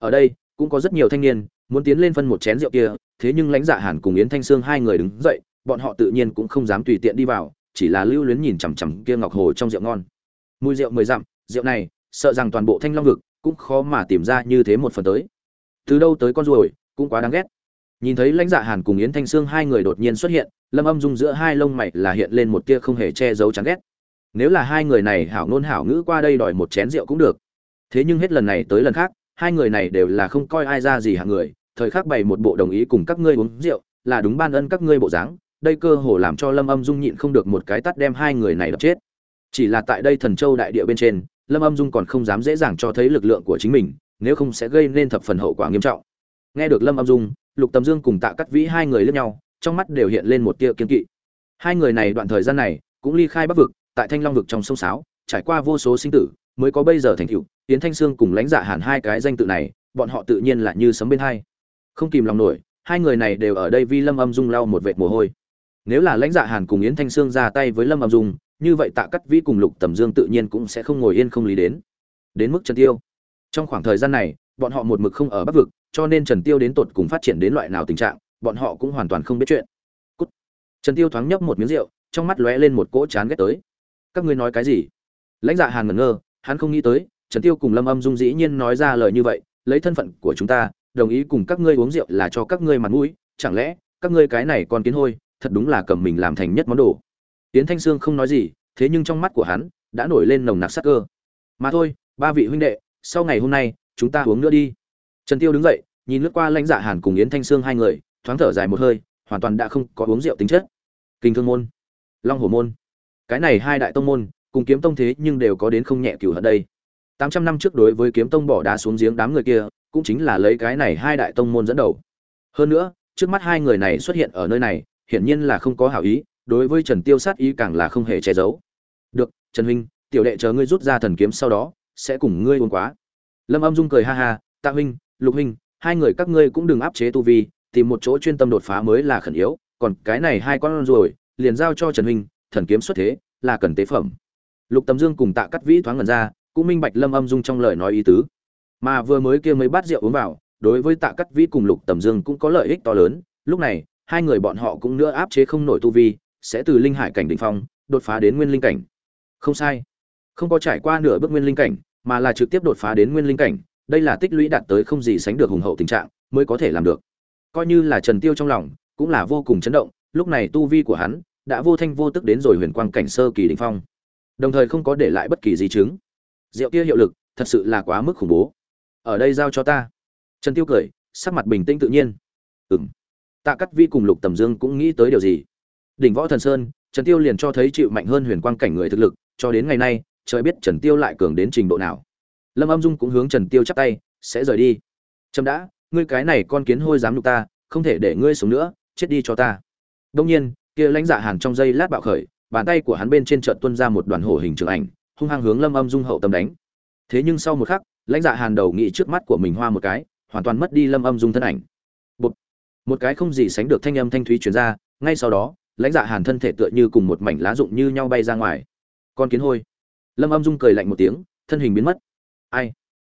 ở đây cũng có rất nhiều thanh niên muốn tiến lên phân một chén rượu kia, thế nhưng lãnh dạ hàn cùng yến thanh sương hai người đứng dậy, bọn họ tự nhiên cũng không dám tùy tiện đi vào, chỉ là lưu luyến nhìn chằm chằm kia ngọc hồ trong rượu ngon. Mùi rượu mười dặm, rượu này, sợ rằng toàn bộ thanh long vực cũng khó mà tìm ra như thế một phần tới. Từ đâu tới con ruồi, cũng quá đáng ghét. Nhìn thấy lãnh dạ hàn cùng yến thanh sương hai người đột nhiên xuất hiện, lâm âm dung giữa hai lông mày là hiện lên một tia không hề che giấu chán ghét. Nếu là hai người này hảo ngôn hảo ngữ qua đây đòi một chén rượu cũng được. Thế nhưng hết lần này tới lần khác hai người này đều là không coi ai ra gì hạng người, thời khắc bày một bộ đồng ý cùng các ngươi uống rượu, là đúng ban ân các ngươi bộ dáng, đây cơ hồ làm cho lâm âm dung nhịn không được một cái tắt đem hai người này đập chết. Chỉ là tại đây thần châu đại địa bên trên, lâm âm dung còn không dám dễ dàng cho thấy lực lượng của chính mình, nếu không sẽ gây nên thập phần hậu quả nghiêm trọng. Nghe được lâm âm dung, lục tầm dương cùng tạ cắt vĩ hai người lướt nhau, trong mắt đều hiện lên một tia kiên kỵ. Hai người này đoạn thời gian này cũng ly khai bắc vực, tại thanh long vực trong sông sáo, trải qua vô số sinh tử, mới có bây giờ thành tựu Yến thanh sương cùng lãnh dạ hàn hai cái danh tự này, bọn họ tự nhiên là như sấm bên hai. Không kìm lòng nổi, hai người này đều ở đây vi lâm âm dung lau một vệt mồ hôi. Nếu là lãnh dạ hàn cùng yến thanh sương ra tay với lâm âm dung, như vậy tạ cắt vĩ cùng lục tầm dương tự nhiên cũng sẽ không ngồi yên không lý đến. Đến mức trần tiêu. Trong khoảng thời gian này, bọn họ một mực không ở bắc vực, cho nên trần tiêu đến tột cùng phát triển đến loại nào tình trạng, bọn họ cũng hoàn toàn không biết chuyện. Cút. trần tiêu thoáng nhấp một miếng rượu, trong mắt lóe lên một cỗ chán ghét tới. Các ngươi nói cái gì? Lãnh dạ hàn ngẩn ngơ, hắn không nghĩ tới trần tiêu cùng lâm âm dung dĩ nhiên nói ra lời như vậy, lấy thân phận của chúng ta, đồng ý cùng các ngươi uống rượu là cho các ngươi mặt mũi, chẳng lẽ các ngươi cái này còn kiến hôi, thật đúng là cầm mình làm thành nhất món đồ. Tiễn thanh sương không nói gì, thế nhưng trong mắt của hắn đã nổi lên nồng nặc sắc cơ. Mà thôi, ba vị huynh đệ, sau ngày hôm nay, chúng ta uống nữa đi. Trần tiêu đứng dậy, nhìn lướt qua lãnh dạ hàn cùng yến thanh sương hai người, thoáng thở dài một hơi, hoàn toàn đã không có uống rượu tính chất. Kinh thương môn, long Hổ môn. Cái này hai đại tông môn, cùng kiếm tông thế nhưng đều có đến không nhẹ cửu ở đây tám trăm năm trước đối với kiếm tông bỏ đá xuống giếng đám người kia, cũng chính là lấy cái này hai đại tông môn dẫn đầu. Hơn nữa, trước mắt hai người này xuất hiện ở nơi này, hiển nhiên là không có hảo ý, đối với trần tiêu sát ý càng là không hề che giấu. Được, trần huynh, tiểu đệ chờ ngươi rút ra thần kiếm sau đó, sẽ cùng ngươi uống quá. Lâm âm dung cười ha ha, tạ huynh, lục huynh, hai người các ngươi cũng đừng áp chế tu vi, tìm một chỗ chuyên tâm đột phá mới là khẩn yếu, còn cái này hai con rồi, liền giao cho trần huynh, thần kiếm xuất thế là cần tế phẩm. Lục tầm dương cùng tạ cắt vĩ thoáng ngần ra cũng minh bạch lâm âm dung trong lời nói ý tứ. Mà vừa mới kia mấy bát rượu uống vào, đối với tạ cắt vĩ cùng lục tầm dương cũng có lợi ích to lớn. Lúc này, hai người bọn họ cũng nữa áp chế không nổi tu vi, sẽ từ linh hải cảnh đỉnh phong, đột phá đến nguyên linh cảnh. Không sai. Không có trải qua nửa bước nguyên linh cảnh, mà là trực tiếp đột phá đến nguyên linh cảnh, đây là tích lũy đạt tới không gì sánh được hùng hậu tình trạng, mới có thể làm được. Coi như là trần tiêu trong lòng, cũng là vô cùng chấn động, lúc này tu vi của hắn đã vô thanh vô tức đến rồi huyền quang cảnh sơ kỳ đỉnh phong. Đồng thời không có để lại bất kỳ di chứng rượu kia hiệu lực, thật sự là quá mức khủng bố. Ở đây giao cho ta. Trần tiêu cười, sắc mặt bình tĩnh tự nhiên. Ừm. Tạ cắt vi cùng lục tầm dương cũng nghĩ tới điều gì? Đỉnh võ thần sơn, trần tiêu liền cho thấy chịu mạnh hơn huyền quang cảnh người thực lực, cho đến ngày nay, trời biết trần tiêu lại cường đến trình độ nào. Lâm âm dung cũng hướng trần tiêu chắp tay, sẽ rời đi. Trâm đã, ngươi cái này con kiến hôi dám nhục ta, không thể để ngươi sống nữa, chết đi cho ta. Đông nhiên, kia lãnh dạ hàn trong giây lát bạo khởi, bàn tay của hắn bên trên trận tuôn ra một đoàn hổ hình trường ảnh hung hăng hướng lâm âm dung hậu tâm đánh. Thế nhưng sau một khắc lãnh dạ hàn đầu nghĩ trước mắt của mình hoa một cái hoàn toàn mất đi lâm âm dung thân ảnh. Một, một cái không gì sánh được thanh âm thanh thúy truyền ra ngay sau đó lãnh dạ hàn thân thể tựa như cùng một mảnh lá rụng như nhau bay ra ngoài. Con kiến hôi! Lâm âm dung cười lạnh một tiếng thân hình biến mất. Ai?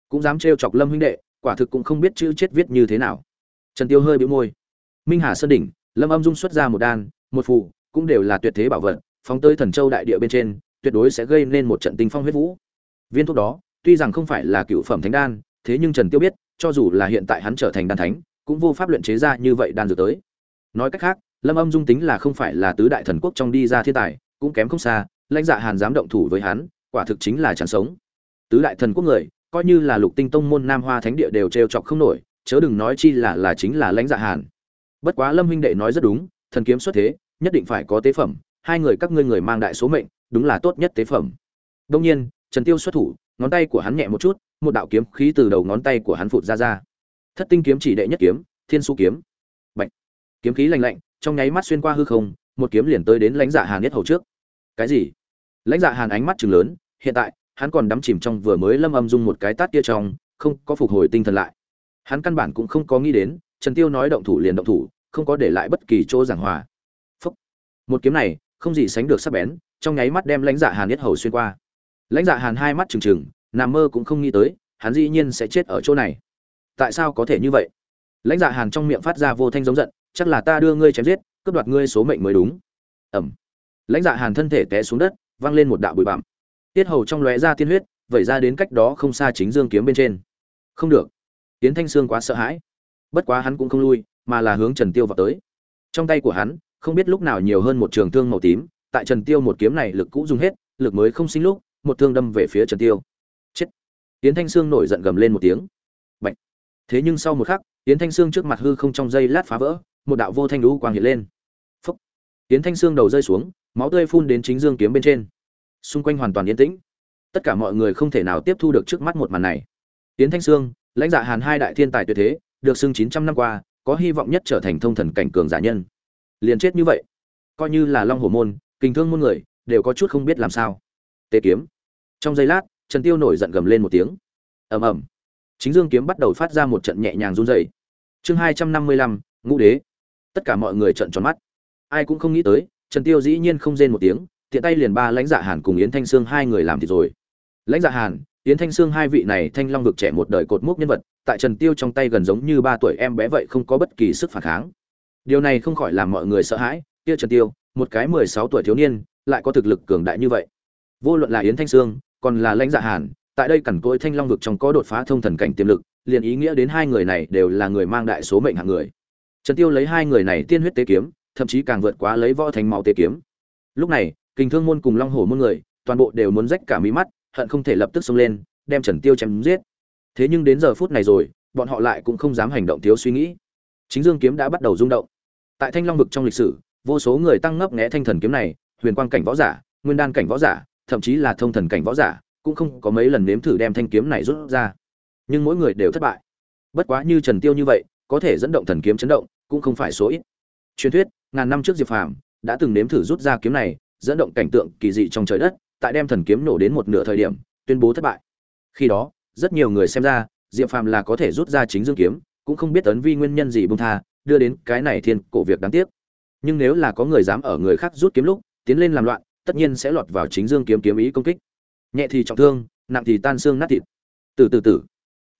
Cũng dám trêu chọc lâm huynh đệ quả thực cũng không biết chữ chết viết như thế nào. Trần tiêu hơi bĩu môi. Minh hà sơn đỉnh lâm âm dung xuất ra một đan một phù cũng đều là tuyệt thế bảo vật phóng tới thần châu đại địa bên trên tuyệt đối sẽ gây nên một trận tinh phong huyết vũ. Viên thuốc đó, tuy rằng không phải là cựu phẩm thánh đan, thế nhưng trần tiêu biết, cho dù là hiện tại hắn trở thành đan thánh, cũng vô pháp luyện chế ra như vậy đan dược tới. Nói cách khác, lâm âm dung tính là không phải là tứ đại thần quốc trong đi ra thiên tài, cũng kém không xa, lãnh dạ hàn dám động thủ với hắn, quả thực chính là chẳng sống. Tứ đại thần quốc người, coi như là lục tinh tông môn nam hoa thánh địa đều trêu chọc không nổi, chớ đừng nói chi là là chính là lãnh dạ hàn. Bất quá lâm huynh đệ nói rất đúng, thần kiếm xuất thế, nhất định phải có tế phẩm, hai người các ngươi người mang đại số mệnh đúng là tốt nhất tế phẩm. Đông nhiên, trần tiêu xuất thủ, ngón tay của hắn nhẹ một chút, một đạo kiếm khí từ đầu ngón tay của hắn phụt ra ra. Thất tinh kiếm chỉ đệ nhất kiếm, thiên su kiếm. Bạch. kiếm khí lạnh lạnh, trong nháy mắt xuyên qua hư không, một kiếm liền tới đến lãnh dạ hàn nhất hầu trước. Cái gì? Lãnh dạ hàn ánh mắt chừng lớn, hiện tại, hắn còn đắm chìm trong vừa mới lâm âm dung một cái tát kia trong, không có phục hồi tinh thần lại. Hắn căn bản cũng không có nghĩ đến, trần tiêu nói động thủ liền động thủ, không có để lại bất kỳ chỗ giảng hòa. Phúc. một kiếm này, không gì sánh được sắc bén trong nháy mắt đem lãnh dạ hàn nhất hầu xuyên qua. Lãnh dạ hàn hai mắt trừng trừng, nằm mơ cũng không nghĩ tới, hắn dĩ nhiên sẽ chết ở chỗ này. Tại sao có thể như vậy? Lãnh dạ hàn trong miệng phát ra vô thanh giống giận, chắc là ta đưa ngươi chém giết, cướp đoạt ngươi số mệnh mới đúng. Ẩm. Lãnh dạ hàn thân thể té xuống đất, văng lên một đạo bụi bặm. Tiết hầu trong lóe ra tiên huyết, vẩy ra đến cách đó không xa chính dương kiếm bên trên. Không được. Tiến thanh sương quá sợ hãi. Bất quá hắn cũng không lui, mà là hướng trần tiêu vào tới. Trong tay của hắn, không biết lúc nào nhiều hơn một trường thương màu tím tại trần tiêu một kiếm này lực cũ dùng hết, lực mới không sinh lúc, một thương đâm về phía trần tiêu. Chết. Tiến thanh xương nổi giận gầm lên một tiếng. Bạch. thế nhưng sau một khắc tiến thanh xương trước mặt hư không trong giây lát phá vỡ, một đạo vô thanh lũ quang hiện lên. Phúc. Tiến thanh xương đầu rơi xuống, máu tươi phun đến chính dương kiếm bên trên. Xung quanh hoàn toàn yên tĩnh. Tất cả mọi người không thể nào tiếp thu được trước mắt một màn này. Tiến thanh xương lãnh dạ hàn hai đại thiên tài tuyệt thế, được xưng chín trăm năm qua, có hy vọng nhất trở thành thông thần cảnh cường giả nhân. Liền chết như vậy. Coi như là long hổ môn kinh thương muôn người, đều có chút không biết làm sao. Tê kiếm. Trong giây lát, trần tiêu nổi giận gầm lên một tiếng. Ầm ầm. Chính dương kiếm bắt đầu phát ra một trận nhẹ nhàng run rẩy. Chương hai trăm năm mươi lăm, ngũ đế. Tất cả mọi người trợn tròn mắt. Ai cũng không nghĩ tới, trần tiêu dĩ nhiên không rên một tiếng, tiện tay liền ba lãnh dạ hàn cùng yến thanh sương hai người làm thì rồi. Lãnh dạ hàn, yến thanh sương hai vị này thanh long vực trẻ một đời cột mốc nhân vật, tại trần tiêu trong tay gần giống như ba tuổi em bé vậy không có bất kỳ sức phản kháng. Điều này không khỏi làm mọi người sợ hãi, kia trần tiêu một cái mười sáu tuổi thiếu niên, lại có thực lực cường đại như vậy. Vô luận là yến thanh sương, còn là lãnh dạ hàn, tại đây cẩn cỗi thanh long vực trong có đột phá thông thần cảnh tiềm lực, liền ý nghĩa đến hai người này đều là người mang đại số mệnh hạng người. Trần tiêu lấy hai người này tiên huyết tế kiếm, thậm chí càng vượt quá lấy võ thành máu tế kiếm. Lúc này, kình thương môn cùng long hổ môn người, toàn bộ đều muốn rách cả mí mắt, hận không thể lập tức xông lên, đem trần tiêu chém giết. Thế nhưng đến giờ phút này rồi, bọn họ lại cũng không dám hành động thiếu suy nghĩ. Chính dương kiếm đã bắt đầu rung động. Tại thanh long vực trong lịch sử vô số người tăng ngấp nghé thanh thần kiếm này, huyền quang cảnh võ giả, nguyên đan cảnh võ giả, thậm chí là thông thần cảnh võ giả, cũng không có mấy lần nếm thử đem thanh kiếm này rút ra. Nhưng mỗi người đều thất bại. Bất quá như trần tiêu như vậy, có thể dẫn động thần kiếm chấn động, cũng không phải số ít. Truyền thuyết, ngàn năm trước diệp phàm đã từng nếm thử rút ra kiếm này, dẫn động cảnh tượng kỳ dị trong trời đất, tại đem thần kiếm nổ đến một nửa thời điểm, tuyên bố thất bại. Khi đó, rất nhiều người xem ra, diệp phàm là có thể rút ra chính dương kiếm, cũng không biết ấn vi nguyên nhân gì bung tha, đưa đến cái này thiên cổ việc đáng tiếc nhưng nếu là có người dám ở người khác rút kiếm lúc, tiến lên làm loạn, tất nhiên sẽ lọt vào chính dương kiếm kiếm ý công kích. Nhẹ thì trọng thương, nặng thì tan xương nát thịt. Từ từ từ.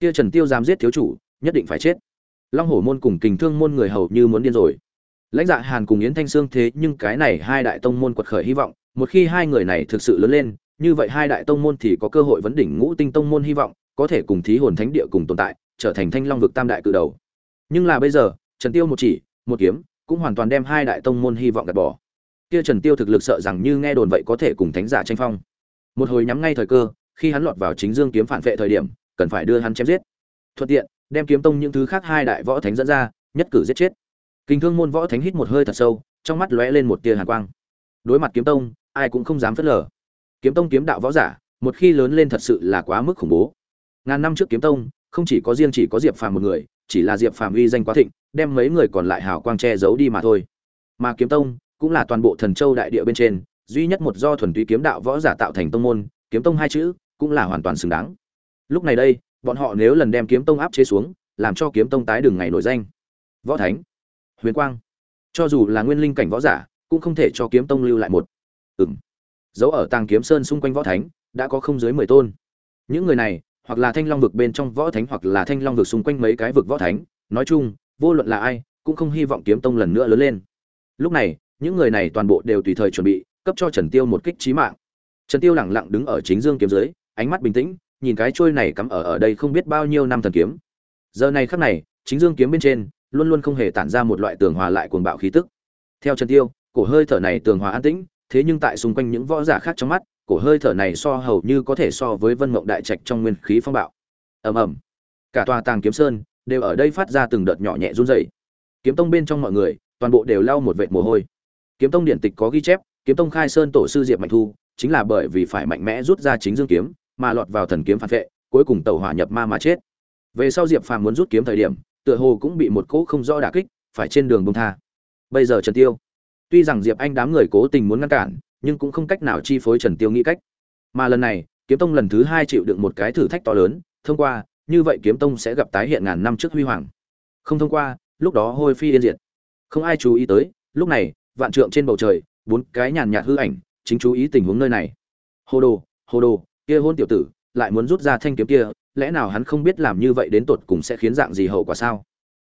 Kia trần tiêu dám giết thiếu chủ, nhất định phải chết. Long hổ môn cùng kình thương môn người hầu như muốn điên rồi. Lãnh dạ hàn cùng yến thanh sương thế nhưng cái này hai đại tông môn quật khởi hy vọng, một khi hai người này thực sự lớn lên, như vậy hai đại tông môn thì có cơ hội vấn đỉnh ngũ tinh tông môn hy vọng, có thể cùng thí hồn thánh địa cùng tồn tại, trở thành thanh long vực tam đại cự đầu. Nhưng là bây giờ, trần tiêu một chỉ, một kiếm cũng hoàn toàn đem hai đại tông môn hy vọng gạt bỏ. Kia trần tiêu thực lực sợ rằng như nghe đồn vậy có thể cùng thánh giả tranh phong. Một hồi nhắm ngay thời cơ, khi hắn lọt vào chính dương kiếm phản vệ thời điểm, cần phải đưa hắn chém giết. Thuận tiện, đem kiếm tông những thứ khác hai đại võ thánh dẫn ra, nhất cử giết chết. Kinh thương môn võ thánh hít một hơi thật sâu, trong mắt lóe lên một tia hàn quang. Đối mặt kiếm tông, ai cũng không dám phớt lờ. Kiếm tông kiếm đạo võ giả, một khi lớn lên thật sự là quá mức khủng bố. Ngàn năm trước kiếm tông, không chỉ có riêng chỉ có diệp phàm một người, chỉ là diệp phàm uy danh quá thịnh đem mấy người còn lại hào quang che giấu đi mà thôi. Mà kiếm tông cũng là toàn bộ thần châu đại địa bên trên duy nhất một do thuần túy kiếm đạo võ giả tạo thành tông môn kiếm tông hai chữ cũng là hoàn toàn xứng đáng. Lúc này đây bọn họ nếu lần đem kiếm tông áp chế xuống làm cho kiếm tông tái đường ngày nổi danh. Võ thánh huyền quang cho dù là nguyên linh cảnh võ giả cũng không thể cho kiếm tông lưu lại một. Ừm, dấu ở tàng kiếm sơn xung quanh võ thánh đã có không dưới mười tôn. Những người này hoặc là thanh long vực bên trong võ thánh hoặc là thanh long vực xung quanh mấy cái vực võ thánh nói chung vô luận là ai, cũng không hy vọng kiếm tông lần nữa lớn lên. Lúc này, những người này toàn bộ đều tùy thời chuẩn bị, cấp cho trần tiêu một kích trí mạng. Trần tiêu lẳng lặng đứng ở chính dương kiếm dưới, ánh mắt bình tĩnh, nhìn cái trôi này cắm ở ở đây không biết bao nhiêu năm thần kiếm. Giờ này khắc này, chính dương kiếm bên trên, luôn luôn không hề tản ra một loại tường hòa lại cuồng bạo khí tức. Theo trần tiêu, cổ hơi thở này tường hòa an tĩnh, thế nhưng tại xung quanh những võ giả khác trong mắt, cổ hơi thở này so hầu như có thể so với vân mộng đại trạch trong nguyên khí phong bạo. Ầm ầm. Cả tòa tàng kiếm sơn đều ở đây phát ra từng đợt nhỏ nhẹ run rẩy. Kiếm tông bên trong mọi người, toàn bộ đều lau một vệt mồ hôi. Kiếm tông điện tịch có ghi chép, kiếm tông khai sơn tổ sư diệp mạnh thu, chính là bởi vì phải mạnh mẽ rút ra chính dương kiếm, mà lọt vào thần kiếm phản vệ, cuối cùng tẩu hỏa nhập ma mà chết. Về sau diệp phàm muốn rút kiếm thời điểm, tựa hồ cũng bị một cỗ không rõ đả kích, phải trên đường buông tha. Bây giờ trần tiêu, tuy rằng diệp anh đám người cố tình muốn ngăn cản, nhưng cũng không cách nào chi phối trần tiêu nghĩ cách. Mà lần này, kiếm tông lần thứ hai chịu đựng một cái thử thách to lớn, thông qua như vậy kiếm tông sẽ gặp tái hiện ngàn năm trước huy hoàng. Không thông qua, lúc đó hôi phi yên diệt. Không ai chú ý tới, lúc này, vạn trượng trên bầu trời, bốn cái nhàn nhạt hư ảnh, chính chú ý tình huống nơi này. Hồ đồ hồ đồ, kia hôn tiểu tử, lại muốn rút ra thanh kiếm kia, lẽ nào hắn không biết làm như vậy đến tột cùng sẽ khiến dạng gì hậu quả sao?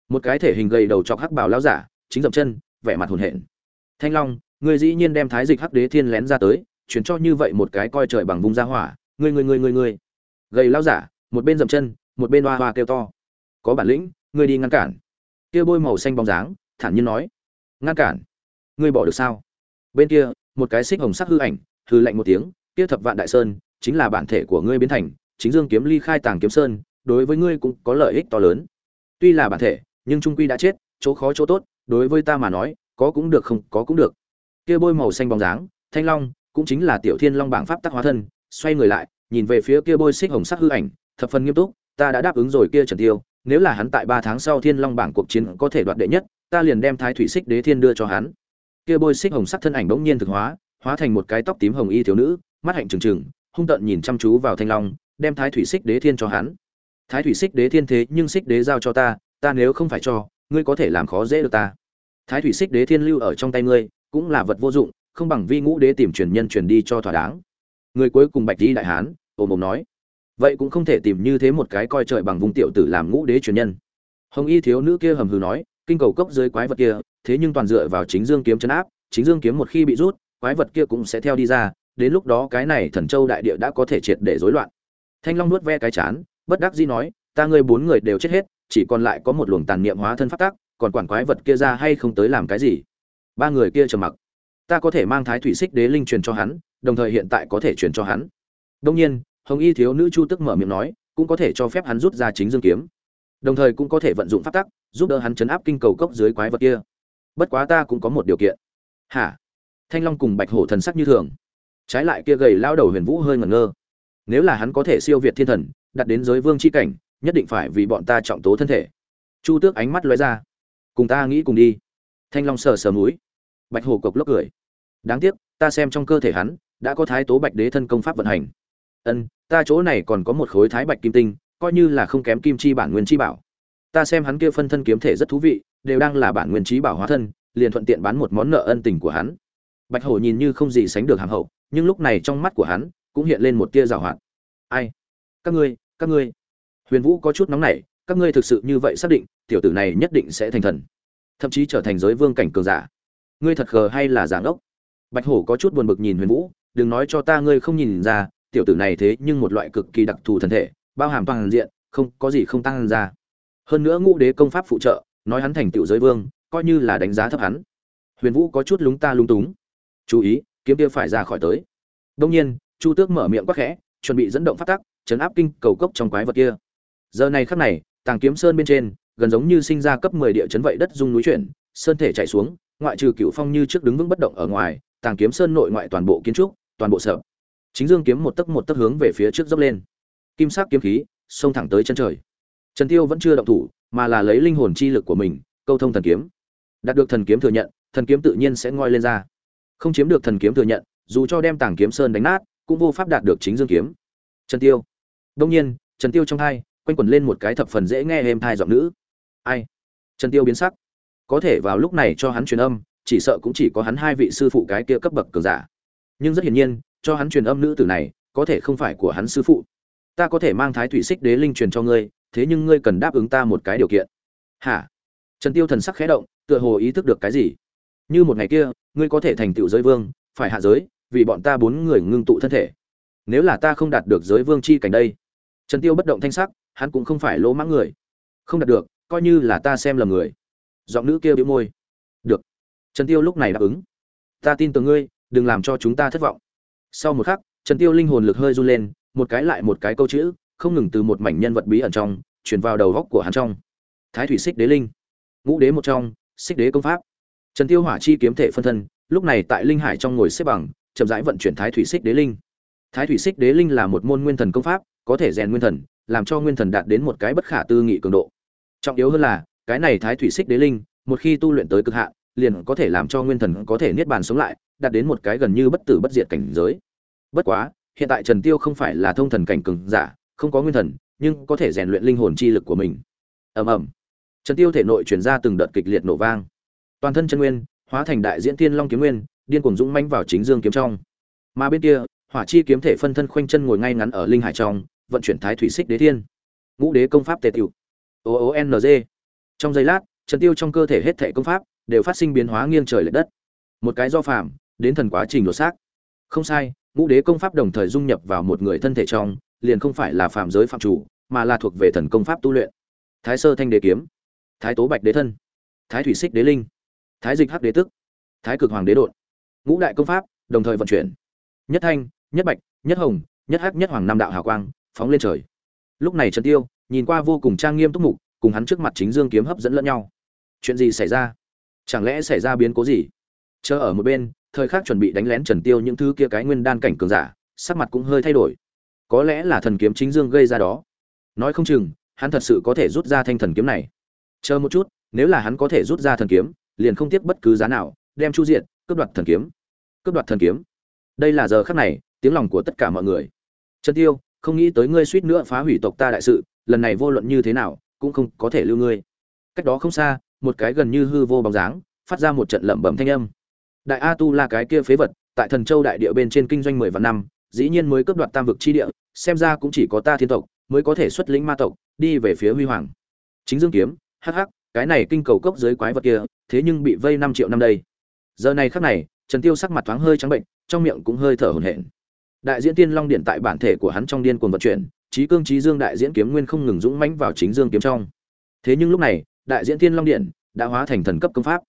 Một cái thể hình gầy đầu chọc hắc bào lao giả, chính dậm chân, vẻ mặt hồn hển thanh long người dĩ nhiên đem thái dịch hắc đế thiên lén ra tới, chuyển cho như vậy một cái coi trời bằng vung ra hỏa, ngươi ngươi ngươi ngươi ngươi. Gầy lao giả, một bên dậm chân một bên hoa hoa kêu to. Có bản lĩnh, ngươi đi ngăn cản. Kia bôi màu xanh bóng dáng, thản nhiên nói. Ngăn cản? Ngươi bỏ được sao? Bên kia, một cái xích hồng sắc hư ảnh, hư lạnh một tiếng, kia thập vạn đại sơn, chính là bản thể của ngươi biến thành, chính dương kiếm ly khai tàng kiếm sơn, đối với ngươi cũng có lợi ích to lớn. Tuy là bản thể, nhưng trung quy đã chết, chỗ khó chỗ tốt, đối với ta mà nói, có cũng được không có cũng được. Kia bôi màu xanh bóng dáng, thanh long, cũng chính là tiểu thiên long bảng pháp tắc hóa thân, xoay người lại, nhìn về phía kia bôi xích hồng sắc hư ảnh, thập phần nghiêm túc ta đã đáp ứng rồi kia trần tiêu, nếu là hắn tại ba tháng sau thiên long bảng cuộc chiến có thể đoạt đệ nhất, ta liền đem thái thủy xích đế thiên đưa cho hắn. Kia bôi xích hồng sắc thân ảnh bỗng nhiên thực hóa hóa thành một cái tóc tím hồng y thiếu nữ, mắt hạnh trừng trừng, hung tợn nhìn chăm chú vào thanh long, đem thái thủy xích đế thiên cho hắn. Thái thủy xích đế thiên thế nhưng xích đế giao cho ta ta nếu không phải cho, ngươi có thể làm khó dễ được ta. Thái thủy xích đế thiên lưu ở trong tay ngươi, cũng là vật vô dụng, không bằng vi ngũ đế tìm truyền nhân truyền đi cho thỏa đáng. Người cuối cùng bạch đi đại hán ồm ồm nói vậy cũng không thể tìm như thế một cái coi trời bằng vùng tiểu tử làm ngũ đế truyền nhân. Hồng y thiếu nữ kia hầm hừ nói, kinh cầu cốc dưới quái vật kia, thế nhưng toàn dựa vào chính dương kiếm chấn áp, chính dương kiếm một khi bị rút, quái vật kia cũng sẽ theo đi ra, đến lúc đó cái này thần châu đại địa đã có thể triệt để rối loạn. Thanh long nuốt ve cái chán, bất đắc dĩ nói, ta ngươi bốn người đều chết hết, chỉ còn lại có một luồng tàn niệm hóa thân phát tác còn quản quái vật kia ra hay không tới làm cái gì? Ba người kia trầm mặc. Ta có thể mang thái thủy xích đế linh truyền cho hắn, đồng thời hiện tại có thể truyền cho hắn. Đông nhiên hồng y thiếu nữ chu tức mở miệng nói, cũng có thể cho phép hắn rút ra chính dương kiếm. Đồng thời cũng có thể vận dụng pháp tắc, giúp đỡ hắn chấn áp kinh cầu cốc dưới quái vật kia. Bất quá ta cũng có một điều kiện. Hả? Thanh long cùng bạch hổ thần sắc như thường. Trái lại kia gầy lao đầu huyền vũ hơi ngẩn ngơ. Nếu là hắn có thể siêu việt thiên thần đặt đến giới vương c h i cảnh, nhất định phải vì bọn ta trọng tố thân thể. Chu tước ánh mắt lóe ra. Cùng ta nghĩ cùng đi. Thanh long sờ sờ múi bạch hổ cộc lốc cười. Đáng tiếc, ta xem trong cơ thể hắn, đã có thái tố bạch đế thân công pháp vận hành ân, ta chỗ này còn có một khối thái bạch kim tinh, coi như là không kém kim chi bản nguyên chi bảo. Ta xem hắn kia phân thân kiếm thể rất thú vị, đều đang là bản nguyên trí bảo hóa thân, liền thuận tiện bán một món nợ ân tình của hắn. Bạch hổ nhìn như không gì sánh được hàng hậu, nhưng lúc này trong mắt của hắn cũng hiện lên một tia rào hoạt. Ai? Các ngươi các ngươi. Huyền vũ có chút nóng nảy, các ngươi thực sự như vậy xác định, tiểu tử này nhất định sẽ thành thần. Thậm chí trở thành giới vương cảnh cường giả. Ngươi thật khờ hay là giảng ốc? Bạch hổ có chút buồn bực nhìn huyền vũ, đừng nói cho ta ngươi không nhìn ra tiểu tử này thế nhưng một loại cực kỳ đặc thù thân thể, bao hàm toàn diện, không có gì không tăng ra. Hơn nữa ngũ đế công pháp phụ trợ, nói hắn thành tựu giới vương, coi như là đánh giá thấp hắn. Huyền vũ có chút lúng ta lúng túng. Chú ý, kiếm kia phải ra khỏi tới. Đông nhiên, chu tước mở miệng quá khẽ, chuẩn bị dẫn động phát tắc, chấn áp kinh cầu cốc trong quái vật kia. Giờ này khắc này, tàng kiếm sơn bên trên, gần giống như sinh ra cấp mười địa chấn vậy đất rung núi chuyển, sơn thể chảy xuống, ngoại trừ cửu phong như trước đứng vững bất động ở ngoài, tàng kiếm sơn nội ngoại toàn bộ kiến trúc, toàn bộ sập chính dương kiếm một tấc một tấc hướng về phía trước dốc lên. Kim sắc kiếm khí, xông thẳng tới chân trời. Trần tiêu vẫn chưa động thủ, mà là lấy linh hồn chi lực của mình, câu thông thần kiếm. Đạt được thần kiếm thừa nhận, thần kiếm tự nhiên sẽ ngoi lên ra. Không chiếm được thần kiếm thừa nhận, dù cho đem tảng kiếm sơn đánh nát, cũng vô pháp đạt được chính dương kiếm. Trần tiêu. Đông nhiên, trần tiêu trong thai quanh quẩn lên một cái thập phần dễ nghe êm thai giọng nữ. Ai? Trần tiêu biến sắc. Có thể vào lúc này cho hắn truyền âm, chỉ sợ cũng chỉ có hắn hai vị sư phụ cái kia cấp bậc cường giả. Nhưng rất hiển nhiên cho hắn truyền âm nữ tử này, có thể không phải của hắn sư phụ. Ta có thể mang thái thủy xích đế linh truyền cho ngươi, thế nhưng ngươi cần đáp ứng ta một cái điều kiện. Hả? Trần tiêu thần sắc khẽ động, tựa hồ ý thức được cái gì. Như một ngày kia, ngươi có thể thành tựu giới vương, phải hạ giới, vì bọn ta bốn người ngưng tụ thân thể. Nếu là ta không đạt được giới vương chi cảnh đây. Trần tiêu bất động thanh sắc, hắn cũng không phải lỗ mãng người. Không đạt được, coi như là ta xem lầm người. Giọng nữ kia bĩu môi. Được. Trần tiêu lúc này đáp ứng. Ta tin tưởng ngươi, đừng làm cho chúng ta thất vọng sau một khắc, trần tiêu linh hồn lực hơi run lên, một cái lại một cái câu chữ, không ngừng từ một mảnh nhân vật bí ẩn trong, truyền vào đầu góc của hắn trong. Thái thủy xích đế linh. Ngũ đế một trong, xích đế công pháp. Trần tiêu hỏa chi kiếm thể phân thân, lúc này tại linh hải trong ngồi xếp bằng, chậm rãi vận chuyển thái thủy xích đế linh. Thái thủy xích đế linh là một môn nguyên thần công pháp, có thể rèn nguyên thần, làm cho nguyên thần đạt đến một cái bất khả tư nghị cường độ. Trọng yếu hơn là, cái này thái thủy xích đế linh, một khi tu luyện tới cực hạn, liền có thể làm cho nguyên thần có thể niết bàn sống lại đạt đến một cái gần như bất tử bất diệt cảnh giới. Bất quá, hiện tại trần tiêu không phải là thông thần cảnh cường giả, không có nguyên thần, nhưng có thể rèn luyện linh hồn chi lực của mình. Ầm ầm. Trần tiêu thể nội truyền ra từng đợt kịch liệt nổ vang. Toàn thân chân nguyên, hóa thành đại diễn thiên long kiếm nguyên, điên cuồng dũng mãnh vào chính dương kiếm trong. Mà bên kia, hỏa chi kiếm thể phân thân khoanh chân ngồi ngay ngắn ở linh hải trong, vận chuyển thái thủy xích đế thiên. Ngũ đế công pháp tề tiểu. O o n g. Trong giây lát, trần tiêu trong cơ thể hết thể công pháp đều phát sinh biến hóa nghiêng trời lệch đất. Một cái do phàm đến thần quá trình lột xác. Không sai, ngũ đế công pháp đồng thời dung nhập vào một người thân thể trong, liền không phải là phạm giới phạm chủ, mà là thuộc về thần công pháp tu luyện. Thái sơ thanh đế kiếm, thái tố bạch đế thân, thái thủy xích đế linh, thái dịch hắc đế tức, thái cực hoàng đế đột ngũ đại công pháp đồng thời vận chuyển. Nhất thanh, nhất bạch, nhất hồng, nhất hắc, nhất hoàng năm đạo hào quang phóng lên trời. Lúc này trần tiêu nhìn qua vô cùng trang nghiêm túc mục, cùng hắn trước mặt chính dương kiếm hấp dẫn lẫn nhau. Chuyện gì xảy ra? Chẳng lẽ xảy ra biến cố gì? Chờ ở một bên thời khắc chuẩn bị đánh lén trần tiêu những thứ kia cái nguyên đan cảnh cường giả, sắc mặt cũng hơi thay đổi. Có lẽ là thần kiếm chính dương gây ra đó. Nói không chừng, hắn thật sự có thể rút ra thanh thần kiếm này. Chờ một chút, nếu là hắn có thể rút ra thần kiếm, liền không tiếc bất cứ giá nào, đem chu diện cướp đoạt thần kiếm. Cướp đoạt thần kiếm. Đây là giờ khắc này, tiếng lòng của tất cả mọi người. Trần tiêu, không nghĩ tới ngươi suýt nữa phá hủy tộc ta đại sự, lần này vô luận như thế nào, cũng không có thể lưu ngươi. Cách đó không xa, một cái gần như hư vô bóng dáng, phát ra một trận lẩm bẩm thanh âm đại a tu là cái kia phế vật, tại thần châu đại địa bên trên kinh doanh mười vạn năm, dĩ nhiên mới cướp đoạt tam vực chi địa, xem ra cũng chỉ có ta thiên tộc mới có thể xuất lĩnh ma tộc, đi về phía huy hoàng. Chính dương kiếm, hắc hắc, cái này kinh cầu cốc dưới quái vật kia, thế nhưng bị vây năm triệu năm đây. Giờ này khắc này, trần tiêu sắc mặt thoáng hơi trắng bệnh, trong miệng cũng hơi thở hổn hển. Đại diễn tiên long điện tại bản thể của hắn trong điên cuồng vận chuyển trí cương trí dương đại diễn kiếm nguyên không ngừng dũng mãnh vào chính dương kiếm trong. Thế nhưng lúc này, đại diễn tiên long điện đã hóa thành thần cấp công pháp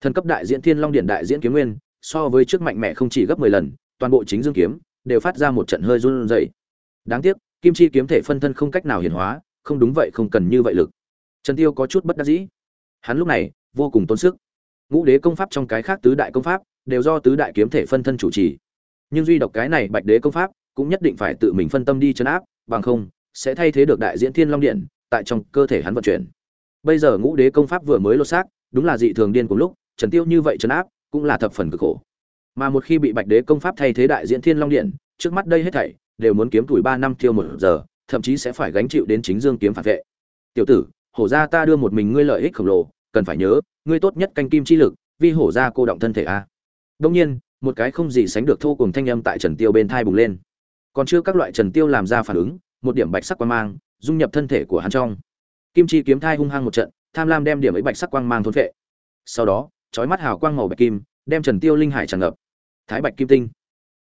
thần cấp đại diễn thiên long điện đại diễn kiếm nguyên, so với trước mạnh mẽ không chỉ gấp 10 lần, toàn bộ chính dương kiếm, đều phát ra một trận hơi run rẩy. Đáng tiếc, kim chi kiếm thể phân thân không cách nào hiển hóa, không đúng vậy không cần như vậy lực. Trần tiêu có chút bất đắc dĩ. Hắn lúc này, vô cùng tốn sức. Ngũ đế công pháp trong cái khác tứ đại công pháp, đều do tứ đại kiếm thể phân thân chủ trì. Nhưng duy độc cái này bạch đế công pháp, cũng nhất định phải tự mình phân tâm đi chấn áp, bằng không, sẽ thay thế được đại diễn thiên long điện tại trong cơ thể hắn vận chuyển. Bây giờ ngũ đế công pháp vừa mới lột xác, đúng là dị thường điên cùng lúc trần tiêu như vậy trấn áp, cũng là thập phần cực khổ. Mà một khi bị bạch đế công pháp thay thế đại diễn thiên long điện, trước mắt đây hết thảy, đều muốn kiếm tuổi ba năm tiêu một giờ, thậm chí sẽ phải gánh chịu đến chính dương kiếm phản vệ. Tiểu tử, hổ gia ta đưa một mình ngươi lợi ích khổng lồ, cần phải nhớ, ngươi tốt nhất canh kim chi lực vì hổ gia cô động thân thể a. Đông nhiên, một cái không gì sánh được thô cùng thanh âm tại trần tiêu bên thai bùng lên. Còn chưa các loại trần tiêu làm ra phản ứng, một điểm bạch sắc quang mang, dung nhập thân thể của hắn trong. Kim chi kiếm thai hung hăng một trận, tham lam đem điểm ấy bạch sắc quang mang thôn phệ. sau đó chói mắt hào quang màu bạch kim, đem trần tiêu linh hải tràn ngập. Thái bạch kim tinh.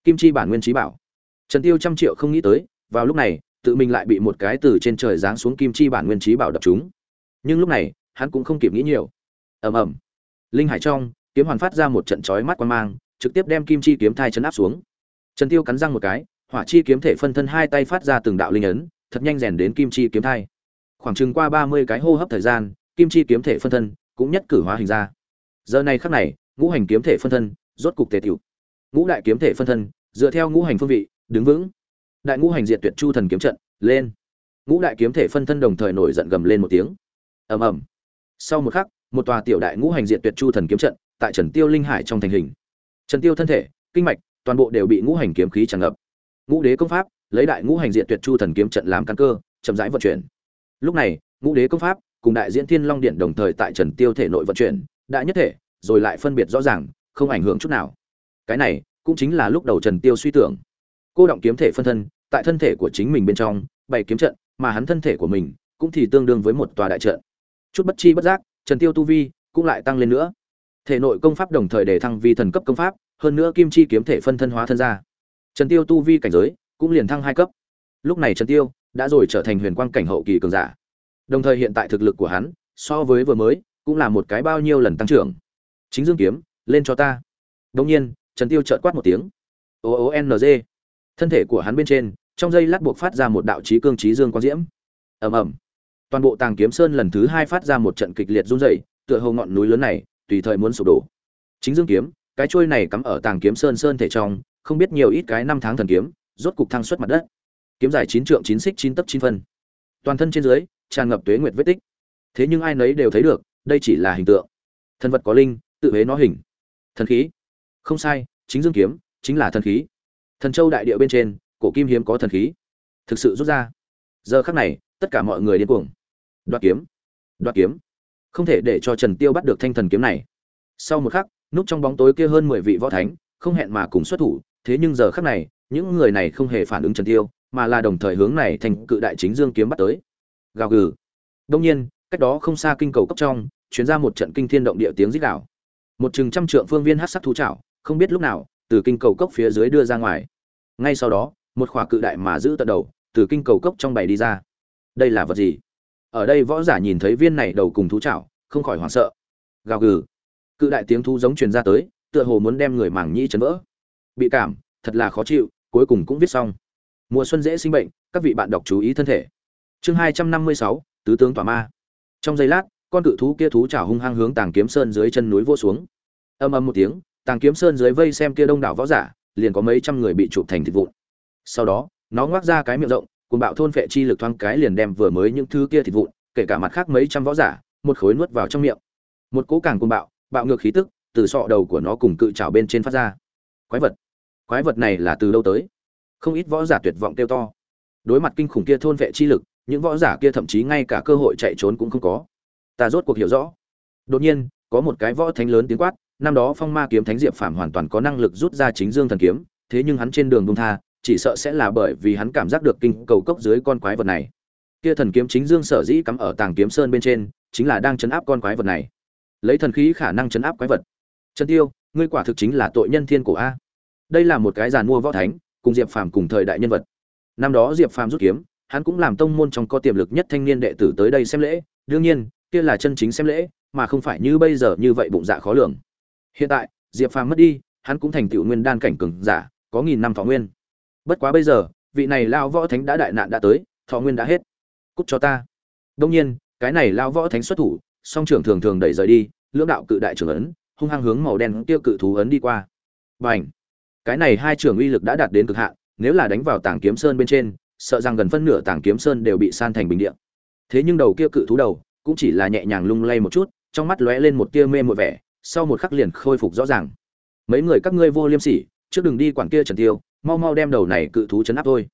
Kim chi bản nguyên trí bảo. Trần tiêu trăm triệu không nghĩ tới, vào lúc này, tự mình lại bị một cái từ trên trời giáng xuống kim chi bản nguyên trí bảo đập trúng. nhưng lúc này, hắn cũng không kịp nghĩ nhiều. Ầm ầm. Linh hải trong, kiếm hoàn phát ra một trận chói mắt quang mang, trực tiếp đem kim chi kiếm thai chấn áp xuống. Trần tiêu cắn răng một cái, hỏa chi kiếm thể phân thân hai tay phát ra từng đạo linh ấn, thật nhanh rèn đến kim chi kiếm thai. Khoảng chừng qua ba mươi cái hô hấp thời gian, kim chi kiếm thể phân thân cũng nhất cử hóa hình ra giờ này khắc này, ngũ hành kiếm thể phân thân, rốt cục tề tiểu ngũ đại kiếm thể phân thân, dựa theo ngũ hành phương vị, đứng vững. Đại ngũ hành diệt tuyệt chu thần kiếm trận, lên. Ngũ đại kiếm thể phân thân đồng thời nổi giận gầm lên một tiếng. Ầm ầm. Sau một khắc, một tòa tiểu đại ngũ hành diệt tuyệt chu thần kiếm trận, tại trần tiêu linh hải trong thành hình. Trần tiêu thân thể, kinh mạch, toàn bộ đều bị ngũ hành kiếm khí tràn ngập. Ngũ đế công pháp, lấy đại ngũ hành diệt tuyệt chu thần kiếm trận làm căn cơ, chậm rãi vận chuyển. Lúc này, ngũ đế công pháp cùng đại diễn thiên long điện đồng thời tại trần tiêu thể nội vận chuyển đã nhất thể, rồi lại phân biệt rõ ràng, không ảnh hưởng chút nào. Cái này, cũng chính là lúc đầu trần tiêu suy tưởng. Cô động kiếm thể phân thân, tại thân thể của chính mình bên trong bảy kiếm trận, mà hắn thân thể của mình, cũng thì tương đương với một tòa đại trận. Chút bất chi bất giác, trần tiêu tu vi, cũng lại tăng lên nữa. Thể nội công pháp đồng thời để thăng vi thần cấp công pháp, hơn nữa kim chi kiếm thể phân thân hóa thân ra. Trần tiêu tu vi cảnh giới, cũng liền thăng hai cấp. Lúc này trần tiêu, đã rồi trở thành huyền quang cảnh hậu kỳ cường giả. Đồng thời hiện tại thực lực của hắn, so với vừa mới cũng là một cái bao nhiêu lần tăng trưởng. Chính dương kiếm, lên cho ta. Đông nhiên, trần tiêu chợt quát một tiếng. O o n g. Thân thể của hắn bên trên, trong dây lát buộc phát ra một đạo chí cương chí dương quang diễm. Ầm ầm. Toàn bộ tàng kiếm sơn lần thứ hai phát ra một trận kịch liệt rung rẩy tựa hồ ngọn núi lớn này, tùy thời muốn sụp đổ. Chính dương kiếm, cái chuôi này cắm ở tàng kiếm sơn sơn thể trong, không biết nhiều ít cái năm tháng thần kiếm, rốt cục thăng xuất mặt đất. Kiếm dài chín trượng chín xích chín tấc chín phân. Toàn thân trên dưới, tràn ngập tuế nguyệt vết tích. Thế nhưng ai nấy đều thấy được đây chỉ là hình tượng. Thần vật có linh, tự huế nó hình. Thần khí. Không sai, chính dương kiếm, chính là thần khí. Thần châu đại địa bên trên, cổ kim hiếm có thần khí. Thực sự rút ra. Giờ khắc này, tất cả mọi người điên cuồng. Đoạt kiếm. Đoạt kiếm. Không thể để cho trần tiêu bắt được thanh thần kiếm này. Sau một khắc, núp trong bóng tối kia hơn mười vị võ thánh, không hẹn mà cùng xuất thủ. Thế nhưng giờ khắc này, những người này không hề phản ứng trần tiêu, mà là đồng thời hướng này thành cự đại chính dương kiếm bắt tới. Gào gừ. Đông nhiên cách đó không xa kinh cầu cấp trong chuyến ra một trận kinh thiên động địa tiếng rít đảo một chừng trăm trượng phương viên hát sắc thú chảo, không biết lúc nào, từ kinh cầu cốc phía dưới đưa ra ngoài. Ngay sau đó, một khỏa cự đại mà giữ tận đầu, từ kinh cầu cốc trong bày đi ra. Đây là vật gì? Ở đây võ giả nhìn thấy viên này đầu cùng thú chảo, không khỏi hoảng sợ. Gào gừ. Cự đại tiếng thú giống truyền ra tới, tựa hồ muốn đem người mảng nhĩ chấn vỡ. Bị cảm, thật là khó chịu, cuối cùng cũng viết xong. Mùa xuân dễ sinh bệnh, các vị bạn đọc chú ý thân thể. Chương hai trăm năm mươi sáu, tứ tướng tỏa ma trong giây lát, con cự thú kia thú chảo hung hăng hướng tàng kiếm sơn dưới chân núi vô xuống. Âm âm một tiếng, tàng kiếm sơn dưới vây xem kia đông đảo võ giả, liền có mấy trăm người bị chụp thành thịt vụn. Sau đó, nó ngoác ra cái miệng rộng cùng bạo thôn phệ chi lực thoáng cái liền đem vừa mới những thứ kia thịt vụn, kể cả mặt khác mấy trăm võ giả, một khối nuốt vào trong miệng. Một cỗ càng cùng bạo bạo ngược khí tức, từ sọ đầu của nó cùng cự chảo bên trên phát ra. Quái vật. Quái vật này là từ đâu tới? Không ít võ giả tuyệt vọng kêu to. Đối mặt kinh khủng kia thôn vệ chi lực những võ giả kia thậm chí ngay cả cơ hội chạy trốn cũng không có. Ta rốt cuộc hiểu rõ. Đột nhiên, có một cái võ thánh lớn tiếng quát, năm đó phong ma kiếm thánh diệp phàm hoàn toàn có năng lực rút ra chính dương thần kiếm, thế nhưng hắn trên đường bung tha, chỉ sợ sẽ là bởi vì hắn cảm giác được kinh cầu cốc dưới con quái vật này. Kia thần kiếm chính dương sở dĩ cắm ở tàng kiếm sơn bên trên, chính là đang chấn áp con quái vật này. Lấy thần khí khả năng chấn áp quái vật. Trần tiêu, ngươi quả thực chính là tội nhân thiên cổ a. Đây là một cái giàn mua võ thánh, cùng diệp phàm cùng thời đại nhân vật. Năm đó diệp phàm rút kiếm hắn cũng làm tông môn trong có tiềm lực nhất thanh niên đệ tử tới đây xem lễ. Đương nhiên, kia là chân chính xem lễ, mà không phải như bây giờ như vậy bụng dạ khó lường. Hiện tại, diệp phàm mất đi, hắn cũng thành tựu nguyên đan cảnh cường giả, có nghìn năm thọ nguyên. Bất quá bây giờ, vị này lao võ thánh đã đại nạn đã tới, thọ nguyên đã hết. Cút cho ta. Đông nhiên, cái này lao võ thánh xuất thủ, song trưởng thường thường đẩy rời đi, lưỡng đạo cự đại trưởng ấn, hung hăng hướng màu đen tiêu cự thú ấn đi qua. B à n h cái này hai trường uy lực đã đạt đến cực hạn, nếu là đánh vào tảng kiếm sơn bên trên sợ rằng gần phân nửa tảng kiếm sơn đều bị san thành bình địa. thế nhưng đầu kia cự thú đầu cũng chỉ là nhẹ nhàng lung lay một chút, trong mắt lóe lên một tia mê mội vẻ, sau một khắc liền khôi phục rõ ràng. Mấy người các ngươi vô liêm sỉ, trước đừng đi quản kia trần tiêu, mau mau đem đầu này cự thú chấn áp thôi.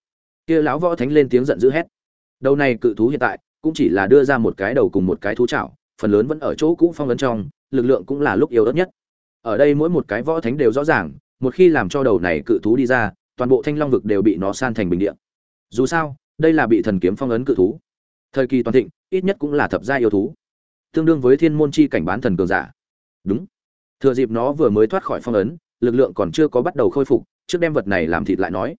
Kia lão võ thánh lên tiếng giận dữ hét. Đầu này cự thú hiện tại cũng chỉ là đưa ra một cái đầu cùng một cái thú chảo, phần lớn vẫn ở chỗ cũ phong ấn trong, lực lượng cũng là lúc yếu ớt nhất. Ở đây mỗi một cái võ thánh đều rõ ràng, một khi làm cho đầu này cự thú đi ra, toàn bộ thanh long vực đều bị nó san thành bình địa dù sao, đây là bị thần kiếm phong ấn cự thú. Thời kỳ toàn thịnh, ít nhất cũng là thập gia yêu thú. Tương đương với thiên môn chi cảnh bán thần cường giả. Đúng. Thừa dịp nó vừa mới thoát khỏi phong ấn, lực lượng còn chưa có bắt đầu khôi phục, trước đem vật này làm thịt lại nói.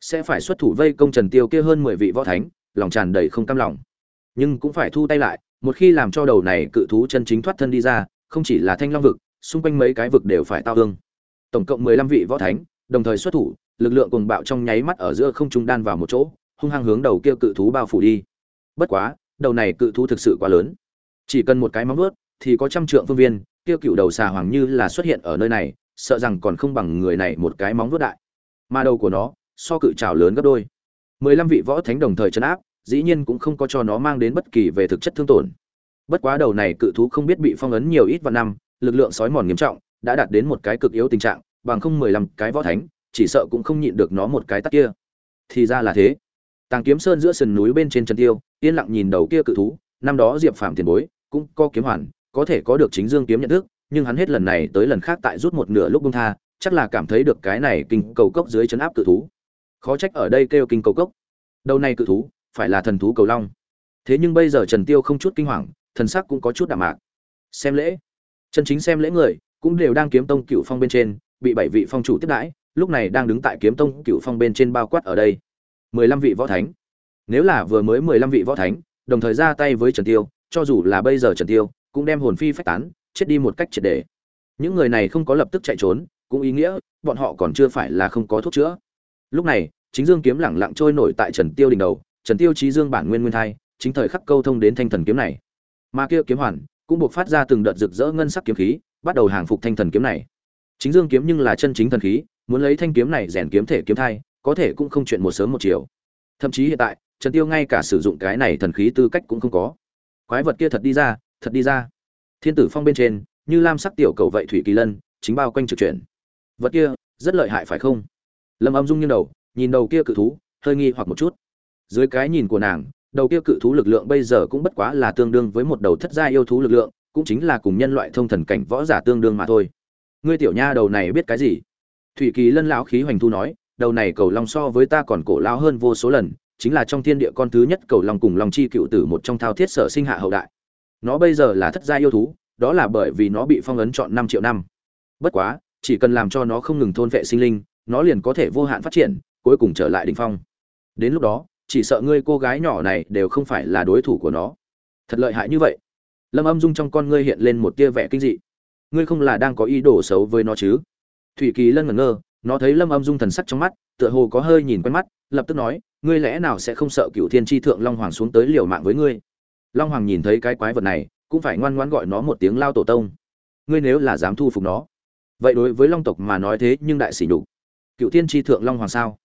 Sẽ phải xuất thủ vây công trần tiêu kia hơn mười vị võ thánh, lòng tràn đầy không cam lòng. Nhưng cũng phải thu tay lại, một khi làm cho đầu này cự thú chân chính thoát thân đi ra, không chỉ là thanh long vực, xung quanh mấy cái vực đều phải tao hương tổng cộng mười lăm vị võ thánh, đồng thời xuất thủ lực lượng cùng bạo trong nháy mắt ở giữa không trung đan vào một chỗ, hung hăng hướng đầu kia cự thú bao phủ đi. Bất quá, đầu này cự thú thực sự quá lớn. Chỉ cần một cái móng vuốt, thì có trăm trượng phương viên, kia cựu đầu xà hoàng như là xuất hiện ở nơi này, sợ rằng còn không bằng người này một cái móng vuốt đại. Mà đầu của nó, so cự trào lớn gấp đôi. Mười lăm vị võ thánh đồng thời chấn áp, dĩ nhiên cũng không có cho nó mang đến bất kỳ về thực chất thương tổn. Bất quá đầu này cự thú không biết bị phong ấn nhiều ít vạn năm, lực lượng sói mòn nghiêm trọng, đã đạt đến một cái cực yếu tình trạng, bằng không mười lăm cái võ thánh chỉ sợ cũng không nhịn được nó một cái tắt kia. Thì ra là thế. Tàng kiếm sơn giữa sườn núi bên trên chân tiêu, yên lặng nhìn đầu kia cự thú, năm đó diệp phàm tiền bối, cũng có kiếm hoàn, có thể có được chính dương kiếm nhận thức, nhưng hắn hết lần này tới lần khác tại rút một nửa lúc bông tha, chắc là cảm thấy được cái này kinh cầu cốc dưới chấn áp cự thú. Khó trách ở đây kêu kinh cầu cốc. Đầu này cự thú, phải là thần thú cầu long. Thế nhưng bây giờ trần tiêu không chút kinh hoàng, thần sắc cũng có chút đạm mạc. Xem lễ. Chân chính xem lễ người, cũng đều đang kiếm tông cựu phong bên trên, bị bảy vị phong chủ tiếp đãi lúc này đang đứng tại kiếm tông cựu phong bên trên bao quát ở đây. mười lăm vị võ thánh. Nếu là vừa mới mười lăm vị võ thánh, đồng thời ra tay với trần tiêu, cho dù là bây giờ trần tiêu cũng đem hồn phi phách tán, chết đi một cách triệt để. Những người này không có lập tức chạy trốn, cũng ý nghĩa bọn họ còn chưa phải là không có thuốc chữa. Lúc này, chính dương kiếm lẳng lặng trôi nổi tại trần tiêu đỉnh đầu, trần tiêu trí dương bản nguyên nguyên thai, chính thời khắc câu thông đến thanh thần kiếm này. Mà kia kiếm hoàn cũng buộc phát ra từng đợt rực rỡ ngân sắc kiếm khí, bắt đầu hàng phục thanh thần kiếm này. Chính dương kiếm nhưng là chân chính thần khí muốn lấy thanh kiếm này rèn kiếm thể kiếm thai, có thể cũng không chuyện một sớm một chiều. Thậm chí hiện tại, trần tiêu ngay cả sử dụng cái này thần khí tư cách cũng không có. Quái vật kia thật đi ra, thật đi ra. Thiên tử phong bên trên, như lam sắc tiểu cầu vậy thủy kỳ lân, chính bao quanh trực chuyển. Vật kia, rất lợi hại phải không? Lâm âm dung như đầu, nhìn đầu kia cự thú, hơi nghi hoặc một chút. Dưới cái nhìn của nàng, đầu kia cự thú lực lượng bây giờ cũng bất quá là tương đương với một đầu thất gia yêu thú lực lượng, cũng chính là cùng nhân loại thông thần cảnh võ giả tương đương mà thôi. Ngươi tiểu nha đầu này biết cái gì? Thủy kỳ lân lão khí hoành thu nói, đầu này cầu long so với ta còn cổ lao hơn vô số lần, chính là trong thiên địa con thứ nhất cầu long cùng long chi cựu tử một trong thao thiết sở sinh hạ hậu đại. Nó bây giờ là thất gia yêu thú, đó là bởi vì nó bị phong ấn chọn năm triệu năm. Bất quá, chỉ cần làm cho nó không ngừng thôn vệ sinh linh, nó liền có thể vô hạn phát triển, cuối cùng trở lại đ ỉ n h phong. Đến lúc đó, chỉ sợ ngươi cô gái nhỏ này đều không phải là đối thủ của nó. Thật lợi hại như vậy. Lâm âm dung trong con ngươi hiện lên một tia vẻ kinh dị. Ngươi không là đang có ý đồ xấu với nó chứ? Thủy kỳ lân ngẩn ngơ, nó thấy lâm âm dung thần sắc trong mắt, tựa hồ có hơi nhìn quen mắt, lập tức nói, ngươi lẽ nào sẽ không sợ cựu thiên tri thượng long hoàng xuống tới liều mạng với ngươi? Long hoàng nhìn thấy cái quái vật này, cũng phải ngoan ngoãn gọi nó một tiếng lao tổ tông. Ngươi nếu là dám thu phục nó, vậy đối với long tộc mà nói thế nhưng đại sỉ nhục. Cựu thiên tri thượng long hoàng sao?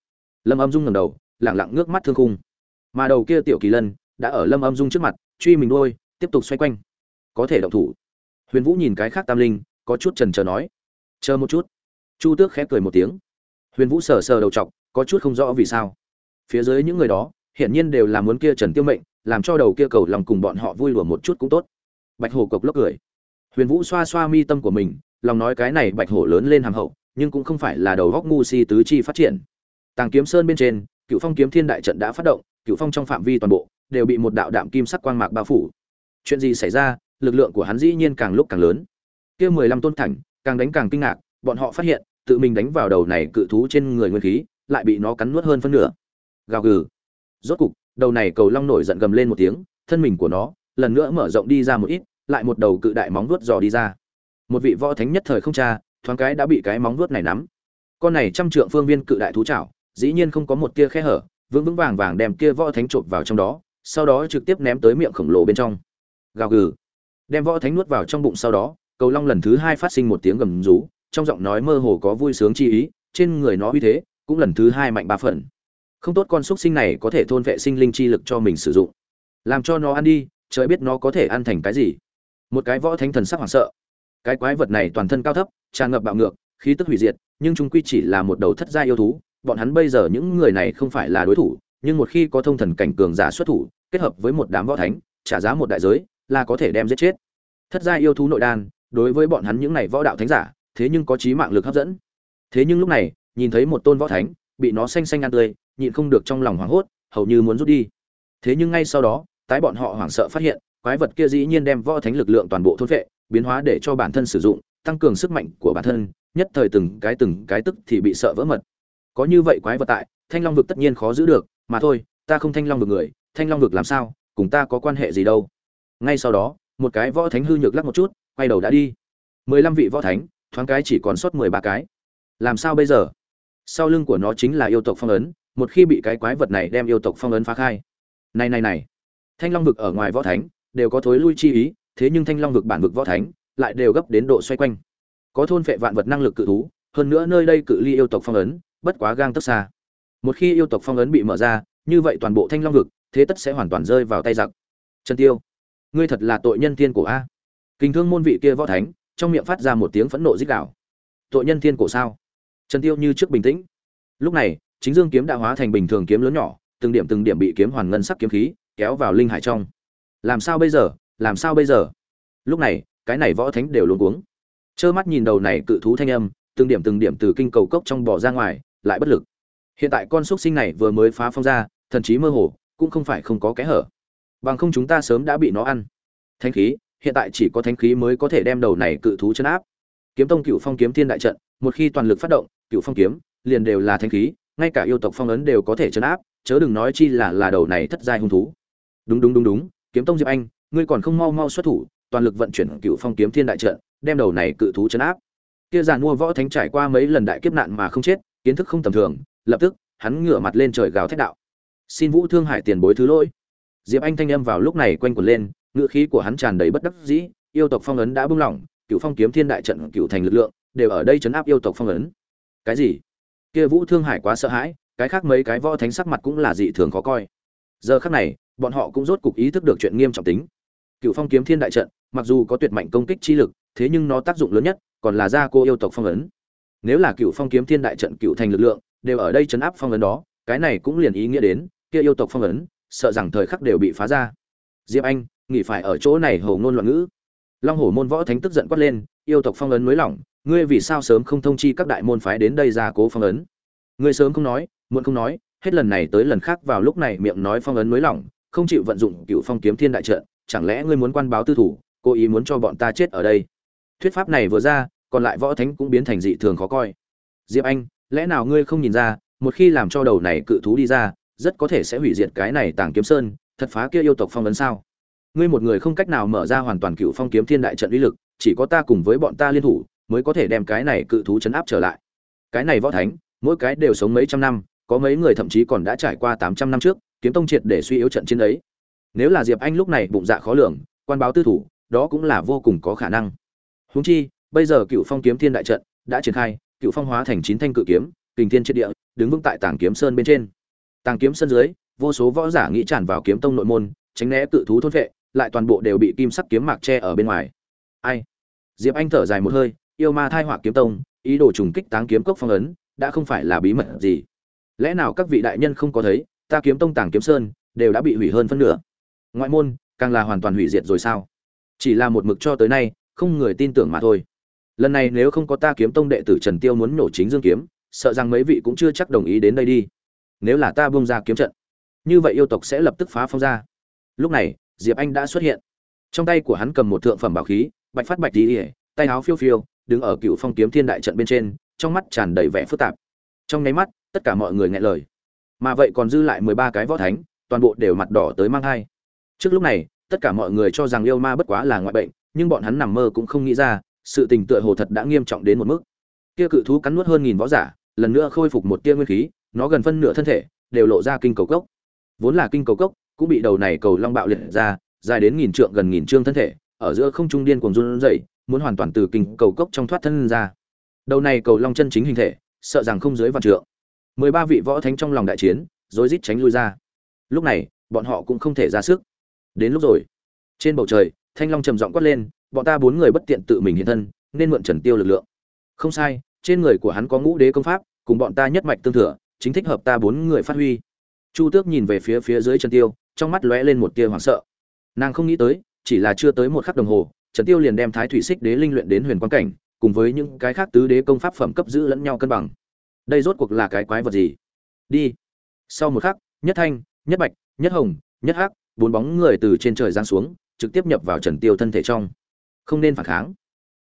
Lâm âm dung ngầm đầu lẳng lặng nước mắt thương khung. Mà đầu kia tiểu kỳ lân đã ở lâm âm dung trước mặt, truy mình đôi tiếp tục xoay quanh. Có thể động thủ. Huyền vũ nhìn cái khác tam linh, có chút trần chờ nói, chờ một chút chu tước khép cười một tiếng. Huyền vũ sờ sờ đầu t có chút không rõ vì sao. Phía dưới những người đó hiển nhiên đều là muốn kia trần tiêu mệnh làm cho đầu kia cầu lòng cùng bọn họ vui lùa một chút cũng tốt. Bạch hổ cộc lốc cười. Huyền vũ xoa xoa mi tâm của mình lòng nói cái này bạch hổ lớn lên hàm hậu nhưng cũng không phải là đầu góc ngu si tứ chi phát triển. Tàng kiếm sơn bên trên cựu phong kiếm thiên đại trận đã phát động cựu phong trong phạm vi toàn bộ đều bị một đạo đạm kim sắc quang mạc bao phủ. Chuyện gì xảy ra lực lượng của hắn dĩ nhiên càng lúc càng lớn. Kia mười lăm tôn thảnh, càng đánh càng kinh ngạc bọn họ phát hiện, tự mình đánh vào đầu này cự thú trên người nguyên khí, lại bị nó cắn nuốt hơn phân nửa. Gào gừ. Rốt cục, đầu này cầu long nổi giận gầm lên một tiếng, thân mình của nó, lần nữa mở rộng đi ra một ít, lại một đầu cự đại móng vuốt dò đi ra. Một vị võ thánh nhất thời không cha thoáng cái đã bị cái móng vuốt này nắm. Con này trăm trượng phương viên cự đại thú chảo, dĩ nhiên không có một tia khe hở, vững vững vàng vàng đem kia võ thánh trộm vào trong đó, sau đó trực tiếp ném tới miệng khổng lồ bên trong. Gào gừ. Đem võ thánh nuốt vào trong bụng sau đó, cầu long lần thứ hai phát sinh một tiếng gầm rú trong giọng nói mơ hồ có vui sướng chi ý, trên người nó uy thế cũng lần thứ hai mạnh ba phần. Không tốt con xúc sinh này có thể thôn vệ sinh linh chi lực cho mình sử dụng. Làm cho nó ăn đi, trời biết nó có thể ăn thành cái gì. Một cái võ thánh thần sắc hoảng sợ. Cái quái vật này toàn thân cao thấp, tràn ngập bạo ngược, khí tức hủy diệt, nhưng chúng quy chỉ là một đầu thất gia yêu thú. Bọn hắn bây giờ những người này không phải là đối thủ, nhưng một khi có thông thần cảnh cường giả xuất thủ, kết hợp với một đám võ thánh, trả giá một đại giới, là có thể đem giết chết. Thất gia yêu thú nội đan, đối với bọn hắn những này võ đạo thánh giả thế nhưng có trí mạng lực hấp dẫn. Thế nhưng lúc này, nhìn thấy một tôn võ thánh, bị nó xanh xanh ăn tươi, nhịn không được trong lòng hoảng hốt, hầu như muốn rút đi. Thế nhưng ngay sau đó, tái bọn họ hoảng sợ phát hiện, quái vật kia dĩ nhiên đem võ thánh lực lượng toàn bộ thôn vệ biến hóa để cho bản thân sử dụng, tăng cường sức mạnh của bản thân, nhất thời từng cái từng cái tức thì bị sợ vỡ mật. Có như vậy quái vật tại, thanh long vực tất nhiên khó giữ được, mà thôi, ta không thanh long vực người, thanh long vực làm sao, cùng ta có quan hệ gì đâu. Ngay sau đó, một cái võ thánh hư nhược lắc một chút, quay đầu đã đi. Mười lăm vị võ thánh thoáng cái chỉ còn sót mười ba cái. Làm sao bây giờ? Sau lưng của nó chính là yêu tộc phong ấn, một khi bị cái quái vật này đem yêu tộc phong ấn phá khai. Này này này. Thanh long vực ở ngoài võ thánh, đều có thối lui chi ý, thế nhưng thanh long vực bản vực võ thánh lại đều gấp đến độ xoay quanh. Có thôn phệ vạn vật năng lực cự thú, hơn nữa nơi đây cự ly yêu tộc phong ấn, bất quá gang tấc xa. Một khi yêu tộc phong ấn bị mở ra, như vậy toàn bộ thanh long vực, thế tất sẽ hoàn toàn rơi vào tay giặc. Trần tiêu, ngươi thật là tội nhân thiên cổ a. Kinh thương môn vị kia võ thánh trong miệng phát ra một tiếng phẫn nộ dích gào. tội nhân thiên cổ sao? Trần tiêu như trước bình tĩnh. Lúc này, chính dương kiếm đã hóa thành bình thường kiếm lớn nhỏ, từng điểm từng điểm bị kiếm hoàn ngân sắc kiếm khí kéo vào linh hải trong. Làm sao bây giờ? Làm sao bây giờ? Lúc này, cái này võ thánh đều luống cuống. Trơ mắt nhìn đầu này cự thú thanh âm, từng điểm từng điểm từ kinh cầu cốc trong bò ra ngoài, lại bất lực. Hiện tại con xúc sinh này vừa mới phá phong ra, thần trí mơ hồ, cũng không phải không có kẽ hở. Bằng không chúng ta sớm đã bị nó ăn. Thanh khí hiện tại chỉ có thanh khí mới có thể đem đầu này cự thú chấn áp. Kiếm tông cựu phong kiếm thiên đại trận, một khi toàn lực phát động cựu phong kiếm liền đều là thanh khí, ngay cả yêu tộc phong ấn đều có thể chấn áp, chớ đừng nói chi là là đầu này thất giai hung thú. Đúng đúng đúng đúng, kiếm tông diệp anh, ngươi còn không mau mau xuất thủ, toàn lực vận chuyển cựu phong kiếm thiên đại trận, đem đầu này cự thú chấn áp. Kia giàn mua võ thánh trải qua mấy lần đại kiếp nạn mà không chết, kiến thức không tầm thường, lập tức, hắn ngửa mặt lên trời gào thét đạo. Xin vũ thương hải tiền bối thứ lỗi. Diệp anh thanh âm vào lúc này quanh quẩn lên ngựa khí của hắn tràn đầy bất đắc dĩ, yêu tộc phong ấn đã bung lỏng, cựu phong kiếm thiên đại trận, cựu thành lực lượng, đều ở đây chấn áp yêu tộc phong ấn. Cái gì? Kia vũ thương hải quá sợ hãi, cái khác mấy cái võ thánh sắc mặt cũng là dị thường khó coi. Giờ khác này, bọn họ cũng rốt cục ý thức được chuyện nghiêm trọng tính. Cựu phong kiếm thiên đại trận, mặc dù có tuyệt mạnh công kích chi lực, thế nhưng nó tác dụng lớn nhất còn là gia cô yêu tộc phong ấn. Nếu là cựu phong kiếm thiên đại trận, cựu thành lực lượng, đều ở đây chấn áp phong ấn đó, cái này cũng liền ý nghĩa đến, kia yêu tộc phong ấn, sợ rằng thời khắc đều bị phá ra. Diệp anh nghỉ phải ở chỗ này hầu ngôn loạn ngữ. Long hổ môn võ thánh tức giận quát lên, yêu tộc phong ấn núi lỏng, ngươi vì sao sớm không thông chi các đại môn phái đến đây ra cố phong ấn? Ngươi sớm không nói, muộn không nói, hết lần này tới lần khác vào lúc này miệng nói phong ấn mới lỏng, không chịu vận dụng cựu phong kiếm thiên đại trận, chẳng lẽ ngươi muốn quan báo tư thủ, cố ý muốn cho bọn ta chết ở đây? Thuyết pháp này vừa ra, còn lại võ thánh cũng biến thành dị thường khó coi. Diệp anh, lẽ nào ngươi không nhìn ra, một khi làm cho đầu này cự thú đi ra, rất có thể sẽ hủy diệt cái này tàng kiếm sơn, thật phá kia yêu tộc phong ấn sao? Ngươi một người không cách nào mở ra hoàn toàn cựu phong kiếm thiên đại trận uy lực, chỉ có ta cùng với bọn ta liên thủ mới có thể đem cái này cự thú chấn áp trở lại. Cái này võ thánh, mỗi cái đều sống mấy trăm năm, có mấy người thậm chí còn đã trải qua tám trăm năm trước, kiếm tông triệt để suy yếu trận chiến ấy. Nếu là diệp anh lúc này bụng dạ khó lường, quan báo tư thủ, đó cũng là vô cùng có khả năng. Huống chi, bây giờ cựu phong kiếm thiên đại trận đã triển khai, cựu phong hóa thành chín thanh cự kiếm, kình thiên triệt địa, đứng vững tại tảng kiếm sơn bên trên. Tàng kiếm sơn dưới, vô số võ giả nghĩ tràn vào kiếm tông nội môn, tránh né cự thú thôn vệ lại toàn bộ đều bị kim sắc kiếm mạc che ở bên ngoài. Ai? Diệp anh thở dài một hơi, yêu ma thai họa kiếm tông, ý đồ trùng kích táng kiếm cốc phong ấn, đã không phải là bí mật gì. Lẽ nào các vị đại nhân không có thấy, ta kiếm tông tàng kiếm sơn, đều đã bị hủy hơn phân nửa? Ngoại môn, càng là hoàn toàn hủy diệt rồi sao? Chỉ là một mực cho tới nay, không người tin tưởng mà thôi. Lần này nếu không có ta kiếm tông đệ tử trần tiêu muốn nổ chính dương kiếm, sợ rằng mấy vị cũng chưa chắc đồng ý đến đây đi. Nếu là ta buông ra kiếm trận, như vậy yêu tộc sẽ lập tức phá phong ra. Lúc này diệp anh đã xuất hiện. Trong tay của hắn cầm một thượng phẩm bảo khí, bạch phát bạch đi ỉa tay áo phiêu phiêu, đứng ở cựu phong kiếm thiên đại trận bên trên, trong mắt tràn đầy vẻ phức tạp. Trong nháy mắt, tất cả mọi người nghe lời. Mà vậy còn dư lại mười ba cái võ thánh, toàn bộ đều mặt đỏ tới mang hai trước lúc này, tất cả mọi người cho rằng yêu ma bất quá là ngoại bệnh, nhưng bọn hắn nằm mơ cũng không nghĩ ra, sự tình tựa hồ thật đã nghiêm trọng đến một mức. Kia cự thú cắn nuốt hơn nghìn võ giả, lần nữa khôi phục một tia nguyên khí, nó gần phân nửa thân thể, đều lộ ra kinh cầu cốc. Vốn là kinh cầu cốc cũng bị đầu này cầu long bạo liệt ra, dài đến nghìn trượng gần nghìn trượng thân thể, ở giữa không trung điên cuồng run rẩy, muốn hoàn toàn từ kinh cầu cốc trong thoát thân ra. Đầu này cầu long chân chính hình thể, sợ rằng không dưới vạn trượng. Mười ba vị võ thánh trong lòng đại chiến, rối rít tránh lui ra. Lúc này, bọn họ cũng không thể ra sức. Đến lúc rồi. Trên bầu trời, thanh long trầm giọng quát lên, bọn ta bốn người bất tiện tự mình hiện thân, nên mượn trần tiêu lực lượng. Không sai, trên người của hắn có ngũ đế công pháp, cùng bọn ta nhất mạch tương thừa, chính thích hợp ta bốn người phát huy. Chu tước nhìn về phía phía dưới trần tiêu trong mắt lóe lên một tia hoảng sợ. Nàng không nghĩ tới, chỉ là chưa tới một khắc đồng hồ, trần tiêu liền đem thái thủy xích đế linh luyện đến huyền quan cảnh, cùng với những cái khác tứ đế công pháp phẩm cấp giữ lẫn nhau cân bằng. Đây rốt cuộc là cái quái vật gì? Đi. Sau một khắc, nhất thanh, nhất bạch, nhất hồng, nhất hắc, bốn bóng người từ trên trời giáng xuống, trực tiếp nhập vào trần tiêu thân thể trong. Không nên phản kháng.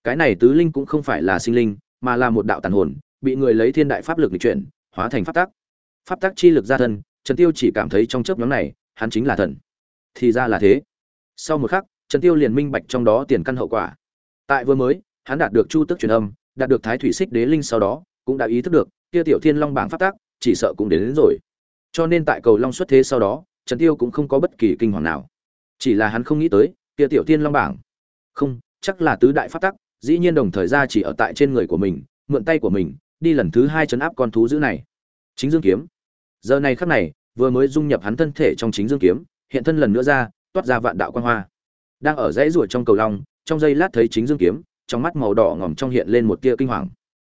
Cái này tứ linh cũng không phải là sinh linh, mà là một đạo tàn hồn, bị người lấy thiên đại pháp lực lịch chuyển, hóa thành pháp tắc. Pháp tắc chi lực ra thân, trần tiêu chỉ cảm thấy trong chớp nhóm này hắn chính là thần. Thì ra là thế. Sau một khắc trần tiêu liền minh bạch trong đó tiền căn hậu quả. Tại vừa mới hắn đạt được chu tức truyền âm đạt được thái thủy xích đế linh sau đó cũng đã ý thức được kia tiểu thiên long bảng phát tác, chỉ sợ cũng đến, đến rồi. Cho nên tại cầu long xuất thế sau đó trần tiêu cũng không có bất kỳ kinh hoàng nào. Chỉ là hắn không nghĩ tới kia tiểu thiên long bảng. Không chắc là tứ đại phát tắc dĩ nhiên đồng thời ra chỉ ở tại trên người của mình mượn tay của mình đi lần thứ hai chấn áp con thú dữ này. Chính dương kiếm. Giờ này khắc này vừa mới dung nhập hắn thân thể trong chính dương kiếm, hiện thân lần nữa ra, toát ra vạn đạo quan hoa. Đang ở dãy ruột trong cầu long, trong giây lát thấy chính dương kiếm, trong mắt màu đỏ ngòm trong hiện lên một tia kinh hoàng.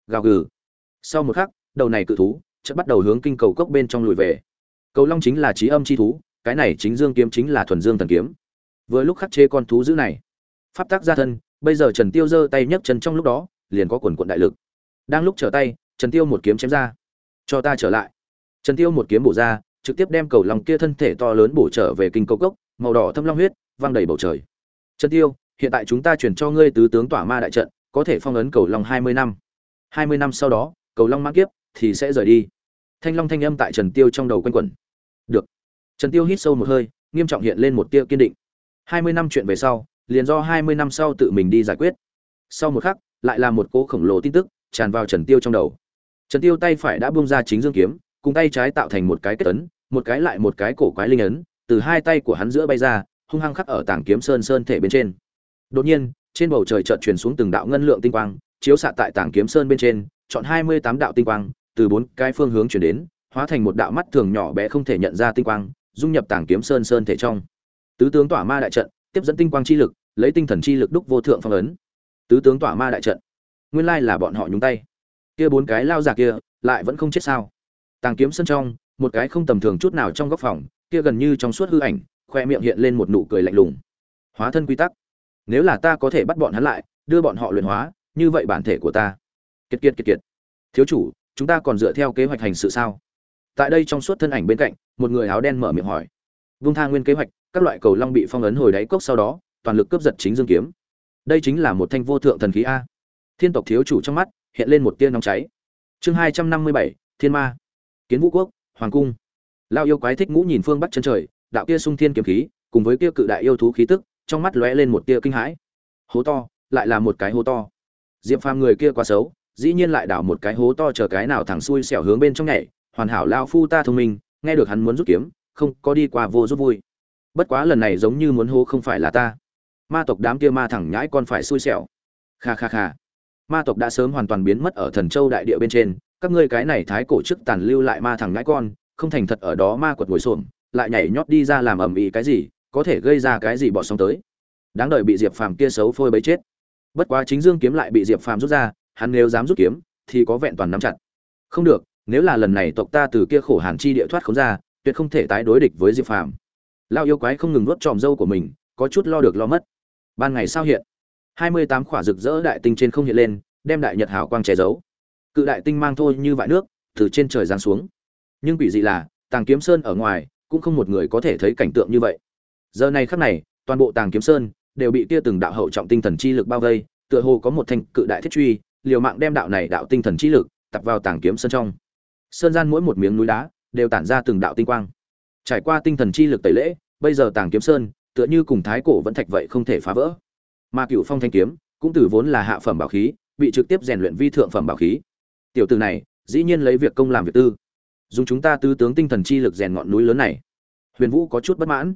Gào gừ. Sau một khắc, đầu này cự thú chợt bắt đầu hướng kinh cầu cốc bên trong lùi về. Cầu long chính là trí âm chi thú, cái này chính dương kiếm chính là thuần dương thần kiếm. Vừa lúc khắc chế con thú dữ này, pháp tác ra thân, bây giờ trần tiêu giơ tay nhấc chân trong lúc đó, liền có quần quận đại lực. Đang lúc trở tay, trần tiêu một kiếm chém ra. Cho ta trở lại. Trần tiêu một kiếm bổ ra trực tiếp đem cầu long kia thân thể to lớn bổ trở về kinh cầu cốc, màu đỏ thâm long huyết văng đầy bầu trời. Trần tiêu, hiện tại chúng ta chuyển cho ngươi tứ tướng tỏa ma đại trận, có thể phong ấn cầu long hai mươi năm. hai mươi năm sau đó, cầu long mãn kiếp thì sẽ rời đi. Thanh long thanh âm tại trần tiêu trong đầu quanh quẩn. Được. Trần tiêu hít sâu một hơi, nghiêm trọng hiện lên một tia kiên định. hai mươi năm chuyện về sau, liền do hai mươi năm sau tự mình đi giải quyết. Sau một khắc, lại là một cỗ khổng lồ tin tức tràn vào trần tiêu trong đầu. Trần tiêu tay phải đã buông ra chính dương kiếm cùng tay trái tạo thành một cái kết ấn, một cái lại một cái cổ quái linh ấn, từ hai tay của hắn giữa bay ra, hung hăng khắc ở tảng kiếm sơn sơn thể bên trên. Đột nhiên, trên bầu trời chợt truyền xuống từng đạo ngân lượng tinh quang, chiếu xạ tại tảng kiếm sơn bên trên, chọn hai mươi tám đạo tinh quang, từ bốn cái phương hướng chuyển đến, hóa thành một đạo mắt thường nhỏ bé không thể nhận ra tinh quang, dung nhập tảng kiếm sơn sơn thể trong. Tứ tướng tỏa ma đại trận, tiếp dẫn tinh quang chi lực, lấy tinh thần chi lực đúc vô thượng phong ấn. Tứ tướng tỏa ma đại trận. Nguyên lai là bọn họ nhúng tay. Kia bốn cái lao giả kia, lại vẫn không chết sao? Tàng kiếm sân trong, một cái không tầm thường chút nào trong góc phòng, kia gần như trong suốt hư ảnh, khoe miệng hiện lên một nụ cười lạnh lùng. Hóa thân quy tắc. Nếu là ta có thể bắt bọn hắn lại, đưa bọn họ luyện hóa, như vậy bản thể của ta. Kiệt kiệt kiệt kiệt. Thiếu chủ, chúng ta còn dựa theo kế hoạch hành sự sao? Tại đây trong suốt thân ảnh bên cạnh, một người áo đen mở miệng hỏi. Vung tha nguyên kế hoạch, các loại cầu long bị phong ấn hồi đáy cốc sau đó, toàn lực cướp giật chính dương kiếm. Đây chính là một thanh vô thượng thần khí a. Thiên tộc thiếu chủ trong mắt, hiện lên một tia nóng cháy. Chương hai trăm năm mươi bảy, thiên ma kiến vũ quốc, hoàng cung. Lao yêu quái thích ngũ nhìn phương bắc chân trời, đạo kia sung thiên kiếm khí, cùng với kia cự đại yêu thú khí tức, trong mắt lóe lên một tia kinh hãi. Hố to, lại là một cái hố to. Diệp phàm người kia quá xấu, dĩ nhiên lại đảo một cái hố to chờ cái nào thẳng xuôi xẻo hướng bên trong nhảy. Hoàn hảo lao phu ta thông minh, nghe được hắn muốn rút kiếm, không có đi qua vô rút vui. Bất quá lần này giống như muốn hố không phải là ta. Ma tộc đám kia ma thẳng nhãi con phải xui xẻo. Kha kha kha. Ma tộc đã sớm hoàn toàn biến mất ở thần châu đại địa bên trên các ngươi cái này thái cổ chức tàn lưu lại ma thằng ngãi con, không thành thật ở đó ma quật ngồi xổm, lại nhảy nhót đi ra làm ầm ĩ cái gì, có thể gây ra cái gì bỏ xong tới. Đáng đợi bị diệp phàm kia xấu phôi bấy chết. Bất quá chính dương kiếm lại bị diệp phàm rút ra, hắn nếu dám rút kiếm, thì có vẹn toàn nắm chặt. Không được, nếu là lần này tộc ta từ kia khổ hàn chi địa thoát không ra, tuyệt không thể tái đối địch với diệp phàm. Lao yêu quái không ngừng nuốt tròm dâu của mình, có chút lo được lo mất. Ban ngày sao hiện? Hai mươi tám khỏa rực rỡ đại tinh trên không hiện lên, đem đại nhật hào quang che giấu cự đại tinh mang thôi như vại nước, từ trên trời giáng xuống. Nhưng quỷ dị là, tàng kiếm sơn ở ngoài, cũng không một người có thể thấy cảnh tượng như vậy. Giờ này khắc này, toàn bộ tàng kiếm sơn đều bị kia từng đạo hậu trọng tinh thần chi lực bao vây, tựa hồ có một thanh cự đại thiết truy, liều mạng đem đạo này đạo tinh thần chi lực tập vào tàng kiếm sơn trong. Sơn gian mỗi một miếng núi đá đều tản ra từng đạo tinh quang. Trải qua tinh thần chi lực tẩy lễ, bây giờ tàng kiếm sơn tựa như cùng thái cổ vẫn thạch vậy không thể phá vỡ. Mà cựu phong thanh kiếm cũng từ vốn là hạ phẩm bảo khí, bị trực tiếp rèn luyện vi thượng phẩm bảo khí tiểu tử này, dĩ nhiên lấy việc công làm việc tư. Dùng chúng ta tứ tướng tinh thần chi lực rèn ngọn núi lớn này. Huyền vũ có chút bất mãn.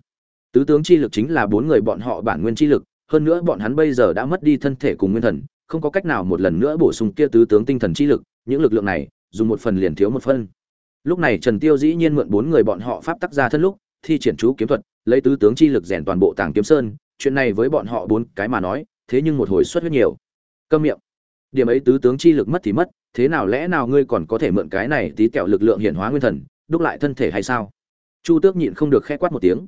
Tứ tướng chi lực chính là bốn người bọn họ bản nguyên chi lực, hơn nữa bọn hắn bây giờ đã mất đi thân thể cùng nguyên thần, không có cách nào một lần nữa bổ sung kia tứ tướng tinh thần chi lực, những lực lượng này, dùng một phần liền thiếu một phân. Lúc này trần tiêu dĩ nhiên mượn bốn người bọn họ pháp tắc ra thân lúc, thi triển chú kiếm thuật, lấy tứ tướng chi lực rèn toàn bộ tàng kiếm sơn. Chuyện này với bọn họ bốn cái mà nói, thế nhưng một hồi suất huyết nhiều. Câm miệng. Điểm ấy tứ tướng chi lực mất thì mất thế nào lẽ nào ngươi còn có thể mượn cái này tí kẹo lực lượng hiển hóa nguyên thần, đúc lại thân thể hay sao? Chu tước nhịn không được khẽ quát một tiếng.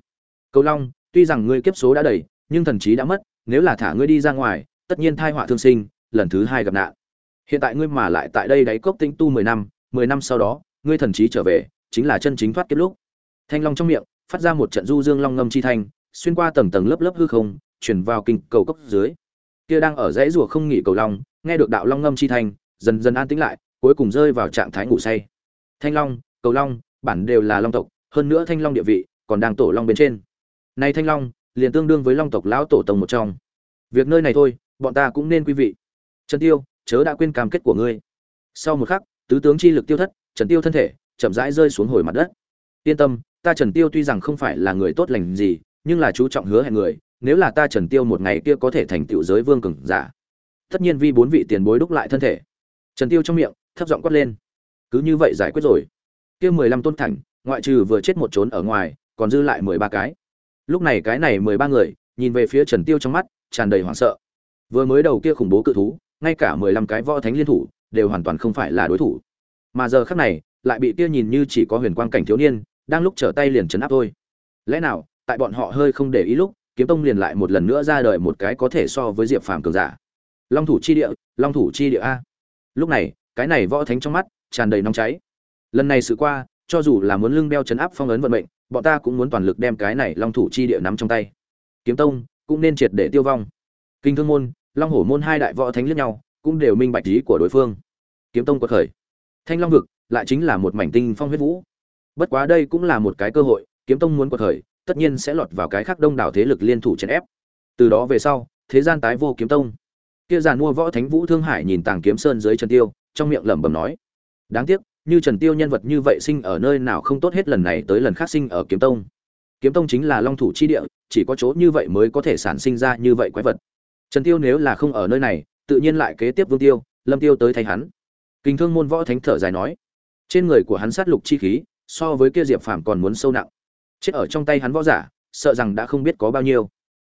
Cầu long, tuy rằng ngươi kiếp số đã đầy, nhưng thần trí đã mất, nếu là thả ngươi đi ra ngoài, tất nhiên thai họa thương sinh, lần thứ hai gặp nạn. Hiện tại ngươi mà lại tại đây đáy cốc tinh tu mười năm mười năm sau đó, ngươi thần trí trở về, chính là chân chính thoát kiếp lúc. Thanh long trong miệng, phát ra một trận du dương long ngâm chi thanh, xuyên qua tầng tầng lớp lớp hư không chuyển vào kinh cầu cốc dưới. Kia đang ở dãy rùa không nghỉ cầu long, nghe được đạo long ngâm chi thanh dần dần an tĩnh lại, cuối cùng rơi vào trạng thái ngủ say. Thanh long, cầu long, bản đều là long tộc, hơn nữa thanh long địa vị còn đang tổ long bên trên. Nay thanh long, liền tương đương với long tộc lão tổ tông một trong. Việc nơi này thôi, bọn ta cũng nên quý vị. Trần tiêu, chớ đã quên cam kết của ngươi. Sau một khắc, tứ tướng chi lực tiêu thất, trần tiêu thân thể chậm rãi rơi xuống hồi mặt đất. Yên tâm, ta trần tiêu tuy rằng không phải là người tốt lành gì, nhưng là chú trọng hứa hẹn người, nếu là ta trần tiêu một ngày kia có thể thành tiểu giới vương cường giả. Tất nhiên vi bốn vị tiền bối đúc lại thân thể trần tiêu trong miệng, thấp giọng quát lên. Cứ như vậy giải quyết rồi. Kia mười lăm tôn thành, ngoại trừ vừa chết một trốn ở ngoài, còn dư lại mười ba cái. Lúc này cái này mười ba người, nhìn về phía trần tiêu trong mắt, tràn đầy hoảng sợ. Vừa mới đầu kia khủng bố cự thú, ngay cả mười lăm cái võ thánh liên thủ, đều hoàn toàn không phải là đối thủ. Mà giờ khắc này, lại bị kia nhìn như chỉ có huyền quang cảnh thiếu niên, đang lúc trở tay liền chấn áp thôi. Lẽ nào, tại bọn họ hơi không để ý lúc, kiếm tông liền lại một lần nữa ra đời một cái có thể so với diệp phàm cường giả. Long thủ chi địa, long thủ chi địa a lúc này, cái này võ thánh trong mắt tràn đầy nóng cháy. Lần này sự qua, cho dù là muốn lưng đeo chấn áp phong ấn vận mệnh, bọn ta cũng muốn toàn lực đem cái này long thủ chi địa nắm trong tay. Kiếm tông cũng nên triệt để tiêu vong. Kinh thương môn, long hổ môn hai đại võ thánh liếc nhau, cũng đều minh bạch ý của đối phương. Kiếm tông quật khởi. Thanh long vực lại chính là một mảnh tinh phong huyết vũ. Bất quá đây cũng là một cái cơ hội, kiếm tông muốn quật khởi, tất nhiên sẽ lọt vào cái khác đông đảo thế lực liên thủ chèn ép. Từ đó về sau, thế gian tái vô kiếm tông kia giàn mua võ thánh vũ thương hải nhìn tàng kiếm sơn dưới trần tiêu, trong miệng lẩm bẩm nói, đáng tiếc, như trần tiêu nhân vật như vậy sinh ở nơi nào không tốt hết lần này tới lần khác sinh ở kiếm tông. Kiếm tông chính là long thủ chi địa, chỉ có chỗ như vậy mới có thể sản sinh ra như vậy quái vật. Trần tiêu nếu là không ở nơi này, tự nhiên lại kế tiếp vương tiêu, lâm tiêu tới thay hắn. Kinh thương môn võ thánh thở dài nói, trên người của hắn sát lục chi khí, so với kia diệp phàm còn muốn sâu nặng. Chết ở trong tay hắn võ giả, sợ rằng đã không biết có bao nhiêu.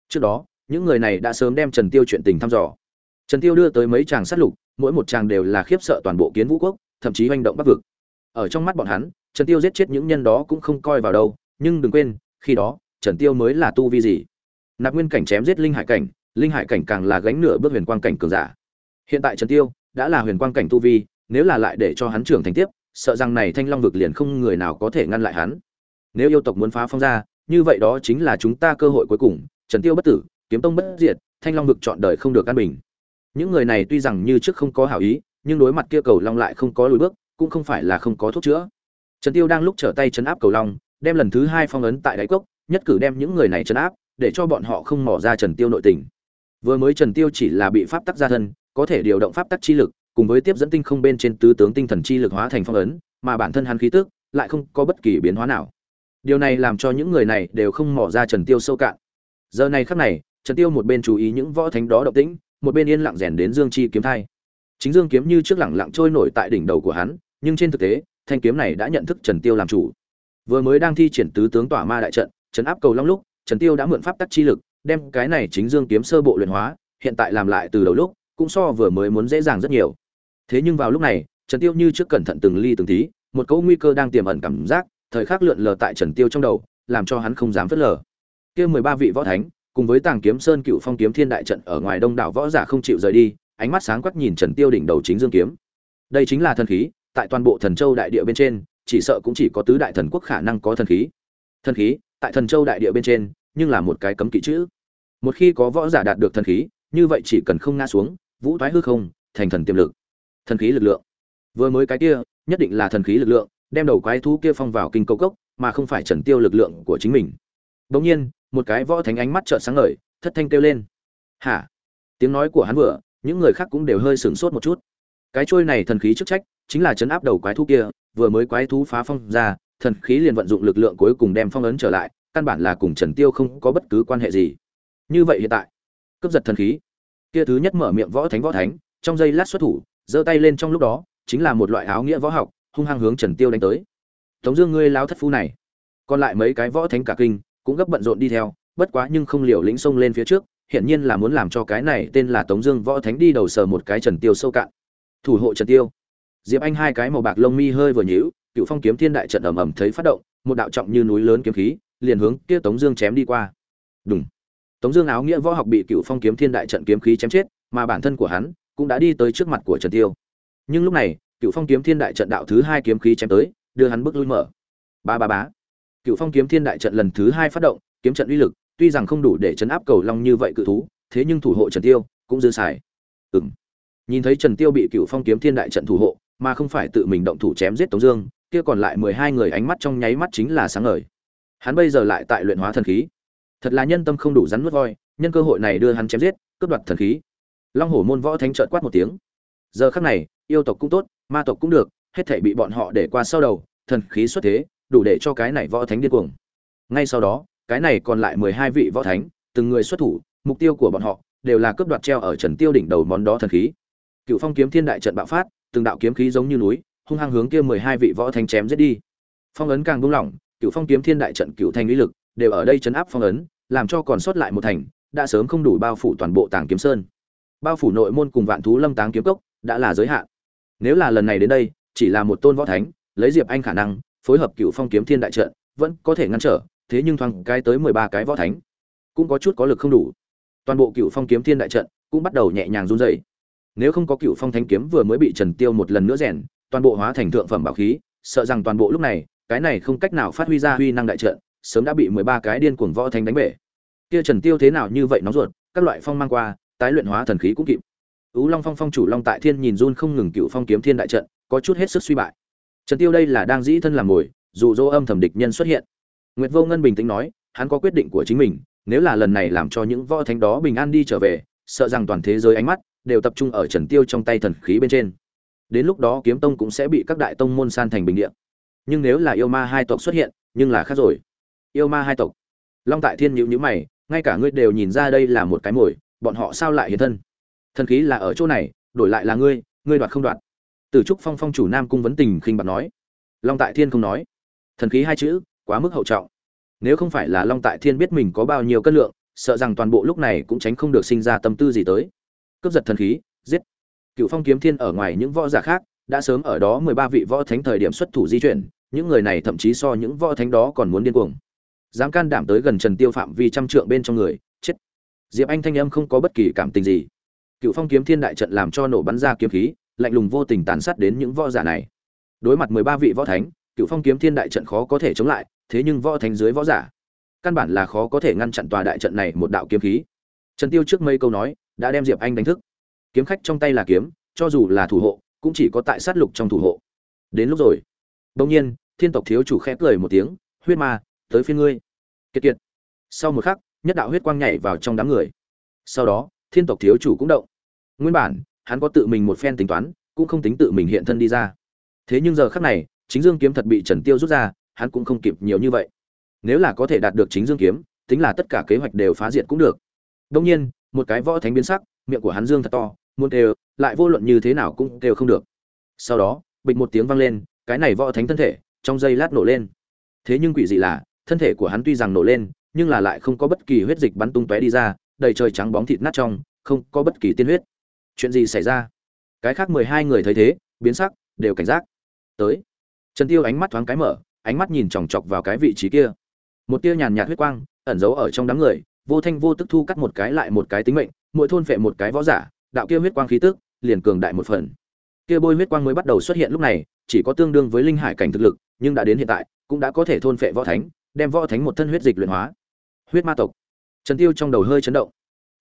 Trước đó, những người này đã sớm đem trần tiêu chuyện tình thăm dò trần tiêu đưa tới mấy chàng sát lục, mỗi một chàng đều là khiếp sợ toàn bộ kiến vũ quốc, thậm chí hành động bắc vực. Ở trong mắt bọn hắn, trần tiêu giết chết những nhân đó cũng không coi vào đâu, nhưng đừng quên, khi đó, trần tiêu mới là tu vi gì? Nạp nguyên cảnh chém giết linh hải cảnh, linh hải cảnh càng là gánh nửa bước huyền quang cảnh cường giả. Hiện tại trần tiêu đã là huyền quang cảnh tu vi, nếu là lại để cho hắn trưởng thành tiếp, sợ rằng này thanh long vực liền không người nào có thể ngăn lại hắn. Nếu yêu tộc muốn phá phong ra, như vậy đó chính là chúng ta cơ hội cuối cùng, trần tiêu bất tử, kiếm tông bất diệt, thanh long vực chọn đời không được an bình những người này tuy rằng như trước không có hảo ý, nhưng đối mặt kia cầu long lại không có lùi bước, cũng không phải là không có thuốc chữa. Trần tiêu đang lúc trở tay chấn áp cầu long, đem lần thứ hai phong ấn tại đáy cốc, nhất cử đem những người này chấn áp, để cho bọn họ không mò ra trần tiêu nội tình. Vừa mới trần tiêu chỉ là bị pháp tắc gia thân, có thể điều động pháp tắc chi lực, cùng với tiếp dẫn tinh không bên trên tứ tướng tinh thần chi lực hóa thành phong ấn, mà bản thân hắn khí tức lại không có bất kỳ biến hóa nào. Điều này làm cho những người này đều không mò ra trần tiêu sâu cạn. Giờ này khắc này, trần tiêu một bên chú ý những võ thánh đó động tĩnh một bên yên lặng rèn đến dương chi kiếm thai. Chính dương kiếm như trước lẳng lặng trôi nổi tại đỉnh đầu của hắn, nhưng trên thực tế, thanh kiếm này đã nhận thức trần tiêu làm chủ. Vừa mới đang thi triển tứ tướng tỏa ma đại trận trấn áp cầu long lúc, trần tiêu đã mượn pháp tắc chi lực, đem cái này chính dương kiếm sơ bộ luyện hóa, hiện tại làm lại từ đầu lúc, cũng so vừa mới muốn dễ dàng rất nhiều. Thế nhưng vào lúc này, trần tiêu như trước cẩn thận từng ly từng tí, một cỗ nguy cơ đang tiềm ẩn cảm giác, thời khắc lượn lờ tại trần tiêu trong đầu, làm cho hắn không dám phớt lờ. Kia mười ba vị võ thánh cùng với tàng kiếm sơn cựu phong kiếm thiên đại trận ở ngoài đông đảo võ giả không chịu rời đi, ánh mắt sáng quắc nhìn trần tiêu đỉnh đầu chính dương kiếm. Đây chính là thần khí, tại toàn bộ thần châu đại địa bên trên, chỉ sợ cũng chỉ có tứ đại thần quốc khả năng có thần khí. Thần khí, tại thần châu đại địa bên trên, nhưng là một cái cấm kỵ chữ. Một khi có võ giả đạt được thần khí, như vậy chỉ cần không ngã xuống, vũ thoái hư không, thành thần tiềm lực. Thần khí lực lượng. Vừa mới cái kia, nhất định là thần khí lực lượng, đem đầu quái thú kia phong vào kinh cầu cốc, mà không phải trần tiêu lực lượng của chính mình. Đột nhiên, một cái võ thánh ánh mắt trợn sáng ngời, thất thanh kêu lên. Hả? Tiếng nói của hắn vừa, những người khác cũng đều hơi sửng sốt một chút. Cái trôi này thần khí chức trách, chính là chấn áp đầu quái thú kia, vừa mới quái thú phá phong ra, thần khí liền vận dụng lực lượng cuối cùng đem phong ấn trở lại, căn bản là cùng trần tiêu không có bất cứ quan hệ gì. Như vậy hiện tại, cướp giật thần khí. Kia thứ nhất mở miệng võ thánh võ thánh, trong giây lát xuất thủ, giơ tay lên trong lúc đó, chính là một loại áo nghĩa võ học, hung hăng hướng trần tiêu đánh tới. Tống dương ngươi láo thất phu này. Còn lại mấy cái võ thánh cả kinh cũng gấp bận rộn đi theo, bất quá nhưng không liều lĩnh xông lên phía trước, hiển nhiên là muốn làm cho cái này tên là tống dương võ thánh đi đầu sờ một cái trần tiêu sâu cạn. Thủ hộ trần tiêu. Diệp anh hai cái màu bạc lông mi hơi vừa nhíu, cựu phong kiếm thiên đại trận ầm ầm thấy phát động, một đạo trọng như núi lớn kiếm khí, liền hướng kia tống dương chém đi qua. Đúng tống dương áo nghĩa võ học bị cựu phong kiếm thiên đại trận kiếm khí chém chết, mà bản thân của hắn cũng đã đi tới trước mặt của trần tiêu. Nhưng lúc này, cựu phong kiếm thiên đại trận đạo thứ hai kiếm khí chém tới, đưa hắn bước lui mở. Ba ba bá cựu phong kiếm thiên đại trận lần thứ hai phát động, kiếm trận uy lực, tuy rằng không đủ để chấn áp cầu long như vậy cự thú, thế nhưng thủ hộ trần tiêu cũng dư xài. Ừm. nhìn thấy trần tiêu bị cựu phong kiếm thiên đại trận thủ hộ, mà không phải tự mình động thủ chém giết tống dương, kia còn lại mười hai người ánh mắt trong nháy mắt chính là sáng ngời. Hắn bây giờ lại tại luyện hóa thần khí. Thật là nhân tâm không đủ rắn nuốt voi, nhân cơ hội này đưa hắn chém giết, cướp đoạt thần khí. Long hổ môn võ thánh trợn quát một tiếng. Giờ khắc này, yêu tộc cũng tốt, ma tộc cũng được, hết thảy bị bọn họ để qua sau đầu, thần khí xuất thế đủ để cho cái này võ thánh điên cuồng. Ngay sau đó, cái này còn lại mười hai vị võ thánh, từng người xuất thủ, mục tiêu của bọn họ đều là cướp đoạt treo ở trần tiêu đỉnh đầu món đó thần khí. Cựu phong kiếm thiên đại trận bạo phát, từng đạo kiếm khí giống như núi, hung hăng hướng kia mười hai vị võ thánh chém giết đi. Phong ấn càng buông lỏng, cựu phong kiếm thiên đại trận cựu thanh lý lực đều ở đây chấn áp phong ấn, làm cho còn sót lại một thành, đã sớm không đủ bao phủ toàn bộ tàng kiếm sơn. Bao phủ nội môn cùng vạn thú lâm táng kiếm cốc đã là giới hạn. Nếu là lần này đến đây, chỉ là một tôn võ thánh, lấy diệp anh khả năng phối hợp cựu phong kiếm thiên đại trận vẫn có thể ngăn trở thế nhưng thoáng cái tới mười ba cái võ thánh cũng có chút có lực không đủ. Toàn bộ cựu phong kiếm thiên đại trận cũng bắt đầu nhẹ nhàng run rẩy. Nếu không có cựu phong thánh kiếm vừa mới bị trần tiêu một lần nữa rèn toàn bộ hóa thành thượng phẩm bảo khí sợ rằng toàn bộ lúc này cái này không cách nào phát huy ra huy năng đại trận sớm đã bị mười ba cái điên cuồng võ thánh đánh bể. Kia trần tiêu thế nào như vậy nóng ruột các loại phong mang qua tái luyện hóa thần khí cũng kịp. Ú Long Phong Phong chủ Long Tại Thiên nhìn run không ngừng cựu phong kiếm thiên đại trận, có chút hết sức suy bại. Trần Tiêu đây là đang dĩ thân làm mồi, dù dỗ âm thầm địch nhân xuất hiện. Nguyệt Vô Ngân bình tĩnh nói, hắn có quyết định của chính mình, nếu là lần này làm cho những võ thánh đó bình an đi trở về, sợ rằng toàn thế giới ánh mắt đều tập trung ở Trần Tiêu trong tay thần khí bên trên. Đến lúc đó kiếm tông cũng sẽ bị các đại tông môn san thành bình địa. Nhưng nếu là yêu ma hai tộc xuất hiện, nhưng là khác rồi. Yêu ma hai tộc. Long Tại Thiên nhíu nhíu mày, ngay cả ngươi đều nhìn ra đây là một cái mồi, bọn họ sao lại hiện thân? thần khí là ở chỗ này đổi lại là ngươi ngươi đoạt không đoạt từ trúc phong phong chủ nam cung vấn tình khinh bạc nói. Long tại thiên không nói. Thần khí hai chữ, quá mức hậu trọng. Nếu không phải là long tại thiên biết mình có bao nhiêu cân lượng, sợ rằng toàn bộ lúc này cũng tránh không được sinh ra tâm tư gì tới. Cướp giật thần khí, giết. Cựu phong kiếm thiên ở ngoài những võ giả khác, đã sớm ở đó mười ba vị võ thánh thời điểm xuất thủ di chuyển, những người này thậm chí so những võ thánh đó còn muốn điên cuồng. Dám can đảm tới gần trần tiêu phạm vi trăm trượng bên trong người, chết. Diệp anh thanh âm không có bất kỳ cảm tình gì. Cựu phong kiếm thiên đại trận làm cho nổ bắn ra kiếm khí lạnh lùng vô tình tàn sát đến những võ giả này. Đối mặt mười ba vị võ thánh cựu phong kiếm thiên đại trận khó có thể chống lại, thế nhưng võ thánh dưới võ giả, căn bản là khó có thể ngăn chặn tòa đại trận này một đạo kiếm khí. Trần tiêu trước mấy câu nói, đã đem diệp anh đánh thức. Kiếm khách trong tay là kiếm, cho dù là thủ hộ, cũng chỉ có tại sát lục trong thủ hộ. Đến lúc rồi. Đông nhiên, thiên tộc thiếu chủ khẽ cười một tiếng, huyết ma, tới phiên ngươi. Kiệt kiệt. Sau một khắc, nhất đạo huyết quang nhảy vào trong đám người. Sau đó, thiên tộc thiếu chủ cũng động. Nguyên bản hắn có tự mình một phen tính toán, cũng không tính tự mình hiện thân đi ra. Thế nhưng giờ khắc này, chính dương kiếm thật bị trần tiêu rút ra, hắn cũng không kịp nhiều như vậy. Nếu là có thể đạt được chính dương kiếm, tính là tất cả kế hoạch đều phá diệt cũng được. Đông nhiên, một cái võ thánh biến sắc, miệng của hắn dương thật to, muốn đều lại vô luận như thế nào cũng đều không được. Sau đó, bịch một tiếng vang lên, cái này võ thánh thân thể, trong giây lát nổ lên. Thế nhưng quỷ dị là, thân thể của hắn tuy rằng nổ lên, nhưng là lại không có bất kỳ huyết dịch bắn tung tóe đi ra, đầy trời trắng bóng thịt nát trong, không có bất kỳ tiên huyết chuyện gì xảy ra? Cái khác mười hai người thấy thế, biến sắc, đều cảnh giác. Tới. Trần tiêu ánh mắt thoáng cái mở, ánh mắt nhìn chòng chọc vào cái vị trí kia. Một tia nhàn nhạt huyết quang, ẩn giấu ở trong đám người, vô thanh vô tức thu cắt một cái lại một cái tính mệnh, mỗi thôn phệ một cái võ giả, đạo kia huyết quang khí tức, liền cường đại một phần. Kia bôi huyết quang mới bắt đầu xuất hiện lúc này, chỉ có tương đương với linh hải cảnh thực lực, nhưng đã đến hiện tại, cũng đã có thể thôn phệ võ thánh, đem võ thánh một thân huyết dịch luyện hóa. Huyết ma tộc. Trần tiêu trong đầu hơi chấn động.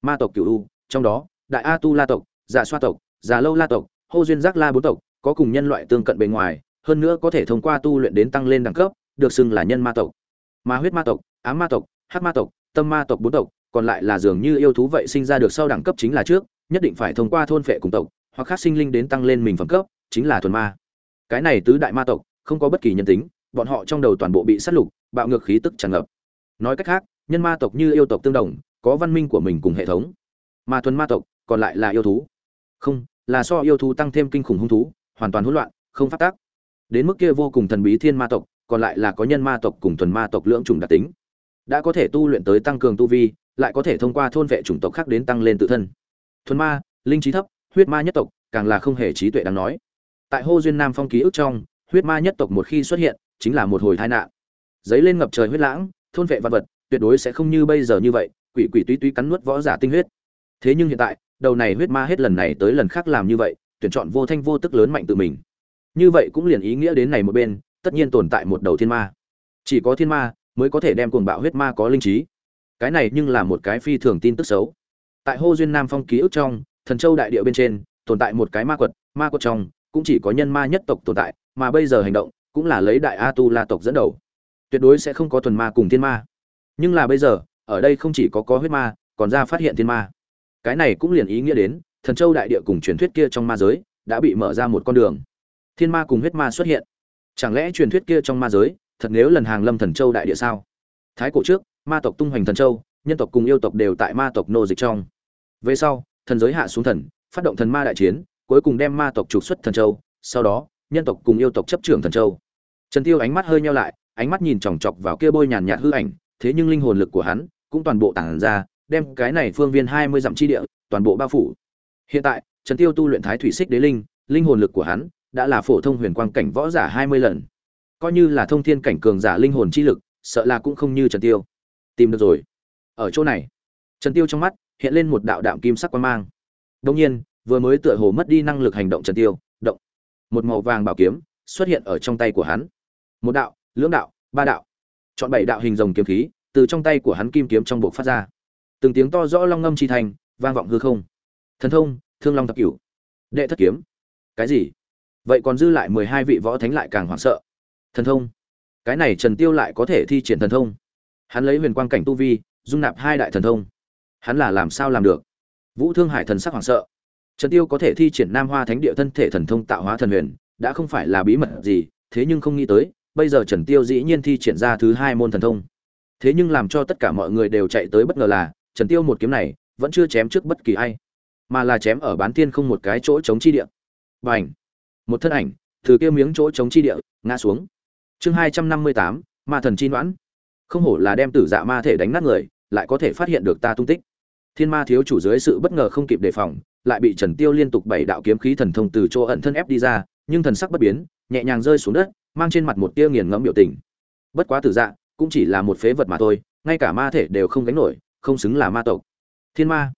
Ma tộc cửu u, trong đó, đại a tu la tộc giả xoa tộc giả lâu la tộc, hô duyên giác la bốn tộc, có cùng nhân loại tương cận bề ngoài, hơn nữa có thể thông qua tu luyện đến tăng lên đẳng cấp, được xưng là nhân ma tộc. Ma huyết ma tộc, ám ma tộc, hắc ma tộc, tâm ma tộc bốn tộc, còn lại là dường như yêu thú vậy sinh ra được sau đẳng cấp chính là trước, nhất định phải thông qua thôn phệ cùng tộc, hoặc khác sinh linh đến tăng lên mình phẩm cấp, chính là thuần ma. Cái này tứ đại ma tộc, không có bất kỳ nhân tính, bọn họ trong đầu toàn bộ bị sát lục, bạo ngược khí tức tràn ngập. Nói cách khác, nhân ma tộc như yêu tộc tương đồng, có văn minh của mình cùng hệ thống. Mà thuần ma tộc, còn lại là yêu thú không, là so yêu thú tăng thêm kinh khủng hung thú, hoàn toàn hỗn loạn, không phát tác. Đến mức kia vô cùng thần bí thiên ma tộc, còn lại là có nhân ma tộc cùng thuần ma tộc lưỡng chủng đặc tính. Đã có thể tu luyện tới tăng cường tu vi, lại có thể thông qua thôn vệ chủng tộc khác đến tăng lên tự thân. Thuần ma, linh trí thấp, huyết ma nhất tộc, càng là không hề trí tuệ đáng nói. Tại hô duyên nam phong ký ức trong, huyết ma nhất tộc một khi xuất hiện, chính là một hồi tai nạn. Giấy lên ngập trời huyết lãng, thôn vệ vật vật, tuyệt đối sẽ không như bây giờ như vậy, quỷ quỷ tuy tuy cắn nuốt võ giả tinh huyết. Thế nhưng hiện tại đầu này huyết ma hết lần này tới lần khác làm như vậy, tuyển chọn vô thanh vô tức lớn mạnh tự mình. Như vậy cũng liền ý nghĩa đến này một bên, tất nhiên tồn tại một đầu thiên ma. Chỉ có thiên ma mới có thể đem cuồng bạo huyết ma có linh trí. Cái này nhưng là một cái phi thường tin tức xấu. Tại hô duyên nam phong ký ức trong, thần châu đại địa bên trên, tồn tại một cái ma quật ma quật trong cũng chỉ có nhân ma nhất tộc tồn tại, mà bây giờ hành động cũng là lấy đại a tu la tộc dẫn đầu. Tuyệt đối sẽ không có thuần ma cùng thiên ma. Nhưng là bây giờ, ở đây không chỉ có có huyết ma, còn ra phát hiện thiên ma cái này cũng liền ý nghĩa đến, thần châu đại địa cùng truyền thuyết kia trong ma giới đã bị mở ra một con đường. Thiên ma cùng huyết ma xuất hiện. Chẳng lẽ truyền thuyết kia trong ma giới thật nếu lần hàng lâm thần châu đại địa sao? Thái cổ trước, ma tộc tung hoành thần châu, nhân tộc cùng yêu tộc đều tại ma tộc nô dịch trong. Về sau, thần giới hạ xuống thần, phát động thần ma đại chiến, cuối cùng đem ma tộc trục xuất thần châu, sau đó, nhân tộc cùng yêu tộc chấp trưởng thần châu. Trần tiêu ánh mắt hơi nheo lại, ánh mắt nhìn chòng chọc vào kia bôi nhàn nhạt hư ảnh, thế nhưng linh hồn lực của hắn cũng toàn bộ tản ra đem cái này phương viên hai mươi dặm chi địa, toàn bộ bao phủ. Hiện tại, trần tiêu tu luyện thái thủy xích đế linh linh hồn lực của hắn đã là phổ thông huyền quang cảnh võ giả hai mươi lần. Coi như là thông thiên cảnh cường giả linh hồn chi lực, sợ là cũng không như trần tiêu. Tìm được rồi. Ở chỗ này, trần tiêu trong mắt hiện lên một đạo đạm kim sắc quang mang. Đông nhiên, vừa mới tựa hồ mất đi năng lực hành động trần tiêu, động. Một màu vàng bảo kiếm xuất hiện ở trong tay của hắn. Một đạo, lưỡng đạo, ba đạo. Chọn bảy đạo hình rồng kiếm khí từ trong tay của hắn kim kiếm trong bộ phát ra từng tiếng to rõ long ngâm chi thành vang vọng hư không. Thần thông, thương long thập cửu. Đệ thất kiếm. Cái gì? Vậy còn dư lại mười hai vị võ thánh lại càng hoảng sợ. Thần thông. Cái này trần tiêu lại có thể thi triển thần thông. Hắn lấy huyền quang cảnh tu vi, dung nạp hai đại thần thông. Hắn là làm sao làm được? Vũ thương hải thần sắc hoảng sợ. Trần tiêu có thể thi triển nam hoa thánh địa thân thể thần thông tạo hóa thần huyền, đã không phải là bí mật gì, thế nhưng không nghĩ tới, bây giờ trần tiêu dĩ nhiên thi triển ra thứ hai môn thần thông. Thế nhưng làm cho tất cả mọi người đều chạy tới bất ngờ là trần tiêu một kiếm này vẫn chưa chém trước bất kỳ ai, mà là chém ở bán tiên không một cái chỗ chống chi địa. Bành! Một thân ảnh từ kia miếng chỗ chống chi địa ngã xuống. Chương hai trăm năm mươi tám, ma thần chi đoán không hổ là đem tử dạ ma thể đánh nát người, lại có thể phát hiện được ta tung tích. Thiên ma thiếu chủ dưới sự bất ngờ không kịp đề phòng, lại bị trần tiêu liên tục bảy đạo kiếm khí thần thông từ chỗ ẩn thân ép đi ra, nhưng thần sắc bất biến, nhẹ nhàng rơi xuống đất, mang trên mặt một tia nghiền ngẫm biểu tình. Bất quá tử dạ cũng chỉ là một phế vật mà thôi, ngay cả ma thể đều không gánh nổi không xứng là ma tộc. Thiên ma.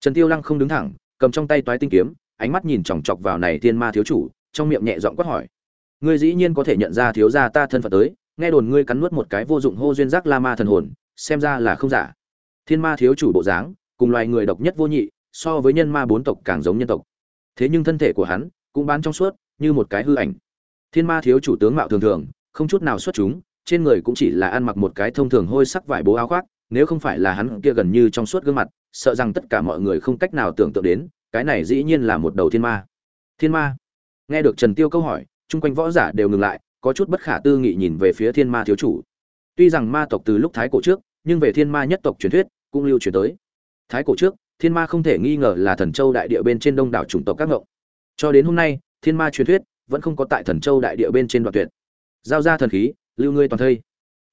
Trần tiêu lăng không đứng thẳng, cầm trong tay toái tinh kiếm, ánh mắt nhìn chòng chọc vào này thiên ma thiếu chủ, trong miệng nhẹ giọng quát hỏi. Ngươi dĩ nhiên có thể nhận ra thiếu gia ta thân phận tới, nghe đồn ngươi cắn nuốt một cái vô dụng hô duyên giác la ma thần hồn, xem ra là không giả. Thiên ma thiếu chủ bộ dáng, cùng loài người độc nhất vô nhị, so với nhân ma bốn tộc càng giống nhân tộc. Thế nhưng thân thể của hắn, cũng bán trong suốt, như một cái hư ảnh. Thiên ma thiếu chủ tướng mạo thường thường, không chút nào xuất chúng, trên người cũng chỉ là ăn mặc một cái thông thường hôi sắc vải bố áo khoác nếu không phải là hắn kia gần như trong suốt gương mặt, sợ rằng tất cả mọi người không cách nào tưởng tượng đến, cái này dĩ nhiên là một đầu thiên ma. Thiên ma? Nghe được trần tiêu câu hỏi, chung quanh võ giả đều ngừng lại, có chút bất khả tư nghị nhìn về phía thiên ma thiếu chủ. Tuy rằng ma tộc từ lúc thái cổ trước, nhưng về thiên ma nhất tộc truyền thuyết, cũng lưu truyền tới. Thái cổ trước, thiên ma không thể nghi ngờ là thần châu đại địa bên trên đông đảo chủng tộc các ngộng cho đến hôm nay, thiên ma truyền thuyết vẫn không có tại thần châu đại địa bên trên đoạn tuyệt. Giao ra thần khí, lưu ngươi toàn thây.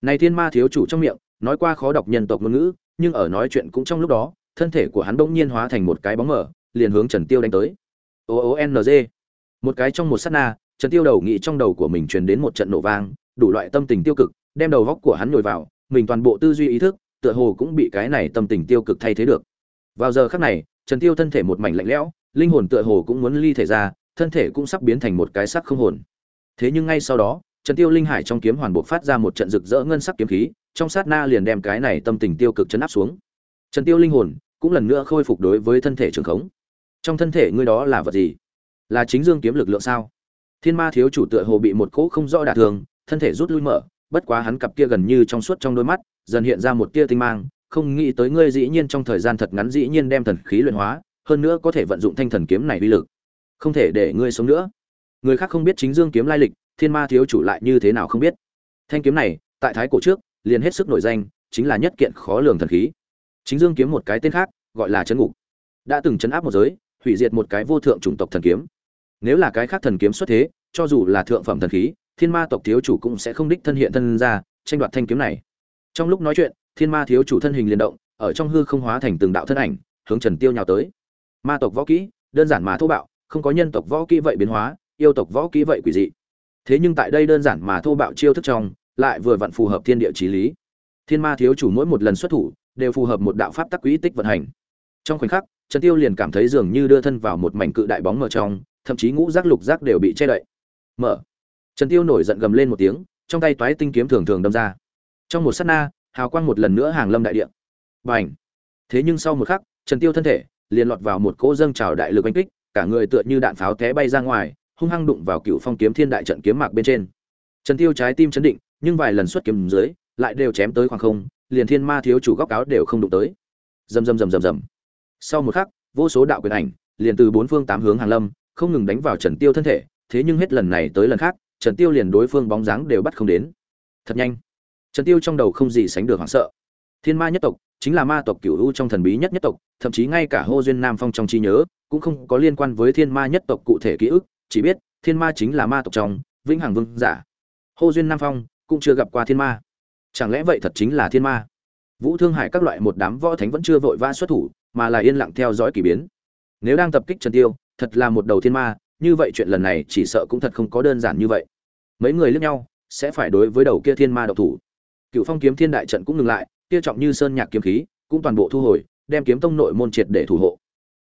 Này thiên ma thiếu chủ trong miệng nói qua khó đọc nhân tộc ngôn ngữ, nhưng ở nói chuyện cũng trong lúc đó, thân thể của hắn bỗng nhiên hóa thành một cái bóng mở liền hướng trần tiêu đánh tới. O o n g. Một cái trong một sát na, trần tiêu đầu nghĩ trong đầu của mình truyền đến một trận nổ vang, đủ loại tâm tình tiêu cực, đem đầu góc của hắn nhồi vào, mình toàn bộ tư duy ý thức, tựa hồ cũng bị cái này tâm tình tiêu cực thay thế được. Vào giờ khắc này, trần tiêu thân thể một mảnh lạnh lẽo, linh hồn tựa hồ cũng muốn ly thể ra, thân thể cũng sắp biến thành một cái sắc không hồn. Thế nhưng ngay sau đó, trần tiêu linh hải trong kiếm hoàn bộ phát ra một trận rực rỡ ngân sắc kiếm khí trong sát na liền đem cái này tâm tình tiêu cực chấn áp xuống. Trần tiêu linh hồn cũng lần nữa khôi phục đối với thân thể trường khống. Trong thân thể ngươi đó là vật gì? Là chính dương kiếm lực lượng sao? Thiên ma thiếu chủ tựa hồ bị một cỗ không rõ đả thường thân thể rút lui mở, bất quá hắn cặp kia gần như trong suốt trong đôi mắt, dần hiện ra một tia tinh mang, không nghĩ tới ngươi dĩ nhiên trong thời gian thật ngắn dĩ nhiên đem thần khí luyện hóa, hơn nữa có thể vận dụng thanh thần kiếm này uy lực. Không thể để ngươi sống nữa. Người khác không biết chính dương kiếm lai lịch, thiên ma thiếu chủ lại như thế nào không biết. Thanh kiếm này, tại thái cổ trước liền hết sức nổi danh, chính là nhất kiện khó lường thần khí. Chính dương kiếm một cái tên khác, gọi là chấn ngục. Đã từng chấn áp một giới, hủy diệt một cái vô thượng chủng tộc thần kiếm. Nếu là cái khác thần kiếm xuất thế, cho dù là thượng phẩm thần khí, thiên ma tộc thiếu chủ cũng sẽ không đích thân hiện thân ra, tranh đoạt thanh kiếm này. Trong lúc nói chuyện, thiên ma thiếu chủ thân hình liền động, ở trong hư không hóa thành từng đạo thân ảnh, hướng trần tiêu nhào tới. Ma tộc võ kỹ, đơn giản mà thô bạo, không có nhân tộc võ kỹ vậy biến hóa, yêu tộc võ kỹ vậy quỷ dị. Thế nhưng tại đây đơn giản mà thô bạo chiêu thức trong lại vừa vặn phù hợp thiên địa chí lý. Thiên ma thiếu chủ mỗi một lần xuất thủ, đều phù hợp một đạo pháp tắc quý tích vận hành. Trong khoảnh khắc, trần tiêu liền cảm thấy dường như đưa thân vào một mảnh cự đại bóng mờ trong, thậm chí ngũ giác lục giác đều bị che đậy. Mở. Trần tiêu nổi giận gầm lên một tiếng, trong tay toái tinh kiếm thường thường đâm ra. Trong một sát na, hào quang một lần nữa hàng lâm đại địa. Bành. Thế nhưng sau một khắc, trần tiêu thân thể liền lọt vào một cỗ dâng trào đại lực đánh kích, cả người tựa như đạn pháo té bay ra ngoài, hung hăng đụng vào cựu phong kiếm thiên đại trận kiếm mạc bên trên. Trần tiêu trái tim chấn định nhưng vài lần xuất kiếm dưới, lại đều chém tới khoảng không, liền thiên ma thiếu chủ góc áo đều không đụng tới. Rầm rầm rầm rầm rầm. Sau một khắc, vô số đạo quyền ảnh liền từ bốn phương tám hướng hàng lâm, không ngừng đánh vào trần tiêu thân thể, thế nhưng hết lần này tới lần khác, trần tiêu liền đối phương bóng dáng đều bắt không đến. Thật nhanh. Trần tiêu trong đầu không gì sánh được hoảng sợ. Thiên ma nhất tộc chính là ma tộc cửu u trong thần bí nhất nhất tộc, thậm chí ngay cả hô duyên nam phong trong trí nhớ cũng không có liên quan với thiên ma nhất tộc cụ thể ký ức, chỉ biết thiên ma chính là ma tộc trong, vĩnh hằng vương giả. Hô duyên nam phong cũng chưa gặp qua thiên ma. Chẳng lẽ vậy thật chính là thiên ma? Vũ thương hải các loại một đám võ thánh vẫn chưa vội vã xuất thủ, mà là yên lặng theo dõi kỳ biến. Nếu đang tập kích trần tiêu, thật là một đầu thiên ma, như vậy chuyện lần này chỉ sợ cũng thật không có đơn giản như vậy. Mấy người liếc nhau, sẽ phải đối với đầu kia thiên ma độc thủ. Cựu phong kiếm thiên đại trận cũng ngừng lại, kia trọng như sơn nhạc kiếm khí, cũng toàn bộ thu hồi, đem kiếm tông nội môn triệt để thủ hộ.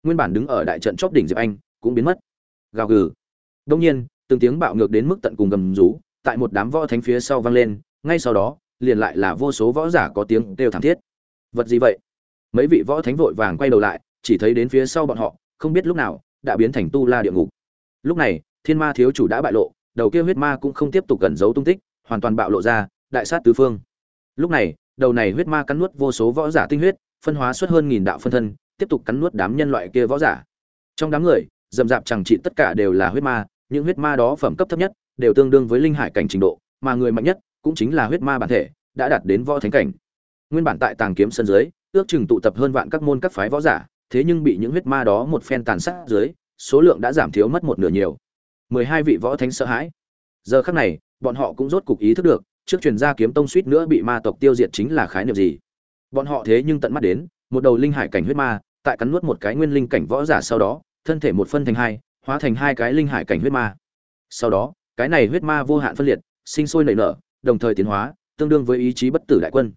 Nguyên bản đứng ở đại trận chóp đỉnh diệp anh, cũng biến mất. Gào gừ. Đông nhiên, từng tiếng bạo ngược đến mức tận cùng gầm rú tại một đám võ thánh phía sau vang lên, ngay sau đó, liền lại là vô số võ giả có tiếng kêu thảm thiết. Vật gì vậy? Mấy vị võ thánh vội vàng quay đầu lại, chỉ thấy đến phía sau bọn họ, không biết lúc nào, đã biến thành tu la địa ngục. Lúc này, thiên ma thiếu chủ đã bại lộ, đầu kia huyết ma cũng không tiếp tục gần giấu tung tích, hoàn toàn bạo lộ ra, đại sát tứ phương. Lúc này, đầu này huyết ma cắn nuốt vô số võ giả tinh huyết, phân hóa suốt hơn nghìn đạo phân thân, tiếp tục cắn nuốt đám nhân loại kia võ giả. Trong đám người dầm dạp chẳng trị tất cả đều là huyết ma, những huyết ma đó phẩm cấp thấp nhất đều tương đương với linh hải cảnh trình độ, mà người mạnh nhất cũng chính là huyết ma bản thể, đã đạt đến võ thánh cảnh. Nguyên bản tại tàng kiếm sân dưới, ước chừng tụ tập hơn vạn các môn các phái võ giả, thế nhưng bị những huyết ma đó một phen tàn sát dưới, số lượng đã giảm thiếu mất một nửa nhiều. Mười hai vị võ thánh sợ hãi. Giờ khắc này, bọn họ cũng rốt cục ý thức được, trước truyền gia kiếm tông suýt nữa bị ma tộc tiêu diệt chính là khái niệm gì. Bọn họ thế nhưng tận mắt đến, một đầu linh hải cảnh huyết ma, tại cắn nuốt một cái nguyên linh cảnh võ giả sau đó, thân thể một phân thành hai, hóa thành hai cái linh hải cảnh huyết ma. Sau đó cái này huyết ma vô hạn phân liệt, sinh sôi nảy nở, đồng thời tiến hóa, tương đương với ý chí bất tử đại quân.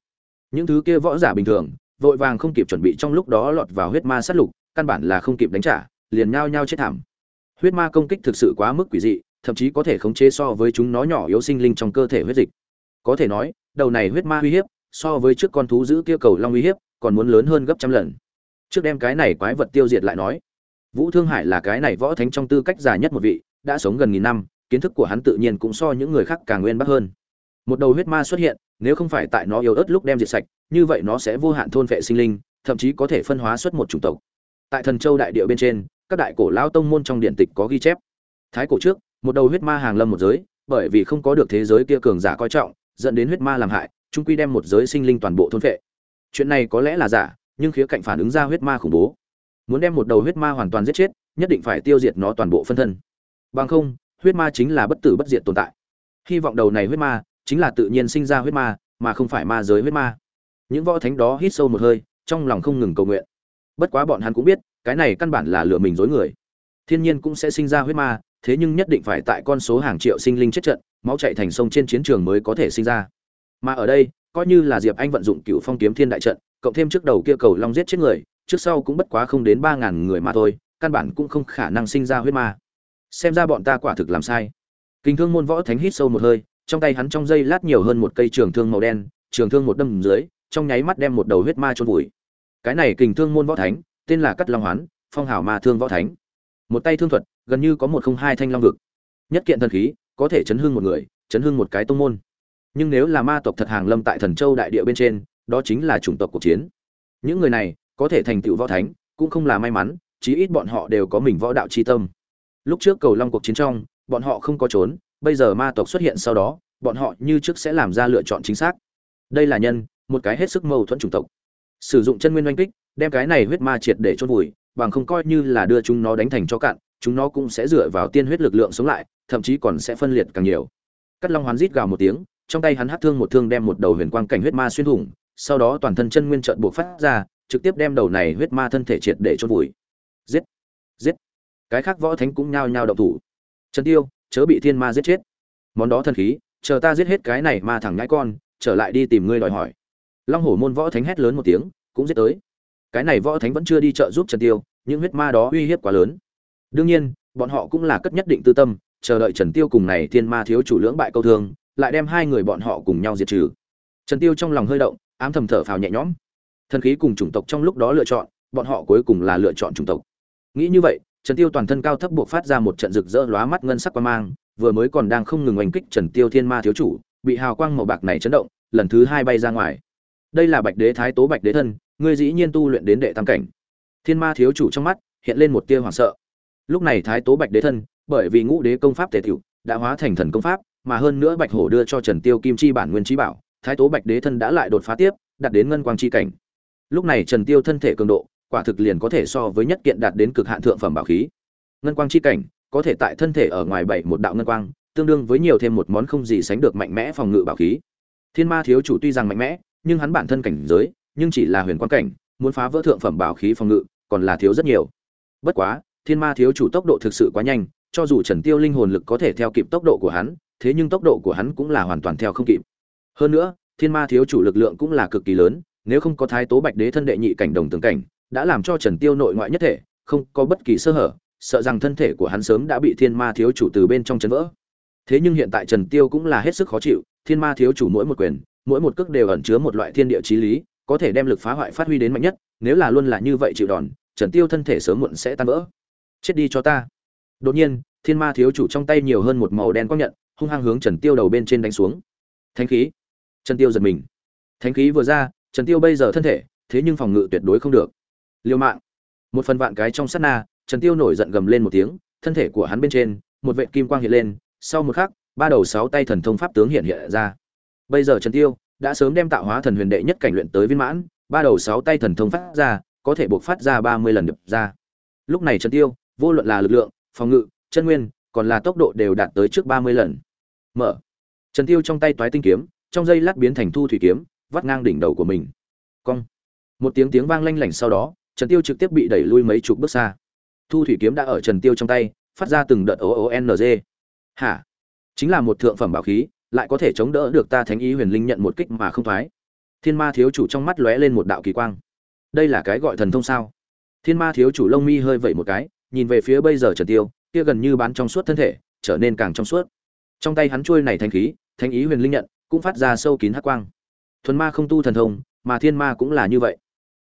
Những thứ kia võ giả bình thường, vội vàng không kịp chuẩn bị trong lúc đó lọt vào huyết ma sát lục, căn bản là không kịp đánh trả, liền nhao nhao chết thảm. Huyết ma công kích thực sự quá mức quỷ dị, thậm chí có thể khống chế so với chúng nó nhỏ yếu sinh linh trong cơ thể huyết dịch. Có thể nói, đầu này huyết ma uy hiếp, so với trước con thú giữ kia cầu long uy hiếp, còn muốn lớn hơn gấp trăm lần. Trước đem cái này quái vật tiêu diệt lại nói, vũ thương hải là cái này võ thánh trong tư cách già nhất một vị, đã sống gần nghìn năm kiến thức của hắn tự nhiên cũng so những người khác càng nguyên bắc hơn. Một đầu huyết ma xuất hiện, nếu không phải tại nó yếu ớt lúc đem diệt sạch, như vậy nó sẽ vô hạn thôn vệ sinh linh, thậm chí có thể phân hóa xuất một chủng tộc. Tại thần châu đại địa bên trên, các đại cổ lao tông môn trong điện tịch có ghi chép. Thái cổ trước, một đầu huyết ma hàng lâm một giới, bởi vì không có được thế giới kia cường giả coi trọng, dẫn đến huyết ma làm hại, trung quy đem một giới sinh linh toàn bộ thôn vệ. Chuyện này có lẽ là giả, nhưng khía cạnh phản ứng ra huyết ma khủng bố. Muốn đem một đầu huyết ma hoàn toàn giết chết, nhất định phải tiêu diệt nó toàn bộ phân thân. Bằng không huyết ma chính là bất tử bất diệt tồn tại. Hy vọng đầu này huyết ma chính là tự nhiên sinh ra huyết ma, mà không phải ma giới huyết ma. Những võ thánh đó hít sâu một hơi, trong lòng không ngừng cầu nguyện. Bất quá bọn hắn cũng biết, cái này căn bản là lừa mình dối người. Thiên nhiên cũng sẽ sinh ra huyết ma, thế nhưng nhất định phải tại con số hàng triệu sinh linh chết trận, máu chạy thành sông trên chiến trường mới có thể sinh ra. Mà ở đây, coi như là diệp anh vận dụng cựu phong kiếm thiên đại trận, cộng thêm trước đầu kia cầu long giết chết người, trước sau cũng bất quá không đến ba ngàn người mà thôi, căn bản cũng không khả năng sinh ra huyết ma xem ra bọn ta quả thực làm sai. Kinh thương môn võ thánh hít sâu một hơi, trong tay hắn trong dây lát nhiều hơn một cây trường thương màu đen, trường thương một đâm dưới, trong nháy mắt đem một đầu huyết ma trôn vùi. Cái này kình thương môn võ thánh, tên là cắt long hoán, phong hào ma thương võ thánh. Một tay thương thuật, gần như có một không hai thanh long vực. Nhất kiện thần khí, có thể chấn hưng một người, chấn hưng một cái tông môn. Nhưng nếu là ma tộc thật hàng lâm tại thần châu đại địa bên trên, đó chính là chủng tộc cuộc chiến. Những người này, có thể thành tựu võ thánh, cũng không là may mắn, chí ít bọn họ đều có mình võ đạo chi tâm lúc trước cầu long cuộc chiến trong, bọn họ không có trốn, bây giờ ma tộc xuất hiện sau đó, bọn họ như trước sẽ làm ra lựa chọn chính xác. Đây là nhân, một cái hết sức mâu thuẫn chủng tộc. Sử dụng chân nguyên oanh kích, đem cái này huyết ma triệt để chôn vùi, bằng không coi như là đưa chúng nó đánh thành cho cạn, chúng nó cũng sẽ dựa vào tiên huyết lực lượng sống lại, thậm chí còn sẽ phân liệt càng nhiều. Cắt long hoán rít gào một tiếng, trong tay hắn hát thương một thương đem một đầu huyền quang cảnh huyết ma xuyên thủng, sau đó toàn thân chân nguyên trợn buộc phát ra, trực tiếp đem đầu này huyết ma thân thể triệt để chôn vùi. Giết! Giết! Cái khác võ thánh cũng nhao nhao động thủ. Trần tiêu, chớ bị thiên ma giết chết. Món đó thần khí, chờ ta giết hết cái này ma thẳng ngãi con, trở lại đi tìm ngươi đòi hỏi. Long hổ môn võ thánh hét lớn một tiếng, cũng giết tới. Cái này võ thánh vẫn chưa đi trợ giúp trần tiêu những huyết ma đó uy hiếp quá lớn. Đương nhiên, bọn họ cũng là cất nhất định tư tâm, chờ đợi trần tiêu cùng này thiên ma thiếu chủ lưỡng bại câu thương, lại đem hai người bọn họ cùng nhau diệt trừ. Trần tiêu trong lòng hơi động, ám thầm thở phào nhẹ nhõm. Thần khí cùng chủng tộc trong lúc đó lựa chọn, bọn họ cuối cùng là lựa chọn chủng tộc. Nghĩ như vậy trần tiêu toàn thân cao thấp buộc phát ra một trận rực rỡ lóa mắt ngân sắc quang mang, vừa mới còn đang không ngừng oanh kích trần tiêu thiên ma thiếu chủ, bị hào quang màu bạc này chấn động, lần thứ hai bay ra ngoài. Đây là bạch đế thái tố bạch đế thân, ngươi dĩ nhiên tu luyện đến đệ tam cảnh. Thiên ma thiếu chủ trong mắt hiện lên một tia hoảng sợ. Lúc này thái tố bạch đế thân, bởi vì ngũ đế công pháp tề tiểu đã hóa thành thần công pháp, mà hơn nữa bạch hổ đưa cho trần tiêu kim chi bản nguyên chí bảo, thái tố bạch đế thân đã lại đột phá tiếp, đạt đến ngân quang chi cảnh. Lúc này trần tiêu thân thể cường độ quả thực liền có thể so với nhất kiện đạt đến cực hạn thượng phẩm bảo khí. Ngân quang chi cảnh, có thể tại thân thể ở ngoài bảy một đạo ngân quang, tương đương với nhiều thêm một món không gì sánh được mạnh mẽ phòng ngự bảo khí. Thiên ma thiếu chủ tuy rằng mạnh mẽ, nhưng hắn bản thân cảnh giới, nhưng chỉ là huyền quan cảnh, muốn phá vỡ thượng phẩm bảo khí phòng ngự, còn là thiếu rất nhiều. Bất quá, thiên ma thiếu chủ tốc độ thực sự quá nhanh, cho dù trần tiêu linh hồn lực có thể theo kịp tốc độ của hắn, thế nhưng tốc độ của hắn cũng là hoàn toàn theo không kịp. Hơn nữa, thiên ma thiếu chủ lực lượng cũng là cực kỳ lớn, nếu không có thái tố bạch đế thân đệ nhị cảnh đồng tường cảnh đã làm cho trần tiêu nội ngoại nhất thể, không có bất kỳ sơ hở, sợ rằng thân thể của hắn sớm đã bị thiên ma thiếu chủ từ bên trong chấn vỡ. Thế nhưng hiện tại trần tiêu cũng là hết sức khó chịu, thiên ma thiếu chủ mỗi một quyền, mỗi một cước đều ẩn chứa một loại thiên địa chí lý, có thể đem lực phá hoại phát huy đến mạnh nhất, nếu là luôn là như vậy chịu đòn, trần tiêu thân thể sớm muộn sẽ tan vỡ. Chết đi cho ta. Đột nhiên, thiên ma thiếu chủ trong tay nhiều hơn một màu đen quang nhận, hung hăng hướng trần tiêu đầu bên trên đánh xuống. Thánh khí. Trần tiêu giật mình. Thánh khí vừa ra, trần tiêu bây giờ thân thể, thế nhưng phòng ngự tuyệt đối không được liêu mạng. Một phần vạn cái trong sát na, trần tiêu nổi giận gầm lên một tiếng, thân thể của hắn bên trên, một vệt kim quang hiện lên, sau một khắc, ba đầu sáu tay thần thông pháp tướng hiện hiện ra. Bây giờ trần tiêu đã sớm đem tạo hóa thần huyền đệ nhất cảnh luyện tới viên mãn, ba đầu sáu tay thần thông phát ra, có thể buộc phát ra ba mươi lần đập ra. Lúc này trần tiêu, vô luận là lực lượng, phòng ngự, chân nguyên, còn là tốc độ đều đạt tới trước ba mươi lần. Mở. Trần tiêu trong tay toái tinh kiếm, trong dây lát biến thành thu thủy kiếm, vắt ngang đỉnh đầu của mình. Cong. Một tiếng tiếng vang lanh lảnh sau đó trần tiêu trực tiếp bị đẩy lui mấy chục bước xa. Thu thủy kiếm đã ở trần tiêu trong tay, phát ra từng đợt ố ố ng hả? Chính là một thượng phẩm bảo khí, lại có thể chống đỡ được ta thánh ý huyền linh nhận một kích mà không thoái. Thiên ma thiếu chủ trong mắt lóe lên một đạo kỳ quang. Đây là cái gọi thần thông sao? Thiên ma thiếu chủ lông mi hơi vẩy một cái, nhìn về phía bây giờ trần tiêu, kia gần như bán trong suốt thân thể, trở nên càng trong suốt. Trong tay hắn chuôi này thanh khí, Thánh ý huyền linh nhận, cũng phát ra sâu kín hắc quang. Thuần ma không tu thần thông, mà thiên ma cũng là như vậy.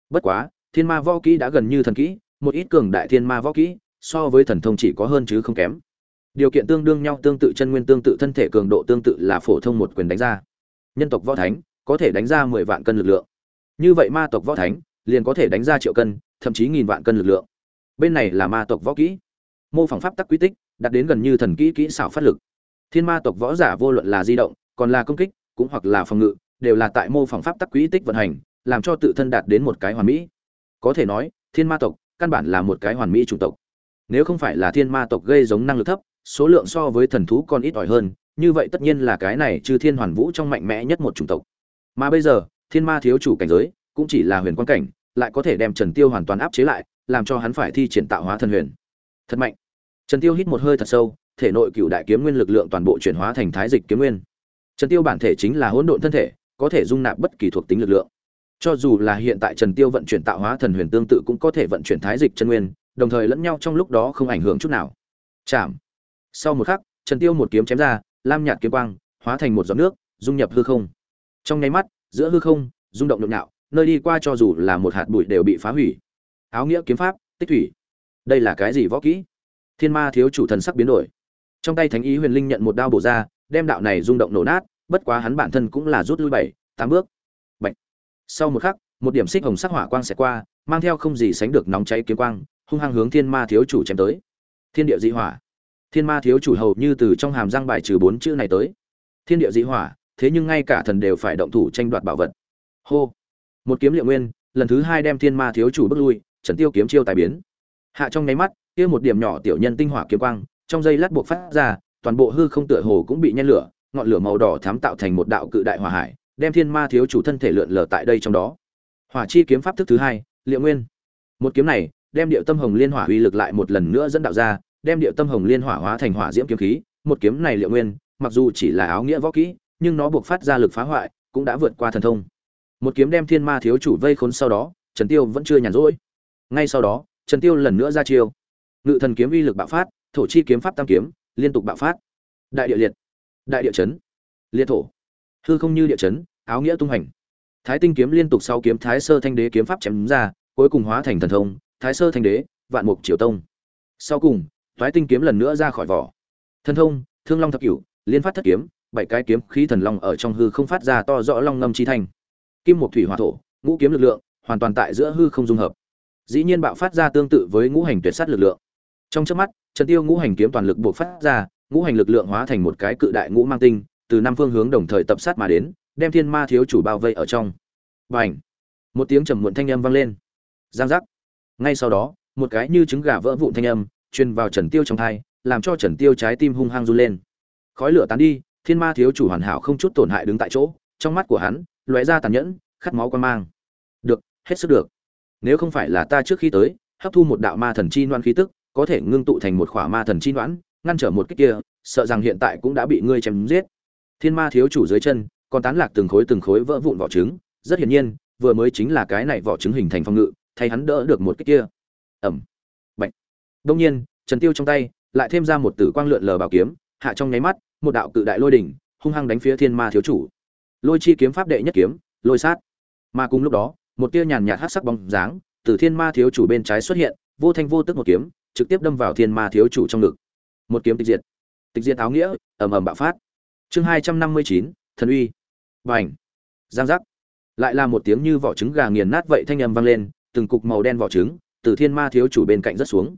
Bất quá thiên ma võ kỹ đã gần như thần kỹ, một ít cường đại thiên ma võ kỹ, so với thần thông chỉ có hơn chứ không kém. Điều kiện tương đương nhau, tương tự chân nguyên, tương tự thân thể cường độ, tương tự là phổ thông một quyền đánh ra. Nhân tộc võ thánh có thể đánh ra mười vạn cân lực lượng. Như vậy ma tộc võ thánh liền có thể đánh ra triệu cân, thậm chí nghìn vạn cân lực lượng. Bên này là ma tộc võ kỹ. Mô phỏng pháp tắc quy tích, đạt đến gần như thần kỹ kỹ xảo phát lực. Thiên ma tộc võ giả vô luận là di động, còn là công kích, cũng hoặc là phòng ngự, đều là tại mô phỏng pháp tắc quỹ tích vận hành, làm cho tự thân đạt đến một cái hoàn mỹ có thể nói, thiên ma tộc căn bản là một cái hoàn mỹ chủng tộc. Nếu không phải là thiên ma tộc gây giống năng lực thấp, số lượng so với thần thú còn ít ỏi hơn, như vậy tất nhiên là cái này trừ thiên hoàn vũ trong mạnh mẽ nhất một chủng tộc. Mà bây giờ, thiên ma thiếu chủ cảnh giới cũng chỉ là huyền quan cảnh, lại có thể đem trần tiêu hoàn toàn áp chế lại, làm cho hắn phải thi triển tạo hóa thần huyền. Thật mạnh. Trần tiêu hít một hơi thật sâu, thể nội cựu đại kiếm nguyên lực lượng toàn bộ chuyển hóa thành thái dịch kiếm nguyên. Trần tiêu bản thể chính là hỗn độn thân thể, có thể dung nạp bất kỳ thuộc tính lực lượng cho dù là hiện tại trần tiêu vận chuyển tạo hóa thần huyền tương tự cũng có thể vận chuyển thái dịch chân nguyên, đồng thời lẫn nhau trong lúc đó không ảnh hưởng chút nào. Chạm. Sau một khắc, trần tiêu một kiếm chém ra, lam nhạt kiếm quang, hóa thành một giọt nước, dung nhập hư không. Trong nháy mắt, giữa hư không, rung động nhộn nhạo, nơi đi qua cho dù là một hạt bụi đều bị phá hủy. Áo nghĩa kiếm pháp, tích thủy. Đây là cái gì võ kỹ? Thiên ma thiếu chủ thần sắc biến đổi. Trong tay thánh ý huyền linh nhận một đao bổ ra, đem đạo này rung động nổ nát, bất quá hắn bản thân cũng là rút lui bảy, tám bước sau một khắc, một điểm xích hồng sắc hỏa quang sẽ qua, mang theo không gì sánh được nóng cháy kiếm quang, hung hăng hướng thiên ma thiếu chủ chém tới. Thiên địa dị hỏa. Thiên ma thiếu chủ hầu như từ trong hàm răng bài trừ bốn chữ này tới. Thiên địa dị hỏa, thế nhưng ngay cả thần đều phải động thủ tranh đoạt bảo vật. Hô. Một kiếm liệu nguyên, lần thứ hai đem thiên ma thiếu chủ bước lui, trần tiêu kiếm chiêu tài biến. Hạ trong nháy mắt, kia một điểm nhỏ tiểu nhân tinh hỏa kiếm quang, trong giây lát buộc phát ra, toàn bộ hư không tựa hồ cũng bị nhen lửa, ngọn lửa màu đỏ thám tạo thành một đạo cự đại hỏa hải đem thiên ma thiếu chủ thân thể lượn lờ tại đây trong đó. Hỏa chi kiếm pháp thức thứ hai, liệu nguyên. Một kiếm này, đem điệu tâm hồng liên hỏa uy lực lại một lần nữa dẫn đạo ra, đem điệu tâm hồng liên hỏa hóa thành hỏa diễm kiếm khí. Một kiếm này liệu nguyên, mặc dù chỉ là áo nghĩa võ kỹ, nhưng nó buộc phát ra lực phá hoại, cũng đã vượt qua thần thông. Một kiếm đem thiên ma thiếu chủ vây khốn sau đó, trần tiêu vẫn chưa nhàn rỗi. Ngay sau đó, trần tiêu lần nữa ra chiêu. Ngự thần kiếm uy lực bạo phát, thổ chi kiếm pháp tam kiếm, liên tục bạo phát. Đại địa liệt. Đại địa chấn. Liệt thổ hư không như địa chấn, áo nghĩa tung hành thái tinh kiếm liên tục sau kiếm thái sơ thanh đế kiếm pháp chém ra, cuối cùng hóa thành thần thông, thái sơ thanh đế, vạn mục triều tông. Sau cùng, thái tinh kiếm lần nữa ra khỏi vỏ. Thần thông, thương long thập cửu, liên phát thất kiếm, bảy cái kiếm khí thần long ở trong hư không phát ra to rõ long ngâm chi thanh. Kim một thủy hỏa thổ, ngũ kiếm lực lượng, hoàn toàn tại giữa hư không dung hợp. Dĩ nhiên bạo phát ra tương tự với ngũ hành tuyệt sát lực lượng. Trong chớp mắt, trần tiêu ngũ hành kiếm toàn lực buộc phát ra, ngũ hành lực lượng hóa thành một cái cự đại ngũ mang tinh từ năm phương hướng đồng thời tập sát mà đến, đem thiên ma thiếu chủ bao vây ở trong. Bành! Một tiếng trầm muộn thanh âm vang lên. Giang giác! Ngay sau đó, một cái như trứng gà vỡ vụn thanh âm truyền vào trần tiêu trong thai, làm cho trần tiêu trái tim hung hăng run lên. Khói lửa tán đi, thiên ma thiếu chủ hoàn hảo không chút tổn hại đứng tại chỗ, trong mắt của hắn lóe ra tàn nhẫn, khát máu quan mang. Được, hết sức được. Nếu không phải là ta trước khi tới, hấp thu một đạo ma thần chi loan khí tức, có thể ngưng tụ thành một khỏa ma thần chi noãn, ngăn trở một cái kia, sợ rằng hiện tại cũng đã bị ngươi chém giết thiên ma thiếu chủ dưới chân, còn tán lạc từng khối từng khối vỡ vụn vỏ trứng. Rất hiển nhiên, vừa mới chính là cái này vỏ trứng hình thành phong ngự, thay hắn đỡ được một cái kia. Ẩm. Bệnh đông nhiên, trần tiêu trong tay, lại thêm ra một tử quang lượn lờ bảo kiếm, hạ trong nháy mắt, một đạo cự đại lôi đỉnh, hung hăng đánh phía thiên ma thiếu chủ. Lôi chi kiếm pháp đệ nhất kiếm, lôi sát. Mà cùng lúc đó, một tia nhàn nhạt hắc sắc bóng dáng từ thiên ma thiếu chủ bên trái xuất hiện, vô thanh vô tức một kiếm, trực tiếp đâm vào thiên ma thiếu chủ trong ngực. Một kiếm tịch diệt. Tịch diệt áo nghĩa, ầm ầm bạo phát chương hai trăm năm mươi chín, thần uy. Và giang giác. Lại là một tiếng như vỏ trứng gà nghiền nát vậy thanh âm vang lên, từng cục màu đen vỏ trứng từ thiên ma thiếu chủ bên cạnh rất xuống.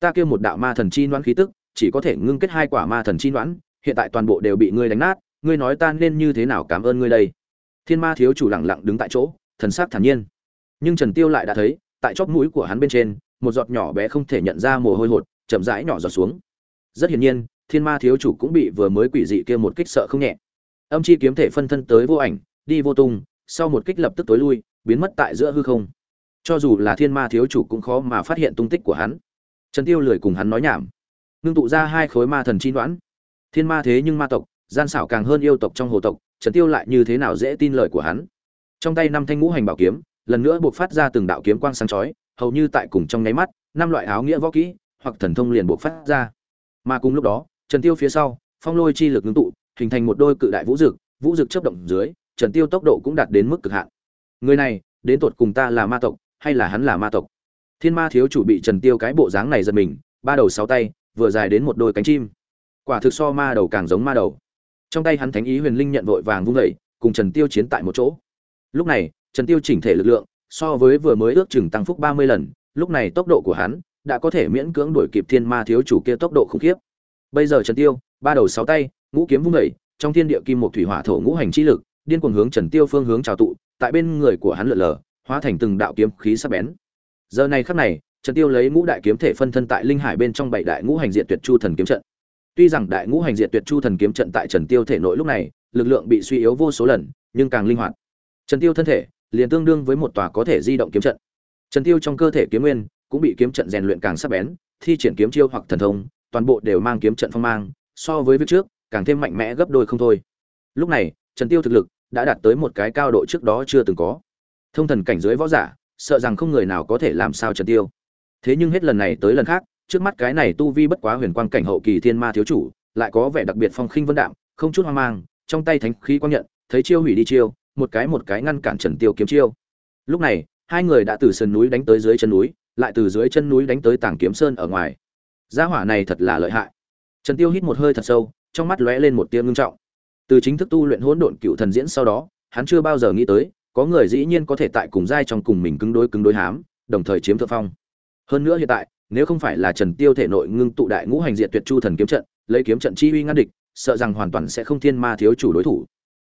Ta kêu một đạo ma thần chi noãn khí tức, chỉ có thể ngưng kết hai quả ma thần chi noãn, hiện tại toàn bộ đều bị ngươi đánh nát, ngươi nói ta nên như thế nào cảm ơn ngươi đây? Thiên ma thiếu chủ lặng lặng đứng tại chỗ, thần sắc thản nhiên. Nhưng trần tiêu lại đã thấy, tại chóp mũi của hắn bên trên, một giọt nhỏ bé không thể nhận ra mồ hôi hột, chậm rãi nhỏ giọt xuống. Rất hiển nhiên thiên ma thiếu chủ cũng bị vừa mới quỷ dị kia một kích sợ không nhẹ. Âm chi kiếm thể phân thân tới vô ảnh, đi vô tung, sau một kích lập tức tối lui, biến mất tại giữa hư không. Cho dù là thiên ma thiếu chủ cũng khó mà phát hiện tung tích của hắn. Trần tiêu lười cùng hắn nói nhảm. Ngưng tụ ra hai khối ma thần chi đoán. Thiên ma thế nhưng ma tộc, gian xảo càng hơn yêu tộc trong hồ tộc, trần tiêu lại như thế nào dễ tin lời của hắn? Trong tay năm thanh ngũ hành bảo kiếm, lần nữa buộc phát ra từng đạo kiếm quang sáng chói, hầu như tại cùng trong nháy mắt, năm loại áo nghĩa võ kỹ, hoặc thần thông liền buộc phát ra. Mà cùng lúc đó trần tiêu phía sau, phong lôi chi lực ngưng tụ, hình thành một đôi cự đại vũ dực vũ dực chớp động dưới, trần tiêu tốc độ cũng đạt đến mức cực hạn. Người này, đến tột cùng ta là ma tộc, hay là hắn là ma tộc? Thiên ma thiếu chủ bị trần tiêu cái bộ dáng này giật mình, ba đầu sáu tay, vừa dài đến một đôi cánh chim. Quả thực so ma đầu càng giống ma đầu. Trong tay hắn thánh ý huyền linh nhận vội vàng vung dậy, cùng trần tiêu chiến tại một chỗ. Lúc này, trần tiêu chỉnh thể lực lượng, so với vừa mới ước chừng tăng phúc ba mươi lần, lúc này tốc độ của hắn đã có thể miễn cưỡng đuổi kịp thiên ma thiếu chủ kia tốc độ khủng khiếp bây giờ trần tiêu, ba đầu sáu tay, ngũ kiếm vung đẩy trong thiên địa kim một thủy hỏa thổ ngũ hành chi lực, điên cuồng hướng trần tiêu phương hướng trào tụ, tại bên người của hắn lượn lờ, hóa thành từng đạo kiếm khí sắc bén. Giờ này khắc này, trần tiêu lấy ngũ đại kiếm thể phân thân tại linh hải bên trong bảy đại ngũ hành diện tuyệt chu thần kiếm trận. Tuy rằng đại ngũ hành diện tuyệt chu thần kiếm trận tại trần tiêu thể nội lúc này, lực lượng bị suy yếu vô số lần, nhưng càng linh hoạt. Trần tiêu thân thể liền tương đương với một tòa có thể di động kiếm trận. Trần tiêu trong cơ thể kiếm nguyên cũng bị kiếm trận rèn luyện càng sắc bén, thi triển kiếm chiêu hoặc thần thông toàn bộ đều mang kiếm trận phong mang, so với việc trước, càng thêm mạnh mẽ gấp đôi không thôi. Lúc này, trần tiêu thực lực đã đạt tới một cái cao độ trước đó chưa từng có. Thông thần cảnh dưới võ giả, sợ rằng không người nào có thể làm sao trần tiêu. Thế nhưng hết lần này tới lần khác, trước mắt cái này tu vi bất quá huyền quang cảnh hậu kỳ thiên ma thiếu chủ, lại có vẻ đặc biệt phong khinh vân đạm, không chút hoang mang, trong tay thánh khí quang nhận, thấy chiêu hủy đi chiêu, một cái một cái ngăn cản trần tiêu kiếm chiêu. Lúc này, hai người đã từ sườn núi đánh tới dưới chân núi, lại từ dưới chân núi đánh tới tảng kiếm sơn ở ngoài gia hỏa này thật là lợi hại. Trần tiêu hít một hơi thật sâu, trong mắt lóe lên một tia ngưng trọng. Từ chính thức tu luyện hỗn độn cựu thần diễn sau đó, hắn chưa bao giờ nghĩ tới, có người dĩ nhiên có thể tại cùng giai trong cùng mình cứng đối cứng đối hám, đồng thời chiếm thượng phong. Hơn nữa hiện tại, nếu không phải là trần tiêu thể nội ngưng tụ đại ngũ hành diệt tuyệt chu thần kiếm trận, lấy kiếm trận chi uy ngăn địch, sợ rằng hoàn toàn sẽ không thiên ma thiếu chủ đối thủ.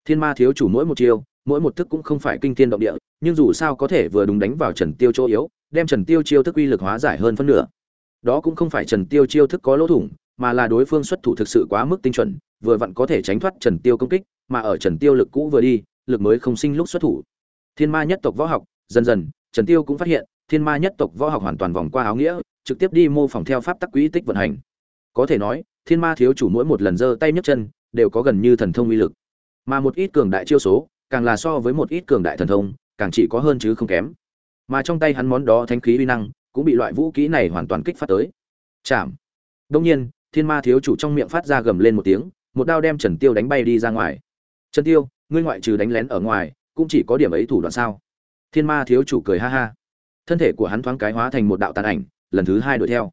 Thiên ma thiếu chủ mỗi một chiêu, mỗi một thức cũng không phải kinh thiên động địa, nhưng dù sao có thể vừa đúng đánh vào trần tiêu chỗ yếu, đem trần tiêu chiêu thức uy lực hóa giải hơn phân nửa đó cũng không phải trần tiêu chiêu thức có lỗ thủng, mà là đối phương xuất thủ thực sự quá mức tinh chuẩn, vừa vặn có thể tránh thoát trần tiêu công kích, mà ở trần tiêu lực cũ vừa đi, lực mới không sinh lúc xuất thủ. Thiên ma nhất tộc võ học, dần dần, trần tiêu cũng phát hiện, thiên ma nhất tộc võ học hoàn toàn vòng qua áo nghĩa, trực tiếp đi mô phỏng theo pháp tắc quỹ tích vận hành. Có thể nói, thiên ma thiếu chủ mỗi một lần giơ tay nhấc chân, đều có gần như thần thông uy lực. Mà một ít cường đại chiêu số, càng là so với một ít cường đại thần thông, càng chỉ có hơn chứ không kém. Mà trong tay hắn món đó thanh khí uy năng cũng bị loại vũ khí này hoàn toàn kích phát tới. Chạm. Đương nhiên, thiên ma thiếu chủ trong miệng phát ra gầm lên một tiếng, một đao đem trần tiêu đánh bay đi ra ngoài. Trần tiêu, ngươi ngoại trừ đánh lén ở ngoài, cũng chỉ có điểm ấy thủ đoạn sao? Thiên ma thiếu chủ cười ha ha. Thân thể của hắn thoáng cái hóa thành một đạo tàn ảnh, lần thứ hai đuổi theo.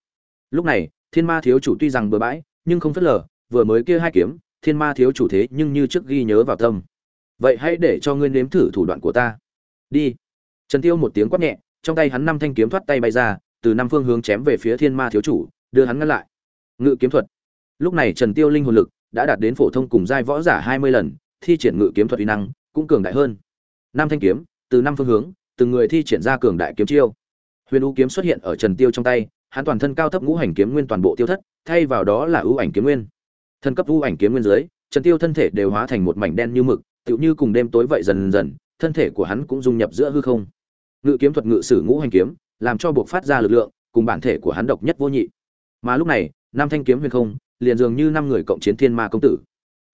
Lúc này, thiên ma thiếu chủ tuy rằng bừa bãi, nhưng không phất lờ, vừa mới kia hai kiếm, thiên ma thiếu chủ thế nhưng như trước ghi nhớ vào tâm. Vậy hãy để cho ngươi nếm thử thủ đoạn của ta. Đi. Trần tiêu một tiếng quát nhẹ trong tay hắn năm thanh kiếm thoát tay bay ra, từ năm phương hướng chém về phía thiên ma thiếu chủ, đưa hắn ngăn lại. Ngự kiếm thuật. Lúc này trần tiêu linh hồn lực đã đạt đến phổ thông cùng giai võ giả hai mươi lần, thi triển ngự kiếm thuật uy năng cũng cường đại hơn. Năm thanh kiếm, từ năm phương hướng, từng người thi triển ra cường đại kiếm chiêu. Huyền u kiếm xuất hiện ở trần tiêu trong tay, hắn toàn thân cao thấp ngũ hành kiếm nguyên toàn bộ tiêu thất, thay vào đó là ưu ảnh kiếm nguyên. Thân cấp ưu ảnh kiếm nguyên dưới, trần tiêu thân thể đều hóa thành một mảnh đen như mực, tựu như cùng đêm tối vậy dần dần, thân thể của hắn cũng dung nhập giữa hư không ngự kiếm thuật ngự sử ngũ hành kiếm, làm cho buộc phát ra lực lượng, cùng bản thể của hắn độc nhất vô nhị. Mà lúc này, năm thanh kiếm huyền không, liền dường như năm người cộng chiến thiên ma công tử.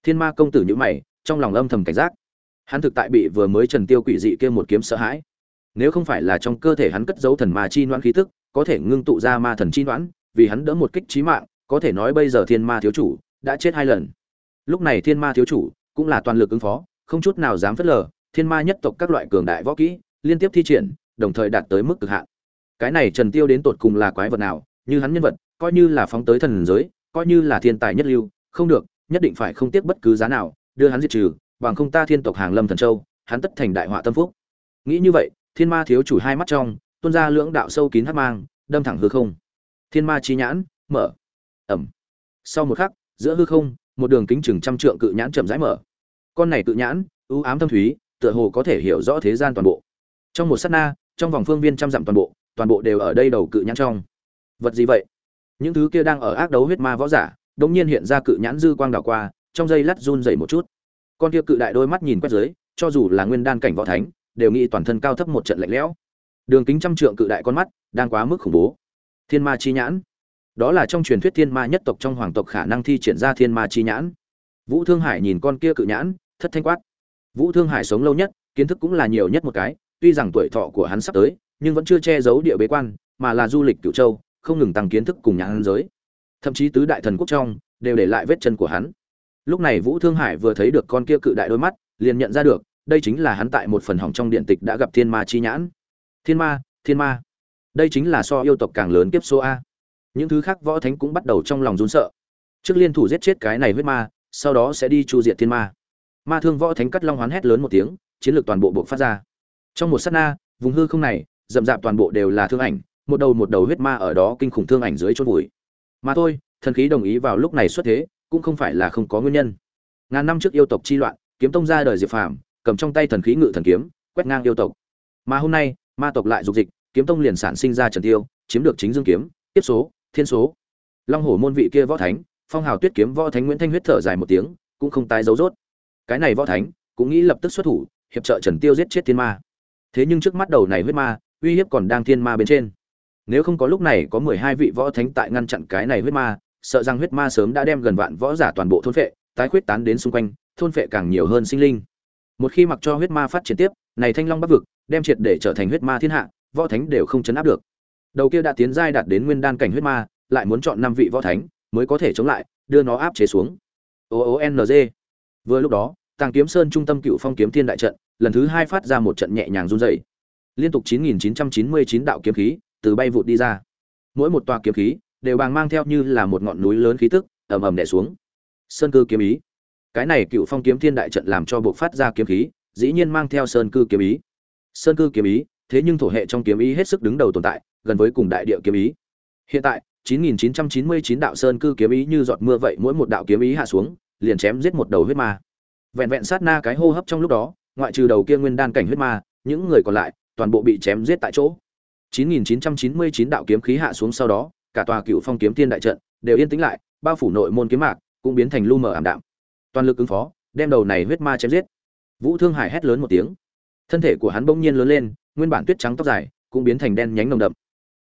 Thiên ma công tử nhữ mày, trong lòng âm thầm cảnh giác. Hắn thực tại bị vừa mới trần tiêu quỷ dị kia một kiếm sợ hãi. Nếu không phải là trong cơ thể hắn cất giấu thần ma chi noãn khí tức, có thể ngưng tụ ra ma thần chi noãn, vì hắn đỡ một kích chí mạng, có thể nói bây giờ thiên ma thiếu chủ đã chết hai lần. Lúc này thiên ma thiếu chủ cũng là toàn lực ứng phó, không chút nào dám phớt lờ, thiên ma nhất tộc các loại cường đại võ kỹ liên tiếp thi triển, đồng thời đạt tới mức cực hạn. Cái này trần tiêu đến tột cùng là quái vật nào, như hắn nhân vật, coi như là phóng tới thần giới, coi như là thiên tài nhất lưu, không được, nhất định phải không tiếc bất cứ giá nào, đưa hắn diệt trừ, bằng không ta thiên tộc hàng lâm thần châu, hắn tất thành đại họa tâm phúc. Nghĩ như vậy, thiên ma thiếu chủ hai mắt trong, tuôn ra lưỡng đạo sâu kín hắc mang, đâm thẳng hư không. Thiên ma chi nhãn, mở. Ẩm. Sau một khắc, giữa hư không, một đường kính chừng trăm trượng cự nhãn chậm rãi mở. Con này cự nhãn, ưu ám thâm thúy, tựa hồ có thể hiểu rõ thế gian toàn bộ trong một sát na, trong vòng phương viên trăm dặm toàn bộ toàn bộ đều ở đây đầu cự nhãn trong. Vật gì vậy? Những thứ kia đang ở ác đấu huyết ma võ giả đống nhiên hiện ra cự nhãn dư quang đảo qua, trong dây lắt run dày một chút. Con kia cự đại đôi mắt nhìn quét dưới, cho dù là nguyên đan cảnh võ thánh, đều nghĩ toàn thân cao thấp một trận lạnh lẽo. Đường kính trăm trượng cự đại con mắt, đang quá mức khủng bố. Thiên ma chi nhãn. Đó là trong truyền thuyết thiên ma nhất tộc trong hoàng tộc khả năng thi triển ra thiên ma chi nhãn. Vũ thương hải nhìn con kia cự nhãn, thất thanh quát. Vũ thương hải sống lâu nhất, kiến thức cũng là nhiều nhất một cái tuy rằng tuổi thọ của hắn sắp tới, nhưng vẫn chưa che giấu địa bế quan, mà là du lịch cửu châu, không ngừng tăng kiến thức cùng nhãn giới. Thậm chí tứ đại thần quốc trong đều để lại vết chân của hắn. Lúc này vũ thương hải vừa thấy được con kia cự đại đôi mắt, liền nhận ra được, đây chính là hắn tại một phần hỏng trong điện tịch đã gặp thiên ma chi nhãn. Thiên ma thiên ma. Đây chính là so yêu tộc càng lớn kiếp số a. Những thứ khác võ thánh cũng bắt đầu trong lòng run sợ. Trước liên thủ giết chết cái này huyết ma, sau đó sẽ đi chu diệt thiên ma. Ma thương võ thánh cắt long hoán hét lớn một tiếng, chiến lược toàn bộ buộc phát ra trong một sát na, vùng hư không này, rậm rạp toàn bộ đều là thương ảnh, một đầu một đầu huyết ma ở đó kinh khủng thương ảnh dưới chôn vùi. Mà thôi, thần khí đồng ý vào lúc này xuất thế, cũng không phải là không có nguyên nhân. Ngàn năm trước yêu tộc chi loạn, kiếm tông ra đời diệp phàm, cầm trong tay thần khí ngự thần kiếm, quét ngang yêu tộc. Mà hôm nay, ma tộc lại dục dịch, kiếm tông liền sản sinh ra trần tiêu, chiếm được chính dương kiếm, tiếp số, thiên số. Long hổ môn vị kia võ thánh, phong hào tuyết kiếm võ thánh nguyễn thanh huyết thở dài một tiếng, cũng không tái dấu rốt. Cái này võ thánh, cũng nghĩ lập tức xuất thủ, hiệp trợ trần tiêu giết chết thiên ma thế nhưng trước mắt đầu này huyết ma, uy hiếp còn đang thiên ma bên trên. Nếu không có lúc này có mười hai vị võ thánh tại ngăn chặn cái này huyết ma, sợ rằng huyết ma sớm đã đem gần vạn võ giả toàn bộ thôn phệ, tái khuyết tán đến xung quanh, thôn phệ càng nhiều hơn sinh linh. Một khi mặc cho huyết ma phát triển tiếp, này thanh long bắc vực, đem triệt để trở thành huyết ma thiên hạ, võ thánh đều không chấn áp được. Đầu kia đã tiến giai đạt đến nguyên đan cảnh huyết ma, lại muốn chọn năm vị võ thánh, mới có thể chống lại, đưa nó áp chế xuống. Ồ o n g. Vừa lúc đó tàng kiếm sơn trung tâm cựu phong kiếm thiên đại trận, lần thứ hai phát ra một trận nhẹ nhàng run dày liên tục 9.999 đạo kiếm khí từ bay vụt đi ra. Mỗi một tòa kiếm khí đều bàng mang theo như là một ngọn núi lớn khí tức, ầm ầm đè xuống. Sơn cư kiếm ý. Cái này cựu phong kiếm thiên đại trận làm cho buộc phát ra kiếm khí, dĩ nhiên mang theo sơn cư kiếm ý. Sơn cư kiếm ý, thế nhưng thổ hệ trong kiếm ý hết sức đứng đầu tồn tại, gần với cùng đại địa kiếm ý. Hiện tại 9.999 đạo sơn cư kiếm ý như giọt mưa vậy mỗi một đạo kiếm ý hạ xuống, liền chém giết một đầu huyết ma vẹn vẹn sát na cái hô hấp trong lúc đó, ngoại trừ đầu kia nguyên đan cảnh huyết ma, những người còn lại toàn bộ bị chém giết tại chỗ. 9.999 đạo kiếm khí hạ xuống sau đó, cả tòa cựu phong kiếm tiên đại trận đều yên tĩnh lại, bao phủ nội môn kiếm mạc, cũng biến thành lu mờ ảm đạm. Toàn lực ứng phó, đem đầu này huyết ma chém giết. Vũ thương hải hét lớn một tiếng. Thân thể của hắn bỗng nhiên lớn lên, nguyên bản tuyết trắng tóc dài, cũng biến thành đen nhánh nồng đậm.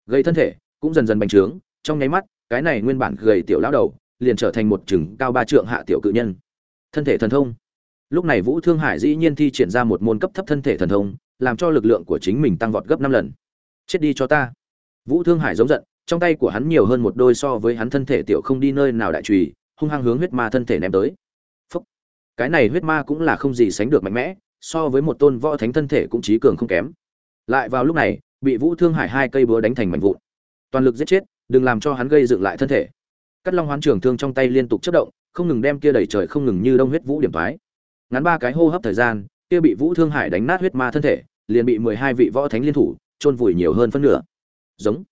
Gây thân thể cũng dần dần bành trướng, trong nháy mắt, cái này nguyên bản gầy tiểu lão đầu, liền trở thành một chừng cao ba trượng hạ tiểu cự nhân. Thân thể thần thông lúc này vũ thương hải dĩ nhiên thi triển ra một môn cấp thấp thân thể thần thông, làm cho lực lượng của chính mình tăng vọt gấp năm lần. Chết đi cho ta. Vũ thương hải giống giận, trong tay của hắn nhiều hơn một đôi so với hắn thân thể tiểu không đi nơi nào đại trùy, hung hăng hướng huyết ma thân thể ném tới. Phúc. cái này huyết ma cũng là không gì sánh được mạnh mẽ, so với một tôn võ thánh thân thể cũng trí cường không kém. Lại vào lúc này, bị vũ thương hải hai cây búa đánh thành mảnh vụn. Toàn lực giết chết, đừng làm cho hắn gây dựng lại thân thể. Cắt long hoán trường thương trong tay liên tục chất động, không ngừng đem kia đẩy trời không ngừng như đông huyết vũ điểm thoái ngắn ba cái hô hấp thời gian, kia bị vũ thương hải đánh nát huyết ma thân thể, liền bị mười hai vị võ thánh liên thủ, chôn vùi nhiều hơn phân nửa. Giống.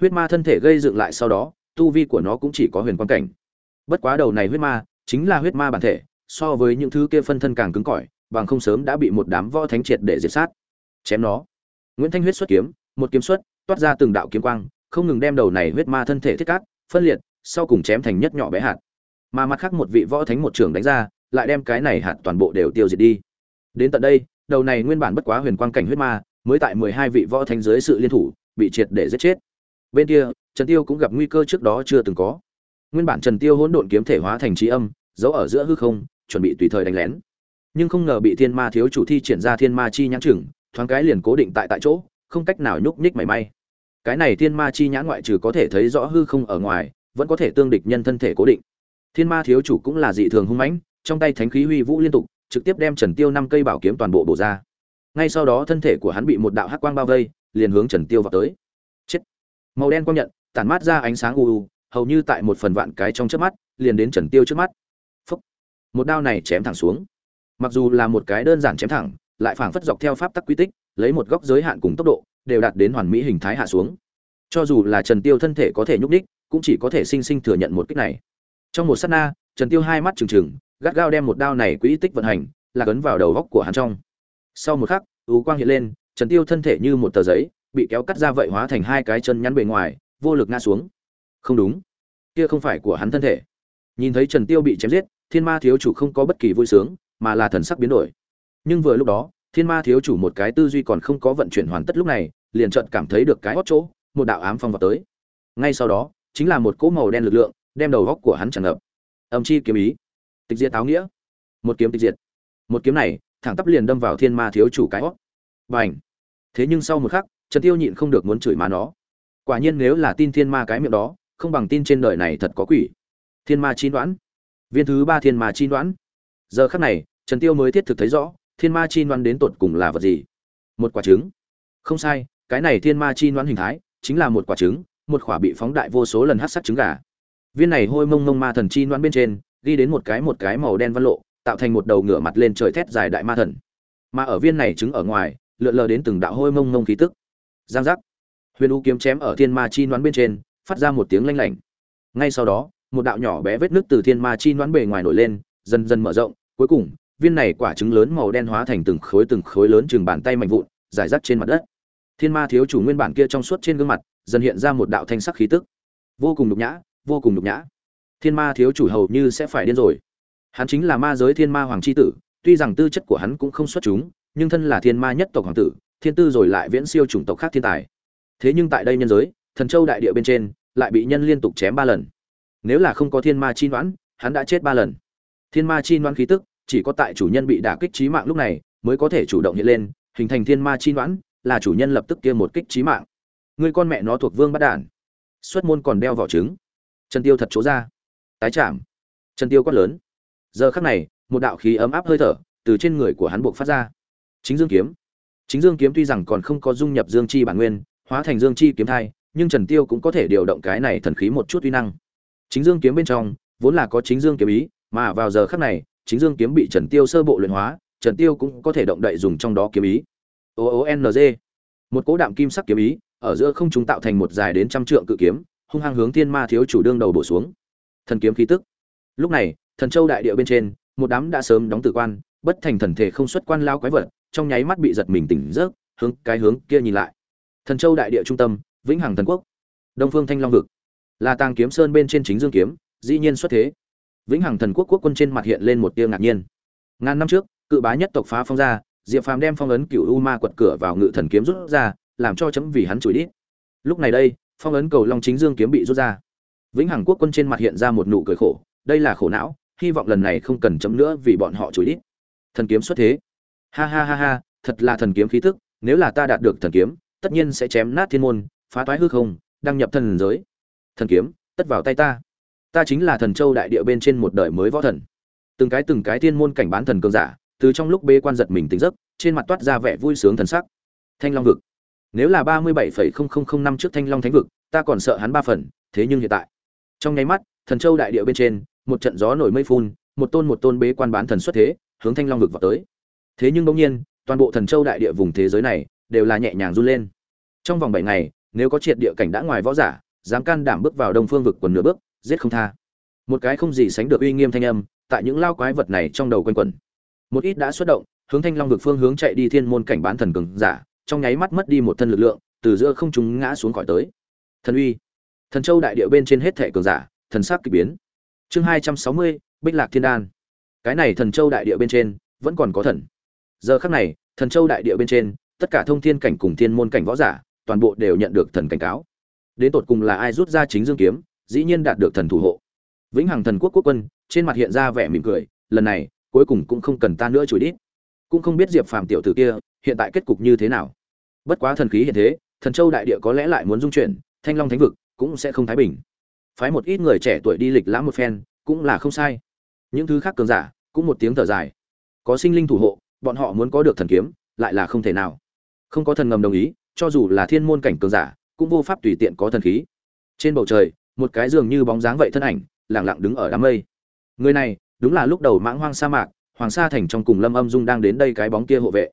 Huyết ma thân thể gây dựng lại sau đó, tu vi của nó cũng chỉ có huyền quan cảnh. Bất quá đầu này huyết ma, chính là huyết ma bản thể, so với những thứ kia phân thân càng cứng cỏi, bằng không sớm đã bị một đám võ thánh triệt để diệt sát. Chém nó. Nguyễn thanh huyết xuất kiếm, một kiếm xuất, toát ra từng đạo kiếm quang, không ngừng đem đầu này huyết ma thân thể thiết cát, phân liệt, sau cùng chém thành nhất nhỏ bé hạt. Mà mặt khác một vị võ thánh một trưởng đánh ra lại đem cái này hạt toàn bộ đều tiêu diệt đi. Đến tận đây, đầu này nguyên bản bất quá huyền quang cảnh huyết ma, mới tại mười hai vị võ thánh dưới sự liên thủ, bị triệt để giết chết. Bên kia, trần tiêu cũng gặp nguy cơ trước đó chưa từng có. Nguyên bản trần tiêu hỗn độn kiếm thể hóa thành chí âm, giấu ở giữa hư không, chuẩn bị tùy thời đánh lén. Nhưng không ngờ bị thiên ma thiếu chủ thi triển ra thiên ma chi nhãn chừng, thoáng cái liền cố định tại tại chỗ, không cách nào nhúc nhích mảy may. Cái này thiên ma chi nhãn ngoại trừ có thể thấy rõ hư không ở ngoài, vẫn có thể tương địch nhân thân thể cố định. Thiên ma thiếu chủ cũng là dị thường hung mãnh trong tay thánh khí huy vũ liên tục, trực tiếp đem trần tiêu năm cây bảo kiếm toàn bộ bổ ra. Ngay sau đó thân thể của hắn bị một đạo hắc quang bao vây, liền hướng trần tiêu vào tới. Chết! Màu đen quang nhận, tản mát ra ánh sáng u u, hầu như tại một phần vạn cái trong trước mắt, liền đến trần tiêu trước mắt. Phúc. một đao này chém thẳng xuống. Mặc dù là một cái đơn giản chém thẳng, lại phảng phất dọc theo pháp tắc quy tích, lấy một góc giới hạn cùng tốc độ, đều đạt đến hoàn mỹ hình thái hạ xuống. Cho dù là trần tiêu thân thể có thể nhúc đích cũng chỉ có thể sinh sinh thừa nhận một kích này. Trong một sát na, trần tiêu hai mắt trừng trừng gắt gao đem một đao này quỹ tích vận hành, là cấn vào đầu góc của hắn trong. Sau một khắc ú quang hiện lên, trần tiêu thân thể như một tờ giấy, bị kéo cắt ra vậy hóa thành hai cái chân nhắn bề ngoài, vô lực ngã xuống. Không đúng. Kia không phải của hắn thân thể. Nhìn thấy trần tiêu bị chém giết, thiên ma thiếu chủ không có bất kỳ vui sướng, mà là thần sắc biến đổi. Nhưng vừa lúc đó, thiên ma thiếu chủ một cái tư duy còn không có vận chuyển hoàn tất lúc này, liền chợt cảm thấy được cái hót chỗ, một đạo ám phong vào tới. Ngay sau đó, chính là một cỗ màu đen lực lượng, đem đầu góc của hắn tràn ngập. Âm chi kiếm ý tịch diệt áo nghĩa. Một kiếm tịch diệt. Một kiếm này, thẳng tắp liền đâm vào thiên ma thiếu chủ cái hót h thế nhưng sau một khắc, trần tiêu nhịn không được muốn chửi má nó. Quả nhiên nếu là tin thiên ma cái miệng đó, không bằng tin trên đời này thật có quỷ. Thiên ma chi đoán. Viên thứ ba thiên ma chi đoán. Giờ khắc này, trần tiêu mới thiết thực thấy rõ, thiên ma chi đoán đến tột cùng là vật gì. Một quả trứng. Không sai, cái này thiên ma chi đoán hình thái, chính là một quả trứng, một quả bị phóng đại vô số lần hát sắc trứng gà. Viên này hôi mông mông ma thần chi đoán bên trên ghi đến một cái một cái màu đen văn lộ, tạo thành một đầu ngựa mặt lên trời thét dài đại ma thần. Mà ở viên này trứng ở ngoài, lượn lờ đến từng đạo hôi mông mông khí tức. Giang giác. Huyền u kiếm chém ở thiên ma chi đoán bên trên, phát ra một tiếng lanh lảnh. Ngay sau đó, một đạo nhỏ bé vết nứt từ thiên ma chi đoán bề ngoài nổi lên, dần dần mở rộng. Cuối cùng, viên này quả trứng lớn màu đen hóa thành từng khối từng khối lớn chừng bàn tay mạnh vụn giải rác trên mặt đất. Thiên ma thiếu chủ nguyên bản kia trong suốt trên gương mặt, dần hiện ra một đạo thanh sắc khí tức. Vô cùng nhục nhã, vô cùng nhục nhã thiên ma thiếu chủ hầu như sẽ phải điên rồi. Hắn chính là ma giới thiên ma hoàng c h i tử, tuy rằng tư chất của hắn cũng không xuất chúng, nhưng thân là thiên ma nhất tộc hoàng tử, thiên tư rồi lại viễn siêu chủng tộc khác thiên tài. Thế nhưng tại đây nhân giới, thần châu đại địa bên trên lại bị nhân liên tục chém ba lần. Nếu là không có thiên ma chi đoán hắn đã chết ba lần. Thiên ma chi đoán khí tức, chỉ có tại chủ nhân bị đả kích trí mạng lúc này mới có thể chủ động hiện lên, hình thành thiên ma chi đoán là chủ nhân lập tức kia một kích trí mạng. Người con mẹ nó thuộc vương bắt đản. Xuất môn còn đeo vỏ trứng. Trần tiêu thật chỗ ra tái chạm. Trần tiêu quát lớn. Giờ khắc này, một đạo khí ấm áp hơi thở từ trên người của hắn buộc phát ra. Chính dương kiếm. Chính dương kiếm tuy rằng còn không có dung nhập dương chi bản nguyên, hóa thành dương chi kiếm thai, nhưng trần tiêu cũng có thể điều động cái này thần khí một chút uy năng. Chính dương kiếm bên trong, vốn là có chính dương kiếm ý, mà vào giờ khắc này, chính dương kiếm bị trần tiêu sơ bộ luyện hóa, trần tiêu cũng có thể động đậy dùng trong đó kiếm ý. O o n g. Một cỗ đạm kim sắc kiếm ý, ở giữa không trung tạo thành một dài đến trăm trượng cự kiếm, hung hăng hướng thiên ma thiếu chủ đương đầu bổ xuống thần kiếm khí tức. Lúc này, thần châu đại địa bên trên, một đám đã sớm đóng tử quan, bất thành thần thể không xuất quan lao quái vật, trong nháy mắt bị giật mình tỉnh giấc, hướng cái hướng kia nhìn lại. Thần châu đại địa trung tâm, vĩnh hằng thần quốc. Đông phương thanh long vực. Là tàng kiếm sơn bên trên chính dương kiếm, dĩ nhiên xuất thế. Vĩnh hằng thần quốc quốc quân trên mặt hiện lên một tia ngạc nhiên. Ngàn năm trước, cự bá nhất tộc phá phong ra, diệp phàm đem phong ấn cựu u ma quật cửa vào ngự thần kiếm rút ra, làm cho chấm vì hắn chửi đít lúc này đây, phong ấn cầu long chính dương kiếm bị rút ra vĩnh hằng quốc quân trên mặt hiện ra một nụ cười khổ, đây là khổ não, hy vọng lần này không cần chấm nữa vì bọn họ chối đít thần kiếm xuất thế. Ha ha ha ha, thật là thần kiếm khí tức, nếu là ta đạt được thần kiếm, tất nhiên sẽ chém nát thiên môn, phá toái hư không, đăng nhập thần giới. Thần kiếm, tất vào tay ta. Ta chính là thần châu đại địa bên trên một đời mới võ thần. Từng cái từng cái thiên môn cảnh bán thần cường giả, từ trong lúc bê quan giật mình tỉnh giấc, trên mặt toát ra vẻ vui sướng thần sắc. Thanh long vực. Nếu là ba mươi bảy phẩy không không không năm trước thanh long thánh vực, ta còn sợ hắn ba phần, thế nhưng hiện tại trong nháy mắt, thần châu đại địa bên trên, một trận gió nổi mây phun, một tôn một tôn bế quan bán thần xuất thế, hướng thanh long vực vào tới. Thế nhưng bỗng nhiên, toàn bộ thần châu đại địa vùng thế giới này đều là nhẹ nhàng run lên. Trong vòng bảy ngày, nếu có triệt địa cảnh đã ngoài võ giả, dám can đảm bước vào đông phương vực quần nửa bước, giết không tha. Một cái không gì sánh được uy nghiêm thanh âm, tại những lao quái vật này trong đầu quanh quẩn. Một ít đã xuất động, hướng thanh long vực phương hướng chạy đi thiên môn cảnh bán thần cường giả, trong nháy mắt mất đi một thân lực lượng, từ giữa không chúng ngã xuống khỏi tới. Thần uy thần châu đại địa bên trên hết thể cường giả, thần sắc kỳ biến. Chương hai trăm sáu mươi, bích lạc thiên đan. Cái này thần châu đại địa bên trên, vẫn còn có thần. Giờ khắc này, thần châu đại địa bên trên, tất cả thông thiên cảnh cùng thiên môn cảnh võ giả, toàn bộ đều nhận được thần cảnh cáo. Đến tột cùng là ai rút ra chính dương kiếm, dĩ nhiên đạt được thần thủ hộ. Vĩnh hằng thần quốc quốc quân, trên mặt hiện ra vẻ mỉm cười, lần này, cuối cùng cũng không cần ta nữa chửi đít. Cũng không biết diệp phàm tiểu tử kia, hiện tại kết cục như thế nào. Bất quá thần khí hiện thế, thần châu đại địa có lẽ lại muốn dung chuyển, thanh long thánh vực cũng sẽ không thái bình. Phái một ít người trẻ tuổi đi lịch lãm một phen, cũng là không sai. Những thứ khác cường giả, cũng một tiếng thở dài. Có sinh linh thủ hộ, bọn họ muốn có được thần kiếm, lại là không thể nào. Không có thần ngầm đồng ý, cho dù là thiên môn cảnh cường giả, cũng vô pháp tùy tiện có thần khí. Trên bầu trời, một cái dường như bóng dáng vậy thân ảnh lẳng lặng đứng ở đám mây. Người này, đúng là lúc đầu mãng hoang sa mạc, hoàng sa thành trong cùng lâm âm dung đang đến đây cái bóng kia hộ vệ.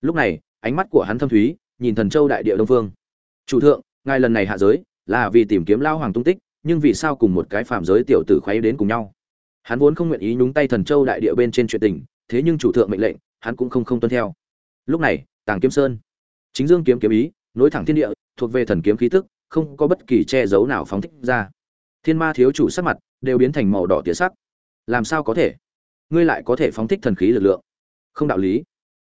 Lúc này, ánh mắt của hắn thâm thúy, nhìn thần châu đại địa đông phương. Chủ thượng, ngài lần này hạ giới là vì tìm kiếm lao hoàng tung tích, nhưng vì sao cùng một cái phàm giới tiểu tử khoáy đến cùng nhau? Hắn vốn không nguyện ý nhúng tay thần châu đại địa bên trên chuyện tình, thế nhưng chủ thượng mệnh lệnh, hắn cũng không không tuân theo. Lúc này, tàng kiếm sơn, chính dương kiếm kiếm ý, nối thẳng thiên địa, thuộc về thần kiếm khí tức, không có bất kỳ che giấu nào phóng thích ra. Thiên ma thiếu chủ sắc mặt đều biến thành màu đỏ tía sắc. Làm sao có thể? Ngươi lại có thể phóng thích thần khí lực lượng. Không đạo lý.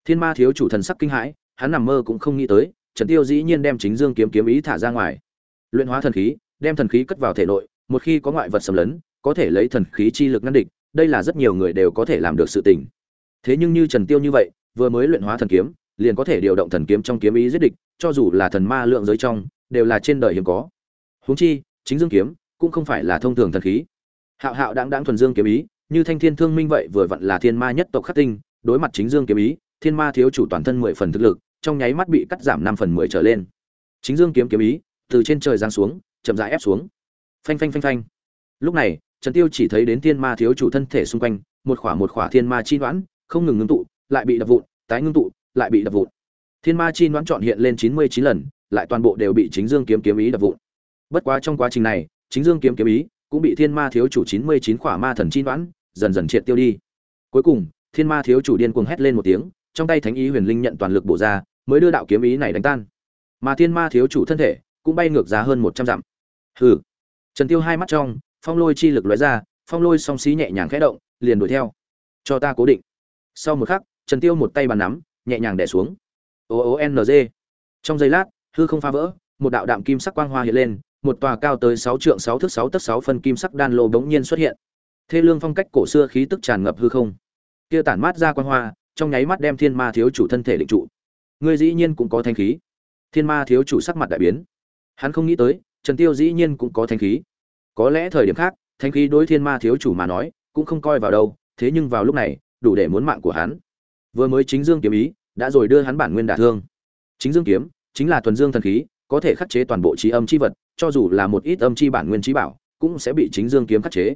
Thiên ma thiếu chủ thần sắc kinh hãi, hắn nằm mơ cũng không nghĩ tới, trần tiêu dĩ nhiên đem chính dương kiếm kiếm ý thả ra ngoài luyện hóa thần khí, đem thần khí cất vào thể nội, một khi có ngoại vật xâm lấn, có thể lấy thần khí chi lực ngăn địch, đây là rất nhiều người đều có thể làm được sự tình. Thế nhưng như trần tiêu như vậy, vừa mới luyện hóa thần kiếm, liền có thể điều động thần kiếm trong kiếm ý giết địch, cho dù là thần ma lượng giới trong, đều là trên đời hiếm có. Huống chi, chính dương kiếm cũng không phải là thông thường thần khí. Hạo hạo đáng đáng thuần dương kiếm ý, như thanh thiên thương minh vậy vừa vặn là thiên ma nhất tộc khắc tinh, đối mặt chính dương kiếm ý, thiên ma thiếu chủ toàn thân mười phần thực lực, trong nháy mắt bị cắt giảm năm phần mười trở lên. Chính dương kiếm kiếm ý từ trên trời giáng xuống, chậm rãi ép xuống. Phanh phanh phanh phanh. Lúc này, trần tiêu chỉ thấy đến thiên ma thiếu chủ thân thể xung quanh, một khỏa một khỏa thiên ma chi đoán không ngừng ngưng tụ, lại bị đập vụn, tái ngưng tụ, lại bị đập vụn. Thiên ma chi đoán chọn hiện lên chín mươi chín lần, lại toàn bộ đều bị chính dương kiếm kiếm ý đập vụn. Bất quá trong quá trình này, chính dương kiếm kiếm ý cũng bị thiên ma thiếu chủ chín mươi chín khỏa ma thần chi đoán dần dần triệt tiêu đi. Cuối cùng, thiên ma thiếu chủ điên cuồng hét lên một tiếng, trong tay thánh ý huyền linh nhận toàn lực bổ ra, mới đưa đạo kiếm ý này đánh tan. Mà thiên ma thiếu chủ thân thể cũng bay ngược ra hơn một trăm dặm. Hừ. Trần tiêu hai mắt trong, phong lôi chi lực lóe ra, phong lôi song xí nhẹ nhàng khẽ động, liền đuổi theo. Cho ta cố định. Sau một khắc, trần tiêu một tay bàn nắm, nhẹ nhàng đè xuống. O o n g trong giây lát, hư không phá vỡ, một đạo đạm kim sắc quang hoa hiện lên, một tòa cao tới sáu trượng sáu thước sáu tấc sáu phân kim sắc đan lô bỗng nhiên xuất hiện. Thê lương phong cách cổ xưa khí tức tràn ngập hư không. Kia tản mát ra quang hoa, trong nháy mắt đem thiên ma thiếu chủ thân thể định trụ. Ngươi dĩ nhiên cũng có thanh khí. Thiên ma thiếu chủ sắc mặt đại biến hắn không nghĩ tới, trần tiêu dĩ nhiên cũng có thanh khí. Có lẽ thời điểm khác thanh khí đối thiên ma thiếu chủ mà nói, cũng không coi vào đâu, thế nhưng vào lúc này, đủ để muốn mạng của hắn. Vừa mới chính dương kiếm ý, đã rồi đưa hắn bản nguyên đả thương. Chính dương kiếm, chính là thuần dương thần khí, có thể khắc chế toàn bộ trí âm chi vật, cho dù là một ít âm chi bản nguyên trí bảo, cũng sẽ bị chính dương kiếm khắc chế.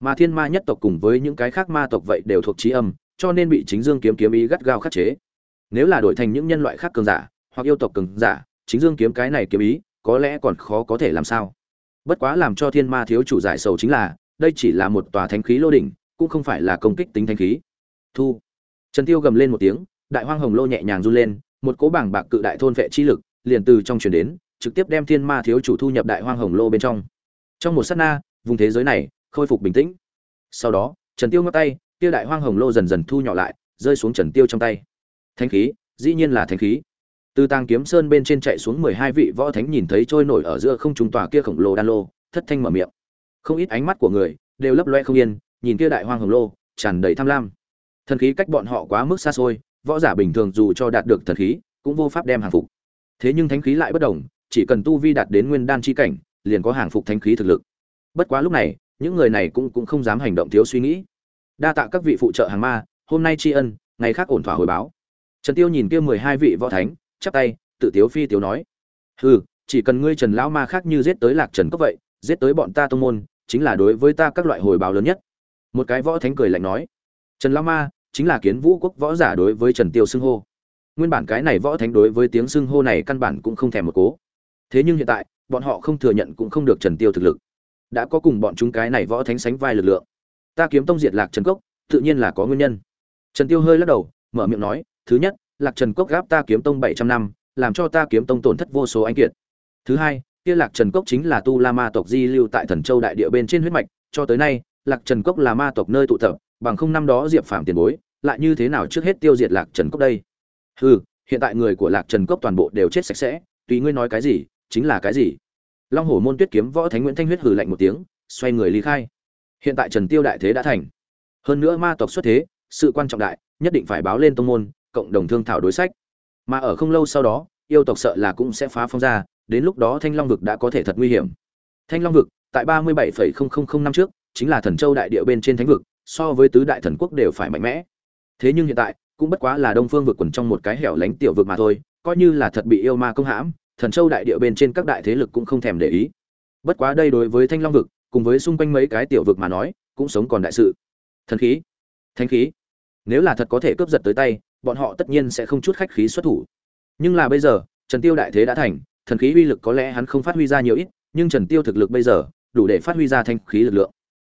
Mà thiên ma nhất tộc cùng với những cái khác ma tộc vậy đều thuộc trí âm, cho nên bị chính dương kiếm kiếm ý gắt gao khắc chế. Nếu là đổi thành những nhân loại khác cường giả, hoặc yêu tộc cường giả, chính dương kiếm cái này kiếm ý có lẽ còn khó có thể làm sao. Bất quá làm cho thiên ma thiếu chủ giải sầu chính là, đây chỉ là một tòa thánh khí lô đỉnh, cũng không phải là công kích tính thánh khí. Thu. Trần tiêu gầm lên một tiếng, đại hoang hồng lô nhẹ nhàng run lên, một cỗ bảng bạc cự đại thôn vệ chi lực liền từ trong truyền đến, trực tiếp đem thiên ma thiếu chủ thu nhập đại hoang hồng lô bên trong. Trong một sát na, vùng thế giới này khôi phục bình tĩnh. Sau đó, trần tiêu ngắt tay tiêu đại hoang hồng lô dần dần thu nhỏ lại, rơi xuống trần tiêu trong tay. Thánh khí, dĩ nhiên là thánh khí từ tàng kiếm sơn bên trên chạy xuống mười hai vị võ thánh nhìn thấy trôi nổi ở giữa không trung tòa kia khổng lồ đan lô, thất thanh mở miệng. Không ít ánh mắt của người đều lấp loe không yên, nhìn kia đại hoang hồng lô tràn đầy tham lam. Thần khí cách bọn họ quá mức xa xôi, võ giả bình thường dù cho đạt được thần khí, cũng vô pháp đem hàng phục. Thế nhưng thánh khí lại bất đồng, chỉ cần tu vi đạt đến nguyên đan chi cảnh, liền có hàng phục thánh khí thực lực. Bất quá lúc này, những người này cũng cũng không dám hành động thiếu suy nghĩ. Đa tạ các vị phụ trợ hàng ma, hôm nay tri ân, ngày khác ổn thỏa hồi báo. Trần tiêu nhìn kia mười hai vị võ thánh chắp tay, tự tiếu phi tiếu nói. Hừ, chỉ cần ngươi trần lão ma khác như giết tới lạc trần cốc vậy, giết tới bọn ta tông môn, chính là đối với ta các loại hồi báo lớn nhất. Một cái võ thánh cười lạnh nói. Trần lão ma, chính là kiến vũ quốc võ giả đối với trần tiêu xưng hô. Nguyên bản cái này võ thánh đối với tiếng xưng hô này căn bản cũng không thèm một cố. Thế nhưng hiện tại, bọn họ không thừa nhận cũng không được trần tiêu thực lực. Đã có cùng bọn chúng cái này võ thánh sánh vai lực lượng. Ta kiếm tông diệt lạc trần cốc, tự nhiên là có nguyên nhân. Trần tiêu hơi lắc đầu, mở miệng nói, thứ nhất lạc trần cốc gáp ta kiếm tông bảy trăm năm, làm cho ta kiếm tông tổn thất vô số anh kiệt. Thứ hai, kia lạc trần cốc chính là tu la ma tộc di lưu tại thần châu đại địa bên trên huyết mạch, cho tới nay, lạc trần cốc là ma tộc nơi tụ tập, bằng không năm đó diệp phạm tiền bối, lại như thế nào trước hết tiêu diệt lạc trần cốc đây? Hừ, hiện tại người của lạc trần cốc toàn bộ đều chết sạch sẽ, tùy ngươi nói cái gì, chính là cái gì? Long hổ môn tuyết kiếm võ thánh nguyễn thanh huyết hừ lạnh một tiếng, xoay người ly khai. Hiện tại trần tiêu đại thế đã thành. Hơn nữa ma tộc xuất thế, sự quan trọng đại, nhất định phải báo lên tông môn cộng đồng thương thảo đối sách. Mà ở không lâu sau đó, yêu tộc sợ là cũng sẽ phá phong ra, đến lúc đó thanh long vực đã có thể thật nguy hiểm. Thanh long vực, tại ba mươi bảy năm trước, chính là thần châu đại địa bên trên thánh vực, so với tứ đại thần quốc đều phải mạnh mẽ. Thế nhưng hiện tại, cũng bất quá là đông phương vực quần trong một cái hẻo lánh tiểu vực mà thôi, coi như là thật bị yêu ma công hãm, thần châu đại địa bên trên các đại thế lực cũng không thèm để ý. Bất quá đây đối với thanh long vực, cùng với xung quanh mấy cái tiểu vực mà nói, cũng sống còn đại sự. Thần khí. Thanh khí. Nếu là thật có thể cướp giật tới tay bọn họ tất nhiên sẽ không chút khách khí xuất thủ. Nhưng là bây giờ, trần tiêu đại thế đã thành, thần khí uy lực có lẽ hắn không phát huy ra nhiều ít, nhưng trần tiêu thực lực bây giờ, đủ để phát huy ra thanh khí lực lượng.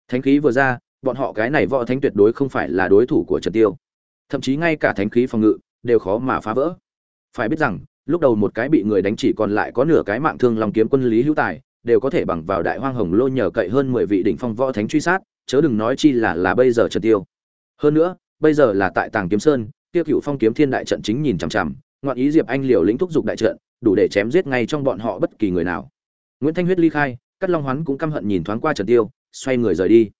Thánh khí vừa ra, bọn họ cái này võ thánh tuyệt đối không phải là đối thủ của trần tiêu. Thậm chí ngay cả thánh khí phòng ngự, đều khó mà phá vỡ. Phải biết rằng, lúc đầu một cái bị người đánh chỉ còn lại có nửa cái mạng thương lòng kiếm quân lý hữu tài, đều có thể bằng vào đại hoang hồng lô nhờ cậy hơn mười vị đỉnh phong võ thánh truy sát, chớ đừng nói chi là là bây giờ trần tiêu. Hơn nữa, bây giờ là tại tàng kiếm sơn tiêu cựu phong kiếm thiên đại trận chính nhìn chằm chằm, ngoạn ý diệp anh liều lĩnh thúc giục đại trận, đủ để chém giết ngay trong bọn họ bất kỳ người nào. Nguyễn thanh huyết ly khai cắt long hoán cũng căm hận nhìn thoáng qua trần tiêu, xoay người rời đi.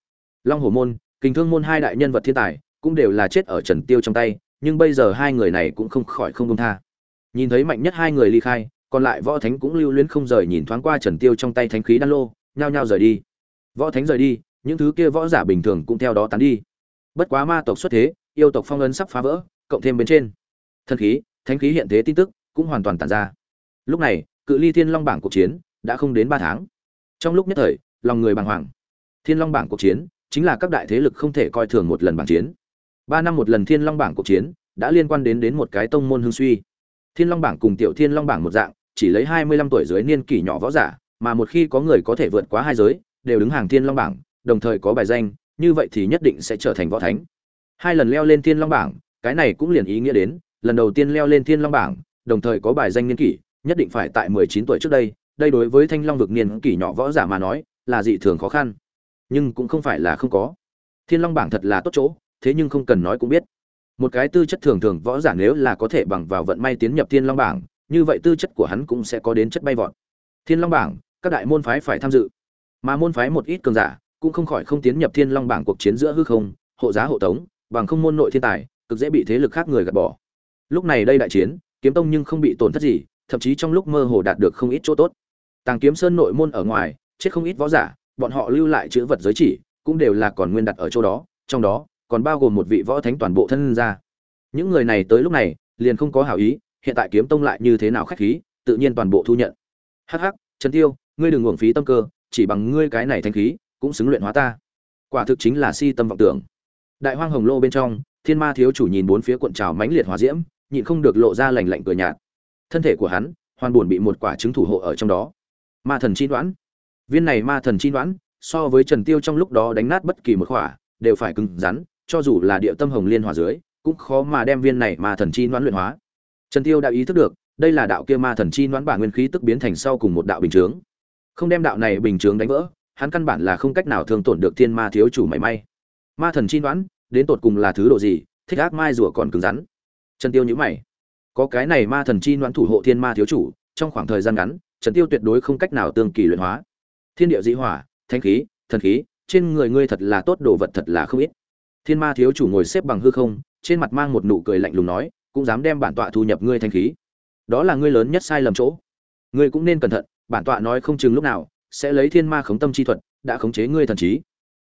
Long hổ môn, kình thương môn hai đại nhân vật thiên tài, cũng đều là chết ở trần tiêu trong tay, nhưng bây giờ hai người này cũng không khỏi không công tha. Nhìn thấy mạnh nhất hai người ly khai, còn lại võ thánh cũng lưu luyến không rời nhìn thoáng qua trần tiêu trong tay thánh khí đan lô, nhao nhao rời đi. Võ thánh rời đi, những thứ kia võ giả bình thường cũng theo đó tán đi. Bất quá ma tộc xuất thế, yêu tộc phong ấn sắp phá vỡ cộng thêm bên trên. Thân khí, thánh khí hiện thế tin tức cũng hoàn toàn tàn ra. Lúc này, cự ly thiên long bảng cuộc chiến đã không đến ba tháng. Trong lúc nhất thời, lòng người bàng hoàng. Thiên long bảng cuộc chiến chính là các đại thế lực không thể coi thường một lần bảng chiến. Ba năm một lần thiên long bảng cuộc chiến đã liên quan đến đến một cái tông môn hương suy. Thiên long bảng cùng tiểu thiên long bảng một dạng, chỉ lấy hai mươi lăm tuổi dưới niên kỷ nhỏ võ giả, mà một khi có người có thể vượt quá hai giới, đều đứng hàng thiên long bảng, đồng thời có bài danh, như vậy thì nhất định sẽ trở thành võ thánh. Hai lần leo lên thiên long bảng cái này cũng liền ý nghĩa đến, lần đầu tiên leo lên thiên long bảng, đồng thời có bài danh niên kỷ, nhất định phải tại mười chín tuổi trước đây đây đối với thanh long vực niên kỷ nhỏ võ giả mà nói, là dị thường khó khăn. Nhưng cũng không phải là không có. Thiên long bảng thật là tốt chỗ, thế nhưng không cần nói cũng biết. Một cái tư chất thường thường võ giả nếu là có thể bằng vào vận may tiến nhập thiên long bảng, như vậy tư chất của hắn cũng sẽ có đến chất bay vọt. Thiên long bảng, các đại môn phái phải tham dự. Mà môn phái một ít cường giả cũng không khỏi không tiến nhập thiên long bảng cuộc chiến giữa hư không, hộ giá hộ tống, bằng không môn nội thiên tài cực dễ bị thế lực khác người gạt bỏ. Lúc này đây đại chiến, kiếm tông nhưng không bị tổn thất gì, thậm chí trong lúc mơ hồ đạt được không ít chỗ tốt. Tàng kiếm sơn nội môn ở ngoài, chết không ít võ giả, bọn họ lưu lại chữ vật giới chỉ, cũng đều là còn nguyên đặt ở chỗ đó, trong đó còn bao gồm một vị võ thánh toàn bộ thân ra. Những người này tới lúc này, liền không có hảo ý, hiện tại kiếm tông lại như thế nào khách khí, tự nhiên toàn bộ thu nhận. Hắc hắc, trần tiêu, ngươi đừng uổng phí tâm cơ, chỉ bằng ngươi cái này thanh khí, cũng xứng luyện hóa ta. Quả thực chính là si tâm vọng tưởng. Đại hoang hồng lô bên trong thiên ma thiếu chủ nhìn bốn phía cuộn trào mãnh liệt hỏa diễm, nhịn không được lộ ra lành lạnh cười nhạt. Thân thể của hắn, hoàn buồn bị một quả trứng thủ hộ ở trong đó. Ma thần chi đoán. Viên này ma thần chi đoán, so với trần tiêu trong lúc đó đánh nát bất kỳ một khỏa đều phải cứng rắn, cho dù là địa tâm hồng liên hỏa dưới, cũng khó mà đem viên này ma thần chi đoán luyện hóa. Trần tiêu đã ý thức được, đây là đạo kia ma thần chi đoán bản nguyên khí tức biến thành sau cùng một đạo bình chướng. Không đem đạo này bình chướng đánh vỡ, hắn căn bản là không cách nào thương tổn được thiên ma thiếu chủ mảy may. Ma thần chi đoán đến tột cùng là thứ độ gì, thích ác mai rùa còn cứng rắn. Trần tiêu nhíu mày. Có cái này ma thần chi đoán thủ hộ thiên ma thiếu chủ, trong khoảng thời gian ngắn, trần tiêu tuyệt đối không cách nào tương kỳ luyện hóa. Thiên địa dị hỏa thanh khí, thần khí, trên người ngươi thật là tốt, đồ vật thật là không ít. Thiên ma thiếu chủ ngồi xếp bằng hư không, trên mặt mang một nụ cười lạnh lùng nói, cũng dám đem bản tọa thu nhập ngươi thanh khí. Đó là ngươi lớn nhất sai lầm chỗ. Ngươi cũng nên cẩn thận, bản tọa nói không chừng lúc nào sẽ lấy thiên ma khống tâm chi thuật, đã khống chế ngươi thần trí.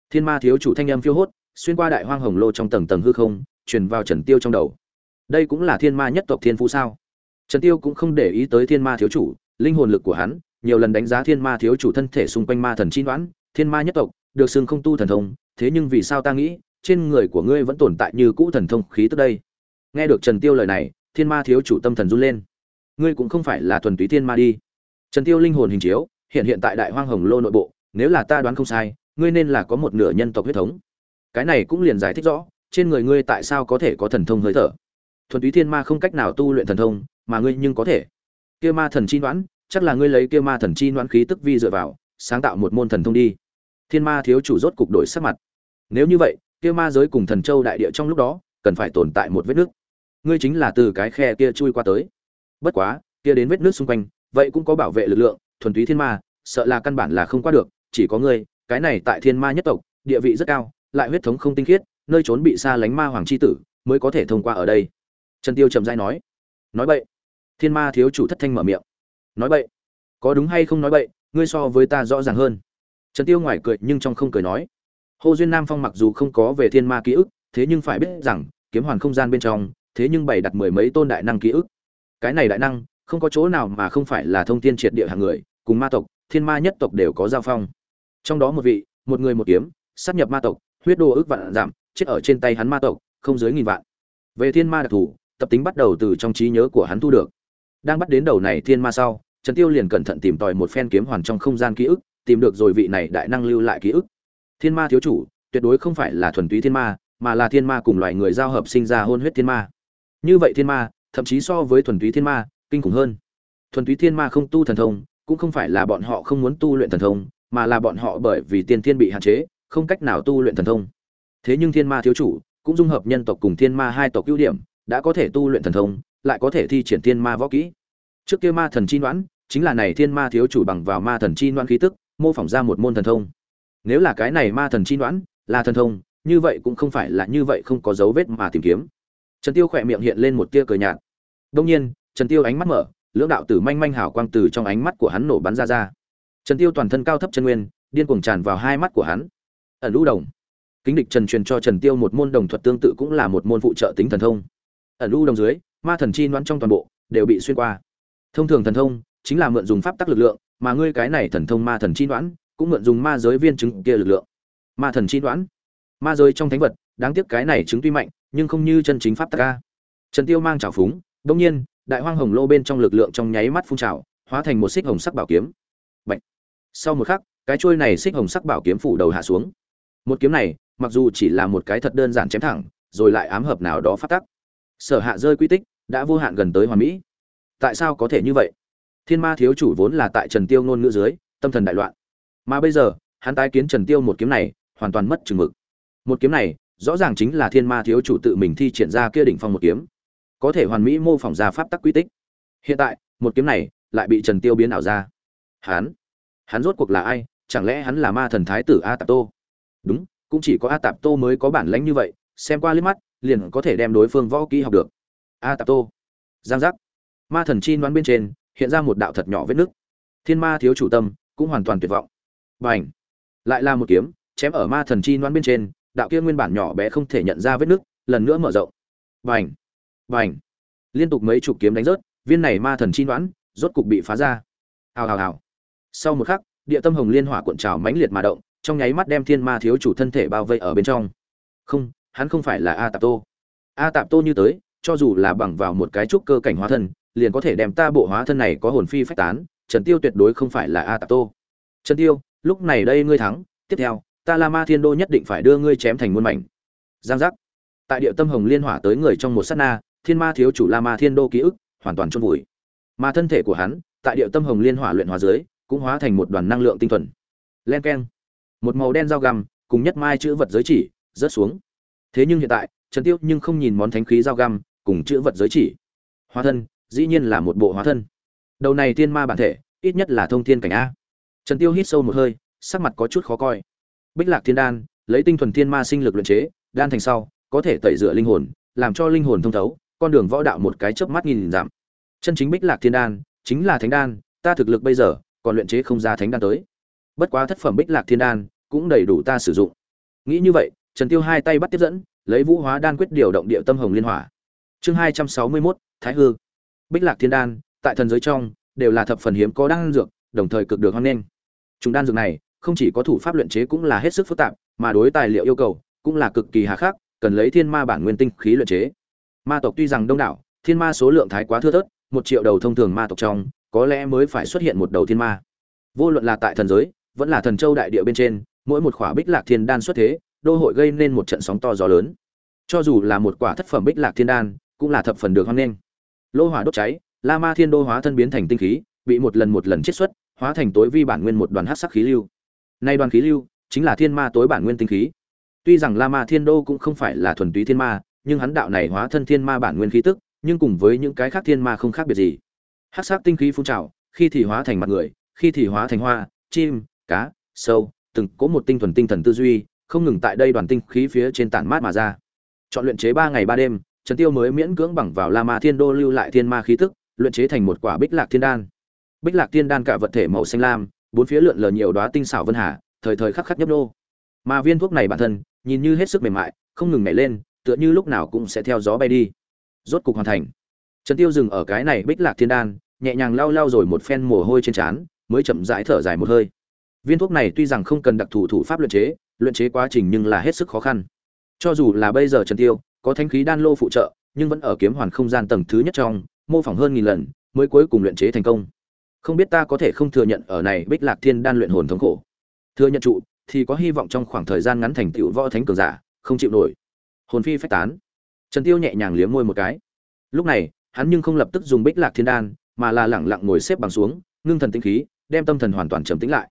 Thiên ma thiếu chủ thanh âm phiêu hốt xuyên qua đại hoang hồng lô trong tầng tầng hư không, truyền vào trần tiêu trong đầu. Đây cũng là thiên ma nhất tộc thiên phú sao? Trần tiêu cũng không để ý tới thiên ma thiếu chủ, linh hồn lực của hắn, nhiều lần đánh giá thiên ma thiếu chủ thân thể xung quanh ma thần chi đoán, thiên ma nhất tộc, được xưng không tu thần thông, thế nhưng vì sao ta nghĩ, trên người của ngươi vẫn tồn tại như cũ thần thông khí tức đây? Nghe được trần tiêu lời này, thiên ma thiếu chủ tâm thần run lên. Ngươi cũng không phải là thuần túy thiên ma đi. Trần tiêu linh hồn hình chiếu, hiện hiện tại đại hoang hồng lô nội bộ, nếu là ta đoán không sai, ngươi nên là có một nửa nhân tộc huyết thống cái này cũng liền giải thích rõ, trên người ngươi tại sao có thể có thần thông hơi thở. Thuần túy thiên ma không cách nào tu luyện thần thông, mà ngươi nhưng có thể. Kia ma thần chi đoán chắc là ngươi lấy kia ma thần chi đoán khí tức vi dựa vào, sáng tạo một môn thần thông đi. Thiên ma thiếu chủ rốt cục đổi sắc mặt. Nếu như vậy, kia ma giới cùng thần châu đại địa trong lúc đó, cần phải tồn tại một vết nước. Ngươi chính là từ cái khe kia chui qua tới. Bất quá, kia đến vết nước xung quanh, vậy cũng có bảo vệ lực lượng, thuần túy thiên ma, sợ là căn bản là không qua được, chỉ có ngươi, cái này tại thiên ma nhất tộc, địa vị rất cao lại huyết thống không tinh khiết, nơi trốn bị xa lánh ma hoàng chi tử, mới có thể thông qua ở đây. Trần tiêu trầm dai nói. Nói bậy. Thiên ma thiếu chủ thất thanh mở miệng. Nói bậy. Có đúng hay không nói bậy, ngươi so với ta rõ ràng hơn. Trần tiêu ngoài cười nhưng trong không cười nói. Hồ duyên nam phong mặc dù không có về thiên ma ký ức, thế nhưng phải biết rằng, kiếm hoàn không gian bên trong, thế nhưng bày đặt mười mấy tôn đại năng ký ức. Cái này đại năng, không có chỗ nào mà không phải là thông thiên triệt địa hàng người, cùng ma tộc, thiên ma nhất tộc đều có giao phong. Trong đó một vị, một người một kiếm, sát nhập ma tộc huyết đô ước vạn giảm, chết ở trên tay hắn ma tộc, không dưới nghìn vạn. Về thiên ma đặc thù, tập tính bắt đầu từ trong trí nhớ của hắn thu được. Đang bắt đến đầu này thiên ma sau, trần tiêu liền cẩn thận tìm tòi một phen kiếm hoàn trong không gian ký ức, tìm được rồi vị này đại năng lưu lại ký ức. Thiên ma thiếu chủ, tuyệt đối không phải là thuần túy thiên ma, mà là thiên ma cùng loài người giao hợp sinh ra hôn huyết thiên ma. Như vậy thiên ma, thậm chí so với thuần túy thiên ma, kinh khủng hơn. Thuần túy thiên ma không tu thần thông, cũng không phải là bọn họ không muốn tu luyện thần thông, mà là bọn họ bởi vì tiên thiên bị hạn chế không cách nào tu luyện thần thông. Thế nhưng thiên ma thiếu chủ, cũng dung hợp nhân tộc cùng thiên ma hai tộc ưu điểm, đã có thể tu luyện thần thông, lại có thể thi triển thiên ma võ kỹ. Trước kia ma thần chi đoán chính là này thiên ma thiếu chủ bằng vào ma thần chi đoán khí tức, mô phỏng ra một môn thần thông. Nếu là cái này ma thần chi đoán là thần thông, như vậy cũng không phải là như vậy không có dấu vết mà tìm kiếm. Trần tiêu khỏe miệng hiện lên một tia cười nhạt. Đông nhiên, trần tiêu ánh mắt mở, lưỡng đạo tử manh manh hào quang từ trong ánh mắt của hắn nổ bắn ra ra. Trần tiêu toàn thân cao thấp chân nguyên, điên cuồng tràn vào hai mắt của hắn ẩn lũ đồng. Kính địch trần truyền cho trần tiêu một môn đồng thuật tương tự cũng là một môn phụ trợ tính thần thông. Ẩn lũ đồng dưới, ma thần chi đoán trong toàn bộ, đều bị xuyên qua. Thông thường thần thông chính là mượn dùng pháp tắc lực lượng, mà ngươi cái này thần thông ma thần chi đoán cũng mượn dùng ma giới viên chứng kia lực lượng. Ma thần chi đoán ma giới trong thánh vật, đáng tiếc cái này chứng tuy mạnh, nhưng không như chân chính pháp tắc ca trần tiêu mang trào phúng đông nhiên, đại hoang hồng lô bên trong lực lượng trong nháy mắt phun trào, hóa thành một xích hồng sắc bảo kiếm. Bạch. sau một khắc, cái chuôi này xích hồng sắc bảo kiếm phủ đầu hạ xuống một kiếm này, mặc dù chỉ là một cái thật đơn giản chém thẳng, rồi lại ám hợp nào đó phát tắc. Sở hạ rơi quy tích, đã vô hạn gần tới hoàn mỹ. Tại sao có thể như vậy? Thiên ma thiếu chủ vốn là tại trần tiêu ngôn ngữ dưới, tâm thần đại loạn. Mà bây giờ, hắn tái kiến trần tiêu một kiếm này, hoàn toàn mất chừng mực. Một kiếm này, rõ ràng chính là thiên ma thiếu chủ tự mình thi triển ra kia đỉnh phong một kiếm. Có thể hoàn mỹ mô phỏng ra pháp tắc quy tích. Hiện tại, một kiếm này, lại bị trần tiêu biến ảo ra. Hắn? Hắn rốt cuộc là ai? Chẳng lẽ hắn là ma thần thái tử a tạp tô? Đúng, cũng chỉ có a tạp tô mới có bản lãnh như vậy, xem qua liếc mắt, liền có thể đem đối phương võ kỹ học được. A tạp tô. Giang giác. Ma thần chi đoán bên trên, hiện ra một đạo thật nhỏ vết nứt. Thiên ma thiếu chủ tâm, cũng hoàn toàn tuyệt vọng. B à n h lại là một kiếm, chém ở ma thần chi đoán bên trên, đạo kia nguyên bản nhỏ bé không thể nhận ra vết nứt, lần nữa mở rộng. B à n h b à n h liên tục mấy chục kiếm đánh rớt, viên này ma thần chi đoán rốt cục bị phá ra. Hào hào hào. Sau một khắc, địa tâm hồng liên hỏa cuộn trào mãnh liệt mà động trong nháy mắt đem thiên ma thiếu chủ thân thể bao vây ở bên trong. Không, hắn không phải là a tạp tô. A tạp tô như tới, cho dù là bằng vào một cái trúc cơ cảnh hóa thân, liền có thể đem ta bộ hóa thân này có hồn phi phách tán, trần tiêu tuyệt đối không phải là a tạp tô. Trần tiêu, lúc này đây ngươi thắng, tiếp theo, ta la ma thiên đô nhất định phải đưa ngươi chém thành muôn mảnh. Giang giác. Tại địa tâm hồng liên hỏa tới người trong một sát na, thiên ma thiếu chủ la ma thiên đô ký ức hoàn toàn chôn vùi. Mà thân thể của hắn, tại địa tâm hồng liên hỏa luyện hóa dưới, cũng hóa thành một đoàn năng lượng tinh thuần. Len keng một màu đen dao găm, cùng nhất mai chữ vật giới chỉ, rớt xuống. Thế nhưng hiện tại, trần tiêu nhưng không nhìn món thánh khí dao găm, cùng chữ vật giới chỉ. Hóa thân, dĩ nhiên là một bộ hóa thân. Đầu này tiên ma bản thể, ít nhất là thông thiên cảnh a. Trần tiêu hít sâu một hơi, sắc mặt có chút khó coi. Bích lạc thiên đan, lấy tinh thuần thiên ma sinh lực luyện chế, đan thành sau, có thể tẩy rửa linh hồn, làm cho linh hồn thông thấu, con đường võ đạo một cái chớp mắt nghìn giảm chân chính bích lạc thiên đan, chính là thánh đan, ta thực lực bây giờ, còn luyện chế không ra thánh đan tới. Bất quá thất phẩm bích lạc thiên đan cũng đầy đủ ta sử dụng nghĩ như vậy trần tiêu hai tay bắt tiếp dẫn lấy vũ hóa đan quyết điều động địa tâm hồng liên hỏa chương hai trăm sáu mươi 261, thái hư Bích Lạc Thiên Đan, tại thần giới trong, đều là thập phần hiếm có đan dược, đồng thời cực được hoan nghênh. Chúng đan dược này, không chỉ có thủ pháp luyện chế cũng là hết sức phức tạp, mà đối tài liệu yêu cầu cũng là cực kỳ hà khắc, cần lấy thiên ma bản nguyên tinh khí luyện chế. Ma tộc tuy rằng đông đảo, thiên ma số lượng thái quá thưa thớt, một triệu đầu thông thường ma tộc trong, có lẽ mới phải xuất hiện một đầu thiên ma. Vô luận là tại thần giới, vẫn là thần châu đại địa bên trên, mỗi một khỏa Bích Lạc Thiên Đan xuất thế, đô hội gây nên một trận sóng to gió lớn. Cho dù là một quả thất phẩm Bích Lạc Thiên Đan, cũng là thập phần được hoan nghênh. Lô hỏa đốt cháy la ma thiên đô hóa thân biến thành tinh khí bị một lần một lần chiết xuất hóa thành tối vi bản nguyên một đoàn hắc sắc khí lưu. Nay đoàn khí lưu chính là thiên ma tối bản nguyên tinh khí. Tuy rằng la ma thiên đô cũng không phải là thuần túy thiên ma nhưng hắn đạo này hóa thân thiên ma bản nguyên khí tức nhưng cùng với những cái khác thiên ma không khác biệt gì. Hắc sắc tinh khí phun trào khi thì hóa thành mặt người khi thì hóa thành hoa chim cá sâu từng có một tinh thuần tinh thần tư duy không ngừng tại đây đoàn tinh khí phía trên tản mát mà ra chọn luyện chế ba ngày ba đêm Trần Tiêu mới miễn cưỡng bằng vào La Ma Thiên Đô lưu lại thiên ma khí tức, luyện chế thành một quả Bích Lạc Thiên Đan. Bích Lạc Thiên Đan cả vật thể màu xanh lam, bốn phía lượn lờ nhiều đóa tinh xảo vân hà, thời thời khắc khắc nhấp nô. Mà viên thuốc này bản thân, nhìn như hết sức mềm mại, không ngừng nhảy lên, tựa như lúc nào cũng sẽ theo gió bay đi. Rốt cục hoàn thành. Trần Tiêu dừng ở cái này Bích Lạc Thiên Đan, nhẹ nhàng lau lau rồi một phen mồ hôi trên trán, mới chậm rãi thở dài một hơi. Viên thuốc này tuy rằng không cần đặc thủ thủ pháp luyện chế, luyện chế quá trình nhưng là hết sức khó khăn. Cho dù là bây giờ Trần Tiêu, có thanh khí đan lô phụ trợ, nhưng vẫn ở kiếm hoàn không gian tầng thứ nhất trong, mô phỏng hơn nghìn lần, mới cuối cùng luyện chế thành công. Không biết ta có thể không thừa nhận ở này Bích Lạc Thiên đan luyện hồn thống khổ. Thừa nhận trụ, thì có hy vọng trong khoảng thời gian ngắn thành tựu võ thánh cường giả, không chịu nổi. Hồn phi phách tán. Trần Tiêu nhẹ nhàng liếm môi một cái. Lúc này, hắn nhưng không lập tức dùng Bích Lạc Thiên đan, mà là lẳng lặng ngồi xếp bằng xuống, ngưng thần tĩnh khí, đem tâm thần hoàn toàn trầm tĩnh lại.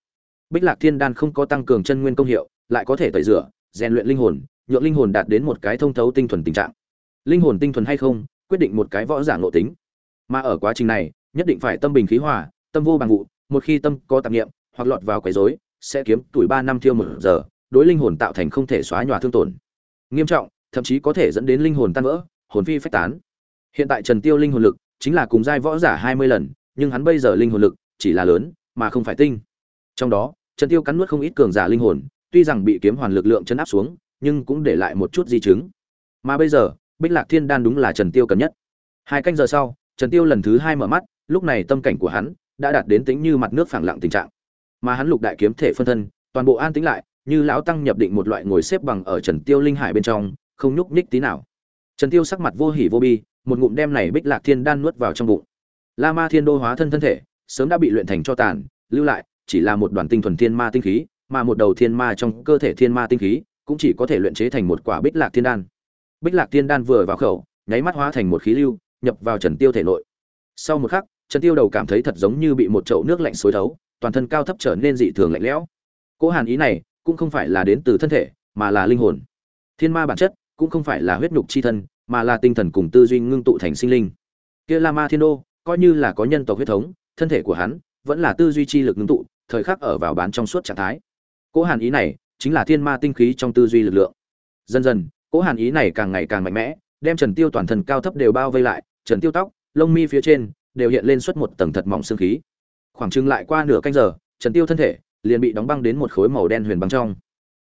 Bích Lạc Thiên đan không có tăng cường chân nguyên công hiệu, lại có thể tẩy rửa, rèn luyện linh hồn, nhượng linh hồn đạt đến một cái thông thấu tinh thuần tình trạng. Linh hồn tinh thuần hay không quyết định một cái võ giả nội tính. Mà ở quá trình này nhất định phải tâm bình khí hòa tâm vô bằng vụ một khi tâm có tạp niệm hoặc lọt vào quấy rối sẽ kiếm tuổi ba năm thiêu một giờ đối linh hồn tạo thành không thể xóa nhòa thương tổn. Nghiêm trọng thậm chí có thể dẫn đến linh hồn tan vỡ hồn phi phách tán. Hiện tại trần tiêu linh hồn lực chính là cùng giai võ giả hai mươi lần nhưng hắn bây giờ linh hồn lực chỉ là lớn mà không phải tinh. Trong đó trần tiêu cắn nuốt không ít cường giả linh hồn, tuy rằng bị kiếm hoàn lực lượng chấn áp xuống, nhưng cũng để lại một chút di chứng. Mà bây giờ, bích lạc thiên đan đúng là trần tiêu cần nhất. Hai canh giờ sau, trần tiêu lần thứ hai mở mắt, lúc này tâm cảnh của hắn đã đạt đến tính như mặt nước phẳng lặng tình trạng. Mà hắn lục đại kiếm thể phân thân, toàn bộ an tĩnh lại, như lão tăng nhập định một loại ngồi xếp bằng ở trần tiêu linh hải bên trong, không nhúc nhích tí nào. Trần tiêu sắc mặt vô hỉ vô bi, một ngụm đem này bích lạc thiên đan nuốt vào trong bụng. La ma thiên đô hóa thân thân thể, sớm đã bị luyện thành cho tàn, lưu lại chỉ là một đoàn tinh thuần thiên ma tinh khí, mà một đầu thiên ma trong cơ thể thiên ma tinh khí cũng chỉ có thể luyện chế thành một quả bích lạc thiên đan. Bích lạc thiên đan vừa vào khẩu, nháy mắt hóa thành một khí lưu, nhập vào trần tiêu thể nội. Sau một khắc, trần tiêu đầu cảm thấy thật giống như bị một chậu nước lạnh xối thấu, toàn thân cao thấp trở nên dị thường lạnh lẽo. Cố hàn ý này cũng không phải là đến từ thân thể, mà là linh hồn. Thiên ma bản chất cũng không phải là huyết nhục chi thân, mà là tinh thần cùng tư duy ngưng tụ thành sinh linh. Kia la ma thiên đô coi như là có nhân tộc huyết thống, thân thể của hắn vẫn là tư duy chi lực ngưng tụ thời khắc ở vào bán trong suốt trạng thái. Cố hàn ý này chính là thiên ma tinh khí trong tư duy lực lượng. Dần dần, cố hàn ý này càng ngày càng mạnh mẽ, đem trần tiêu toàn thân cao thấp đều bao vây lại, trần tiêu tóc, lông mi phía trên đều hiện lên suốt một tầng thật mỏng xương khí. Khoảng chừng lại qua nửa canh giờ, trần tiêu thân thể liền bị đóng băng đến một khối màu đen huyền băng trong.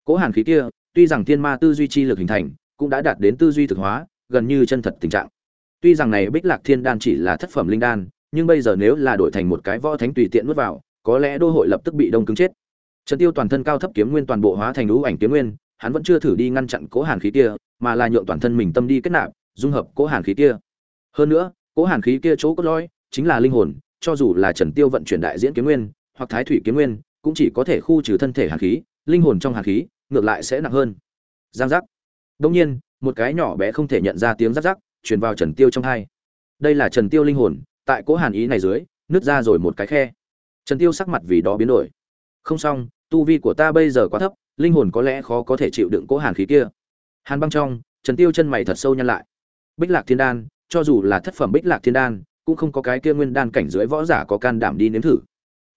Cố hàn khí kia, tuy rằng thiên ma tư duy chi lực hình thành, cũng đã đạt đến tư duy thực hóa, gần như chân thật tình trạng. Tuy rằng này bích lạc thiên đan chỉ là thất phẩm linh đan, nhưng bây giờ nếu là đổi thành một cái võ thánh tùy tiện nuốt vào có lẽ đô hội lập tức bị đông cứng chết. Trần tiêu toàn thân cao thấp kiếm nguyên toàn bộ hóa thành lũ ảnh kiếm nguyên, hắn vẫn chưa thử đi ngăn chặn cố hàn khí kia, mà là nhượng toàn thân mình tâm đi kết nạp, dung hợp cố hàn khí kia. Hơn nữa, cố hàn khí kia chỗ cốt lõi chính là linh hồn, cho dù là trần tiêu vận chuyển đại diễn kiếm nguyên, hoặc thái thủy kiếm nguyên, cũng chỉ có thể khu trừ thân thể hàn khí, linh hồn trong hàn khí, ngược lại sẽ nặng hơn. Giang giác. Đông nhiên, một cái nhỏ bé không thể nhận ra tiếng rắc rắc truyền vào trần tiêu trong hai. Đây là trần tiêu linh hồn, tại cố hàn ý này dưới, nứt ra rồi một cái khe trần tiêu sắc mặt vì đó biến đổi. Không xong, tu vi của ta bây giờ quá thấp, linh hồn có lẽ khó có thể chịu đựng cố hàn khí kia. Hàn băng trong, trần tiêu chân mày thật sâu nhăn lại. Bích lạc thiên đan, cho dù là thất phẩm bích lạc thiên đan, cũng không có cái kia nguyên đan cảnh dưới võ giả có can đảm đi nếm thử.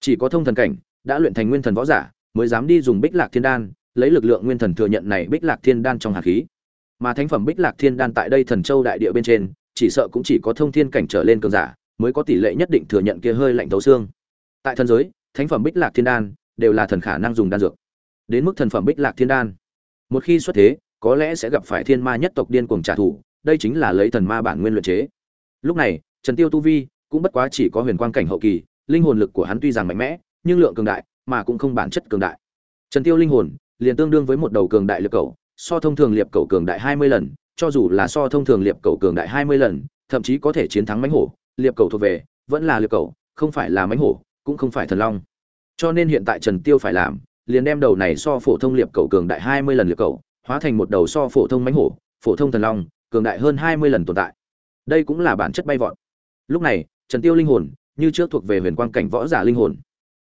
Chỉ có thông thần cảnh, đã luyện thành nguyên thần võ giả, mới dám đi dùng bích lạc thiên đan, lấy lực lượng nguyên thần thừa nhận này bích lạc thiên đan trong hàn khí. Mà thánh phẩm bích lạc thiên đan tại đây thần châu đại địa bên trên, chỉ sợ cũng chỉ có thông thiên cảnh trở lên cường giả, mới có tỷ lệ nhất định thừa nhận kia hơi lạnh thấu xương tại thần giới, thánh phẩm bích lạc thiên đan đều là thần khả năng dùng đan dược. Đến mức thần phẩm bích lạc thiên đan, một khi xuất thế, có lẽ sẽ gặp phải thiên ma nhất tộc điên cuồng trả thù, đây chính là lấy thần ma bản nguyên luyện chế. Lúc này, trần tiêu tu vi cũng bất quá chỉ có huyền quang cảnh hậu kỳ, linh hồn lực của hắn tuy rằng mạnh mẽ, nhưng lượng cường đại mà cũng không bản chất cường đại. Trần tiêu linh hồn liền tương đương với một đầu cường đại liệp cầu, so thông thường liệp cầu cường đại 20 lần, cho dù là so thông thường liệp cầu cường đại 20 lần, thậm chí có thể chiến thắng mãnh hổ, liệp cầu thuộc về vẫn là liệp cầu, không phải là mãnh hổ cũng không phải thần long. Cho nên hiện tại trần tiêu phải làm, liền đem đầu này so phổ thông liệp cầu cường đại 20 lần liệp cầu, hóa thành một đầu so phổ thông mãnh hổ, phổ thông thần long, cường đại hơn 20 lần tồn tại. Đây cũng là bản chất bay vọt. Lúc này, trần tiêu linh hồn, như trước thuộc về huyền quang cảnh võ giả linh hồn.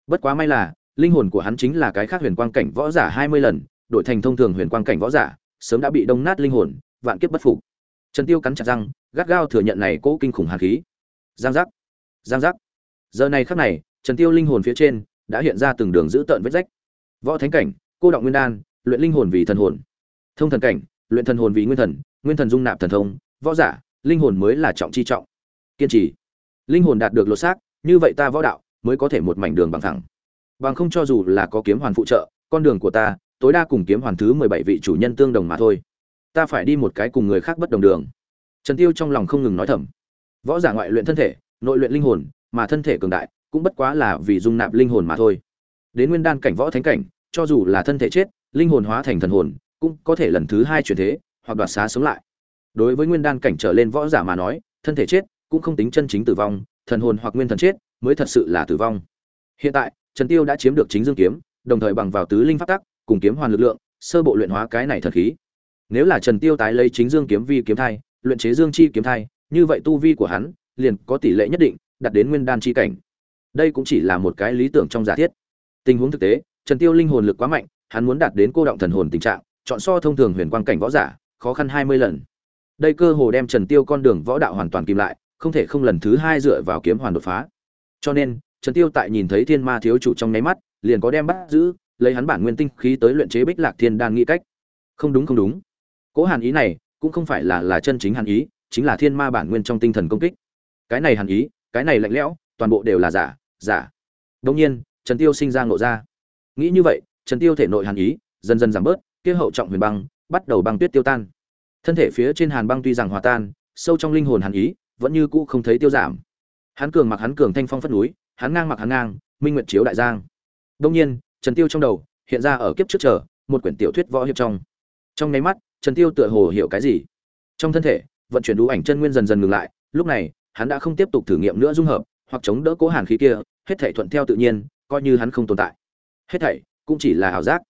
Bất quá may là, linh hồn của hắn chính là cái khác huyền quang cảnh võ giả 20 lần, đổi thành thông thường huyền quang cảnh võ giả, sớm đã bị đông nát linh hồn, vạn kiếp bất phục. Trần tiêu cắn chặt răng, gắt gao thừa nhận này cố kinh khủng hàn khí. Giang giác. Giang giác. Giờ này khắc này trần tiêu linh hồn phía trên đã hiện ra từng đường giữ tợn vết rách. Võ thánh cảnh, cô động nguyên đan, luyện linh hồn vì thần hồn. Thông thần cảnh, luyện thần hồn vì nguyên thần nguyên thần dung nạp thần thông. Võ giả, linh hồn mới là trọng chi trọng. Kiên trì. Linh hồn đạt được lột xác, như vậy ta võ đạo mới có thể một mảnh đường bằng thẳng. Bằng không cho dù là có kiếm hoàn phụ trợ, con đường của ta, tối đa cùng kiếm hoàn thứ mười bảy vị chủ nhân tương đồng mà thôi. Ta phải đi một cái cùng người khác bất đồng đường. Trần tiêu trong lòng không ngừng nói thầm. Võ giả ngoại luyện thân thể, nội luyện linh hồn, mà thân thể cường đại cũng bất quá là vì dung nạp linh hồn mà thôi. Đến nguyên đan cảnh võ thánh cảnh, cho dù là thân thể chết, linh hồn hóa thành thần hồn, cũng có thể lần thứ hai chuyển thế, hoặc đoạt xá sống lại. Đối với nguyên đan cảnh trở lên võ giả mà nói, thân thể chết cũng không tính chân chính tử vong, thần hồn hoặc nguyên thần chết mới thật sự là tử vong. Hiện tại, trần tiêu đã chiếm được chính dương kiếm, đồng thời bằng vào tứ linh pháp tắc, cùng kiếm hoàn lực lượng, sơ bộ luyện hóa cái này thần khí. Nếu là trần tiêu tái lấy chính dương kiếm vi kiếm thai, luyện chế dương chi kiếm thai, như vậy tu vi của hắn liền có tỷ lệ nhất định đạt đến nguyên đan chi cảnh đây cũng chỉ là một cái lý tưởng trong giả thiết. Tình huống thực tế, trần tiêu linh hồn lực quá mạnh, hắn muốn đạt đến cô động thần hồn tình trạng, chọn so thông thường huyền quang cảnh võ giả, khó khăn 20 lần. Đây cơ hồ đem trần tiêu con đường võ đạo hoàn toàn kìm lại, không thể không lần thứ hai dựa vào kiếm hoàn đột phá. Cho nên, trần tiêu tại nhìn thấy thiên ma thiếu chủ trong nháy mắt, liền có đem bắt giữ, lấy hắn bản nguyên tinh khí tới luyện chế bích lạc thiên đan nghĩ cách. Không đúng không đúng. Cố hàn ý này, cũng không phải là là chân chính hàn ý, chính là thiên ma bản nguyên trong tinh thần công kích. Cái này hàn ý, cái này lạnh lẽo, toàn bộ đều là giả giả. Đông nhiên, trần tiêu sinh ra ngộ ra. Nghĩ như vậy, trần tiêu thể nội hàn ý, dần dần giảm bớt, kia hậu trọng huyền băng, bắt đầu băng tuyết tiêu tan. Thân thể phía trên hàn băng tuy rằng hòa tan, sâu trong linh hồn hàn ý, vẫn như cũ không thấy tiêu giảm. Hắn cường mặc hắn cường thanh phong phất núi, hắn ngang mặc hắn ngang, minh nguyệt chiếu đại giang. Đông nhiên, trần tiêu trong đầu, hiện ra ở kiếp trước chờ, một quyển tiểu thuyết võ hiệp trong. Trong nháy mắt, trần tiêu tựa hồ hiểu cái gì. Trong thân thể, vận chuyển đủ ảnh chân nguyên dần dần ngừng lại, lúc này, hắn đã không tiếp tục thử nghiệm nữa dung hợp hoặc chống đỡ cố hàn khí kia, hết thảy thuận theo tự nhiên, coi như hắn không tồn tại. Hết thảy cũng chỉ là ảo giác.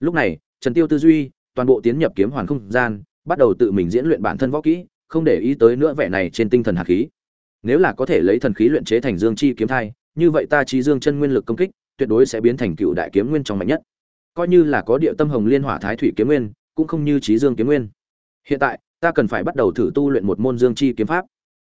Lúc này, trần tiêu tư duy, toàn bộ tiến nhập kiếm hoàn không gian, bắt đầu tự mình diễn luyện bản thân võ kỹ, không để ý tới nữa vẻ này trên tinh thần hạt khí. Nếu là có thể lấy thần khí luyện chế thành dương chi kiếm thai, như vậy ta trí dương chân nguyên lực công kích, tuyệt đối sẽ biến thành cựu đại kiếm nguyên trong mạnh nhất. Coi như là có địa tâm hồng liên hỏa thái thủy kiếm nguyên, cũng không như trí dương kiếm nguyên. Hiện tại, ta cần phải bắt đầu thử tu luyện một môn dương chi kiếm pháp.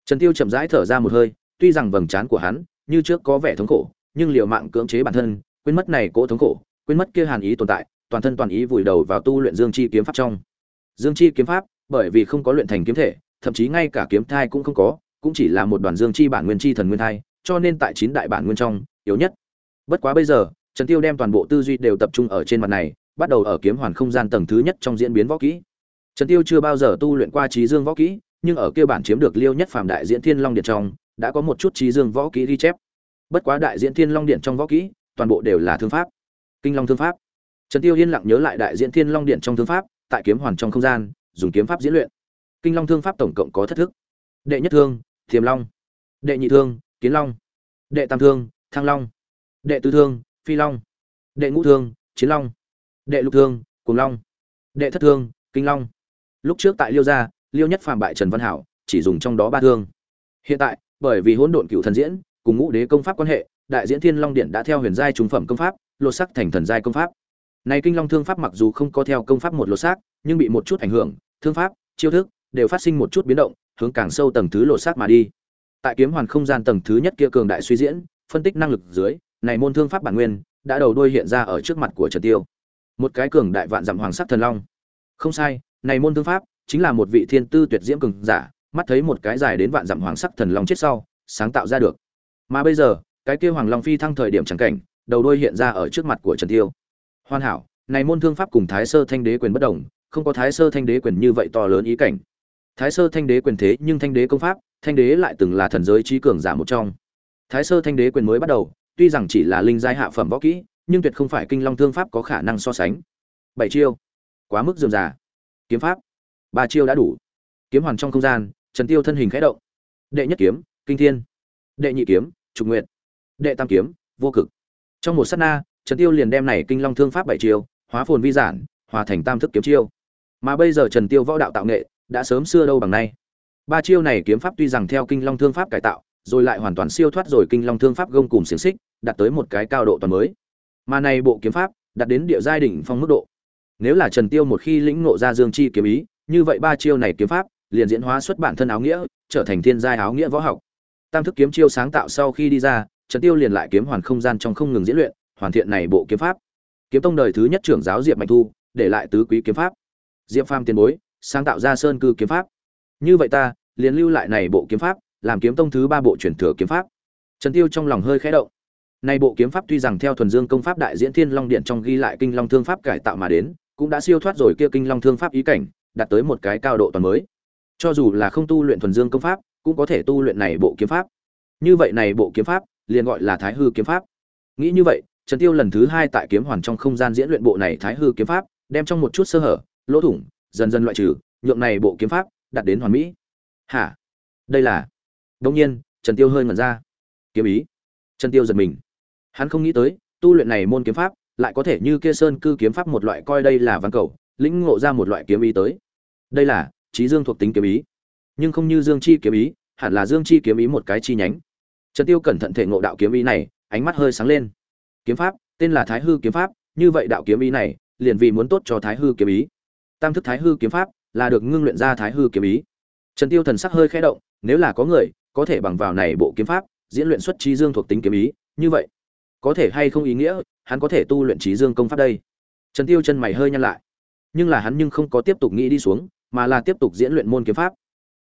Trần tiêu chậm rãi thở ra một hơi tuy rằng vầng trán của hắn như trước có vẻ thống khổ, nhưng liều mạng cưỡng chế bản thân, quên mất này cỗ thống khổ, quên mất kia hàn ý tồn tại, toàn thân toàn ý vùi đầu vào tu luyện dương chi kiếm pháp trong. Dương chi kiếm pháp, bởi vì không có luyện thành kiếm thể, thậm chí ngay cả kiếm thai cũng không có, cũng chỉ là một đoàn dương chi bản nguyên chi thần nguyên thai, cho nên tại chín đại bản nguyên trong, yếu nhất. Bất quá bây giờ, trần tiêu đem toàn bộ tư duy đều tập trung ở trên mặt này, bắt đầu ở kiếm hoàn không gian tầng thứ nhất trong diễn biến võ kỹ. Trần tiêu chưa bao giờ tu luyện qua trí dương võ kỹ, nhưng ở kia bản chiếm được liêu nhất phàm đại diễn thiên long điện trong đã có một chút trí dương võ kỹ ghi chép. Bất quá đại diễn thiên long điện trong võ kỹ, toàn bộ đều là thương pháp. Kinh long thương pháp. Trần tiêu yên lặng nhớ lại đại diễn thiên long điện trong thương pháp, tại kiếm hoàn trong không gian, dùng kiếm pháp diễn luyện. Kinh long thương pháp tổng cộng có thất thức. Đệ nhất thương, thiềm long. Đệ nhị thương, kiến long. Đệ tam thương, thăng long. Đệ tứ thương, phi long. Đệ ngũ thương, chiến long. Đệ lục thương cùng long. Đệ thất thương, kinh long. Lúc trước tại liêu gia, liêu nhất phàm bại trần văn hảo, chỉ dùng trong đó ba thương. Hiện tại bởi vì hỗn độn cựu thần diễn cùng ngũ đế công pháp quan hệ, đại diễn thiên long điện đã theo huyền giai trung phẩm công pháp, lột sắc thành thần giai công pháp. Này kinh long thương pháp mặc dù không có theo công pháp một lột xác, nhưng bị một chút ảnh hưởng, thương pháp, chiêu thức đều phát sinh một chút biến động, hướng càng sâu tầng thứ lột xác mà đi. Tại kiếm hoàn không gian tầng thứ nhất kia cường đại suy diễn, phân tích năng lực dưới, này môn thương pháp bản nguyên đã đầu đuôi hiện ra ở trước mặt của trần tiêu. Một cái cường đại vạn dặm hoàng sắc thần long. Không sai, này môn thương pháp chính là một vị thiên tư tuyệt diễm cường giả mắt thấy một cái dài đến vạn dặm hoàng sắc thần long chết sau, sáng tạo ra được. Mà bây giờ, cái kia hoàng long phi thăng thời điểm chẳng cảnh, đầu đuôi hiện ra ở trước mặt của trần tiêu. Hoàn hảo, này môn thương pháp cùng thái sơ thanh đế quyền bất đồng, không có thái sơ thanh đế quyền như vậy to lớn ý cảnh. Thái sơ thanh đế quyền thế nhưng thanh đế công pháp, thanh đế lại từng là thần giới trí cường giả một trong. Thái sơ thanh đế quyền mới bắt đầu, tuy rằng chỉ là linh giai hạ phẩm võ kỹ, nhưng tuyệt không phải kinh long thương pháp có khả năng so sánh. Bảy chiêu. Quá mức rườm già. Kiếm pháp. Ba chiêu đã đủ. Kiếm hoàn trong không gian trần tiêu thân hình khẽ động. Đệ nhất kiếm, kinh thiên. Đệ nhị kiếm, trục nguyệt. Đệ tam kiếm, vô cực. Trong một sát na, trần tiêu liền đem này kinh long thương pháp bảy chiêu, hóa phồn vi giản, hòa thành tam thức kiếm chiêu. Mà bây giờ trần tiêu võ đạo tạo nghệ đã sớm xưa đâu bằng nay. Ba chiêu này kiếm pháp tuy rằng theo kinh long thương pháp cải tạo, rồi lại hoàn toàn siêu thoát rồi kinh long thương pháp gông cùng xiềng xích, đạt tới một cái cao độ toàn mới. Mà này bộ kiếm pháp đạt đến địa giai đỉnh phong mức độ. Nếu là trần tiêu một khi lĩnh ngộ ra dương chi kiếm ý, như vậy ba chiêu này kiếm pháp liền diễn hóa xuất bản thân áo nghĩa, trở thành thiên giai áo nghĩa võ học. Tam thức kiếm chiêu sáng tạo sau khi đi ra, trần tiêu liền lại kiếm hoàn không gian trong không ngừng diễn luyện, hoàn thiện này bộ kiếm pháp. Kiếm tông đời thứ nhất trưởng giáo diệp mạnh thu, để lại tứ quý kiếm pháp. Diệp phàm tiền bối, sáng tạo ra sơn cư kiếm pháp. Như vậy ta, liền lưu lại này bộ kiếm pháp, làm kiếm tông thứ ba bộ truyền thừa kiếm pháp. Trần tiêu trong lòng hơi khẽ động. Này bộ kiếm pháp tuy rằng theo thuần dương công pháp đại diễn thiên long điện trong ghi lại kinh long thương pháp cải tạo mà đến, cũng đã siêu thoát rồi kia kinh long thương pháp ý cảnh, đạt tới một cái cao độ toàn mới cho dù là không tu luyện thuần dương công pháp, cũng có thể tu luyện này bộ kiếm pháp. Như vậy này bộ kiếm pháp, liền gọi là thái hư kiếm pháp. Nghĩ như vậy, trần tiêu lần thứ hai tại kiếm hoàn trong không gian diễn luyện bộ này thái hư kiếm pháp, đem trong một chút sơ hở, lỗ thủng, dần dần loại trừ, nhượng này bộ kiếm pháp đạt đến hoàn mỹ. Hả? Đây là? Đông nhiên, trần tiêu hơi ngẩn ra. Kiếm ý. Trần tiêu giật mình. Hắn không nghĩ tới, tu luyện này môn kiếm pháp, lại có thể như kia sơn cư kiếm pháp một loại coi đây là văn cầu, lĩnh ngộ ra một loại kiếm ý tới. Đây là? Trí dương thuộc tính kiếm ý. Nhưng không như dương chi kiếm ý, hẳn là dương chi kiếm ý một cái chi nhánh. Trần tiêu cẩn thận thể ngộ đạo kiếm ý này, ánh mắt hơi sáng lên. Kiếm pháp, tên là thái hư kiếm pháp, như vậy đạo kiếm ý này, liền vì muốn tốt cho thái hư kiếm ý. Tam thức thái hư kiếm pháp, là được ngưng luyện ra thái hư kiếm ý. Trần tiêu thần sắc hơi khẽ động, nếu là có người, có thể bằng vào này bộ kiếm pháp, diễn luyện xuất trí dương thuộc tính kiếm ý, như vậy, có thể hay không ý nghĩa, hắn có thể tu luyện trí dương công pháp đây. Trần tiêu chân mày hơi nhăn lại, nhưng là hắn nhưng không có tiếp tục nghĩ đi xuống mà là tiếp tục diễn luyện môn kiếm pháp.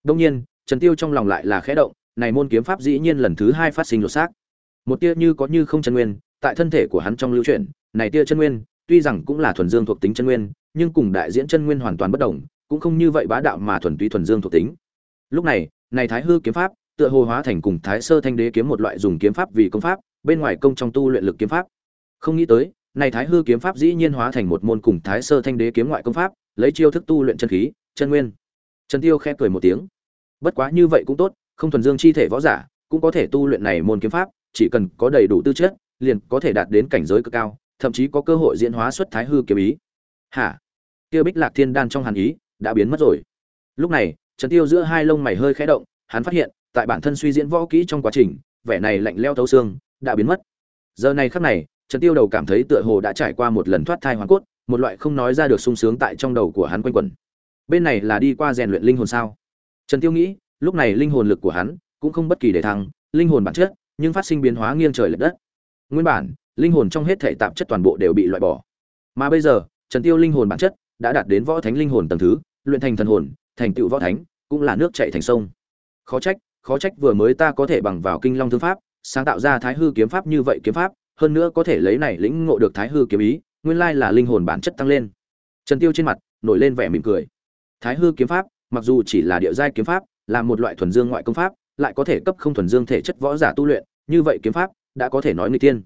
Đương nhiên, trần tiêu trong lòng lại là khẽ động, này môn kiếm pháp dĩ nhiên lần thứ hai phát sinh lột xác. Một tia như có như không chân nguyên, tại thân thể của hắn trong lưu chuyển, này tia chân nguyên, tuy rằng cũng là thuần dương thuộc tính chân nguyên, nhưng cùng đại diễn chân nguyên hoàn toàn bất đồng, cũng không như vậy bá đạo mà thuần túy thuần dương thuộc tính. Lúc này này thái hư kiếm pháp, tựa hồ hóa thành cùng thái sơ thanh đế kiếm một loại dùng kiếm pháp vì công pháp, bên ngoài công trong tu luyện lực kiếm pháp. Không nghĩ tới, này thái hư kiếm pháp dĩ nhiên hóa thành một môn cùng thái sơ thanh đế kiếm ngoại công pháp, lấy chiêu thức tu luyện chân khí chân nguyên. Trần tiêu khẽ cười một tiếng. Bất quá như vậy cũng tốt, không thuần dương chi thể võ giả, cũng có thể tu luyện này môn kiếm pháp, chỉ cần có đầy đủ tư chất, liền có thể đạt đến cảnh giới cực cao, thậm chí có cơ hội diễn hóa xuất thái hư kiếm ý. Hả? Kia bích lạc thiên đan trong hàn ý đã biến mất rồi. Lúc này, trần tiêu giữa hai lông mày hơi khẽ động, hắn phát hiện, tại bản thân suy diễn võ kỹ trong quá trình, vẻ này lạnh leo thấu xương đã biến mất. Giờ này khắc này, trần tiêu đầu cảm thấy tựa hồ đã trải qua một lần thoát thai hoàn cốt, một loại không nói ra được sung sướng tại trong đầu của hắn quanh quẩn bên này là đi qua rèn luyện linh hồn sao? Trần tiêu nghĩ, lúc này linh hồn lực của hắn cũng không bất kỳ để thăng, linh hồn bản chất, nhưng phát sinh biến hóa nghiêng trời lệch đất. Nguyên bản, linh hồn trong hết thể tạp chất toàn bộ đều bị loại bỏ. Mà bây giờ, trần tiêu linh hồn bản chất đã đạt đến võ thánh linh hồn tầng thứ, luyện thành thần hồn, thành tựu võ thánh, cũng là nước chảy thành sông. Khó trách khó trách vừa mới ta có thể bằng vào kinh long thương pháp, sáng tạo ra thái hư kiếm pháp như vậy kiếm pháp, hơn nữa có thể lấy này lĩnh ngộ được thái hư kiếm ý, nguyên lai là linh hồn bản chất tăng lên. Trần tiêu trên mặt nổi lên vẻ mỉm cười thái hư kiếm pháp, mặc dù chỉ là địa giai kiếm pháp, là một loại thuần dương ngoại công pháp, lại có thể cấp không thuần dương thể chất võ giả tu luyện, như vậy kiếm pháp đã có thể nói nguy tiên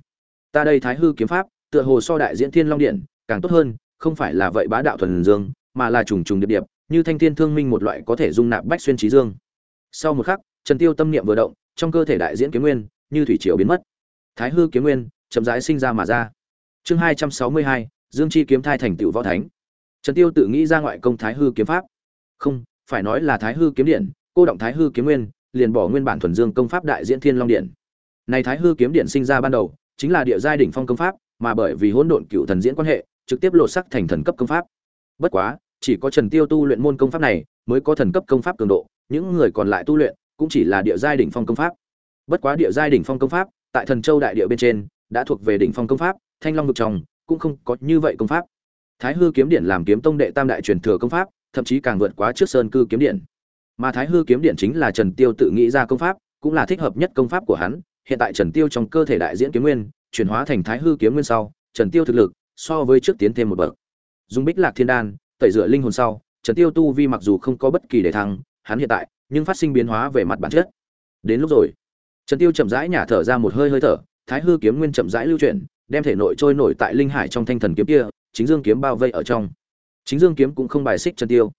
ta đây thái hư kiếm pháp, tựa hồ so đại diễn thiên long điện, càng tốt hơn, không phải là vậy bá đạo thuần dương, mà là trùng trùng điệp điệp, như thanh thiên thương minh một loại có thể dung nạp bách xuyên trí dương. Sau một khắc, trần tiêu tâm niệm vừa động, trong cơ thể đại diễn kiếm nguyên, như thủy triều biến mất. Thái hư kiếm nguyên chậm rãi sinh ra mà ra. Chương hai trăm sáu mươi hai, dương chi kiếm thai thành tựu võ thánh trần tiêu tự nghĩ ra ngoại công thái hư kiếm pháp. Không, phải nói là thái hư kiếm điện, cô động thái hư kiếm nguyên, liền bỏ nguyên bản thuần dương công pháp đại diễn thiên long điện. Này thái hư kiếm điện sinh ra ban đầu, chính là địa giai đỉnh phong công pháp, mà bởi vì hỗn độn cựu thần diễn quan hệ, trực tiếp lột sắc thành thần cấp công pháp. Bất quá, chỉ có trần tiêu tu luyện môn công pháp này mới có thần cấp công pháp cường độ, những người còn lại tu luyện cũng chỉ là địa giai đỉnh phong công pháp. Bất quá địa giai đỉnh phong công pháp, tại thần châu đại địa bên trên, đã thuộc về đỉnh phong công pháp, thanh long vực trong cũng không có như vậy công pháp thái hư kiếm điện làm kiếm tông đệ tam đại truyền thừa công pháp, thậm chí càng vượt quá trước sơn cư kiếm điện. Mà thái hư kiếm điện chính là trần tiêu tự nghĩ ra công pháp, cũng là thích hợp nhất công pháp của hắn. Hiện tại trần tiêu trong cơ thể đại diễn kiếm nguyên, chuyển hóa thành thái hư kiếm nguyên sau, trần tiêu thực lực so với trước tiến thêm một bậc. Dùng bích lạc thiên đan, tẩy rửa linh hồn sau, trần tiêu tu vi mặc dù không có bất kỳ để thăng, hắn hiện tại nhưng phát sinh biến hóa về mặt bản chất. Đến lúc rồi, trần tiêu chậm rãi nhả thở ra một hơi hơi thở, thái hư kiếm nguyên chậm rãi lưu chuyển, đem thể nội trôi nổi tại linh hải trong thanh thần kiếm kia chính dương kiếm bao vây ở trong. Chính dương kiếm cũng không bài xích trần tiêu.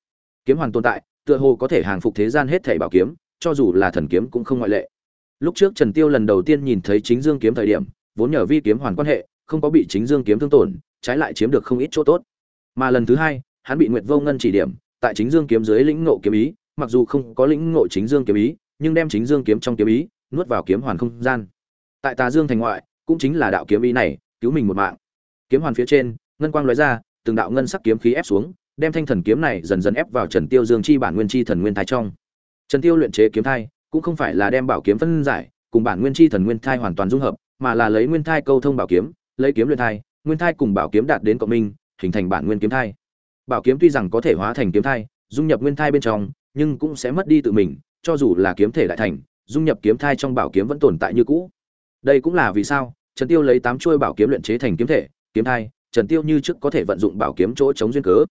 Kiếm hoàn tồn tại, tựa hồ có thể hàng phục thế gian hết thảy bảo kiếm, cho dù là thần kiếm cũng không ngoại lệ. Lúc trước trần tiêu lần đầu tiên nhìn thấy chính dương kiếm thời điểm, vốn nhờ vi kiếm hoàn quan hệ, không có bị chính dương kiếm thương tổn, trái lại chiếm được không ít chỗ tốt. Mà lần thứ hai, hắn bị nguyệt vô ngân chỉ điểm, tại chính dương kiếm dưới lĩnh ngộ kiếm ý, mặc dù không có lĩnh ngộ chính dương kiếm ý, nhưng đem chính dương kiếm trong kiếm ý, nuốt vào kiếm hoàn không gian. Tại tà dương thành ngoại, cũng chính là đạo kiếm ý này, cứu mình một mạng. Kiếm hoàn phía trên ngân quang lóe ra, từng đạo ngân sắc kiếm khí ép xuống, đem thanh thần kiếm này dần dần ép vào trần tiêu dương chi bản nguyên chi thần nguyên thai trong. Trần tiêu luyện chế kiếm thai, cũng không phải là đem bảo kiếm phân giải, cùng bản nguyên chi thần nguyên thai hoàn toàn dung hợp, mà là lấy nguyên thai câu thông bảo kiếm, lấy kiếm luyện thai, nguyên thai cùng bảo kiếm đạt đến cộng minh, hình thành bản nguyên kiếm thai. Bảo kiếm tuy rằng có thể hóa thành kiếm thai, dung nhập nguyên thai bên trong, nhưng cũng sẽ mất đi tự mình, cho dù là kiếm thể đại thành, dung nhập kiếm thai trong bảo kiếm vẫn tồn tại như cũ. Đây cũng là vì sao, trần tiêu lấy tám chuôi bảo kiếm luyện chế thành kiếm thể, kiếm thai trần tiêu như trước có thể vận dụng bảo kiếm chỗ chống duyên cớ.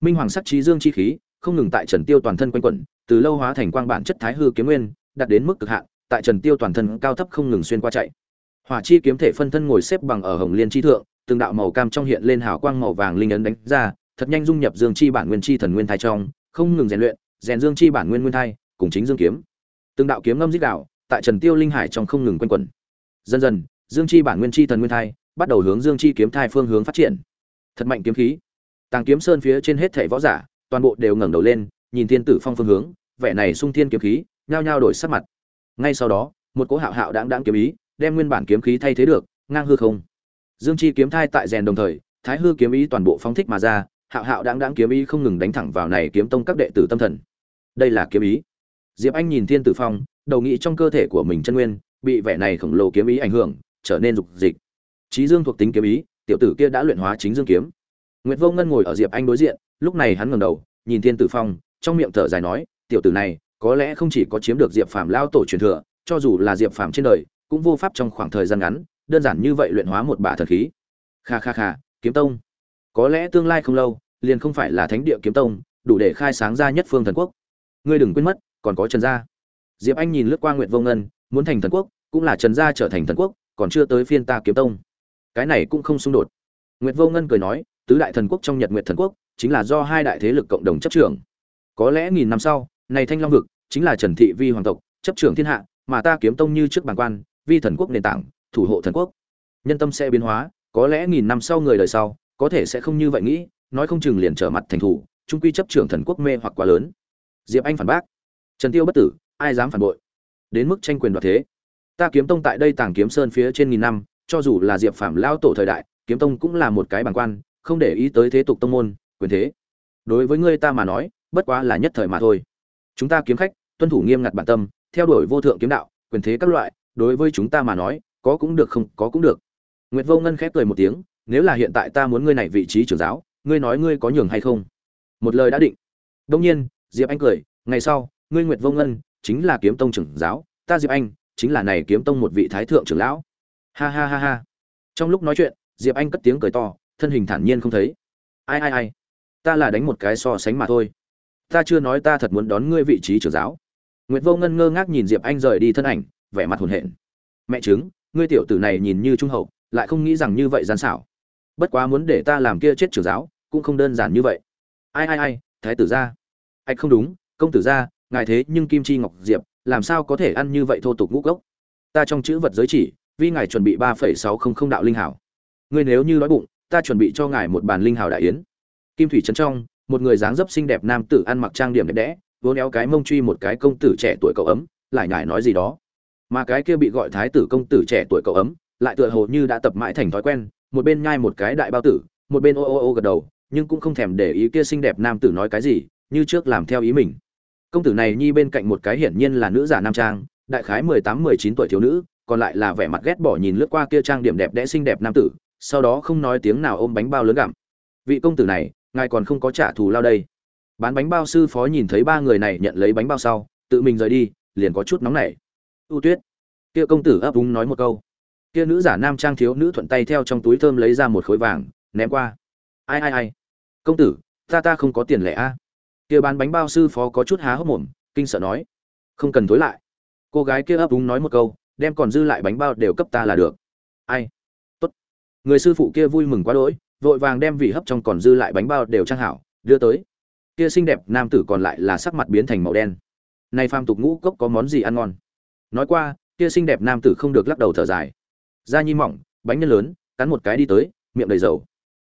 Minh hoàng sắc trí dương chi khí, không ngừng tại trần tiêu toàn thân quanh quẩn, từ lâu hóa thành quang bản chất thái hư kiếm nguyên, đạt đến mức cực hạn, tại trần tiêu toàn thân cao thấp không ngừng xuyên qua chạy. Hỏa chi kiếm thể phân thân ngồi xếp bằng ở hồng liên chi thượng, từng đạo màu cam trong hiện lên hào quang màu vàng linh ấn đánh ra, thật nhanh dung nhập dương chi bản nguyên chi thần nguyên thai trong, không ngừng rèn luyện, rèn dương chi bản nguyên nguyên thai, cùng chính dương kiếm. Từng đạo kiếm ngâm dích đạo, tại trần tiêu linh hải trong không ngừng quanh quẩn. Dần dần, dương chi bản nguyên chi thần nguyên thai bắt đầu hướng dương chi kiếm thai phương hướng phát triển. Thật mạnh kiếm khí. Tàng kiếm sơn phía trên hết thảy võ giả, toàn bộ đều ngẩng đầu lên, nhìn thiên tử phong phương hướng, vẻ này sung thiên kiếm khí, nhao nhao đổi sắc mặt. Ngay sau đó, một cỗ hạo hạo đáng đáng kiếm ý, đem nguyên bản kiếm khí thay thế được, ngang hư không. Dương chi kiếm thai tại rèn đồng thời, thái hư kiếm ý toàn bộ phóng thích mà ra, hạo hạo đáng đáng kiếm ý không ngừng đánh thẳng vào này kiếm tông các đệ tử tâm thần. Đây là kiếm ý. Diệp anh nhìn thiên tử phong, đầu nghĩ trong cơ thể của mình chân nguyên, bị vẻ này khổng lồ kiếm ý ảnh hưởng, trở nên dục dịch. Chí dương thuộc tính kiếm ý, tiểu tử kia đã luyện hóa chính dương kiếm. Nguyệt vô ngân ngồi ở diệp anh đối diện, lúc này hắn ngẩng đầu, nhìn thiên tử phong, trong miệng thở dài nói, tiểu tử này, có lẽ không chỉ có chiếm được diệp phàm lao tổ truyền thừa, cho dù là diệp phàm trên đời, cũng vô pháp trong khoảng thời gian ngắn, đơn giản như vậy luyện hóa một bả thần khí. Kha kha kha, kiếm tông. Có lẽ tương lai không lâu, liền không phải là thánh địa kiếm tông, đủ để khai sáng ra nhất phương thần quốc. Ngươi đừng quên mất, còn có trần gia. Diệp anh nhìn lướt qua nguyệt vô ngân, muốn thành thần quốc, cũng là trần gia trở thành thần quốc, còn chưa tới phiên ta kiếm tông cái này cũng không xung đột. Nguyệt vô ngân cười nói, tứ đại thần quốc trong nhật nguyệt thần quốc, chính là do hai đại thế lực cộng đồng chấp trưởng. Có lẽ nghìn năm sau, này thanh long vực chính là trần thị vi hoàng tộc chấp trưởng thiên hạ, mà ta kiếm tông như trước bàn quan, vi thần quốc nền tảng, thủ hộ thần quốc. Nhân tâm sẽ biến hóa, có lẽ nghìn năm sau người đời sau, có thể sẽ không như vậy nghĩ, nói không chừng liền trở mặt thành thủ, trung quy chấp trưởng thần quốc mê hoặc quá lớn. Diệp anh phản bác, trần tiêu bất tử, ai dám phản bội? Đến mức tranh quyền đoạt thế. Ta kiếm tông tại đây tàng kiếm sơn phía trên nghìn năm cho dù là diệp phạm lao tổ thời đại, kiếm tông cũng là một cái bản quan, không để ý tới thế tục tông môn, quyền thế. Đối với ngươi ta mà nói, bất quá là nhất thời mà thôi. Chúng ta kiếm khách, tuân thủ nghiêm ngặt bản tâm, theo đuổi vô thượng kiếm đạo, quyền thế các loại, đối với chúng ta mà nói, có cũng được không, có cũng được. Nguyệt vô ngân khép cười một tiếng, nếu là hiện tại ta muốn ngươi này vị trí trưởng giáo, ngươi nói ngươi có nhường hay không? Một lời đã định. Đông nhiên, diệp anh cười, ngày sau, ngươi nguyệt vô ngân chính là kiếm tông trưởng giáo, ta diệp anh chính là này kiếm tông một vị thái thượng trưởng lão ha ha ha ha. Trong lúc nói chuyện, diệp anh cất tiếng cười to, thân hình thản nhiên không thấy. Ai ai ai. Ta là đánh một cái so sánh mà thôi. Ta chưa nói ta thật muốn đón ngươi vị trí trưởng giáo. Nguyệt vô ngân ngơ ngác nhìn diệp anh rời đi thân ảnh, vẻ mặt hồn hển mẹ chứng ngươi tiểu tử này nhìn như trung hậu, lại không nghĩ rằng như vậy gian xảo. Bất quá muốn để ta làm kia chết trưởng giáo, cũng không đơn giản như vậy. Ai ai ai, thái tử gia. Anh không đúng, công tử gia, ngài thế nhưng kim chi ngọc diệp, làm sao có thể ăn như vậy thô tục ngũ cốc ta trong chữ vật giới chỉ vì ngài chuẩn bị ba phẩy sáu không không đạo linh hảo. Ngươi nếu như nói bụng, ta chuẩn bị cho ngài một bàn linh hảo đại yến. Kim thủy trấn trong, một người dáng dấp xinh đẹp nam tử ăn mặc trang điểm đẹp đẽ, vốn éo cái mông truy một cái công tử trẻ tuổi cậu ấm, lại nhải nói gì đó. Mà cái kia bị gọi thái tử công tử trẻ tuổi cậu ấm, lại tựa hồ như đã tập mãi thành thói quen, một bên nhai một cái đại bao tử, một bên ô ô ô gật đầu, nhưng cũng không thèm để ý kia xinh đẹp nam tử nói cái gì, như trước làm theo ý mình. Công tử này nhi bên cạnh một cái hiển nhiên là nữ giả nam trang, đại khái mười tám, mười chín tuổi thiếu nữ còn lại là vẻ mặt ghét bỏ nhìn lướt qua kia trang điểm đẹp đẽ xinh đẹp nam tử, sau đó không nói tiếng nào ôm bánh bao lớn gặm. Vị công tử này, ngài còn không có trả thù lao đây. Bán bánh bao sư phó nhìn thấy ba người này nhận lấy bánh bao sau, tự mình rời đi, liền có chút nóng nảy. Ưu tuyết, kia công tử ấp úng nói một câu. Kia nữ giả nam trang thiếu nữ thuận tay theo trong túi thơm lấy ra một khối vàng, ném qua. Ai ai ai? Công tử, ta ta không có tiền lẻ a. Kia bán bánh bao sư phó có chút há hốc mồm, kinh sợ nói. Không cần thối lại. Cô gái kia ấp úng nói một câu đem còn dư lại bánh bao đều cấp ta là được. Ai? Tốt. Người sư phụ kia vui mừng quá đỗi, vội vàng đem vị hấp trong còn dư lại bánh bao đều trang hảo, đưa tới. Kia xinh đẹp nam tử còn lại là sắc mặt biến thành màu đen. Nay phàm tục ngũ cốc có món gì ăn ngon? Nói qua, kia xinh đẹp nam tử không được lắc đầu thở dài. Da nhi mỏng, bánh nhân lớn, cắn một cái đi tới, miệng đầy dầu.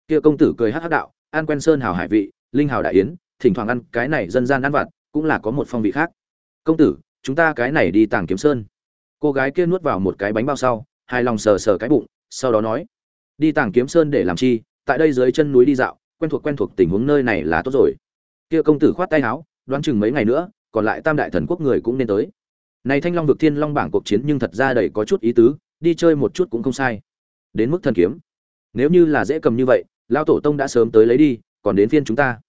Kia công tử cười hắc hắc đạo, ăn quen sơn hào hải vị, linh hào đại yến, thỉnh thoảng ăn, cái này dân gian ăn vặt, cũng là có một phong vị khác. Công tử, chúng ta cái này đi tàng kiếm sơn cô gái kia nuốt vào một cái bánh bao sau, hài lòng sờ sờ cái bụng, sau đó nói, đi tàng kiếm sơn để làm chi, tại đây dưới chân núi đi dạo, quen thuộc quen thuộc tình huống nơi này là tốt rồi. Kia công tử khoát tay áo, đoán chừng mấy ngày nữa, còn lại tam đại thần quốc người cũng nên tới. Này thanh long vực thiên long bảng cuộc chiến nhưng thật ra đầy có chút ý tứ, đi chơi một chút cũng không sai. Đến mức thần kiếm. Nếu như là dễ cầm như vậy lao tổ tông đã sớm tới lấy đi, còn đến phiên chúng ta.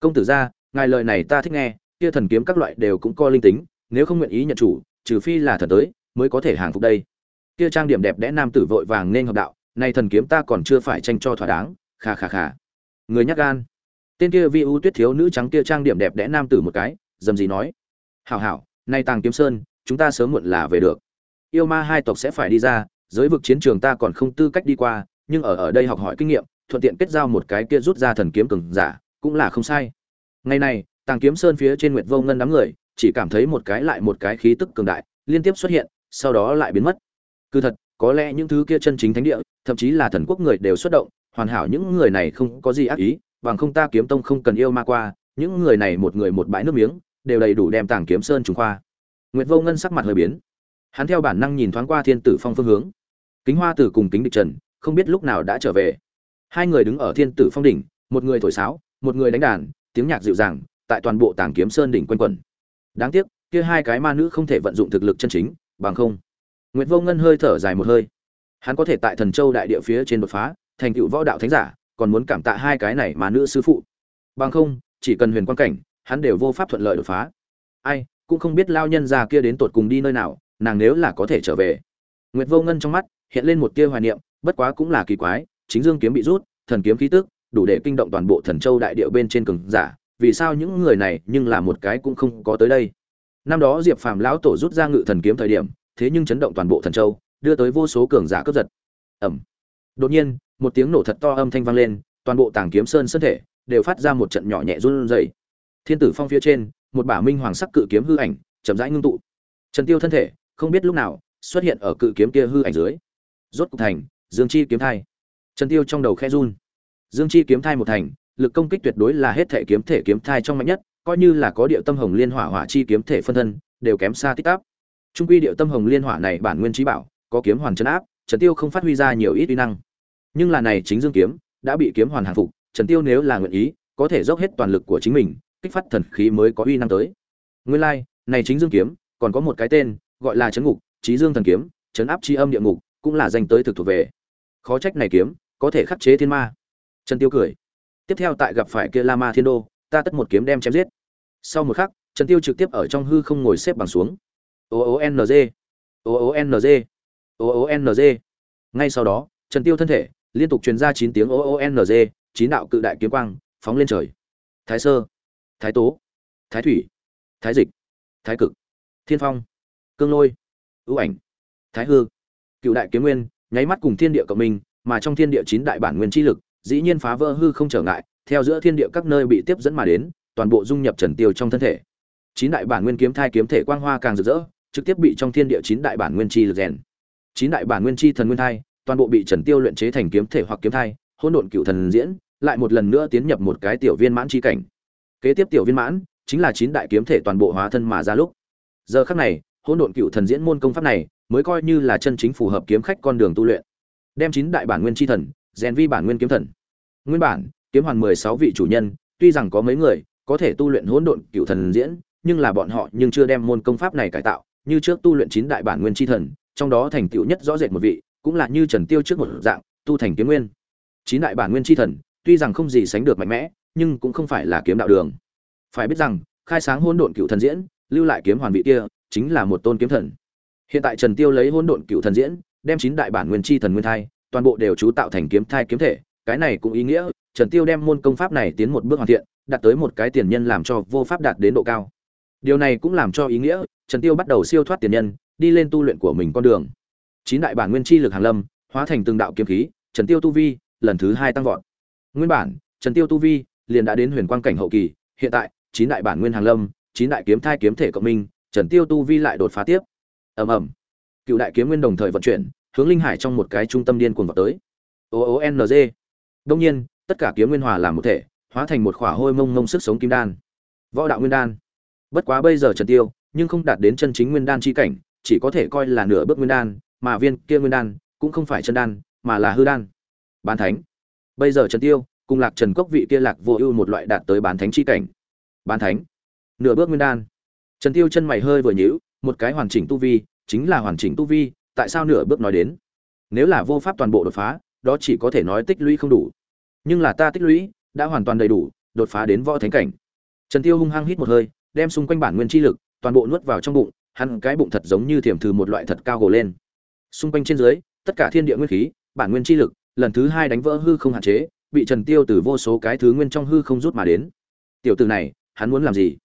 Công tử ra, ngài lời này ta thích nghe, kia thần kiếm các loại đều cũng có linh tính, nếu không nguyện ý nhận chủ, trừ phi là thần tới mới có thể hàng phục đây. Kia trang điểm đẹp đẽ nam tử vội vàng nên hợp đạo nay thần kiếm ta còn chưa phải tranh cho thỏa đáng. Kha kha kha. người nhắc gan. Tên kia vi u tuyết thiếu nữ trắng kia trang điểm đẹp đẽ nam tử một cái, dầm gì nói, hảo hảo nay tàng kiếm sơn, chúng ta sớm muộn là về được. Yêu ma hai tộc sẽ phải đi ra, giới vực chiến trường ta còn không tư cách đi qua, nhưng ở ở đây học hỏi kinh nghiệm, thuận tiện kết giao một cái kia rút ra thần kiếm cường giả, cũng là không sai. Ngày này, tàng kiếm sơn phía trên nguyệt vô ngân đám người, chỉ cảm thấy một cái lại một cái khí tức cường đại, liên tiếp xuất hiện sau đó lại biến mất. Cứ thật, có lẽ những thứ kia chân chính thánh địa, thậm chí là thần quốc người đều xuất động, hoàn hảo những người này không có gì ác ý, bằng không ta kiếm tông không cần yêu ma qua, những người này một người một bãi nước miếng, đều đầy đủ đem tàng kiếm sơn trùng khoa. Nguyệt vô ngân sắc mặt hơi biến. Hắn theo bản năng nhìn thoáng qua thiên tử phong phương hướng. Kính hoa tử cùng kính địch trần, không biết lúc nào đã trở về. Hai người đứng ở thiên tử phong đỉnh, một người thổi sáo, một người đánh đàn, tiếng nhạc dịu dàng, tại toàn bộ tàng kiếm sơn đỉnh quanh quẩn. Đáng tiếc, kia hai cái ma nữ không thể vận dụng thực lực chân chính bằng không, nguyệt vô ngân hơi thở dài một hơi. Hắn có thể tại thần châu đại địa phía trên đột phá, thành tựu võ đạo thánh giả, còn muốn cảm tạ hai cái này mà nữ sư phụ. Bằng không, chỉ cần huyền quan cảnh, hắn đều vô pháp thuận lợi đột phá. Ai, cũng không biết lao nhân già kia đến tột cùng đi nơi nào, nàng nếu là có thể trở về. Nguyệt vô ngân trong mắt hiện lên một tia hoài niệm, bất quá cũng là kỳ quái, chính dương kiếm bị rút, thần kiếm khí tức, đủ để kinh động toàn bộ thần châu đại địa bên trên cường giả, vì sao những người này nhưng là một cái cũng không có tới đây? Năm đó diệp phàm lão tổ rút ra ngự thần kiếm thời điểm, thế nhưng chấn động toàn bộ thần châu, đưa tới vô số cường giả cướp giật. Ẩm đột nhiên, một tiếng nổ thật to âm thanh vang lên, toàn bộ tàng kiếm sơn sơn thể đều phát ra một trận nhỏ nhẹ run rẩy. Thiên tử phong phía trên, một bả minh hoàng sắc cự kiếm hư ảnh chậm rãi ngưng tụ. Trần tiêu thân thể, không biết lúc nào, xuất hiện ở cự kiếm kia hư ảnh dưới. Rốt cục thành, dương chi kiếm thai. Trần tiêu trong đầu khe run. Dương chi kiếm thai một thành, lực công kích tuyệt đối là hết thể kiếm thể kiếm thai trong mạnh nhất coi như là có điệu tâm hồng liên hỏa hỏa chi kiếm thể phân thân đều kém xa tích tắp. trung quy điệu tâm hồng liên hỏa này bản nguyên trí bảo có kiếm hoàn chấn áp trần tiêu không phát huy ra nhiều ít uy năng. Nhưng là này chính dương kiếm đã bị kiếm hoàn hàng phục trần tiêu nếu là nguyện ý có thể dốc hết toàn lực của chính mình kích phát thần khí mới có uy năng tới. Nguyên lai like, này chính dương kiếm còn có một cái tên gọi là chấn ngục trí dương thần kiếm chấn áp chi âm địa ngục cũng là danh tới thực thuộc về. Khó trách này kiếm có thể khắc chế thiên ma. Trần tiêu cười. Tiếp theo tại gặp phải kia la ma thiên đô ta tất một kiếm đem chém giết. Sau một khắc, trần tiêu trực tiếp ở trong hư không ngồi xếp bằng xuống. O o n g, o o n g, o o n g. Ngay sau đó, trần tiêu thân thể liên tục truyền ra chín tiếng o o n g, chín đạo cự đại kiếm quang phóng lên trời. Thái sơ, thái tố, thái thủy, thái dịch, thái cực, thiên phong, cương lôi, ưu ảnh, thái hư. Cựu đại kiếm nguyên, nháy mắt cùng thiên địa cộng minh, mà trong thiên địa chín đại bản nguyên chi lực, dĩ nhiên phá vỡ hư không trở ngại theo giữa thiên địa các nơi bị tiếp dẫn mà đến, toàn bộ dung nhập trần tiêu trong thân thể. Chín đại bản nguyên kiếm thai kiếm thể quang hoa càng rực rỡ, trực tiếp bị trong thiên địa chín đại bản nguyên chi lực rèn. Chín đại bản nguyên chi thần nguyên thai, toàn bộ bị trần tiêu luyện chế thành kiếm thể hoặc kiếm thai, hỗn độn cựu thần diễn, lại một lần nữa tiến nhập một cái tiểu viên mãn chi cảnh. Kế tiếp tiểu viên mãn chính là chín đại kiếm thể toàn bộ hóa thân mà ra lúc. Giờ khắc này, hỗn độn cựu thần diễn môn công pháp này mới coi như là chân chính phù hợp kiếm khách con đường tu luyện. Đem chín đại bản nguyên chi thần, rèn vi bản nguyên kiếm thần. Nguyên bản kiếm hoàn mười sáu vị chủ nhân, tuy rằng có mấy người, có thể tu luyện hỗn độn cựu thần diễn, nhưng là bọn họ nhưng chưa đem môn công pháp này cải tạo, như trước tu luyện chín đại bản nguyên chi thần, trong đó thành tựu nhất rõ rệt một vị, cũng là như trần tiêu trước một dạng, tu thành kiếm nguyên. Chín đại bản nguyên chi thần, tuy rằng không gì sánh được mạnh mẽ, nhưng cũng không phải là kiếm đạo đường. Phải biết rằng, khai sáng hỗn độn cựu thần diễn, lưu lại kiếm hoàn vị kia, chính là một tôn kiếm thần. Hiện tại trần tiêu lấy hỗn độn cựu thần diễn, đem chín đại bản nguyên chi thần nguyên thai, toàn bộ đều chú tạo thành kiếm thai kiếm thể cái này cũng ý nghĩa, trần tiêu đem môn công pháp này tiến một bước hoàn thiện, đạt tới một cái tiền nhân làm cho vô pháp đạt đến độ cao. Điều này cũng làm cho ý nghĩa, trần tiêu bắt đầu siêu thoát tiền nhân, đi lên tu luyện của mình con đường. Chín đại bản nguyên chi lực hàng lâm, hóa thành từng đạo kiếm khí, trần tiêu tu vi, lần thứ hai tăng vọt. Nguyên bản, trần tiêu tu vi liền đã đến huyền quang cảnh hậu kỳ, hiện tại, chín đại bản nguyên hàng lâm, chín đại kiếm thai kiếm thể cộng minh, trần tiêu tu vi lại đột phá tiếp. Ầm ầm. Cựu đại kiếm nguyên đồng thời vận chuyển, hướng linh hải trong một cái trung tâm điên cuồng vào tới. O o n g đông nhiên, tất cả kiếm nguyên hòa làm một thể, hóa thành một khỏa hôi mông mông sức sống kim đan. Võ đạo nguyên đan. Bất quá bây giờ trần tiêu, nhưng không đạt đến chân chính nguyên đan chi cảnh, chỉ có thể coi là nửa bước nguyên đan, mà viên kia nguyên đan cũng không phải chân đan, mà là hư đan. Bán thánh. Bây giờ trần tiêu cùng lạc trần cốc vị kia lạc vô ưu một loại đạt tới bán thánh chi cảnh. Bán thánh. Nửa bước nguyên đan. Trần tiêu chân mày hơi vừa nhíu, một cái hoàn chỉnh tu vi, chính là hoàn chỉnh tu vi, tại sao nửa bước nói đến? Nếu là vô pháp toàn bộ đột phá đó chỉ có thể nói tích lũy không đủ. Nhưng là ta tích lũy đã hoàn toàn đầy đủ, đột phá đến võ thánh cảnh. Trần tiêu hung hăng hít một hơi, đem xung quanh bản nguyên chi lực toàn bộ nuốt vào trong bụng, hắn cái bụng thật giống như thiểm thử một loại thật cao gồ lên. Xung quanh trên dưới, tất cả thiên địa nguyên khí, bản nguyên chi lực, lần thứ hai đánh vỡ hư không hạn chế, bị trần tiêu từ vô số cái thứ nguyên trong hư không rút mà đến. Tiểu tử này, hắn muốn làm gì?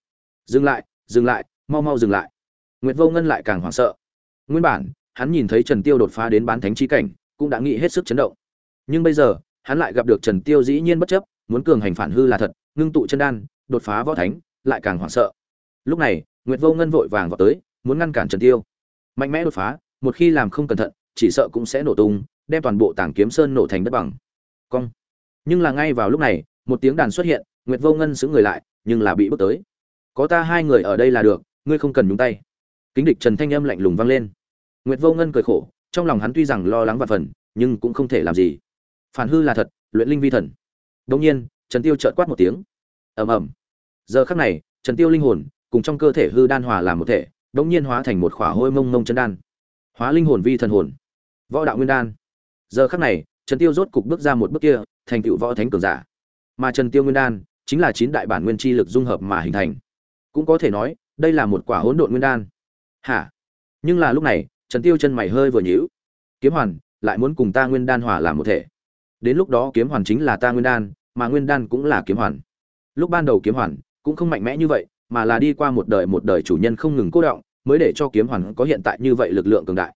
Dừng lại dừng lại, mau mau dừng lại. Nguyệt vô ngân lại càng hoảng sợ. Nguyên bản, hắn nhìn thấy trần tiêu đột phá đến bán thánh chi cảnh, cũng đã nghĩ hết sức chấn động nhưng bây giờ, hắn lại gặp được trần tiêu dĩ nhiên bất chấp, muốn cường hành phản hư là thật, ngưng tụ chân đan, đột phá võ thánh, lại càng hoảng sợ. Lúc này, nguyệt vô ngân vội vàng vào tới, muốn ngăn cản trần tiêu. Mạnh mẽ đột phá, một khi làm không cẩn thận, chỉ sợ cũng sẽ nổ tung, đem toàn bộ tảng kiếm sơn nổ thành đất bằng. Cong. Nhưng là ngay vào lúc này, một tiếng đàn xuất hiện, nguyệt vô ngân xứng người lại, nhưng là bị bước tới. Có ta hai người ở đây là được, ngươi không cần nhúng tay. Kính địch trần thanh âm lạnh lùng vang lên. Nguyệt vô ngân cười khổ, trong lòng hắn tuy rằng lo lắng và phần, nhưng cũng không thể làm gì phản hư là thật, luyện linh vi thần. Đông nhiên, trần tiêu trợn quát một tiếng. Ầm ầm. Giờ khắc này, trần tiêu linh hồn cùng trong cơ thể hư đan hòa làm một thể đông nhiên hóa thành một khỏa hôi mông mông chân đan. Hóa linh hồn vi thần hồn. Võ đạo nguyên đan. Giờ khắc này, trần tiêu rốt cục bước ra một bước kia, thành tựu võ thánh cường giả. Mà trần tiêu nguyên đan chính là chín đại bản nguyên chi lực dung hợp mà hình thành. Cũng có thể nói, đây là một quả hỗn độn nguyên đan. Hả? Nhưng là lúc này, trần tiêu chân mày hơi vừa nhíu. Kiếm hoàn, lại muốn cùng ta nguyên đan hòa làm một thể đến lúc đó kiếm hoàn chính là ta nguyên đan, mà nguyên đan cũng là kiếm hoàn. Lúc ban đầu kiếm hoàn cũng không mạnh mẽ như vậy, mà là đi qua một đời một đời chủ nhân không ngừng cố động, mới để cho kiếm hoàn có hiện tại như vậy lực lượng cường đại.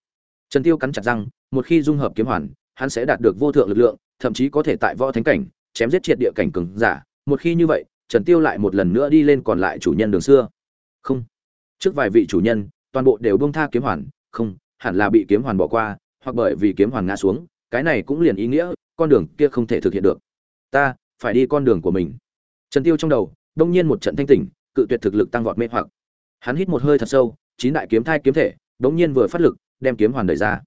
Trần tiêu cắn chặt răng, một khi dung hợp kiếm hoàn, hắn sẽ đạt được vô thượng lực lượng, thậm chí có thể tại võ thánh cảnh, chém giết triệt địa cảnh cường giả. Một khi như vậy, trần tiêu lại một lần nữa đi lên còn lại chủ nhân đường xưa. Không. Trước vài vị chủ nhân, toàn bộ đều buông tha kiếm hoàn. Không, hẳn là bị kiếm hoàn bỏ qua, hoặc bởi vì kiếm hoàn ngã xuống, cái này cũng liền ý nghĩa con đường kia không thể thực hiện được. Ta, phải đi con đường của mình. Trần tiêu trong đầu, đông nhiên một trận thanh tỉnh, cự tuyệt thực lực tăng vọt mê hoặc. Hắn hít một hơi thật sâu, chín đại kiếm thai kiếm thể đống nhiên vừa phát lực, đem kiếm hoàn đẩy ra.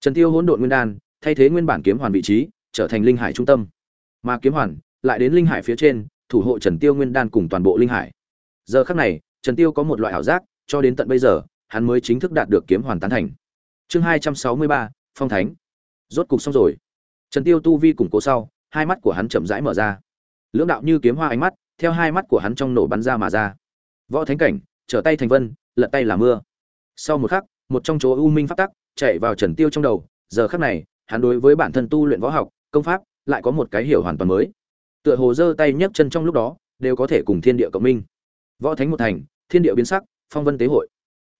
Trần tiêu hỗn độn nguyên đan, thay thế nguyên bản kiếm hoàn vị trí, trở thành linh hải trung tâm. Mà kiếm hoàn lại đến linh hải phía trên, thủ hộ trần tiêu nguyên đan cùng toàn bộ linh hải. Giờ khắc này, trần tiêu có một loại ảo giác, cho đến tận bây giờ, hắn mới chính thức đạt được kiếm hoàn tán thành. Chương hai trăm sáu mươi ba, phong thánh. Rốt cục xong rồi trần tiêu tu vi củng cố sau, hai mắt của hắn chậm rãi mở ra. Lưỡng đạo như kiếm hoa ánh mắt, theo hai mắt của hắn trong nổ bắn ra mà ra. Võ thánh cảnh, trở tay thành vân, lật tay là mưa. Sau một khắc, một trong chỗ u minh pháp tắc chạy vào trần tiêu trong đầu, giờ khắc này, hắn đối với bản thân tu luyện võ học, công pháp, lại có một cái hiểu hoàn toàn mới. Tựa hồ giơ tay nhấc chân trong lúc đó, đều có thể cùng thiên địa cộng minh. Võ thánh một thành, thiên địa biến sắc, phong vân tế hội.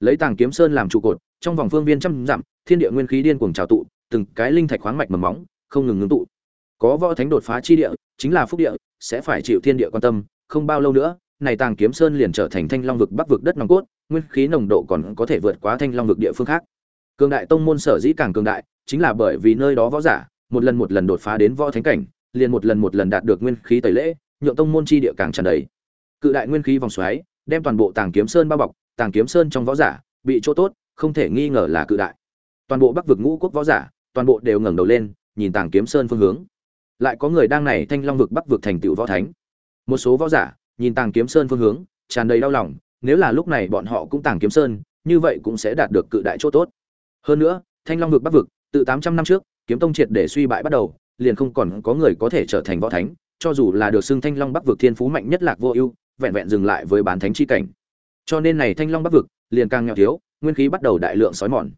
Lấy tàng kiếm sơn làm trụ cột, trong vòng phương viên trăm dặm, thiên địa nguyên khí điên cuồng trào tụ, từng cái linh thạch khoáng mạch mầm móng không ngừng ngưng tụ. Có võ thánh đột phá chi địa, chính là phúc địa, sẽ phải chịu thiên địa quan tâm, không bao lâu nữa, này tàng kiếm sơn liền trở thành thanh long vực bắc vực đất nòng cốt, nguyên khí nồng độ còn có thể vượt quá thanh long vực địa phương khác. Cường đại tông môn sở dĩ càng cường đại, chính là bởi vì nơi đó võ giả, một lần một lần đột phá đến võ thánh cảnh, liền một lần một lần đạt được nguyên khí tẩy lễ, nhượng tông môn chi địa càng tràn đầy. Cự đại nguyên khí vòng xoáy, đem toàn bộ tàng kiếm sơn bao bọc, tàng kiếm sơn trong võ giả, bị chỗ tốt, không thể nghi ngờ là cự đại. Toàn bộ bắc vực ngũ quốc võ giả, toàn bộ đều ngẩng đầu lên nhìn tàng kiếm sơn phương hướng. Lại có người đang này thanh long vực bắc vực thành tựu võ thánh. Một số võ giả nhìn tàng kiếm sơn phương hướng, tràn đầy đau lòng, nếu là lúc này bọn họ cũng tàng kiếm sơn, như vậy cũng sẽ đạt được cự đại chỗ tốt. Hơn nữa, thanh long vực bắc vực, từ tám trăm năm trước, kiếm tông triệt để suy bại bắt đầu, liền không còn có người có thể trở thành võ thánh, cho dù là được xưng thanh long bắc vực thiên phú mạnh nhất lạc vô ưu, vẹn vẹn dừng lại với bán thánh chi cảnh. Cho nên này thanh long bắc vực, liền càng nghèo thiếu, nguyên khí bắt đầu đại lượng sói mòn.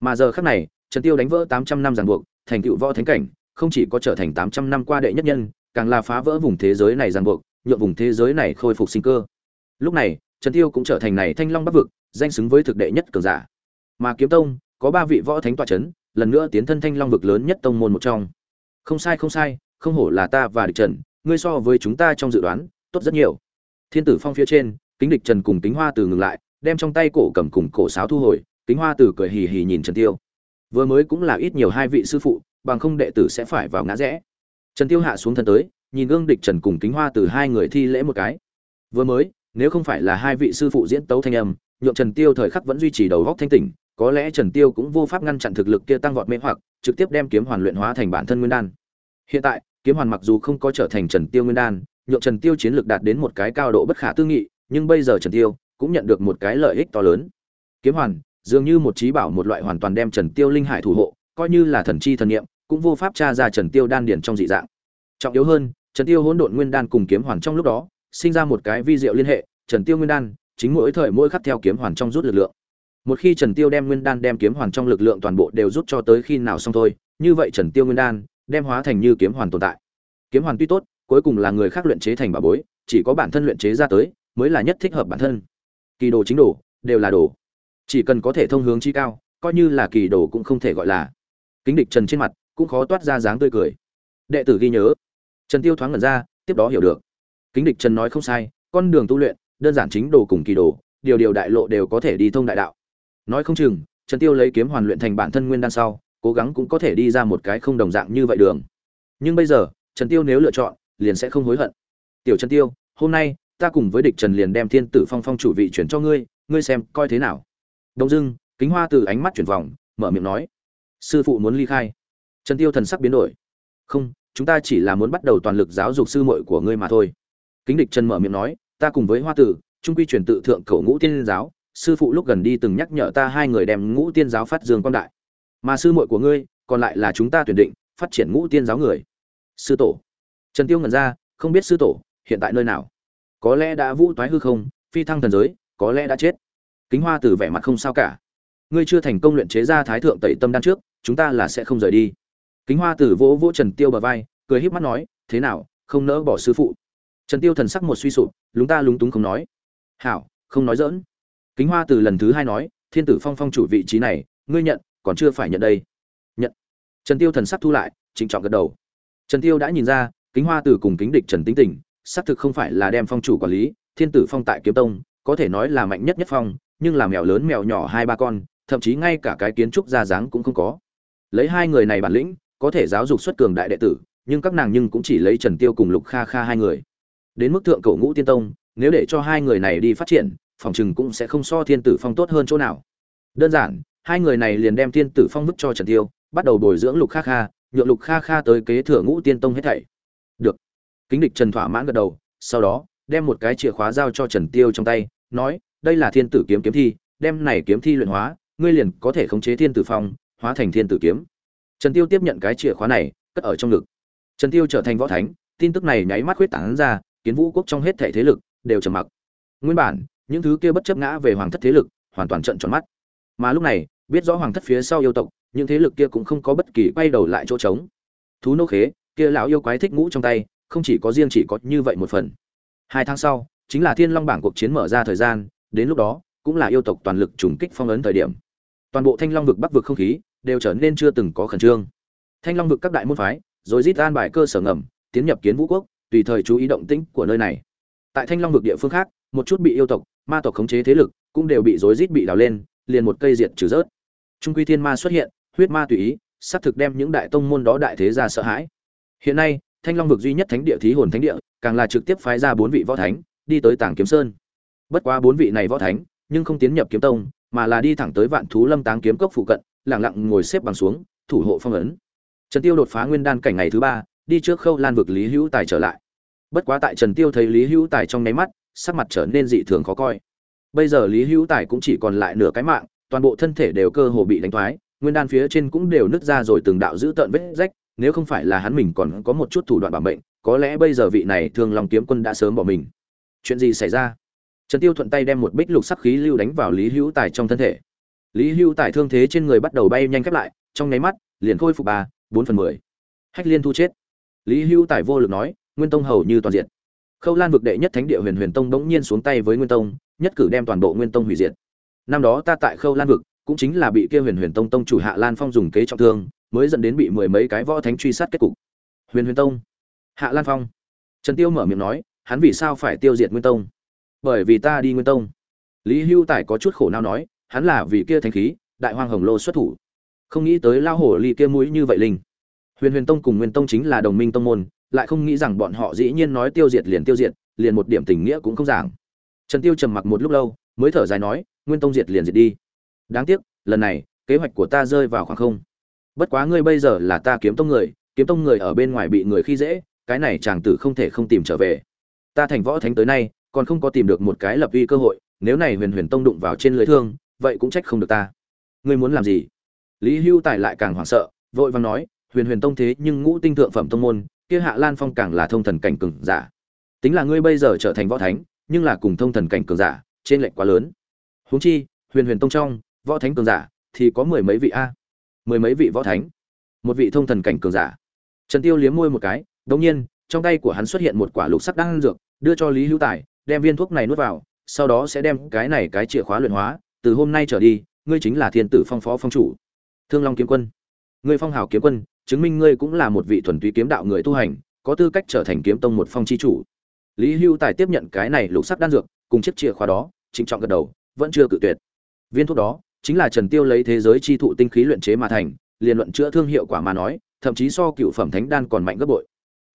Mà giờ khắc này, trần tiêu đánh vỡ tám trăm năm ràng buộc thành tựu võ thánh cảnh, không chỉ có trở thành tám trăm năm qua đệ nhất nhân, càng là phá vỡ vùng thế giới này ràng buộc, nhượng vùng thế giới này khôi phục sinh cơ. Lúc này, trần tiêu cũng trở thành này thanh long bắc vực, danh xứng với thực đệ nhất cường giả. Mà kiếm tông, có ba vị võ thánh tọa chấn, lần nữa tiến thân thanh long vực lớn nhất tông môn một trong. Không sai không sai, không hổ là ta và địch trần, ngươi so với chúng ta trong dự đoán, tốt rất nhiều. Thiên tử phong phía trên, kính địch trần cùng kính hoa từ ngừng lại, đem trong tay cổ cầm cùng cổ sáo thu hồi, kính hoa từ cười hì hì nhìn trần tiêu vừa mới cũng là ít nhiều hai vị sư phụ, bằng không đệ tử sẽ phải vào ngã rẽ. Trần tiêu hạ xuống thân tới, nhìn gương địch trần cùng kính hoa từ hai người thi lễ một cái. Vừa mới, nếu không phải là hai vị sư phụ diễn tấu thanh âm, nhượng trần tiêu thời khắc vẫn duy trì đầu góc thanh tỉnh, có lẽ trần tiêu cũng vô pháp ngăn chặn thực lực kia tăng vọt mê hoặc, trực tiếp đem kiếm hoàn luyện hóa thành bản thân nguyên đan. Hiện tại, kiếm hoàn mặc dù không có trở thành trần tiêu nguyên đan, nhượng trần tiêu chiến lược đạt đến một cái cao độ bất khả tư nghị, nhưng bây giờ trần tiêu cũng nhận được một cái lợi ích to lớn. Kiếm hoàn dường như một trí bảo một loại hoàn toàn đem trần tiêu linh hải thủ hộ, coi như là thần chi thần niệm, cũng vô pháp tra ra trần tiêu đan điển trong dị dạng. Trọng yếu hơn, trần tiêu hỗn độn nguyên đan cùng kiếm hoàn trong lúc đó, sinh ra một cái vi diệu liên hệ, trần tiêu nguyên đan, chính mỗi thời mỗi khắc theo kiếm hoàn trong rút lực lượng. Một khi trần tiêu đem nguyên đan đem kiếm hoàn trong lực lượng toàn bộ đều rút cho tới khi nào xong thôi, như vậy trần tiêu nguyên đan đem hóa thành như kiếm hoàn tồn tại. Kiếm hoàn tuy tốt, cuối cùng là người khác luyện chế thành bảo bối, chỉ có bản thân luyện chế ra tới, mới là nhất thích hợp bản thân. Kỳ đồ chính đồ, đều là đồ chỉ cần có thể thông hướng chi cao, coi như là kỳ đồ cũng không thể gọi là. Kính địch trần trên mặt cũng khó toát ra dáng tươi cười. Đệ tử ghi nhớ. Trần tiêu thoáng ngẩn ra, tiếp đó hiểu được. Kính địch trần nói không sai, con đường tu luyện, đơn giản chính đồ cùng kỳ đồ, điều điều đại lộ đều có thể đi thông đại đạo. Nói không chừng, trần tiêu lấy kiếm hoàn luyện thành bản thân nguyên đan sau, cố gắng cũng có thể đi ra một cái không đồng dạng như vậy đường. Nhưng bây giờ, trần tiêu nếu lựa chọn, liền sẽ không hối hận. Tiểu trần tiêu, hôm nay, ta cùng với địch trần liền đem thiên tử phong phong chủ vị chuyển cho ngươi ngươi xem coi thế nào đông dưng kính hoa từ ánh mắt chuyển vòng, mở miệng nói, sư phụ muốn ly khai. Trần tiêu thần sắc biến đổi, không, chúng ta chỉ là muốn bắt đầu toàn lực giáo dục sư muội của ngươi mà thôi. Kính địch trần mở miệng nói, ta cùng với hoa tử trung quy truyền tự thượng cầu ngũ tiên giáo, sư phụ lúc gần đi từng nhắc nhở ta hai người đem ngũ tiên giáo phát dương quan đại. Mà sư muội của ngươi, còn lại là chúng ta tuyển định, phát triển ngũ tiên giáo người. Sư tổ. Trần tiêu ngẩn ra, không biết sư tổ, hiện tại nơi nào? Có lẽ đã vũ toái hư không, phi thăng thần giới, có lẽ đã chết kính hoa từ vẻ mặt không sao cả. Ngươi chưa thành công luyện chế ra thái thượng tẩy tâm đan trước, chúng ta là sẽ không rời đi. Kính hoa tử vỗ vỗ trần tiêu bờ vai, cười híp mắt nói, thế nào, không nỡ bỏ sư phụ? Trần tiêu thần sắc một suy sụp, lúng ta lúng túng không nói. Hảo, không nói dỡn kính hoa từ lần thứ hai nói, thiên tử phong phong chủ vị trí này, ngươi nhận, còn chưa phải nhận đây. Nhận. Trần tiêu thần sắc thu lại, trịnh trọng gật đầu. Trần tiêu đã nhìn ra, kính hoa từ cùng kính địch trần tính tình, xác thực không phải là đem phong chủ quản lý, thiên tử phong tại kiếm tông, có thể nói là mạnh nhất nhất phong nhưng là mèo lớn mèo nhỏ hai ba con, thậm chí ngay cả cái kiến trúc ra dáng cũng không có. Lấy hai người này bản lĩnh, có thể giáo dục xuất cường đại đệ tử, nhưng các nàng nhưng cũng chỉ lấy trần tiêu cùng lục kha kha hai người. Đến mức thượng cổ ngũ tiên tông, nếu để cho hai người này đi phát triển, phòng chừng cũng sẽ không so thiên tử phong tốt hơn chỗ nào. Đơn giản, hai người này liền đem thiên tử phong bức cho trần tiêu, bắt đầu bồi dưỡng lục kha kha, nhượng lục kha kha tới kế thừa ngũ tiên tông hết thảy. Được. Kính địch trần thỏa mãn gật đầu, sau đó, đem một cái chìa khóa giao cho trần tiêu trong tay, nói đây là thiên tử kiếm kiếm thi, đem này kiếm thi luyện hóa, ngươi liền có thể khống chế thiên tử phong, hóa thành thiên tử kiếm. Trần tiêu tiếp nhận cái chìa khóa này, cất ở trong ngực. Trần tiêu trở thành võ thánh, tin tức này nháy mắt huyết tán ra, kiến vũ quốc trong hết thể thế lực đều trầm mặc. Nguyên bản, những thứ kia bất chấp ngã về hoàng thất thế lực hoàn toàn trận tròn mắt. Mà lúc này, biết rõ hoàng thất phía sau yêu tộc, những thế lực kia cũng không có bất kỳ quay đầu lại chỗ trống. Thú nô khế, kia lão yêu quái thích ngũ trong tay, không chỉ có riêng chỉ có như vậy một phần. Hai tháng sau, chính là thiên long bảng cuộc chiến mở ra thời gian đến lúc đó, cũng là yêu tộc toàn lực trùng kích phong ấn thời điểm. Toàn bộ thanh long vực bắc vực không khí đều trở nên chưa từng có khẩn trương. Thanh long vực các đại môn phái rồi rít an bài cơ sở ngầm, tiến nhập kiến vũ quốc, tùy thời chú ý động tĩnh của nơi này. Tại thanh long vực địa phương khác, một chút bị yêu tộc, ma tộc khống chế thế lực cũng đều bị rối rít bị đào lên, liền một cây diệt trừ rớt. Trung quy thiên ma xuất hiện, huyết ma tùy ý, xác thực đem những đại tông môn đó đại thế ra sợ hãi. Hiện nay, thanh long vực duy nhất thánh địa thí hồn thánh địa, càng là trực tiếp phái ra bốn vị võ thánh, đi tới tảng kiếm sơn bất quá bốn vị này võ thánh, nhưng không tiến nhập kiếm tông, mà là đi thẳng tới vạn thú lâm táng kiếm cốc phụ cận, lặng lặng ngồi xếp bằng xuống, thủ hộ phong ấn. Trần tiêu đột phá nguyên đan cảnh ngày thứ ba, đi trước khâu lan vực lý hữu tài trở lại. Bất quá tại trần tiêu thấy lý hữu tài trong nháy mắt, sắc mặt trở nên dị thường khó coi. Bây giờ lý hữu tài cũng chỉ còn lại nửa cái mạng, toàn bộ thân thể đều cơ hồ bị đánh thoái, nguyên đan phía trên cũng đều nứt ra rồi từng đạo giữ tợn vết rách, nếu không phải là hắn mình còn có một chút thủ đoạn bảo mệnh, có lẽ bây giờ vị này thường lòng kiếm quân đã sớm bỏ mình. Chuyện gì xảy ra? Trần tiêu thuận tay đem một bích lục sắc khí lưu đánh vào lý hữu tài trong thân thể. Lý hữu tài thương thế trên người bắt đầu bay nhanh khép lại, trong nháy mắt, liền khôi phục ba, bốn phần mười. Hách liên thu chết. Lý hữu tài vô lực nói, nguyên tông hầu như toàn diện khâu lan vực đệ nhất thánh địa huyền huyền tông bỗng nhiên xuống tay với nguyên tông, nhất cử đem toàn bộ nguyên tông hủy diệt. Năm đó ta tại khâu lan vực, cũng chính là bị kia huyền huyền tông tông chủ hạ lan phong dùng kế trọng thương, mới dẫn đến bị mười mấy cái võ thánh truy sát kết cục. Huyền huyền tông. Hạ lan phong. Trần tiêu mở miệng nói, hắn vì sao phải tiêu diệt nguyên tông? Bởi vì ta đi nguyên tông. Lý hưu tài có chút khổ não nói, hắn là vì kia thánh khí, đại hoang hồng lô xuất thủ. Không nghĩ tới lao hổ ly kia mũi như vậy linh. Huyền huyền tông cùng nguyên tông chính là đồng minh tông môn, lại không nghĩ rằng bọn họ dĩ nhiên nói tiêu diệt liền tiêu diệt, liền một điểm tình nghĩa cũng không giảng. Trần tiêu trầm mặc một lúc lâu, mới thở dài nói, nguyên tông diệt liền diệt đi. Đáng tiếc, lần này, kế hoạch của ta rơi vào khoảng không. Bất quá ngươi bây giờ là ta kiếm tông người, kiếm tông người ở bên ngoài bị người khi dễ, cái này chàng tử không thể không tìm trở về. Ta thành võ thánh tới nay còn không có tìm được một cái lập uy cơ hội, nếu này huyền huyền tông đụng vào trên lưới thương, vậy cũng trách không được ta. Ngươi muốn làm gì? Lý hưu tài lại càng hoảng sợ, vội vàng nói, huyền huyền tông thế nhưng ngũ tinh thượng phẩm tông môn, kia hạ lan phong càng là thông thần cảnh cường giả. Tính là ngươi bây giờ trở thành võ thánh, nhưng là cùng thông thần cảnh cường giả trên lệnh quá lớn. Huống chi, huyền huyền tông trong, võ thánh cường giả thì có mười mấy vị a. Mười mấy vị võ thánh. Một vị thông thần cảnh cường giả. Trần tiêu liếm môi một cái, đống nhiên, trong tay của hắn xuất hiện một quả lục sắc đan dược, đưa cho lý hữu tài đem viên thuốc này nuốt vào, sau đó sẽ đem cái này cái chìa khóa luyện hóa, từ hôm nay trở đi, ngươi chính là thiên tử phong phó phong chủ. Thương long kiếm quân. Ngươi phong hào kiếm quân, chứng minh ngươi cũng là một vị thuần túy kiếm đạo người tu hành, có tư cách trở thành kiếm tông một phong chi chủ. Lý hưu tài tiếp nhận cái này lục sắc đan dược, cùng chiếc chìa khóa đó, trịnh trọng gật đầu, vẫn chưa cự tuyệt. Viên thuốc đó, chính là trần tiêu lấy thế giới chi thụ tinh khí luyện chế mà thành, liền luận chữa thương hiệu quả mà nói, thậm chí so cựu phẩm thánh đan còn mạnh gấp bội.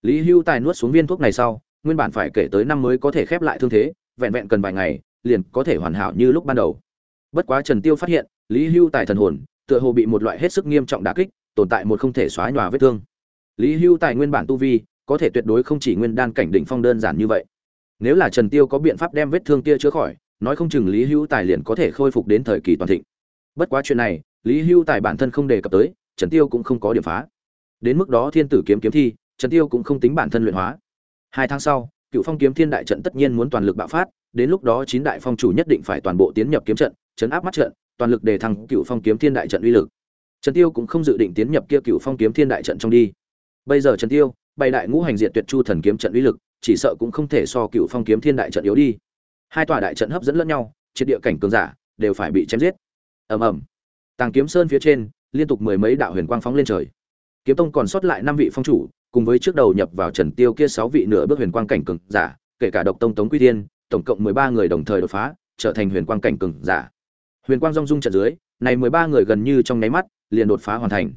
Lý hưu tài nuốt xuống viên thuốc này sau nguyên bản phải kể tới năm mới có thể khép lại thương thế, vẹn vẹn cần vài ngày, liền có thể hoàn hảo như lúc ban đầu. Bất quá trần tiêu phát hiện, lý hưu tài thần hồn, tựa hồ bị một loại hết sức nghiêm trọng đả kích, tồn tại một không thể xóa nhòa vết thương. Lý hưu tài nguyên bản tu vi, có thể tuyệt đối không chỉ nguyên đan cảnh đỉnh phong đơn giản như vậy. Nếu là trần tiêu có biện pháp đem vết thương kia chữa khỏi, nói không chừng lý hưu tài liền có thể khôi phục đến thời kỳ toàn thịnh. Bất quá chuyện này, lý hưu tài bản thân không đề cập tới, trần tiêu cũng không có điểm phá. Đến mức đó thiên tử kiếm kiếm thi, trần tiêu cũng không tính bản thân luyện hóa hai tháng sau, cựu phong kiếm thiên đại trận tất nhiên muốn toàn lực bạo phát, đến lúc đó chín đại phong chủ nhất định phải toàn bộ tiến nhập kiếm trận, chấn áp mắt trận, toàn lực đề thăng cựu phong kiếm thiên đại trận uy lực. Trần tiêu cũng không dự định tiến nhập kia cựu phong kiếm thiên đại trận trong đi. Bây giờ trần tiêu, bày đại ngũ hành diệt tuyệt chu thần kiếm trận uy lực, chỉ sợ cũng không thể so cựu phong kiếm thiên đại trận yếu đi. Hai tòa đại trận hấp dẫn lẫn nhau trên địa cảnh cường giả đều phải bị chém giết. Ầm ầm. Tàng kiếm sơn phía trên, liên tục mười mấy đạo huyền quang phóng lên trời. Kiếm tông còn sót lại năm vị phong chủ cùng với trước đầu nhập vào trần tiêu kia sáu vị nửa bước huyền quang cảnh cường giả, kể cả độc tông tống quy thiên, tổng cộng mười ba người đồng thời đột phá, trở thành huyền quang cảnh cường giả. Huyền quang rong rung trận dưới, này mười ba người gần như trong nháy mắt, liền đột phá hoàn thành.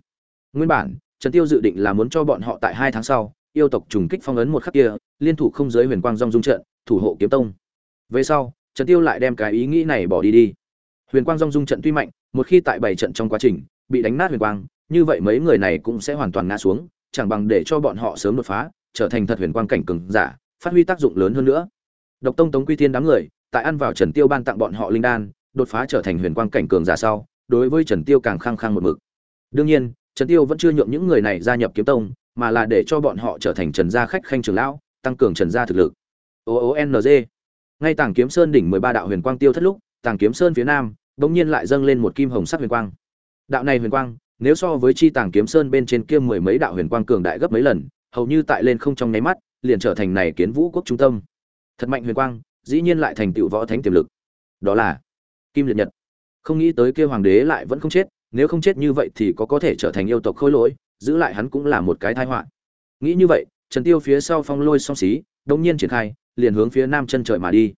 Nguyên bản, trần tiêu dự định là muốn cho bọn họ tại hai tháng sau, yêu tộc trùng kích phong ấn một khắc kia, liên thủ không giới huyền quang rong rung trận, thủ hộ kiếm tông. Về sau, trần tiêu lại đem cái ý nghĩ này bỏ đi đi. Huyền quang rong rung trận tuy mạnh, một khi tại bảy trận trong quá trình, bị đánh nát huyền quang, như vậy mấy người này cũng sẽ hoàn toàn ngã xuống chẳng bằng để cho bọn họ sớm đột phá, trở thành thật huyền quang cảnh cường giả, phát huy tác dụng lớn hơn nữa. Độc tông tống quy thiên đám người, tại ăn vào trần tiêu ban tặng bọn họ linh đan, đột phá trở thành huyền quang cảnh cường giả sau, đối với trần tiêu càng khăng khăng một mực. Đương nhiên, trần tiêu vẫn chưa nhượng những người này gia nhập kiếm tông, mà là để cho bọn họ trở thành trần gia khách khanh trưởng lão, tăng cường trần gia thực lực. O o n g. Ngay tàng kiếm sơn đỉnh mười ba đạo huyền quang tiêu thất lúc, tàng kiếm sơn phía nam, bỗng nhiên lại dâng lên một kim hồng sắc huyền quang. Đạo này huyền quang nếu so với chi tàng kiếm sơn bên trên kia mười mấy đạo huyền quang cường đại gấp mấy lần, hầu như tại lên không trong nháy mắt, liền trở thành này kiến vũ quốc trung tâm. Thật mạnh huyền quang, dĩ nhiên lại thành tựu võ thánh tiềm lực. Đó là kim liệt nhật. Không nghĩ tới kia hoàng đế lại vẫn không chết, nếu không chết như vậy thì có có thể trở thành yêu tộc khôi lỗi, giữ lại hắn cũng là một cái tai họa. Nghĩ như vậy, trần tiêu phía sau phong lôi song xí đông nhiên triển khai, liền hướng phía nam chân trời mà đi.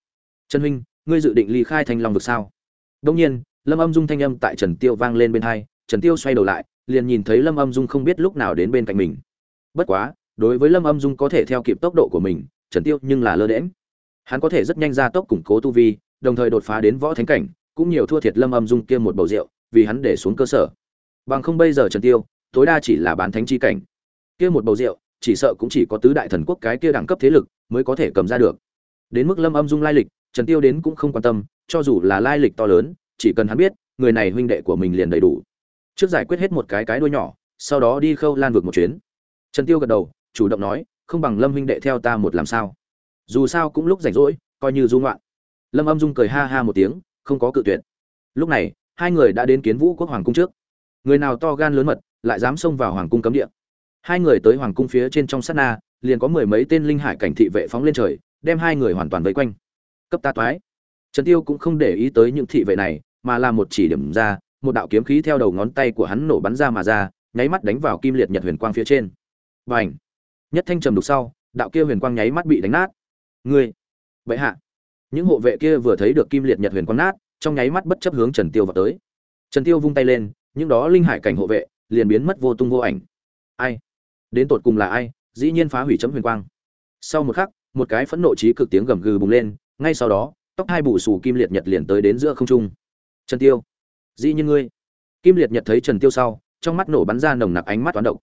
Trần huynh, ngươi dự định ly khai thanh long vực sao? Đông nhiên, lâm âm dung thanh âm tại trần tiêu vang lên bên hai trần tiêu xoay đầu lại, liền nhìn thấy lâm âm dung không biết lúc nào đến bên cạnh mình. Bất quá, đối với lâm âm dung có thể theo kịp tốc độ của mình, trần tiêu nhưng là lơ đễnh. hắn có thể rất nhanh ra tốc củng cố tu vi, đồng thời đột phá đến võ thánh cảnh, cũng nhiều thua thiệt lâm âm dung kia một bầu rượu, vì hắn để xuống cơ sở. Bằng không bây giờ trần tiêu, tối đa chỉ là bán thánh chi cảnh. Kia một bầu rượu, chỉ sợ cũng chỉ có tứ đại thần quốc cái kia đẳng cấp thế lực mới có thể cầm ra được. Đến mức lâm âm dung lai lịch, trần tiêu đến cũng không quan tâm, cho dù là lai lịch to lớn, chỉ cần hắn biết, người này huynh đệ của mình liền đầy đủ trước giải quyết hết một cái cái đuôi nhỏ, sau đó đi khâu lan vực một chuyến. Trần tiêu gật đầu, chủ động nói, không bằng lâm huynh đệ theo ta một làm sao? Dù sao cũng lúc rảnh rỗi, coi như du ngoạn. Lâm âm dung cười ha ha một tiếng, không có cự tuyệt. Lúc này, hai người đã đến kiến vũ quốc hoàng cung trước. Người nào to gan lớn mật, lại dám xông vào hoàng cung cấm địa. Hai người tới hoàng cung phía trên trong sát na, liền có mười mấy tên linh hải cảnh thị vệ phóng lên trời, đem hai người hoàn toàn vây quanh. Cấp ta toái. Trần tiêu cũng không để ý tới những thị vệ này, mà là một chỉ điểm ra một đạo kiếm khí theo đầu ngón tay của hắn nổ bắn ra mà ra, nháy mắt đánh vào kim liệt nhật huyền quang phía trên. Bành! Nhất thanh trầm đục sau, đạo kia huyền quang nháy mắt bị đánh nát. Ngươi! Vậy hạ! Những hộ vệ kia vừa thấy được kim liệt nhật huyền quang nát, trong nháy mắt bất chấp hướng trần tiêu vào tới. Trần tiêu vung tay lên, những đó linh hải cảnh hộ vệ liền biến mất vô tung vô ảnh. Ai? Đến tột cùng là ai? Dĩ nhiên phá hủy chấm huyền quang. Sau một khắc, một cái phẫn nộ chí cực tiếng gầm gừ bùng lên, ngay sau đó, tóc hai bù xù kim liệt nhật liền tới đến giữa không trung. Trần tiêu! Dĩ nhiên ngươi. Kim liệt nhật thấy trần tiêu sau, trong mắt nổ bắn ra nồng nặc ánh mắt toán động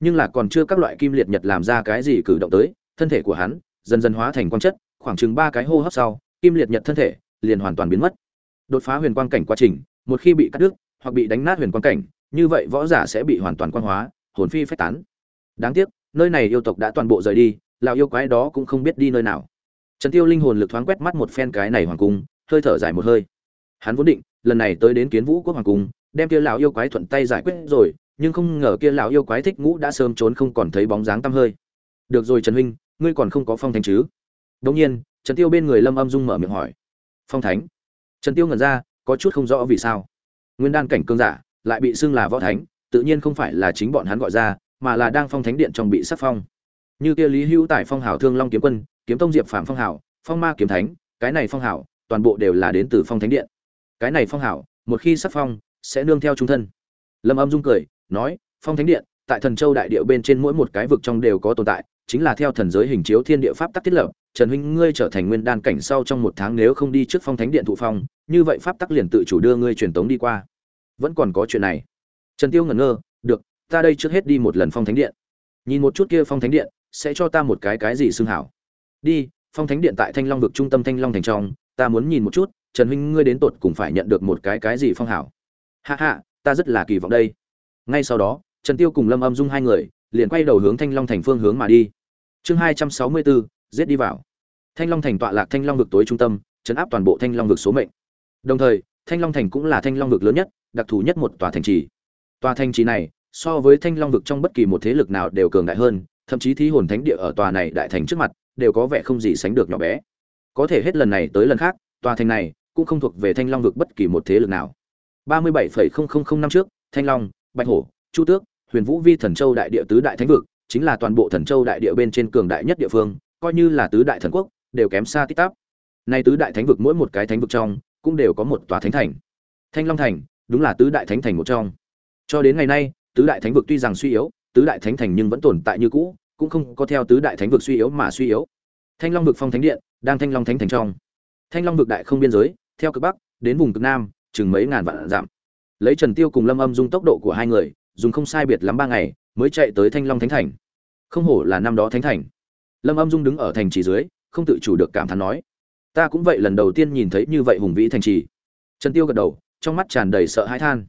nhưng là còn chưa các loại kim liệt nhật làm ra cái gì cử động tới, thân thể của hắn dần dần hóa thành quang chất, khoảng chừng ba cái hô hấp sau, kim liệt nhật thân thể liền hoàn toàn biến mất. Đột phá huyền quang cảnh quá trình, một khi bị cắt đứt hoặc bị đánh nát huyền quang cảnh, như vậy võ giả sẽ bị hoàn toàn quan hóa, hồn phi phách tán. Đáng tiếc, nơi này yêu tộc đã toàn bộ rời đi, lão yêu quái đó cũng không biết đi nơi nào. Trần tiêu linh hồn lực thoáng quét mắt một phen cái này hoàng cung, hơi thở dài một hơi hắn vốn định, lần này tới đến kiến vũ quốc hoàng cung, đem kia lão yêu quái thuận tay giải quyết rồi, nhưng không ngờ kia lão yêu quái thích ngũ đã sớm trốn không còn thấy bóng dáng tăm hơi. Được rồi trần huynh, ngươi còn không có phong thánh chứ? Đống nhiên, trần tiêu bên người lâm âm dung mở miệng hỏi. Phong thánh? Trần tiêu ngẩn ra, có chút không rõ vì sao. Nguyên đan cảnh cương giả, lại bị xưng là võ thánh, tự nhiên không phải là chính bọn hắn gọi ra, mà là đang phong thánh điện trong bị sắc phong. Như kia lý hữu tại phong hào thương long kiếm quân, kiếm tông diệp phạm phong hào, phong ma kiếm thánh, cái này phong hào, toàn bộ đều là đến từ phong thánh điện cái này phong hảo, một khi sắc phong, sẽ nương theo trung thân. Lâm âm dung cười, nói, phong thánh điện, tại thần châu đại địa bên trên mỗi một cái vực trong đều có tồn tại, chính là theo thần giới hình chiếu thiên địa pháp tắc thiết lập, trần huynh, ngươi trở thành nguyên đan cảnh sau trong một tháng nếu không đi trước phong thánh điện thụ phong, như vậy pháp tắc liền tự chủ đưa ngươi truyền tống đi qua. Vẫn còn có chuyện này. Trần tiêu ngẩn ngơ, được, ta đây trước hết đi một lần phong thánh điện. Nhìn một chút kia phong thánh điện, sẽ cho ta một cái cái gì xưng hảo. Đi, phong thánh điện tại thanh long vực trung tâm thanh long thành trong, ta muốn nhìn một chút trần huynh ngươi đến tột cùng phải nhận được một cái cái gì phong hảo? Hạ hạ ta rất là kỳ vọng đây. Ngay sau đó, trần tiêu cùng lâm âm dung hai người liền quay đầu hướng thanh long thành phương hướng mà đi. Chương hai trăm sáu mươi bốn, giết đi vào. Thanh long thành tọa lạc thanh long vực tối trung tâm chấn áp toàn bộ thanh long vực số mệnh. Đồng thời, thanh long thành cũng là thanh long vực lớn nhất, đặc thù nhất một tòa thành trì. Tòa thành trì này, so với thanh long vực trong bất kỳ một thế lực nào đều cường đại hơn, thậm chí thí hồn thánh địa ở tòa này đại thành trước mặt, đều có vẻ không gì sánh được nhỏ bé. Có thể hết lần này tới lần khác, tòa thành này cũng không thuộc về thanh long vực bất kỳ một thế lực nào. ba mươi bảy năm trước, thanh long, bạch hổ, chu tước, huyền vũ vi thần châu đại địa tứ đại thánh vực, chính là toàn bộ thần châu đại địa bên trên cường đại nhất địa phương, coi như là tứ đại thần quốc, đều kém xa tích tắp nay tứ đại thánh vực mỗi một cái thánh vực trong, cũng đều có một tòa thánh thành. Thanh long thành, đúng là tứ đại thánh thành một trong. Cho đến ngày nay, tứ đại thánh vực tuy rằng suy yếu, tứ đại thánh thành nhưng vẫn tồn tại như cũ, cũng không có theo tứ đại thánh vực suy yếu mà suy yếu. Thanh long vực phong thánh điện, đang thanh long thánh thành trong. Thanh long vực đại không biên giới theo cực bắc, đến vùng cực nam, chừng mấy ngàn vạn dặm. Lấy trần tiêu cùng lâm âm dung tốc độ của hai người, dùng không sai biệt lắm ba ngày, mới chạy tới thanh long thánh thành. Không hổ là năm đó thánh thành. Lâm âm dung đứng ở thành trì dưới, không tự chủ được cảm thán nói, ta cũng vậy lần đầu tiên nhìn thấy như vậy hùng vĩ thành trì. Trần tiêu gật đầu, trong mắt tràn đầy sợ hãi than.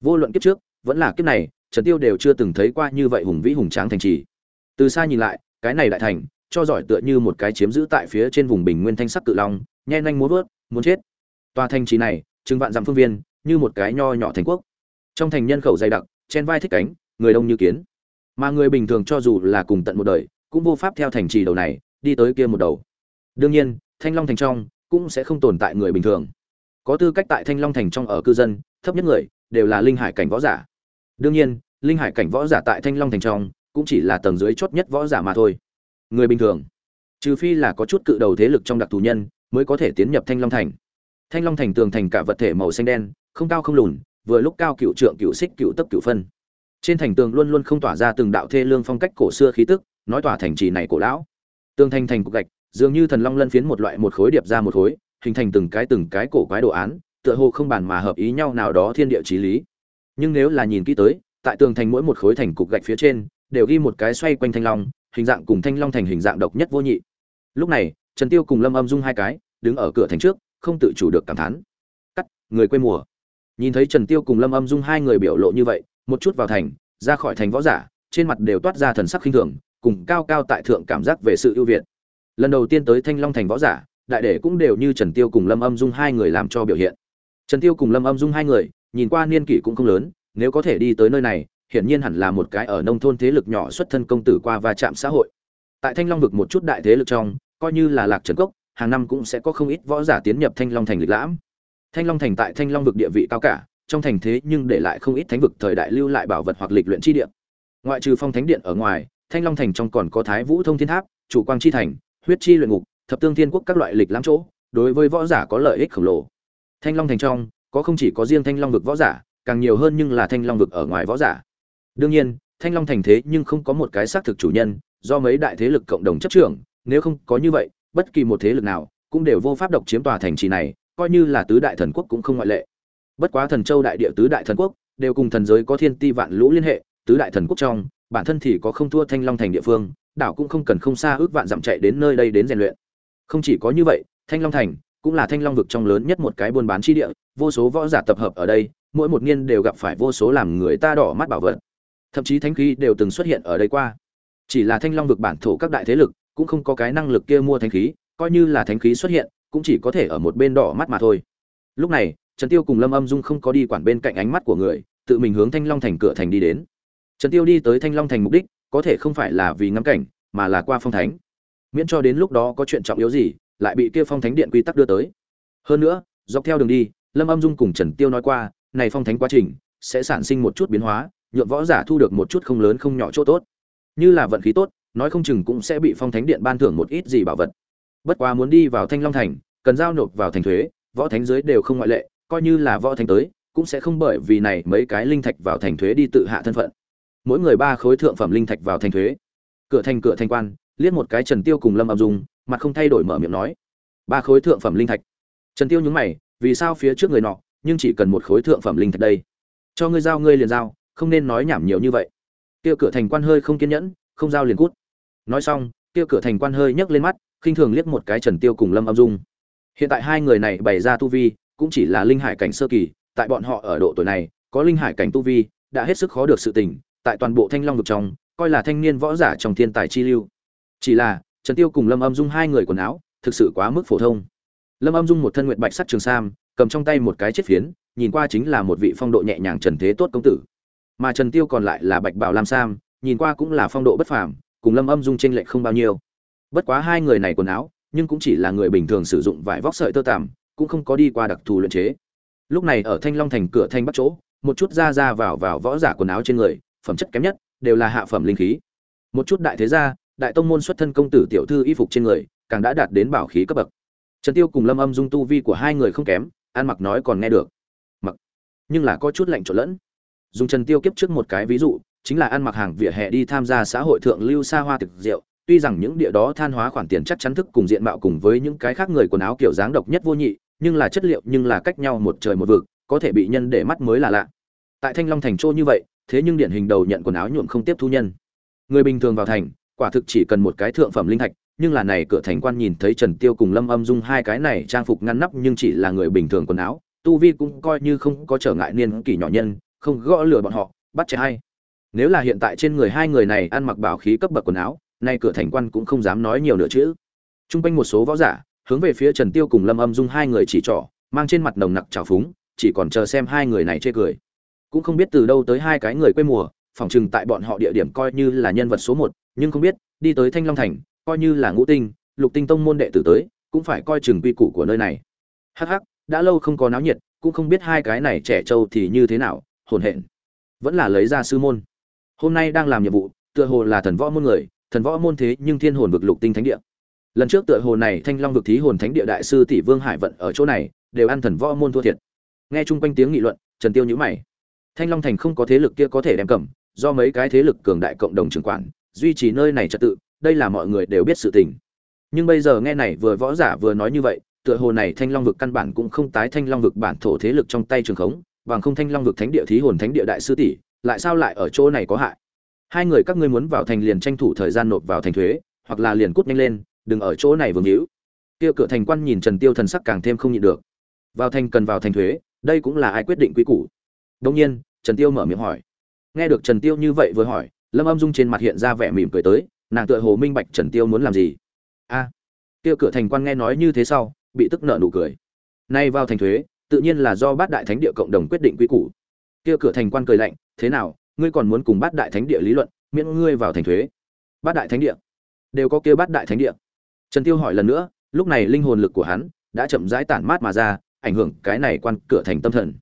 Vô luận kiếp trước, vẫn là kiếp này, trần tiêu đều chưa từng thấy qua như vậy hùng vĩ hùng tráng thành trì. Từ xa nhìn lại, cái này đại thành, cho giỏi tựa như một cái chiếm giữ tại phía trên vùng bình nguyên thanh sắc cự long, nhen nhanh muốn vớt, muốn chết tòa thành trì này, chừng vạn dặm phương viên, như một cái nho nhỏ thành quốc. Trong thành nhân khẩu dày đặc chen vai thích cánh, người đông như kiến. Mà người bình thường cho dù là cùng tận một đời, cũng vô pháp theo thành trì đầu này, đi tới kia một đầu. Đương nhiên, thanh long thành trong, cũng sẽ không tồn tại người bình thường. Có tư cách tại thanh long thành trong ở cư dân, thấp nhất người, đều là linh hải cảnh võ giả. Đương nhiên, linh hải cảnh võ giả tại thanh long thành trong, cũng chỉ là tầng dưới chót nhất võ giả mà thôi. Người bình thường, trừ phi là có chút cự đầu thế lực trong đặc thù nhân, mới có thể tiến nhập thanh long thành thanh long thành tường thành cả vật thể màu xanh đen, không cao không lùn, vừa lúc cao cựu trượng cựu xích cựu tấp cựu phân. Trên thành tường luôn luôn không tỏa ra từng đạo thê lương phong cách cổ xưa khí tức, nói tỏa thành trì này cổ lão. Tường thành thành cục gạch, dường như thần long lân phiến một loại một khối điệp ra một khối, hình thành từng cái từng cái cổ quái đồ án, tựa hồ không bàn mà hợp ý nhau nào đó thiên địa trí lý. Nhưng nếu là nhìn kỹ tới, tại tường thành mỗi một khối thành cục gạch phía trên, đều ghi một cái xoay quanh thanh long, hình dạng cùng thanh long thành hình dạng độc nhất vô nhị. Lúc này, trần tiêu cùng lâm âm dung hai cái, đứng ở cửa thành trước không tự chủ được cảm thán. Cắt, người quê mùa. Nhìn thấy trần tiêu cùng lâm âm dung hai người biểu lộ như vậy, một chút vào thành, ra khỏi thành võ giả, trên mặt đều toát ra thần sắc khinh thường, cùng cao cao tại thượng cảm giác về sự ưu việt. Lần đầu tiên tới thanh long thành võ giả, đại đệ cũng đều như trần tiêu cùng lâm âm dung hai người làm cho biểu hiện. Trần tiêu cùng lâm âm dung hai người, nhìn qua niên kỷ cũng không lớn, nếu có thể đi tới nơi này, hiển nhiên hẳn là một cái ở nông thôn thế lực nhỏ xuất thân công tử qua va chạm xã hội. Tại thanh long vực một chút đại thế lực trong, coi như là lạc trần cốc hàng năm cũng sẽ có không ít võ giả tiến nhập thanh long thành lịch lãm. Thanh long thành tại thanh long vực địa vị cao cả, trong thành thế nhưng để lại không ít thánh vực thời đại lưu lại bảo vật hoặc lịch luyện chi địa. Ngoại trừ phong thánh điện ở ngoài, thanh long thành trong còn có thái vũ thông thiên tháp, chủ quang chi thành, huyết chi luyện ngục, thập tương thiên quốc các loại lịch lãm chỗ, đối với võ giả có lợi ích khổng lồ. Thanh long thành trong, có không chỉ có riêng thanh long vực võ giả, càng nhiều hơn nhưng là thanh long vực ở ngoài võ giả. Đương nhiên, thanh long thành thế nhưng không có một cái xác thực chủ nhân, do mấy đại thế lực cộng đồng chấp trưởng, nếu không có như vậy bất kỳ một thế lực nào cũng đều vô pháp độc chiếm tòa thành trì này, coi như là tứ đại thần quốc cũng không ngoại lệ. Bất quá thần châu đại địa tứ đại thần quốc đều cùng thần giới có thiên ti vạn lũ liên hệ, tứ đại thần quốc trong, bản thân thì có không thua thanh long thành địa phương, đảo cũng không cần không xa ước vạn dặm chạy đến nơi đây đến rèn luyện. Không chỉ có như vậy, thanh long thành cũng là thanh long vực trong lớn nhất một cái buôn bán chi địa, vô số võ giả tập hợp ở đây, mỗi một niên đều gặp phải vô số làm người ta đỏ mắt bảo vật. Thậm chí thánh khí đều từng xuất hiện ở đây qua. Chỉ là thanh long vực bản thổ các đại thế lực cũng không có cái năng lực kia mua thánh khí, coi như là thánh khí xuất hiện, cũng chỉ có thể ở một bên đỏ mắt mà thôi. Lúc này, trần tiêu cùng lâm âm dung không có đi quản bên cạnh ánh mắt của người, tự mình hướng thanh long thành cửa thành đi đến. Trần tiêu đi tới thanh long thành mục đích, có thể không phải là vì ngắm cảnh, mà là qua phong thánh. Miễn cho đến lúc đó có chuyện trọng yếu gì, lại bị kia phong thánh điện quy tắc đưa tới. Hơn nữa, dọc theo đường đi, lâm âm dung cùng trần tiêu nói qua, này phong thánh quá trình, sẽ sản sinh một chút biến hóa, nhượng võ giả thu được một chút không lớn không nhỏ chỗ tốt. Như là vận khí tốt nói không chừng cũng sẽ bị phong thánh điện ban thưởng một ít gì bảo vật. Bất quá muốn đi vào thanh long thành, cần giao nộp vào thành thuế, võ thánh giới đều không ngoại lệ, coi như là võ thánh tới, cũng sẽ không bởi vì này mấy cái linh thạch vào thành thuế đi tự hạ thân phận. Mỗi người ba khối thượng phẩm linh thạch vào thành thuế. Cửa thành cửa thanh quan, liếc một cái trần tiêu cùng lâm âm dung, mặt không thay đổi mở miệng nói, ba khối thượng phẩm linh thạch. Trần tiêu nhướng mày, vì sao phía trước người nọ, nhưng chỉ cần một khối thượng phẩm linh thạch đây? Cho ngươi giao, ngươi liền giao, không nên nói nhảm nhiều như vậy. Kia cửa thành quan hơi không kiên nhẫn không giao liền cút. Nói xong, kia cửa thành quan hơi nhấc lên mắt, khinh thường liếc một cái trần tiêu cùng lâm âm dung. Hiện tại hai người này bày ra tu vi, cũng chỉ là linh hải cảnh sơ kỳ, tại bọn họ ở độ tuổi này, có linh hải cảnh tu vi, đã hết sức khó được sự tình, tại toàn bộ thanh long vực trong, coi là thanh niên võ giả trong thiên tài chi lưu. Chỉ là, trần tiêu cùng lâm âm dung hai người quần áo, thực sự quá mức phổ thông. Lâm âm dung một thân nguyện bạch sắc trường sam, cầm trong tay một cái chiếc phiến, nhìn qua chính là một vị phong độ nhẹ nhàng trần thế tốt công tử. Mà trần tiêu còn lại là bạch bảo lam sam nhìn qua cũng là phong độ bất phàm, cùng lâm âm dung chênh lệch không bao nhiêu. Bất quá hai người này quần áo, nhưng cũng chỉ là người bình thường sử dụng vải vóc sợi tơ tằm, cũng không có đi qua đặc thù luyện chế. Lúc này ở thanh long thành cửa thanh bắt chỗ, một chút ra ra vào vào võ giả quần áo trên người, phẩm chất kém nhất, đều là hạ phẩm linh khí. Một chút đại thế gia, đại tông môn xuất thân công tử tiểu thư y phục trên người, càng đã đạt đến bảo khí cấp bậc. Trần tiêu cùng lâm âm dung tu vi của hai người không kém an mặc nói còn nghe được. Mặc, nhưng là có chút lạnh trộn lẫn. Dùng trần tiêu kiếp trước một cái ví dụ chính là ăn mặc hàng vỉa hè đi tham gia xã hội thượng lưu xa hoa thực rượu tuy rằng những địa đó than hóa khoản tiền chắc chắn thức cùng diện mạo cùng với những cái khác người quần áo kiểu dáng độc nhất vô nhị nhưng là chất liệu nhưng là cách nhau một trời một vực có thể bị nhân để mắt mới là lạ tại thanh long thành châu như vậy thế nhưng điển hình đầu nhận quần áo nhuộm không tiếp thu nhân người bình thường vào thành quả thực chỉ cần một cái thượng phẩm linh thạch nhưng là này cửa thành quan nhìn thấy Trần Tiêu cùng Lâm Âm Dung hai cái này trang phục ngăn nắp nhưng chỉ là người bình thường quần áo, tu vi cũng coi như không có trở ngại niên kỷ nhỏ nhân, không gõ lừa bọn họ, bắt trẻ hay. Nếu là hiện tại trên người hai người này ăn mặc bảo khí cấp bậc quần áo, nay cửa thành quan cũng không dám nói nhiều nữa chứ. g quanh một số võ giả, hướng về phía Trần Tiêu cùng Lâm Âm Dung hai người chỉ trỏ, mang trên mặt nồng nặc trào phúng, chỉ còn chờ xem hai người này chê cười. Cũng không biết từ đâu tới hai cái người quê mùa, phòng chừng tại bọn họ địa điểm coi như là nhân vật số một, nhưng không biết, đi tới Thanh Long thành, coi như là ngũ tinh lục tinh tông môn đệ tử tới cũng phải coi chừng quy củ của nơi này hắc hắc đã lâu không có náo nhiệt cũng không biết hai cái này trẻ trâu thì như thế nào hồn hện vẫn là lấy ra sư môn hôm nay đang làm nhiệm vụ, tựa hồ là thần võ môn người, thần võ môn thế nhưng thiên hồn vực lục tinh thánh địa. Lần trước tựa hồ này thanh long vực thí hồn thánh địa đại sư tỷ vương hải vận ở chỗ này, đều ăn thần võ môn thua thiệt. Nghe chung quanh tiếng nghị luận, trần tiêu nhíu mày. Thanh long thành không có thế lực kia có thể đem cầm, do mấy cái thế lực cường đại cộng đồng trưởng quản, duy trì nơi này trật tự, đây là mọi người đều biết sự tình. Nhưng bây giờ nghe này vừa võ giả vừa nói như vậy, tựa hồ này thanh long vực căn bản cũng không tái thanh long vực bản thổ thế lực trong tay trường khống, bằng không thanh long vực thánh địa thí hồn thánh địa đại sư tỷ lại sao lại ở chỗ này có hại? Hai người các ngươi muốn vào thành liền tranh thủ thời gian nộp vào thành thuế hoặc là liền cút nhanh lên đừng ở chỗ này vương hữu. Kia cửa thành quan nhìn trần tiêu thần sắc càng thêm không nhịn được. Vào thành cần vào thành thuế đây cũng là ai quyết định quy củ? Đông nhiên trần tiêu mở miệng hỏi. Nghe được trần tiêu như vậy vừa hỏi lâm âm dung trên mặt hiện ra vẻ mỉm cười tới nàng tựa hồ minh bạch trần tiêu muốn làm gì. A à, kia cửa thành quan nghe nói như thế sau bị tức nợ nụ cười. Nay vào thành thuế tự nhiên là do bát đại thánh địa cộng đồng quyết định quy củ. Kia cửa thành quan cười lạnh thế nào ngươi còn muốn cùng bát đại thánh địa lý luận miễn ngươi vào thành thuế. Bát đại thánh địa. Đều có kia bát đại thánh địa. Trần tiêu hỏi lần nữa lúc này linh hồn lực của hắn đã chậm rãi tản mát mà ra ảnh hưởng cái này quan cửa thành tâm thần.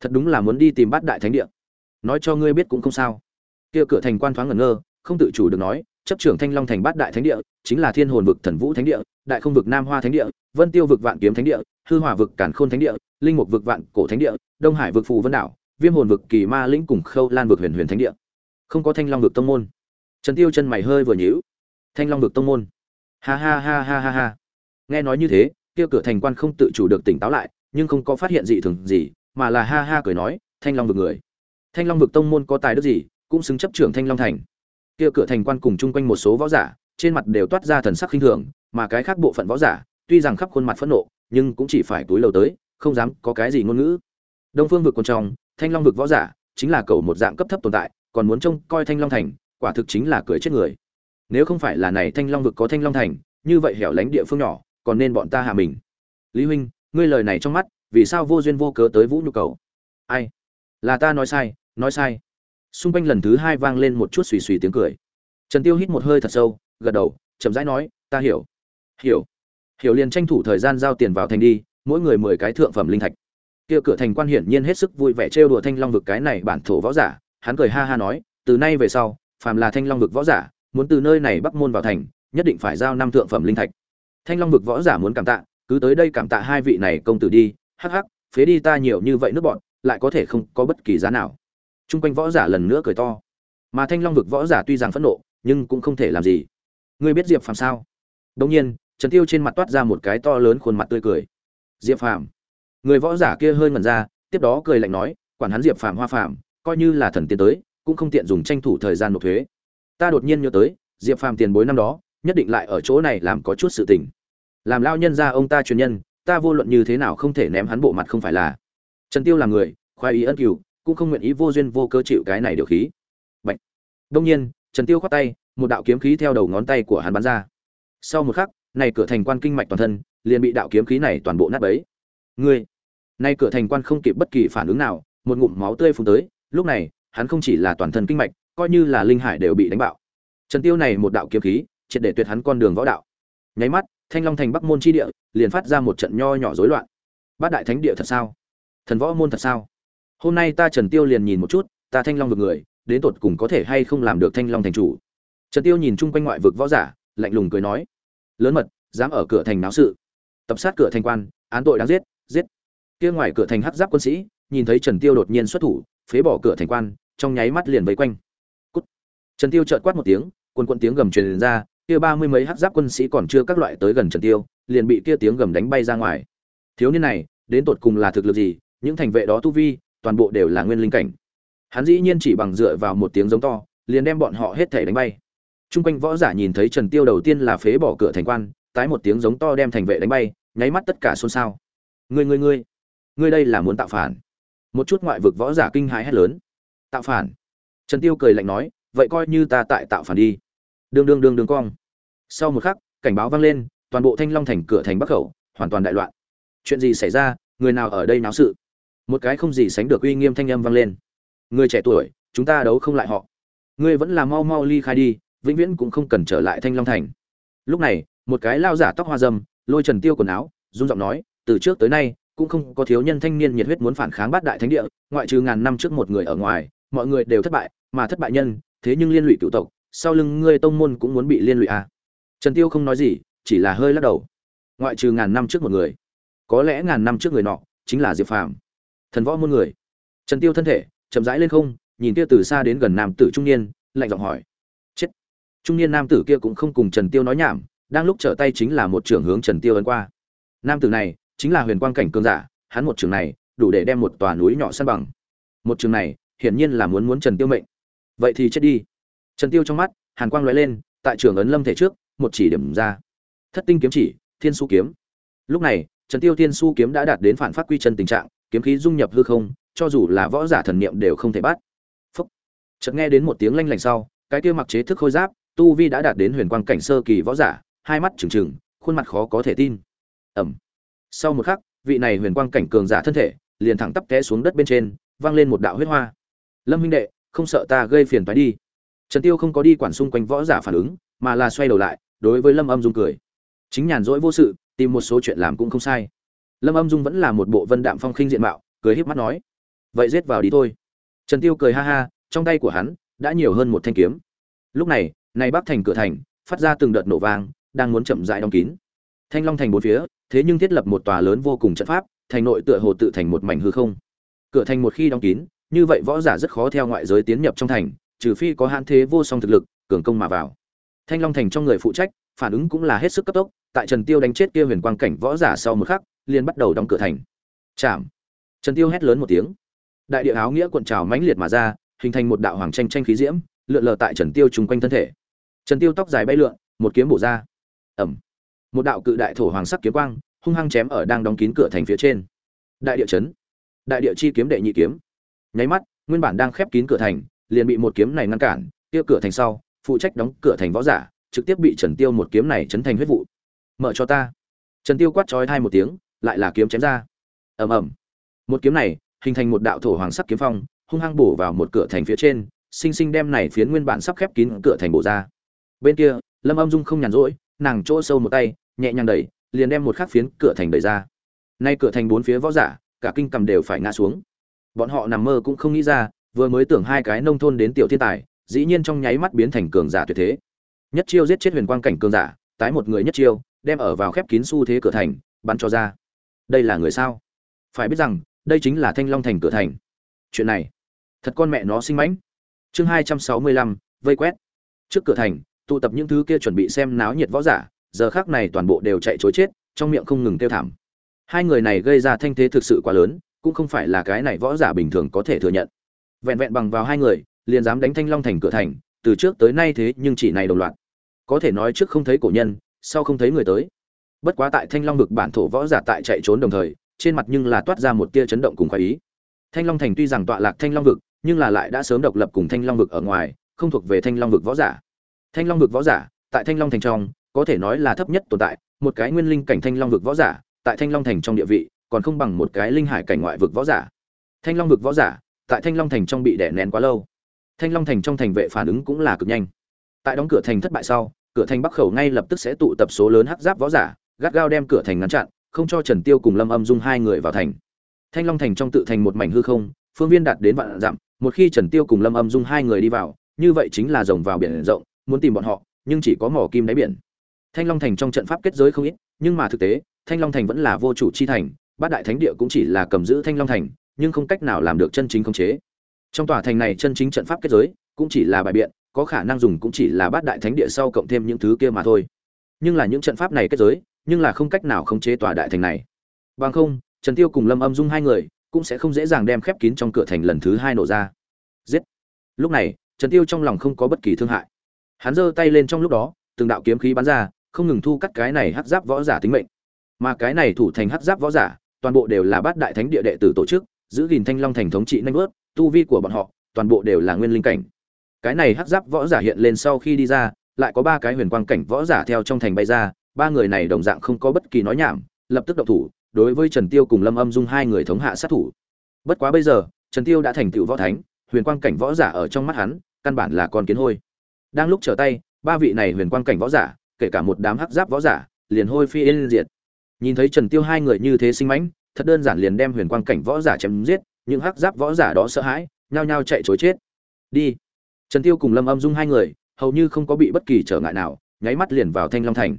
Thật đúng là muốn đi tìm bát đại thánh địa. Nói cho ngươi biết cũng không sao. Kia cửa thành quan thoáng ngẩn ngơ không tự chủ được nói chấp trưởng Thanh Long thành bát đại thánh địa, chính là Thiên Hồn vực Thần Vũ thánh địa, Đại Không vực Nam Hoa thánh địa, Vân Tiêu vực Vạn Kiếm thánh địa, Hư Hỏa vực Càn Khôn thánh địa, Linh Mục vực Vạn Cổ thánh địa, Đông Hải vực Phù Vân đảo, Viêm Hồn vực Kỳ Ma lĩnh cùng Khâu Lan vực Huyền Huyền thánh địa. Không có Thanh Long vực tông môn. Trần Tiêu chân mày hơi vừa nhíu. Thanh Long vực tông môn. Ha ha ha ha ha ha. Nghe nói như thế, kia cửa thành quan không tự chủ được tỉnh táo lại, nhưng không có phát hiện gì thường gì, mà là ha ha cười nói, Thanh Long vực người. Thanh Long vực tông môn có tài đức gì, cũng xứng chấp trưởng Thanh Long thành kia cửa thành quan cùng chung quanh một số võ giả trên mặt đều toát ra thần sắc khinh thường mà cái khác bộ phận võ giả tuy rằng khắp khuôn mặt phẫn nộ nhưng cũng chỉ phải túi lầu tới không dám có cái gì ngôn ngữ đông phương vực còn trong thanh long vực võ giả chính là cầu một dạng cấp thấp tồn tại, còn muốn trông coi thanh long thành, quả thực chính là cười chết người. Nếu không phải là này thanh long vực có thanh long thành, như vậy hẻo lánh địa phương nhỏ, còn nên bọn ta hạ mình. Lý huynh, ngươi lời này trong mắt, vì sao vô duyên vô cớ tới vũ nhu cầu? Ai? Là ta nói sai nói sai. Xung quanh lần thứ hai vang lên một chút xùy xùy tiếng cười. Trần tiêu hít một hơi thật sâu, gật đầu, chậm rãi nói, ta hiểu. Hiểu. Hiểu liền tranh thủ thời gian giao tiền vào thành đi, mỗi người mười cái thượng phẩm linh thạch kia cửa thành quan hiển nhiên hết sức vui vẻ trêu đùa thanh long vực cái này bản thổ võ giả hắn cười ha ha nói từ nay về sau phàm là thanh long vực võ giả muốn từ nơi này bắc môn vào thành nhất định phải giao năm thượng phẩm linh thạch thanh long vực võ giả muốn cảm tạ cứ tới đây cảm tạ hai vị này công tử đi hắc hắc phế đi ta nhiều như vậy nước bọn lại có thể không có bất kỳ giá nào Trung quanh võ giả lần nữa cười to. Mà Thanh Long vực võ giả tuy rằng phẫn nộ, nhưng cũng không thể làm gì. Ngươi biết Diệp Phàm sao? đông nhiên, Trần Tiêu trên mặt toát ra một cái to lớn khuôn mặt tươi cười. Diệp Phàm. Người võ giả kia hơi ngẩn ra, tiếp đó cười lạnh nói, quản hắn Diệp Phàm Hoa Phàm, coi như là thần tiên tới, cũng không tiện dùng tranh thủ thời gian nộp thuế. Ta đột nhiên nhớ tới, Diệp Phàm tiền bối năm đó, nhất định lại ở chỗ này làm có chút sự tình. Làm lao nhân ra ông ta truyền nhân, ta vô luận như thế nào không thể ném hắn bộ mặt không phải là. Trần Tiêu là người, khoái ý ân cửu, cũng không nguyện ý vô duyên vô cơ chịu cái này điều khí. bệnh Đông nhiên, Trần Tiêu khoát tay, một đạo kiếm khí theo đầu ngón tay của hắn bắn ra. Sau một khắc, này cửa thành quan kinh mạch toàn thân, liền bị đạo kiếm khí này toàn bộ nát bấy. Ngươi, nay cửa thành quan không kịp bất kỳ phản ứng nào, một ngụm máu tươi phun tới, lúc này, hắn không chỉ là toàn thân kinh mạch, coi như là linh hải đều bị đánh bạo. trần tiêu này một đạo kiếm khí triệt để tuyệt hắn con đường võ đạo. Nháy mắt thanh long thành bắc môn chi địa liền phát ra một trận nho nhỏ rối loạn. Bát đại thánh địa thật sao? Thần võ môn thật sao? Hôm nay ta trần tiêu liền nhìn một chút ta thanh long vực người đến tột cùng có thể hay không làm được thanh long thành chủ? Trần tiêu nhìn chung quanh ngoại vực võ giả lạnh lùng cười nói lớn mật dám ở cửa thành náo sự. Tập sát cửa thành quan án tội đáng giết giết kia ngoài cửa thành hắc giáp quân sĩ nhìn thấy trần tiêu đột nhiên xuất thủ phế bỏ cửa thành quan trong nháy mắt liền vây quanh. Cút. trần tiêu chợt quát một tiếng quân quân tiếng gầm truyền ra kia ba mươi mấy hắc giáp quân sĩ còn chưa các loại tới gần trần tiêu liền bị kia tiếng gầm đánh bay ra ngoài. Thiếu niên này đến tột cùng là thực lực gì? Những thành vệ đó tu vi toàn bộ đều là nguyên linh cảnh. Hắn dĩ nhiên chỉ bằng dựa vào một tiếng giống to liền đem bọn họ hết thể đánh bay. Trung quanh võ giả nhìn thấy Trần Tiêu đầu tiên là phế bỏ cửa thành quan, tái một tiếng giống to đem thành vệ đánh bay, nháy mắt tất cả xôn xao. Ngươi ngươi ngươi, ngươi đây là muốn tạo phản? Một chút ngoại vực võ giả kinh hãi hét lớn. Tạo phản? Trần Tiêu cười lạnh nói, vậy coi như ta tại tạo phản đi. Đương đương đương đương cong. Sau một khắc, cảnh báo vang lên, toàn bộ Thanh Long thành cửa thành Bắc khẩu, hoàn toàn đại loạn. Chuyện gì xảy ra, người nào ở đây náo sự? Một cái không gì sánh được uy nghiêm thanh âm vang lên. Người trẻ tuổi, chúng ta đấu không lại họ. Ngươi vẫn là mau mau ly khai đi, vĩnh viễn cũng không cần trở lại thanh long thành lúc này một cái lao giả tóc hoa dâm lôi trần tiêu quần áo run giọng nói từ trước tới nay cũng không có thiếu nhân thanh niên nhiệt huyết muốn phản kháng bát đại thánh địa, ngoại trừ ngàn năm trước một người ở ngoài, mọi người đều thất bại, mà thất bại nhân, thế nhưng liên lụy cựu tộc, sau lưng ngươi tông môn cũng muốn bị liên lụy à. trần tiêu không nói gì, chỉ là hơi lắc đầu. Ngoại trừ ngàn năm trước một người, có lẽ ngàn năm trước người nọ chính là diệp phàm, thần võ môn người. Trần tiêu thân thể chậm rãi lên không, nhìn kia từ xa đến gần nam tử trung niên, lạnh giọng hỏi. Chết! Trung niên nam tử kia cũng không cùng trần tiêu nói nhảm, đang lúc trở tay chính là một trưởng hướng trần tiêu ấn qua. Nam tử này chính là huyền quang cảnh cường giả, hắn một trường này, đủ để đem một tòa núi nhỏ san bằng. Một trường này, hiển nhiên là muốn muốn trần tiêu mệnh. Vậy thì chết đi. Trần tiêu trong mắt, hàn quang lóe lên, tại trường ấn lâm thể trước, một chỉ điểm ra. Thất tinh kiếm chỉ, thiên su kiếm. Lúc này, trần tiêu thiên su kiếm đã đạt đến phản phát quy chân tình trạng, kiếm khí dung nhập hư không, cho dù là võ giả thần niệm đều không thể bắt. Phúc. Chợt nghe đến một tiếng lanh lảnh sau, cái kia mặc chế thức khôi giáp, tu vi đã đạt đến huyền quang cảnh sơ kỳ võ giả, hai mắt trừng trừng, khuôn mặt khó có thể tin. Ẩm sau một khắc, vị này huyền quang cảnh cường giả thân thể liền thẳng tắp té xuống đất bên trên, vang lên một đạo huyết hoa. Lâm huynh đệ, không sợ ta gây phiền phái đi. Trần tiêu không có đi quản xung quanh võ giả phản ứng, mà là xoay đầu lại, đối với lâm âm dung cười. Chính nhàn rỗi vô sự, tìm một số chuyện làm cũng không sai. Lâm âm dung vẫn là một bộ vân đạm phong khinh diện mạo, cười híp mắt nói, vậy giết vào đi thôi. Trần tiêu cười ha ha, trong tay của hắn đã nhiều hơn một thanh kiếm. Lúc này nay bắc thành cửa thành, phát ra từng đợt nổ vang, đang muốn chậm rãi đóng kín thanh long thành bốn phía, thế nhưng thiết lập một tòa lớn vô cùng trận pháp, thành nội tựa hồ tự thành một mảnh hư không. Cửa thành một khi đóng kín, như vậy võ giả rất khó theo ngoại giới tiến nhập trong thành, trừ phi có hạn thế vô song thực lực, cường công mà vào. Thanh long thành trong người phụ trách, phản ứng cũng là hết sức cấp tốc, tại trần tiêu đánh chết kia huyền quang cảnh võ giả sau một khắc, liền bắt đầu đóng cửa thành. Chạm. Trần tiêu hét lớn một tiếng. Đại địa áo nghĩa cuộn trào mãnh liệt mà ra, hình thành một đạo hoàng tranh tranh khí diễm, lượn lờ tại trần tiêu trùng quanh thân thể. Trần tiêu tóc dài bay lượn, một kiếm bổ ra. Ẩm một đạo cự đại thổ hoàng sắc kiếm quang, hung hăng chém ở đang đóng kín cửa thành phía trên. Đại địa chấn, đại địa chi kiếm đệ nhị kiếm. Nháy mắt, nguyên bản đang khép kín cửa thành, liền bị một kiếm này ngăn cản tiêu cửa thành sau, phụ trách đóng cửa thành võ giả, trực tiếp bị trần tiêu một kiếm này chấn thành huyết vụ. Mở cho ta. Trần tiêu quát chói hai một tiếng, lại là kiếm chém ra. Ầm ầm. Một kiếm này, hình thành một đạo thổ hoàng sắc kiếm phong, hung hăng bổ vào một cửa thành phía trên, sinh sinh đem này phiến nguyên bản sắp khép kín cửa thành bổ ra. Bên kia, lâm âm dung không nhàn rỗi, nàng chỗ sâu một tay nhẹ nhàng đẩy, liền đem một khắc phiến cửa thành đẩy ra. Nay cửa thành bốn phía võ giả, cả kinh cầm đều phải ngã xuống. Bọn họ nằm mơ cũng không nghĩ ra, vừa mới tưởng hai cái nông thôn đến tiểu thiên tài, dĩ nhiên trong nháy mắt biến thành cường giả tuyệt thế. Nhất chiêu giết chết huyền quang cảnh cường giả, tái một người nhất chiêu, đem ở vào khép kín xu thế cửa thành, bắn cho ra. Đây là người sao? Phải biết rằng, đây chính là thanh long thành cửa thành. Chuyện này, thật con mẹ nó sinh mãnh. Chương hai trăm sáu mươi lăm, vây quét. Trước cửa thành, tụ tập những thứ kia chuẩn bị xem náo nhiệt võ giả giờ khác này toàn bộ đều chạy chối chết, trong miệng không ngừng kêu thảm. Hai người này gây ra thanh thế thực sự quá lớn, cũng không phải là cái này võ giả bình thường có thể thừa nhận. Vẹn vẹn bằng vào hai người, liền dám đánh thanh long thành cửa thành, từ trước tới nay thế nhưng chỉ này đồng loạt. Có thể nói trước không thấy cổ nhân, sau không thấy người tới. Bất quá tại thanh long vực bản thổ võ giả tại chạy trốn đồng thời, trên mặt nhưng là toát ra một tia chấn động cùng khoái ý. Thanh long thành tuy rằng tọa lạc thanh long vực, nhưng là lại đã sớm độc lập cùng thanh long vực ở ngoài, không thuộc về thanh long vực võ giả. Thanh long vực võ giả, tại thanh long thành trong có thể nói là thấp nhất tồn tại, một cái nguyên linh cảnh thanh long vực võ giả, tại thanh long thành trong địa vị, còn không bằng một cái linh hải cảnh ngoại vực võ giả. Thanh long vực võ giả, tại thanh long thành trong bị đè nén quá lâu. Thanh long thành trong thành vệ phản ứng cũng là cực nhanh. Tại đóng cửa thành thất bại sau, cửa thành bắc khẩu ngay lập tức sẽ tụ tập số lớn hắc giáp võ giả, gắt gao đem cửa thành ngăn chặn, không cho trần tiêu cùng lâm âm dung hai người vào thành. Thanh long thành trong tự thành một mảnh hư không, phương viên đạt đến vạn dặm, một khi trần tiêu cùng lâm âm dung hai người đi vào, như vậy chính là rồng vào biển rộng, muốn tìm bọn họ, nhưng chỉ có mỏ kim đáy biển thanh long thành trong trận pháp kết giới không ít, nhưng mà thực tế, thanh long thành vẫn là vô chủ chi thành, bát đại thánh địa cũng chỉ là cầm giữ thanh long thành, nhưng không cách nào làm được chân chính khống chế. Trong tòa thành này chân chính trận pháp kết giới, cũng chỉ là bài biện, có khả năng dùng cũng chỉ là bát đại thánh địa sau cộng thêm những thứ kia mà thôi. Nhưng là những trận pháp này kết giới, nhưng là không cách nào khống chế tòa đại thành này. Bằng không, trần tiêu cùng lâm âm dung hai người cũng sẽ không dễ dàng đem khép kín trong cửa thành lần thứ hai nổ ra. Giết! Lúc này, trần tiêu trong lòng không có bất kỳ thương hại. Hắn giơ tay lên trong lúc đó, từng đạo kiếm khí bắn ra không ngừng thu cắt cái này hắc giáp võ giả tính mệnh. Mà cái này thủ thành hắc giáp võ giả, toàn bộ đều là bát đại thánh địa đệ tử tổ chức, giữ gìn thanh long thành thống trị nhanh vớt, tu vi của bọn họ, toàn bộ đều là nguyên linh cảnh. Cái này hắc giáp võ giả hiện lên sau khi đi ra, lại có ba cái huyền quang cảnh võ giả theo trong thành bay ra, ba người này đồng dạng không có bất kỳ nói nhảm, lập tức động thủ, đối với trần tiêu cùng lâm âm dung hai người thống hạ sát thủ. Bất quá bây giờ, trần tiêu đã thành tựu võ thánh, huyền quang cảnh võ giả ở trong mắt hắn, căn bản là con kiến hôi. Đang lúc trở tay, ba vị này huyền quang cảnh võ giả kể cả một đám hắc giáp võ giả, liền hôi phi yên diệt. Nhìn thấy trần tiêu hai người như thế sinh mãnh, thật đơn giản liền đem huyền quang cảnh võ giả chém giết, những hắc giáp võ giả đó sợ hãi, nhao nhao chạy trối chết. Đi. Trần tiêu cùng lâm âm dung hai người, hầu như không có bị bất kỳ trở ngại nào, nháy mắt liền vào thanh long thành.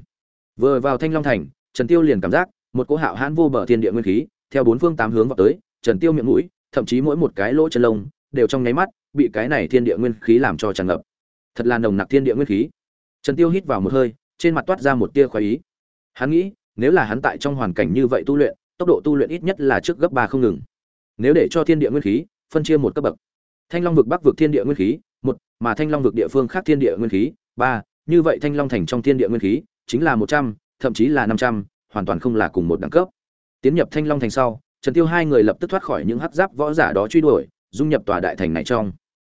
Vừa vào thanh long thành, trần tiêu liền cảm giác một cỗ hạo hãn vô bờ thiên địa nguyên khí, theo bốn phương tám hướng vào tới, trần tiêu miệng mũi, thậm chí mỗi một cái lỗ chân lông, đều trong nháy mắt bị cái này thiên địa nguyên khí làm cho tràn ngập. Thật là nồng nặc thiên địa nguyên khí. Trần tiêu hít vào một hơi trên mặt toát ra một tia khoái ý. Hắn nghĩ, nếu là hắn tại trong hoàn cảnh như vậy tu luyện, tốc độ tu luyện ít nhất là trước gấp ba không ngừng. Nếu để cho thiên địa nguyên khí, phân chia một cấp bậc. Thanh long vực bắc vực thiên địa nguyên khí, một, mà thanh long vực địa phương khác thiên địa nguyên khí, ba, như vậy thanh long thành trong thiên địa nguyên khí, chính là một trăm, thậm chí là năm trăm, hoàn toàn không là cùng một đẳng cấp. Tiến nhập thanh long thành sau, trần tiêu hai người lập tức thoát khỏi những hắc giáp võ giả đó truy đuổi, dung nhập tòa đại thành này trong.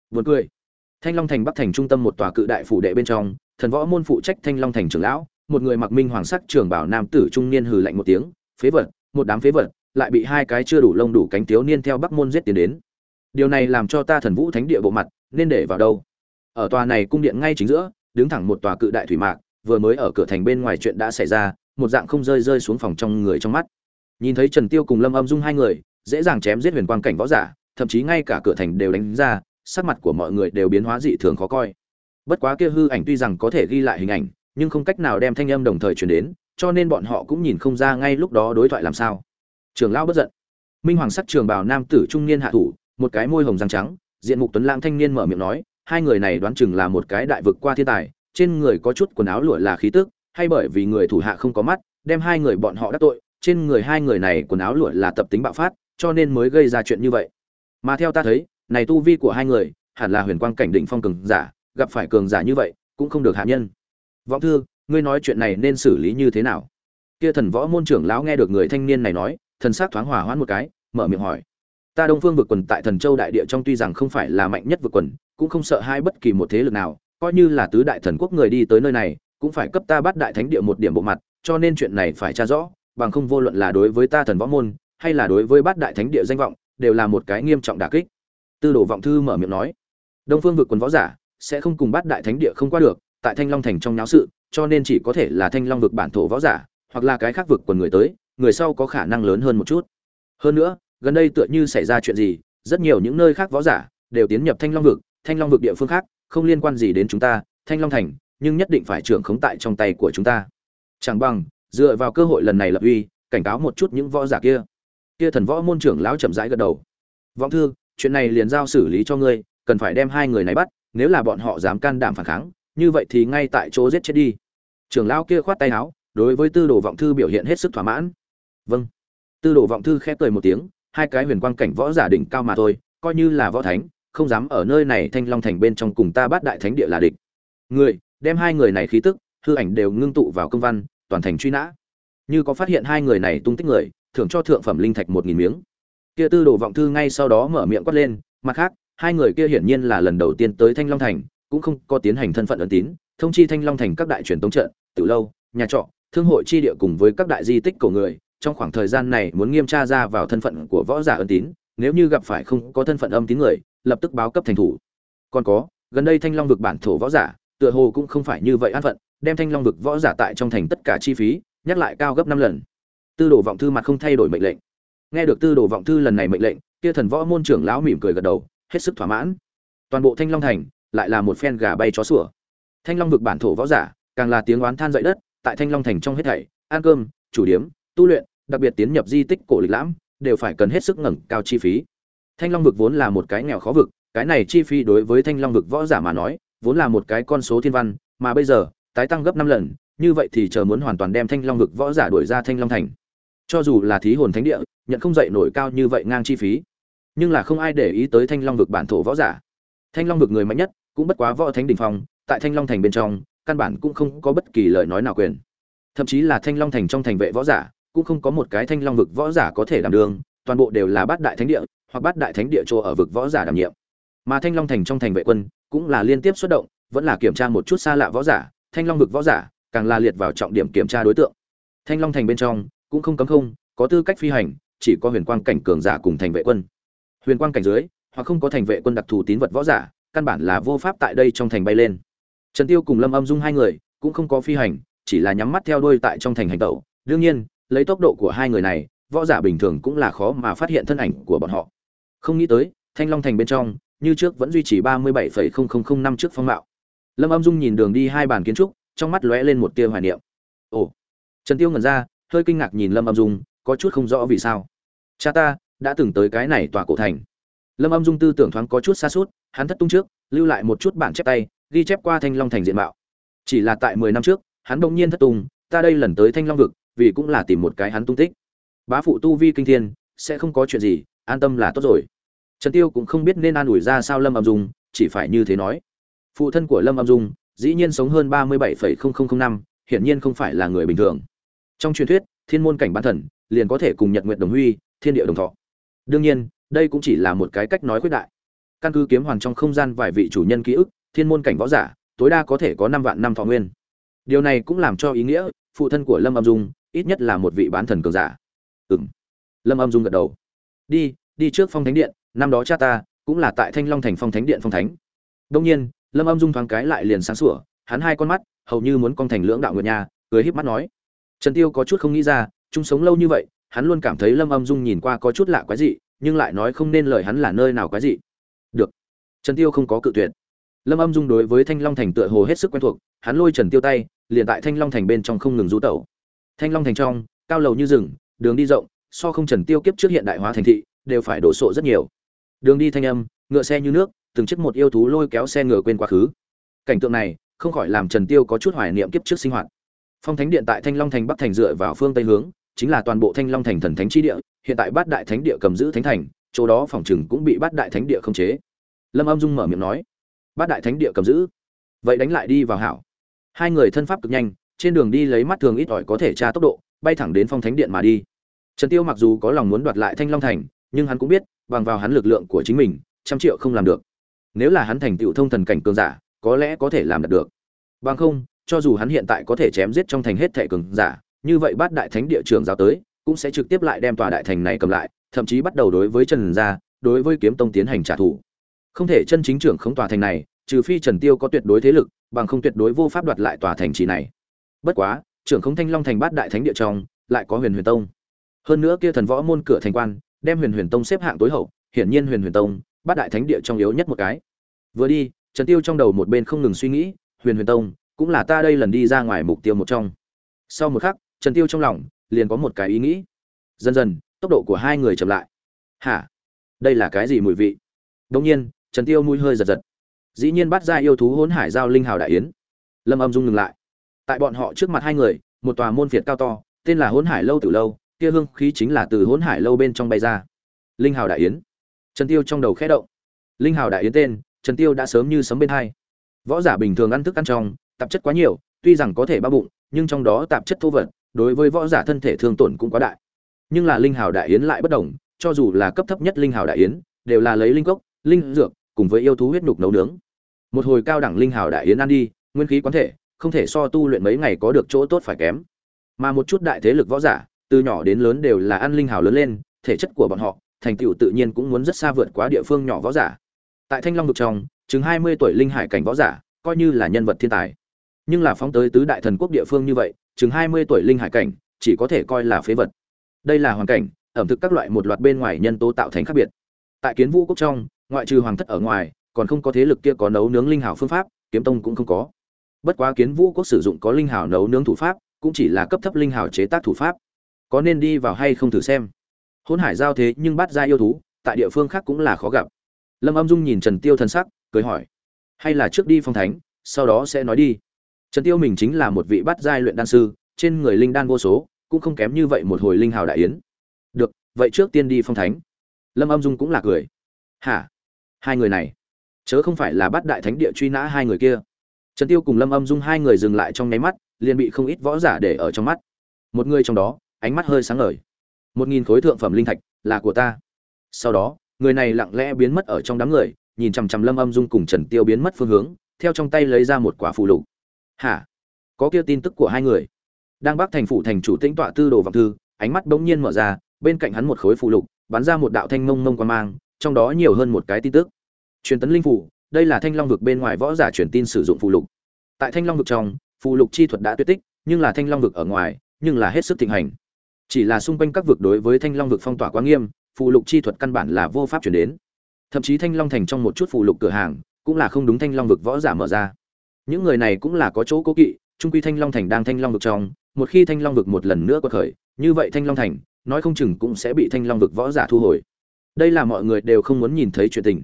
Buồn cười thanh long thành bắc thành trung tâm một tòa cự đại phủ đệ bên trong, thần võ môn phụ trách thanh long thành trưởng lão, một người mặc minh hoàng sắc trường bảo nam tử trung niên hừ lạnh một tiếng, phế vật, một đám phế vật, lại bị hai cái chưa đủ lông đủ cánh thiếu niên theo bắc môn giết tiến đến. Điều này làm cho ta thần vũ thánh địa bộ mặt, nên để vào đâu? Ở tòa này cung điện ngay chính giữa, đứng thẳng một tòa cự đại thủy mạc, vừa mới ở cửa thành bên ngoài chuyện đã xảy ra, một dạng không rơi rơi xuống phòng trong người trong mắt. Nhìn thấy trần tiêu cùng lâm âm dung hai người, dễ dàng chém giết huyền quang cảnh võ giả, thậm chí ngay cả cửa thành đều đánh ra sắc mặt của mọi người đều biến hóa dị thường khó coi. Bất quá kia hư ảnh tuy rằng có thể ghi lại hình ảnh, nhưng không cách nào đem thanh âm đồng thời truyền đến, cho nên bọn họ cũng nhìn không ra ngay lúc đó đối thoại làm sao. Trường lão bất giận. Minh hoàng sắc trường bào nam tử trung niên hạ thủ, một cái môi hồng răng trắng, diện mục tuấn lãng thanh niên mở miệng nói, hai người này đoán chừng là một cái đại vực qua thiên tài, trên người có chút quần áo lụa là khí tức, hay bởi vì người thủ hạ không có mắt, đem hai người bọn họ đắc tội, trên người hai người này quần áo lụa là tập tính bạo phát, cho nên mới gây ra chuyện như vậy. Mà theo ta thấy này tu vi của hai người, hẳn là huyền quang cảnh định phong cường giả, gặp phải cường giả như vậy, cũng không được hạ nhân. Vọng thư, ngươi nói chuyện này nên xử lý như thế nào? Kia thần võ môn trưởng lão nghe được người thanh niên này nói, thần sắc thoáng hòa hoãn một cái, mở miệng hỏi. Ta đông phương vực quần tại thần châu đại địa trong tuy rằng không phải là mạnh nhất vực quần, cũng không sợ hai bất kỳ một thế lực nào, coi như là tứ đại thần quốc người đi tới nơi này, cũng phải cấp ta bắt đại thánh địa một điểm bộ mặt, cho nên chuyện này phải tra rõ, bằng không vô luận là đối với ta thần võ môn, hay là đối với bát đại thánh địa danh vọng, đều là một cái nghiêm trọng đả kích tư đồ vọng thư mở miệng nói, đông phương vực quần võ giả sẽ không cùng bát đại thánh địa không qua được, tại thanh long thành trong náo sự, cho nên chỉ có thể là thanh long vực bản thổ võ giả, hoặc là cái khác vực quần người tới, người sau có khả năng lớn hơn một chút. Hơn nữa, gần đây tựa như xảy ra chuyện gì, rất nhiều những nơi khác võ giả đều tiến nhập thanh long vực, thanh long vực địa phương khác, không liên quan gì đến chúng ta, thanh long thành, nhưng nhất định phải trưởng khống tại trong tay của chúng ta. Chẳng bằng, dựa vào cơ hội lần này lập uy, cảnh cáo một chút những võ giả kia. Kia thần võ môn trưởng lão chậm rãi gật đầu. Vọng thư chuyện này liền giao xử lý cho ngươi, cần phải đem hai người này bắt, nếu là bọn họ dám can đảm phản kháng, như vậy thì ngay tại chỗ giết chết đi. Trưởng lão kia khoát tay áo, đối với tư đồ vọng thư biểu hiện hết sức thỏa mãn. Vâng. Tư đồ vọng thư khép cười một tiếng, hai cái huyền quang cảnh võ giả đỉnh cao mà thôi, coi như là võ thánh, không dám ở nơi này thanh long thành bên trong cùng ta bắt đại thánh địa là địch. Người đem hai người này khí tức, hư ảnh đều ngưng tụ vào công văn, toàn thành truy nã. Như có phát hiện hai người này tung tích người, thưởng cho thượng phẩm linh thạch một nghìn miếng kia tư đồ vọng thư ngay sau đó mở miệng quát lên, mặt khác, hai người kia hiển nhiên là lần đầu tiên tới thanh long thành, cũng không có tiến hành thân phận ấn tín, thông chi thanh long thành các đại truyền tống trận từ lâu, nhà trọ, thương hội chi địa cùng với các đại di tích cổ người, trong khoảng thời gian này muốn nghiêm tra ra vào thân phận của võ giả ấn tín, nếu như gặp phải không có thân phận âm tín người, lập tức báo cấp thành thủ. Còn có, gần đây thanh long vực bản thổ võ giả, tựa hồ cũng không phải như vậy an phận, đem thanh long vực võ giả tại trong thành tất cả chi phí, nhắc lại cao gấp năm lần. Tư đồ vọng thư mặt không thay đổi mệnh lệnh nghe được tư đồ vọng thư lần này mệnh lệnh, kia thần võ môn trưởng lão mỉm cười gật đầu, hết sức thỏa mãn. Toàn bộ thanh long thành lại là một phen gà bay chó sủa. Thanh long vực bản thổ võ giả, càng là tiếng oán than dậy đất, tại thanh long thành trong hết thảy, ăn cơm, chủ điếm, tu luyện, đặc biệt tiến nhập di tích cổ lịch lãm, đều phải cần hết sức ngẩng cao chi phí. Thanh long vực vốn là một cái nghèo khó vực, cái này chi phí đối với thanh long vực võ giả mà nói, vốn là một cái con số thiên văn, mà bây giờ, tái tăng gấp năm lần, như vậy thì chờ muốn hoàn toàn đem thanh long vực võ giả đuổi ra thanh long thành. Cho dù là thí hồn thánh địa nhận không dậy nổi cao như vậy ngang chi phí. Nhưng là không ai để ý tới thanh long vực bản thổ võ giả. Thanh long vực người mạnh nhất cũng bất quá võ thánh đỉnh phong, tại thanh long thành bên trong, căn bản cũng không có bất kỳ lời nói nào quyền. Thậm chí là thanh long thành trong thành vệ võ giả, cũng không có một cái thanh long vực võ giả có thể đảm đương, toàn bộ đều là bát đại thánh địa, hoặc bát đại thánh địa chỗ ở vực võ giả đảm nhiệm. Mà thanh long thành trong thành vệ quân cũng là liên tiếp xuất động, vẫn là kiểm tra một chút xa lạ võ giả, thanh long vực võ giả càng là liệt vào trọng điểm kiểm tra đối tượng. Thanh long thành bên trong cũng không cấm không, có tư cách phi hành chỉ có huyền quang cảnh cường giả cùng thành vệ quân. Huyền quang cảnh dưới, hoặc không có thành vệ quân đặc thù tín vật võ giả, căn bản là vô pháp tại đây trong thành bay lên. Trần tiêu cùng lâm âm dung hai người, cũng không có phi hành, chỉ là nhắm mắt theo đuôi tại trong thành hành tẩu. Đương nhiên, lấy tốc độ của hai người này, võ giả bình thường cũng là khó mà phát hiện thân ảnh của bọn họ. Không nghĩ tới, thanh long thành bên trong, như trước vẫn duy trì ba mươi bảy năm trước phong mạo. Lâm âm dung nhìn đường đi hai bàn kiến trúc, trong mắt lóe lên một tia hoài niệm. Ồ. Trần tiêu ngẩn ra, hơi kinh ngạc nhìn lâm âm dung có chút không rõ vì sao. Cha ta, đã từng tới cái này tòa cổ thành. Lâm âm dung tư tưởng thoáng có chút xa suốt, hắn thất tung trước, lưu lại một chút bản chép tay, ghi chép qua thanh long thành diện mạo. Chỉ là tại mười năm trước, hắn bỗng nhiên thất tung, ta đây lần tới thanh long vực, vì cũng là tìm một cái hắn tung tích. Bá phụ tu vi kinh thiên, sẽ không có chuyện gì, an tâm là tốt rồi. Trần tiêu cũng không biết nên an ủi ra sao lâm âm dung, chỉ phải như thế nói. Phụ thân của lâm âm dung, dĩ nhiên sống hơn ba mươi bảy năm, hiển nhiên không phải là người bình thường. Trong truyền thuyết, thiên môn cảnh bán thần liền có thể cùng nhật nguyện đồng huy thiên địa đồng thọ. Đương nhiên đây cũng chỉ là một cái cách nói khuyết đại. Căn cứ kiếm hoàng trong không gian vài vị chủ nhân ký ức thiên môn cảnh võ giả tối đa có thể có năm vạn năm thọ nguyên. Điều này cũng làm cho ý nghĩa phụ thân của lâm âm dung ít nhất là một vị bán thần cường giả. Ừng lâm âm dung gật đầu. Đi đi trước phong thánh điện năm đó cha ta cũng là tại thanh long thành phong thánh điện phong thánh. Đông nhiên lâm âm dung thoáng cái lại liền sáng sủa hắn hai con mắt hầu như muốn con thành lưỡng đạo nguyệt nhà, cười híp mắt nói. Trần tiêu có chút không nghĩ ra chung sống lâu như vậy, hắn luôn cảm thấy lâm âm dung nhìn qua có chút lạ quái dị, nhưng lại nói không nên lời hắn là nơi nào quái dị. Được. Trần tiêu không có cự tuyệt. Lâm âm dung đối với thanh long thành tựa hồ hết sức quen thuộc, hắn lôi trần tiêu tay, liền tại thanh long thành bên trong không ngừng rú tẩu. Thanh long thành trong, cao lầu như rừng, đường đi rộng, so không trần tiêu kiếp trước hiện đại hóa thành thị, đều phải đổ sộ rất nhiều. Đường đi thanh âm, ngựa xe như nước, từng chiếc một yêu thú lôi kéo xe ngựa quên quá khứ. Cảnh tượng này, không khỏi làm trần tiêu có chút hoài niệm kiếp trước sinh hoạt. Phong thánh điện tại thanh long thành bắc thành dựa vào phương tây hướng chính là toàn bộ thanh long thành thần thánh chi địa, hiện tại bát đại thánh địa cầm giữ thánh thành, chỗ đó phòng chừng cũng bị bát đại thánh địa khống chế. Lâm âm dung mở miệng nói, bát đại thánh địa cầm giữ? Vậy đánh lại đi vào hảo. Hai người thân pháp cực nhanh, trên đường đi lấy mắt thường ít ỏi có thể tra tốc độ, bay thẳng đến phong thánh điện mà đi. Trần tiêu mặc dù có lòng muốn đoạt lại thanh long thành, nhưng hắn cũng biết, bằng vào hắn lực lượng của chính mình, trăm triệu không làm được. Nếu là hắn thành tựu thông thần cảnh cường giả, có lẽ có thể làm được bằng không, cho dù hắn hiện tại có thể chém giết trong thành hết thể cường giả như vậy bát đại thánh địa trưởng giáo tới, cũng sẽ trực tiếp lại đem tòa đại thành này cầm lại, thậm chí bắt đầu đối với trần gia, đối với kiếm tông tiến hành trả thù. Không thể chân chính trưởng không tòa thành này, trừ phi trần tiêu có tuyệt đối thế lực, bằng không tuyệt đối vô pháp đoạt lại tòa thành trì này. Bất quá, trưởng không thanh long thành bát đại thánh địa trong, lại có huyền huyền tông. Hơn nữa kia thần võ môn cửa thành quan, đem huyền huyền tông xếp hạng tối hậu, hiển nhiên huyền huyền tông, bát đại thánh địa trong yếu nhất một cái. Vừa đi, trần tiêu trong đầu một bên không ngừng suy nghĩ, huyền huyền tông, cũng là ta đây lần đi ra ngoài mục tiêu một trong. Sau một khắc trần tiêu trong lòng liền có một cái ý nghĩ. Dần dần, tốc độ của hai người chậm lại. Hả? Đây là cái gì mùi vị? Đông nhiên, trần tiêu mũi hơi giật giật. Dĩ nhiên bắt ra yêu thú hỗn hải giao linh hào đại yến. Lâm âm dung ngừng lại. Tại bọn họ trước mặt hai người, một tòa môn phiệt cao to, tên là hỗn hải lâu từ lâu, kia hương khí chính là từ hỗn hải lâu bên trong bay ra. Linh hào đại yến. Trần tiêu trong đầu khẽ động. Linh hào đại yến tên, trần tiêu đã sớm như sấm bên hai. Võ giả bình thường ăn thức ăn trong, tạp chất quá nhiều, tuy rằng có thể bao bụng, nhưng trong đó tạp chất thô vật đối với võ giả thân thể thương tổn cũng quá đại. Nhưng là linh hào đại yến lại bất đồng, cho dù là cấp thấp nhất linh hào đại yến, đều là lấy linh cốc, linh dược, cùng với yêu thú huyết nhục nấu nướng. Một hồi cao đẳng linh hào đại yến ăn đi, nguyên khí quán thể, không thể so tu luyện mấy ngày có được chỗ tốt phải kém. Mà một chút đại thế lực võ giả, từ nhỏ đến lớn đều là ăn linh hào lớn lên, thể chất của bọn họ, thành tựu tự nhiên cũng muốn rất xa vượt quá địa phương nhỏ võ giả. Tại thanh long vực trong, chừng hai mươi tuổi linh hải cảnh võ giả, coi như là nhân vật thiên tài nhưng là phóng tới tứ đại thần quốc địa phương như vậy, chừng hai mươi tuổi linh hải cảnh, chỉ có thể coi là phế vật. Đây là hoàn cảnh, ẩm thực các loại một loạt bên ngoài nhân tố tạo thành khác biệt. Tại kiến vũ quốc trong, ngoại trừ hoàng thất ở ngoài, còn không có thế lực kia có nấu nướng linh hảo phương pháp, kiếm tông cũng không có. Bất quá kiến vũ quốc sử dụng có linh hảo nấu nướng thủ pháp, cũng chỉ là cấp thấp linh hảo chế tác thủ pháp. Có nên đi vào hay không thử xem. Hôn hải giao thế nhưng bắt ra yêu thú, tại địa phương khác cũng là khó gặp. Lâm âm dung nhìn trần tiêu thân sắc, cười hỏi, hay là trước đi phong thánh, sau đó sẽ nói đi trần tiêu mình chính là một vị bát giai luyện đan sư, trên người linh đan vô số, cũng không kém như vậy một hồi linh hào đại yến. Được, vậy trước tiên đi phong thánh. Lâm âm dung cũng là cười. Hả? Hai người này? Chớ không phải là bát đại thánh địa truy nã hai người kia. Trần tiêu cùng lâm âm dung hai người dừng lại trong nháy mắt, liền bị không ít võ giả để ở trong mắt. Một người trong đó, ánh mắt hơi sáng ngời. Một nghìn khối thượng phẩm linh thạch là của ta. Sau đó, người này lặng lẽ biến mất ở trong đám người, nhìn chằm chằm lâm âm dung cùng trần tiêu biến mất phương hướng, theo trong tay lấy ra một quả phù lục hả? Có kia tin tức của hai người. Đang bắc thành phủ thành chủ tĩnh tọa tư đồ vọng thư, ánh mắt bỗng nhiên mở ra, bên cạnh hắn một khối phù lục, bắn ra một đạo thanh mông mông quan mang, trong đó nhiều hơn một cái tin tức. Truyền tấn linh phủ, đây là thanh long vực bên ngoài võ giả truyền tin sử dụng phù lục. Tại thanh long vực trong, phù lục chi thuật đã tuyệt tích, nhưng là thanh long vực ở ngoài, nhưng là hết sức thịnh hành. Chỉ là xung quanh các vực đối với thanh long vực phong tỏa quá nghiêm, phù lục chi thuật căn bản là vô pháp chuyển đến. Thậm chí thanh long thành trong một chút phù lục cửa hàng, cũng là không đúng thanh long vực võ giả mở ra những người này cũng là có chỗ cố kỵ, trung quy thanh long thành đang thanh long vực trong, một khi thanh long vực một lần nữa quật khởi, như vậy thanh long thành, nói không chừng cũng sẽ bị thanh long vực võ giả thu hồi. Đây là mọi người đều không muốn nhìn thấy chuyện tình.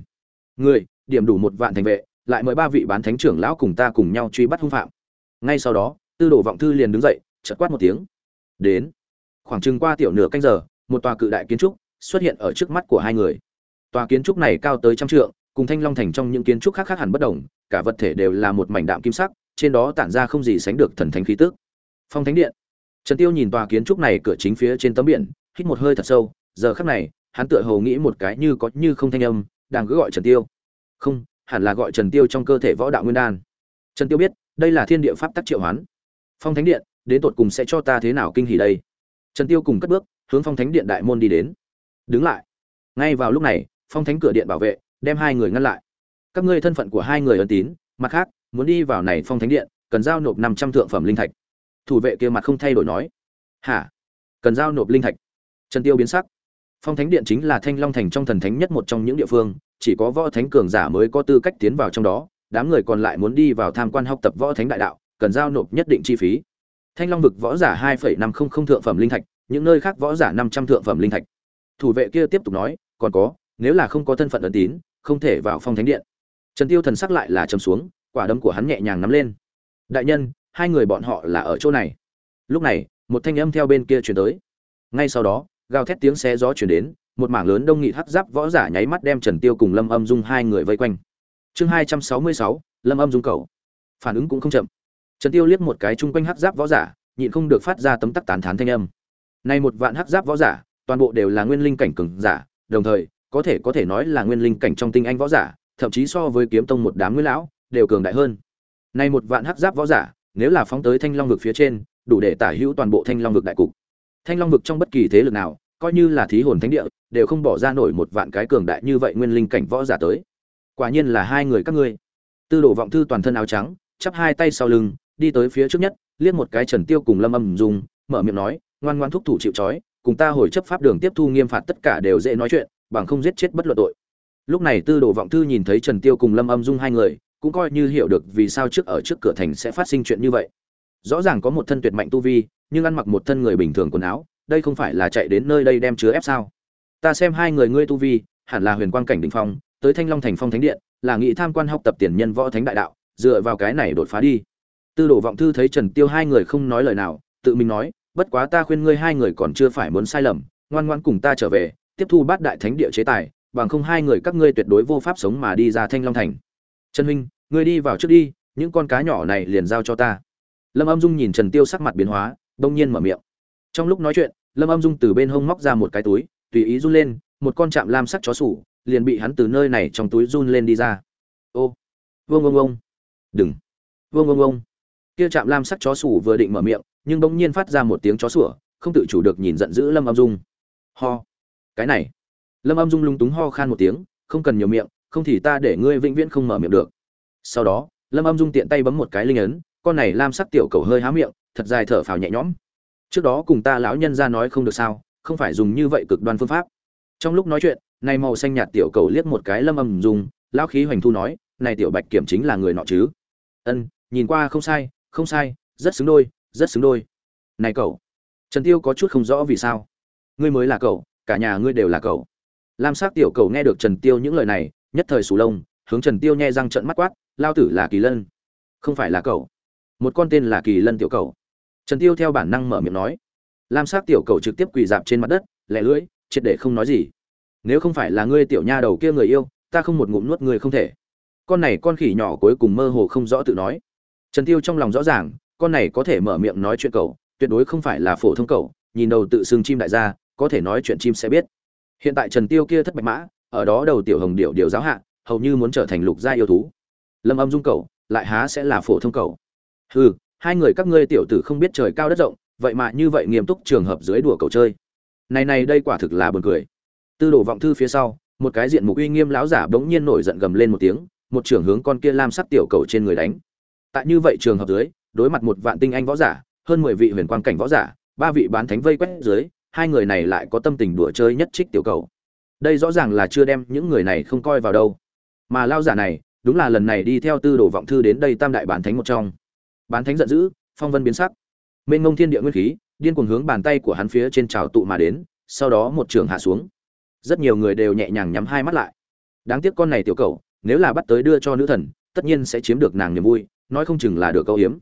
Người, điểm đủ một vạn thành vệ, lại mời ba vị bán thánh trưởng lão cùng ta cùng nhau truy bắt hung phạm. Ngay sau đó, tư đồ vọng thư liền đứng dậy, chợt quát một tiếng. Đến. Khoảng chừng qua tiểu nửa canh giờ, một tòa cự đại kiến trúc xuất hiện ở trước mắt của hai người. Tòa kiến trúc này cao tới trăm trượng cùng thanh long thành trong những kiến trúc khác khác hẳn bất đồng, cả vật thể đều là một mảnh đạm kim sắc, trên đó tản ra không gì sánh được thần thánh khí tức. Phong thánh điện. Trần tiêu nhìn tòa kiến trúc này cửa chính phía trên tấm biển, hít một hơi thật sâu, giờ khắc này, hắn tựa hồ nghĩ một cái như có như không thanh âm, đang cứ gọi trần tiêu. Không, hẳn là gọi trần tiêu trong cơ thể võ đạo nguyên đan. Trần tiêu biết, đây là thiên địa pháp tắc triệu hoán. Phong thánh điện, đến tột cùng sẽ cho ta thế nào kinh hỉ đây? Trần tiêu cùng cất bước, hướng phong thánh điện đại môn đi đến. Đứng lại. Ngay vào lúc này, phong thánh cửa điện bảo vệ đem hai người ngăn lại. Các ngươi thân phận của hai người ân tín, mặt khác, muốn đi vào này phong thánh điện, cần giao nộp năm trăm thượng phẩm linh thạch. Thủ vệ kia mặt không thay đổi nói. Hả? Cần giao nộp linh thạch. Trần tiêu biến sắc. Phong thánh điện chính là thanh long thành trong thần thánh nhất một trong những địa phương, chỉ có võ thánh cường giả mới có tư cách tiến vào trong đó, đám người còn lại muốn đi vào tham quan học tập võ thánh đại đạo, cần giao nộp nhất định chi phí. Thanh long vực võ giả hai năm không không thượng phẩm linh thạch, những nơi khác võ giả năm trăm thượng phẩm linh thạch. Thủ vệ kia tiếp tục nói, còn có nếu là không có thân phận ẩn tín, không thể vào phong thánh điện. Trần tiêu thần sắc lại là trầm xuống, quả đấm của hắn nhẹ nhàng nắm lên. Đại nhân, hai người bọn họ là ở chỗ này. Lúc này, một thanh âm theo bên kia truyền tới. Ngay sau đó, gào thét tiếng xé gió truyền đến, một mảng lớn đông nghị hắc giáp võ giả nháy mắt đem trần tiêu cùng lâm âm dung hai người vây quanh. Chương hai trăm sáu mươi sáu, lâm âm dung cầu. Phản ứng cũng không chậm. Trần tiêu liếc một cái chung quanh hắc giáp võ giả, nhịn không được phát ra tấm tắc tán thán thanh âm. Này một vạn hắc giáp võ giả, toàn bộ đều là nguyên linh cảnh cường giả, đồng thời có thể có thể nói là nguyên linh cảnh trong tinh anh võ giả, thậm chí so với kiếm tông một đám nguyên lão, đều cường đại hơn. Nay một vạn hắc giáp võ giả, nếu là phóng tới thanh long vực phía trên, đủ để tả hữu toàn bộ thanh long vực đại cục. Thanh long vực trong bất kỳ thế lực nào, coi như là thí hồn thánh địa, đều không bỏ ra nổi một vạn cái cường đại như vậy nguyên linh cảnh võ giả tới. Quả nhiên là hai người các ngươi. Tư đồ vọng thư toàn thân áo trắng, chắp hai tay sau lưng, đi tới phía trước nhất, liếc một cái trần tiêu cùng lâm âm dùng mở miệng nói, ngoan ngoan thúc thủ chịu trói, cùng ta hồi chấp pháp đường tiếp thu nghiêm phạt tất cả đều dễ nói chuyện bằng không giết chết bất luận tội. Lúc này tư đồ vọng thư nhìn thấy trần tiêu cùng lâm âm dung hai người, cũng coi như hiểu được vì sao trước ở trước cửa thành sẽ phát sinh chuyện như vậy. Rõ ràng có một thân tuyệt mạnh tu vi, nhưng ăn mặc một thân người bình thường quần áo, đây không phải là chạy đến nơi đây đem chứa ép sao? Ta xem hai người ngươi tu vi, hẳn là huyền quang cảnh đỉnh phong, tới thanh long thành phong thánh điện, là nghị tham quan học tập tiền nhân võ thánh đại đạo, dựa vào cái này đột phá đi. Tư đồ vọng thư thấy trần tiêu hai người không nói lời nào, tự mình nói, bất quá ta khuyên ngươi hai người còn chưa phải muốn sai lầm, ngoan ngoan cùng ta trở về tiếp thu bát đại thánh địa chế tài, bằng không hai người các ngươi tuyệt đối vô pháp sống mà đi ra thanh long thành. Trần huynh, ngươi đi vào trước đi, những con cá nhỏ này liền giao cho ta. Lâm âm dung nhìn trần tiêu sắc mặt biến hóa, đông nhiên mở miệng. Trong lúc nói chuyện, lâm âm dung từ bên hông móc ra một cái túi, tùy ý run lên, một con chạm lam sắc chó sủ, liền bị hắn từ nơi này trong túi run lên đi ra. Ô vương vương vương đừng. Vương vương vương kia chạm lam sắc chó sủ vừa định mở miệng, nhưng bỗng nhiên phát ra một tiếng chó sủa, không tự chủ được nhìn giận dữ lâm âm dung. Ho cái này. Lâm âm dung lung túng ho khan một tiếng, không cần nhiều miệng, không thì ta để ngươi vĩnh viễn không mở miệng được. Sau đó, lâm âm dung tiện tay bấm một cái linh ấn, con này lam sắc tiểu cầu hơi há miệng, thật dài thở phào nhẹ nhõm. Trước đó cùng ta lão nhân ra nói không được sao, không phải dùng như vậy cực đoan phương pháp. Trong lúc nói chuyện, này màu xanh nhạt tiểu cầu liếc một cái lâm âm dung, lão khí hoành thu nói, này tiểu bạch kiểm chính là người nọ chứ? Ân, nhìn qua không sai không sai, rất xứng đôi, rất xứng đôi. Này cậu, trần tiêu có chút không rõ vì sao. Ngươi mới là cậu cả nhà ngươi đều là cậu. Lam sắc tiểu cầu nghe được trần tiêu những lời này, nhất thời sù lông, hướng trần tiêu nhe răng trợn mắt quát, lao tử là kỳ lân. Không phải là cậu. Một con tên là kỳ lân tiểu cầu. Trần tiêu theo bản năng mở miệng nói. Lam sắc tiểu cầu trực tiếp quỳ dạp trên mặt đất, lẻ lưỡi, triệt để không nói gì. Nếu không phải là ngươi tiểu nha đầu kia người yêu, ta không một ngụm nuốt người không thể. Con này con khỉ nhỏ cuối cùng mơ hồ không rõ tự nói. Trần tiêu trong lòng rõ ràng, con này có thể mở miệng nói chuyện cậu, tuyệt đối không phải là phổ thông cậu, nhìn đầu tự xưng chim đại gia có thể nói chuyện chim sẽ biết. Hiện tại trần tiêu kia thất bạch mã, ở đó đầu tiểu hồng điệu điều giáo hạ, hầu như muốn trở thành lục gia yêu thú. Lâm âm dung cầu lại há sẽ là phổ thông cầu hừ, hai người các ngươi tiểu tử không biết trời cao đất rộng, vậy mà như vậy nghiêm túc trường hợp dưới đùa cậu chơi. Này này đây quả thực là buồn cười. Tư đồ vọng thư phía sau, một cái diện mục uy nghiêm lão giả bỗng nhiên nổi giận gầm lên một tiếng, một trưởng hướng con kia lam sắc tiểu cầu trên người đánh. Tại như vậy trường hợp dưới, đối mặt một vạn tinh anh võ giả, hơn mười vị huyền quan cảnh võ giả, ba vị bán thánh vây quét dưới hai người này lại có tâm tình đùa chơi nhất trích tiểu cầu. Đây rõ ràng là chưa đem những người này không coi vào đâu. Mà lao giả này, đúng là lần này đi theo tư đồ vọng thư đến đây tam đại bản thánh một trong. Bán thánh giận dữ, phong vân biến sắc. Mênh ngông thiên địa nguyên khí, điên cuồng hướng bàn tay của hắn phía trên trào tụ mà đến, sau đó một trường hạ xuống. Rất nhiều người đều nhẹ nhàng nhắm hai mắt lại. Đáng tiếc con này tiểu cầu, nếu là bắt tới đưa cho nữ thần, tất nhiên sẽ chiếm được nàng niềm vui, nói không chừng là được câu hiếm.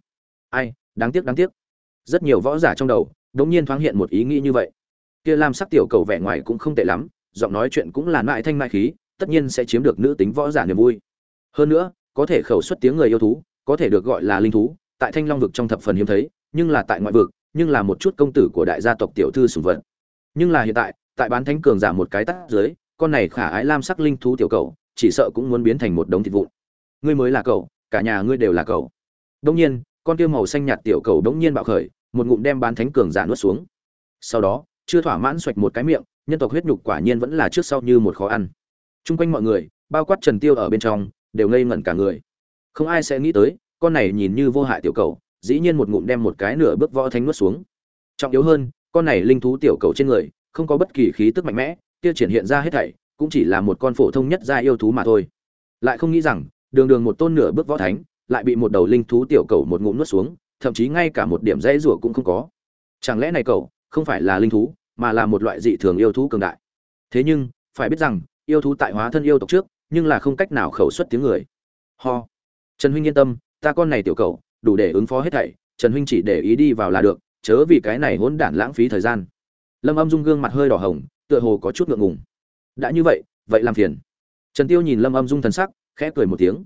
Ai, đáng tiếc đáng tiếc. Rất nhiều võ giả trong đầu, đống nhiên thoáng hiện một ý nghĩ như vậy kia lam sắc tiểu cầu vẻ ngoài cũng không tệ lắm, giọng nói chuyện cũng là mại thanh mại khí, tất nhiên sẽ chiếm được nữ tính võ giả niềm vui. Hơn nữa, có thể khẩu xuất tiếng người yêu thú, có thể được gọi là linh thú, tại thanh long vực trong thập phần hiếm thấy, nhưng là tại ngoại vực, nhưng là một chút công tử của đại gia tộc tiểu thư sùng vật. Nhưng là hiện tại tại bán thánh cường giả một cái tắt dưới, con này khả ái lam sắc linh thú tiểu cầu, chỉ sợ cũng muốn biến thành một đống thịt vụn. Ngươi mới là cậu, cả nhà ngươi đều là cậu. Đông nhiên, con tiêu màu xanh nhạt tiểu cầu đống nhiên bạo khởi, một ngụm đem bán thánh cường giả nuốt xuống. Sau đó chưa thỏa mãn xoạch một cái miệng, nhân tộc huyết nhục quả nhiên vẫn là trước sau như một khó ăn. Chung quanh mọi người, bao quát trần tiêu ở bên trong, đều ngây ngẩn cả người. Không ai sẽ nghĩ tới, con này nhìn như vô hại tiểu cầu, dĩ nhiên một ngụm đem một cái nửa bước võ thánh nuốt xuống. Trọng yếu hơn, con này linh thú tiểu cầu trên người, không có bất kỳ khí tức mạnh mẽ, kia triển hiện ra hết thảy, cũng chỉ là một con phổ thông nhất gia yêu thú mà thôi. Lại không nghĩ rằng, đường đường một tôn nửa bước võ thánh, lại bị một đầu linh thú tiểu cầu một ngụm nuốt xuống, thậm chí ngay cả một điểm dãy rủa cũng không có. Chẳng lẽ này cậu không phải là linh thú, mà là một loại dị thường yêu thú cường đại. Thế nhưng, phải biết rằng, yêu thú tại hóa thân yêu tộc trước, nhưng là không cách nào khẩu xuất tiếng người. Ho. Trần huynh yên tâm, ta con này tiểu cầu, đủ để ứng phó hết thảy, trần huynh chỉ để ý đi vào là được, chớ vì cái này hỗn đản lãng phí thời gian. Lâm âm dung gương mặt hơi đỏ hồng, tựa hồ có chút ngượng ngùng. Đã như vậy vậy làm phiền. Trần tiêu nhìn lâm âm dung thần sắc, khẽ cười một tiếng.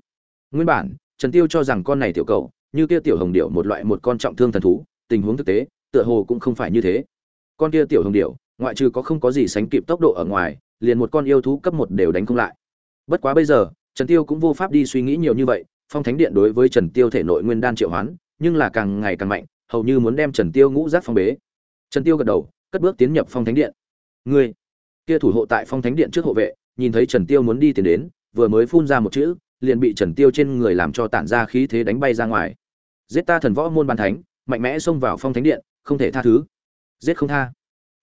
Nguyên bản, trần tiêu cho rằng con này tiểu cầu, như kia tiểu hồng điểu một loại một con trọng thương thần thú, tình huống thực tế, tựa hồ cũng không phải như thế con kia tiểu hồng điểu, ngoại trừ có không có gì sánh kịp tốc độ ở ngoài, liền một con yêu thú cấp một đều đánh không lại. Bất quá bây giờ, trần tiêu cũng vô pháp đi suy nghĩ nhiều như vậy, phong thánh điện đối với trần tiêu thể nội nguyên đan triệu hoán, nhưng là càng ngày càng mạnh, hầu như muốn đem trần tiêu ngũ giác phong bế. Trần tiêu gật đầu, cất bước tiến nhập phong thánh điện. Ngươi, kia thủ hộ tại phong thánh điện trước hộ vệ, nhìn thấy trần tiêu muốn đi tiến đến, vừa mới phun ra một chữ, liền bị trần tiêu trên người làm cho tản ra khí thế đánh bay ra ngoài. Giết ta thần võ môn ban thánh, mạnh mẽ xông vào phong thánh điện, không thể tha thứ giết không tha.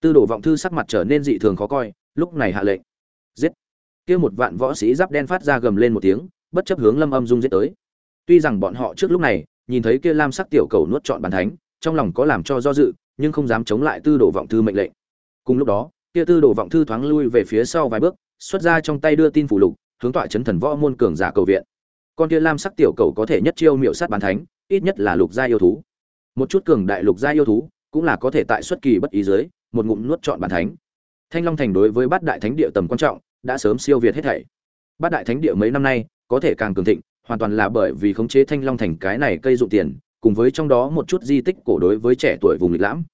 Tư đồ vọng thư sắc mặt trở nên dị thường khó coi, lúc này hạ lệnh. Giết. Kia một vạn võ sĩ giáp đen phát ra gầm lên một tiếng, bất chấp hướng lâm âm dung giết tới. Tuy rằng bọn họ trước lúc này, nhìn thấy kia lam sắc tiểu cầu nuốt trọn bàn thánh, trong lòng có làm cho do dự, nhưng không dám chống lại tư đồ vọng thư mệnh lệnh. Cùng lúc đó, kia tư đồ vọng thư thoáng lui về phía sau vài bước, xuất ra trong tay đưa tin phủ lục, hướng tọa chấn thần võ môn cường giả cầu viện. Con kia lam sắc tiểu cầu có thể nhất chiêu miệu sát bàn thánh, ít nhất là lục gia yêu thú. Một chút cường đại lục gia yêu thú cũng là có thể tại xuất kỳ bất ý dưới, một ngụm nuốt trọn bản thánh. Thanh long thành đối với bát đại thánh địa tầm quan trọng, đã sớm siêu việt hết thảy. Bát đại thánh địa mấy năm nay, có thể càng cường thịnh, hoàn toàn là bởi vì khống chế thanh long thành cái này cây dụng tiền, cùng với trong đó một chút di tích cổ đối với trẻ tuổi vùng lịch lãm.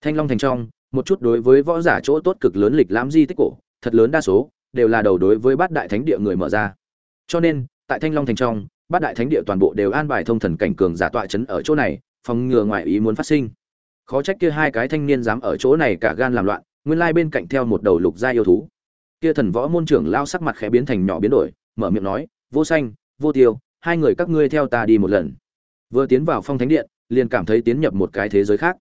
Thanh long thành trong, một chút đối với võ giả chỗ tốt cực lớn lịch lãm di tích cổ, thật lớn đa số, đều là đầu đối với bát đại thánh địa người mở ra. Cho nên, tại thanh long thành trong, bát đại thánh địa toàn bộ đều an bài thông thần cảnh cường giả tọa chấn ở chỗ này, phòng ngừa ngoại ý muốn phát sinh khó trách kia hai cái thanh niên dám ở chỗ này cả gan làm loạn, nguyên lai bên cạnh theo một đầu lục gia yêu thú. Kia thần võ môn trưởng lao sắc mặt khẽ biến thành nhỏ biến đổi, mở miệng nói, vô xanh vô tiêu, hai người các ngươi theo ta đi một lần. Vừa tiến vào phong thánh điện, liền cảm thấy tiến nhập một cái thế giới khác.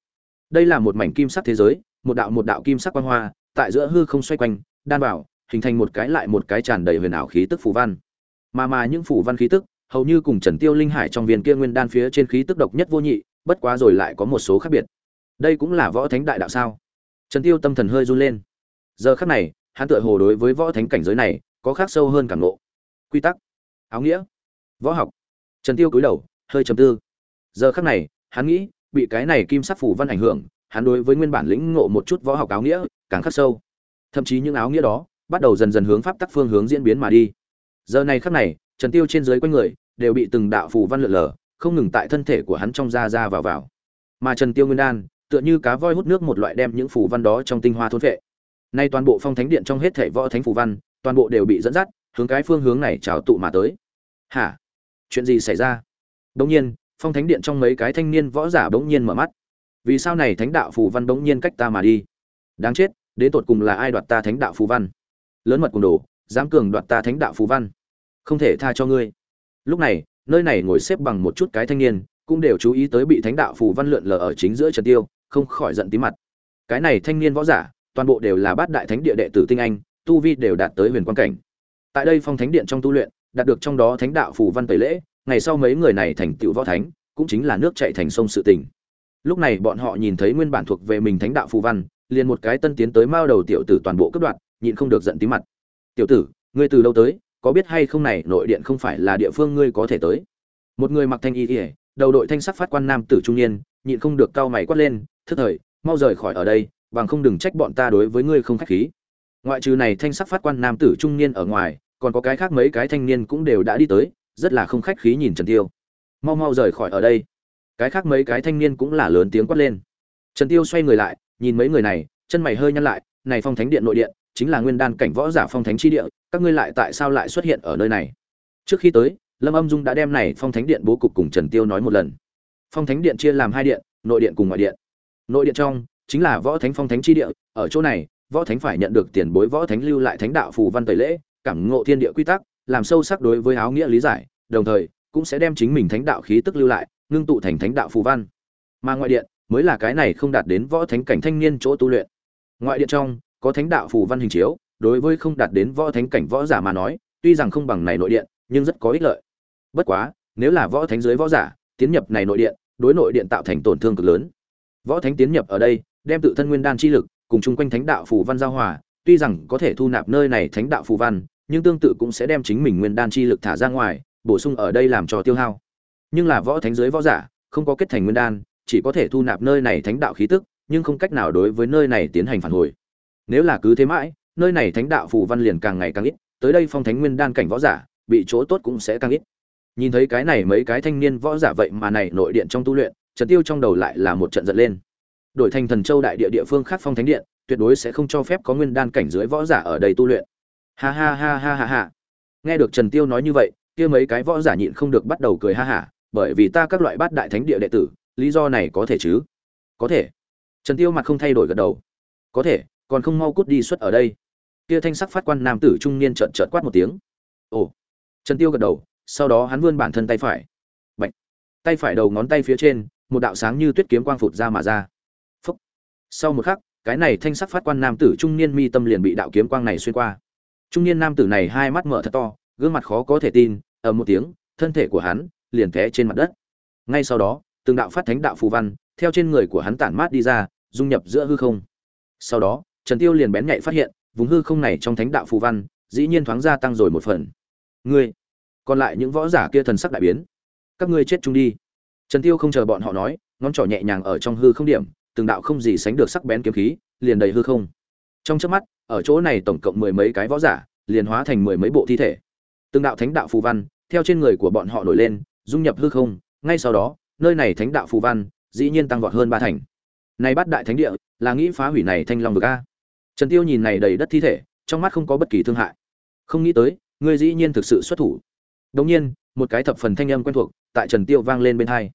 Đây là một mảnh kim sắc thế giới, một đạo một đạo kim sắc quang hoa, tại giữa hư không xoay quanh, đan vào, hình thành một cái lại một cái tràn đầy huyền ảo khí tức phù văn. Mà mà những phù văn khí tức, hầu như cùng trần tiêu linh hải trong viên kia nguyên đan phía trên khí tức độc nhất vô nhị, bất quá rồi lại có một số khác biệt đây cũng là võ thánh đại đạo sao? Trần tiêu tâm thần hơi run lên. Giờ khắc này, hắn tựa hồ đối với võ thánh cảnh giới này có khác sâu hơn cảm ngộ. Quy tắc, áo nghĩa, võ học. Trần tiêu cúi đầu, hơi trầm tư. Giờ khắc này, hắn nghĩ, bị cái này kim sắc phủ văn ảnh hưởng, hắn đối với nguyên bản lĩnh ngộ một chút võ học áo nghĩa càng khắc sâu. Thậm chí những áo nghĩa đó bắt đầu dần dần hướng pháp tắc phương hướng diễn biến mà đi. Giờ này khắc này, trần tiêu trên dưới quanh người đều bị từng đạo phù văn lượn lờ, không ngừng tại thân thể của hắn trong ra ra vào vào. Mà trần tiêu nguyên đan tựa như cá voi hút nước một loại đem những phù văn đó trong tinh hoa thôn vệ nay toàn bộ phong thánh điện trong hết thể võ thánh phù văn, toàn bộ đều bị dẫn dắt, hướng cái phương hướng này trào tụ mà tới. Hả? Chuyện gì xảy ra? Đống nhiên, phong thánh điện trong mấy cái thanh niên võ giả bỗng nhiên mở mắt. Vì sao này thánh đạo phù văn bỗng nhiên cách ta mà đi? Đáng chết, đến tột cùng là ai đoạt ta thánh đạo phù văn? Lớn mật cùng đồ, dám cường đoạt ta thánh đạo phù văn. Không thể tha cho ngươi. Lúc này, nơi này ngồi xếp bằng một chút cái thanh niên cũng đều chú ý tới bị thánh đạo phù văn lượn lờ ở chính giữa trần tiêu, không khỏi giận tí mặt. Cái này thanh niên võ giả, toàn bộ đều là bát đại thánh địa đệ tử tinh anh, tu vi đều đạt tới huyền quan cảnh. Tại đây phong thánh điện trong tu luyện, đạt được trong đó thánh đạo phù văn tẩy lễ, ngày sau mấy người này thành tựu võ thánh, cũng chính là nước chảy thành sông sự tình. Lúc này bọn họ nhìn thấy nguyên bản thuộc về mình thánh đạo phù văn, liền một cái tân tiến tới mao đầu tiểu tử toàn bộ cấp đoạn nhịn không được giận tí mặt. Tiểu tử, ngươi từ đâu tới? Có biết hay không này, nội điện không phải là địa phương ngươi có thể tới? Một người mặc thanh y ỉa đầu đội thanh sắc phát quan nam tử trung niên, nhịn không được cao mày quát lên, thức thời, mau rời khỏi ở đây, bằng không đừng trách bọn ta đối với ngươi không khách khí. Ngoại trừ này thanh sắc phát quan nam tử trung niên ở ngoài, còn có cái khác mấy cái thanh niên cũng đều đã đi tới, rất là không khách khí nhìn trần tiêu. Mau mau rời khỏi ở đây. Cái khác mấy cái thanh niên cũng là lớn tiếng quát lên. Trần tiêu xoay người lại, nhìn mấy người này, chân mày hơi nhăn lại, này phong thánh điện nội điện, chính là nguyên đan cảnh võ giả phong thánh chi địa, các ngươi lại tại sao lại xuất hiện ở nơi này? Trước khi tới lâm âm dung đã đem này phong thánh điện bố cục cùng trần tiêu nói một lần. Phong thánh điện chia làm hai điện, nội điện cùng ngoại điện. Nội điện trong chính là võ thánh phong thánh chi địa, ở chỗ này, võ thánh phải nhận được tiền bối võ thánh lưu lại thánh đạo phù văn tẩy lễ, cảm ngộ thiên địa quy tắc, làm sâu sắc đối với áo nghĩa lý giải, đồng thời cũng sẽ đem chính mình thánh đạo khí tức lưu lại, ngưng tụ thành thánh đạo phù văn. Mà ngoại điện mới là cái này không đạt đến võ thánh cảnh thanh niên chỗ tu luyện. Ngoại điện trong có thánh đạo phù văn hình chiếu, đối với không đạt đến võ thánh cảnh võ giả mà nói, tuy rằng không bằng này nội điện, nhưng rất có ích lợi bất quá, nếu là võ thánh dưới võ giả, tiến nhập này nội điện, đối nội điện tạo thành tổn thương cực lớn. Võ thánh tiến nhập ở đây, đem tự thân nguyên đan chi lực cùng chung quanh thánh đạo phù văn giao hòa, tuy rằng có thể thu nạp nơi này thánh đạo phù văn, nhưng tương tự cũng sẽ đem chính mình nguyên đan chi lực thả ra ngoài, bổ sung ở đây làm cho tiêu hao. Nhưng là võ thánh dưới võ giả, không có kết thành nguyên đan, chỉ có thể thu nạp nơi này thánh đạo khí tức, nhưng không cách nào đối với nơi này tiến hành phản hồi. Nếu là cứ thế mãi, nơi này thánh đạo phù văn liền càng ngày càng ít, tới đây phong thánh nguyên đan cảnh võ giả, bị chỗ tốt cũng sẽ càng ít nhìn thấy cái này mấy cái thanh niên võ giả vậy mà này nội điện trong tu luyện, trần tiêu trong đầu lại là một trận giận lên. Đổi thành thần châu đại địa địa phương khác phong thánh điện, tuyệt đối sẽ không cho phép có nguyên đan cảnh dưới võ giả ở đây tu luyện. Ha ha ha ha ha ha. Nghe được trần tiêu nói như vậy, kia mấy cái võ giả nhịn không được bắt đầu cười ha ha, bởi vì ta các loại bát đại thánh địa đệ tử, lý do này có thể chứ? Có thể. Trần tiêu mặt không thay đổi gật đầu. Có thể, còn không mau cút đi xuất ở đây. Kia thanh sắc phát quan nam tử trung niên trợn trợn quát một tiếng. Ồ. Trần tiêu gật đầu sau đó hắn vươn bản thân tay phải. Bạch. tay phải đầu ngón tay phía trên, một đạo sáng như tuyết kiếm quang phụt ra mà ra. Phúc. sau một khắc, cái này thanh sắc phát quan nam tử trung niên mi tâm liền bị đạo kiếm quang này xuyên qua. Trung niên nam tử này hai mắt mở thật to, gương mặt khó có thể tin ở một tiếng, thân thể của hắn liền té trên mặt đất. Ngay sau đó, từng đạo phát thánh đạo phù văn theo trên người của hắn tản mát đi ra, dung nhập giữa hư không. Sau đó, trần tiêu liền bén nhạy phát hiện, vùng hư không này trong thánh đạo phù văn dĩ nhiên thoáng ra tăng rồi một phần. Ngươi còn lại những võ giả kia thần sắc đại biến. Các ngươi chết chung đi. Trần tiêu không chờ bọn họ nói, ngón trỏ nhẹ nhàng ở trong hư không điểm, từng đạo không gì sánh được sắc bén kiếm khí, liền đầy hư không. Trong chớp mắt, ở chỗ này tổng cộng mười mấy cái võ giả, liền hóa thành mười mấy bộ thi thể. Từng đạo thánh đạo phù văn, theo trên người của bọn họ nổi lên, dung nhập hư không, ngay sau đó, nơi này thánh đạo phù văn, dĩ nhiên tăng vọt hơn ba thành. Này bắt đại thánh địa, là nghĩ phá hủy này thanh long vực a? Trần tiêu nhìn này đầy đất thi thể, trong mắt không có bất kỳ thương hại. Không nghĩ tới, ngươi dĩ nhiên thực sự xuất thủ đồng nhiên, một cái thập phần thanh âm quen thuộc tại trần tiêu vang lên bên hai.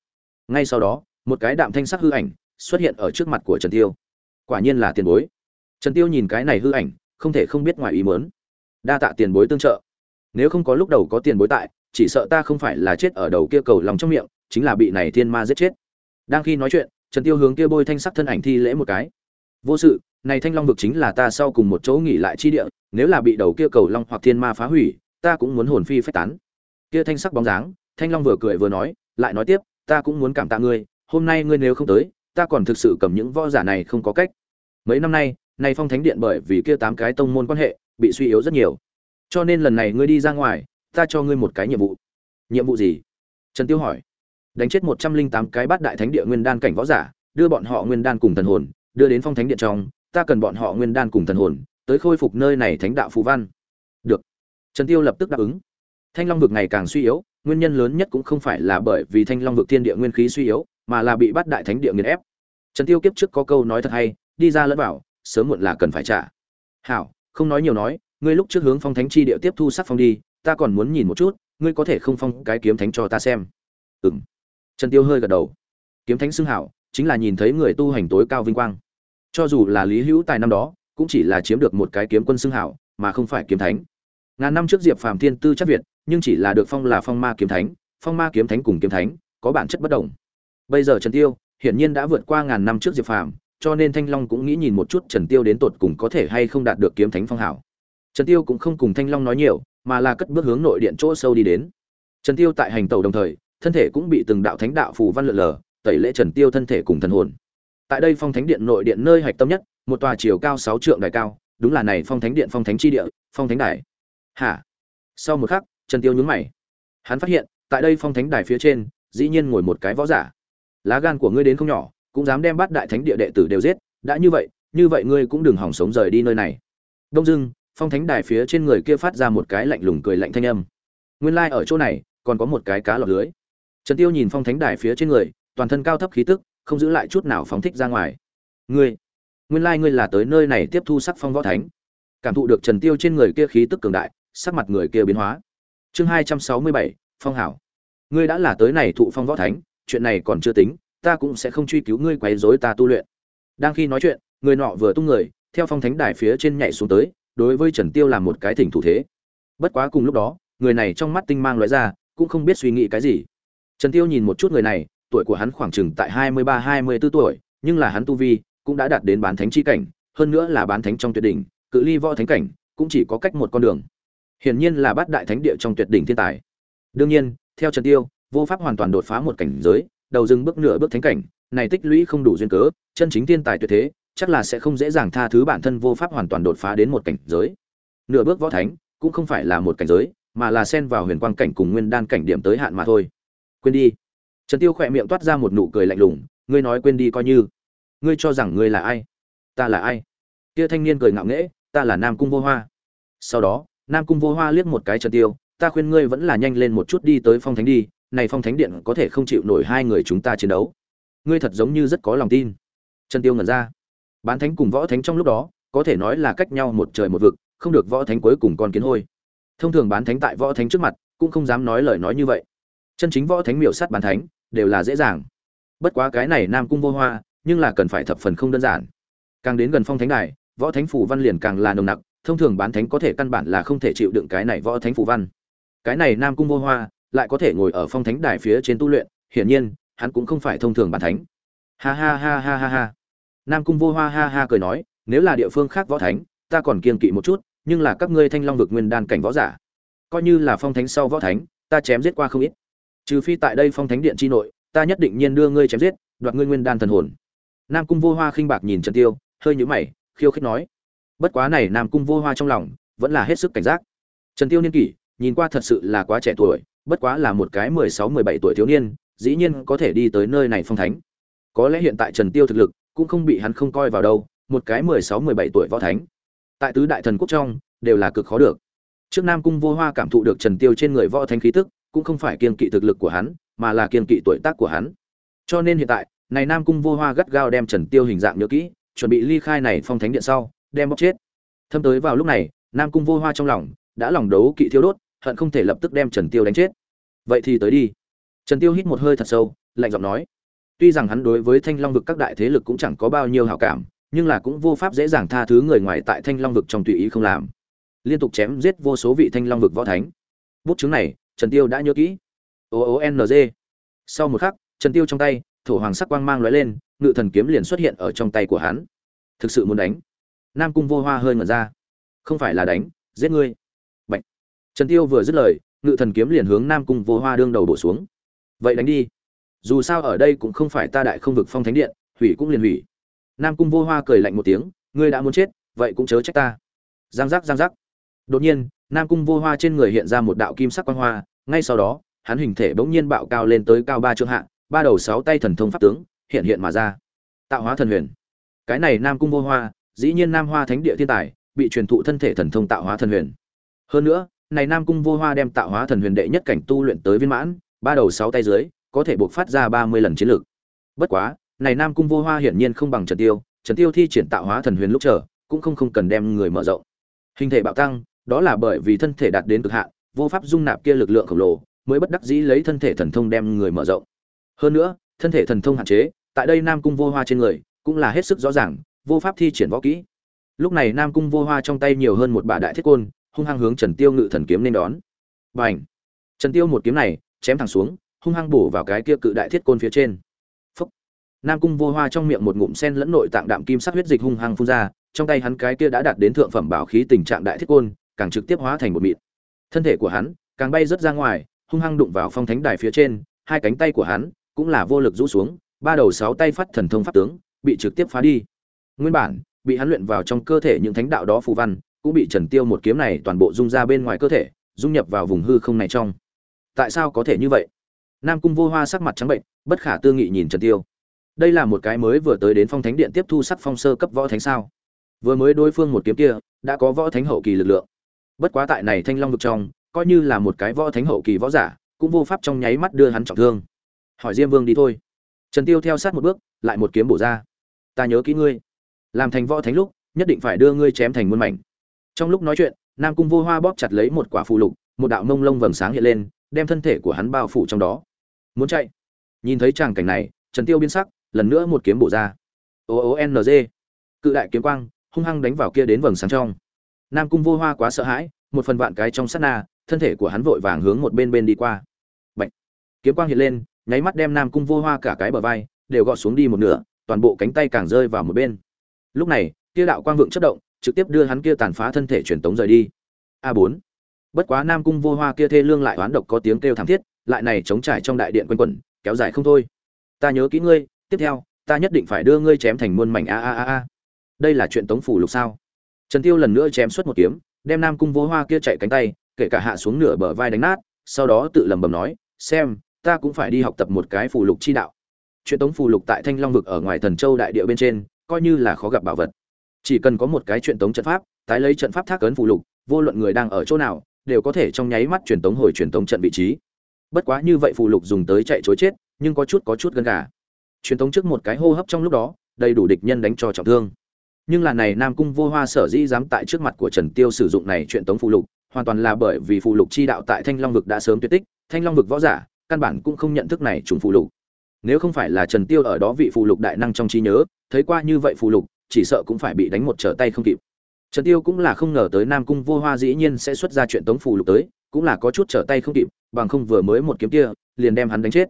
Ngay sau đó, một cái đạm thanh sắc hư ảnh xuất hiện ở trước mặt của trần tiêu. Quả nhiên là tiền bối. Trần tiêu nhìn cái này hư ảnh, không thể không biết ngoài ý muốn. Đa tạ tiền bối tương trợ. Nếu không có lúc đầu có tiền bối tại, chỉ sợ ta không phải là chết ở đầu kia cầu lòng trong miệng, chính là bị này thiên ma giết chết. Đang khi nói chuyện, trần tiêu hướng kia bôi thanh sắc thân ảnh thi lễ một cái. Vô sự, này thanh long vực chính là ta sau cùng một chỗ nghỉ lại chi địa, nếu là bị đầu kia cầu long hoặc thiên ma phá hủy, ta cũng muốn hồn phi phách tán kia thanh sắc bóng dáng, thanh long vừa cười vừa nói, lại nói tiếp, ta cũng muốn cảm tạ ngươi, hôm nay ngươi nếu không tới, ta còn thực sự cầm những võ giả này không có cách. Mấy năm nay nay phong thánh điện bởi vì kia tám cái tông môn quan hệ, bị suy yếu rất nhiều. Cho nên lần này ngươi đi ra ngoài, ta cho ngươi một cái nhiệm vụ. Nhiệm vụ gì? Trần tiêu hỏi. Đánh chết một trăm linh tám cái bát đại thánh địa nguyên đan cảnh võ giả, đưa bọn họ nguyên đan cùng thần hồn, đưa đến phong thánh điện trong, ta cần bọn họ nguyên đan cùng thần hồn, tới khôi phục nơi này thánh đạo phù văn. Được. Trần tiêu lập tức đáp ứng thanh long vực ngày càng suy yếu, nguyên nhân lớn nhất cũng không phải là bởi vì thanh long vực thiên địa nguyên khí suy yếu, mà là bị bắt đại thánh địa nghiền ép. Trần tiêu kiếp trước có câu nói thật hay, đi ra lẫn bảo sớm muộn là cần phải trả. Hảo, không nói nhiều nói, ngươi lúc trước hướng phong thánh chi địa tiếp thu sắc phong đi, ta còn muốn nhìn một chút, ngươi có thể không phong cái kiếm thánh cho ta xem. Ừm. Trần tiêu hơi gật đầu. Kiếm thánh xưng hảo, chính là nhìn thấy người tu hành tối cao vinh quang. Cho dù là lý hữu tài năm đó, cũng chỉ là chiếm được một cái kiếm quân xưng hảo, mà không phải kiếm thánh. Ngàn năm trước diệp phàm thiên tư chắc việt nhưng chỉ là được phong là phong ma kiếm thánh, phong ma kiếm thánh cùng kiếm thánh có bản chất bất đồng. Bây giờ trần tiêu hiển nhiên đã vượt qua ngàn năm trước diệp phàm, cho nên thanh long cũng nghĩ nhìn một chút trần tiêu đến tột cùng có thể hay không đạt được kiếm thánh phong hảo. Trần tiêu cũng không cùng thanh long nói nhiều, mà là cất bước hướng nội điện chỗ sâu đi đến. Trần tiêu tại hành tàu đồng thời, thân thể cũng bị từng đạo thánh đạo phù văn lượn lờ, tẩy lễ trần tiêu thân thể cùng thần hồn. Tại đây phong thánh điện nội điện nơi hạch tâm nhất, một tòa chiều cao sáu trượng đài cao, đúng là này phong thánh điện phong thánh chi địa, phong thánh đài. Hả? Sau một khắc trần tiêu nhướng mày. Hắn phát hiện tại đây phong thánh đài phía trên dĩ nhiên ngồi một cái võ giả. Lá gan của ngươi đến không nhỏ cũng dám đem bát đại thánh địa đệ tử đều giết. Đã như vậy như vậy ngươi cũng đừng hỏng sống rời đi nơi này. Đông Dương, phong thánh đài phía trên người kia phát ra một cái lạnh lùng cười lạnh thanh âm. Nguyên lai like ở chỗ này còn có một cái cá lọt lưới. Trần tiêu nhìn phong thánh đài phía trên người toàn thân cao thấp khí tức không giữ lại chút nào phóng thích ra ngoài. Ngươi nguyên lai like ngươi là tới nơi này tiếp thu sắc phong võ thánh. Cảm thụ được trần tiêu trên người kia khí tức cường đại sắc mặt người kia biến hóa chương hai trăm sáu mươi bảy, phong hảo. Ngươi đã là tới này thụ phong võ thánh, chuyện này còn chưa tính, ta cũng sẽ không truy cứu ngươi quấy rối ta tu luyện. Đang khi nói chuyện, người nọ vừa tung người, theo phong thánh đài phía trên nhảy xuống tới, đối với trần tiêu làm một cái thỉnh thủ thế. Bất quá cùng lúc đó, người này trong mắt tinh mang lóe ra, cũng không biết suy nghĩ cái gì. Trần tiêu nhìn một chút người này, tuổi của hắn khoảng chừng tại hai mươi ba, hai mươi 24 tuổi, nhưng là hắn tu vi cũng đã đạt đến bán thánh chi cảnh, hơn nữa là bán thánh trong tuyệt đỉnh, cự ly võ thánh cảnh, cũng chỉ có cách một con đường hiển nhiên là bát đại thánh địa trong tuyệt đỉnh thiên tài. Đương nhiên, theo trần tiêu, vô pháp hoàn toàn đột phá một cảnh giới, đầu dừng bước nửa bước thánh cảnh, này tích lũy không đủ duyên cớ, chân chính thiên tài tuyệt thế, chắc là sẽ không dễ dàng tha thứ bản thân vô pháp hoàn toàn đột phá đến một cảnh giới. Nửa bước võ thánh, cũng không phải là một cảnh giới, mà là xen vào huyền quang cảnh cùng nguyên đan cảnh điểm tới hạn mà thôi. Quên đi. Trần tiêu khỏe miệng toát ra một nụ cười lạnh lùng, ngươi nói quên đi coi như. Ngươi cho rằng ngươi là ai? Ta là ai? Kia thanh niên cười ngạo nghễ, ta là nam cung vô hoa. Sau đó nam cung vô hoa liếc một cái trần tiêu, ta khuyên ngươi vẫn là nhanh lên một chút đi tới phong thánh đi, này phong thánh điện có thể không chịu nổi hai người chúng ta chiến đấu. Ngươi thật giống như rất có lòng tin. Trần tiêu ngẩn ra. Bán thánh cùng võ thánh trong lúc đó, có thể nói là cách nhau một trời một vực, không được võ thánh cuối cùng con kiến hôi. Thông thường bán thánh tại võ thánh trước mặt, cũng không dám nói lời nói như vậy. Chân chính võ thánh miểu sát bán thánh, đều là dễ dàng. Bất quá cái này nam cung vô hoa, nhưng là cần phải thập phần không đơn giản. Càng đến gần phong thánh đài, võ thánh phủ văn liền càng là nồng nặc thông thường bán thánh có thể căn bản là không thể chịu đựng cái này võ thánh phù văn. Cái này nam cung vô hoa lại có thể ngồi ở phong thánh đài phía trên tu luyện, hiển nhiên, hắn cũng không phải thông thường bán thánh. Ha ha ha ha ha ha. Nam cung vô hoa ha ha cười nói, nếu là địa phương khác võ thánh, ta còn kiên kỵ một chút, nhưng là các ngươi thanh long vực nguyên đan cảnh võ giả, coi như là phong thánh sau võ thánh, ta chém giết qua không ít. Trừ phi tại đây phong thánh điện chi nội, ta nhất định nhiên đưa ngươi chém giết, đoạt ngươi nguyên đan thần hồn. Nam cung vô hoa khinh bạc nhìn trần tiêu, hơi nhíu mày, khiêu khích nói bất quá này nam cung vô hoa trong lòng, vẫn là hết sức cảnh giác. Trần tiêu niên kỷ, nhìn qua thật sự là quá trẻ tuổi, bất quá là một cái mười sáu, mười bảy tuổi thiếu niên, dĩ nhiên có thể đi tới nơi này phong thánh. Có lẽ hiện tại trần tiêu thực lực cũng không bị hắn không coi vào đâu, một cái mười sáu, mười bảy tuổi võ thánh. Tại tứ đại thần quốc trong, đều là cực khó được. Trước nam cung vô hoa cảm thụ được trần tiêu trên người võ thánh khí tức, cũng không phải kiên kỵ thực lực của hắn, mà là kiên kỵ tuổi tác của hắn. Cho nên hiện tại, này nam cung vô hoa gắt gao đem trần tiêu hình dạng nhớ kỹ, chuẩn bị ly khai này phong thánh điện sau đem bóc chết. Thâm tới vào lúc này, nam cung vô hoa trong lòng đã lòng đấu kỵ thiêu đốt, hận không thể lập tức đem trần tiêu đánh chết. Vậy thì tới đi. Trần tiêu hít một hơi thật sâu, lạnh giọng nói. Tuy rằng hắn đối với thanh long vực các đại thế lực cũng chẳng có bao nhiêu hảo cảm, nhưng là cũng vô pháp dễ dàng tha thứ người ngoài tại thanh long vực trong tùy ý không làm. Liên tục chém giết vô số vị thanh long vực võ thánh. Bút chứng này, trần tiêu đã nhớ kỹ. O o n g. Sau một khắc, trần tiêu trong tay, thổ hoàng sắc quang mang lóe lên, ngự thần kiếm liền xuất hiện ở trong tay của hắn. Thực sự muốn đánh nam cung vô hoa hơi ngẩn ra. Không phải là đánh, giết ngươi. Bạch. trần tiêu vừa dứt lời, ngự thần kiếm liền hướng nam cung vô hoa đương đầu bổ xuống. Vậy đánh đi. Dù sao ở đây cũng không phải ta đại không vực phong thánh điện, hủy cũng liền hủy. Nam cung vô hoa cười lạnh một tiếng, ngươi đã muốn chết, vậy cũng chớ trách ta. Giang giác giang giác. Đột nhiên, nam cung vô hoa trên người hiện ra một đạo kim sắc quang hoa, ngay sau đó, hắn hình thể bỗng nhiên bạo cao lên tới cao ba trượng hạ, ba đầu sáu tay thần thông pháp tướng hiện hiện mà ra. Tạo hóa thần huyền. Cái này nam cung vô hoa dĩ nhiên nam hoa thánh địa thiên tài bị truyền thụ thân thể thần thông tạo hóa thần huyền. Hơn nữa, này nam cung vô hoa đem tạo hóa thần huyền đệ nhất cảnh tu luyện tới viên mãn, ba đầu sáu tay dưới, có thể buộc phát ra ba mươi lần chiến lược bất quá, này nam cung vô hoa hiển nhiên không bằng trần tiêu trần tiêu thi triển tạo hóa thần huyền lúc chờ, cũng không không cần đem người mở rộng. Hình thể bạo tăng, đó là bởi vì thân thể đạt đến cực hạn, vô pháp dung nạp kia lực lượng khổng lồ, mới bất đắc dĩ lấy thân thể thần thông đem người mở rộng. Hơn nữa, thân thể thần thông hạn chế, tại đây nam cung vô hoa trên người, cũng là hết sức rõ ràng vô pháp thi triển võ kỹ. Lúc này nam cung vô hoa trong tay nhiều hơn một bà đại thiết côn, hung hăng hướng trần tiêu ngự thần kiếm nên đón. B à n h trần tiêu một kiếm này, chém thẳng xuống, hung hăng bổ vào cái kia cự đại thiết côn phía trên. Phúc. nam cung vô hoa trong miệng một ngụm sen lẫn nội tạng đạm kim sắc huyết dịch hung hăng phun ra, trong tay hắn cái kia đã đạt đến thượng phẩm bảo khí tình trạng đại thiết côn, càng trực tiếp hóa thành một mịn. Thân thể của hắn càng bay rớt ra ngoài, hung hăng đụng vào phong thánh đài phía trên, hai cánh tay của hắn cũng là vô lực rũ xuống, ba đầu sáu tay phát thần thông pháp tướng bị trực tiếp phá đi nguyên bản, bị hắn luyện vào trong cơ thể những thánh đạo đó phù văn, cũng bị trần tiêu một kiếm này toàn bộ dung ra bên ngoài cơ thể, dung nhập vào vùng hư không này trong. Tại sao có thể như vậy? Nam cung vô hoa sắc mặt trắng bệnh, bất khả tư nghị nhìn trần tiêu. Đây là một cái mới vừa tới đến phong thánh điện tiếp thu sắc phong sơ cấp võ thánh sao? Vừa mới đối phương một kiếm kia, đã có võ thánh hậu kỳ lực lượng. Bất quá tại này thanh long vực trong, coi như là một cái võ thánh hậu kỳ võ giả, cũng vô pháp trong nháy mắt đưa hắn trọng thương. Hỏi diêm vương đi thôi. Trần tiêu theo sát một bước, lại một kiếm bổ ra. Ta nhớ kỹ ngươi làm thành võ thánh lúc, nhất định phải đưa ngươi chém thành muôn mảnh. Trong lúc nói chuyện, nam cung vô hoa bóp chặt lấy một quả phù lục, một đạo mông lông vầng sáng hiện lên, đem thân thể của hắn bao phủ trong đó. Muốn chạy? Nhìn thấy tràng cảnh này, trần tiêu biến sắc, lần nữa một kiếm bổ ra. O o n g. Cự đại kiếm quang, hung hăng đánh vào kia đến vầng sáng trong. Nam cung vô hoa quá sợ hãi, một phần vạn cái trong sát na, thân thể của hắn vội vàng hướng một bên bên đi qua. Bạch. kiếm quang hiện lên, nháy mắt đem nam cung vô hoa cả cái bờ vai, đều gọt xuống đi một nửa, toàn bộ cánh tay càng rơi vào một bên lúc này, kia đạo quang vượng chất động, trực tiếp đưa hắn kia tàn phá thân thể truyền tống rời đi. A 4 bất quá nam cung vô hoa kia thê lương lại oán độc có tiếng kêu thảm thiết, lại này chống trải trong đại điện quanh quẩn, kéo dài không thôi. Ta nhớ kỹ ngươi, tiếp theo, ta nhất định phải đưa ngươi chém thành muôn mảnh a a a a. Đây là chuyện tống phủ lục sao? Trần tiêu lần nữa chém xuất một kiếm, đem nam cung vô hoa kia chạy cánh tay, kể cả hạ xuống nửa bờ vai đánh nát, sau đó tự lẩm bẩm nói, xem, ta cũng phải đi học tập một cái phù lục chi đạo. Chuyện tống phù lục tại thanh long vực ở ngoài thần châu đại địa bên trên coi như là khó gặp bảo vật. Chỉ cần có một cái chuyện tống trận pháp, tái lấy trận pháp thác ấn phù lục, vô luận người đang ở chỗ nào, đều có thể trong nháy mắt truyền tống hồi truyền tống trận vị trí. Bất quá như vậy phù lục dùng tới chạy chối chết, nhưng có chút có chút gần gà. Truyền tống trước một cái hô hấp trong lúc đó, đầy đủ địch nhân đánh cho trọng thương. Nhưng là này nam cung vô hoa sở dĩ dám tại trước mặt của trần tiêu sử dụng này truyền tống phù lục, hoàn toàn là bởi vì phù lục chi đạo tại thanh long vực đã sớm tuyệt tích, thanh long vực võ giả, căn bản cũng không nhận thức này trùng phù lục nếu không phải là trần tiêu ở đó vị phù lục đại năng trong trí nhớ, thấy qua như vậy phù lục, chỉ sợ cũng phải bị đánh một trở tay không kịp. Trần tiêu cũng là không ngờ tới nam cung vô hoa dĩ nhiên sẽ xuất ra chuyện tống phù lục tới, cũng là có chút trở tay không kịp, bằng không vừa mới một kiếm kia, liền đem hắn đánh chết.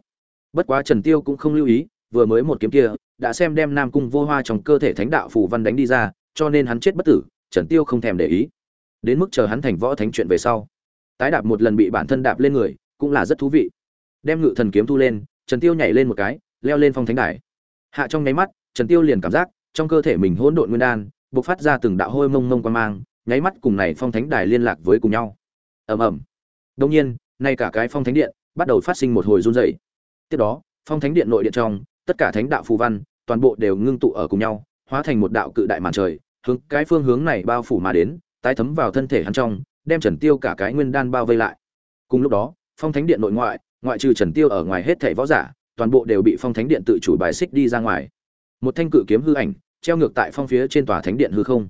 Bất quá trần tiêu cũng không lưu ý, vừa mới một kiếm kia, đã xem đem nam cung vô hoa trong cơ thể thánh đạo phù văn đánh đi ra, cho nên hắn chết bất tử, trần tiêu không thèm để ý. Đến mức chờ hắn thành võ thánh chuyện về sau, tái đạp một lần bị bản thân đạp lên người, cũng là rất thú vị. Đem ngự thần kiếm thu lên trần tiêu nhảy lên một cái, leo lên phong thánh đài. Hạ trong nháy mắt, trần tiêu liền cảm giác trong cơ thể mình hỗn độn nguyên đan bộc phát ra từng đạo hôi mông mông quan mang, nháy mắt cùng này phong thánh đài liên lạc với cùng nhau. Ầm ầm. Đương nhiên nay cả cái phong thánh điện bắt đầu phát sinh một hồi run rẩy. Tiếp đó, phong thánh điện nội điện trong, tất cả thánh đạo phù văn, toàn bộ đều ngưng tụ ở cùng nhau, hóa thành một đạo cự đại màn trời, hướng cái phương hướng này bao phủ mà đến, tái thấm vào thân thể hắn trong, đem trần tiêu cả cái nguyên đan bao vây lại. Cùng lúc đó, phong thánh điện nội ngoại ngoại trừ trần tiêu ở ngoài hết thảy võ giả, toàn bộ đều bị phong thánh điện tự chủ bài xích đi ra ngoài. Một thanh cự kiếm hư ảnh, treo ngược tại phong phía trên tòa thánh điện hư không.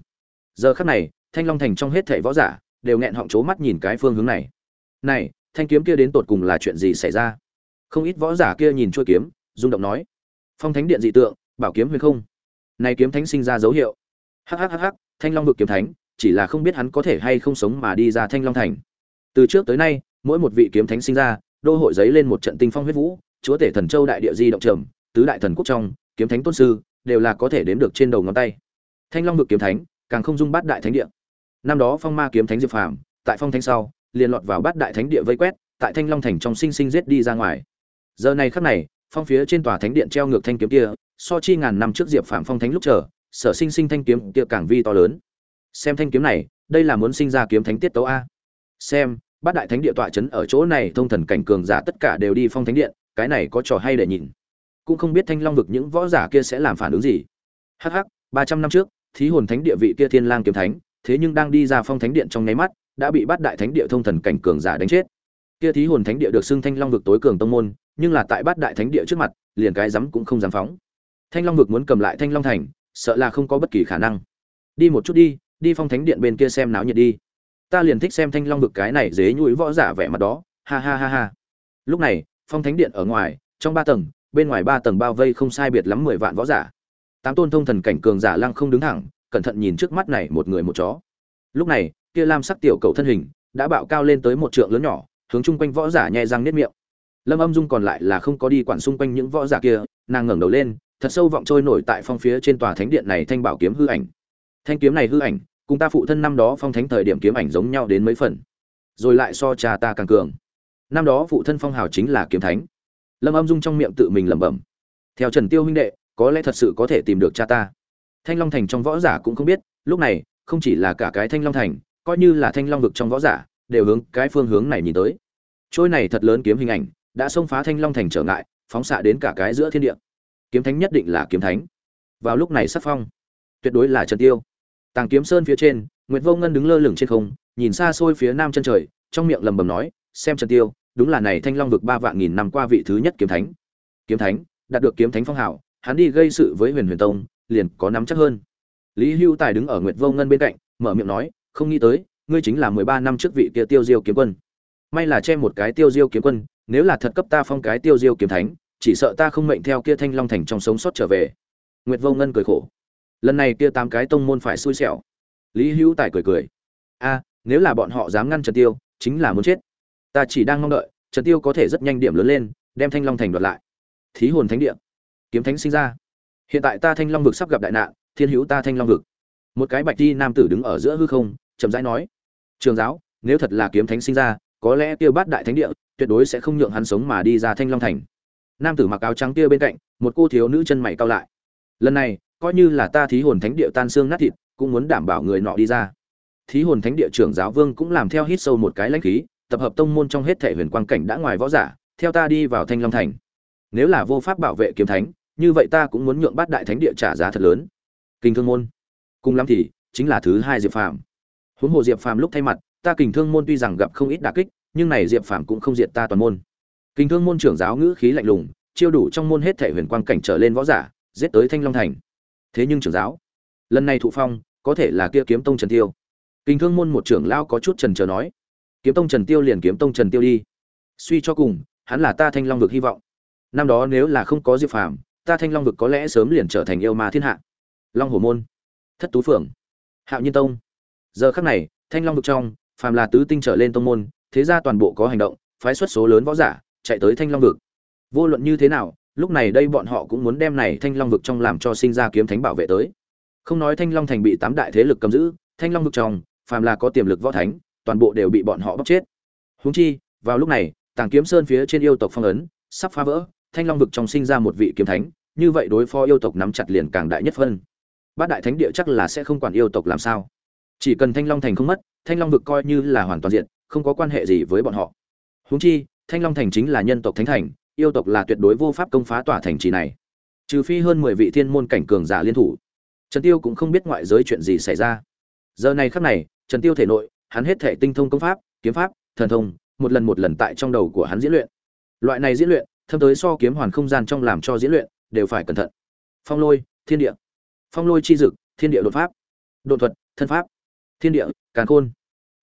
Giờ khắc này, thanh long thành trong hết thảy võ giả, đều nghẹn họng chố mắt nhìn cái phương hướng này. Này, thanh kiếm kia đến tột cùng là chuyện gì xảy ra? Không ít võ giả kia nhìn chuôi kiếm, rung động nói. Phong thánh điện dị tượng, bảo kiếm huyền không. Này kiếm thánh sinh ra dấu hiệu. Hắc hắc hắc, thanh long vực kiếm thánh, chỉ là không biết hắn có thể hay không sống mà đi ra thanh long thành. Từ trước tới nay, mỗi một vị kiếm thánh sinh ra đô hội giấy lên một trận tinh phong huyết vũ, chúa tể thần châu đại địa di động trầm, tứ đại thần quốc trong, kiếm thánh tôn sư, đều là có thể đếm được trên đầu ngón tay. Thanh long vực kiếm thánh, càng không dung bát đại thánh địa. Năm đó phong ma kiếm thánh diệp phàm, tại phong thánh sau, liền lọt vào bát đại thánh địa vây quét, tại thanh long thành trong sinh sinh giết đi ra ngoài. Giờ này khắc này, phong phía trên tòa thánh điện treo ngược thanh kiếm kia, so chi ngàn năm trước diệp phàm phong thánh lúc chờ, sở sinh sinh thanh kiếm kia càng vi to lớn. Xem thanh kiếm này, đây là muốn sinh ra kiếm thánh tiết tấu a. Xem bát đại thánh địa tọa chấn ở chỗ này, thông thần cảnh cường giả tất cả đều đi phong thánh điện, cái này có trò hay để nhìn. Cũng không biết thanh long vực những võ giả kia sẽ làm phản ứng gì. Hh ba trăm năm trước, thí hồn thánh địa vị kia thiên lang kiếm thánh, thế nhưng đang đi ra phong thánh điện trong nháy mắt, đã bị bát đại thánh địa thông thần cảnh cường giả đánh chết. Kia thí hồn thánh địa được xưng thanh long vực tối cường tông môn, nhưng là tại bát đại thánh địa trước mặt, liền cái dám cũng không dám phóng. Thanh long vực muốn cầm lại thanh long thành, sợ là không có bất kỳ khả năng. Đi một chút đi đi phong thánh điện bên kia xem náo nhiệt đi ta liền thích xem thanh long vực cái này dế nhũi võ giả vẻ mặt đó. Ha ha ha ha. Lúc này, phong thánh điện ở ngoài, trong ba tầng, bên ngoài ba tầng bao vây không sai biệt lắm mười vạn võ giả. Tám tôn thông thần cảnh cường giả lăng không đứng thẳng, cẩn thận nhìn trước mắt này một người một chó. Lúc này, kia lam sắc tiểu cầu thân hình, đã bạo cao lên tới một trượng lớn nhỏ, hướng chung quanh võ giả nhẹ răng nếp miệng. Lâm âm dung còn lại là không có đi quản xung quanh những võ giả kia, nàng ngẩng đầu lên, thật sâu vọng trôi nổi tại phong phía trên tòa thánh điện này thanh bảo kiếm hư ảnh. Thanh kiếm này hư ảnh cùng ta phụ thân năm đó phong thánh thời điểm kiếm ảnh giống nhau đến mấy phần. Rồi lại so cha ta càng cường. Năm đó phụ thân phong hào chính là kiếm thánh. Lâm âm dung trong miệng tự mình lẩm bẩm. Theo trần tiêu huynh đệ, có lẽ thật sự có thể tìm được cha ta. Thanh long thành trong võ giả cũng không biết, lúc này, không chỉ là cả cái thanh long thành, coi như là thanh long vực trong võ giả, đều hướng cái phương hướng này nhìn tới. Trôi này thật lớn kiếm hình ảnh, đã xông phá thanh long thành trở ngại, phóng xạ đến cả cái giữa thiên địa. Kiếm thánh nhất định là kiếm thánh. Vào lúc này sắc phong. Tuyệt đối là trần tiêu tàng kiếm sơn phía trên, nguyệt vô ngân đứng lơ lửng trên không, nhìn xa xôi phía nam chân trời, trong miệng lầm bầm nói, xem trần tiêu, đúng là này thanh long vực ba vạn nghìn năm qua vị thứ nhất kiếm thánh. Kiếm thánh, đạt được kiếm thánh phong hào, hắn đi gây sự với huyền huyền tông, liền có nắm chắc hơn. Lý hưu tài đứng ở nguyệt vô ngân bên cạnh, mở miệng nói, không nghĩ tới, ngươi chính là mười ba năm trước vị kia tiêu diêu kiếm quân. May là che một cái tiêu diêu kiếm quân, nếu là thật cấp ta phong cái tiêu diêu kiếm thánh, chỉ sợ ta không mệnh theo kia thanh long thành trong sống sót trở về. Nguyệt vô ngân cười khổ lần này kia tám cái tông môn phải xui xẻo. Lý hữu tài cười cười. A, nếu là bọn họ dám ngăn trần tiêu, chính là muốn chết. Ta chỉ đang mong đợi, trần tiêu có thể rất nhanh điểm lớn lên, đem thanh long thành đoạt lại. Thí hồn thánh địa. Kiếm thánh sinh ra. Hiện tại ta thanh long vực sắp gặp đại nạn, thiên hữu ta thanh long vực. Một cái bạch ti nam tử đứng ở giữa hư không, chậm rãi nói. Trường giáo, nếu thật là kiếm thánh sinh ra, có lẽ tiêu bát đại thánh địa, tuyệt đối sẽ không nhượng hắn sống mà đi ra thanh long thành. Nam tử mặc áo trắng kia bên cạnh, một cô thiếu nữ chân mày cao lại lần này, coi như là ta thí hồn thánh địa tan xương nát thịt, cũng muốn đảm bảo người nọ đi ra. Thí hồn thánh địa trưởng giáo vương cũng làm theo hít sâu một cái lãnh khí, tập hợp tông môn trong hết thể huyền quang cảnh đã ngoài võ giả, theo ta đi vào thanh long thành. Nếu là vô pháp bảo vệ kiếm thánh, như vậy ta cũng muốn nhượng bát đại thánh địa trả giá thật lớn. Kinh thương môn. Cùng lắm thì, chính là thứ hai diệp phàm. Huống hồ diệp phàm lúc thay mặt, ta kình thương môn tuy rằng gặp không ít đả kích, nhưng này diệp phàm cũng không diệt ta toàn môn. Kình thương môn trưởng giáo ngữ khí lạnh lùng, chiêu đủ trong môn hết thể huyền quang cảnh trở lên võ giả giết tới thanh long thành. Thế nhưng trưởng giáo, lần này thụ phong, có thể là kia kiếm tông trần tiêu. Kinh thương môn một trưởng lao có chút trần chờ nói, kiếm tông trần tiêu liền kiếm tông trần tiêu đi. Suy cho cùng, hắn là ta thanh long vực hy vọng. Năm đó nếu là không có diệp phàm, ta thanh long vực có lẽ sớm liền trở thành yêu ma thiên hạ. Long hồ môn, thất tú phượng, hạo nhiên tông. Giờ khắc này, thanh long vực trong, phàm là tứ tinh trở lên tông môn, thế ra toàn bộ có hành động, phái xuất số lớn võ giả, chạy tới thanh long vực. Vô luận như thế nào lúc này đây bọn họ cũng muốn đem này thanh long vực trong làm cho sinh ra kiếm thánh bảo vệ tới. Không nói thanh long thành bị tám đại thế lực cầm giữ, thanh long vực trong, phàm là có tiềm lực võ thánh, toàn bộ đều bị bọn họ bóc chết. Huống chi, vào lúc này, tàng kiếm sơn phía trên yêu tộc phong ấn, sắp phá vỡ, thanh long vực trong sinh ra một vị kiếm thánh, như vậy đối phó yêu tộc nắm chặt liền càng đại nhất phân. Bát đại thánh địa chắc là sẽ không quản yêu tộc làm sao. Chỉ cần thanh long thành không mất, thanh long vực coi như là hoàn toàn diện không có quan hệ gì với bọn họ. Huống chi, thanh long thành chính là nhân tộc thánh thành yêu tộc là tuyệt đối vô pháp công phá tòa thành trì này. Trừ phi hơn mười vị thiên môn cảnh cường giả liên thủ. Trần tiêu cũng không biết ngoại giới chuyện gì xảy ra. Giờ này khắc này, trần tiêu thể nội, hắn hết thể tinh thông công pháp, kiếm pháp, thần thông, một lần một lần tại trong đầu của hắn diễn luyện. Loại này diễn luyện, thâm tới so kiếm hoàn không gian trong làm cho diễn luyện, đều phải cẩn thận. Phong lôi, thiên địa. Phong lôi chi dực, thiên địa đột pháp. Đột thuật, thân pháp. Thiên địa, càn khôn.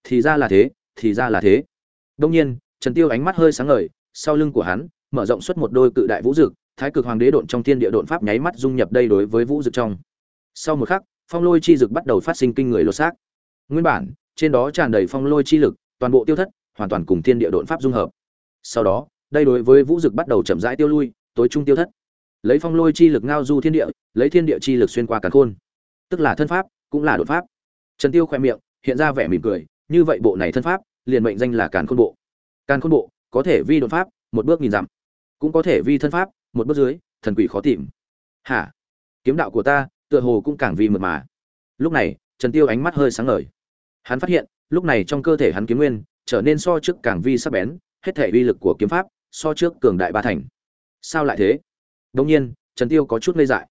Thì ra là thế, thì ra là thế. Đông nhiên, trần tiêu ánh mắt hơi sáng ngời, sau lưng của hắn mở rộng suốt một đôi cự đại vũ dực, thái cực hoàng đế độn trong thiên địa độn pháp nháy mắt dung nhập đây đối với vũ dực trong. Sau một khắc, phong lôi chi dực bắt đầu phát sinh kinh người lột xác. Nguyên bản, trên đó tràn đầy phong lôi chi lực, toàn bộ tiêu thất, hoàn toàn cùng thiên địa độn pháp dung hợp. Sau đó, đây đối với vũ dực bắt đầu chậm rãi tiêu lui, tối trung tiêu thất. Lấy phong lôi chi lực ngao du thiên địa, lấy thiên địa chi lực xuyên qua càn khôn. Tức là thân pháp, cũng là đột pháp. Trần tiêu khẽ miệng, hiện ra vẻ mỉm cười, như vậy bộ này thân pháp, liền mệnh danh là càn khôn bộ. Càn khôn bộ, có thể vi đột pháp, một bước nhìn dặm cũng có thể vi thân pháp, một bước dưới, thần quỷ khó tìm. Hả? Kiếm đạo của ta, tựa hồ cũng càng vi mượt mà. Lúc này, trần tiêu ánh mắt hơi sáng ngời. Hắn phát hiện, lúc này trong cơ thể hắn kiếm nguyên, trở nên so trước càng vi sắc bén, hết thể uy lực của kiếm pháp, so trước cường đại ba thành. Sao lại thế? Đông nhiên, trần tiêu có chút ngây dại.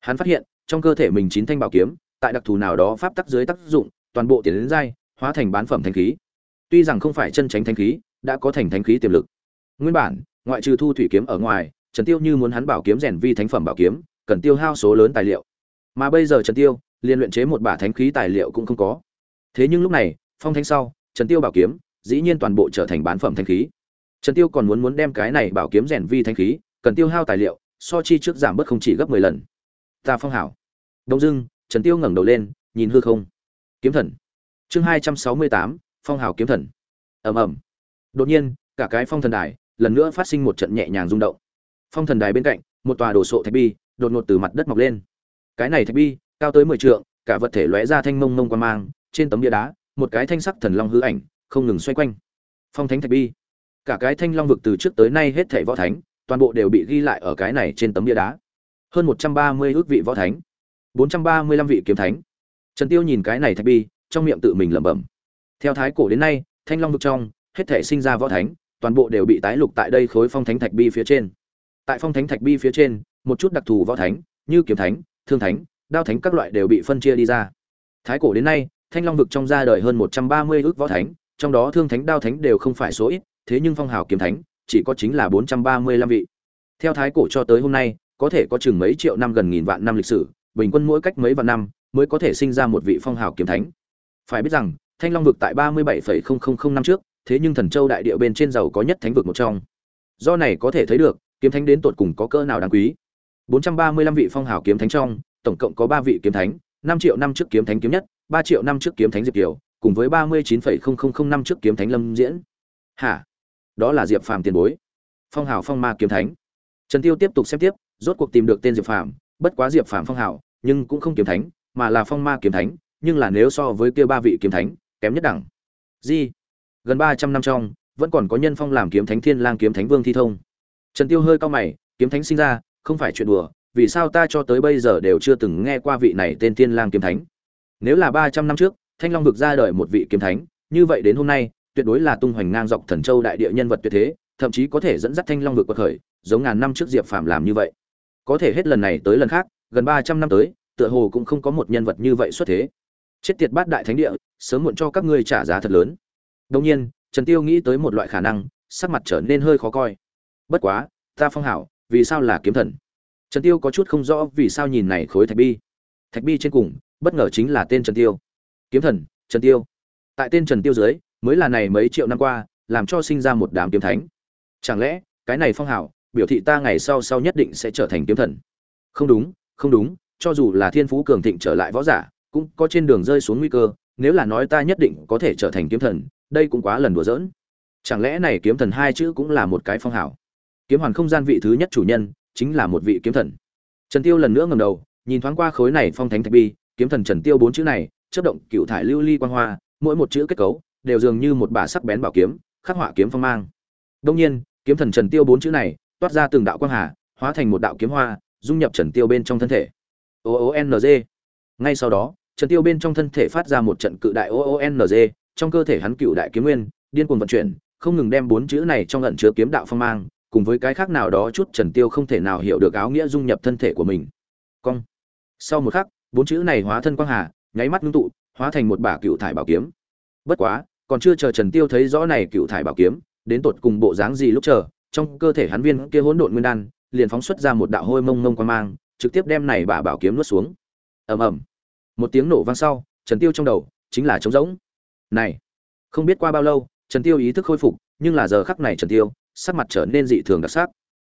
Hắn phát hiện, trong cơ thể mình chín thanh bảo kiếm, tại đặc thù nào đó pháp tắc dưới tác dụng, toàn bộ tiền đến dai, hóa thành bán phẩm thanh khí. Tuy rằng không phải chân tránh thanh khí, đã có thành thanh khí tiềm lực. Nguyên bản ngoại trừ thu thủy kiếm ở ngoài trần tiêu như muốn hắn bảo kiếm rèn vi thánh phẩm bảo kiếm cần tiêu hao số lớn tài liệu. Mà bây giờ trần tiêu liên luyện chế một bả thánh khí tài liệu cũng không có. Thế nhưng lúc này phong thanh sau trần tiêu bảo kiếm dĩ nhiên toàn bộ trở thành bán phẩm thánh khí. Trần tiêu còn muốn muốn đem cái này bảo kiếm rèn vi thánh khí cần tiêu hao tài liệu so chi trước giảm bớt không chỉ gấp 10 lần. Ta phong hảo. Đông dưng trần tiêu ngẩng đầu lên nhìn hư không. Kiếm thần. Chương 268, phong hảo kiếm thần. Ầm ầm. Đột nhiên cả cái phong thần đài lần nữa phát sinh một trận nhẹ nhàng rung động. Phong thần đài bên cạnh, một tòa đồ sộ thạch bi đột ngột từ mặt đất mọc lên. Cái này thạch bi, cao tới mười trượng, cả vật thể lóe ra thanh mông mông quan mang, trên tấm bia đá, một cái thanh sắc thần long hư ảnh, không ngừng xoay quanh. Phong thánh thạch bi. Cả cái thanh long vực từ trước tới nay hết thảy võ thánh, toàn bộ đều bị ghi lại ở cái này trên tấm bia đá. Hơn một trăm ba mươi ước vị võ thánh, bốn trăm ba mươi lăm vị kiếm thánh. Trần tiêu nhìn cái này thạch bi, trong miệng tự mình lẩm bẩm. Theo thái cổ đến nay, thanh long vực trong, hết thảy sinh ra võ thánh toàn bộ đều bị tái lục tại đây khối phong thánh thạch bi phía trên. Tại phong thánh thạch bi phía trên, một chút đặc thù võ thánh, như kiếm thánh, thương thánh, đao thánh các loại đều bị phân chia đi ra. Thái cổ đến nay, thanh long vực trong ra đời hơn một trăm ba mươi ước võ thánh, trong đó thương thánh, đao thánh đều không phải số ít, thế nhưng phong hào kiếm thánh chỉ có chính là bốn trăm ba mươi lăm vị. Theo thái cổ cho tới hôm nay, có thể có chừng mấy triệu năm gần nghìn vạn năm lịch sử, bình quân mỗi cách mấy vạn năm mới có thể sinh ra một vị phong hào kiếm thánh. Phải biết rằng, thanh long vực tại ba mươi bảy năm trước thế nhưng thần châu đại địa bên trên giàu có nhất thánh vực một trong. Do này có thể thấy được kiếm thánh đến tột cùng có cỡ nào đáng quý. 435 vị phong hào kiếm thánh trong tổng cộng có 3 vị kiếm thánh 5 triệu năm trước kiếm thánh kiếm nhất 3 triệu năm trước kiếm thánh diệp kiều cùng với 39,0005 năm trước kiếm thánh lâm diễn. Hả? Đó là diệp phàm tiền bối. Phong hào phong ma kiếm thánh. Trần tiêu tiếp tục xem tiếp rốt cuộc tìm được tên diệp phàm bất quá diệp phàm phong hào nhưng cũng không kiếm thánh mà là phong ma kiếm thánh nhưng là nếu so với kia ba vị kiếm thánh kém nhất đẳng. Gì? Gần 300 năm trong vẫn còn có nhân phong làm kiếm thánh thiên lang kiếm thánh vương thi thông Trần Tiêu hơi cao mày, kiếm thánh sinh ra, không phải chuyện đùa, vì sao ta cho tới bây giờ đều chưa từng nghe qua vị này tên thiên Lang kiếm thánh? Nếu là 300 năm trước, Thanh Long vực ra đời một vị kiếm thánh, như vậy đến hôm nay, tuyệt đối là tung hoành ngang dọc Thần Châu đại địa nhân vật tuyệt thế, thậm chí có thể dẫn dắt Thanh Long vực quật khởi, giống ngàn năm trước Diệp Phàm làm như vậy. Có thể hết lần này tới lần khác, gần 300 năm tới, tựa hồ cũng không có một nhân vật như vậy xuất thế. Chết tiệt bát đại thánh địa, sớm muộn cho các ngươi trả giá thật lớn. Đương nhiên, Trần Tiêu nghĩ tới một loại khả năng, sắc mặt trở nên hơi khó coi. Bất quá ta phong hảo vì sao là kiếm thần? Trần tiêu có chút không rõ vì sao nhìn này khối thạch bi. Thạch bi trên cùng bất ngờ chính là tên trần tiêu. Kiếm thần trần tiêu. Tại tên trần tiêu dưới mới là này mấy triệu năm qua làm cho sinh ra một đám kiếm thánh. Chẳng lẽ cái này phong hảo biểu thị ta ngày sau sau nhất định sẽ trở thành kiếm thần? Không đúng không đúng cho dù là thiên phú cường thịnh trở lại võ giả cũng có trên đường rơi xuống nguy cơ nếu là nói ta nhất định có thể trở thành kiếm thần đây cũng quá lần đùa giỡn. Chẳng lẽ này kiếm thần hai chữ cũng là một cái phong hảo kiếm hoàn không gian vị thứ nhất chủ nhân chính là một vị kiếm thần. Trần tiêu lần nữa ngẩng đầu, nhìn thoáng qua khối này phong thánh thạch bi, kiếm thần trần tiêu bốn chữ này, chớp động cựu thải lưu ly quang hoa, mỗi một chữ kết cấu đều dường như một bả sắc bén bảo kiếm, khắc họa kiếm phong mang. Đông nhiên, kiếm thần trần tiêu bốn chữ này toát ra từng đạo quang hà, hóa thành một đạo kiếm hoa, dung nhập trần tiêu bên trong thân thể. O o n g. Ngay sau đó, trần tiêu bên trong thân thể phát ra một trận cự đại o o n g trong cơ thể hắn cựu đại kiếm nguyên điên cuồng vận chuyển không ngừng đem bốn chữ này trong ẩn chứa kiếm đạo phong mang cùng với cái khác nào đó chút Trần Tiêu không thể nào hiểu được áo nghĩa dung nhập thân thể của mình. Cong. Sau một khắc, bốn chữ này hóa thân quang hà, nháy mắt ngưng tụ, hóa thành một bả cựu thải bảo kiếm. Bất quá, còn chưa chờ Trần Tiêu thấy rõ này cựu thải bảo kiếm, đến tột cùng bộ dáng gì lúc chờ, trong cơ thể hắn viên kia hỗn độn nguyên đan, liền phóng xuất ra một đạo hôi mông mông quang mang, trực tiếp đem này bả bảo kiếm nuốt xuống. Ầm ầm. Một tiếng nổ vang sau, Trần Tiêu trong đầu chính là trống rỗng. Này, không biết qua bao lâu, Trần Tiêu ý thức khôi phục, nhưng là giờ khắc này Trần Tiêu sắc mặt trở nên dị thường đặc sắc.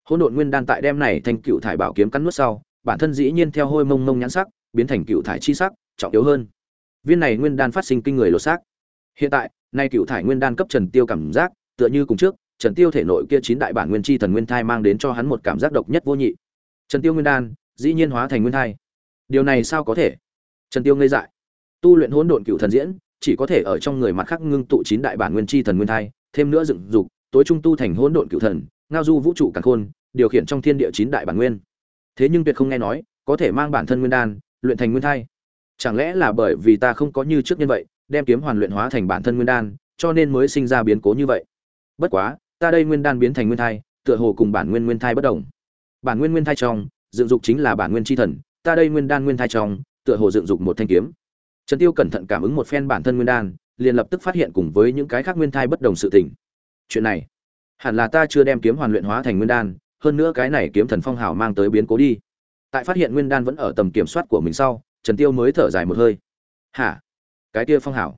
Hỗn độn nguyên đan tại đem này thành cựu thải bảo kiếm cắn nuốt sau bản thân dĩ nhiên theo hôi mông mông nhãn sắc biến thành cựu thải chi sắc trọng yếu hơn. Viên này nguyên đan phát sinh kinh người lột xác. Hiện tại nay cựu thải nguyên đan cấp trần tiêu cảm giác tựa như cùng trước trần tiêu thể nội kia chín đại bản nguyên chi thần nguyên thai mang đến cho hắn một cảm giác độc nhất vô nhị. Trần tiêu nguyên đan dĩ nhiên hóa thành nguyên thai. Điều này sao có thể? Trần tiêu ngây dại. Tu luyện hỗn độn cựu thần diễn chỉ có thể ở trong người mặt khác ngưng tụ chín đại bản nguyên chi thần nguyên thai, thêm nữa dựng dục, tối trung tu thành hỗn độn cựu thần, ngao du vũ trụ càn khôn, điều khiển trong thiên địa chín đại bản nguyên. Thế nhưng tuyệt không nghe nói, có thể mang bản thân nguyên đan, luyện thành nguyên thai. Chẳng lẽ là bởi vì ta không có như trước nhân vậy, đem kiếm hoàn luyện hóa thành bản thân nguyên đan, cho nên mới sinh ra biến cố như vậy? Bất quá, ta đây nguyên đan biến thành nguyên thai, tựa hồ cùng bản nguyên nguyên thai bất đồng. Bản nguyên nguyên thai trong, dựng dục chính là bản nguyên chi thần, ta đây nguyên đan nguyên thai trong, tựa hồ dựng dục một thanh kiếm trần tiêu cẩn thận cảm ứng một phen bản thân nguyên đan, liền lập tức phát hiện cùng với những cái khác nguyên thai bất đồng sự tình. Chuyện này, hẳn là ta chưa đem kiếm hoàn luyện hóa thành nguyên đan, hơn nữa cái này kiếm thần phong hào mang tới biến cố đi. Tại phát hiện nguyên đan vẫn ở tầm kiểm soát của mình sau, trần tiêu mới thở dài một hơi. Hả? Cái kia phong hảo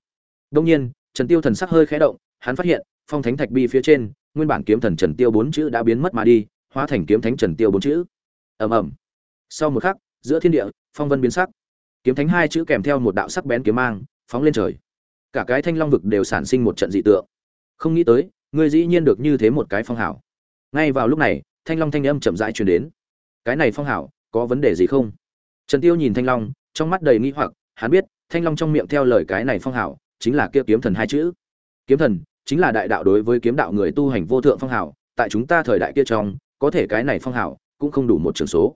Đương nhiên, trần tiêu thần sắc hơi khẽ động, hắn phát hiện, phong thánh thạch bi phía trên, nguyên bản kiếm thần trần tiêu bốn chữ đã biến mất mà đi, hóa thành kiếm thánh trần tiêu bốn chữ. Ầm ầm. Sau một khắc, giữa thiên địa, phong vân biến sắc kiếm thánh hai chữ kèm theo một đạo sắc bén kiếm mang, phóng lên trời. Cả cái thanh long vực đều sản sinh một trận dị tượng. Không nghĩ tới, ngươi dĩ nhiên được như thế một cái phong hảo. Ngay vào lúc này, thanh long thanh âm chậm rãi truyền đến. Cái này phong hảo, có vấn đề gì không? Trần tiêu nhìn thanh long, trong mắt đầy nghi hoặc, hắn biết, thanh long trong miệng theo lời cái này phong hảo, chính là kia kiếm thần hai chữ. Kiếm thần, chính là đại đạo đối với kiếm đạo người tu hành vô thượng phong hảo, tại chúng ta thời đại kia trong, có thể cái này phong hảo, cũng không đủ một trường số.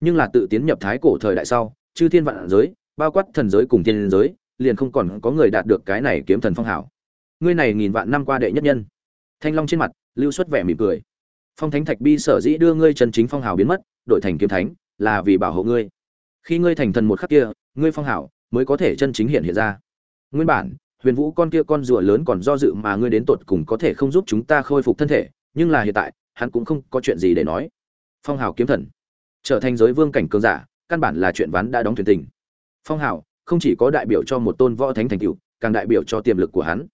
Nhưng là tự tiến nhập thái cổ thời đại sau chư thiên vạn giới, bao quát thần giới cùng thiên giới, liền không còn có người đạt được cái này kiếm thần phong hảo. Ngươi này nghìn vạn năm qua đệ nhất nhân. Thanh long trên mặt, lưu xuất vẻ mỉm cười. Phong thánh thạch bi sở dĩ đưa ngươi chân chính phong hào biến mất, đổi thành kiếm thánh, là vì bảo hộ ngươi. Khi ngươi thành thần một khắc kia, ngươi phong hảo mới có thể chân chính hiện hiện ra. Nguyên bản, huyền vũ con kia con rùa lớn còn do dự mà ngươi đến tột cùng có thể không giúp chúng ta khôi phục thân thể, nhưng là hiện tại, hắn cũng không có chuyện gì để nói. Phong hào kiếm thần. Trở thành giới vương cảnh cường giả căn bản là chuyện ván đã đóng thuyền tình. Phong Hạo không chỉ có đại biểu cho một tôn võ thánh thành cựu càng đại biểu cho tiềm lực của hắn.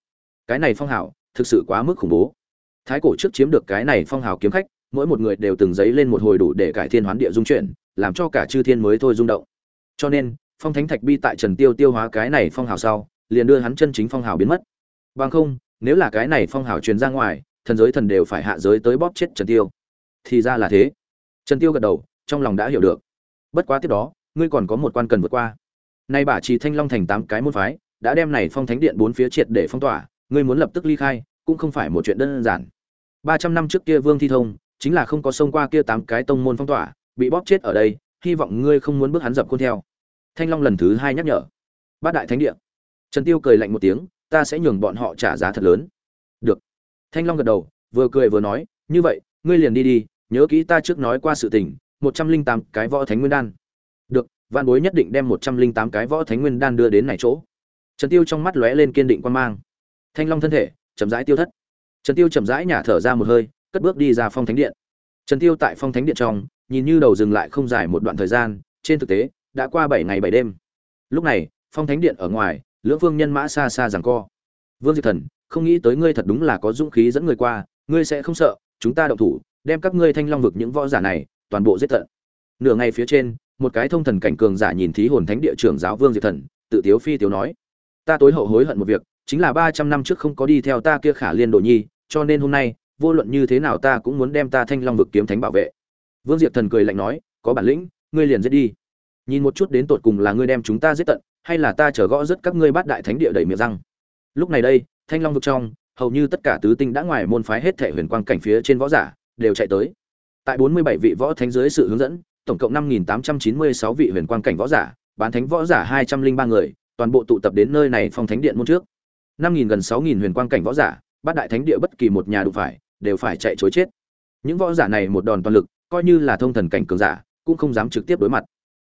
Cái này phong Hạo thực sự quá mức khủng bố. Thái cổ trước chiếm được cái này phong hào kiếm khách, mỗi một người đều từng giấy lên một hồi đủ để cải thiên hoán địa dung chuyển làm cho cả chư thiên mới thôi rung động. Cho nên, phong thánh thạch bi tại trần tiêu tiêu hóa cái này phong hào sau, liền đưa hắn chân chính phong hào biến mất. Bằng không, nếu là cái này phong hào truyền ra ngoài, thần giới thần đều phải hạ giới tới bóp chết trần tiêu. Thì ra là thế. Trần tiêu gật đầu, trong lòng đã hiểu được bất quá tiếp đó, ngươi còn có một quan cần vượt qua. Nay bả trì thanh long thành tám cái môn phái, đã đem này phong thánh điện bốn phía triệt để phong tỏa, ngươi muốn lập tức ly khai, cũng không phải một chuyện đơn giản. Ba trăm năm trước kia vương thi thông, chính là không có xông qua kia tám cái tông môn phong tỏa, bị bóp chết ở đây, hy vọng ngươi không muốn bước hắn dập khuôn theo. Thanh long lần thứ hai nhắc nhở. Bát đại thánh điện. trần tiêu cười lạnh một tiếng, ta sẽ nhường bọn họ trả giá thật lớn. Được. Thanh long gật đầu, vừa cười vừa nói, như vậy, ngươi liền đi đi, nhớ kỹ ta trước nói qua sự tình một trăm linh tám cái võ thánh nguyên đan. Được văn bối nhất định đem một trăm linh tám cái võ thánh nguyên đan đưa đến này chỗ. Trần tiêu trong mắt lóe lên kiên định quan mang. Thanh long thân thể, chậm rãi tiêu thất. Trần tiêu chậm rãi nhả thở ra một hơi, cất bước đi ra phong thánh điện. Trần tiêu tại phong thánh điện trong, nhìn như đầu dừng lại không dài một đoạn thời gian, trên thực tế, đã qua bảy ngày bảy đêm. Lúc này, phong thánh điện ở ngoài, lưỡng vương nhân mã xa xa giằng co. Vương diệt thần, không nghĩ tới ngươi thật đúng là có dũng khí dẫn người qua, ngươi sẽ không sợ, chúng ta động thủ, đem các ngươi thanh long vực những võ giả này toàn bộ giết tận. Nửa ngày phía trên, một cái thông thần cảnh cường giả nhìn thí hồn thánh địa trưởng giáo vương diệt thần, tự tiếu phi tiếu nói, ta tối hậu hối hận một việc, chính là ba trăm năm trước không có đi theo ta kia khả liên đồ nhi, cho nên hôm nay, vô luận như thế nào ta cũng muốn đem ta thanh long vực kiếm thánh bảo vệ. Vương diệt thần cười lạnh nói, có bản lĩnh, ngươi liền giết đi. Nhìn một chút đến tột cùng là ngươi đem chúng ta giết tận, hay là ta chở gõ rất các ngươi bát đại thánh địa đẩy miệng răng. Lúc này đây, thanh long vực trong, hầu như tất cả tứ tinh đã ngoài môn phái hết thể huyền quang cảnh phía trên võ giả, đều chạy tới tại bốn mươi bảy vị võ thánh dưới sự hướng dẫn, tổng cộng năm nghìn tám trăm chín mươi sáu vị huyền quang cảnh võ giả, bán thánh võ giả hai trăm linh ba người, toàn bộ tụ tập đến nơi này phong thánh điện môn trước. năm nghìn gần sáu nghìn huyền quang cảnh võ giả bát đại thánh địa bất kỳ một nhà đủ phải, đều phải chạy chối chết. Những võ giả này một đòn toàn lực, coi như là thông thần cảnh cường giả, cũng không dám trực tiếp đối mặt.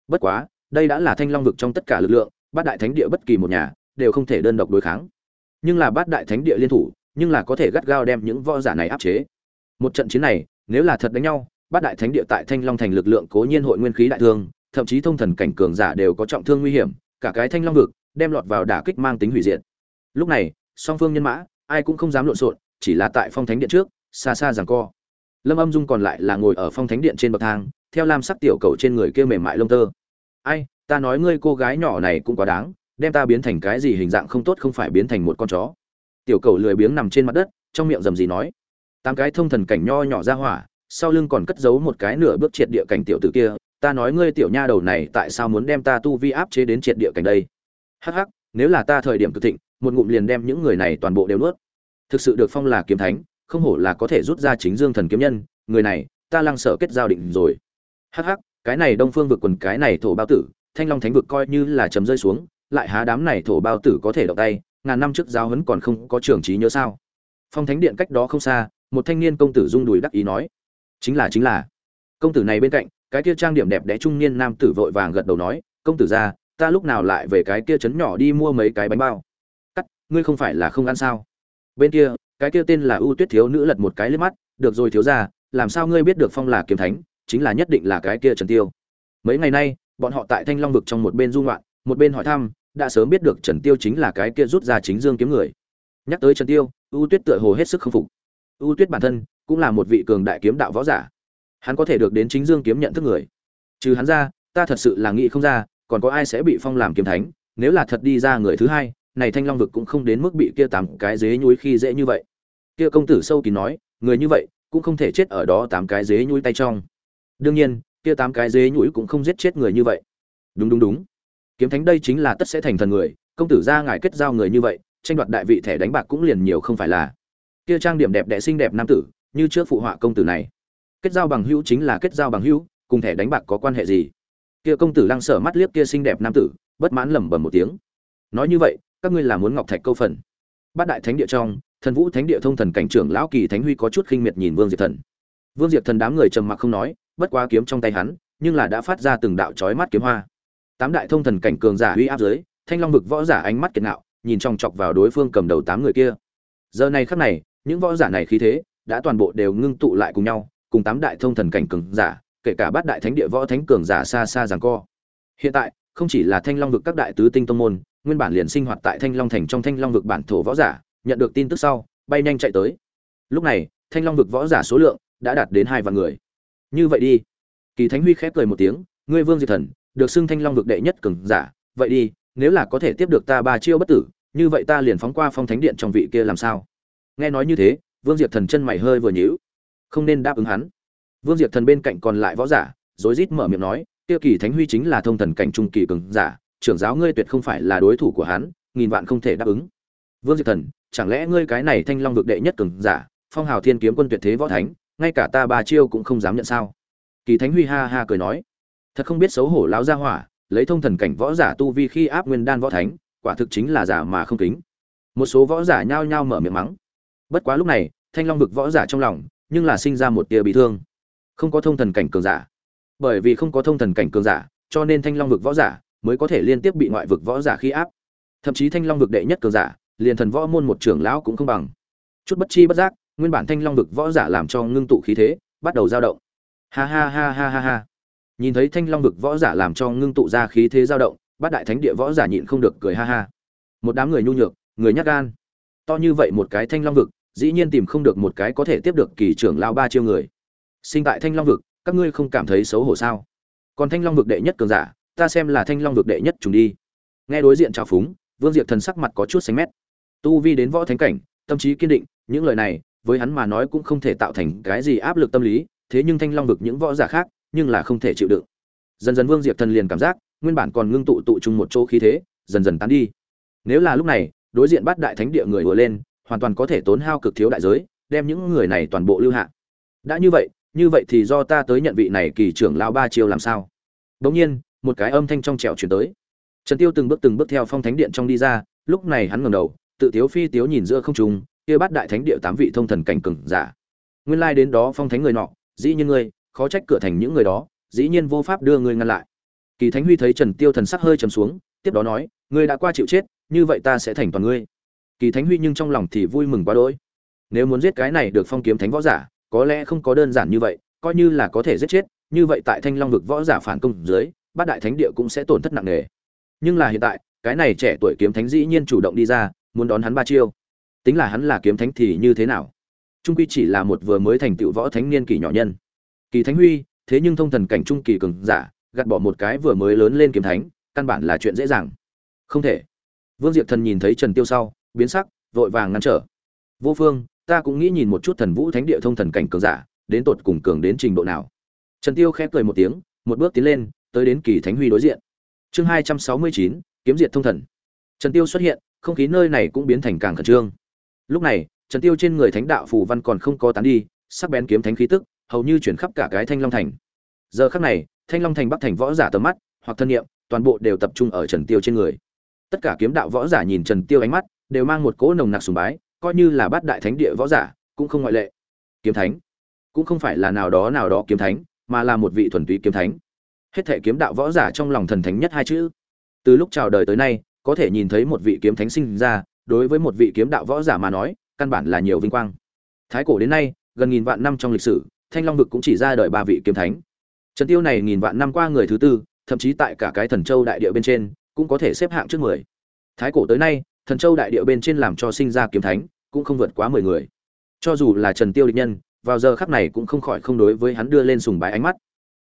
Bất quá, đây đã là thanh long vực trong tất cả lực lượng bát đại thánh địa bất kỳ một nhà, đều không thể đơn độc đối kháng. Nhưng là bát đại thánh địa liên thủ, nhưng là có thể gắt gao đem những võ giả này áp chế. Một trận chiến này nếu là thật đánh nhau, bát đại thánh địa tại thanh long thành lực lượng cố nhiên hội nguyên khí đại thương, thậm chí thông thần cảnh cường giả đều có trọng thương nguy hiểm, cả cái thanh long vực đem lọt vào đả kích mang tính hủy diệt. Lúc này, song phương nhân mã, ai cũng không dám lộn xộn, chỉ là tại phong thánh điện trước, xa xa giằng co. Lâm âm dung còn lại là ngồi ở phong thánh điện trên bậc thang, theo lam sắc tiểu cầu trên người kia mềm mại lông tơ. Ai, ta nói ngươi cô gái nhỏ này cũng quá đáng, đem ta biến thành cái gì hình dạng không tốt không phải biến thành một con chó. Tiểu cầu lười biếng nằm trên mặt đất, trong miệng rầm gì nói tám cái thông thần cảnh nho nhỏ ra hỏa, sau lưng còn cất giấu một cái nửa bước triệt địa cảnh tiểu tử kia, ta nói ngươi tiểu nha đầu này tại sao muốn đem ta tu vi áp chế đến triệt địa cảnh đây? Hắc hắc, nếu là ta thời điểm cực thịnh, một ngụm liền đem những người này toàn bộ đều nuốt. Thực sự được phong là kiếm thánh, không hổ là có thể rút ra chính dương thần kiếm nhân, người này, ta lăng sợ kết giao định rồi. Hắc hắc, cái này đông phương vực quần, cái này thổ bao tử, thanh long thánh vực coi như là chấm rơi xuống, lại há đám này thổ bao tử có thể động tay, ngàn năm trước giáo huấn còn không có trưởng trí nhớ sao? Phong thánh điện cách đó không xa một thanh niên công tử rung đùi đắc ý nói, chính là chính là. Công tử này bên cạnh, cái kia trang điểm đẹp đẽ trung niên nam tử vội vàng gật đầu nói, công tử ra, ta lúc nào lại về cái kia trấn nhỏ đi mua mấy cái bánh bao? Cắt, ngươi không phải là không ăn sao? Bên kia, cái kia tên là ưu tuyết thiếu nữ lật một cái lên mắt, được rồi thiếu ra làm sao ngươi biết được phong là kiếm thánh, chính là nhất định là cái kia trần tiêu. Mấy ngày nay, bọn họ tại thanh long vực trong một bên dung loạn một bên hỏi thăm, đã sớm biết được trần tiêu chính là cái kia rút ra chính dương kiếm người. Nhắc tới trần tiêu, ưu tuyết tựa hồ hết sức khâm phục. U tuyết bản thân cũng là một vị cường đại kiếm đạo võ giả. Hắn có thể được đến chính dương kiếm nhận thức người. Trừ hắn ra, ta thật sự là nghĩ không ra, còn có ai sẽ bị phong làm kiếm thánh, nếu là thật đi ra người thứ hai, này thanh long vực cũng không đến mức bị kia tám cái dế nhúi khi dễ như vậy. Kia công tử sâu kín nói, người như vậy cũng không thể chết ở đó tám cái dế nhúi tay trong. Đương nhiên, kia tám cái dế nhúi cũng không giết chết người như vậy. Đúng đúng đúng. Kiếm thánh đây chính là tất sẽ thành thần người, công tử ra ngài kết giao người như vậy, tranh đoạt đại vị thẻ đánh bạc cũng liền nhiều không phải là kia trang điểm đẹp đẽ xinh đẹp nam tử, như trước phụ họa công tử này. Kết giao bằng hữu chính là kết giao bằng hữu, cùng thẻ đánh bạc có quan hệ gì? Kia công tử lăng sở mắt liếc kia xinh đẹp nam tử, bất mãn lẩm bẩm một tiếng. Nói như vậy, các ngươi là muốn ngọc thạch câu phần. Bát đại thánh địa trong, thần vũ thánh địa thông thần cảnh trưởng lão kỳ thánh huy có chút khinh miệt nhìn vương diệt thần. Vương diệt thần đám người trầm mặc không nói, bất quá kiếm trong tay hắn, nhưng là đã phát ra từng đạo chói mắt kiếm hoa. Tám đại thông thần cảnh cường giả huy áp dưới, thanh long vực võ giả ánh mắt kiệt nạo nhìn chòng chọc vào đối phương cầm đầu tám người kia. Giờ này khắc này những võ giả này khí thế đã toàn bộ đều ngưng tụ lại cùng nhau, cùng tám đại thông thần cảnh cường giả, kể cả bát đại thánh địa võ thánh cường giả xa xa giằng co. Hiện tại, không chỉ là thanh long vực các đại tứ tinh tông môn, nguyên bản liền sinh hoạt tại thanh long thành trong thanh long vực bản thổ võ giả, nhận được tin tức sau, bay nhanh chạy tới. Lúc này, thanh long vực võ giả số lượng đã đạt đến hai vạn người. Như vậy đi. Kỳ thánh huy khép cười một tiếng, ngươi vương diệt thần, được xưng thanh long vực đệ nhất cường giả, vậy đi, nếu là có thể tiếp được ta ba chiêu bất tử, như vậy ta liền phóng qua phong thánh điện trong vị kia làm sao? Nghe nói như thế, vương diệt thần chân mày hơi vừa nhíu. Không nên đáp ứng hắn. Vương diệt thần bên cạnh còn lại võ giả, rối rít mở miệng nói, tiêu kỳ thánh huy chính là thông thần cảnh trung kỳ cường giả, trưởng giáo ngươi tuyệt không phải là đối thủ của hắn, nghìn vạn không thể đáp ứng. Vương diệt thần, chẳng lẽ ngươi cái này thanh long vực đệ nhất cường giả, phong hào thiên kiếm quân tuyệt thế võ thánh, ngay cả ta ba chiêu cũng không dám nhận sao? Kỳ thánh huy ha ha cười nói, thật không biết xấu hổ lão gia hỏa, lấy thông thần cảnh võ giả tu vi khi áp nguyên đan võ thánh, quả thực chính là giả mà không kính. Một số võ giả nhao nhao mở miệng mắng bất quá lúc này, thanh long vực võ giả trong lòng, nhưng là sinh ra một tia bị thương. Không có thông thần cảnh cường giả. Bởi vì không có thông thần cảnh cường giả, cho nên thanh long vực võ giả mới có thể liên tiếp bị ngoại vực võ giả khi áp. Thậm chí thanh long vực đệ nhất cường giả, liền thần võ môn một trưởng lão cũng không bằng. Chút bất chi bất giác, nguyên bản thanh long vực võ giả làm cho ngưng tụ khí thế, bắt đầu dao động. Ha ha ha ha ha ha. Nhìn thấy thanh long vực võ giả làm cho ngưng tụ ra khí thế dao động, bát đại thánh địa võ giả nhịn không được cười ha ha. Một đám người nhu nhược, người nhát gan. To như vậy một cái thanh long vực dĩ nhiên tìm không được một cái có thể tiếp được kỳ trưởng lao ba chiêu người. Sinh tại thanh long vực, các ngươi không cảm thấy xấu hổ sao? Còn thanh long vực đệ nhất cường giả, ta xem là thanh long vực đệ nhất trùng đi. Nghe đối diện trào phúng, vương diệp thần sắc mặt có chút xanh mét. Tu vi đến võ thánh cảnh, tâm trí kiên định, những lời này, với hắn mà nói cũng không thể tạo thành cái gì áp lực tâm lý, thế nhưng thanh long vực những võ giả khác, nhưng là không thể chịu đựng. Dần dần vương diệp thần liền cảm giác, nguyên bản còn ngưng tụ tụ chung một chỗ khí thế, dần dần tán đi. Nếu là lúc này, đối diện bắt đại thánh địa người vừa lên hoàn toàn có thể tốn hao cực thiếu đại giới, đem những người này toàn bộ lưu hạ. Đã như vậy như vậy thì do ta tới nhận vị này kỳ trưởng lão ba chiêu làm sao? Đống nhiên, một cái âm thanh trong trẻo chuyển tới. Trần tiêu từng bước từng bước theo phong thánh điện trong đi ra, lúc này hắn ngẩng đầu, tự tiếu phi tiếu nhìn giữa không trung, kia bắt đại thánh địa tám vị thông thần cảnh cường giả. Nguyên lai đến đó phong thánh người nọ, dĩ nhiên ngươi, khó trách cửa thành những người đó, dĩ nhiên vô pháp đưa ngươi ngăn lại. Kỳ thánh huy thấy trần tiêu thần sắc hơi trầm xuống, tiếp đó nói, ngươi đã qua chịu chết, như vậy ta sẽ thành toàn ngươi kỳ thánh huy nhưng trong lòng thì vui mừng quá đỗi. Nếu muốn giết cái này được phong kiếm thánh võ giả, có lẽ không có đơn giản như vậy, coi như là có thể giết chết, như vậy tại thanh long vực võ giả phản công dưới, bát đại thánh địa cũng sẽ tổn thất nặng nề. Nhưng là hiện tại, cái này trẻ tuổi kiếm thánh dĩ nhiên chủ động đi ra, muốn đón hắn ba chiêu. Tính là hắn là kiếm thánh thì như thế nào? Trung quy chỉ là một vừa mới thành tựu võ thánh niên kỳ nhỏ nhân. Kỳ thánh huy, thế nhưng thông thần cảnh trung kỳ cường giả, gạt bỏ một cái vừa mới lớn lên kiếm thánh, căn bản là chuyện dễ dàng. Không thể. Vương diệp thần nhìn thấy trần tiêu sau biến sắc, vội vàng ngăn trở. Vô phương, ta cũng nghĩ nhìn một chút thần vũ thánh địa thông thần cảnh cường giả, đến tột cùng cường đến trình độ nào. Trần tiêu khép cười một tiếng, một bước tiến lên, tới đến kỳ thánh huy đối diện. Chương hai trăm sáu mươi chín, kiếm diệt thông thần. Trần tiêu xuất hiện, không khí nơi này cũng biến thành càng khẩn trương. Lúc này, trần tiêu trên người thánh đạo phù văn còn không có tán đi, sắc bén kiếm thánh khí tức, hầu như chuyển khắp cả cái thanh long thành. Giờ khắc này, thanh long thành bắc thành võ giả tầm mắt, hoặc thân nhiệm toàn bộ đều tập trung ở trần tiêu trên người. Tất cả kiếm đạo võ giả nhìn trần tiêu ánh mắt đều mang một cỗ nồng nặc sùng bái, coi như là bát đại thánh địa võ giả, cũng không ngoại lệ. Kiếm thánh, cũng không phải là nào đó nào đó kiếm thánh, mà là một vị thuần túy kiếm thánh. Hết thể kiếm đạo võ giả trong lòng thần thánh nhất hai chữ. Từ lúc chào đời tới nay, có thể nhìn thấy một vị kiếm thánh sinh ra, đối với một vị kiếm đạo võ giả mà nói, căn bản là nhiều vinh quang. Thái cổ đến nay, gần nghìn vạn năm trong lịch sử, thanh long vực cũng chỉ ra đời ba vị kiếm thánh. Trần tiêu này nghìn vạn năm qua người thứ tư, thậm chí tại cả cái thần châu đại địa bên trên, cũng có thể xếp hạng trước mười. Thái cổ tới nay thần châu đại địa bên trên làm cho sinh ra kiếm thánh, cũng không vượt quá mười người. Cho dù là trần tiêu địch nhân, vào giờ khắc này cũng không khỏi không đối với hắn đưa lên sùng bái ánh mắt.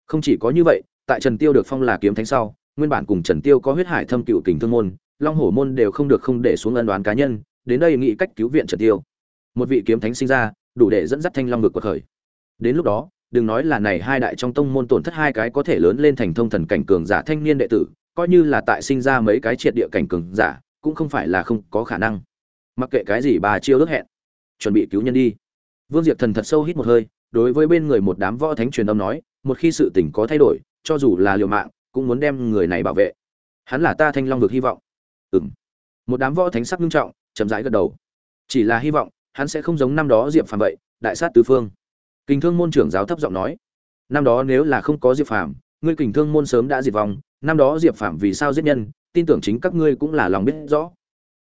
Không chỉ có như vậy, tại trần tiêu được phong là kiếm thánh sau, nguyên bản cùng trần tiêu có huyết hải thâm cựu kình thương môn, long hổ môn đều không được không để xuống ân đoán cá nhân, đến đây nghĩ cách cứu viện trần tiêu. Một vị kiếm thánh sinh ra, đủ để dẫn dắt thanh long ngược cuộc khởi. Đến lúc đó, đừng nói là này hai đại trong tông môn tổn thất hai cái có thể lớn lên thành thông thần cảnh cường giả thanh niên đệ tử, coi như là tại sinh ra mấy cái triệt địa cảnh cường giả cũng không phải là không có khả năng. Mặc kệ cái gì bà chiêu ước hẹn, chuẩn bị cứu nhân đi. Vương diệp thần thật sâu hít một hơi, đối với bên người một đám võ thánh truyền âm nói, một khi sự tình có thay đổi, cho dù là liều mạng, cũng muốn đem người này bảo vệ. Hắn là ta thanh long vực hy vọng. Ừ m một đám võ thánh sắc nghiêm trọng, chậm rãi gật đầu. Chỉ là hy vọng, hắn sẽ không giống năm đó diệp phàm vậy, đại sát tứ phương. Kình thương môn trưởng giáo thấp giọng nói, năm đó nếu là không có diệp phàm, ngươi kình thương môn sớm đã diệt vong năm đó diệp phạm vì sao giết nhân, tin tưởng chính các ngươi cũng là lòng biết rõ.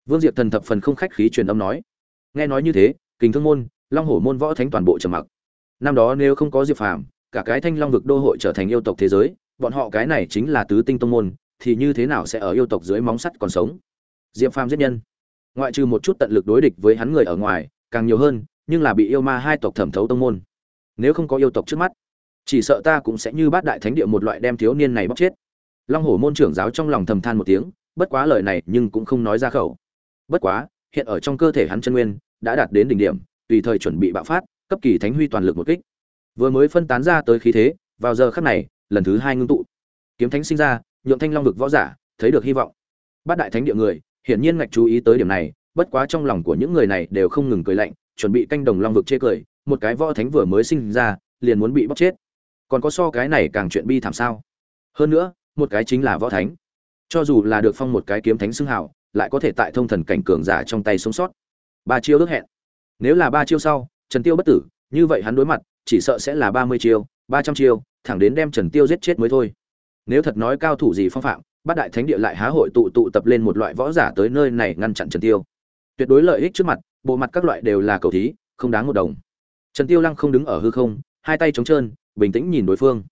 Vương diệp thần thập phần không khách khí truyền âm nói. Nghe nói như thế, kình thương môn, long hổ môn võ thánh toàn bộ trầm mặc. Năm đó nếu không có diệp phạm cả cái thanh long vực đô hội trở thành yêu tộc thế giới, bọn họ cái này chính là tứ tinh tông môn, thì như thế nào sẽ ở yêu tộc dưới móng sắt còn sống? Diệp phàm giết nhân. Ngoại trừ một chút tận lực đối địch với hắn người ở ngoài, càng nhiều hơn, nhưng là bị yêu ma hai tộc thẩm thấu tông môn. Nếu không có yêu tộc trước mắt, chỉ sợ ta cũng sẽ như bát đại thánh địa một loại đem thiếu niên này bóc chết long hổ môn trưởng giáo trong lòng thầm than một tiếng, bất quá lời này nhưng cũng không nói ra khẩu. Bất quá, hiện ở trong cơ thể hắn chân nguyên, đã đạt đến đỉnh điểm, tùy thời chuẩn bị bạo phát, cấp kỳ thánh huy toàn lực một kích. Vừa mới phân tán ra tới khí thế, vào giờ khắc này, lần thứ hai ngưng tụ. Kiếm thánh sinh ra, nhượng thanh long vực võ giả, thấy được hy vọng. Bát đại thánh địa người, hiển nhiên ngạch chú ý tới điểm này, bất quá trong lòng của những người này đều không ngừng cười lạnh, chuẩn bị canh đồng long vực chê cười, một cái võ thánh vừa mới sinh ra, liền muốn bị bóc chết. Còn có so cái này càng chuyện bi thảm sao? Hơn nữa một cái chính là võ thánh. Cho dù là được phong một cái kiếm thánh xưng hào, lại có thể tại thông thần cảnh cường giả trong tay sống sót. Ba chiêu ước hẹn. Nếu là ba chiêu sau, trần tiêu bất tử, như vậy hắn đối mặt, chỉ sợ sẽ là ba mươi chiêu, ba trăm chiêu, thẳng đến đem trần tiêu giết chết mới thôi. Nếu thật nói cao thủ gì phong phạm bát đại thánh địa lại há hội tụ tụ tập lên một loại võ giả tới nơi này ngăn chặn trần tiêu. Tuyệt đối lợi ích trước mặt, bộ mặt các loại đều là cầu thí, không đáng một đồng. Trần tiêu lăng không đứng ở hư không, hai tay trống trơn, bình tĩnh nhìn đối phương.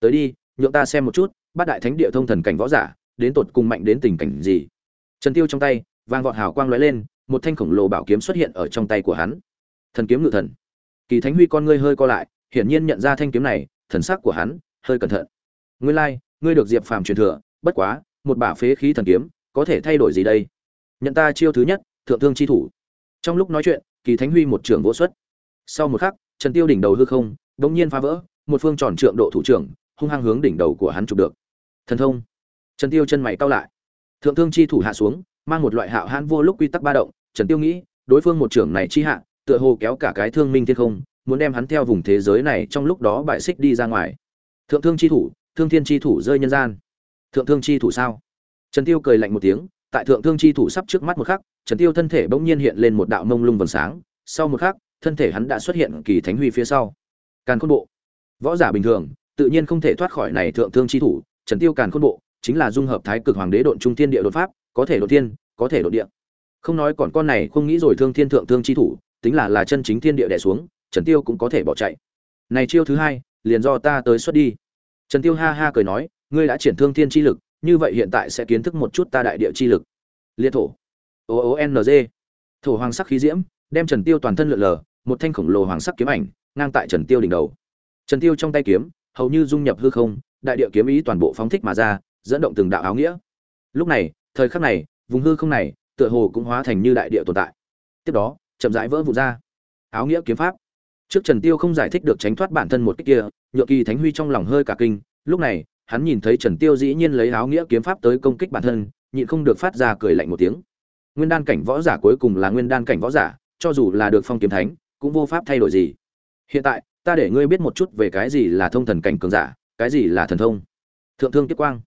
Tới đi, nhượng ta xem một chút bát đại thánh địa thông thần cảnh võ giả, đến tột cùng mạnh đến tình cảnh gì? Trần tiêu trong tay, vang vọt hào quang lóe lên, một thanh khổng lồ bảo kiếm xuất hiện ở trong tay của hắn. Thần kiếm ngự thần. Kỳ thánh huy con ngươi hơi co lại, hiển nhiên nhận ra thanh kiếm này, thần sắc của hắn hơi cẩn thận. Ngươi lai, ngươi được diệp phàm truyền thừa, bất quá, một bả phế khí thần kiếm, có thể thay đổi gì đây? Nhận ta chiêu thứ nhất, thượng thương chi thủ. Trong lúc nói chuyện, kỳ thánh huy một trường vỗ xuất. Sau một khắc, trần tiêu đỉnh đầu hư không đống nhiên phá vỡ, một phương tròn trượng độ thủ trưởng, hung hăng hướng đỉnh đầu của hắn chụp được thần thông. Trần tiêu chân mày cau lại. Thượng thương chi thủ hạ xuống, mang một loại hạo hãn vô lúc quy tắc ba động, trần tiêu nghĩ, đối phương một trưởng này chi hạ, tựa hồ kéo cả cái thương minh thiên không, muốn đem hắn theo vùng thế giới này trong lúc đó bại xích đi ra ngoài. Thượng thương chi thủ, thương thiên chi thủ rơi nhân gian. Thượng thương chi thủ sao? Trần tiêu cười lạnh một tiếng, tại thượng thương chi thủ sắp trước mắt một khắc, trần tiêu thân thể bỗng nhiên hiện lên một đạo mông lung vầng sáng, sau một khắc, thân thể hắn đã xuất hiện kỳ thánh huy phía sau. Càn khôn bộ. Võ giả bình thường, tự nhiên không thể thoát khỏi này thượng thương chi thủ trần tiêu càn khôn bộ, chính là dung hợp thái cực hoàng đế độn trung thiên địa đột pháp, có thể đột thiên, có thể đột địa. Không nói còn con này không nghĩ rồi thương thiên thượng thương chi thủ, tính là là chân chính thiên địa đè xuống, trần tiêu cũng có thể bỏ chạy. Này chiêu thứ hai, liền do ta tới xuất đi. Trần tiêu ha ha cười nói, ngươi đã triển thương thiên chi lực, như vậy hiện tại sẽ kiến thức một chút ta đại địa chi lực. Liệt thổ. O o n g. Thổ hoàng sắc khí diễm, đem trần tiêu toàn thân lượn lờ, một thanh khổng lồ hoàng sắc kiếm ảnh, ngang tại trần tiêu đỉnh đầu. Trần tiêu trong tay kiếm, hầu như dung nhập hư không đại địa kiếm ý toàn bộ phóng thích mà ra, dẫn động từng đạo áo nghĩa. Lúc này, thời khắc này, vùng hư không này, tựa hồ cũng hóa thành như đại địa tồn tại. Tiếp đó, chậm rãi vỡ vụn ra. Áo nghĩa kiếm pháp. Trước trần tiêu không giải thích được tránh thoát bản thân một cái kia nhựa kỳ thánh huy trong lòng hơi cả kinh. Lúc này, hắn nhìn thấy trần tiêu dĩ nhiên lấy áo nghĩa kiếm pháp tới công kích bản thân, nhịn không được phát ra cười lạnh một tiếng. Nguyên đan cảnh võ giả cuối cùng là nguyên đan cảnh võ giả, cho dù là được phong kiếm thánh, cũng vô pháp thay đổi gì. Hiện tại, ta để ngươi biết một chút về cái gì là thông thần cảnh cường giả cái gì là thần thông? Thượng thương kiếp quang.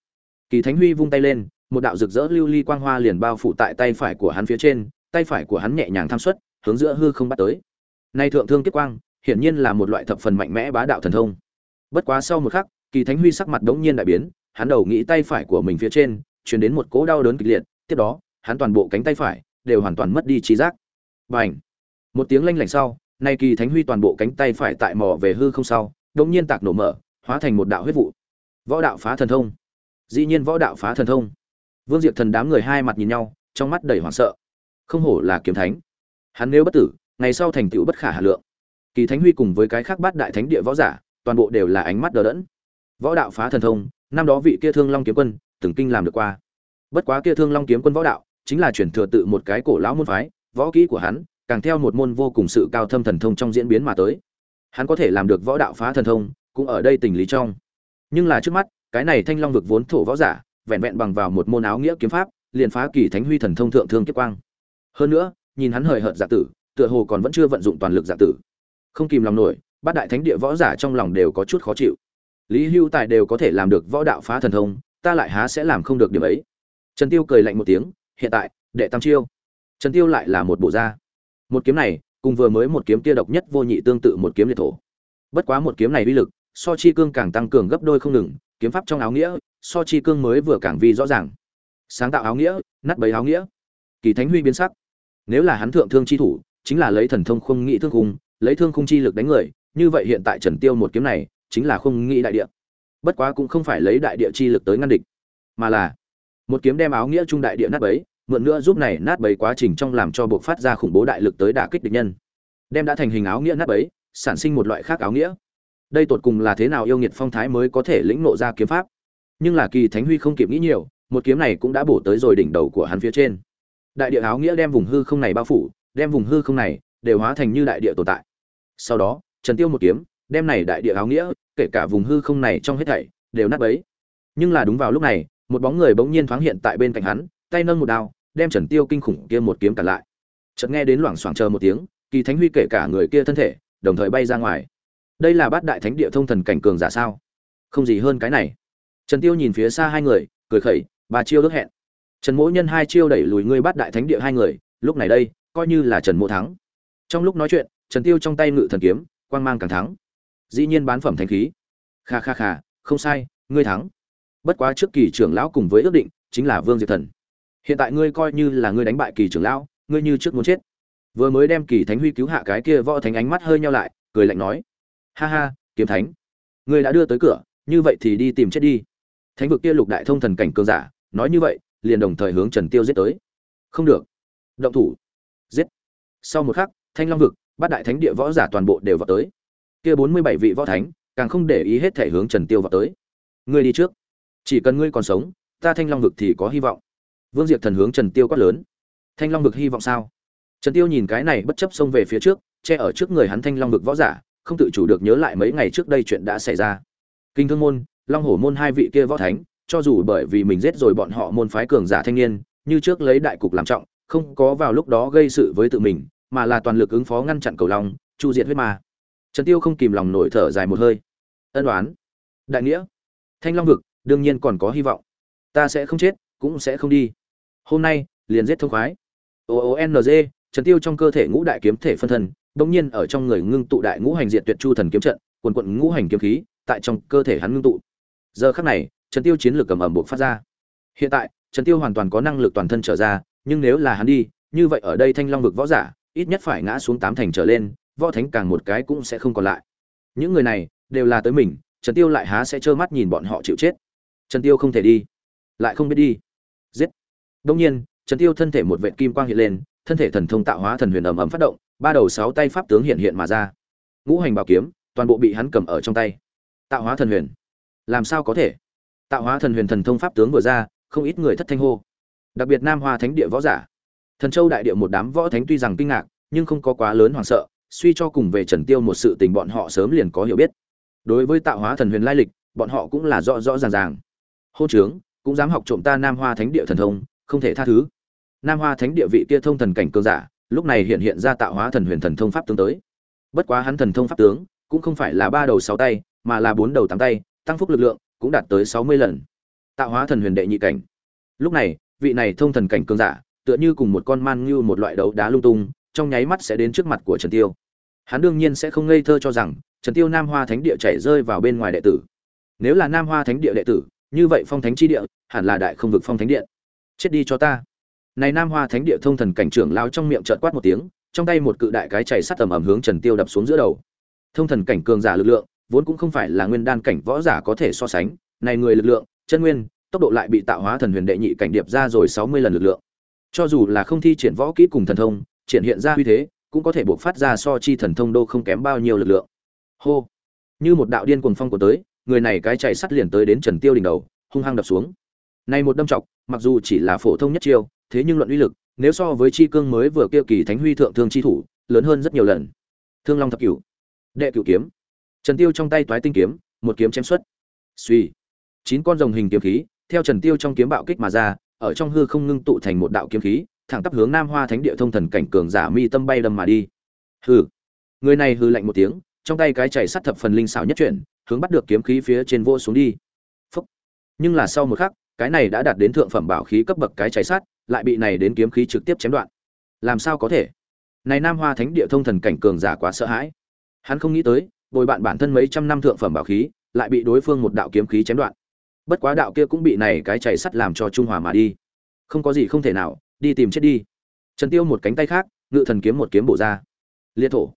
Kỳ thánh huy vung tay lên, một đạo rực rỡ lưu ly quang hoa liền bao phủ tại tay phải của hắn phía trên, tay phải của hắn nhẹ nhàng tham xuất, hướng giữa hư không bắt tới. Nay thượng thương kiếp quang, hiển nhiên là một loại thập phần mạnh mẽ bá đạo thần thông. Bất quá sau một khắc, kỳ thánh huy sắc mặt đống nhiên đại biến, hắn đầu nghĩ tay phải của mình phía trên, truyền đến một cỗ đau đớn kịch liệt, tiếp đó, hắn toàn bộ cánh tay phải đều hoàn toàn mất đi trí giác. Bành! Một tiếng lanh lảnh sau, nay kỳ thánh huy toàn bộ cánh tay phải tại mò về hư không sau, đống nhiên tạc nổ mở hóa thành một đạo huyết vụ. Võ đạo phá thần thông. Dĩ nhiên võ đạo phá thần thông. Vương diệp thần đám người hai mặt nhìn nhau, trong mắt đầy hoảng sợ. Không hổ là kiếm thánh. Hắn nếu bất tử, ngày sau thành tựu bất khả hà lượng. Kỳ thánh huy cùng với cái khác bát đại thánh địa võ giả, toàn bộ đều là ánh mắt đờ đẫn. Võ đạo phá thần thông, năm đó vị kia thương long kiếm quân, từng kinh làm được qua. Bất quá kia thương long kiếm quân võ đạo, chính là chuyển thừa tự một cái cổ lão môn phái, võ kỹ của hắn, càng theo một môn vô cùng sự cao thâm thần thông trong diễn biến mà tới. Hắn có thể làm được võ đạo phá thần thông cũng ở đây tình lý trong. Nhưng là trước mắt, cái này thanh long vực vốn thổ võ giả, vẹn vẹn bằng vào một môn áo nghĩa kiếm pháp, liền phá kỳ thánh huy thần thông thượng thương kiếp quang. Hơn nữa, nhìn hắn hời hợt giả tử, tựa hồ còn vẫn chưa vận dụng toàn lực giả tử. Không kìm lòng nổi, bát đại thánh địa võ giả trong lòng đều có chút khó chịu. Lý hưu tài đều có thể làm được võ đạo phá thần thông, ta lại há sẽ làm không được điểm ấy. Trần tiêu cười lạnh một tiếng, hiện tại, đệ tam chiêu. Trần tiêu lại là một bộ da. Một kiếm này, cùng vừa mới một kiếm kia độc nhất vô nhị tương tự một kiếm liệt thổ. Bất quá một kiếm này uy lực so chi cương càng tăng cường gấp đôi không ngừng, kiếm pháp trong áo nghĩa, so chi cương mới vừa càng vi rõ ràng. Sáng tạo áo nghĩa, nát bấy áo nghĩa. Kỳ thánh huy biến sắc. Nếu là hắn thượng thương chi thủ, chính là lấy thần thông không nghĩ thương khung, lấy thương khung chi lực đánh người, như vậy hiện tại trần tiêu một kiếm này, chính là không nghĩ đại địa. Bất quá cũng không phải lấy đại địa chi lực tới ngăn địch, mà là một kiếm đem áo nghĩa trung đại địa nát bấy, mượn nữa giúp này nát bấy quá trình trong làm cho buộc phát ra khủng bố đại lực tới đả kích địch nhân. Đem đã thành hình áo nghĩa nát bấy, sản sinh một loại khác áo nghĩa đây tột cùng là thế nào yêu nghiệt phong thái mới có thể lĩnh nộ ra kiếm pháp? Nhưng là kỳ thánh huy không kịp nghĩ nhiều, một kiếm này cũng đã bổ tới rồi đỉnh đầu của hắn phía trên. Đại địa áo nghĩa đem vùng hư không này bao phủ, đem vùng hư không này đều hóa thành như đại địa tồn tại. Sau đó, trần tiêu một kiếm, đem này đại địa áo nghĩa, kể cả vùng hư không này trong hết thảy, đều nát bấy. Nhưng là đúng vào lúc này, một bóng người bỗng nhiên thoáng hiện tại bên cạnh hắn, tay nâng một đao, đem trần tiêu kinh khủng kia một kiếm cản lại. Chợt nghe đến loảng xoảng chờ một tiếng, kỳ thánh huy kể cả người kia thân thể, đồng thời bay ra ngoài đây là bát đại thánh địa thông thần cảnh cường giả sao? Không gì hơn cái này. Trần tiêu nhìn phía xa hai người, cười khẩy, ba chiêu ước hẹn. Trần mỗ nhân hai chiêu đẩy lùi ngươi bát đại thánh địa hai người, lúc này đây, coi như là trần mỗ thắng. Trong lúc nói chuyện, trần tiêu trong tay ngự thần kiếm, quang mang càng thắng. Dĩ nhiên bán phẩm thánh khí. Kha kha kha, không sai, ngươi thắng. Bất quá trước kỳ trưởng lão cùng với ước định, chính là vương diệt thần. Hiện tại ngươi coi như là ngươi đánh bại kỳ trưởng lão, ngươi như trước muốn chết. Vừa mới đem kỳ thánh huy cứu hạ cái kia võ thánh ánh mắt hơi nhau lại, cười lạnh nói ha ha, kiếm thánh. Ngươi đã đưa tới cửa, như vậy thì đi tìm chết đi. Thánh vực kia lục đại thông thần cảnh cường giả, nói như vậy, liền đồng thời hướng trần tiêu giết tới. Không được. Động thủ. Giết. Sau một khắc, thanh long vực, bát đại thánh địa võ giả toàn bộ đều vào tới. Kia bốn mươi bảy vị võ thánh, càng không để ý hết thể hướng trần tiêu vào tới. Ngươi đi trước. Chỉ cần ngươi còn sống, ta thanh long vực thì có hy vọng. Vương Diệt thần hướng trần tiêu quát lớn. Thanh long vực hy vọng sao? Trần tiêu nhìn cái này bất chấp xông về phía trước, che ở trước người hắn thanh long vực võ giả không tự chủ được nhớ lại mấy ngày trước đây chuyện đã xảy ra. Kinh thương môn, long hổ môn hai vị kia võ thánh, cho dù bởi vì mình giết rồi bọn họ môn phái cường giả thanh niên, như trước lấy đại cục làm trọng, không có vào lúc đó gây sự với tự mình, mà là toàn lực ứng phó ngăn chặn cầu long, chu diệt huyết ma. Trần tiêu không kìm lòng nổi thở dài một hơi. Ân đoán đại nghĩa. Thanh long vực, đương nhiên còn có hy vọng. Ta sẽ không chết, cũng sẽ không đi. Hôm nay, liền giết thông khoái. O o n g, trần tiêu trong cơ thể ngũ đại kiếm thể phân thân đông nhiên ở trong người ngưng tụ đại ngũ hành diệt tuyệt chu thần kiếm trận, quần quận ngũ hành kiếm khí tại trong cơ thể hắn ngưng tụ. Giờ khắc này, trần tiêu chiến lược cầm ẩm buộc phát ra. Hiện tại, trần tiêu hoàn toàn có năng lực toàn thân trở ra, nhưng nếu là hắn đi, như vậy ở đây thanh long vực võ giả, ít nhất phải ngã xuống tám thành trở lên, võ thánh càng một cái cũng sẽ không còn lại. Những người này, đều là tới mình, trần tiêu lại há sẽ trơ mắt nhìn bọn họ chịu chết. Trần tiêu không thể đi, lại không biết đi. Giết. Đông nhiên, trần tiêu thân thể một vệt kim quang hiện lên, thân thể thần thông tạo hóa thần huyền ầm ầm phát động ba đầu sáu tay pháp tướng hiện hiện mà ra. Ngũ hành bảo kiếm, toàn bộ bị hắn cầm ở trong tay. Tạo hóa thần huyền. Làm sao có thể? Tạo hóa thần huyền thần thông pháp tướng vừa ra, không ít người thất thanh hô. Đặc biệt nam hoa thánh địa võ giả. Thần châu đại địa một đám võ thánh tuy rằng kinh ngạc, nhưng không có quá lớn hoảng sợ, suy cho cùng về trần tiêu một sự tình bọn họ sớm liền có hiểu biết. Đối với tạo hóa thần huyền lai lịch, bọn họ cũng là rõ rõ ràng ràng. Hôn trướng, cũng dám học trộm ta nam hoa thánh địa thần thông, không thể tha thứ. Nam hoa thánh địa vị kia thông thần cảnh cường giả lúc này hiện hiện ra tạo hóa thần huyền thần thông pháp tướng tới. Bất quá hắn thần thông pháp tướng cũng không phải là ba đầu sáu tay, mà là bốn đầu tám tay, tăng phúc lực lượng cũng đạt tới sáu mươi lần. Tạo hóa thần huyền đệ nhị cảnh. Lúc này, vị này thông thần cảnh cường giả, tựa như cùng một con man như một loại đấu đá lung tung, trong nháy mắt sẽ đến trước mặt của trần tiêu. Hắn đương nhiên sẽ không ngây thơ cho rằng, trần tiêu nam hoa thánh địa chảy rơi vào bên ngoài đệ tử. Nếu là nam hoa thánh địa đệ tử, như vậy phong thánh chi địa, hẳn là đại không vực phong thánh điện. Chết đi cho ta này nam hoa thánh địa thông thần cảnh trưởng lao trong miệng chợt quát một tiếng, trong tay một cự đại cái chảy sắt tầm ẩm hướng trần tiêu đập xuống giữa đầu. Thông thần cảnh cường giả lực lượng, vốn cũng không phải là nguyên đan cảnh võ giả có thể so sánh, này người lực lượng, chân nguyên, tốc độ lại bị tạo hóa thần huyền đệ nhị cảnh điệp ra rồi sáu mươi lần lực lượng. Cho dù là không thi triển võ kỹ cùng thần thông, triển hiện ra uy thế, cũng có thể buộc phát ra so chi thần thông đô không kém bao nhiêu lực lượng. Hô! Như một đạo điên cuồng phong của tới, người này cái chạy sắt liền tới đến trần tiêu đỉnh đầu, hung hăng đập xuống. Này một đâm chọc, mặc dù chỉ là phổ thông nhất chiêu thế nhưng luận uy lực, nếu so với chi cương mới vừa kia kỳ thánh huy thượng thương chi thủ, lớn hơn rất nhiều lần. Thương long thập cửu, đệ cửu kiếm. Trần tiêu trong tay toái tinh kiếm, một kiếm chém xuất. Suy chín con rồng hình kiếm khí, theo trần tiêu trong kiếm bạo kích mà ra, ở trong hư không ngưng tụ thành một đạo kiếm khí, thẳng tắp hướng nam hoa thánh địa thông thần cảnh cường giả mi tâm bay đâm mà đi. Hừ, người này hừ lạnh một tiếng, trong tay cái chảy sắt thập phần linh xảo nhất chuyển, hướng bắt được kiếm khí phía trên vô xuống đi. Phúc. nhưng là sau một khắc, cái này đã đạt đến thượng phẩm bảo khí cấp bậc cái chảy sắt lại bị này đến kiếm khí trực tiếp chém đoạn. Làm sao có thể? Này nam hoa thánh địa thông thần cảnh cường giả quá sợ hãi. Hắn không nghĩ tới, bồi bạn bản thân mấy trăm năm thượng phẩm bảo khí, lại bị đối phương một đạo kiếm khí chém đoạn. Bất quá đạo kia cũng bị này cái chảy sắt làm cho trung hòa mà đi. Không có gì không thể nào, đi tìm chết đi. Trần tiêu một cánh tay khác, ngự thần kiếm một kiếm bổ ra. Liệt thổ.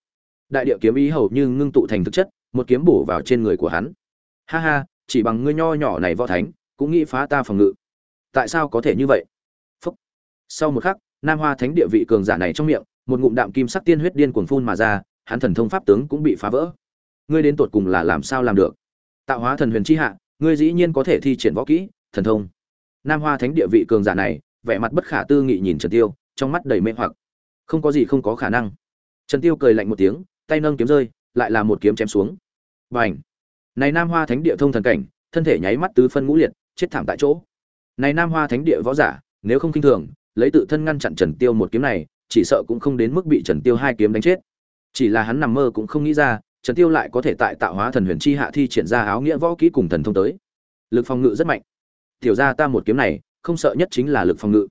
Đại địa kiếm ý hầu như ngưng tụ thành thực chất, một kiếm bổ vào trên người của hắn. Ha ha, chỉ bằng ngươi nho nhỏ này võ thánh, cũng nghĩ phá ta phòng ngự. Tại sao có thể như vậy? Sau một khắc, nam hoa thánh địa vị cường giả này trong miệng, một ngụm đạm kim sắc tiên huyết điên cuồng phun mà ra, hắn thần thông pháp tướng cũng bị phá vỡ. Ngươi đến tột cùng là làm sao làm được? Tạo hóa thần huyền chi hạ, ngươi dĩ nhiên có thể thi triển võ kỹ, thần thông. Nam hoa thánh địa vị cường giả này, vẻ mặt bất khả tư nghị nhìn trần tiêu, trong mắt đầy mê hoặc. Không có gì không có khả năng. Trần tiêu cười lạnh một tiếng, tay nâng kiếm rơi, lại là một kiếm chém xuống. Bành! Này nam hoa thánh địa thông thần cảnh, thân thể nháy mắt tứ phân ngũ liệt, chết thảm tại chỗ. Này nam hoa thánh địa võ giả, nếu không kinh thường lấy tự thân ngăn chặn trần tiêu một kiếm này, chỉ sợ cũng không đến mức bị trần tiêu hai kiếm đánh chết. Chỉ là hắn nằm mơ cũng không nghĩ ra, trần tiêu lại có thể tại tạo hóa thần huyền chi hạ thi triển ra áo nghĩa võ kỹ cùng thần thông tới. Lực phòng ngự rất mạnh. Tiểu gia ta một kiếm này, không sợ nhất chính là lực phòng ngự.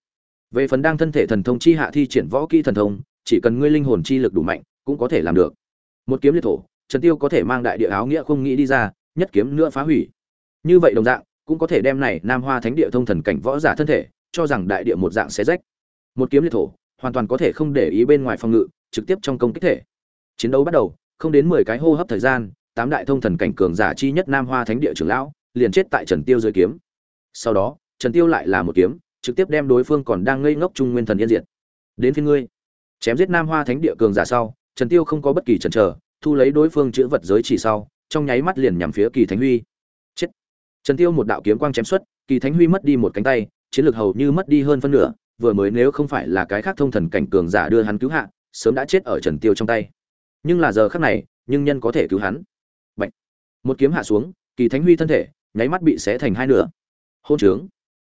Về phần đang thân thể thần thông chi hạ thi triển võ kỹ thần thông, chỉ cần ngươi linh hồn chi lực đủ mạnh, cũng có thể làm được. Một kiếm liệt thổ, trần tiêu có thể mang đại địa áo nghĩa không nghĩ đi ra, nhất kiếm nữa phá hủy. Như vậy đồng dạng, cũng có thể đem này nam hoa thánh địa thông thần cảnh võ giả thân thể cho rằng đại địa một dạng xé rách. Một kiếm liệt thổ, hoàn toàn có thể không để ý bên ngoài phòng ngự, trực tiếp trong công kích thể. Chiến đấu bắt đầu, không đến mười cái hô hấp thời gian, tám đại thông thần cảnh cường giả chi nhất nam hoa thánh địa trưởng lão, liền chết tại trần tiêu dưới kiếm. Sau đó, trần tiêu lại là một kiếm, trực tiếp đem đối phương còn đang ngây ngốc trung nguyên thần yên diệt. Đến phiên ngươi. Chém giết nam hoa thánh địa cường giả sau, trần tiêu không có bất kỳ chần chờ, thu lấy đối phương chữ vật giới chỉ sau, trong nháy mắt liền nhằm phía kỳ thánh huy. Chết. Trần tiêu một đạo kiếm quang chém xuất, kỳ thánh huy mất đi một cánh tay chiến lược hầu như mất đi hơn phân nửa, vừa mới nếu không phải là cái khác thông thần cảnh cường giả đưa hắn cứu hạ, sớm đã chết ở trần tiêu trong tay. Nhưng là giờ khắc này, nhưng nhân có thể cứu hắn. Bạch. một kiếm hạ xuống, kỳ thánh huy thân thể, nháy mắt bị xé thành hai nửa. Hôn trướng.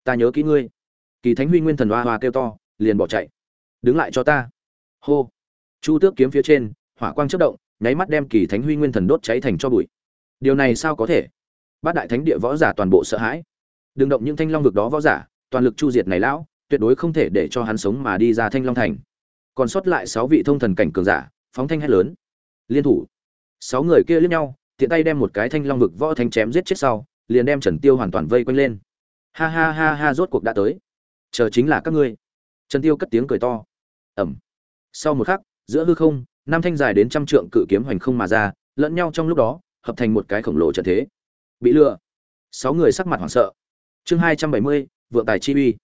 Ta nhớ kỹ ngươi. Kỳ thánh huy nguyên thần hoa hoa kêu to, liền bỏ chạy. Đứng lại cho ta. Hô. Chu tước kiếm phía trên, hỏa quang chớp động, nháy mắt đem kỳ thánh huy nguyên thần đốt cháy thành cho bụi. Điều này sao có thể? Bát đại thánh địa võ giả toàn bộ sợ hãi. Đừng động những thanh long vực đó võ giả toàn lực chu diệt này lão, tuyệt đối không thể để cho hắn sống mà đi ra thanh long thành. Còn sót lại sáu vị thông thần cảnh cường giả, phóng thanh hét lớn. Liên thủ. Sáu người kia liếc nhau, tiện tay đem một cái thanh long vực võ thanh chém giết chết sau, liền đem trần tiêu hoàn toàn vây quanh lên. Ha ha ha ha, rốt cuộc đã tới. Chờ chính là các ngươi. Trần tiêu cất tiếng cười to. Ẩm. Sau một khắc, giữa hư không, năm thanh dài đến trăm trượng cự kiếm hoành không mà ra, lẫn nhau trong lúc đó, hợp thành một cái khổng lồ trận thế. Bị lừa. Sáu người sắc mặt hoảng sợ. Chương hai trăm bảy mươi vượng tài chi uy.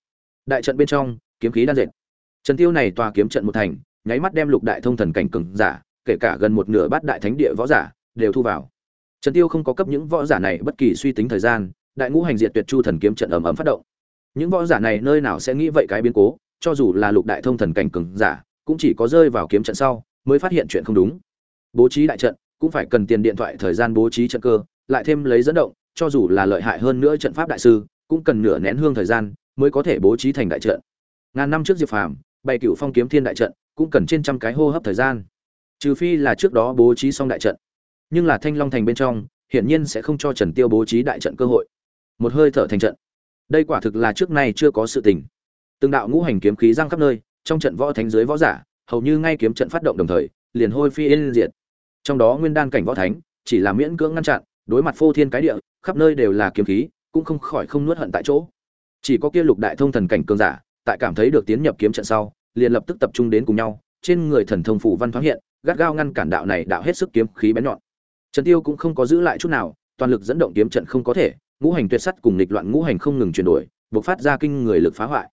Đại trận bên trong, kiếm khí đan dệt. Trần tiêu này tòa kiếm trận một thành, nháy mắt đem lục đại thông thần cảnh cường giả, kể cả gần một nửa bát đại thánh địa võ giả, đều thu vào. Trần tiêu không có cấp những võ giả này bất kỳ suy tính thời gian, đại ngũ hành diệt tuyệt chu thần kiếm trận ầm ầm phát động. Những võ giả này nơi nào sẽ nghĩ vậy cái biến cố, cho dù là lục đại thông thần cảnh cường giả, cũng chỉ có rơi vào kiếm trận sau, mới phát hiện chuyện không đúng. Bố trí đại trận, cũng phải cần tiền điện thoại thời gian bố trí trận cơ, lại thêm lấy dẫn động, cho dù là lợi hại hơn nữa trận pháp đại sư cũng cần nửa nén hương thời gian mới có thể bố trí thành đại trận. Ngàn năm trước diệp phàm, bày cựu phong kiếm thiên đại trận cũng cần trên trăm cái hô hấp thời gian. Trừ phi là trước đó bố trí xong đại trận. Nhưng là thanh long thành bên trong, hiển nhiên sẽ không cho trần tiêu bố trí đại trận cơ hội. Một hơi thở thành trận. Đây quả thực là trước nay chưa có sự tình. Từng đạo ngũ hành kiếm khí giang khắp nơi, trong trận võ thánh dưới võ giả, hầu như ngay kiếm trận phát động đồng thời, liền hôi phi yên diệt. Trong đó nguyên đan cảnh võ thánh, chỉ là miễn cưỡng ngăn chặn, đối mặt phô thiên cái địa, khắp nơi đều là kiếm khí cũng không khỏi không nuốt hận tại chỗ. Chỉ có kia lục đại thông thần cảnh cường giả, tại cảm thấy được tiến nhập kiếm trận sau, liền lập tức tập trung đến cùng nhau, trên người thần thông phủ văn thoáng hiện, gắt gao ngăn cản đạo này đạo hết sức kiếm khí bén nhọn. Trần tiêu cũng không có giữ lại chút nào, toàn lực dẫn động kiếm trận không có thể, ngũ hành tuyệt sắt cùng nghịch loạn ngũ hành không ngừng chuyển đổi, bộc phát ra kinh người lực phá hoại.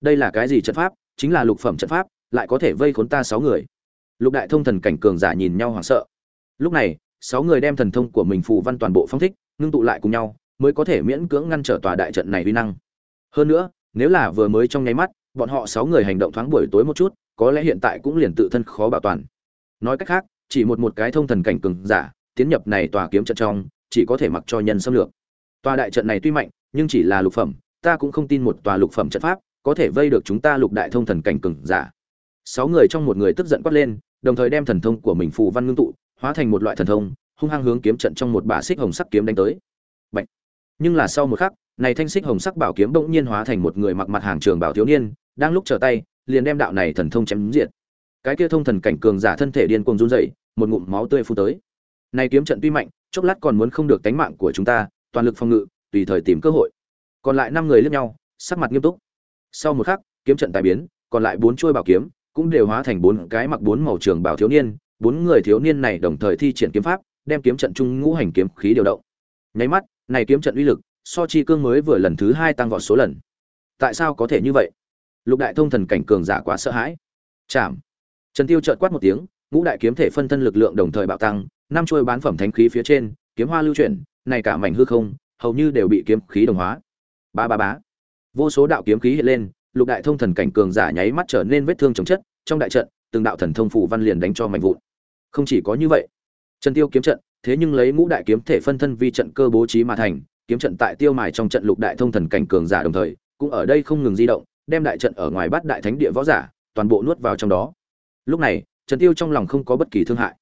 Đây là cái gì trận pháp? Chính là lục phẩm trận pháp, lại có thể vây khốn ta sáu người. Lục đại thông thần cảnh cường giả nhìn nhau hoảng sợ. Lúc này, sáu người đem thần thông của mình phù văn toàn bộ phong thích, ngưng tụ lại cùng nhau mới có thể miễn cưỡng ngăn trở tòa đại trận này uy năng. Hơn nữa, nếu là vừa mới trong nháy mắt, bọn họ sáu người hành động thoáng buổi tối một chút, có lẽ hiện tại cũng liền tự thân khó bảo toàn. Nói cách khác, chỉ một một cái thông thần cảnh cường giả, tiến nhập này tòa kiếm trận trong, chỉ có thể mặc cho nhân xâm lược. Tòa đại trận này tuy mạnh, nhưng chỉ là lục phẩm, ta cũng không tin một tòa lục phẩm trận pháp có thể vây được chúng ta lục đại thông thần cảnh cường giả. Sáu người trong một người tức giận quát lên, đồng thời đem thần thông của mình phù văn ngưng tụ, hóa thành một loại thần thông, hung hăng hướng kiếm trận trong một bả xích hồng sắc kiếm đánh tới. Bạch nhưng là sau một khắc, này thanh xích hồng sắc bảo kiếm bỗng nhiên hóa thành một người mặc mặt hàng trường bảo thiếu niên, đang lúc trở tay, liền đem đạo này thần thông chém diệt. Cái kia thông thần cảnh cường giả thân thể điên cuồng run rẩy, một ngụm máu tươi phun tới. Này kiếm trận tuy mạnh, chốc lát còn muốn không được tánh mạng của chúng ta, toàn lực phòng ngự, tùy thời tìm cơ hội. Còn lại năm người liếc nhau, sắc mặt nghiêm túc. Sau một khắc, kiếm trận tài biến, còn lại bốn chuôi bảo kiếm cũng đều hóa thành bốn cái mặc bốn màu trường bảo thiếu niên. Bốn người thiếu niên này đồng thời thi triển kiếm pháp, đem kiếm trận trung ngũ hành kiếm khí điều động. Nháy mắt này kiếm trận uy lực, so chi cương mới vừa lần thứ hai tăng vọt số lần. Tại sao có thể như vậy? Lục đại thông thần cảnh cường giả quá sợ hãi. Chạm trần tiêu chợt quát một tiếng, ngũ đại kiếm thể phân thân lực lượng đồng thời bạo tăng, năm chuôi bán phẩm thánh khí phía trên, kiếm hoa lưu chuyển, này cả mảnh hư không, hầu như đều bị kiếm khí đồng hóa. Ba ba bá vô số đạo kiếm khí hiện lên, lục đại thông thần cảnh cường giả nháy mắt trở nên vết thương chống chất, trong đại trận, từng đạo thần thông phủ văn liền đánh cho mạnh vụn. Không chỉ có như vậy, trần tiêu kiếm trận thế nhưng lấy ngũ đại kiếm thể phân thân vi trận cơ bố trí mà thành, kiếm trận tại tiêu mài trong trận lục đại thông thần cảnh cường giả đồng thời, cũng ở đây không ngừng di động, đem đại trận ở ngoài bắt đại thánh địa võ giả, toàn bộ nuốt vào trong đó. Lúc này, trần tiêu trong lòng không có bất kỳ thương hại.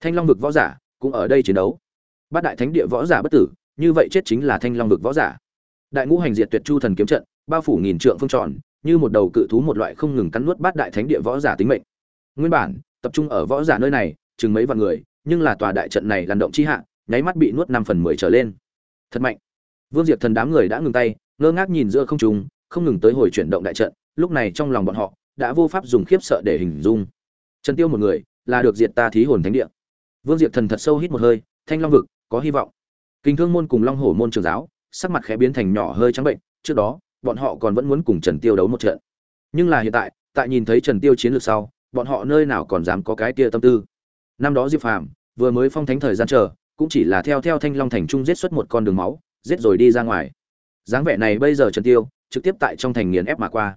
Thanh long vực võ giả cũng ở đây chiến đấu. Bát đại thánh địa võ giả bất tử, như vậy chết chính là thanh long vực võ giả. Đại ngũ hành diệt tuyệt chu thần kiếm trận, bao phủ nghìn trượng phương tròn, như một đầu cự thú một loại không ngừng cắn nuốt bát đại thánh địa võ giả tính mệnh. Nguyên bản, tập trung ở võ giả nơi này, chừng mấy vạn người nhưng là tòa đại trận này lăn động chi hạ, nháy mắt bị nuốt năm phần mười trở lên. Thật mạnh. Vương diệp thần đám người đã ngừng tay, ngơ ngác nhìn giữa không trung, không ngừng tới hồi chuyển động đại trận, lúc này trong lòng bọn họ đã vô pháp dùng khiếp sợ để hình dung. Trần tiêu một người, là được diệt ta thí hồn thánh địa. Vương diệp thần thật sâu hít một hơi, thanh long vực, có hy vọng. Kinh thương môn cùng long hổ môn trường giáo, sắc mặt khẽ biến thành nhỏ hơi trắng bệnh, trước đó, bọn họ còn vẫn muốn cùng trần tiêu đấu một trận. Nhưng là hiện tại tại nhìn thấy trần tiêu chiến lược sau, bọn họ nơi nào còn dám có cái tia tâm tư năm đó diệp phàm vừa mới phong thánh thời gian chờ, cũng chỉ là theo theo thanh long thành trung giết xuất một con đường máu, giết rồi đi ra ngoài. Dáng vẻ này bây giờ trần tiêu trực tiếp tại trong thành nghiền ép mà qua.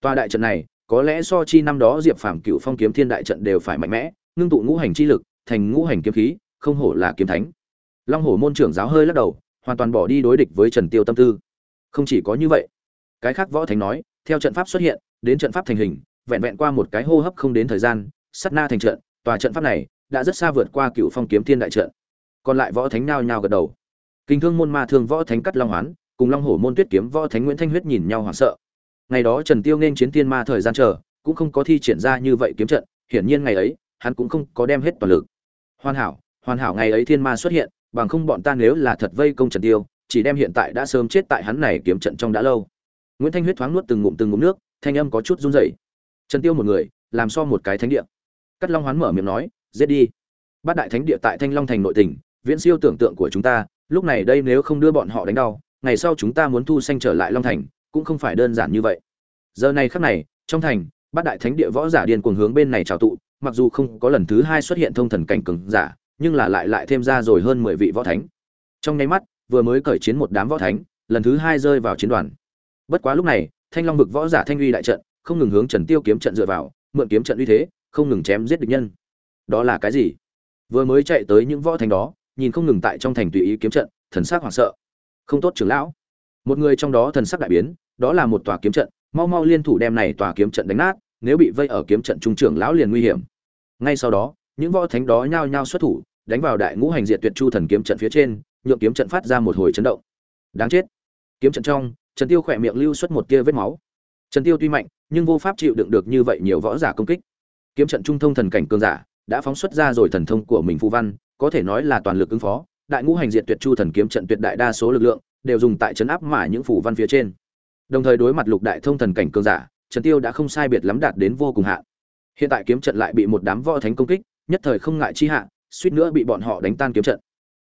Tòa đại trận này, có lẽ so chi năm đó diệp phàm cựu phong kiếm thiên đại trận đều phải mạnh mẽ, ngưng tụ ngũ hành chi lực, thành ngũ hành kiếm khí, không hổ là kiếm thánh. Long hổ môn trưởng giáo hơi lắc đầu, hoàn toàn bỏ đi đối địch với trần tiêu tâm tư. Không chỉ có như vậy, cái khác võ thánh nói, theo trận pháp xuất hiện, đến trận pháp thành hình, vẹn vẹn qua một cái hô hấp không đến thời gian, sát na thành trận, tòa trận pháp này đã rất xa vượt qua cựu phong kiếm thiên đại trận. Còn lại võ thánh nao nhao gật đầu. Kinh thương môn ma thương võ thánh cắt long hoán, cùng long hổ môn tuyết kiếm võ thánh nguyễn thanh huyết nhìn nhau hoảng sợ. Ngày đó trần tiêu nên chiến tiên ma thời gian chờ, cũng không có thi triển ra như vậy kiếm trận, hiển nhiên ngày ấy, hắn cũng không có đem hết toàn lực. Hoàn hảo hoàn hảo ngày ấy thiên ma xuất hiện, bằng không bọn ta nếu là thật vây công trần tiêu, chỉ đem hiện tại đã sớm chết tại hắn này kiếm trận trong đã lâu. Nguyễn thanh huyết thoáng nuốt từng ngụm từng ngụm nước, thanh âm có chút run rẩy. Trần tiêu một người, làm so một cái thánh địa. Cắt long hoán mở miệng nói giết đi. Bát đại thánh địa tại thanh long thành nội tỉnh, viễn siêu tưởng tượng của chúng ta, lúc này đây nếu không đưa bọn họ đánh đau, ngày sau chúng ta muốn thu xanh trở lại long thành, cũng không phải đơn giản như vậy. Giờ này khắc này, trong thành, bát đại thánh địa võ giả điên cuồng hướng bên này trào tụ, mặc dù không có lần thứ hai xuất hiện thông thần cảnh cường giả, nhưng là lại lại thêm ra rồi hơn mười vị võ thánh. Trong nháy mắt, vừa mới cởi chiến một đám võ thánh, lần thứ hai rơi vào chiến đoàn. Bất quá lúc này, thanh long vực võ giả thanh uy đại trận, không ngừng hướng trần tiêu kiếm trận dựa vào, mượn kiếm trận uy thế, không ngừng chém giết địch nhân đó là cái gì? Vừa mới chạy tới những võ thành đó, nhìn không ngừng tại trong thành tùy ý kiếm trận, thần sắc hoảng sợ. Không tốt trưởng lão. Một người trong đó thần sắc đại biến, đó là một tòa kiếm trận, mau mau liên thủ đem này tòa kiếm trận đánh nát, nếu bị vây ở kiếm trận trung trưởng lão liền nguy hiểm. Ngay sau đó, những võ thánh đó nhao nhao xuất thủ, đánh vào đại ngũ hành diệt tuyệt chu thần kiếm trận phía trên, nhượng kiếm trận phát ra một hồi chấn động. Đáng chết. Kiếm trận trong, trần tiêu khỏe miệng lưu xuất một tia vết máu. Trần tiêu tuy mạnh, nhưng vô pháp chịu đựng được như vậy nhiều võ giả công kích. Kiếm trận trung thông thần cảnh cường giả đã phóng xuất ra rồi thần thông của mình phù văn, có thể nói là toàn lực ứng phó. Đại ngũ hành diệt tuyệt chu thần kiếm trận tuyệt đại đa số lực lượng đều dùng tại chấn áp mà những phù văn phía trên. Đồng thời đối mặt lục đại thông thần cảnh cường giả, trần tiêu đã không sai biệt lắm đạt đến vô cùng hạn. Hiện tại kiếm trận lại bị một đám võ thánh công kích, nhất thời không ngại chi hạ, suýt nữa bị bọn họ đánh tan kiếm trận.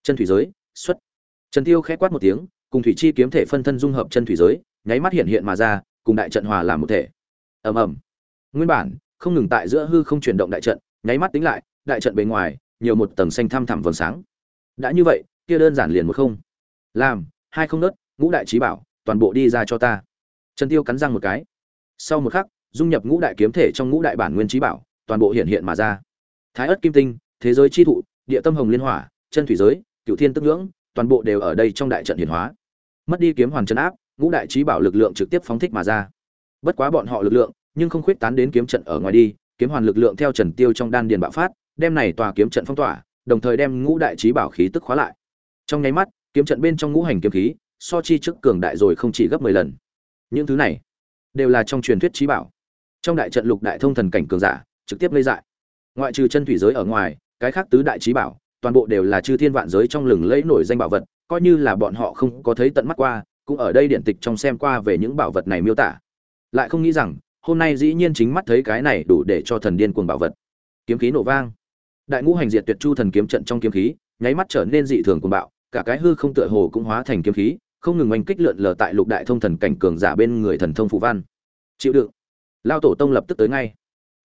Chân thủy giới, xuất. Trần tiêu khẽ quát một tiếng, cùng thủy chi kiếm thể phân thân dung hợp chân thủy giới, nháy mắt hiện hiện mà ra, cùng đại trận hòa làm một thể. Ầm ầm. Nguyên bản, không ngừng tại giữa hư không chuyển động đại trận nháy mắt tính lại, đại trận bề ngoài, nhiều một tầng xanh thăm thẳm vầng sáng. Đã như vậy, kia đơn giản liền một không. Làm, hai không nớt, ngũ đại trí bảo, toàn bộ đi ra cho ta. Trần tiêu cắn răng một cái. Sau một khắc, dung nhập ngũ đại kiếm thể trong ngũ đại bản nguyên trí bảo, toàn bộ hiện hiện mà ra. Thái ất kim tinh, thế giới chi thụ, địa tâm hồng liên hỏa, chân thủy giới cựu thiên tức ngưỡng, toàn bộ đều ở đây trong đại trận hiển hóa. Mất đi kiếm hoàn chân áp, ngũ đại trí bảo lực lượng trực tiếp phóng thích mà ra. Bất quá bọn họ lực lượng, nhưng không khuyết tán đến kiếm trận ở ngoài đi kiếm hoàn lực lượng theo trần tiêu trong đan điền bạo phát, đem này tòa kiếm trận phong tỏa, đồng thời đem ngũ đại chí bảo khí tức khóa lại. Trong nháy mắt, kiếm trận bên trong ngũ hành kiếm khí, so chi trước cường đại rồi không chỉ gấp 10 lần. Những thứ này đều là trong truyền thuyết chí bảo. Trong đại trận lục đại thông thần cảnh cường giả trực tiếp lây dại. Ngoại trừ chân thủy giới ở ngoài, cái khác tứ đại chí bảo, toàn bộ đều là chư thiên vạn giới trong lừng lẫy nổi danh bảo vật, coi như là bọn họ không có thấy tận mắt qua, cũng ở đây điện tịch trong xem qua về những bảo vật này miêu tả. Lại không nghĩ rằng hôm nay dĩ nhiên chính mắt thấy cái này đủ để cho thần điên cuồng bảo vật. Kiếm khí nổ vang. Đại ngũ hành diệt tuyệt chu thần kiếm trận trong kiếm khí, nháy mắt trở nên dị thường cuồng bạo, cả cái hư không tựa hồ cũng hóa thành kiếm khí, không ngừng oanh kích lượn lờ tại lục đại thông thần cảnh cường giả bên người thần thông phụ văn. Chịu đựng. Lao tổ tông lập tức tới ngay.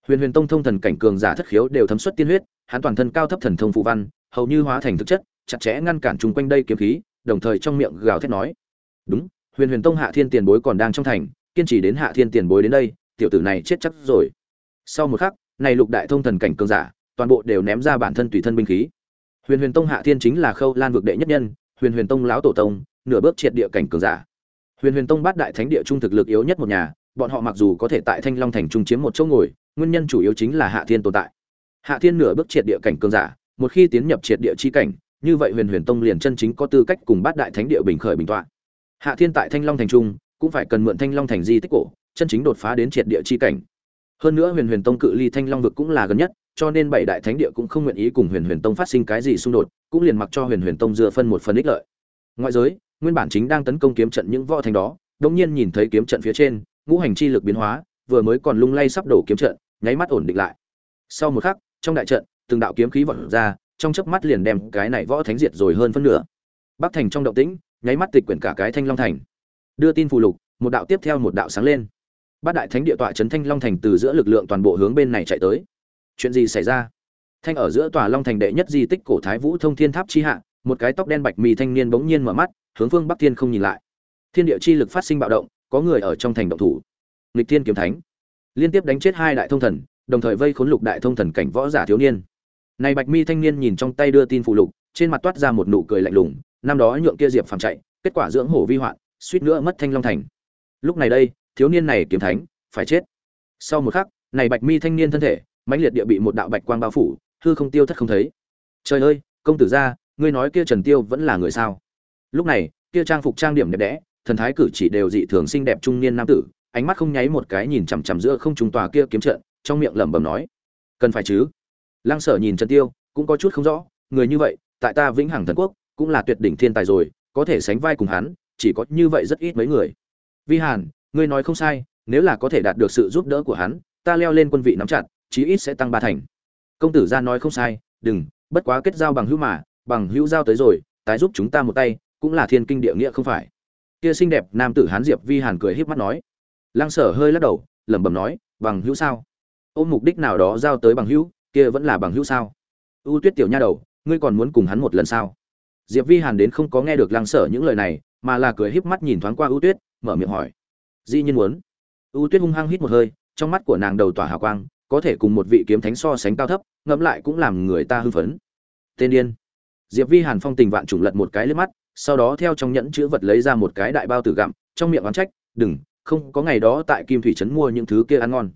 Huyền huyền tông thông thần cảnh cường giả thất khiếu đều thấm xuất tiên huyết, hắn toàn thân cao thấp thần thông phụ văn, hầu như hóa thành thực chất, chặt chẽ ngăn cản chung quanh đây kiếm khí, đồng thời trong miệng gào thét nói. Đúng, huyền huyền tông hạ thiên tiền bối còn đang trong thành, kiên trì đến hạ thiên tiền bối đến đây tiểu tử này chết chắc rồi. Sau một khắc, này lục đại thông thần cảnh cường giả, toàn bộ đều ném ra bản thân tùy thân binh khí. Huyền huyền tông hạ thiên chính là khâu lan vực đệ nhất nhân, huyền huyền tông lão tổ tông, nửa bước triệt địa cảnh cường giả. Huyền huyền tông bát đại thánh địa trung thực lực yếu nhất một nhà, bọn họ mặc dù có thể tại thanh long thành trung chiếm một chỗ ngồi, nguyên nhân chủ yếu chính là hạ thiên tồn tại. Hạ thiên nửa bước triệt địa cảnh cường giả, một khi tiến nhập triệt địa chi cảnh, như vậy huyền huyền tông liền chân chính có tư cách cùng bát đại thánh địa bình khởi bình tọa. Hạ thiên tại thanh long thành trung, cũng phải cần mượn thanh long thành di tích cổ chân chính đột phá đến triệt địa chi cảnh. Hơn nữa huyền huyền tông cự ly thanh long vực cũng là gần nhất, cho nên bảy đại thánh địa cũng không nguyện ý cùng huyền huyền tông phát sinh cái gì xung đột, cũng liền mặc cho huyền huyền tông dựa phân một phần ích lợi. Ngoại giới, nguyên bản chính đang tấn công kiếm trận những võ thành đó đống nhiên nhìn thấy kiếm trận phía trên, ngũ hành chi lực biến hóa, vừa mới còn lung lay sắp đổ kiếm trận, nháy mắt ổn định lại. Sau một khắc, trong đại trận, từng đạo kiếm khí vọt ra, trong chớp mắt liền đem cái này võ thánh diệt rồi hơn phân nửa. Bắc thành trong động tĩnh, nháy mắt tịch quyển cả cái thanh long thành. Đưa tin phù lục, một đạo tiếp theo một đạo sáng lên bát đại thánh địa tọa trấn thanh long thành từ giữa lực lượng toàn bộ hướng bên này chạy tới. Chuyện gì xảy ra? Thanh ở giữa tòa long thành đệ nhất di tích cổ thái vũ thông thiên tháp chi hạ, một cái tóc đen bạch mì thanh niên bỗng nhiên mở mắt, hướng phương bắc thiên không nhìn lại. Thiên địa chi lực phát sinh bạo động, có người ở trong thành động thủ. Nghịch thiên kiếm thánh. Liên tiếp đánh chết hai đại thông thần, đồng thời vây khốn lục đại thông thần cảnh võ giả thiếu niên. Này bạch mi thanh niên nhìn trong tay đưa tin phụ lục, trên mặt toát ra một nụ cười lạnh lùng, năm đó nhượng kia diệp phàm chạy, kết quả dưỡng hổ vi hoạn, suýt nữa mất thanh long thành. Lúc này đây thiếu niên này kiếm thánh, phải chết. Sau một khắc, này bạch mi thanh niên thân thể, mãnh liệt địa bị một đạo bạch quang bao phủ, hư không tiêu thất không thấy. Trời ơi, công tử gia, ngươi nói kia trần tiêu vẫn là người sao? Lúc này, kia trang phục trang điểm đẹp đẽ, thần thái cử chỉ đều dị thường xinh đẹp trung niên nam tử, ánh mắt không nháy một cái nhìn chằm chằm giữa không trung tòa kia kiếm trận, trong miệng lẩm bẩm nói, cần phải chứ? Lăng sở nhìn trần tiêu, cũng có chút không rõ, người như vậy, tại ta vĩnh hằng thần quốc, cũng là tuyệt đỉnh thiên tài rồi, có thể sánh vai cùng hắn, chỉ có như vậy rất ít mấy người. Vi hàn ngươi nói không sai, nếu là có thể đạt được sự giúp đỡ của hắn, ta leo lên quân vị nắm chặt, chí ít sẽ tăng ba thành. Công tử gia nói không sai, đừng, bất quá kết giao bằng hữu mà, bằng hữu giao tới rồi, tái giúp chúng ta một tay, cũng là thiên kinh địa nghĩa không phải. Kia xinh đẹp nam tử hán diệp vi hàn cười híp mắt nói. Lăng sở hơi lắc đầu, lẩm bẩm nói, bằng hữu sao? Ôm mục đích nào đó giao tới bằng hữu, kia vẫn là bằng hữu sao? Ưu tuyết tiểu nha đầu, ngươi còn muốn cùng hắn một lần sao? Diệp vi hàn đến không có nghe được lăng sở những lời này, mà là cười híp mắt nhìn thoáng qua ưu tuyết, mở miệng hỏi dĩ nhiên muốn. U tuyết hung hăng hít một hơi, trong mắt của nàng đầu tỏa hào quang, có thể cùng một vị kiếm thánh so sánh cao thấp, ngẫm lại cũng làm người ta hưng phấn. Tên điên. Diệp vi hàn phong tình vạn trùng lật một cái lên mắt, sau đó theo trong nhẫn chữ vật lấy ra một cái đại bao tử gặm, trong miệng oán trách, đừng, không, có ngày đó tại kim thủy trấn mua những thứ kia ăn ngon.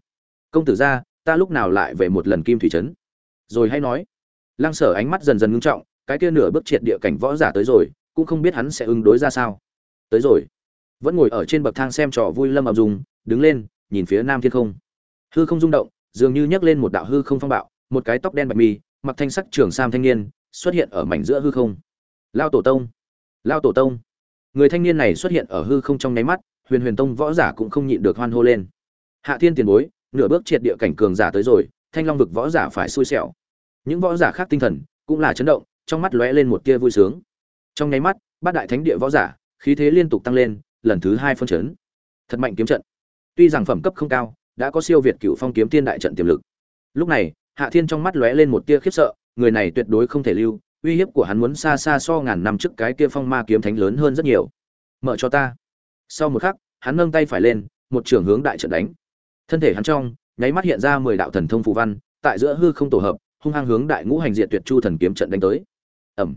Công tử ra, ta lúc nào lại về một lần kim thủy trấn? Rồi hay nói. Lăng sở ánh mắt dần dần ngưng trọng, cái kia nửa bước triệt địa cảnh võ giả tới rồi, cũng không biết hắn sẽ ứng đối ra sao. Tới rồi vẫn ngồi ở trên bậc thang xem trò vui lâm ập dùng đứng lên, nhìn phía nam thiên không. Hư không rung động, dường như nhấc lên một đạo hư không phong bạo, một cái tóc đen bạch mi, mặc thanh sắc trường sam thanh niên, xuất hiện ở mảnh giữa hư không. Lao tổ tông, lao tổ tông. Người thanh niên này xuất hiện ở hư không trong nháy mắt, huyền huyền tông võ giả cũng không nhịn được hoan hô lên. Hạ thiên tiền bối, nửa bước triệt địa cảnh cường giả tới rồi, thanh long vực võ giả phải xui xẻo. Những võ giả khác tinh thần cũng là chấn động, trong mắt lóe lên một tia vui sướng. Trong nháy mắt, bát đại thánh địa võ giả, khí thế liên tục tăng lên lần thứ hai phân chấn. Thật mạnh kiếm trận. Tuy rằng phẩm cấp không cao, đã có siêu việt cựu phong kiếm tiên đại trận tiềm lực. Lúc này, hạ thiên trong mắt lóe lên một tia khiếp sợ, người này tuyệt đối không thể lưu, uy hiếp của hắn muốn xa xa so ngàn năm trước cái kia phong ma kiếm thánh lớn hơn rất nhiều. Mở cho ta. Sau một khắc, hắn nâng tay phải lên, một trường hướng đại trận đánh. Thân thể hắn trong, nháy mắt hiện ra mười đạo thần thông phù văn, tại giữa hư không tổ hợp, hung hăng hướng đại ngũ hành diệt tuyệt chu thần kiếm trận đánh tới. Ẩm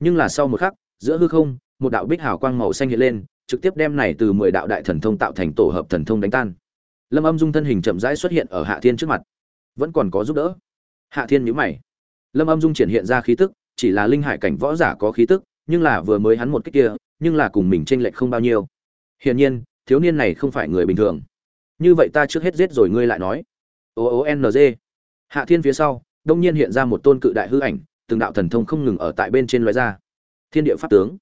nhưng là sau một khắc, giữa hư không, một đạo bích hào quang màu xanh hiện lên trực tiếp đem này từ mười đạo đại thần thông tạo thành tổ hợp thần thông đánh tan. Lâm âm dung thân hình chậm rãi xuất hiện ở hạ thiên trước mặt. Vẫn còn có giúp đỡ. Hạ thiên nhữ mày. Lâm âm dung triển hiện ra khí tức, chỉ là linh hải cảnh võ giả có khí tức, nhưng là vừa mới hắn một cách kia, nhưng là cùng mình tranh lệch không bao nhiêu. Hiển nhiên, thiếu niên này không phải người bình thường. Như vậy ta trước hết giết rồi ngươi lại nói. O o n g. Hạ thiên phía sau, đông nhiên hiện ra một tôn cự đại hư ảnh, từng đạo thần thông không ngừng ở tại bên trên loài ra. Thiên địa pháp tướng.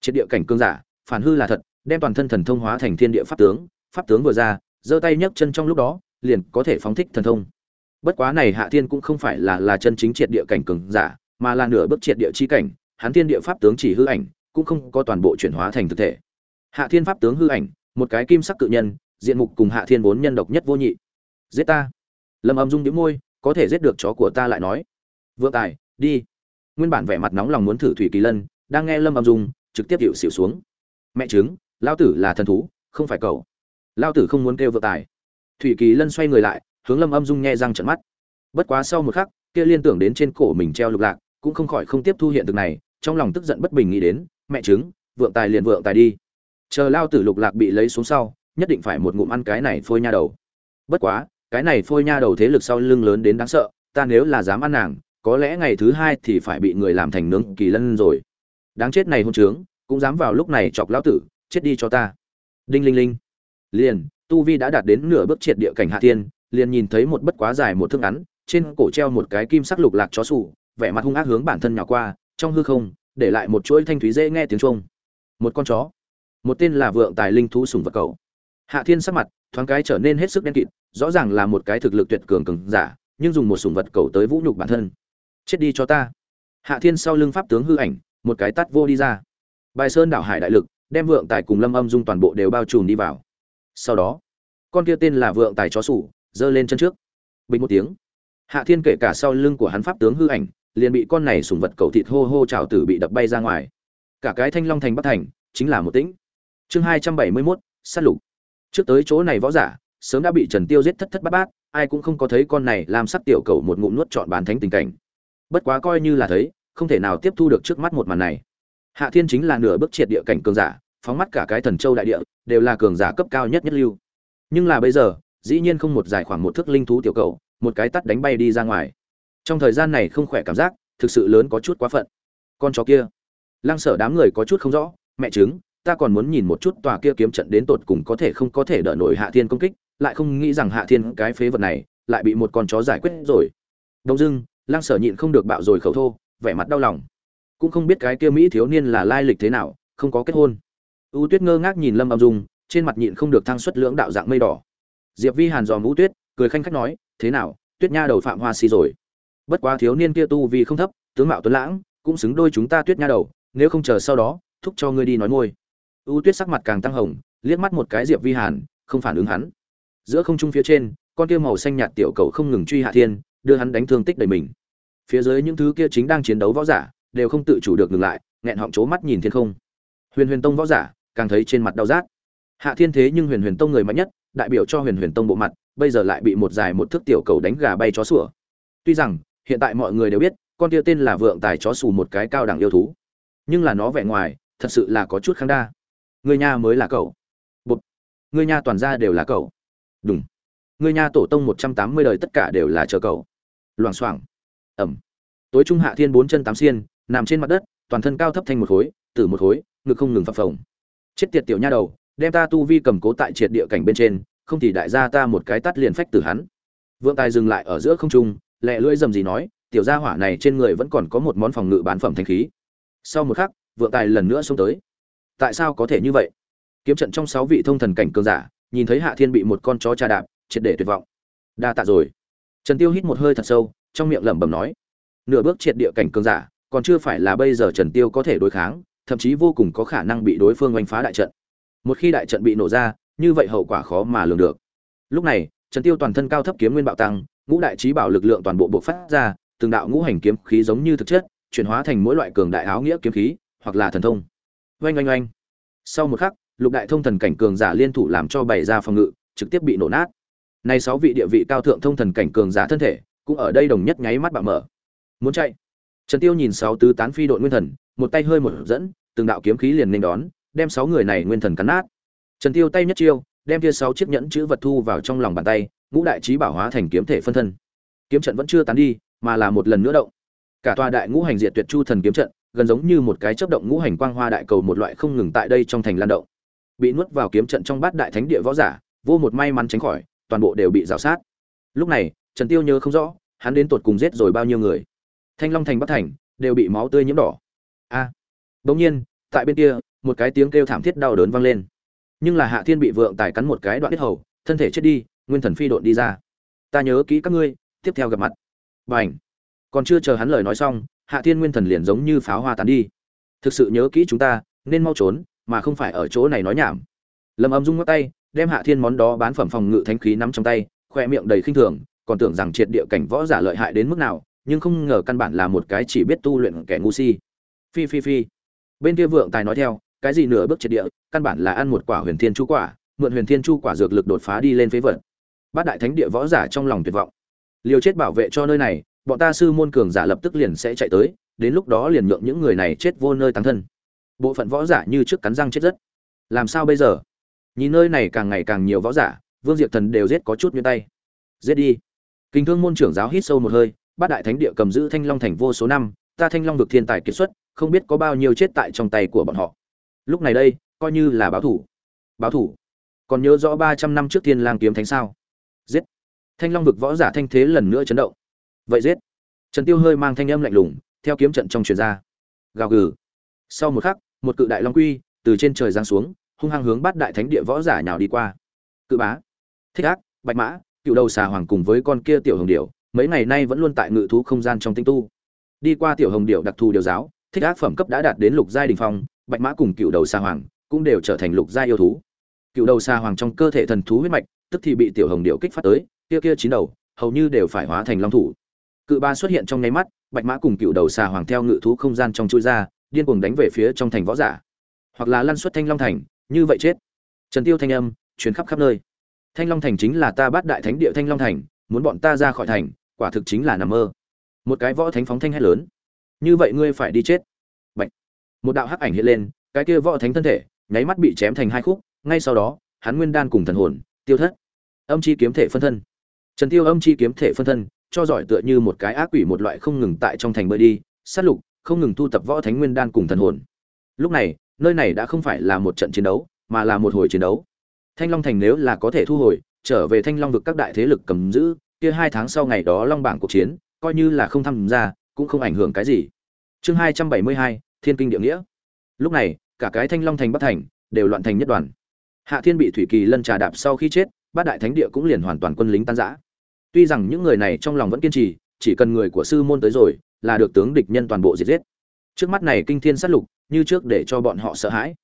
Triệt địa cảnh cương giả phản hư là thật, đem toàn thân thần thông hóa thành thiên địa pháp tướng pháp tướng vừa ra, giơ tay nhấc chân trong lúc đó, liền có thể phóng thích thần thông. Bất quá này hạ thiên cũng không phải là là chân chính triệt địa cảnh cường giả, mà là nửa bước triệt địa chi cảnh, hắn thiên địa pháp tướng chỉ hư ảnh, cũng không có toàn bộ chuyển hóa thành thực thể. Hạ thiên pháp tướng hư ảnh, một cái kim sắc cự nhân, diện mục cùng hạ thiên vốn nhân độc nhất vô nhị. Giết ta. Lâm âm dung nhíu môi, có thể giết được chó của ta lại nói. Vượng tài, đi. Nguyên bản vẻ mặt nóng lòng muốn thử thủy kỳ lân, đang nghe lâm âm dung, trực tiếp hiệu xỉu xuống mẹ chứng lao tử là thần thú, không phải cậu. Lao tử không muốn kêu vượng tài. Thủy kỳ lân xoay người lại, hướng lâm âm dung nghe răng trận mắt. Bất quá sau một khắc, kia liên tưởng đến trên cổ mình treo lục lạc, cũng không khỏi không tiếp thu hiện thực này, trong lòng tức giận bất bình nghĩ đến, mẹ chứng vượng tài liền vượng tài đi. Chờ lao tử lục lạc bị lấy xuống sau, nhất định phải một ngụm ăn cái này phôi nha đầu. Bất quá, cái này phôi nha đầu thế lực sau lưng lớn đến đáng sợ, ta nếu là dám ăn nàng, có lẽ ngày thứ hai thì phải bị người làm thành nướng kỳ lân rồi. Đáng chết này hôn trướng cũng dám vào lúc này chọc lão tử, chết đi cho ta. Đinh linh linh. Liền, tu vi đã đạt đến nửa bước triệt địa cảnh hạ tiên, liền nhìn thấy một bất quá dài một thước ngắn, trên cổ treo một cái kim sắc lục lạc chó sủ, vẻ mặt hung ác hướng bản thân nhỏ qua, trong hư không, để lại một chuỗi thanh thúy dễ nghe tiếng chuông. Một con chó. Một tên là vượng tài linh thú sùng vật cầu hạ thiên sắc mặt, thoáng cái trở nên hết sức đen kịt, rõ ràng là một cái thực lực tuyệt cường cường giả, nhưng dùng một sùng vật cầu tới vũ nhục bản thân. Chết đi cho ta. Hạ thiên sau lưng pháp tướng hư ảnh, một cái tắt vô đi ra bài sơn đảo hải đại lực, đem vượng tài cùng lâm âm dung toàn bộ đều bao trùm đi vào. Sau đó, con kia tên là vượng tài chó sủ, giơ lên chân trước. Bình một tiếng, hạ thiên kể cả sau lưng của hắn pháp tướng hư ảnh, liền bị con này sùng vật cầu thịt hô hô trào tử bị đập bay ra ngoài. Cả cái thanh long thành bắc thành, chính là một tĩnh. Chương hai trăm bảy mươi mốt, sát lục. Trước tới chỗ này võ giả, sớm đã bị trần tiêu giết thất thất bát bát, ai cũng không có thấy con này làm sắc tiểu cầu một ngụm nuốt trọn bán thánh tình cảnh. Bất quá coi như là thấy, không thể nào tiếp thu được trước mắt một màn này hạ thiên chính là nửa bước triệt địa cảnh cường giả, phóng mắt cả cái thần châu đại địa, đều là cường giả cấp cao nhất nhất lưu. Nhưng là bây giờ, dĩ nhiên không một dài khoảng một thước linh thú tiểu cầu, một cái tắt đánh bay đi ra ngoài. Trong thời gian này không khỏe cảm giác, thực sự lớn có chút quá phận. Con chó kia. Lăng sở đám người có chút không rõ, mẹ chứng ta còn muốn nhìn một chút tòa kia kiếm trận đến tột cùng có thể không có thể đỡ nổi hạ thiên công kích, lại không nghĩ rằng hạ thiên cái phế vật này, lại bị một con chó giải quyết rồi. Đông dưng lăng sở nhịn không được bạo rồi khẩu thô, vẻ mặt đau lòng cũng không biết cái kia mỹ thiếu niên là lai lịch thế nào, không có kết hôn. U tuyết ngơ ngác nhìn lâm âm dung, trên mặt nhịn không được thăng xuất lưỡng đạo dạng mây đỏ. Diệp vi hàn dòm u tuyết, cười khanh khách nói, thế nào, tuyết nha đầu phạm hoa si rồi. Bất quá thiếu niên kia tu vì không thấp, tướng mạo tuấn lãng, cũng xứng đôi chúng ta tuyết nha đầu, nếu không chờ sau đó, thúc cho ngươi đi nói môi. U tuyết sắc mặt càng tăng hồng, liếc mắt một cái diệp vi hàn, không phản ứng hắn. Giữa không trung phía trên, con kia màu xanh nhạt tiểu cầu không ngừng truy hạ thiên, đưa hắn đánh thương tích đầy mình. Phía dưới những thứ kia chính đang chiến đấu võ giả đều không tự chủ được ngừng lại, nghẹn họng chố mắt nhìn thiên không. Huyền huyền tông võ giả, càng thấy trên mặt đau rát. Hạ thiên thế nhưng huyền huyền tông người mạnh nhất, đại biểu cho huyền huyền tông bộ mặt, bây giờ lại bị một dài một thước tiểu cầu đánh gà bay chó sủa. Tuy rằng, hiện tại mọi người đều biết, con tia tên là vượng tài chó sủ một cái cao đẳng yêu thú. Nhưng là nó vẻ ngoài, thật sự là có chút kháng đa. Người nha mới là cậu. Bột người nha toàn ra đều là cậu. Đúng người nha tổ tông một trăm tám mươi đời tất cả đều là chờ cậu. Loảng xoảng. Ẩm. Tối trung hạ thiên bốn chân tám xiên nằm trên mặt đất, toàn thân cao thấp thành một khối từ một khối, ngực không ngừng phập phồng. Chết tiệt tiểu nha đầu, đem ta tu vi cầm cố tại triệt địa cảnh bên trên, không thì đại gia ta một cái tắt liền phách tử hắn. Vượng tài dừng lại ở giữa không trung, lẹ lưỡi dầm gì nói, tiểu gia hỏa này trên người vẫn còn có một món phòng ngự bán phẩm thanh khí. Sau một khắc, vượng tài lần nữa xông tới. Tại sao có thể như vậy? Kiếm trận trong sáu vị thông thần cảnh cường giả, nhìn thấy hạ thiên bị một con chó tra đạp, triệt để tuyệt vọng. Đa tạ rồi. Trần tiêu hít một hơi thật sâu, trong miệng lẩm bẩm nói, nửa bước triệt địa cảnh cường giả còn chưa phải là bây giờ trần tiêu có thể đối kháng, thậm chí vô cùng có khả năng bị đối phương oanh phá đại trận. Một khi đại trận bị nổ ra, như vậy hậu quả khó mà lường được. Lúc này, trần tiêu toàn thân cao thấp kiếm nguyên bạo tăng, ngũ đại trí bảo lực lượng toàn bộ bộc phát ra, từng đạo ngũ hành kiếm khí giống như thực chất, chuyển hóa thành mỗi loại cường đại áo nghĩa kiếm khí, hoặc là thần thông. Oanh oanh oanh. Sau một khắc, lục đại thông thần cảnh cường giả liên thủ làm cho bày ra phòng ngự, trực tiếp bị nổ nát. Nay sáu vị địa vị cao thượng thông thần cảnh cường giả thân thể, cũng ở đây đồng nhất nháy mắt bạo mở. Muốn chạy? Trần tiêu nhìn sáu tứ tán phi đội nguyên thần, một tay hơi một dẫn, từng đạo kiếm khí liền nên đón, đem sáu người này nguyên thần cắn nát. Trần tiêu tay nhất chiêu, đem kia sáu chiếc nhẫn chữ vật thu vào trong lòng bàn tay, ngũ đại trí bảo hóa thành kiếm thể phân thân. Kiếm trận vẫn chưa tán đi, mà là một lần nữa động. Cả tòa đại ngũ hành diệt tuyệt chu thần kiếm trận, gần giống như một cái chớp động ngũ hành quang hoa đại cầu một loại không ngừng tại đây trong thành lan động. Bị nuốt vào kiếm trận trong bát đại thánh địa võ giả, vô một may mắn tránh khỏi, toàn bộ đều bị rào sát. Lúc này, trần tiêu nhớ không rõ, hắn đến tột cùng giết rồi bao nhiêu người thanh long thành bắc thành đều bị máu tươi nhiễm đỏ. A. À, bỗng nhiên tại bên kia một cái tiếng kêu thảm thiết đau đớn vang lên. Nhưng là hạ thiên bị vượng tài cắn một cái đoạn huyết hầu thân thể chết đi nguyên thần phi độn đi ra. Ta nhớ kỹ các ngươi tiếp theo gặp mặt. B à còn chưa chờ hắn lời nói xong hạ thiên nguyên thần liền giống như pháo hoa tán đi. Thực sự nhớ kỹ chúng ta nên mau trốn mà không phải ở chỗ này nói nhảm. Lâm âm dung ngắt tay đem hạ thiên món đó bán phẩm phòng ngự thánh khí nắm trong tay khoe miệng đầy khinh thường còn tưởng rằng triệt địa cảnh võ giả lợi hại đến mức nào nhưng không ngờ căn bản là một cái chỉ biết tu luyện kẻ ngu si. Phi phi phi. Bên kia vượng tài nói theo, cái gì nửa bước triệt địa, căn bản là ăn một quả huyền thiên chu quả, mượn huyền thiên chu quả dược lực đột phá đi lên phế vật. Bát đại thánh địa võ giả trong lòng tuyệt vọng. Liều chết bảo vệ cho nơi này, bọn ta sư môn cường giả lập tức liền sẽ chạy tới, đến lúc đó liền nhượng những người này chết vô nơi tăng thân. Bộ phận võ giả như trước cắn răng chết rất. Làm sao bây giờ? Nhìn nơi này càng ngày càng nhiều võ giả, vương diệp thần đều giết có chút miếng tay. Giết đi. Kinh thương môn trưởng giáo hít sâu một hơi bát đại thánh địa cầm giữ thanh long thành vô số năm, ta thanh long vực thiên tài kiệt xuất, không biết có bao nhiêu chết tại trong tay của bọn họ. Lúc này đây, coi như là báo thủ. Báo thủ. Còn nhớ rõ ba trăm năm trước thiên lang kiếm thánh sao? Giết. Thanh long vực võ giả thanh thế lần nữa chấn động. Vậy giết. Trần tiêu hơi mang thanh âm lạnh lùng, theo kiếm trận trong truyền ra. Gào gừ. Sau một khắc, một cự đại long quy từ trên trời giáng xuống, hung hăng hướng Bát đại thánh địa võ giả nhào đi qua. Cự bá. Thích ác. Bạch mã. Cựu đầu xà hoàng cùng với con kia tiểu hồng điểu mấy ngày nay vẫn luôn tại ngự thú không gian trong tinh tu. Đi qua tiểu hồng điểu đặc thù điều giáo, thích ác phẩm cấp đã đạt đến lục giai đình phong, bạch mã cùng cựu đầu xa hoàng cũng đều trở thành lục giai yêu thú. Cựu đầu xa hoàng trong cơ thể thần thú huyết mạch, tức thì bị tiểu hồng điệu kích phát tới, kia kia chín đầu, hầu như đều phải hóa thành long thủ. Cự ba xuất hiện trong nháy mắt, bạch mã cùng cựu đầu xà hoàng theo ngự thú không gian trong chui ra, điên cuồng đánh về phía trong thành võ giả. Hoặc là lăn xuất thanh long thành, như vậy chết. Trần tiêu thanh âm chuyến khắp khắp nơi. Thanh long thành chính là ta bắt đại thánh địa thanh long thành, muốn bọn ta ra khỏi thành quả thực chính là nằm mơ. Một cái võ thánh phóng thanh hét lớn. Như vậy ngươi phải đi chết. Bạch. một đạo hắc ảnh hiện lên, cái kia võ thánh thân thể, nháy mắt bị chém thành hai khúc, ngay sau đó, hắn nguyên đan cùng thần hồn, tiêu thất. Âm chi kiếm thể phân thân. Trần tiêu âm chi kiếm thể phân thân, cho giỏi tựa như một cái ác quỷ một loại không ngừng tại trong thành bơi đi, sát lục, không ngừng thu tập võ thánh nguyên đan cùng thần hồn. Lúc này, nơi này đã không phải là một trận chiến đấu, mà là một hồi chiến đấu. Thanh long thành nếu là có thể thu hồi, trở về thanh long vực các đại thế lực cầm giữ kia hai tháng sau ngày đó long bảng cuộc chiến, coi như là không tham gia, cũng không ảnh hưởng cái gì. Chương hai trăm bảy mươi hai, thiên kinh địa nghĩa. Lúc này, cả cái thanh long thành bắc thành đều loạn thành nhất đoàn. Hạ thiên bị thủy kỳ lân trà đạp sau khi chết, bát đại thánh địa cũng liền hoàn toàn quân lính tan rã. Tuy rằng những người này trong lòng vẫn kiên trì, chỉ cần người của sư môn tới rồi, là được tướng địch nhân toàn bộ diệt giết. Trước mắt này kinh thiên sát lục, như trước để cho bọn họ sợ hãi.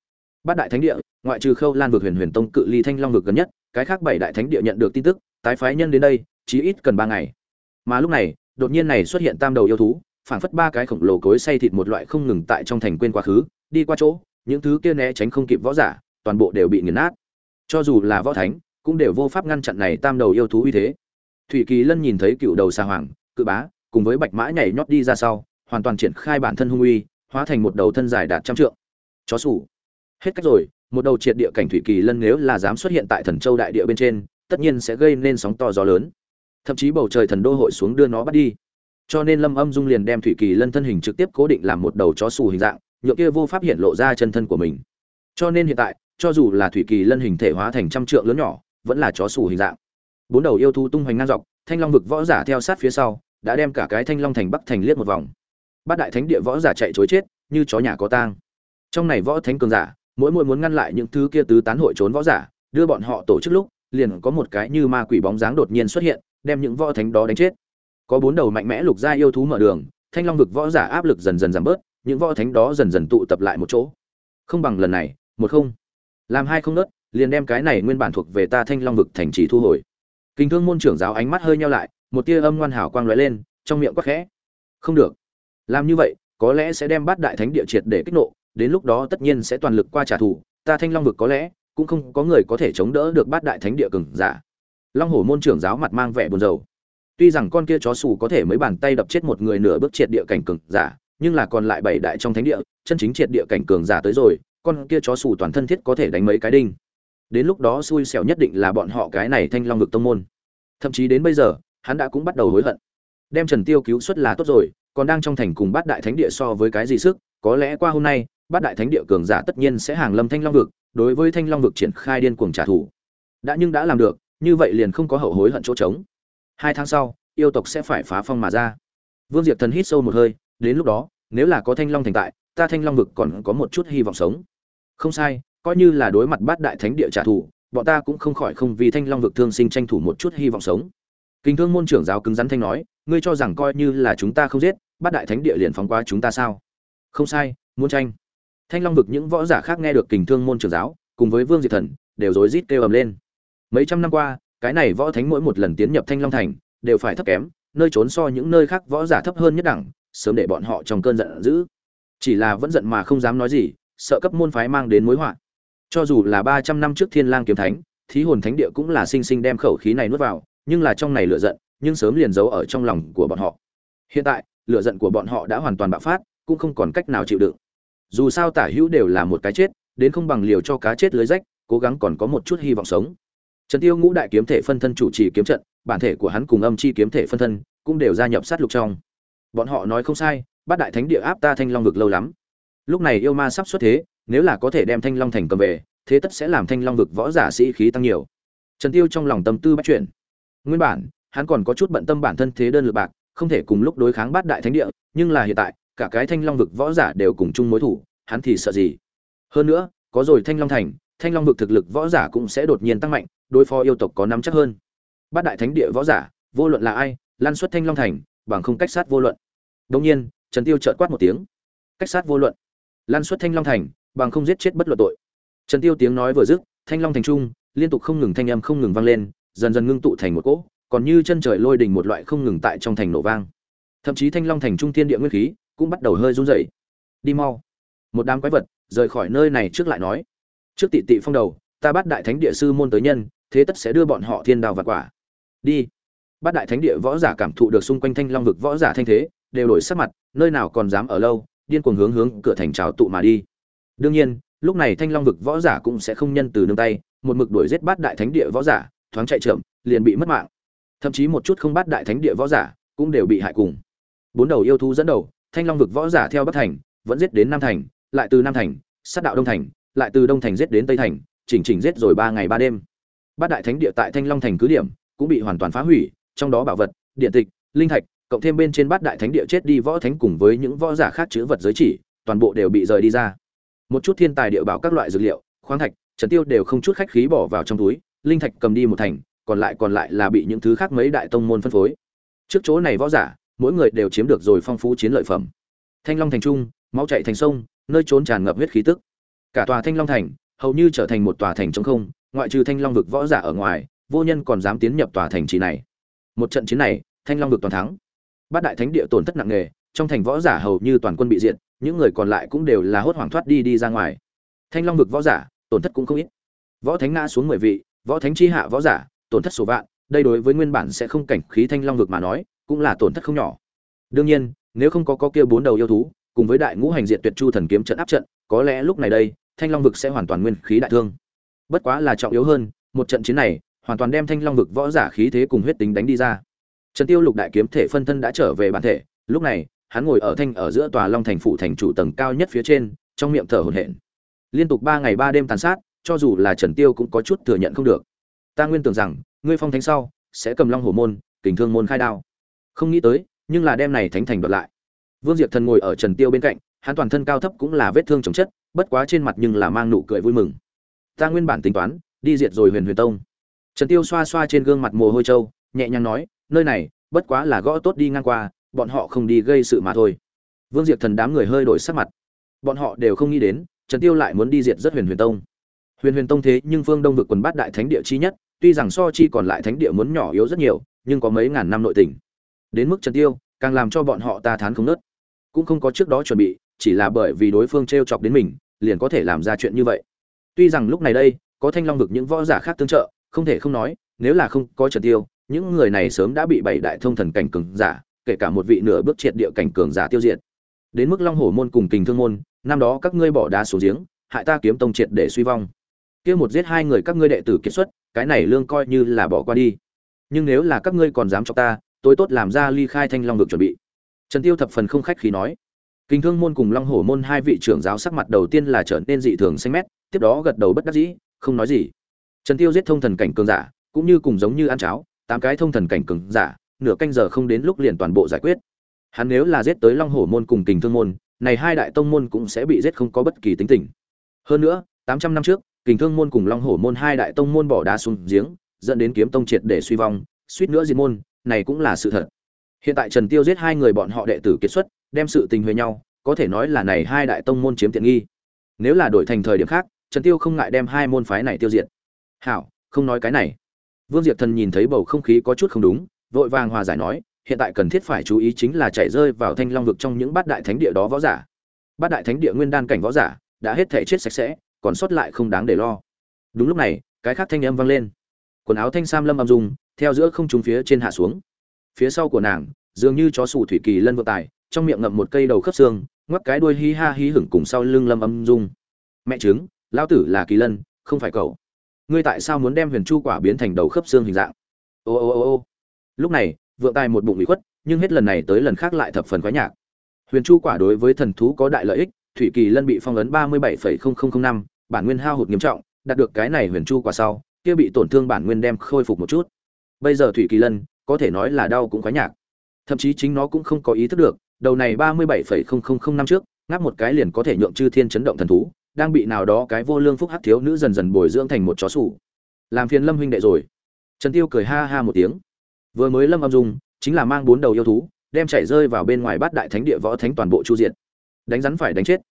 Bát đại thánh địa, ngoại trừ khâu lan vực huyền huyền tông cự ly thanh long vực gần nhất, cái khác bảy đại thánh địa nhận được tin tức, tái phái nhân đến đây chí ít cần ba ngày. Mà lúc này, đột nhiên này xuất hiện tam đầu yêu thú, phảng phất ba cái khổng lồ cối xay thịt một loại không ngừng tại trong thành quên quá khứ, đi qua chỗ, những thứ kia né tránh không kịp võ giả, toàn bộ đều bị nghiền nát. Cho dù là võ thánh, cũng đều vô pháp ngăn chặn này tam đầu yêu thú uy thế. Thủy kỳ lân nhìn thấy cựu đầu xà hoàng, cự bá, cùng với bạch mã nhảy nhót đi ra sau, hoàn toàn triển khai bản thân hung uy, hóa thành một đầu thân dài đạt trăm trượng. Chó sủ. Hết cách rồi, một đầu triệt địa cảnh thủy kỳ lân nếu là dám xuất hiện tại thần châu đại địa bên trên, tất nhiên sẽ gây nên sóng to gió lớn thậm chí bầu trời thần đô hội xuống đưa nó bắt đi. Cho nên lâm âm dung liền đem thủy kỳ lân thân hình trực tiếp cố định làm một đầu chó xù hình dạng nhựa kia vô pháp hiện lộ ra chân thân của mình. Cho nên hiện tại, cho dù là thủy kỳ lân hình thể hóa thành trăm trượng lớn nhỏ, vẫn là chó xù hình dạng. Bốn đầu yêu thu tung hoành ngang dọc, thanh long vực võ giả theo sát phía sau, đã đem cả cái thanh long thành bắc thành liếc một vòng. Bát đại thánh địa võ giả chạy chối chết, như chó nhà có tang. Trong này võ thánh cường giả, mỗi mỗi muốn ngăn lại những thứ kia tứ tán hội trốn võ giả, đưa bọn họ tổ chức lúc liền có một cái như ma quỷ bóng dáng đột nhiên xuất hiện, đem những võ thánh đó đánh chết. Có bốn đầu mạnh mẽ lục gia yêu thú mở đường, thanh long vực võ giả áp lực dần dần giảm bớt, những võ thánh đó dần dần tụ tập lại một chỗ. Không bằng lần này, một không. Làm hai không nớt, liền đem cái này nguyên bản thuộc về ta thanh long vực thành trì thu hồi. Kinh thương môn trưởng giáo ánh mắt hơi nhao lại, một tia âm ngoan hảo quang lóe lên, trong miệng quát khẽ. Không được. Làm như vậy, có lẽ sẽ đem bát đại thánh địa triệt để kích nộ, đến lúc đó tất nhiên sẽ toàn lực qua trả thù, ta thanh long vực có lẽ cũng không có người có thể chống đỡ được bát đại thánh địa cường giả. Long hổ môn trưởng giáo mặt mang vẻ buồn rầu. Tuy rằng con kia chó xù có thể mấy bàn tay đập chết một người nửa bước triệt địa cảnh cường giả, nhưng là còn lại bảy đại trong thánh địa, chân chính triệt địa cảnh cường giả tới rồi, con kia chó xù toàn thân thiết có thể đánh mấy cái đinh. Đến lúc đó xui xẻo nhất định là bọn họ cái này thanh long vực tông môn. Thậm chí đến bây giờ, hắn đã cũng bắt đầu hối hận. Đem trần tiêu cứu xuất là tốt rồi, còn đang trong thành cùng bát đại thánh địa so với cái gì sức, có lẽ qua hôm nay, bát đại thánh địa cường giả tất nhiên sẽ hàng lâm thanh long vực đối với thanh long vực triển khai điên cuồng trả thù. Đã nhưng đã làm được, như vậy liền không có hậu hối hận chỗ trống. Hai tháng sau, yêu tộc sẽ phải phá phong mà ra. Vương diệp thần hít sâu một hơi, đến lúc đó, nếu là có thanh long thành tại, ta thanh long vực còn có một chút hy vọng sống. Không sai, coi như là đối mặt bát đại thánh địa trả thù, bọn ta cũng không khỏi không vì thanh long vực thương sinh tranh thủ một chút hy vọng sống. Kinh thương môn trưởng giáo cứng rắn thanh nói, ngươi cho rằng coi như là chúng ta không giết, bát đại thánh địa liền phóng qua chúng ta sao? Không sai, muốn tranh thanh long vực những võ giả khác nghe được kình thương môn trưởng giáo, cùng với vương diệt thần, đều rối rít kêu ầm lên. Mấy trăm năm qua, cái này võ thánh mỗi một lần tiến nhập thanh long thành, đều phải thấp kém, nơi trốn so những nơi khác võ giả thấp hơn nhất đẳng, sớm để bọn họ trong cơn giận dữ. Chỉ là vẫn giận mà không dám nói gì, sợ cấp môn phái mang đến mối họa. Cho dù là ba trăm năm trước thiên lang kiếm thánh, thí hồn thánh địa cũng là sinh sinh đem khẩu khí này nuốt vào, nhưng là trong này lửa giận, nhưng sớm liền giấu ở trong lòng của bọn họ. Hiện tại, lửa giận của bọn họ đã hoàn toàn bạo phát, cũng không còn cách nào chịu đựng dù sao tả hữu đều là một cái chết, đến không bằng liều cho cá chết lưới rách, cố gắng còn có một chút hy vọng sống. Trần tiêu ngũ đại kiếm thể phân thân chủ trì kiếm trận, bản thể của hắn cùng âm chi kiếm thể phân thân cũng đều gia nhập sát lục trong. Bọn họ nói không sai, bát đại thánh địa áp ta thanh long vực lâu lắm. Lúc này yêu ma sắp xuất thế, nếu là có thể đem thanh long thành cầm về, thế tất sẽ làm thanh long vực võ giả sĩ khí tăng nhiều. Trần tiêu trong lòng tâm tư bắt chuyển. Nguyên bản, hắn còn có chút bận tâm bản thân thế đơn lực bạc, không thể cùng lúc đối kháng bát đại thánh địa, nhưng là hiện tại cả cái thanh long vực võ giả đều cùng chung mối thủ, hắn thì sợ gì? Hơn nữa, có rồi thanh long thành, thanh long vực thực lực võ giả cũng sẽ đột nhiên tăng mạnh, đối phó yêu tộc có nắm chắc hơn. Bát đại thánh địa võ giả, vô luận là ai, lan xuất thanh long thành, bằng không cách sát vô luận. Đông nhiên, trần tiêu trợn quát một tiếng. Cách sát vô luận. Lan xuất thanh long thành, bằng không giết chết bất luận tội. Trần tiêu tiếng nói vừa dứt, thanh long thành trung, liên tục không ngừng thanh âm không ngừng vang lên, dần dần ngưng tụ thành một cỗ, còn như chân trời lôi đình một loại không ngừng tại trong thành nổ vang. Thậm chí thanh long thành trung thiên địa nguyên khí cũng bắt đầu hơi run rẩy. Đi mau. Một đám quái vật rời khỏi nơi này trước lại nói, trước tị tị phong đầu, ta bắt đại thánh địa sư môn tới nhân, thế tất sẽ đưa bọn họ thiên đào và quả. Đi. Bắt đại thánh địa võ giả cảm thụ được xung quanh thanh long vực võ giả thanh thế, đều đổi sắc mặt, nơi nào còn dám ở lâu, điên cuồng hướng hướng cửa thành trào tụ mà đi. Đương nhiên, lúc này thanh long vực võ giả cũng sẽ không nhân từ nương tay, một mực đuổi giết bắt đại thánh địa võ giả, thoáng chạy chậm, liền bị mất mạng. Thậm chí một chút không bắt đại thánh địa võ giả cũng đều bị hại cùng. Bốn đầu yêu thú dẫn đầu thanh long vực võ giả theo bắc thành, vẫn giết đến nam thành, lại từ nam thành, sát đạo đông thành, lại từ đông thành giết đến tây thành, chỉnh chỉnh giết rồi ba ngày ba đêm. Bát đại thánh địa tại thanh long thành cứ điểm, cũng bị hoàn toàn phá hủy, trong đó bảo vật, điện tịch, linh thạch, cộng thêm bên trên bát đại thánh địa chết đi võ thánh cùng với những võ giả khác chữ vật giới chỉ, toàn bộ đều bị rời đi ra. Một chút thiên tài địa bảo các loại dược liệu, khoáng thạch, trần tiêu đều không chút khách khí bỏ vào trong túi, linh thạch cầm đi một thành, còn lại còn lại là bị những thứ khác mấy đại tông môn phân phối. Trước chỗ này võ giả mỗi người đều chiếm được rồi phong phú chiến lợi phẩm. Thanh long thành trung, máu chạy thành sông, nơi trốn tràn ngập huyết khí tức. Cả tòa thanh long thành hầu như trở thành một tòa thành trống không, ngoại trừ thanh long vực võ giả ở ngoài, vô nhân còn dám tiến nhập tòa thành trì này. Một trận chiến này, thanh long vực toàn thắng. Bát đại thánh địa tổn thất nặng nề, trong thành võ giả hầu như toàn quân bị diệt, những người còn lại cũng đều là hốt hoảng thoát đi đi ra ngoài. Thanh long vực võ giả, tổn thất cũng không ít. Võ thánh ngã xuống mười vị, võ thánh chi hạ võ giả, tổn thất số vạn, đây đối với nguyên bản sẽ không cảnh khí thanh long vực mà nói cũng là tổn thất không nhỏ. Đương nhiên, nếu không có có kia bốn đầu yêu thú, cùng với đại ngũ hành diện tuyệt chu thần kiếm trận áp trận, có lẽ lúc này đây, thanh long vực sẽ hoàn toàn nguyên khí đại thương. Bất quá là trọng yếu hơn, một trận chiến này, hoàn toàn đem thanh long vực võ giả khí thế cùng huyết tính đánh đi ra. Trần tiêu lục đại kiếm thể phân thân đã trở về bản thể, lúc này, hắn ngồi ở thanh ở giữa tòa long thành phủ thành chủ tầng cao nhất phía trên, trong miệng thở hổn hển. Liên tục ba ngày ba đêm tàn sát, cho dù là trần tiêu cũng có chút thừa nhận không được. Ta nguyên tưởng rằng, ngươi phong thánh sau, sẽ cầm long hổ môn, kình thương môn khai đao không nghĩ tới, nhưng là đem này thánh thành đoạt lại. Vương diệp thần ngồi ở trần tiêu bên cạnh, hắn toàn thân cao thấp cũng là vết thương chồng chất, bất quá trên mặt nhưng là mang nụ cười vui mừng. Ta nguyên bản tính toán, đi diệt rồi huyền huyền tông. Trần tiêu xoa xoa trên gương mặt mồ hôi trâu, nhẹ nhàng nói, nơi này, bất quá là gõ tốt đi ngang qua, bọn họ không đi gây sự mà thôi. Vương diệp thần đám người hơi đổi sắc mặt. Bọn họ đều không nghĩ đến, trần tiêu lại muốn đi diệt rất huyền huyền tông. Huyền huyền tông thế nhưng phương đông vực quần bát đại thánh địa chi nhất, tuy rằng so chi còn lại thánh địa muốn nhỏ yếu rất nhiều, nhưng có mấy ngàn năm nội tình đến mức trần tiêu, càng làm cho bọn họ ta thán không nớt. Cũng không có trước đó chuẩn bị, chỉ là bởi vì đối phương trêu chọc đến mình, liền có thể làm ra chuyện như vậy. Tuy rằng lúc này đây, có thanh long vực những võ giả khác tương trợ, không thể không nói, nếu là không có trần tiêu, những người này sớm đã bị bảy đại thông thần cảnh cường giả, kể cả một vị nửa bước triệt địa cảnh cường giả tiêu diệt. Đến mức long hổ môn cùng kình thương môn, năm đó các ngươi bỏ đá xuống giếng, hại ta kiếm tông triệt để suy vong. Kia một giết hai người các ngươi đệ tử kiệt xuất, cái này lương coi như là bỏ qua đi. Nhưng nếu là các ngươi còn dám cho ta tối tốt làm ra ly khai thanh long được chuẩn bị. Trần tiêu thập phần không khách khí nói. Kinh thương môn cùng long hổ môn hai vị trưởng giáo sắc mặt đầu tiên là trở nên dị thường xanh mét, tiếp đó gật đầu bất đắc dĩ, không nói gì. Trần tiêu giết thông thần cảnh cường giả, cũng như cùng giống như ăn cháo, tám cái thông thần cảnh cường giả, nửa canh giờ không đến lúc liền toàn bộ giải quyết. Hắn nếu là giết tới long hổ môn cùng kình thương môn, này hai đại tông môn cũng sẽ bị giết không có bất kỳ tính tình. Hơn nữa, tám trăm năm trước, kình thương môn cùng long hổ môn hai đại tông môn bỏ đá xuống giếng, dẫn đến kiếm tông triệt để suy vong, suýt nữa diệt môn này cũng là sự thật. Hiện tại trần tiêu giết hai người bọn họ đệ tử kết xuất, đem sự tình huề nhau, có thể nói là này hai đại tông môn chiếm tiện nghi. Nếu là đổi thành thời điểm khác, trần tiêu không ngại đem hai môn phái này tiêu diệt. Hảo, không nói cái này. Vương diệp thần nhìn thấy bầu không khí có chút không đúng, vội vàng hòa giải nói, hiện tại cần thiết phải chú ý chính là chạy rơi vào thanh long vực trong những bát đại thánh địa đó võ giả. Bát đại thánh địa nguyên đan cảnh võ giả, đã hết thể chết sạch sẽ, còn sót lại không đáng để lo. Đúng lúc này, cái khác thanh âm vang lên. Quần áo thanh sam lâm âm dung theo giữa không trung phía trên hạ xuống. Phía sau của nàng, dường như chó sủ thủy kỳ lân vượng tài, trong miệng ngậm một cây đầu khớp xương, ngoắc cái đuôi hí ha hí hửng cùng sau lưng lâm âm dung. Mẹ chứng lão tử là kỳ lân, không phải cậu. Ngươi tại sao muốn đem huyền chu quả biến thành đầu khớp xương hình dạng? Ô ô ô ô. Lúc này, vượng tài một bụng bị khuất, nhưng hết lần này tới lần khác lại thập phần quái nhạc. Huyền chu quả đối với thần thú có đại lợi ích, thủy kỳ lân bị phong ấn ba mươi bảy năm, bản nguyên hao hụt nghiêm trọng, đạt được cái này huyền chu quả sau, kia bị tổn thương bản nguyên đem khôi phục một chút bây giờ thủy kỳ lân, có thể nói là đau cũng khoái nhạc. Thậm chí chính nó cũng không có ý thức được, đầu này ba mươi bảy năm trước, ngáp một cái liền có thể nhượng chư thiên chấn động thần thú, đang bị nào đó cái vô lương phúc hắc thiếu nữ dần dần bồi dưỡng thành một chó sủ. Làm phiền lâm huynh đệ rồi. Trần tiêu cười ha ha một tiếng. Vừa mới lâm âm dung, chính là mang bốn đầu yêu thú, đem chảy rơi vào bên ngoài bát đại thánh địa võ thánh toàn bộ chu diện đánh rắn phải đánh chết.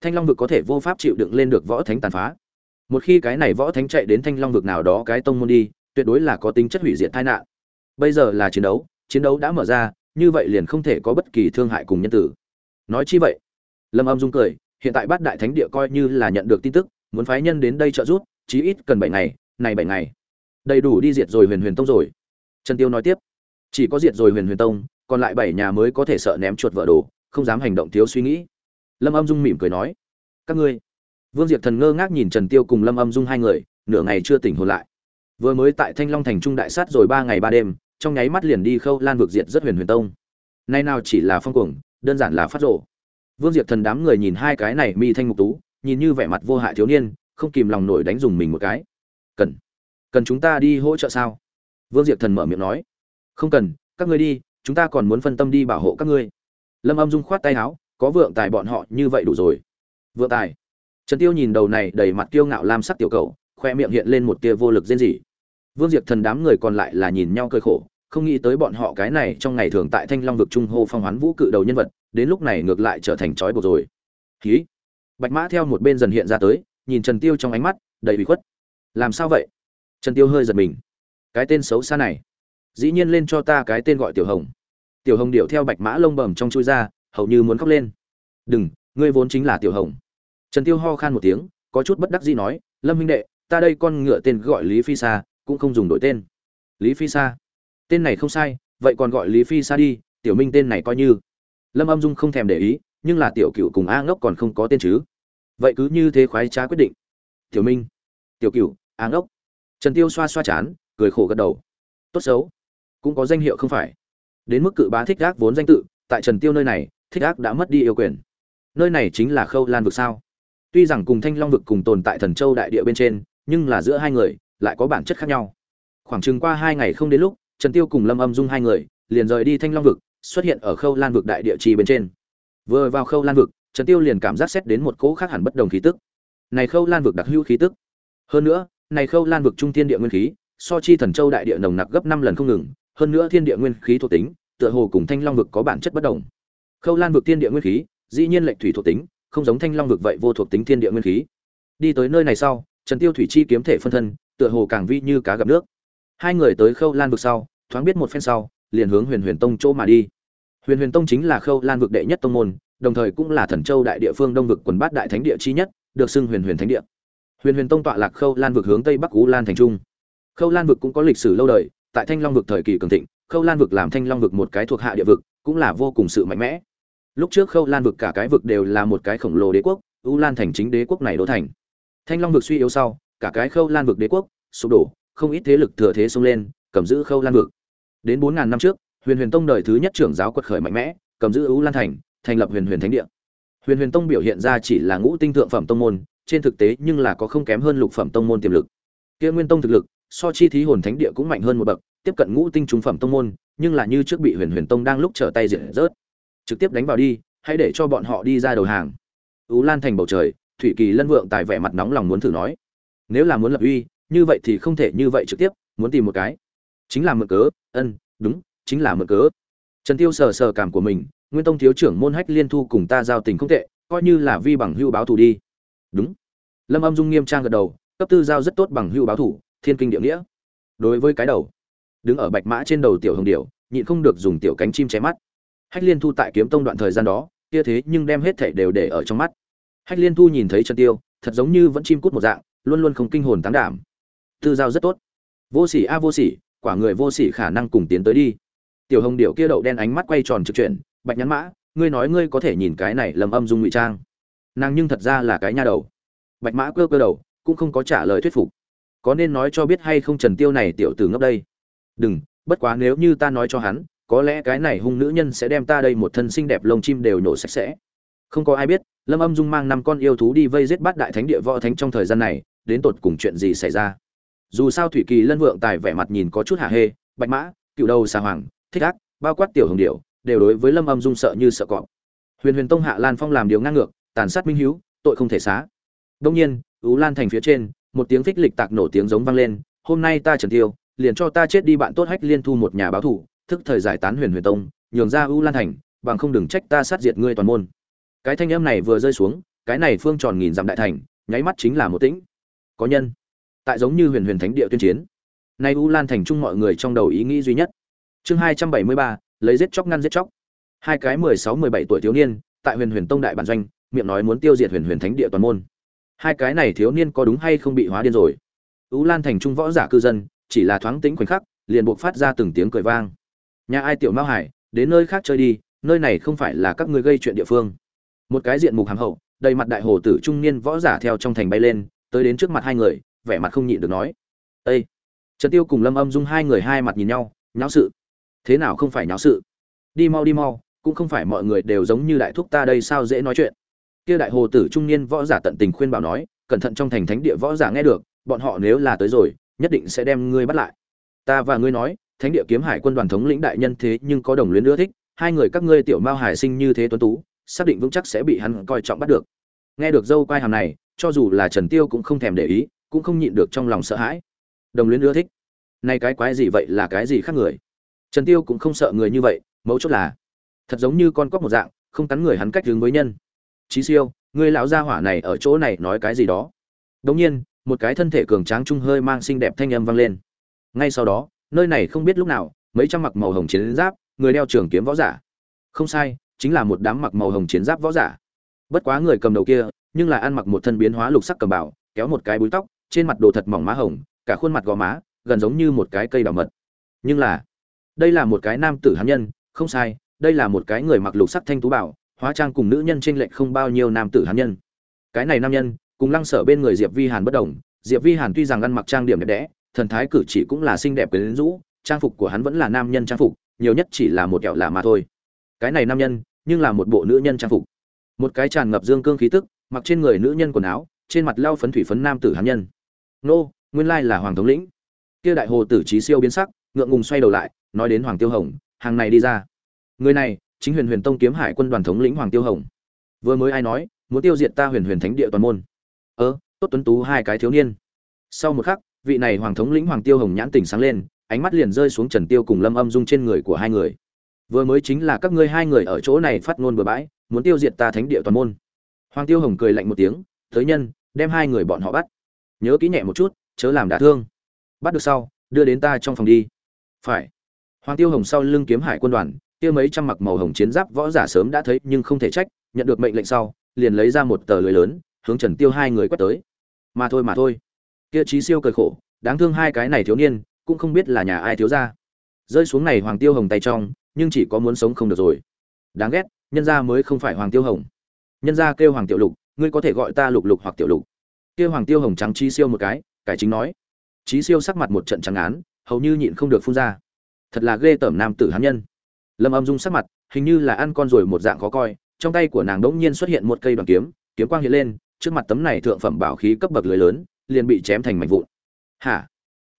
Thanh long vực có thể vô pháp chịu đựng lên được võ thánh tàn phá. Một khi cái này võ thánh chạy đến thanh long vực nào đó cái tông môn đi tuyệt đối là có tính chất hủy diệt tai nạn. Bây giờ là chiến đấu chiến đấu đã mở ra, như vậy liền không thể có bất kỳ thương hại cùng nhân tử. Nói chi vậy? Lâm âm dung cười, hiện tại bát đại thánh địa coi như là nhận được tin tức, muốn phái nhân đến đây trợ giúp, chí ít cần bảy ngày, này bảy ngày. Đầy đủ đi diệt rồi huyền huyền tông rồi. Trần tiêu nói tiếp, chỉ có diệt rồi huyền huyền tông, còn lại bảy nhà mới có thể sợ ném chuột vỡ đồ, không dám hành động thiếu suy nghĩ. Lâm âm dung mỉm cười nói, các ngươi. Vương diệp thần ngơ ngác nhìn trần tiêu cùng lâm âm dung hai người, nửa ngày chưa tỉnh hồn lại vừa mới tại thanh long thành trung đại sát rồi ba ngày ba đêm, trong nháy mắt liền đi khâu lan vực diệt rất huyền huyền tông. Nay nào chỉ là phong cuồng, đơn giản là phát rộ vương diệp thần đám người nhìn hai cái này mi thanh mục tú, nhìn như vẻ mặt vô hại thiếu niên, không kìm lòng nổi đánh dùng mình một cái. Cần cần chúng ta đi hỗ trợ sao? Vương diệp thần mở miệng nói. Không cần, các ngươi đi, chúng ta còn muốn phân tâm đi bảo hộ các ngươi. Lâm âm dung khoát tay áo, có vượng tài bọn họ như vậy đủ rồi. Vượng tài? Trần tiêu nhìn đầu này đầy mặt kiêu ngạo lam sắc tiểu cầu, khoe miệng hiện lên một tia vô lực rên rỉ vương diệp thần đám người còn lại là nhìn nhau cơi khổ, không nghĩ tới bọn họ cái này trong ngày thường tại thanh long vực trung hô phong hoán vũ cự đầu nhân vật, đến lúc này ngược lại trở thành trói buộc rồi. Khí bạch mã theo một bên dần hiện ra tới, nhìn trần tiêu trong ánh mắt, đầy ủy khuất. Làm sao vậy? Trần tiêu hơi giật mình. Cái tên xấu xa này. Dĩ nhiên lên cho ta cái tên gọi tiểu hồng. Tiểu hồng điệu theo bạch mã lông bầm trong chui ra, hầu như muốn khóc lên. Đừng, ngươi vốn chính là tiểu hồng. Trần tiêu ho khan một tiếng, có chút bất đắc dĩ nói, lâm huynh đệ, ta đây con ngựa tên gọi lý phi sa cũng không dùng đổi tên. Lý phi sa. Tên này không sai, vậy còn gọi lý phi sa đi, tiểu minh tên này coi như. Lâm âm dung không thèm để ý, nhưng là tiểu cựu cùng a ngốc còn không có tên chứ. Vậy cứ như thế khoái trá quyết định. Tiểu minh. Tiểu cựu a ngốc. Trần tiêu xoa xoa chán, cười khổ gật đầu. Tốt xấu. Cũng có danh hiệu không phải. Đến mức cự bá thích gác vốn danh tự, tại trần tiêu nơi này, thích gác đã mất đi yêu quyền. Nơi này chính là khâu lan vực sao? Tuy rằng cùng thanh long vực cùng tồn tại thần châu đại địa bên trên, nhưng là giữa hai người lại có bản chất khác nhau. Khoảng chừng qua hai ngày không đến lúc, trần tiêu cùng lâm âm dung hai người liền rời đi thanh long vực, xuất hiện ở khâu lan vực đại địa trì bên trên. Vừa vào khâu lan vực, trần tiêu liền cảm giác xét đến một cỗ khác hẳn bất đồng khí tức. Này khâu lan vực đặc hữu khí tức. Hơn nữa, này khâu lan vực trung thiên địa nguyên khí, so chi thần châu đại địa nồng nặc gấp 5 lần không ngừng, hơn nữa thiên địa nguyên khí thuộc tính, tựa hồ cùng thanh long vực có bản chất bất đồng. Khâu lan vực thiên địa nguyên khí, dĩ nhiên lệnh thủy thuộc tính, không giống thanh long vực vậy vô thuộc tính thiên địa nguyên khí. Đi tới nơi này sau trần tiêu thủy chi kiếm thể phân thân, tựa hồ càng vi như cá gặp nước. Hai người tới khâu lan vực sau, thoáng biết một phen sau, liền hướng huyền huyền tông chỗ mà đi. Huyền huyền tông chính là khâu lan vực đệ nhất tông môn, đồng thời cũng là thần châu đại địa phương đông vực quần bát đại thánh địa chi nhất, được xưng huyền huyền thánh địa. Huyền huyền tông tọa lạc khâu lan vực hướng tây bắc ú lan thành trung. Khâu lan vực cũng có lịch sử lâu đời, tại thanh long vực thời kỳ cường thịnh, khâu lan vực làm thanh long vực một cái thuộc hạ địa vực, cũng là vô cùng sự mạnh mẽ. Lúc trước khâu lan vực cả cái vực đều là một cái khổng lồ đế quốc u lan thành chính đế quốc này đỗ thành thanh long vực suy yếu sau, cả cái khâu lan vực đế quốc, sụp đổ, không ít thế lực thừa thế xông lên, cầm giữ khâu lan vực. Đến bốn ngàn năm trước, huyền huyền tông đời thứ nhất trưởng giáo quật khởi mạnh mẽ, cầm giữ u lan thành thành lập huyền huyền thánh địa. Huyền huyền tông biểu hiện ra chỉ là ngũ tinh thượng phẩm tông môn, trên thực tế nhưng là có không kém hơn lục phẩm tông môn tiềm lực. Kia nguyên tông thực lực, so chi thí hồn thánh địa cũng mạnh hơn một bậc, tiếp cận ngũ tinh trung phẩm tông môn, nhưng là như trước bị huyền huyền tông đang lúc trở tay diệt rớt. Trực tiếp đánh vào đi, hãy để cho bọn họ đi ra đầu hàng. Ú lan thành bầu trời thủy kỳ lân vượng tài vẻ mặt nóng lòng muốn thử nói, nếu là muốn lập uy, như vậy thì không thể như vậy trực tiếp, muốn tìm một cái. Chính là mượn cớ, ân, đúng, chính là mượn cớ. Trần tiêu sờ sờ cảm của mình, nguyên tông thiếu trưởng môn hách liên thu cùng ta giao tình không tệ, coi như là vi bằng hưu báo thù đi. Đúng. Lâm âm dung nghiêm trang gật đầu, cấp tư giao rất tốt bằng hưu báo thủ thiên kinh địa nghĩa. Đối với cái đầu, đứng ở bạch mã trên đầu tiểu hồng điểu, nhịn không được dùng tiểu cánh chim che mắt. Hách liên thu tại kiếm tông đoạn thời gian đó, kia thế nhưng đem hết thảy đều để ở trong mắt hách liên thu nhìn thấy trần tiêu, thật giống như vẫn chim cút một dạng, luôn luôn không kinh hồn tán đảm. Tư giao rất tốt. Vô sỉ a vô sỉ, quả người vô sỉ khả năng cùng tiến tới đi. Tiểu hồng điểu kia đậu đen ánh mắt quay tròn trực chuyển, bạch nhắn mã, ngươi nói ngươi có thể nhìn cái này lầm âm dung ngụy trang. Nàng nhưng thật ra là cái nha đầu. Bạch mã cơ cơ đầu, cũng không có trả lời thuyết phục. Có nên nói cho biết hay không trần tiêu này tiểu tử ngốc đây? Đừng, bất quá nếu như ta nói cho hắn, có lẽ cái này hung nữ nhân sẽ đem ta đây một thân xinh đẹp lông chim đều nổ sạch sẽ không có ai biết, lâm âm dung mang năm con yêu thú đi vây giết bát đại thánh địa võ thánh trong thời gian này, đến tột cùng chuyện gì xảy ra? Dù sao thủy kỳ lân vượng tài vẻ mặt nhìn có chút hạ hê, bạch mã, cựu đầu xà hoàng, thích ác, bao quát tiểu hồng điệu đều đối với lâm âm dung sợ như sợ cọp. Huyền huyền tông hạ lan phong làm điều ngang ngược, tàn sát minh hiếu tội không thể xá. Đông nhiên ú lan thành phía trên, một tiếng phích lịch tạc nổ tiếng giống vang lên, hôm nay ta trần tiêu, liền cho ta chết đi bạn tốt hách liên thu một nhà báo thủ, thức thời giải tán huyền huyền tông, nhường ra ưu lan thành, bằng không đừng trách ta sát diệt ngươi toàn môn cái thanh âm này vừa rơi xuống, cái này phương tròn nghìn dặm đại thành, nháy mắt chính là một tĩnh. Có nhân. Tại giống như huyền huyền thánh địa tuyên chiến. Nay u lan thành chung mọi người trong đầu ý nghĩ duy nhất. Chương hai trăm bảy mươi ba, lấy giết chóc ngăn giết chóc. Hai cái mười sáu mười bảy tuổi thiếu niên, tại huyền huyền tông đại bản doanh, miệng nói muốn tiêu diệt huyền huyền thánh địa toàn môn. Hai cái này thiếu niên có đúng hay không bị hóa điên rồi? U lan thành trung võ giả cư dân, chỉ là thoáng tĩnh khoảnh khắc, liền buộc phát ra từng tiếng cười vang. Nhà ai tiểu mao hải, đến nơi khác chơi đi, nơi này không phải là các ngươi gây chuyện địa phương một cái diện mục hàm hậu, đầy mặt đại hồ tử trung niên võ giả theo trong thành bay lên, tới đến trước mặt hai người, vẻ mặt không nhịn được nói ây trần tiêu cùng lâm âm dung hai người hai mặt nhìn nhau, nháo sự? Thế nào không phải nháo sự? Đi mau đi mau, cũng không phải mọi người đều giống như đại thúc ta đây sao dễ nói chuyện. Kia đại hồ tử trung niên võ giả tận tình khuyên bảo nói, cẩn thận trong thành thánh địa võ giả nghe được, bọn họ nếu là tới rồi, nhất định sẽ đem ngươi bắt lại. Ta và ngươi nói, thánh địa kiếm hải quân đoàn thống lĩnh đại nhân thế nhưng có đồng luyến ưa thích, hai người các ngươi tiểu mao hải sinh như thế tuấn tú xác định vững chắc sẽ bị hắn coi trọng bắt được. Nghe được dâu quai hàm này, cho dù là trần tiêu cũng không thèm để ý, cũng không nhịn được trong lòng sợ hãi. Đồng luyến ưa thích. Nay cái quái gì vậy, là cái gì khác người? Trần tiêu cũng không sợ người như vậy, mấu chốt là, thật giống như con cóc một dạng, không cắn người hắn cách hướng với nhân. Chí siêu, người lão gia hỏa này ở chỗ này nói cái gì đó? Đống nhiên, một cái thân thể cường tráng trung hơi mang xinh đẹp thanh âm vang lên. Ngay sau đó, nơi này không biết lúc nào, mấy trăm mặc màu hồng chiến giáp, người đeo trường kiếm võ giả. Không sai chính là một đám mặc màu hồng chiến giáp võ giả. Bất quá người cầm đầu kia, nhưng là ăn mặc một thân biến hóa lục sắc cầm bảo kéo một cái búi tóc, trên mặt đồ thật mỏng má hồng, cả khuôn mặt gò má, gần giống như một cái cây bảo mật. Nhưng là, đây là một cái nam tử hán nhân, không sai, đây là một cái người mặc lục sắc thanh tú bảo hóa trang cùng nữ nhân trên lệch không bao nhiêu nam tử hán nhân. Cái này nam nhân, cùng lăng sở bên người diệp vi hàn bất đồng, diệp vi hàn tuy rằng ăn mặc trang điểm đẹp đẽ, thần thái cử chỉ cũng là xinh đẹp quyến rũ, trang phục của hắn vẫn là nam nhân trang phục, nhiều nhất chỉ là một kẹo lạ mà thôi cái này nam nhân, nhưng là một bộ nữ nhân trang phục. Một cái tràn ngập dương cương khí tức, mặc trên người nữ nhân quần áo, trên mặt lau phấn thủy phấn nam tử hán nhân. Nô, nguyên lai là hoàng thống lĩnh. Kia đại hồ tử trí siêu biến sắc, ngượng ngùng xoay đầu lại, nói đến hoàng tiêu hồng, hàng này đi ra. Người này, chính huyền huyền tông kiếm hải quân đoàn thống lĩnh hoàng tiêu hồng. Vừa mới ai nói, muốn tiêu diệt ta huyền huyền thánh địa toàn môn. Ơ, tốt tuấn tú hai cái thiếu niên. Sau một khắc, vị này hoàng thống lĩnh hoàng tiêu hồng nhãn tỉnh sáng lên, ánh mắt liền rơi xuống trần tiêu cùng lâm âm dung trên người của hai người vừa mới chính là các ngươi hai người ở chỗ này phát ngôn bừa bãi, muốn tiêu diệt ta thánh địa toàn môn. Hoàng tiêu hồng cười lạnh một tiếng, tới nhân, đem hai người bọn họ bắt. Nhớ kỹ nhẹ một chút, chớ làm đả thương. Bắt được sau, đưa đến ta trong phòng đi. Phải. Hoàng tiêu hồng sau lưng kiếm hải quân đoàn, kia mấy trăm mặc màu hồng chiến giáp võ giả sớm đã thấy nhưng không thể trách, nhận được mệnh lệnh sau, liền lấy ra một tờ lưới lớn, hướng trần tiêu hai người quét tới. Mà thôi mà thôi. Kia trí siêu cười khổ, đáng thương hai cái này thiếu niên, cũng không biết là nhà ai thiếu ra rơi xuống này hoàng tiêu hồng tay trong nhưng chỉ có muốn sống không được rồi. Đáng ghét, nhân gia mới không phải hoàng tiêu hồng. Nhân gia kêu hoàng tiểu lục, ngươi có thể gọi ta lục lục hoặc tiểu lục. Kêu hoàng tiêu hồng trắng trí siêu một cái, cải chính nói. Trí siêu sắc mặt một trận trắng án, hầu như nhịn không được phun ra. Thật là ghê tởm nam tử hán nhân. Lâm âm dung sắc mặt, hình như là ăn con rồi một dạng khó coi, trong tay của nàng đỗng nhiên xuất hiện một cây đoàn kiếm kiếm quang hiện lên, trước mặt tấm này thượng phẩm bảo khí cấp bậc lưới lớn, liền bị chém thành mảnh vụn. Hả?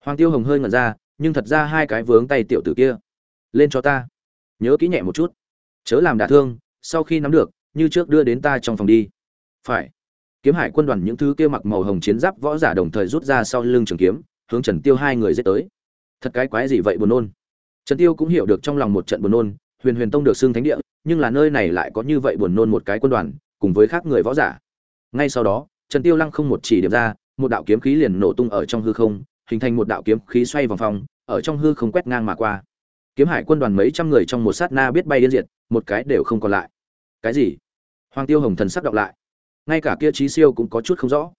Hoàng tiêu hồng hơi ngẩn ra, nhưng thật ra hai cái vướng tay tiểu tử kia. Lên cho ta nhớ kỹ nhẹ một chút. Chớ làm đả thương, sau khi nắm được, như trước đưa đến ta trong phòng đi. Phải. Kiếm hải quân đoàn những thứ kia mặc màu hồng chiến giáp võ giả đồng thời rút ra sau lưng trường kiếm, hướng trần tiêu hai người giết tới. Thật cái quái gì vậy buồn nôn. Trần tiêu cũng hiểu được trong lòng một trận buồn nôn, huyền huyền tông được xưng thánh địa, nhưng là nơi này lại có như vậy buồn nôn một cái quân đoàn, cùng với khác người võ giả. Ngay sau đó, trần tiêu lăng không một chỉ điểm ra, một đạo kiếm khí liền nổ tung ở trong hư không, hình thành một đạo kiếm khí xoay vòng vòng ở trong hư không quét ngang mà qua kiếm hải quân đoàn mấy trăm người trong một sát na biết bay điên diệt, một cái đều không còn lại. Cái gì? Hoàng tiêu hồng thần sắc đọc lại. Ngay cả kia trí siêu cũng có chút không rõ.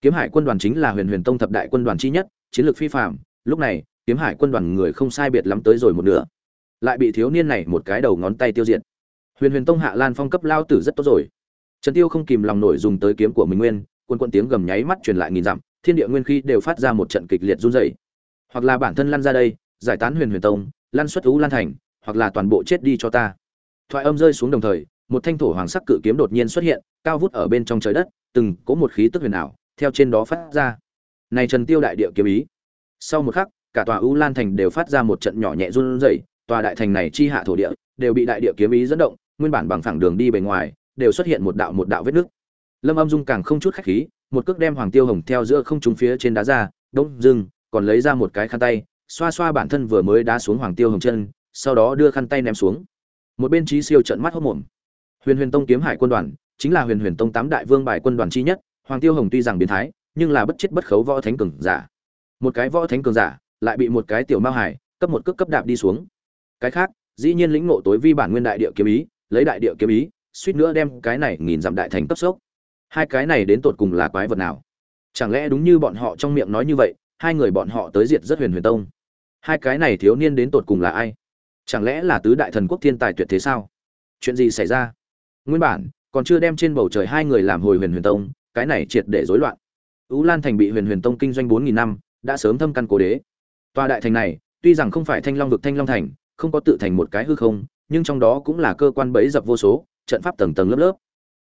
Kiếm hải quân đoàn chính là huyền huyền tông thập đại quân đoàn chi nhất, chiến lược phi phạm lúc này, kiếm hải quân đoàn người không sai biệt lắm tới rồi một nửa. Lại bị thiếu niên này một cái đầu ngón tay tiêu diệt. Huyền huyền tông hạ lan phong cấp lao tử rất tốt rồi. Trần tiêu không kìm lòng nổi dùng tới kiếm của mình nguyên, quân quân tiếng gầm nháy mắt truyền lại nghìn dặm, thiên địa nguyên khí đều phát ra một trận kịch liệt run rẩy. Hoặc là bản thân lăn ra đây, giải tán huyền huyền tông lan xuất ú lan thành, hoặc là toàn bộ chết đi cho ta. Thoại âm rơi xuống đồng thời, một thanh thổ hoàng sắc cự kiếm đột nhiên xuất hiện, cao vút ở bên trong trời đất, từng có một khí tức huyền ảo, theo trên đó phát ra. Này trần tiêu đại địa kiếm ý. Sau một khắc, cả tòa ưu lan thành đều phát ra một trận nhỏ nhẹ run rẩy, tòa đại thành này chi hạ thổ địa, đều bị đại địa kiếm ý dẫn động, nguyên bản bằng phẳng đường đi bề ngoài, đều xuất hiện một đạo một đạo vết nứt. Lâm âm dung càng không chút khách khí, một cước đem hoàng tiêu hồng theo giữa không trung phía trên đá ra, đông, dưng, còn lấy ra một cái khăn tay xoa xoa bản thân vừa mới đá xuống hoàng tiêu hồng chân sau đó đưa khăn tay ném xuống. Một bên trí siêu trận mắt hốc mồm. Huyền huyền tông kiếm hải quân đoàn, chính là huyền huyền tông tám đại vương bài quân đoàn chi nhất, hoàng tiêu hồng tuy rằng biến thái, nhưng là bất chết bất khấu võ thánh cường giả. Một cái võ thánh cường giả, lại bị một cái tiểu mao hải cấp một cước cấp đạp đi xuống. Cái khác, dĩ nhiên lĩnh ngộ tối vi bản nguyên đại địa kiếm ý, lấy đại địa kiếm ý, suýt nữa đem cái này nghìn dặm đại thành cấp sốc. Hai cái này đến tột cùng là quái vật nào? Chẳng lẽ đúng như bọn họ trong miệng nói như vậy, hai người bọn họ tới diệt rất huyền huyền tông? Hai cái này thiếu niên đến tột cùng là ai? Chẳng lẽ là tứ đại thần quốc thiên tài tuyệt thế sao? Chuyện gì xảy ra? Nguyên bản, còn chưa đem trên bầu trời hai người làm hồi huyền huyền tông, cái này triệt để rối loạn. Ú lan thành bị huyền huyền tông kinh doanh bốn nghìn năm, đã sớm thâm căn cố đế. Tòa đại thành này, tuy rằng không phải thanh long vực thanh long thành, không có tự thành một cái hư không, nhưng trong đó cũng là cơ quan bẫy dập vô số, trận pháp tầng tầng lớp lớp.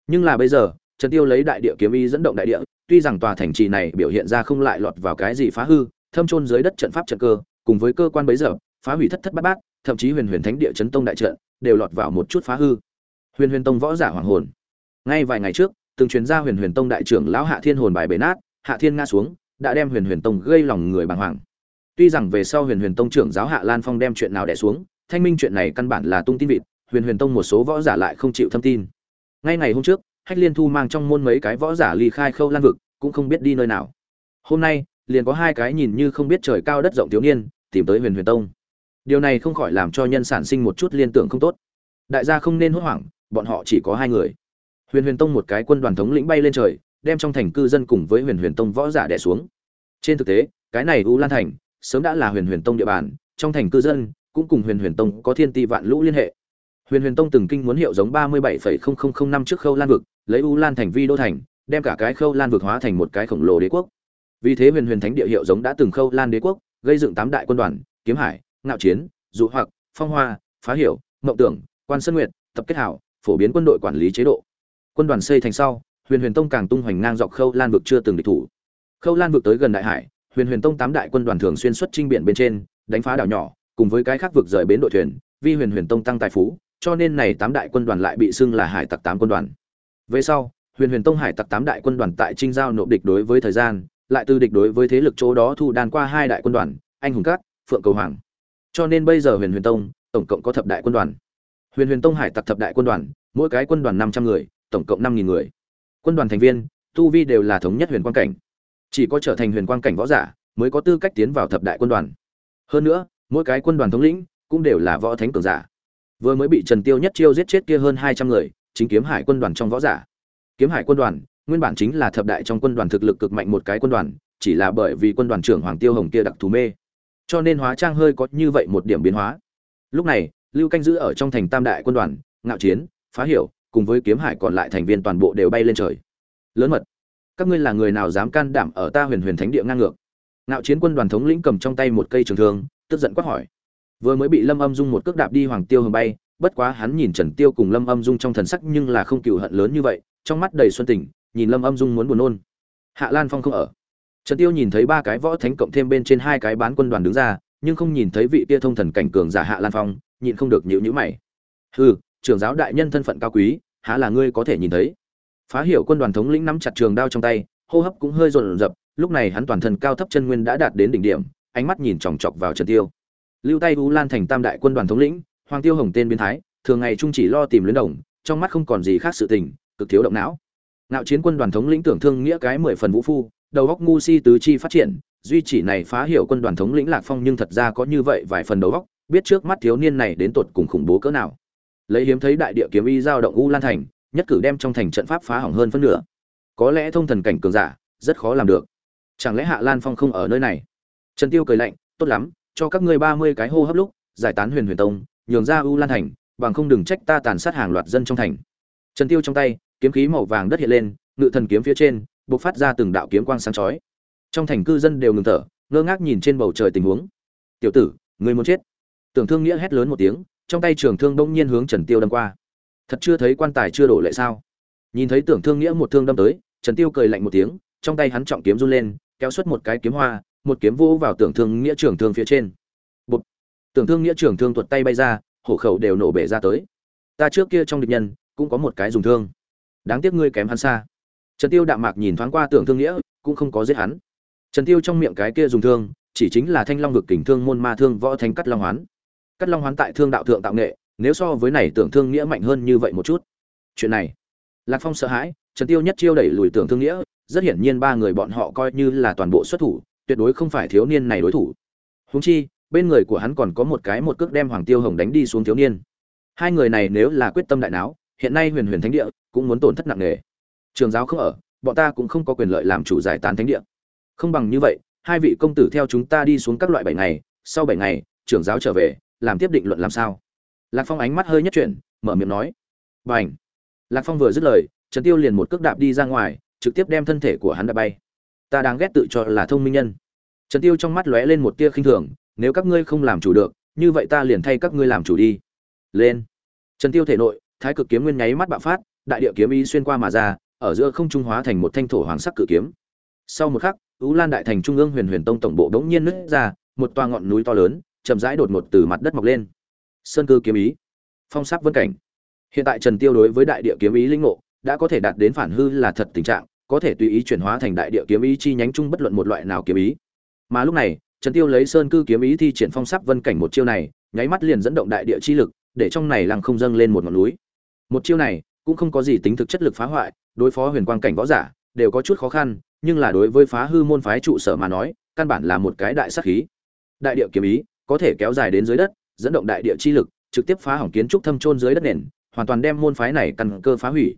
Nhưng là bây giờ, trần tiêu lấy đại địa kiếm ý dẫn động đại địa, tuy rằng tòa thành trì này biểu hiện ra không lại lọt vào cái gì phá hư, thâm chôn dưới đất trận pháp trận cơ cùng với cơ quan bấy giờ, phá hủy thất thất bát bát, thậm chí huyền huyền thánh địa chấn tông đại trận đều lọt vào một chút phá hư. Huyền huyền tông võ giả hoàng hồn. Ngay vài ngày trước, từng truyền ra huyền huyền tông đại trưởng lão hạ thiên hồn bài bể nát, hạ thiên ngã xuống, đã đem huyền huyền tông gây lòng người bàng hoàng. Tuy rằng về sau huyền huyền tông trưởng giáo hạ lan phong đem chuyện nào đẻ xuống, thanh minh chuyện này căn bản là tung tin vịt, huyền huyền tông một số võ giả lại không chịu thâm tin. Ngay ngày hôm trước, hách liên thu mang trong môn mấy cái võ giả ly khai khâu lan vực, cũng không biết đi nơi nào. Hôm nay liền có hai cái nhìn như không biết trời cao đất rộng thiếu niên, tìm tới huyền huyền tông. Điều này không khỏi làm cho nhân sản sinh một chút liên tưởng không tốt. Đại gia không nên hốt hoảng, bọn họ chỉ có hai người. Huyền huyền tông một cái quân đoàn thống lĩnh bay lên trời, đem trong thành cư dân cùng với huyền huyền tông võ giả đẻ xuống. Trên thực tế, cái này u lan thành sớm đã là huyền huyền tông địa bàn, trong thành cư dân cũng cùng huyền huyền tông có thiên ti vạn lũ liên hệ. Huyền huyền tông từng kinh muốn hiệu giống ba mươi bảy năm trước khâu lan vực, lấy u lan thành vi đô thành, đem cả cái khâu lan vực hóa thành một cái khổng lồ đế quốc vì thế huyền huyền thánh địa hiệu giống đã từng khâu lan đế quốc, gây dựng tám đại quân đoàn, kiếm hải, ngạo chiến, dụ hoặc, phong hoa, phá hiểu, mộng tưởng, quan sơn nguyệt, tập kết hảo, phổ biến quân đội quản lý chế độ. Quân đoàn xây thành sau, huyền huyền tông càng tung hoành ngang dọc khâu lan vực chưa từng địch thủ. Khâu lan vực tới gần đại hải, huyền huyền tông tám đại quân đoàn thường xuyên xuất trinh biển bên trên, đánh phá đảo nhỏ, cùng với cái khác vực rời bến đội thuyền, vì huyền huyền tông tăng tài phú, cho nên này tám đại quân đoàn lại bị xưng là hải tặc tám quân đoàn. Về sau, huyền huyền tông hải tặc tám đại quân đoàn tại trinh giao nộp địch đối với thời gian lại từ địch đối với thế lực chỗ đó thu đàn qua hai đại quân đoàn, anh hùng cát phượng cầu hoàng. Cho nên bây giờ huyền huyền tông, tổng cộng có thập đại quân đoàn. Huyền huyền tông hải tặc thập đại quân đoàn, mỗi cái quân đoàn năm trăm người, tổng cộng năm nghìn người. Quân đoàn thành viên, tu vi đều là thống nhất huyền quan cảnh. Chỉ có trở thành huyền quan cảnh võ giả, mới có tư cách tiến vào thập đại quân đoàn. Hơn nữa, mỗi cái quân đoàn thống lĩnh cũng đều là võ thánh cường giả. Vừa mới bị trần tiêu nhất chiêu giết chết kia hơn hai trăm người, chính kiếm hải quân đoàn trong võ giả. Kiếm hải quân đoàn nguyên bản chính là thập đại trong quân đoàn thực lực cực mạnh một cái quân đoàn, chỉ là bởi vì quân đoàn trưởng hoàng tiêu hồng kia đặc thù mê. Cho nên hóa trang hơi có như vậy một điểm biến hóa. Lúc này, lưu canh giữ ở trong thành tam đại quân đoàn, ngạo chiến, phá hiểu, cùng với kiếm hải còn lại thành viên toàn bộ đều bay lên trời. Lớn mật, các ngươi là người nào dám can đảm ở ta huyền huyền thánh địa ngang ngược? Ngạo chiến quân đoàn thống lĩnh cầm trong tay một cây trường thương, tức giận quát hỏi. Vừa mới bị lâm âm dung một cước đạp đi hoàng tiêu hồng bay, bất quá hắn nhìn trần tiêu cùng lâm âm dung trong thần sắc nhưng là không cựu hận lớn như vậy, trong mắt đầy xuân tình nhìn lâm âm dung muốn buồn nôn. Hạ lan phong không ở. Trần tiêu nhìn thấy ba cái võ thánh cộng thêm bên trên hai cái bán quân đoàn đứng ra, nhưng không nhìn thấy vị tia thông thần cảnh cường giả hạ lan phong, nhịn không được nhíu nhíu mày. Hừ, trưởng giáo đại nhân thân phận cao quý, há là ngươi có thể nhìn thấy? Phá hiểu quân đoàn thống lĩnh nắm chặt trường đao trong tay, hô hấp cũng hơi rộn rập, lúc này hắn toàn thân cao thấp chân nguyên đã đạt đến đỉnh điểm, ánh mắt nhìn chòng chọc vào trần tiêu. Lưu tay u lan thành tam đại quân đoàn thống lĩnh, hoàng tiêu hồng tên biến thái, thường ngày trung chỉ lo tìm luyến đồng, trong mắt không còn gì khác sự tình, cực thiếu động não ngạo chiến quân đoàn thống lĩnh tưởng thương nghĩa cái mười phần vũ phu, đầu góc ngu si tứ chi phát triển, duy chỉ này phá hiểu quân đoàn thống lĩnh lạc phong nhưng thật ra có như vậy vài phần đầu góc biết trước mắt thiếu niên này đến tột cùng khủng bố cỡ nào. Lấy hiếm thấy đại địa kiếm y giao động u lan thành, nhất cử đem trong thành trận pháp phá hỏng hơn phân nửa. Có lẽ thông thần cảnh cường giả, rất khó làm được. Chẳng lẽ hạ lan phong không ở nơi này? Trần tiêu cười lạnh, tốt lắm, cho các ngươi ba mươi cái hô hấp lúc, giải tán huyền huyền tông, nhường ra u lan thành, bằng không đừng trách ta tàn sát hàng loạt dân trong thành. Trần tiêu trong tay kiếm khí màu vàng đất hiện lên, ngự thần kiếm phía trên, bộc phát ra từng đạo kiếm quang sáng chói. Trong thành cư dân đều ngừng thở, ngơ ngác nhìn trên bầu trời tình huống. Tiểu tử người muốn chết? Tưởng thương nghĩa hét lớn một tiếng, trong tay trường thương đông nhiên hướng trần tiêu đâm qua. Thật chưa thấy quan tài chưa đổ lệ sao? Nhìn thấy tưởng thương nghĩa một thương đâm tới, trần tiêu cười lạnh một tiếng, trong tay hắn trọng kiếm run lên, kéo xuất một cái kiếm hoa, một kiếm vũ vào tưởng thương nghĩa trường thương phía trên. Bụt. tưởng thương nghĩa trường thương tuột tay bay ra, hổ khẩu đều nổ bể ra tới. Ta trước kia trong địch nhân, cũng có một cái dùng thương đáng tiếc ngươi kém hắn xa. Trần tiêu đạm mạc nhìn thoáng qua tưởng thương nghĩa, cũng không có giết hắn. Trần tiêu trong miệng cái kia dùng thương, chỉ chính là thanh long vực kình thương môn ma thương võ thánh cắt long hoán. Cắt long hoán tại thương đạo thượng tạo nghệ, nếu so với này tưởng thương nghĩa mạnh hơn như vậy một chút. Chuyện này, lạc phong sợ hãi, trần tiêu nhất chiêu đẩy lùi tưởng thương nghĩa, rất hiển nhiên ba người bọn họ coi như là toàn bộ xuất thủ, tuyệt đối không phải thiếu niên này đối thủ. Huống chi, bên người của hắn còn có một cái một cước đem hoàng tiêu hồng đánh đi xuống thiếu niên. Hai người này nếu là quyết tâm đại não hiện nay huyền huyền thánh địa cũng muốn tổn thất nặng nề. Trường giáo không ở, bọn ta cũng không có quyền lợi làm chủ giải tán thánh địa. Không bằng như vậy, hai vị công tử theo chúng ta đi xuống các loại bảy ngày, sau bảy ngày trưởng giáo trở về, làm tiếp định luận làm sao? Lạc phong ánh mắt hơi nhất chuyển, mở miệng nói. B à n h lạc phong vừa dứt lời, trần tiêu liền một cước đạp đi ra ngoài, trực tiếp đem thân thể của hắn đạp bay. Ta đang ghét tự cho là thông minh nhân. Trần tiêu trong mắt lóe lên một tia khinh thường, nếu các ngươi không làm chủ được, như vậy ta liền thay các ngươi làm chủ đi. Lên! Trần tiêu thể nội thái cực kiếm nguyên nháy mắt bạo phát, đại địa kiếm ý xuyên qua mà ra, ở giữa không trung hóa thành một thanh thổ hoàng sắc cự kiếm. Sau một khắc ú lan đại thành trung ương huyền huyền tông tổng bộ đống nhiên nứt ra, một toa ngọn núi to lớn, chậm rãi đột ngột từ mặt đất mọc lên. Sơn cư kiếm ý, phong sắc vân cảnh. Hiện tại trần tiêu đối với đại địa kiếm ý linh ngộ, đã có thể đạt đến phản hư là thật tình trạng, có thể tùy ý chuyển hóa thành đại địa kiếm ý chi nhánh chung bất luận một loại nào kiếm ý. Mà lúc này, trần tiêu lấy sơn cư kiếm ý thi triển phong sắc vân cảnh một chiêu này, nháy mắt liền dẫn động đại địa chi lực, để trong này lăng không dâng lên một ngọn núi một chiêu này cũng không có gì tính thực chất lực phá hoại đối phó huyền quang cảnh võ giả đều có chút khó khăn nhưng là đối với phá hư môn phái trụ sở mà nói căn bản là một cái đại sát khí. Đại địa kiếm ý có thể kéo dài đến dưới đất dẫn động đại địa chi lực trực tiếp phá hỏng kiến trúc thâm chôn dưới đất nền hoàn toàn đem môn phái này căn cơ phá hủy.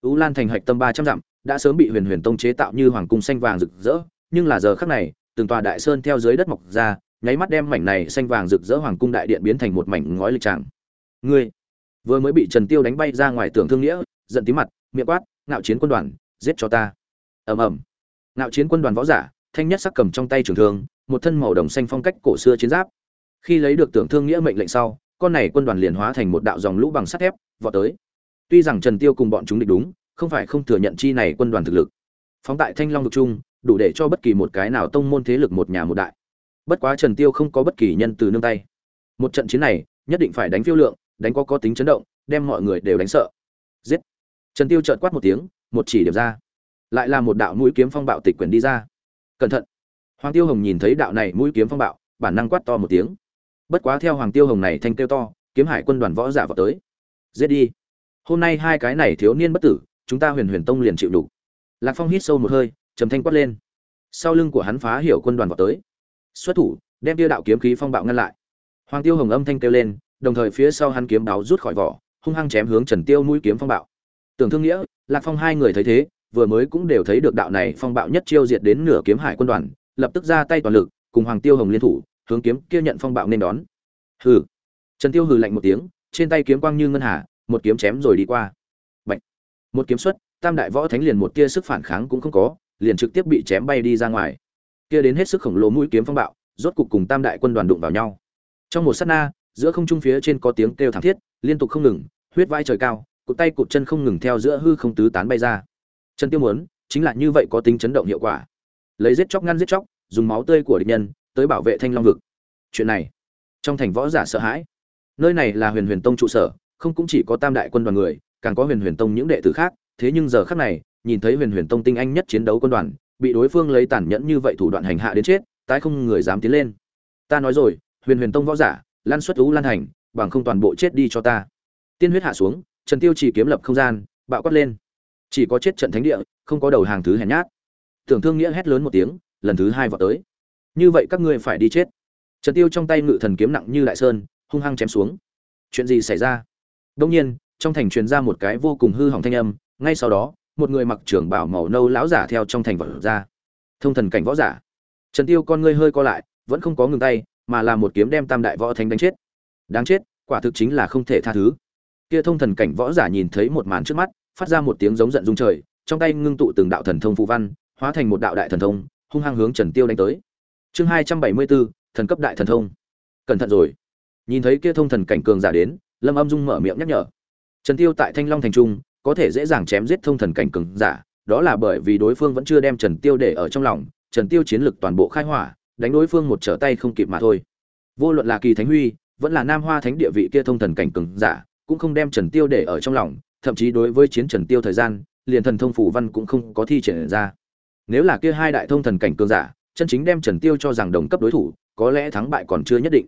U Lan thành hạch tâm ba trăm dặm đã sớm bị Huyền Huyền Tông chế tạo như hoàng cung xanh vàng rực rỡ, nhưng là giờ khắc này, từng tòa đại sơn theo dưới đất mọc ra nháy mắt đem mảnh này xanh vàng rực rỡ hoàng cung đại điện biến thành một mảnh ngói lịch tràng ngươi vừa mới bị trần tiêu đánh bay ra ngoài tưởng thương nghĩa, giận tí mặt, miệng quát, ngạo chiến quân đoàn, giết cho ta. Ầm ầm. Ngạo chiến quân đoàn võ giả, thanh nhất sắc cầm trong tay trường thương, một thân màu đồng xanh phong cách cổ xưa chiến giáp. Khi lấy được tưởng thương nghĩa mệnh lệnh sau, con này quân đoàn liền hóa thành một đạo dòng lũ bằng sắt thép, vọt tới. Tuy rằng trần tiêu cùng bọn chúng địch đúng, không phải không thừa nhận chi này quân đoàn thực lực. Phóng tại thanh long vực trung, đủ để cho bất kỳ một cái nào tông môn thế lực một nhà một đại. Bất quá trần tiêu không có bất kỳ nhân từ nương tay. Một trận chiến này, nhất định phải đánh phiêu lượng đánh có có tính chấn động, đem mọi người đều đánh sợ. Giết. Trần tiêu chợt quát một tiếng, một chỉ điểm ra. Lại là một đạo mũi kiếm phong bạo tịch quyển đi ra. Cẩn thận. Hoàng tiêu hồng nhìn thấy đạo này mũi kiếm phong bạo, bản năng quát to một tiếng. Bất quá theo hoàng tiêu hồng này thanh kêu to, kiếm hải quân đoàn võ giả vào tới. Giết đi. Hôm nay hai cái này thiếu niên bất tử, chúng ta huyền huyền tông liền chịu đủ. Lạc phong hít sâu một hơi, trầm thanh quát lên. Sau lưng của hắn phá hiểu quân đoàn vào tới. Xuất thủ, đem tiêu đạo kiếm khí phong bạo ngăn lại. Hoàng tiêu hồng âm thanh kêu lên đồng thời phía sau hắn kiếm đáo rút khỏi vỏ, hung hăng chém hướng trần tiêu mũi kiếm phong bạo. Tưởng thương nghĩa, lạc phong hai người thấy thế, vừa mới cũng đều thấy được đạo này phong bạo nhất chiêu diệt đến nửa kiếm hải quân đoàn, lập tức ra tay toàn lực, cùng hoàng tiêu hồng liên thủ, hướng kiếm kia nhận phong bạo nên đón. Hừ. Trần tiêu hừ lạnh một tiếng, trên tay kiếm quang như ngân hà, một kiếm chém rồi đi qua. Bạch. một kiếm xuất, tam đại võ thánh liền một tia sức phản kháng cũng không có, liền trực tiếp bị chém bay đi ra ngoài. Kia đến hết sức khổng lồ mũi kiếm phong bạo, rốt cục cùng tam đại quân đoàn đụng vào nhau. Trong một sát na giữa không trung phía trên có tiếng kêu thảm thiết, liên tục không ngừng, huyết vai trời cao, cụt tay cụt chân không ngừng theo giữa hư không tứ tán bay ra. Trần tiêu muốn, chính là như vậy có tính chấn động hiệu quả. Lấy giết chóc ngăn giết chóc, dùng máu tươi của địch nhân tới bảo vệ thanh long vực. Chuyện này, trong thành võ giả sợ hãi. Nơi này là huyền huyền tông trụ sở, không cũng chỉ có tam đại quân đoàn người, càng có huyền huyền tông những đệ tử khác. Thế nhưng giờ khắc này, nhìn thấy huyền huyền tông tinh anh nhất chiến đấu quân đoàn, bị đối phương lấy tàn nhẫn như vậy thủ đoạn hành hạ đến chết, tái không người dám tiến lên. Ta nói rồi, huyền huyền tông võ giả lan xuất ú lan hành bằng không toàn bộ chết đi cho ta. Tiên huyết hạ xuống, trần tiêu chỉ kiếm lập không gian, bạo quát lên. Chỉ có chết trận thánh địa, không có đầu hàng thứ hèn nhát. Tưởng thương nghĩa hét lớn một tiếng, lần thứ hai vào tới. Như vậy các ngươi phải đi chết. Trần tiêu trong tay ngự thần kiếm nặng như đại sơn, hung hăng chém xuống. Chuyện gì xảy ra? Đông nhiên, trong thành truyền ra một cái vô cùng hư hỏng thanh âm, ngay sau đó, một người mặc trưởng bảo màu nâu lão giả theo trong thành vật ra. Thông thần cảnh võ giả. Trần tiêu con ngươi hơi co lại, vẫn không có ngừng tay mà là một kiếm đem tam đại võ thánh đánh chết. Đáng chết, quả thực chính là không thể tha thứ. Kia thông thần cảnh võ giả nhìn thấy một màn trước mắt, phát ra một tiếng giống giận dung trời, trong tay ngưng tụ từng đạo thần thông phù văn, hóa thành một đạo đại thần thông, hung hăng hướng trần tiêu đánh tới. Chương hai trăm bảy mươi bốn, thần cấp đại thần thông. Cẩn thận rồi. Nhìn thấy kia thông thần cảnh cường giả đến, lâm âm dung mở miệng nhắc nhở. Trần tiêu tại thanh long thành trung, có thể dễ dàng chém giết thông thần cảnh cường giả, đó là bởi vì đối phương vẫn chưa đem trần tiêu để ở trong lòng, trần tiêu chiến lực toàn bộ khai hỏa đánh đối phương một trở tay không kịp mà thôi. Vô luận là kỳ thánh huy, vẫn là nam hoa thánh địa vị kia thông thần cảnh cường giả, cũng không đem trần tiêu để ở trong lòng, thậm chí đối với chiến trần tiêu thời gian, liền thần thông phủ văn cũng không có thi triển ra. Nếu là kia hai đại thông thần cảnh cường giả, chân chính đem trần tiêu cho rằng đồng cấp đối thủ, có lẽ thắng bại còn chưa nhất định.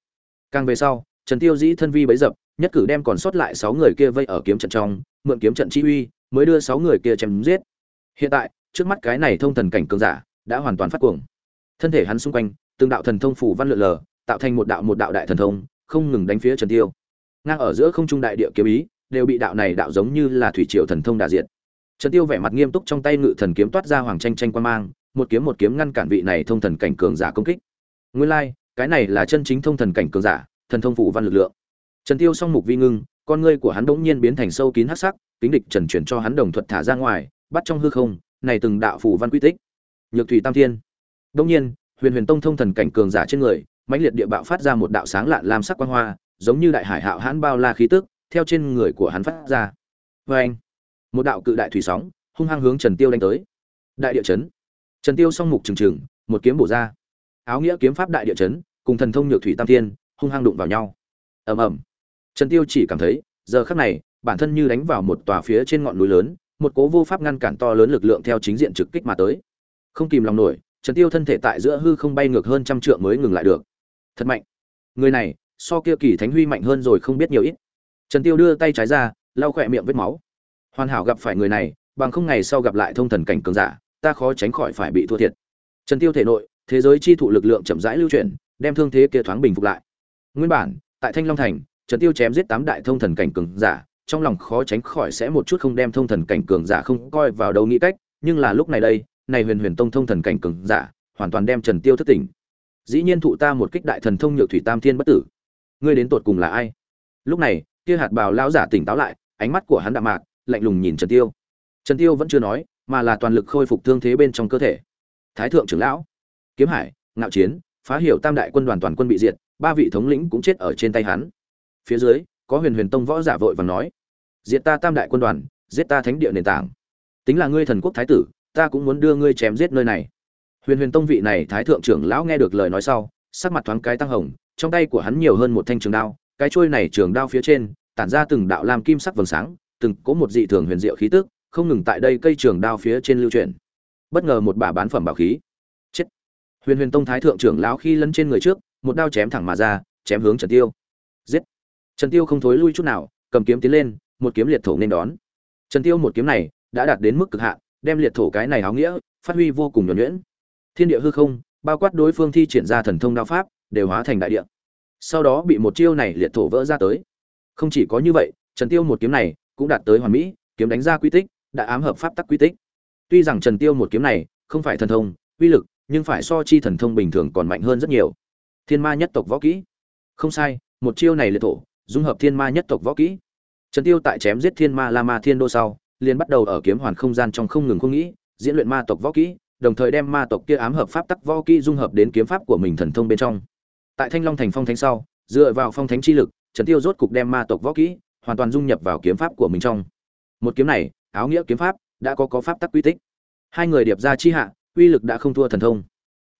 Càng về sau, trần tiêu dĩ thân vi bấy dập, nhất cử đem còn sót lại sáu người kia vây ở kiếm trận trong, mượn kiếm trận chi uy, mới đưa sáu người kia chém giết. Hiện tại, trước mắt cái này thông thần cảnh cường giả, đã hoàn toàn phát cuồng. Thân thể hắn xung quanh từng đạo thần thông phủ văn lượn lờ tạo thành một đạo một đạo đại thần thông không ngừng đánh phía trần tiêu. Ngang ở giữa không trung đại địa kiếm ý đều bị đạo này đạo giống như là thủy triều thần thông đả diệt. Trần tiêu vẻ mặt nghiêm túc trong tay ngự thần kiếm toát ra hoàng tranh tranh quan mang một kiếm một kiếm ngăn cản vị này thông thần cảnh cường giả công kích. Nguyên lai like, cái này là chân chính thông thần cảnh cường giả thần thông phụ văn lực lượng. Trần tiêu song mục vi ngưng con ngươi của hắn đống nhiên biến thành sâu kín hắc sắc kính địch trần chuyển cho hắn đồng thuật thả ra ngoài bắt trong hư không này từng đạo phù văn quy tích. Nhược thủy tam thiên. Đống nhiên huyền huyền tông thông thần cảnh cường giả trên người, mãnh liệt địa bạo phát ra một đạo sáng lạn lam sắc quang hoa, giống như đại hải hạo hãn bao la khí tức, theo trên người của hắn phát ra. Vê anh, một đạo cự đại thủy sóng, hung hăng hướng trần tiêu đánh tới. Đại địa chấn. Trần tiêu song mục trừng trừng, một kiếm bổ ra. Áo nghĩa kiếm pháp đại địa chấn, cùng thần thông nhược thủy tam thiên, hung hăng đụng vào nhau. Ầm ầm. Trần tiêu chỉ cảm thấy, giờ khắc này, bản thân như đánh vào một tòa phía trên ngọn núi lớn, một cố vô pháp ngăn cản to lớn lực lượng theo chính diện trực kích mà tới. Không kìm lòng nổi trần tiêu thân thể tại giữa hư không bay ngược hơn trăm trượng mới ngừng lại được. Thật mạnh. Người này, so kia kỳ thánh huy mạnh hơn rồi không biết nhiều ít. Trần tiêu đưa tay trái ra, lau khỏe miệng vết máu. Hoàn hảo gặp phải người này, bằng không ngày sau gặp lại thông thần cảnh cường giả, ta khó tránh khỏi phải bị thua thiệt. Trần tiêu thể nội, thế giới chi thụ lực lượng chậm rãi lưu chuyển, đem thương thế kia thoáng bình phục lại. Nguyên bản, tại thanh long thành, trần tiêu chém giết tám đại thông thần cảnh cường giả, trong lòng khó tránh khỏi sẽ một chút không đem thông thần cảnh cường giả không coi vào đâu nghĩ cách, nhưng là lúc này đây này huyền huyền tông thông thần cảnh cường giả, hoàn toàn đem trần tiêu thất tỉnh. Dĩ nhiên thụ ta một kích đại thần thông nhược thủy tam thiên bất tử. Ngươi đến tột cùng là ai? Lúc này, kia hạt bào lão giả tỉnh táo lại, ánh mắt của hắn đạm mạc, lạnh lùng nhìn trần tiêu. Trần tiêu vẫn chưa nói, mà là toàn lực khôi phục thương thế bên trong cơ thể. Thái thượng trưởng lão, kiếm hải, ngạo chiến, phá hiểu tam đại quân đoàn toàn quân bị diệt, ba vị thống lĩnh cũng chết ở trên tay hắn. Phía dưới, có huyền huyền tông võ giả vội vàng nói, diệt ta tam đại quân đoàn, giết ta thánh địa nền tảng. Tính là ngươi thần quốc thái tử ta cũng muốn đưa ngươi chém giết nơi này. Huyền huyền tông vị này thái thượng trưởng lão nghe được lời nói sau, sắc mặt thoáng cái tăng hồng, trong tay của hắn nhiều hơn một thanh trường đao, cái chuôi này trường đao phía trên, tản ra từng đạo lam kim sắc vầng sáng, từng có một dị thường huyền diệu khí tức, không ngừng tại đây cây trường đao phía trên lưu truyền bất ngờ một bả bán phẩm bảo khí. Chết. Huyền huyền tông thái thượng trưởng lão khi lấn trên người trước, một đao chém thẳng mà ra, chém hướng trần tiêu. Giết. Trần tiêu không thối lui chút nào, cầm kiếm tiến lên, một kiếm liệt thổ nên đón. Trần tiêu một kiếm này, đã đạt đến mức cực hạn đem liệt thổ cái này áo nghĩa, phát huy vô cùng nhuần nhuyễn. Thiên địa hư không, bao quát đối phương thi triển ra thần thông đao pháp, đều hóa thành đại địa. Sau đó bị một chiêu này liệt thổ vỡ ra tới. Không chỉ có như vậy, trần tiêu một kiếm này cũng đạt tới hoàn mỹ, kiếm đánh ra quy tích, đã ám hợp pháp tắc quy tích. Tuy rằng trần tiêu một kiếm này không phải thần thông, uy lực, nhưng phải so chi thần thông bình thường còn mạnh hơn rất nhiều. Thiên ma nhất tộc võ kỹ. Không sai, một chiêu này liệt thổ, dung hợp thiên ma nhất tộc võ kỹ. Trần tiêu tại chém giết thiên ma la ma thiên đô sau liền bắt đầu ở kiếm hoàn không gian trong không ngừng không nghĩ, diễn luyện ma tộc võ kỹ, đồng thời đem ma tộc kia ám hợp pháp tắc võ kỹ dung hợp đến kiếm pháp của mình thần thông bên trong. Tại thanh long thành phong thánh sau, dựa vào phong thánh chi lực, trần tiêu rốt cục đem ma tộc võ kỹ hoàn toàn dung nhập vào kiếm pháp của mình trong. Một kiếm này, áo nghĩa kiếm pháp, đã có có pháp tắc quy tích. Hai người điệp ra chi hạ, uy lực đã không thua thần thông.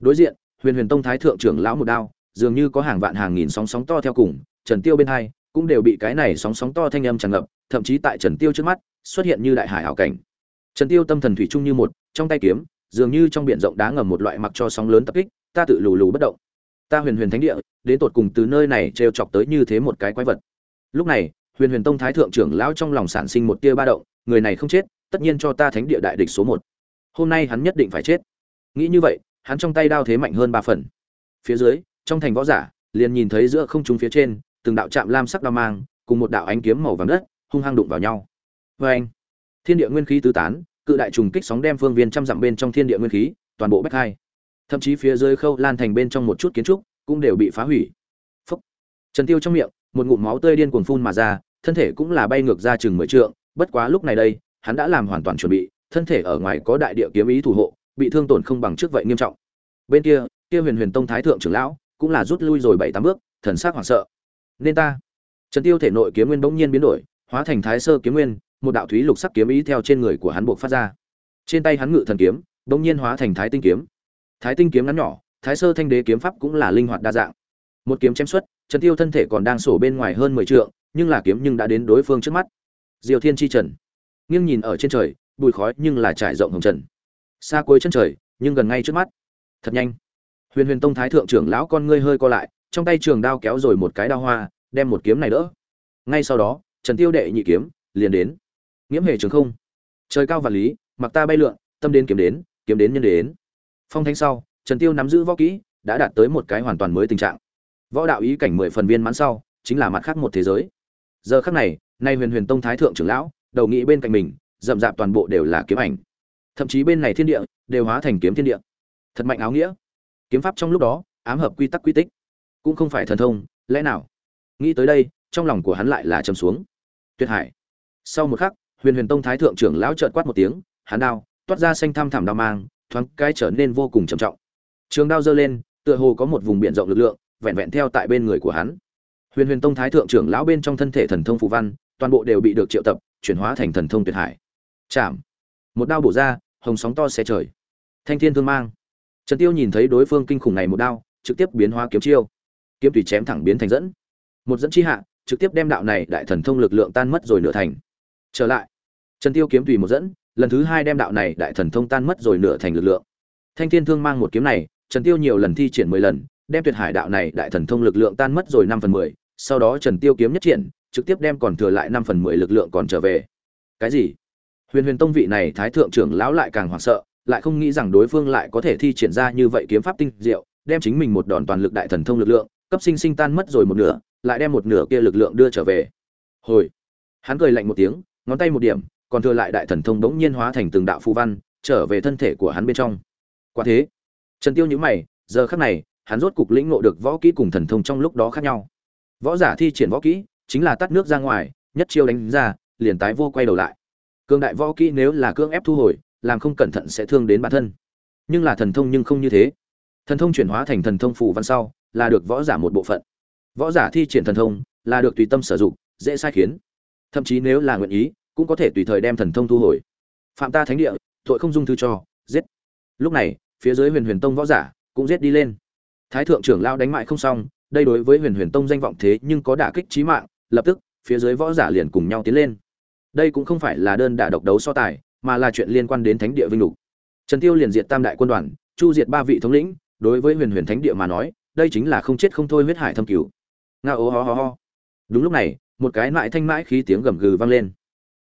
Đối diện, huyền huyền tông thái thượng trưởng lão một đao, dường như có hàng vạn hàng nghìn sóng sóng to theo cùng, trần tiêu bên hai cũng đều bị cái này sóng sóng to thanh âm tràn ngập, thậm chí tại trần tiêu trước mắt xuất hiện như đại hải hảo cảnh. Trần tiêu tâm thần thủy chung như một, trong tay kiếm, dường như trong biển rộng đá ngầm một loại mặc cho sóng lớn tập kích, ta tự lù lù bất động. Ta huyền huyền thánh địa, đến tột cùng từ nơi này trêu chọc tới như thế một cái quái vật. Lúc này, huyền huyền tông thái thượng trưởng lão trong lòng sản sinh một tia ba động, người này không chết, tất nhiên cho ta thánh địa đại địch số một. Hôm nay hắn nhất định phải chết. Nghĩ như vậy, hắn trong tay đao thế mạnh hơn ba phần. Phía dưới, trong thành võ giả, liền nhìn thấy giữa không trung phía trên, từng đạo chạm lam sắc đao mang, cùng một đạo ánh kiếm màu vàng đất, hung hăng đụng vào nhau vê anh, thiên địa nguyên khí tứ tán, cự đại trùng kích sóng đem phương viên trăm dặm bên trong thiên địa nguyên khí, toàn bộ bách hai. Thậm chí phía dưới khâu lan thành bên trong một chút kiến trúc, cũng đều bị phá hủy. Phúc. trần tiêu trong miệng, một ngụm máu tươi điên cuồng phun mà ra, thân thể cũng là bay ngược ra chừng mười trượng, bất quá lúc này đây, hắn đã làm hoàn toàn chuẩn bị, thân thể ở ngoài có đại địa kiếm ý thủ hộ, bị thương tổn không bằng trước vậy nghiêm trọng. Bên kia kia huyền huyền tông thái thượng trưởng lão, cũng là rút lui rồi bảy tám bước, thần sắc hoảng sợ. Nên ta. Trần tiêu thể nội kiếm nguyên bỗng nhiên biến đổi, hóa thành thái sơ kiếm nguyên một đạo thúy lục sắc kiếm ý theo trên người của hắn buộc phát ra. Trên tay hắn ngự thần kiếm bỗng nhiên hóa thành thái tinh kiếm. Thái tinh kiếm ngắn nhỏ, thái sơ thanh đế kiếm pháp cũng là linh hoạt đa dạng. Một kiếm chém xuất, trần tiêu thân thể còn đang sổ bên ngoài hơn mười trượng, nhưng là kiếm nhưng đã đến đối phương trước mắt. Diều thiên chi trần. Nghiêng nhìn ở trên trời, bụi khói nhưng là trải rộng hồng trần. Xa cuối chân trời, nhưng gần ngay trước mắt. Thật nhanh. Huyền huyền tông thái thượng trưởng lão con ngươi hơi co lại, trong tay trường đao kéo rồi một cái đao hoa, đem một kiếm này đỡ. Ngay sau đó, trần tiêu đệ nhị kiếm, liền đến nghiễm hề trường không. Trời cao và lý, mặc ta bay lượn, tâm đến kiếm đến kiếm đến nhân đến. Phong thánh sau, trần tiêu nắm giữ võ kỹ, đã đạt tới một cái hoàn toàn mới tình trạng. Võ đạo ý cảnh mười phần viên mãn sau, chính là mặt khác một thế giới. Giờ khắc này, nay huyền huyền tông thái thượng trưởng lão, đầu nghĩ bên cạnh mình, rậm rạp toàn bộ đều là kiếm ảnh. Thậm chí bên này thiên địa, đều hóa thành kiếm thiên địa. Thật mạnh áo nghĩa. Kiếm pháp trong lúc đó, ám hợp quy tắc quy tích. Cũng không phải thần thông, lẽ nào? Nghĩ tới đây, trong lòng của hắn lại là trầm xuống. Tuyệt hải. Sau một khắc huyền huyền tông thái thượng trưởng lão trợn quát một tiếng, hắn đao, toát ra xanh thăm thẳm đao mang, thoáng cái trở nên vô cùng trầm trọng. Trường đao giơ lên, tựa hồ có một vùng biển rộng lực lượng, vẹn vẹn theo tại bên người của hắn. Huyền huyền tông thái thượng trưởng lão bên trong thân thể thần thông phù văn, toàn bộ đều bị được triệu tập, chuyển hóa thành thần thông tuyệt hải. Chạm! Một đao bổ ra, hồng sóng to xe trời. Thanh thiên thương mang. Trần tiêu nhìn thấy đối phương kinh khủng này một đao, trực tiếp biến hóa kiếm chiêu. Kiếm tùy chém thẳng biến thành dẫn. Một dẫn chi hạ, trực tiếp đem đạo này đại thần thông lực lượng tan mất rồi nửa thành. Trở lại trần tiêu kiếm tùy một dẫn, lần thứ hai đem đạo này đại thần thông tan mất rồi nửa thành lực lượng. Thanh thiên thương mang một kiếm này, trần tiêu nhiều lần thi triển mười lần, đem tuyệt hải đạo này đại thần thông lực lượng tan mất rồi năm phần mười, sau đó trần tiêu kiếm nhất triển, trực tiếp đem còn thừa lại năm phần mười lực lượng còn trở về. Cái gì? Huyền huyền tông vị này thái thượng trưởng lão lại càng hoảng sợ, lại không nghĩ rằng đối phương lại có thể thi triển ra như vậy kiếm pháp tinh diệu, đem chính mình một đòn toàn lực đại thần thông lực lượng, cấp sinh sinh tan mất rồi một nửa, lại đem một nửa kia lực lượng đưa trở về. Hồi, hắn cười lạnh một tiếng, ngón tay một điểm còn thừa lại đại thần thông đống nhiên hóa thành từng đạo phù văn, trở về thân thể của hắn bên trong. Quả thế, trần tiêu nhíu mày, giờ khắc này, hắn rốt cục lĩnh ngộ được võ kỹ cùng thần thông trong lúc đó khác nhau. Võ giả thi triển võ kỹ, chính là tắt nước ra ngoài, nhất chiêu đánh ra, liền tái vô quay đầu lại. Cương đại võ kỹ nếu là cưỡng ép thu hồi, làm không cẩn thận sẽ thương đến bản thân. Nhưng là thần thông nhưng không như thế. Thần thông chuyển hóa thành thần thông phù văn sau, là được võ giả một bộ phận. Võ giả thi triển thần thông, là được tùy tâm sử dụng, dễ sai khiến. Thậm chí nếu là nguyện ý cũng có thể tùy thời đem thần thông thu hồi. Phạm ta thánh địa, tội không dung thư cho, giết. Lúc này, phía dưới huyền huyền tông võ giả cũng giết đi lên. Thái thượng trưởng lao đánh mại không xong, đây đối với huyền huyền tông danh vọng thế nhưng có đả kích trí mạng, lập tức, phía dưới võ giả liền cùng nhau tiến lên. Đây cũng không phải là đơn đả độc đấu so tài, mà là chuyện liên quan đến thánh địa vinh lục. Trần tiêu liền diệt tam đại quân đoàn, chu diệt ba vị thống lĩnh, đối với huyền huyền thánh địa mà nói, đây chính là không chết không thôi huyết hải thâm cứu nga ô ho ho ho đúng lúc này, một cái mại thanh mãi khí tiếng gầm gừ vang lên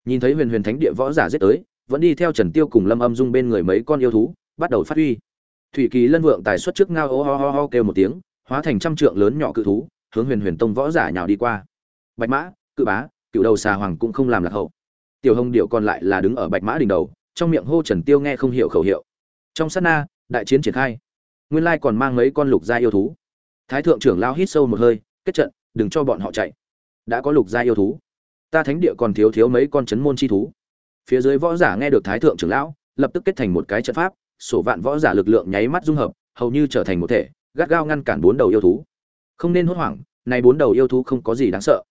nhìn thấy huyền huyền thánh địa võ giả giết tới, vẫn đi theo trần tiêu cùng lâm âm dung bên người mấy con yêu thú, bắt đầu phát huy. Thủy kỳ lân vượng tài xuất trước ngao ô ho ho ho kêu một tiếng, hóa thành trăm trượng lớn nhỏ cự thú, hướng huyền huyền tông võ giả nhào đi qua. Bạch mã, cự bá, cựu đầu xà hoàng cũng không làm lạc hậu. Tiểu hồng điệu còn lại là đứng ở bạch mã đỉnh đầu, trong miệng hô trần tiêu nghe không hiểu khẩu hiệu. Trong sát na, đại chiến triển khai. Nguyên lai còn mang mấy con lục gia yêu thú. Thái thượng trưởng lao hít sâu một hơi, kết trận, đừng cho bọn họ chạy. Đã có lục gia yêu thú ta thánh địa còn thiếu thiếu mấy con chấn môn chi thú. Phía dưới võ giả nghe được thái thượng trưởng lão, lập tức kết thành một cái trận pháp, sổ vạn võ giả lực lượng nháy mắt dung hợp, hầu như trở thành một thể, gắt gao ngăn cản bốn đầu yêu thú. Không nên hốt hoảng, này bốn đầu yêu thú không có gì đáng sợ.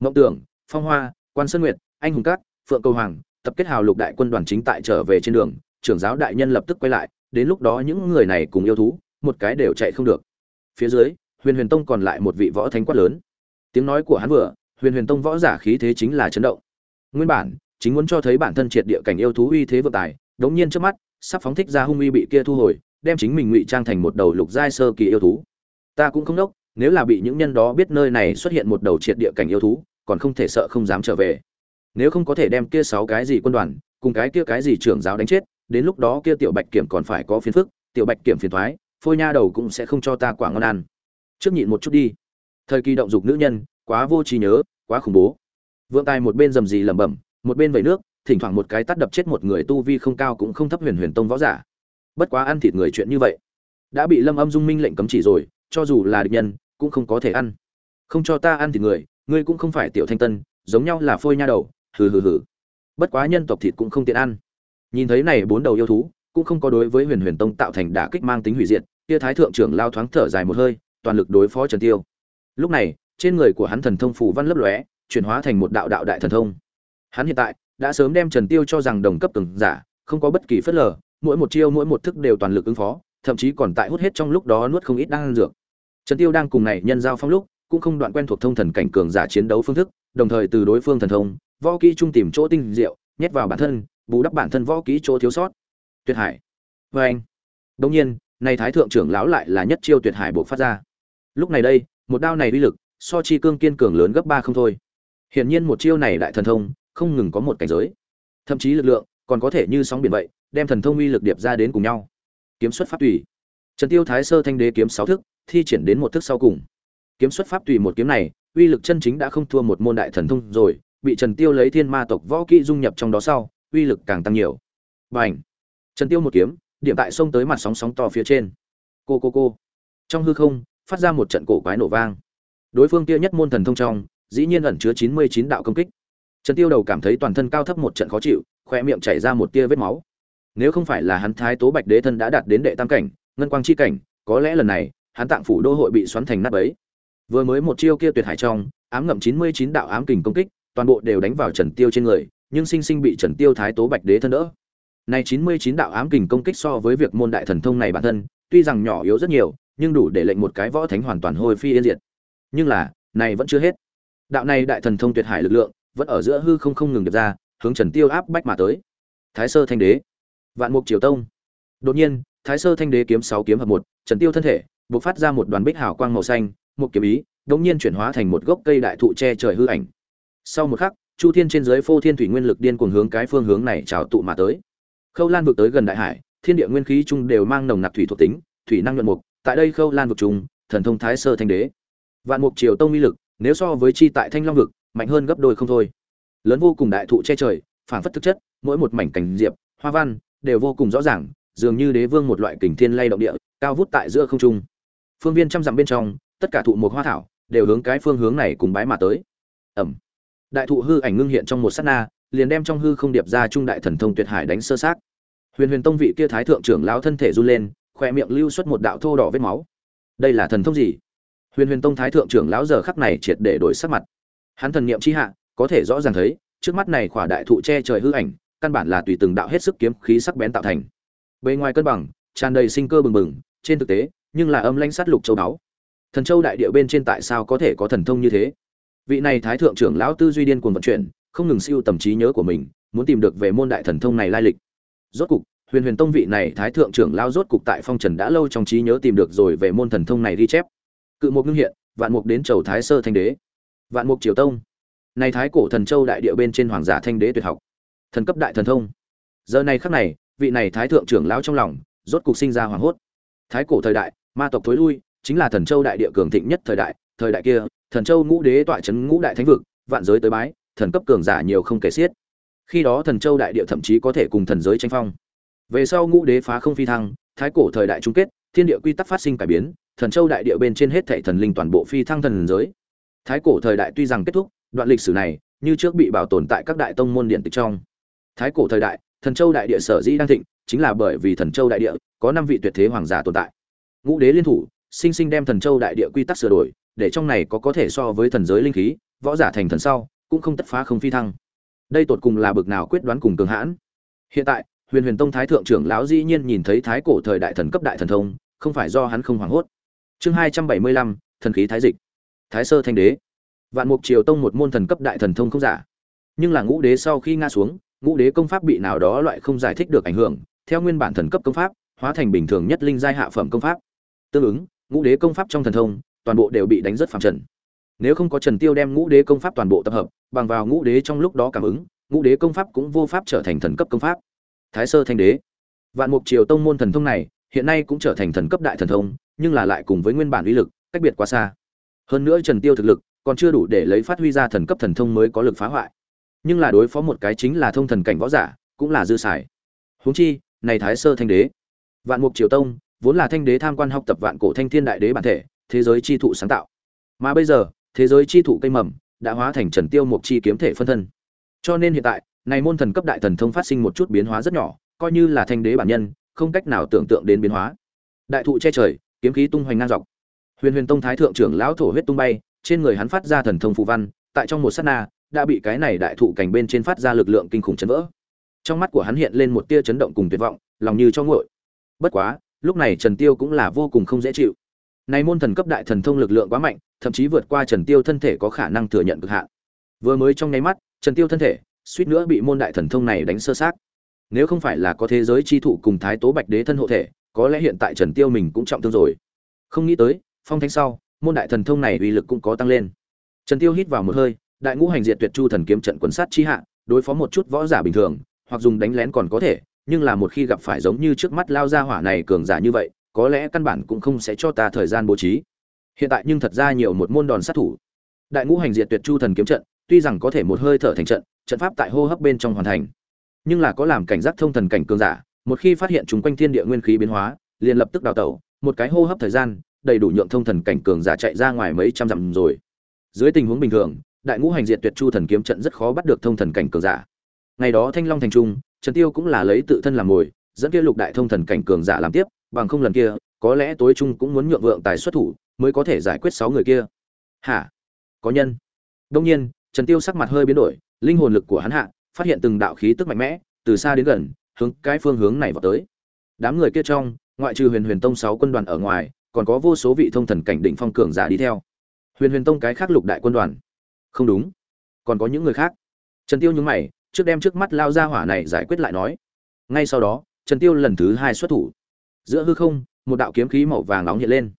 Mộng tưởng, phong hoa, quan sơn nguyệt, anh hùng cát phượng cầu hoàng, tập kết hào lục đại quân đoàn chính tại trở về trên đường, trưởng giáo đại nhân lập tức quay lại, đến lúc đó những người này cùng yêu thú, một cái đều chạy không được. Phía dưới, huyền huyền tông còn lại một vị võ thánh quát lớn. Tiếng nói của hắn vừa huyền huyền tông võ giả khí thế chính là chấn động. Nguyên bản, chính muốn cho thấy bản thân triệt địa cảnh yêu thú uy thế vượng tài, đống nhiên trước mắt, sắp phóng thích ra hung uy bị kia thu hồi, đem chính mình ngụy trang thành một đầu lục giai sơ kỳ yêu thú. Ta cũng không đốc, nếu là bị những nhân đó biết nơi này xuất hiện một đầu triệt địa cảnh yêu thú, còn không thể sợ không dám trở về. Nếu không có thể đem kia sáu cái gì quân đoàn, cùng cái kia cái gì trưởng giáo đánh chết, đến lúc đó kia tiểu bạch kiểm còn phải có phiền phức, tiểu bạch kiểm phiền thoái, phôi nha đầu cũng sẽ không cho ta quả ngon ăn. Trước nhịn một chút đi. Thời kỳ động dục nữ nhân quá vô trí nhớ, quá khủng bố. Vượng tài một bên rầm rì lẩm bẩm, một bên vẩy nước, thỉnh thoảng một cái tắt đập chết một người tu vi không cao cũng không thấp huyền huyền tông võ giả. Bất quá ăn thịt người chuyện như vậy, đã bị lâm âm dung minh lệnh cấm chỉ rồi, cho dù là địch nhân, cũng không có thể ăn. Không cho ta ăn thịt người, ngươi cũng không phải tiểu thanh tân, giống nhau là phôi nha đầu, hừ hừ hừ. Bất quá nhân tộc thịt cũng không tiện ăn. Nhìn thấy này bốn đầu yêu thú, cũng không có đối với huyền huyền tông tạo thành đả kích mang tính hủy diệt, kia thái thượng trưởng lao thoáng thở dài một hơi, toàn lực đối phó trần tiêu. Lúc này trên người của hắn thần thông phù văn lấp lóe, chuyển hóa thành một đạo đạo đại thần thông. Hắn hiện tại đã sớm đem trần tiêu cho rằng đồng cấp cường giả, không có bất kỳ phất lờ, mỗi một chiêu mỗi một thức đều toàn lực ứng phó, thậm chí còn tại hút hết trong lúc đó nuốt không ít đang dược. Trần tiêu đang cùng này nhân giao phong lúc, cũng không đoạn quen thuộc thông thần cảnh cường giả chiến đấu phương thức, đồng thời từ đối phương thần thông, võ kỹ trung tìm chỗ tinh diệu, nhét vào bản thân, bù đắp bản thân võ kỹ chỗ thiếu sót. Tuyệt hải. Và anh. Đương nhiên, này thái thượng trưởng lão lại là nhất chiêu tuyệt hải bộ phát ra. Lúc này đây, một đao này uy lực so chi cương kiên cường lớn gấp ba không thôi. Hiển nhiên một chiêu này đại thần thông, không ngừng có một cảnh giới. Thậm chí lực lượng còn có thể như sóng biển vậy, đem thần thông uy lực điệp ra đến cùng nhau. Kiếm xuất pháp tùy. Trần tiêu thái sơ thanh đế kiếm sáu thức, thi triển đến một thức sau cùng. Kiếm xuất pháp tùy một kiếm này, uy lực chân chính đã không thua một môn đại thần thông rồi, bị trần tiêu lấy thiên ma tộc võ kỹ dung nhập trong đó sau, uy lực càng tăng nhiều. Bành! Trần tiêu một kiếm, điểm tại sông tới mặt sóng sóng to phía trên. Cô cô cô! Trong hư không, phát ra một trận cổ quái nổ vang đối phương kia nhất môn thần thông trong, dĩ nhiên ẩn chứa chín mươi chín đạo công kích. Trần tiêu đầu cảm thấy toàn thân cao thấp một trận khó chịu khoe miệng chảy ra một tia vết máu. Nếu không phải là hắn thái tố bạch đế thân đã đạt đến đệ tam cảnh, ngân quang chi cảnh, có lẽ lần này, hắn tạng phủ đô hội bị xoắn thành nát ấy vừa mới một chiêu kia tuyệt hải trong, ám ngậm chín mươi chín đạo ám kình công kích, toàn bộ đều đánh vào trần tiêu trên người, nhưng sinh sinh bị trần tiêu thái tố bạch đế thân đỡ. Này chín mươi chín đạo ám kình công kích so với việc môn đại thần thông này bản thân, tuy rằng nhỏ yếu rất nhiều, nhưng đủ để lệnh một cái võ thánh hoàn toàn hôi phi yên diệt nhưng là, này vẫn chưa hết. Đạo này đại thần thông tuyệt hải lực lượng, vẫn ở giữa hư không không ngừng được ra, hướng trần tiêu áp bách mà tới. Thái sơ thanh đế, vạn mục triều tông. Đột nhiên, thái sơ thanh đế kiếm sáu kiếm hợp một, trần tiêu thân thể, bộc phát ra một đoàn bích hào quang màu xanh, một kiếm ý, đột nhiên chuyển hóa thành một gốc cây đại thụ che trời hư ảnh. Sau một khắc, chu thiên trên dưới phô thiên thủy nguyên lực điên cuồng hướng cái phương hướng này trào tụ mà tới. Khâu lan vực tới gần đại hải, thiên địa nguyên khí chung đều mang nồng nặc thủy thuộc tính, thủy năng nhuận mục, tại đây khâu lan vực trùng thần thông thái sơ thanh đế vạn mục triều tông uy lực, nếu so với chi tại thanh long vực, mạnh hơn gấp đôi không thôi. Lớn vô cùng đại thụ che trời phản phất thực chất, mỗi một mảnh cảnh diệp, hoa văn, đều vô cùng rõ ràng, dường như đế vương một loại kình thiên lay động địa, cao vút tại giữa không trung. Phương viên trăm dặm bên trong, tất cả thụ một hoa thảo, đều hướng cái phương hướng này cùng bái mà tới. Ẩm. Đại thụ hư ảnh ngưng hiện trong một sát na, liền đem trong hư không điệp ra trung đại thần thông tuyệt hải đánh sơ sát huyền huyền tông vị kia thái thượng trưởng lão thân thể run lên, khoe miệng lưu xuất một đạo thô đỏ vết máu. Đây là thần thông gì? Huyền huyền tông thái thượng trưởng lão giờ khắc này triệt để đổi sắc mặt. Hắn thần niệm chi hạ, có thể rõ ràng thấy, trước mắt này khỏa đại thụ che trời hư ảnh, căn bản là tùy từng đạo hết sức kiếm khí sắc bén tạo thành. Bề ngoài cân bằng, tràn đầy sinh cơ bừng bừng, trên thực tế, nhưng là âm lãnh sát lục châu đáo. thần châu đại địa bên trên tại sao có thể có thần thông như thế? Vị này thái thượng trưởng lão tư duy điên cuồng vận chuyển, không ngừng siêu tầm trí nhớ của mình, muốn tìm được về môn đại thần thông này lai lịch. Rốt cục, huyền huyền tông vị này thái thượng trưởng lão rốt cục tại phong trần đã lâu trong trí nhớ tìm được rồi về môn thần thông này ghi chép cự mục ngưng hiện, vạn mục đến chầu thái sơ thanh đế. Vạn mục triều tông. Này thái cổ thần châu đại địa bên trên hoàng giả thanh đế tuyệt học. Thần cấp đại thần thông. Giờ này khắc này, vị này thái thượng trưởng lão trong lòng, rốt cục sinh ra hoàng hốt. Thái cổ thời đại, ma tộc thối lui, chính là thần châu đại địa cường thịnh nhất thời đại thời đại kia, thần châu ngũ đế tọa chấn ngũ đại thánh vực, vạn giới tới bái, thần cấp cường giả nhiều không kể xiết. Khi đó thần châu đại địa thậm chí có thể cùng thần giới tranh phong. Về sau ngũ đế phá không phi thăng, thái cổ thời đại chung kết, thiên địa quy tắc phát sinh cải biến thần châu đại địa bên trên hết thảy thần linh toàn bộ phi thăng thần giới. Thái cổ thời đại tuy rằng kết thúc, đoạn lịch sử này, như trước bị bảo tồn tại các đại tông môn điện tịch trong. Thái cổ thời đại, thần châu đại địa sở dĩ đang thịnh, chính là bởi vì thần châu đại địa có năm vị tuyệt thế hoàng giả tồn tại. Ngũ đế liên thủ, sinh sinh đem thần châu đại địa quy tắc sửa đổi, để trong này có có thể so với thần giới linh khí, võ giả thành thần sau, cũng không tất phá không phi thăng. Đây tột cùng là bực nào quyết đoán cùng cường hãn. Hiện tại, huyền huyền tông thái thượng trưởng lão dĩ nhiên nhìn thấy thái cổ thời đại thần cấp đại thần thông, không phải do hắn không hoảng hốt chương hai trăm bảy mươi lăm, thần khí thái dịch. Thái sơ thanh đế. Vạn mục triều tông một môn thần cấp đại thần thông không giả. Nhưng là ngũ đế sau khi ngã xuống, ngũ đế công pháp bị nào đó loại không giải thích được ảnh hưởng, theo nguyên bản thần cấp công pháp, hóa thành bình thường nhất linh giai hạ phẩm công pháp. Tương ứng, ngũ đế công pháp trong thần thông, toàn bộ đều bị đánh rất phàm trần. Nếu không có trần tiêu đem ngũ đế công pháp toàn bộ tập hợp, bằng vào ngũ đế trong lúc đó cảm ứng, ngũ đế công pháp cũng vô pháp trở thành thần cấp công pháp. Thái sơ thanh đế. Vạn mục triều tông môn thần thông này hiện nay cũng trở thành thần cấp đại thần thông, nhưng là lại cùng với nguyên bản uy lực, cách biệt quá xa. Hơn nữa trần tiêu thực lực còn chưa đủ để lấy phát huy ra thần cấp thần thông mới có lực phá hoại. Nhưng là đối phó một cái chính là thông thần cảnh võ giả, cũng là dư xài. Huống chi, này thái sơ thanh đế, vạn mục triều tông, vốn là thanh đế tham quan học tập vạn cổ thanh thiên đại đế bản thể, thế giới chi thụ sáng tạo. Mà bây giờ, thế giới chi thụ cây mầm đã hóa thành trần tiêu mục chi kiếm thể phân thân. Cho nên hiện tại, này môn thần cấp đại thần thông phát sinh một chút biến hóa rất nhỏ, coi như là thanh đế bản nhân không cách nào tưởng tượng đến biến hóa. Đại thụ che trời, kiếm khí tung hoành ngang dọc. Huyền huyền tông thái thượng trưởng lão thổ huyết tung bay, trên người hắn phát ra thần thông phù văn, tại trong một sát na, đã bị cái này đại thụ cảnh bên trên phát ra lực lượng kinh khủng chấn vỡ. Trong mắt của hắn hiện lên một tia chấn động cùng tuyệt vọng, lòng như cho nguội. Bất quá, lúc này trần tiêu cũng là vô cùng không dễ chịu. Này môn thần cấp đại thần thông lực lượng quá mạnh, thậm chí vượt qua trần tiêu thân thể có khả năng thừa nhận cực hạn. Vừa mới trong nháy mắt, trần tiêu thân thể, suýt nữa bị môn đại thần thông này đánh sơ sát nếu không phải là có thế giới chi thụ cùng thái tố bạch đế thân hộ thể, có lẽ hiện tại trần tiêu mình cũng trọng thương rồi. Không nghĩ tới, phong thánh sau, môn đại thần thông này uy lực cũng có tăng lên. Trần tiêu hít vào một hơi, đại ngũ hành diệt tuyệt chu thần kiếm trận quần sát chi hạ, đối phó một chút võ giả bình thường, hoặc dùng đánh lén còn có thể, nhưng là một khi gặp phải giống như trước mắt lao ra hỏa này cường giả như vậy, có lẽ căn bản cũng không sẽ cho ta thời gian bố trí. Hiện tại nhưng thật ra nhiều một môn đòn sát thủ. Đại ngũ hành diệt tuyệt chu thần kiếm trận, tuy rằng có thể một hơi thở thành trận trận pháp tại hô hấp bên trong hoàn thành nhưng là có làm cảnh giác thông thần cảnh cường giả, một khi phát hiện chúng quanh thiên địa nguyên khí biến hóa, liền lập tức đào tẩu, một cái hô hấp thời gian, đầy đủ nhượng thông thần cảnh cường giả chạy ra ngoài mấy trăm dặm rồi. Dưới tình huống bình thường, đại ngũ hành diệt tuyệt chu thần kiếm trận rất khó bắt được thông thần cảnh cường giả. Ngày đó thanh long thành trung, trần tiêu cũng là lấy tự thân làm mồi, dẫn kia lục đại thông thần cảnh cường giả làm tiếp, bằng không lần kia, có lẽ tối trung cũng muốn nhượng vượng tài xuất thủ, mới có thể giải quyết sáu người kia. Hả? Có nhân. Đông nhiên, trần tiêu sắc mặt hơi biến đổi, linh hồn lực của hắn hạ phát hiện từng đạo khí tức mạnh mẽ, từ xa đến gần, hướng cái phương hướng này vào tới. Đám người kia trong, ngoại trừ huyền huyền tông sáu quân đoàn ở ngoài, còn có vô số vị thông thần cảnh đỉnh phong cường giả đi theo. Huyền huyền tông cái khác lục đại quân đoàn. Không đúng. Còn có những người khác. Trần tiêu nhúng mày, trước đem trước mắt lao ra hỏa này giải quyết lại nói. Ngay sau đó, trần tiêu lần thứ hai xuất thủ. Giữa hư không, một đạo kiếm khí màu vàng nóng hiện lên.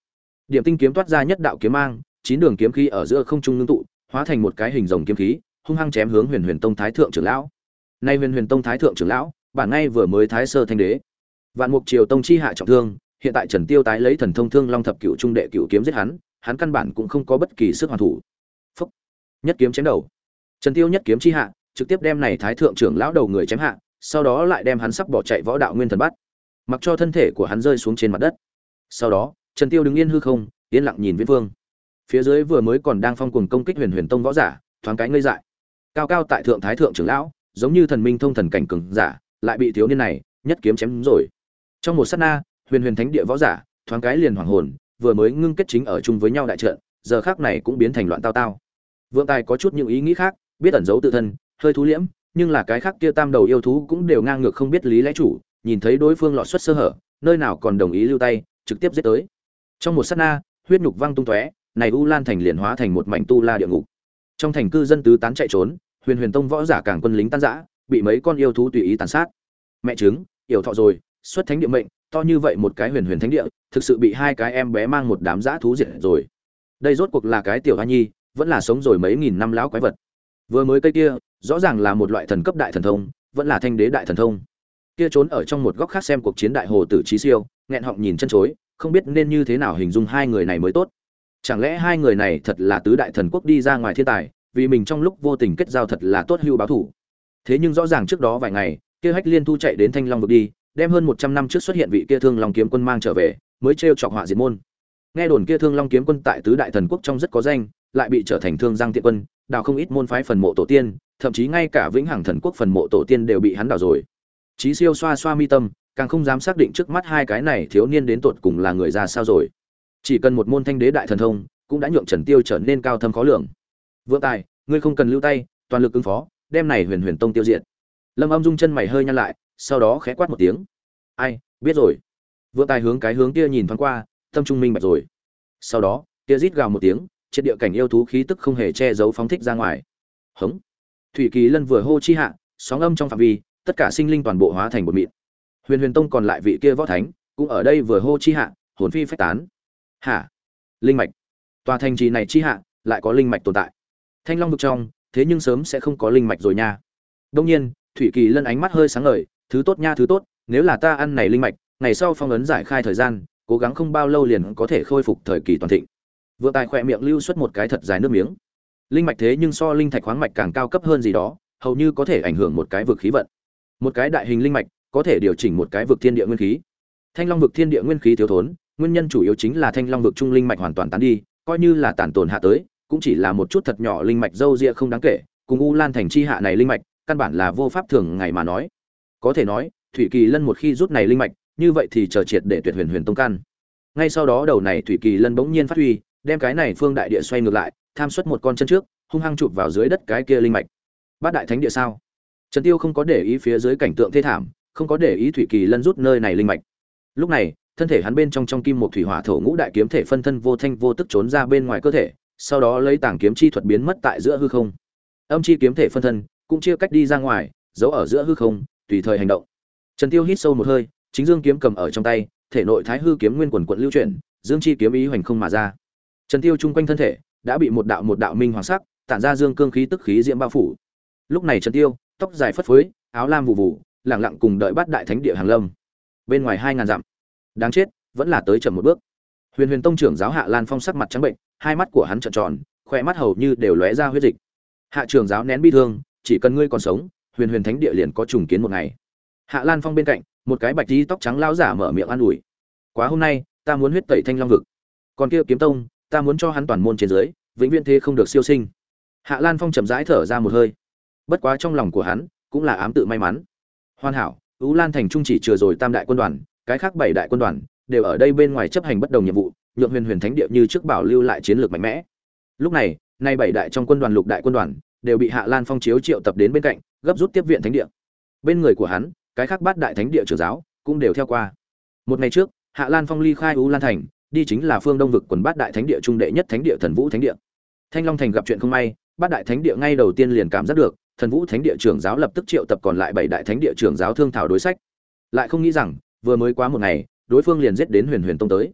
Điểm tinh kiếm toát ra nhất đạo kiếm mang, chín đường kiếm khí ở giữa không trung ngưng tụ, hóa thành một cái hình rồng kiếm khí hung hăng chém hướng huyền huyền tông thái thượng trưởng lão. Nay huyền huyền tông thái thượng trưởng lão, bản ngay vừa mới thái sơ thanh đế. Vạn mục triều tông chi hạ trọng thương, hiện tại trần tiêu tái lấy thần thông thương long thập cựu trung đệ cựu kiếm giết hắn hắn căn bản cũng không có bất kỳ sức hoàn thủ. Phúc. nhất kiếm chém đầu. Trần tiêu nhất kiếm chi hạ, trực tiếp đem này thái thượng trưởng lão đầu người chém hạ, sau đó lại đem hắn sắp bỏ chạy võ đạo nguyên thần bắt. Mặc cho thân thể của hắn rơi xuống trên mặt đất. Sau đó, trần tiêu đứng yên hư không, yên lặng nhìn viễn vương phía dưới vừa mới còn đang phong cuồng công kích huyền huyền tông võ giả, thoáng cái ngây dại cao cao tại thượng thái thượng trưởng lão, giống như thần minh thông thần cảnh cường giả, lại bị thiếu niên này nhất kiếm chém rồi. Trong một sát na, huyền huyền thánh địa võ giả, thoáng cái liền hoàng hồn, vừa mới ngưng kết chính ở chung với nhau đại trận, giờ khác này cũng biến thành loạn tao tao. Vượng tài có chút những ý nghĩ khác, biết ẩn giấu tự thân, hơi thú liễm, nhưng là cái khác kia tam đầu yêu thú cũng đều ngang ngược không biết lý lẽ chủ, nhìn thấy đối phương lọt xuất sơ hở, nơi nào còn đồng ý lưu tay, trực tiếp giết tới. Trong một sát na, huyết nhục văng tung tóe, này u lan thành liền hóa thành một mảnh tu la địa ngục. Trong thành cư dân tứ tán chạy trốn huyền huyền tông võ giả càng quân lính tan rã, bị mấy con yêu thú tùy ý tàn sát. Mẹ chứng yểu thọ rồi, xuất thánh địa mệnh, to như vậy một cái huyền huyền thánh địa, thực sự bị hai cái em bé mang một đám dã thú diệt rồi. Đây rốt cuộc là cái tiểu hoa nhi, vẫn là sống rồi mấy nghìn năm lão quái vật. Vừa mới cây kia, rõ ràng là một loại thần cấp đại thần thông, vẫn là thanh đế đại thần thông. Kia trốn ở trong một góc khác xem cuộc chiến đại hồ tử trí siêu, nghẹn họng nhìn chân chối, không biết nên như thế nào hình dung hai người này mới tốt. Chẳng lẽ hai người này thật là tứ đại thần quốc đi ra ngoài thiên tài vì mình trong lúc vô tình kết giao thật là tốt hưu báo thủ. Thế nhưng rõ ràng trước đó vài ngày, kia hách liên thu chạy đến thanh long vực đi, đem hơn một trăm năm trước xuất hiện vị kia thương long kiếm quân mang trở về, mới t chọc họa diệt môn. Nghe đồn kia thương long kiếm quân tại tứ đại thần quốc trong rất có danh, lại bị trở thành thương giang tiện quân, đào không ít môn phái phần mộ tổ tiên, thậm chí ngay cả vĩnh hằng thần quốc phần mộ tổ tiên đều bị hắn đào rồi. Chí siêu xoa xoa mi tâm, càng không dám xác định trước mắt hai cái này thiếu niên đến tột cùng là người ra sao rồi. Chỉ cần một môn thanh đế đại thần thông, cũng đã nhượng trần tiêu trở nên cao thâm khó lường vượng tài, ngươi không cần lưu tay, toàn lực ứng phó, đem này huyền huyền tông tiêu diệt. Lâm âm dung chân mày hơi nhăn lại, sau đó khẽ quát một tiếng. Ai, biết rồi. Vượng tài hướng cái hướng kia nhìn thoáng qua, tâm trung minh bạch rồi. Sau đó, kia rít gào một tiếng, triệt địa cảnh yêu thú khí tức không hề che giấu phóng thích ra ngoài. Hống. Thủy kỳ lân vừa hô chi hạ, sóng âm trong phạm vi, tất cả sinh linh toàn bộ hóa thành một mịn. Huyền huyền tông còn lại vị kia võ thánh, cũng ở đây vừa hô chi hạ, hồn phi phách tán. Hả? Linh mạch. Tòa thành trì này chi hạ, lại có linh mạch tồn tại thanh long vực trong, thế nhưng sớm sẽ không có linh mạch rồi nha. Đông nhiên, thủy kỳ lân ánh mắt hơi sáng ngời, thứ tốt nha, thứ tốt, nếu là ta ăn này linh mạch, ngày sau phong ấn giải khai thời gian, cố gắng không bao lâu liền có thể khôi phục thời kỳ toàn thịnh. Vừa tài khỏe miệng lưu xuất một cái thật dài nước miếng. Linh mạch thế nhưng so linh thạch khoáng mạch càng cao cấp hơn gì đó, hầu như có thể ảnh hưởng một cái vực khí vận. Một cái đại hình linh mạch có thể điều chỉnh một cái vực thiên địa nguyên khí. Thanh long vực thiên địa nguyên khí thiếu thốn, nguyên nhân chủ yếu chính là thanh long vực trung linh mạch hoàn toàn tán đi, coi như là tàn tồn hạ tới cũng chỉ là một chút thật nhỏ linh mạch dâu ria không đáng kể, cùng u lan thành chi hạ này linh mạch, căn bản là vô pháp thường ngày mà nói. Có thể nói, thủy kỳ lân một khi rút này linh mạch, như vậy thì chờ triệt để tuyệt huyền huyền tông căn. Ngay sau đó đầu này thủy kỳ lân bỗng nhiên phát huy, đem cái này phương đại địa xoay ngược lại, tham xuất một con chân trước, hung hăng chụp vào dưới đất cái kia linh mạch. Bát đại thánh địa sao? Trần tiêu không có để ý phía dưới cảnh tượng thê thảm, không có để ý thủy kỳ lân rút nơi này linh mạch. Lúc này, thân thể hắn bên trong trong kim một thủy hỏa thổ ngũ đại kiếm thể phân thân vô thanh vô tức trốn ra bên ngoài cơ thể sau đó lấy tảng kiếm chi thuật biến mất tại giữa hư không. Âm chi kiếm thể phân thân cũng chia cách đi ra ngoài, giấu ở giữa hư không, tùy thời hành động. Trần tiêu hít sâu một hơi, chính dương kiếm cầm ở trong tay, thể nội thái hư kiếm nguyên quần quận lưu chuyển, dương chi kiếm ý hoành không mà ra. Trần tiêu chung quanh thân thể đã bị một đạo một đạo minh hoàng sắc, tản ra dương cương khí tức khí diễm bao phủ. Lúc này trần tiêu, tóc dài phất phới, áo lam vụ vụ lẳng lặng cùng đợi bắt đại thánh địa hàng lâm. Bên ngoài hai ngàn dặm. Đáng chết, vẫn là tới chậm một bước. Huyền huyền tông trưởng giáo hạ lan phong sắc mặt trắng bệnh hai mắt của hắn trợn tròn khỏe mắt hầu như đều lóe ra huyết dịch. Hạ trưởng giáo nén bi thương, chỉ cần ngươi còn sống, huyền huyền thánh địa liền có trùng kiến một ngày. Hạ lan phong bên cạnh, một cái bạch tí tóc trắng lão giả mở miệng an ủi. Quá hôm nay, ta muốn huyết tẩy thanh long vực. Còn kia kiếm tông, ta muốn cho hắn toàn môn trên dưới, vĩnh viễn thế không được siêu sinh. Hạ lan phong chậm rãi thở ra một hơi. Bất quá trong lòng của hắn, cũng là ám tự may mắn. Hoàn hảo ú lan thành trung chỉ chừa rồi tam đại quân đoàn, cái khác bảy đại quân đoàn, đều ở đây bên ngoài chấp hành bất đồng nhiệm vụ nhượng huyền huyền thánh địa như trước bảo lưu lại chiến lược mạnh mẽ. Lúc này, nay bảy đại trong quân đoàn lục đại quân đoàn đều bị hạ lan phong chiếu triệu tập đến bên cạnh, gấp rút tiếp viện thánh địa. Bên người của hắn, cái khác bát đại thánh địa trưởng giáo cũng đều theo qua. Một ngày trước, hạ lan phong ly khai U lan thành, đi chính là phương đông vực quần bát đại thánh địa trung đệ nhất thánh địa thần vũ thánh địa. Thanh long thành gặp chuyện không may, bát đại thánh địa ngay đầu tiên liền cảm giác được, thần vũ thánh địa trưởng giáo lập tức triệu tập còn lại bảy đại thánh địa trưởng giáo thương thảo đối sách. Lại không nghĩ rằng, vừa mới quá một ngày, đối phương liền giết đến huyền huyền tông tới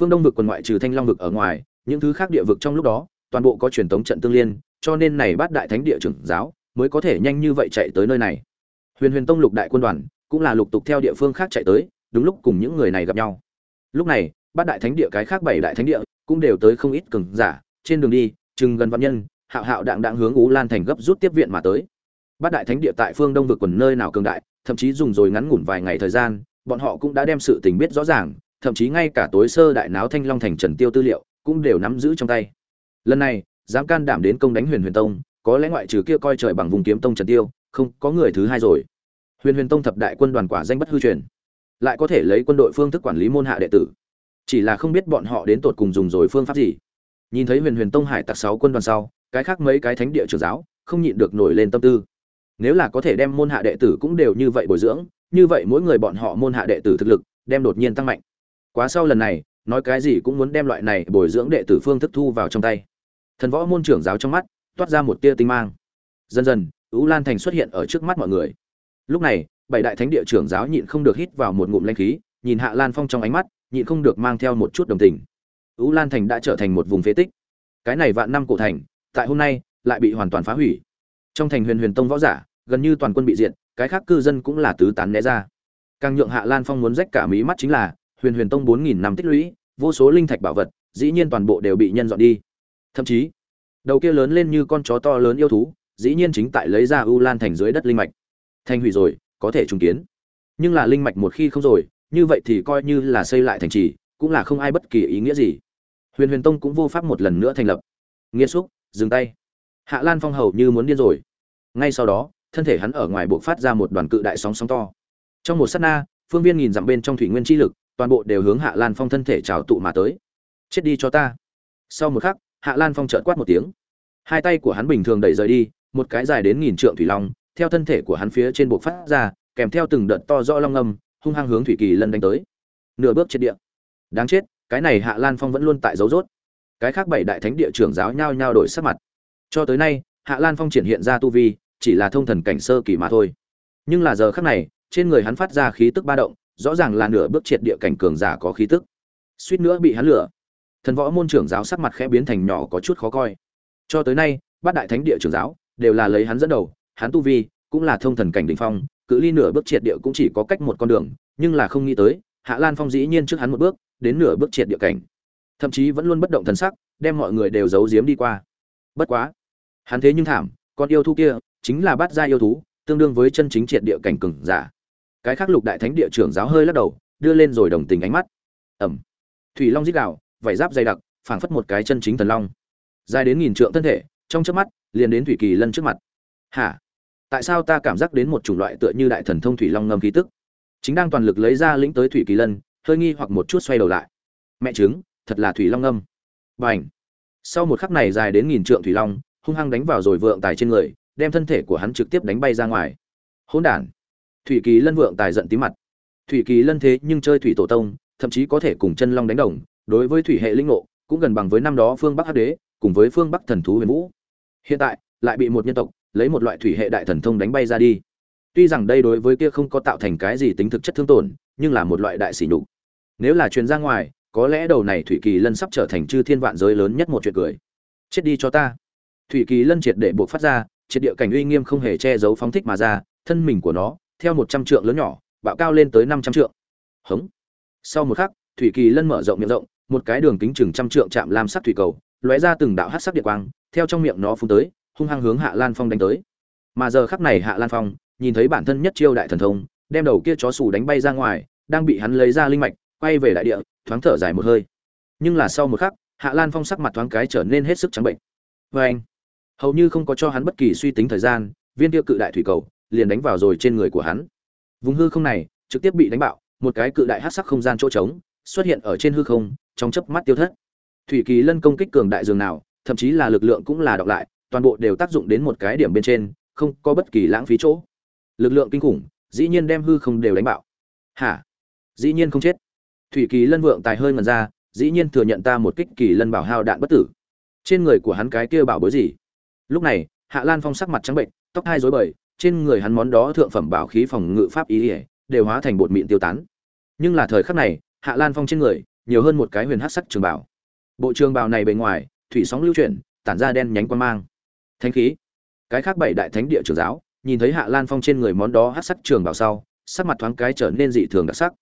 phương đông vực quần ngoại trừ thanh long vực ở ngoài, những thứ khác địa vực trong lúc đó, toàn bộ có truyền thống trận tương liên, cho nên này bát đại thánh địa trưởng giáo mới có thể nhanh như vậy chạy tới nơi này. Huyền huyền tông lục đại quân đoàn cũng là lục tục theo địa phương khác chạy tới, đúng lúc cùng những người này gặp nhau. Lúc này, bát đại thánh địa cái khác bảy đại thánh địa cũng đều tới không ít cường giả, trên đường đi, chừng gần văn nhân, hạo hạo đạng đạng hướng ú lan thành gấp rút tiếp viện mà tới. Bát đại thánh địa tại phương đông vực quần nơi nào cường đại, thậm chí dùng rồi ngắn ngủn vài ngày thời gian, bọn họ cũng đã đem sự tình biết rõ ràng thậm chí ngay cả tối sơ đại náo thanh long thành trần tiêu tư liệu cũng đều nắm giữ trong tay. Lần này, dám can đảm đến công đánh huyền huyền tông, có lẽ ngoại trừ kia coi trời bằng vùng kiếm tông trần tiêu, không có người thứ hai rồi. Huyền huyền tông thập đại quân đoàn quả danh bất hư truyền, lại có thể lấy quân đội phương thức quản lý môn hạ đệ tử. Chỉ là không biết bọn họ đến tột cùng dùng rồi phương pháp gì. Nhìn thấy huyền huyền tông hải tặc sáu quân đoàn sau, cái khác mấy cái thánh địa trưởng giáo không nhịn được nổi lên tâm tư. Nếu là có thể đem môn hạ đệ tử cũng đều như vậy bồi dưỡng, như vậy mỗi người bọn họ môn hạ đệ tử thực lực, đem đột nhiên tăng mạnh quá sau lần này, nói cái gì cũng muốn đem loại này bồi dưỡng đệ tử phương thức thu vào trong tay. Thần võ môn trưởng giáo trong mắt, toát ra một tia tinh mang. Dần dần ú lan thành xuất hiện ở trước mắt mọi người. Lúc này, bảy đại thánh địa trưởng giáo nhịn không được hít vào một ngụm lanh khí, nhìn hạ lan phong trong ánh mắt, nhịn không được mang theo một chút đồng tình. Ú lan thành đã trở thành một vùng phế tích. Cái này vạn năm cổ thành, tại hôm nay, lại bị hoàn toàn phá hủy. Trong thành huyền huyền tông võ giả, gần như toàn quân bị diệt, cái khác cư dân cũng là tứ tán né ra. Càng nhượng hạ lan phong muốn rách cả mí mắt chính là huyền huyền tông bốn nghìn năm tích lũy, vô số linh thạch bảo vật, dĩ nhiên toàn bộ đều bị nhân dọn đi. Thậm chí, đầu kia lớn lên như con chó to lớn yêu thú, dĩ nhiên chính tại lấy ra u lan thành dưới đất linh mạch. Thành hủy rồi, có thể trùng kiến. Nhưng là linh mạch một khi không rồi, như vậy thì coi như là xây lại thành trì, cũng là không ai bất kỳ ý nghĩa gì. Huyền huyền tông cũng vô pháp một lần nữa thành lập. Nghiêm xúc, dừng tay. Hạ lan phong hầu như muốn điên rồi. Ngay sau đó, thân thể hắn ở ngoài buộc phát ra một đoàn cự đại sóng sóng to. Trong một sát na, phương viên nhìn dặm bên trong thủy nguyên chi lực toàn bộ đều hướng hạ lan phong thân thể trào tụ mà tới. Chết đi cho ta. Sau một khắc, hạ lan phong trợn quát một tiếng. Hai tay của hắn bình thường đẩy rời đi, một cái dài đến nghìn trượng thủy long, theo thân thể của hắn phía trên bộ phát ra, kèm theo từng đợt to rõ long âm hung hăng hướng thủy kỳ lân đánh tới. Nửa bước trên địa. Đáng chết, cái này hạ lan phong vẫn luôn tại dấu rốt. Cái khác bảy đại thánh địa trưởng giáo nhao nhao đổi sắc mặt. Cho tới nay, hạ lan phong triển hiện ra tu vi, chỉ là thông thần cảnh sơ kỳ mà thôi. Nhưng là giờ khác này, trên người hắn phát ra khí tức ba động rõ ràng là nửa bước triệt địa cảnh cường giả có khí tức. Suýt nữa bị hắn lửa thần võ môn trưởng giáo sắc mặt khẽ biến thành nhỏ có chút khó coi. Cho tới nay, bát đại thánh địa trưởng giáo đều là lấy hắn dẫn đầu, hắn tu vi cũng là thông thần cảnh đỉnh phong, cự ly nửa bước triệt địa cũng chỉ có cách một con đường, nhưng là không nghĩ tới, hạ lan phong dĩ nhiên trước hắn một bước, đến nửa bước triệt địa cảnh. Thậm chí vẫn luôn bất động thần sắc, đem mọi người đều giấu giếm đi qua. Bất quá, hắn thế nhưng thảm, con yêu thú kia chính là bát gia yêu thú, tương đương với chân chính triệt địa cảnh cường giả cái khác lục đại thánh địa trưởng giáo hơi lắc đầu, đưa lên rồi đồng tình ánh mắt. Ẩm. Thủy long dít đạo vải giáp dày đặc, phảng phất một cái chân chính thần long. Dài đến nghìn trượng thân thể, trong chớp mắt, liền đến thủy kỳ lân trước mặt. Hả? Tại sao ta cảm giác đến một chủng loại tựa như đại thần thông thủy long ngâm khí tức? Chính đang toàn lực lấy ra lĩnh tới thủy kỳ lân, hơi nghi hoặc một chút xoay đầu lại. Mẹ chứng thật là thủy long ngâm. B à n h sau một khắc này dài đến nghìn trượng thủy long, hung hăng đánh vào rồi vượng tài trên người, đem thân thể của hắn trực tiếp đánh bay ra ngoài. Hỗn đản! Thủy kỳ lân vượng tài giận tí mặt. Thủy kỳ lân thế nhưng chơi thủy tổ tông, thậm chí có thể cùng chân long đánh đồng, đối với thủy hệ linh ngộ, cũng gần bằng với năm đó phương bắc hắc đế, cùng với phương bắc thần thú huyền vũ. Hiện tại, lại bị một nhân tộc, lấy một loại thủy hệ đại thần thông đánh bay ra đi. Tuy rằng đây đối với kia không có tạo thành cái gì tính thực chất thương tổn, nhưng là một loại đại sỉ nhục. Nếu là truyền ra ngoài, có lẽ đầu này thủy kỳ lân sắp trở thành chư thiên vạn giới lớn nhất một chuyện cười. Chết đi cho ta. Thủy kỳ lân triệt để buộc phát ra, triệt địa cảnh uy nghiêm không hề che giấu phóng thích mà ra, thân mình của nó theo một trăm trượng lớn nhỏ, bạo cao lên tới năm trăm trượng. Hống. Sau một khắc, thủy kỳ lân mở rộng miệng rộng, một cái đường kính chừng trăm trượng chạm lam sắc thủy cầu, lóe ra từng đạo hát sắc địa quang, theo trong miệng nó phun tới, hung hăng hướng hạ lan phong đánh tới. Mà giờ khắc này hạ lan phong, nhìn thấy bản thân nhất chiêu đại thần thông, đem đầu kia chó sủ đánh bay ra ngoài, đang bị hắn lấy ra linh mạch, quay về đại địa, thoáng thở dài một hơi. Nhưng là sau một khắc, hạ lan phong sắc mặt thoáng cái trở nên hết sức trắng bệnh. Vê anh hầu như không có cho hắn bất kỳ suy tính thời gian, viên tiêu cự đại thủy cầu liền đánh vào rồi trên người của hắn. Vùng hư không này trực tiếp bị đánh bạo, một cái cự đại hát sắc không gian chỗ trống xuất hiện ở trên hư không, trong chớp mắt tiêu thất. Thủy kỳ lân công kích cường đại dường nào, thậm chí là lực lượng cũng là đọc lại, toàn bộ đều tác dụng đến một cái điểm bên trên, không có bất kỳ lãng phí chỗ. Lực lượng kinh khủng, dĩ nhiên đem hư không đều đánh bạo. Hả? Dĩ nhiên không chết. Thủy kỳ lân vượng tài hơi ngần ra, dĩ nhiên thừa nhận ta một kích kỳ lân bảo hao đạn bất tử. Trên người của hắn cái kia bảo bối gì? Lúc này, hạ lan phong sắc mặt trắng bệnh, tóc hai rối bời trên người hắn món đó thượng phẩm bảo khí phòng ngự pháp ý ỉa, đều hóa thành bột mịn tiêu tán. Nhưng là thời khắc này, hạ lan phong trên người, nhiều hơn một cái huyền hát sắc trường bảo. Bộ trường bào này bề ngoài, thủy sóng lưu chuyển, tản ra đen nhánh quan mang. Thánh khí. Cái khác bảy đại thánh địa trường giáo, nhìn thấy hạ lan phong trên người món đó hát sắc trường bảo sau, sắc mặt thoáng cái trở nên dị thường đặc sắc.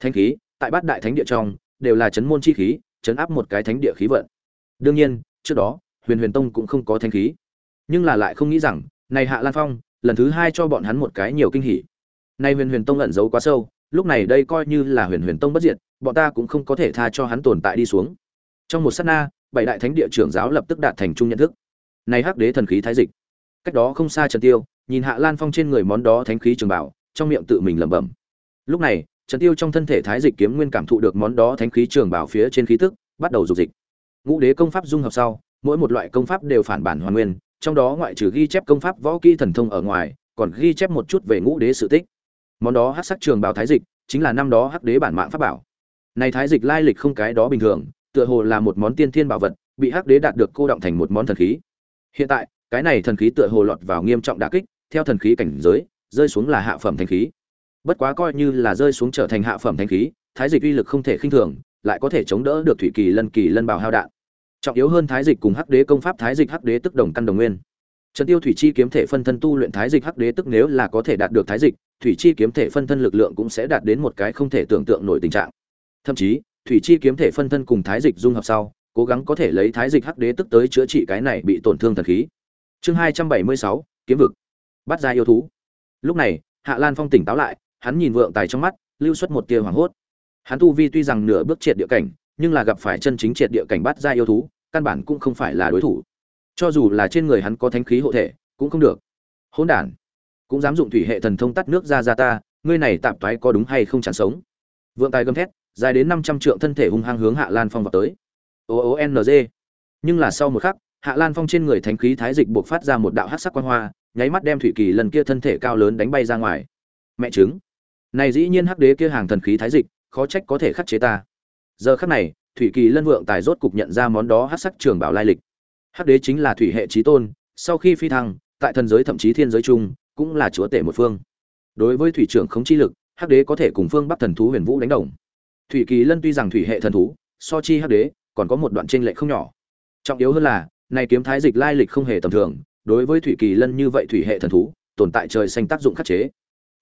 Thánh khí, tại bát đại thánh địa trong, đều là chấn môn chi khí, chấn áp một cái thánh địa khí vận. Đương nhiên, trước đó, huyền huyền tông cũng không có thánh khí. Nhưng là lại không nghĩ rằng, này hạ lan phong lần thứ hai cho bọn hắn một cái nhiều kinh hỉ. Nay huyền huyền tông ẩn giấu quá sâu, lúc này đây coi như là huyền huyền tông bất diệt, bọn ta cũng không có thể tha cho hắn tồn tại đi xuống. Trong một sát na, bảy đại thánh địa trưởng giáo lập tức đạt thành chung nhận thức. Này hắc đế thần khí thái dịch. Cách đó không xa trần tiêu, nhìn hạ lan phong trên người món đó thánh khí trường bảo, trong miệng tự mình lẩm bẩm. Lúc này, trần tiêu trong thân thể thái dịch kiếm nguyên cảm thụ được món đó thánh khí trường bảo phía trên khí tức, bắt đầu dục dịch. Ngũ đế công pháp dung hợp sau, mỗi một loại công pháp đều phản bản hoàn nguyên trong đó ngoại trừ ghi chép công pháp võ kỹ thần thông ở ngoài, còn ghi chép một chút về ngũ đế sự tích. Món đó hắc sắc trường bảo thái dịch, chính là năm đó hắc đế bản mạng pháp bảo. Này thái dịch lai lịch không cái đó bình thường, tựa hồ là một món tiên thiên bảo vật, bị hắc đế đạt được cô động thành một món thần khí. Hiện tại, cái này thần khí tựa hồ lọt vào nghiêm trọng đả kích, theo thần khí cảnh giới, rơi xuống là hạ phẩm thánh khí. Bất quá coi như là rơi xuống trở thành hạ phẩm thánh khí, thái dịch uy lực không thể khinh thường, lại có thể chống đỡ được thủy kỳ lân kỳ lân bảo hao đạn trọng yếu hơn thái dịch cùng hắc đế công pháp thái dịch hắc đế tức đồng căn đồng nguyên. Trần tiêu thủy chi kiếm thể phân thân tu luyện thái dịch hắc đế tức nếu là có thể đạt được thái dịch, thủy chi kiếm thể phân thân lực lượng cũng sẽ đạt đến một cái không thể tưởng tượng nổi tình trạng. Thậm chí, thủy chi kiếm thể phân thân cùng thái dịch dung hợp sau, cố gắng có thể lấy thái dịch hắc đế tức tới chữa trị cái này bị tổn thương thần khí. Chương hai trăm bảy mươi sáu, kiếm vực. Bắt ra yêu thú. Lúc này, hạ lan phong tỉnh táo lại, hắn nhìn vượng tài trong mắt, lưu xuất một tia hoảng hốt. Hắn tu vi tuy rằng nửa bước triệt địa cảnh, nhưng là gặp phải chân chính triệt địa cảnh bắt ra yêu thú căn bản cũng không phải là đối thủ. Cho dù là trên người hắn có thánh khí hộ thể, cũng không được. Hỗn đản. Cũng dám dụng thủy hệ thần thông tắt nước ra ra ta, ngươi này tạm toái có đúng hay không chẳng sống? Vượng tài gầm thét, dài đến năm trăm trượng thân thể hung hăng hướng hạ lan phong vào tới. O o n nhưng là sau một khắc, hạ lan phong trên người thánh khí thái dịch buộc phát ra một đạo hát sắc quan hoa, nháy mắt đem thủy kỳ lần kia thân thể cao lớn đánh bay ra ngoài. Mẹ chứng này dĩ nhiên hắc đế kia hàng thần khí thái dịch, khó trách có thể khắc chế ta. Giờ khắc này thủy kỳ lân vượng tài rốt cục nhận ra món đó hát sắc trường bảo lai lịch. Hắc đế chính là thủy hệ trí tôn, sau khi phi thăng, tại thần giới thậm chí thiên giới chung cũng là chúa tể một phương. Đối với thủy trưởng không chi lực, hắc đế có thể cùng phương bắc thần thú huyền vũ đánh đồng. Thủy kỳ lân tuy rằng thủy hệ thần thú, so chi hắc đế, còn có một đoạn tranh lệch không nhỏ. Trọng yếu hơn là, này kiếm thái dịch lai lịch không hề tầm thường, đối với thủy kỳ lân như vậy thủy hệ thần thú, tồn tại trời xanh tác dụng khắc chế.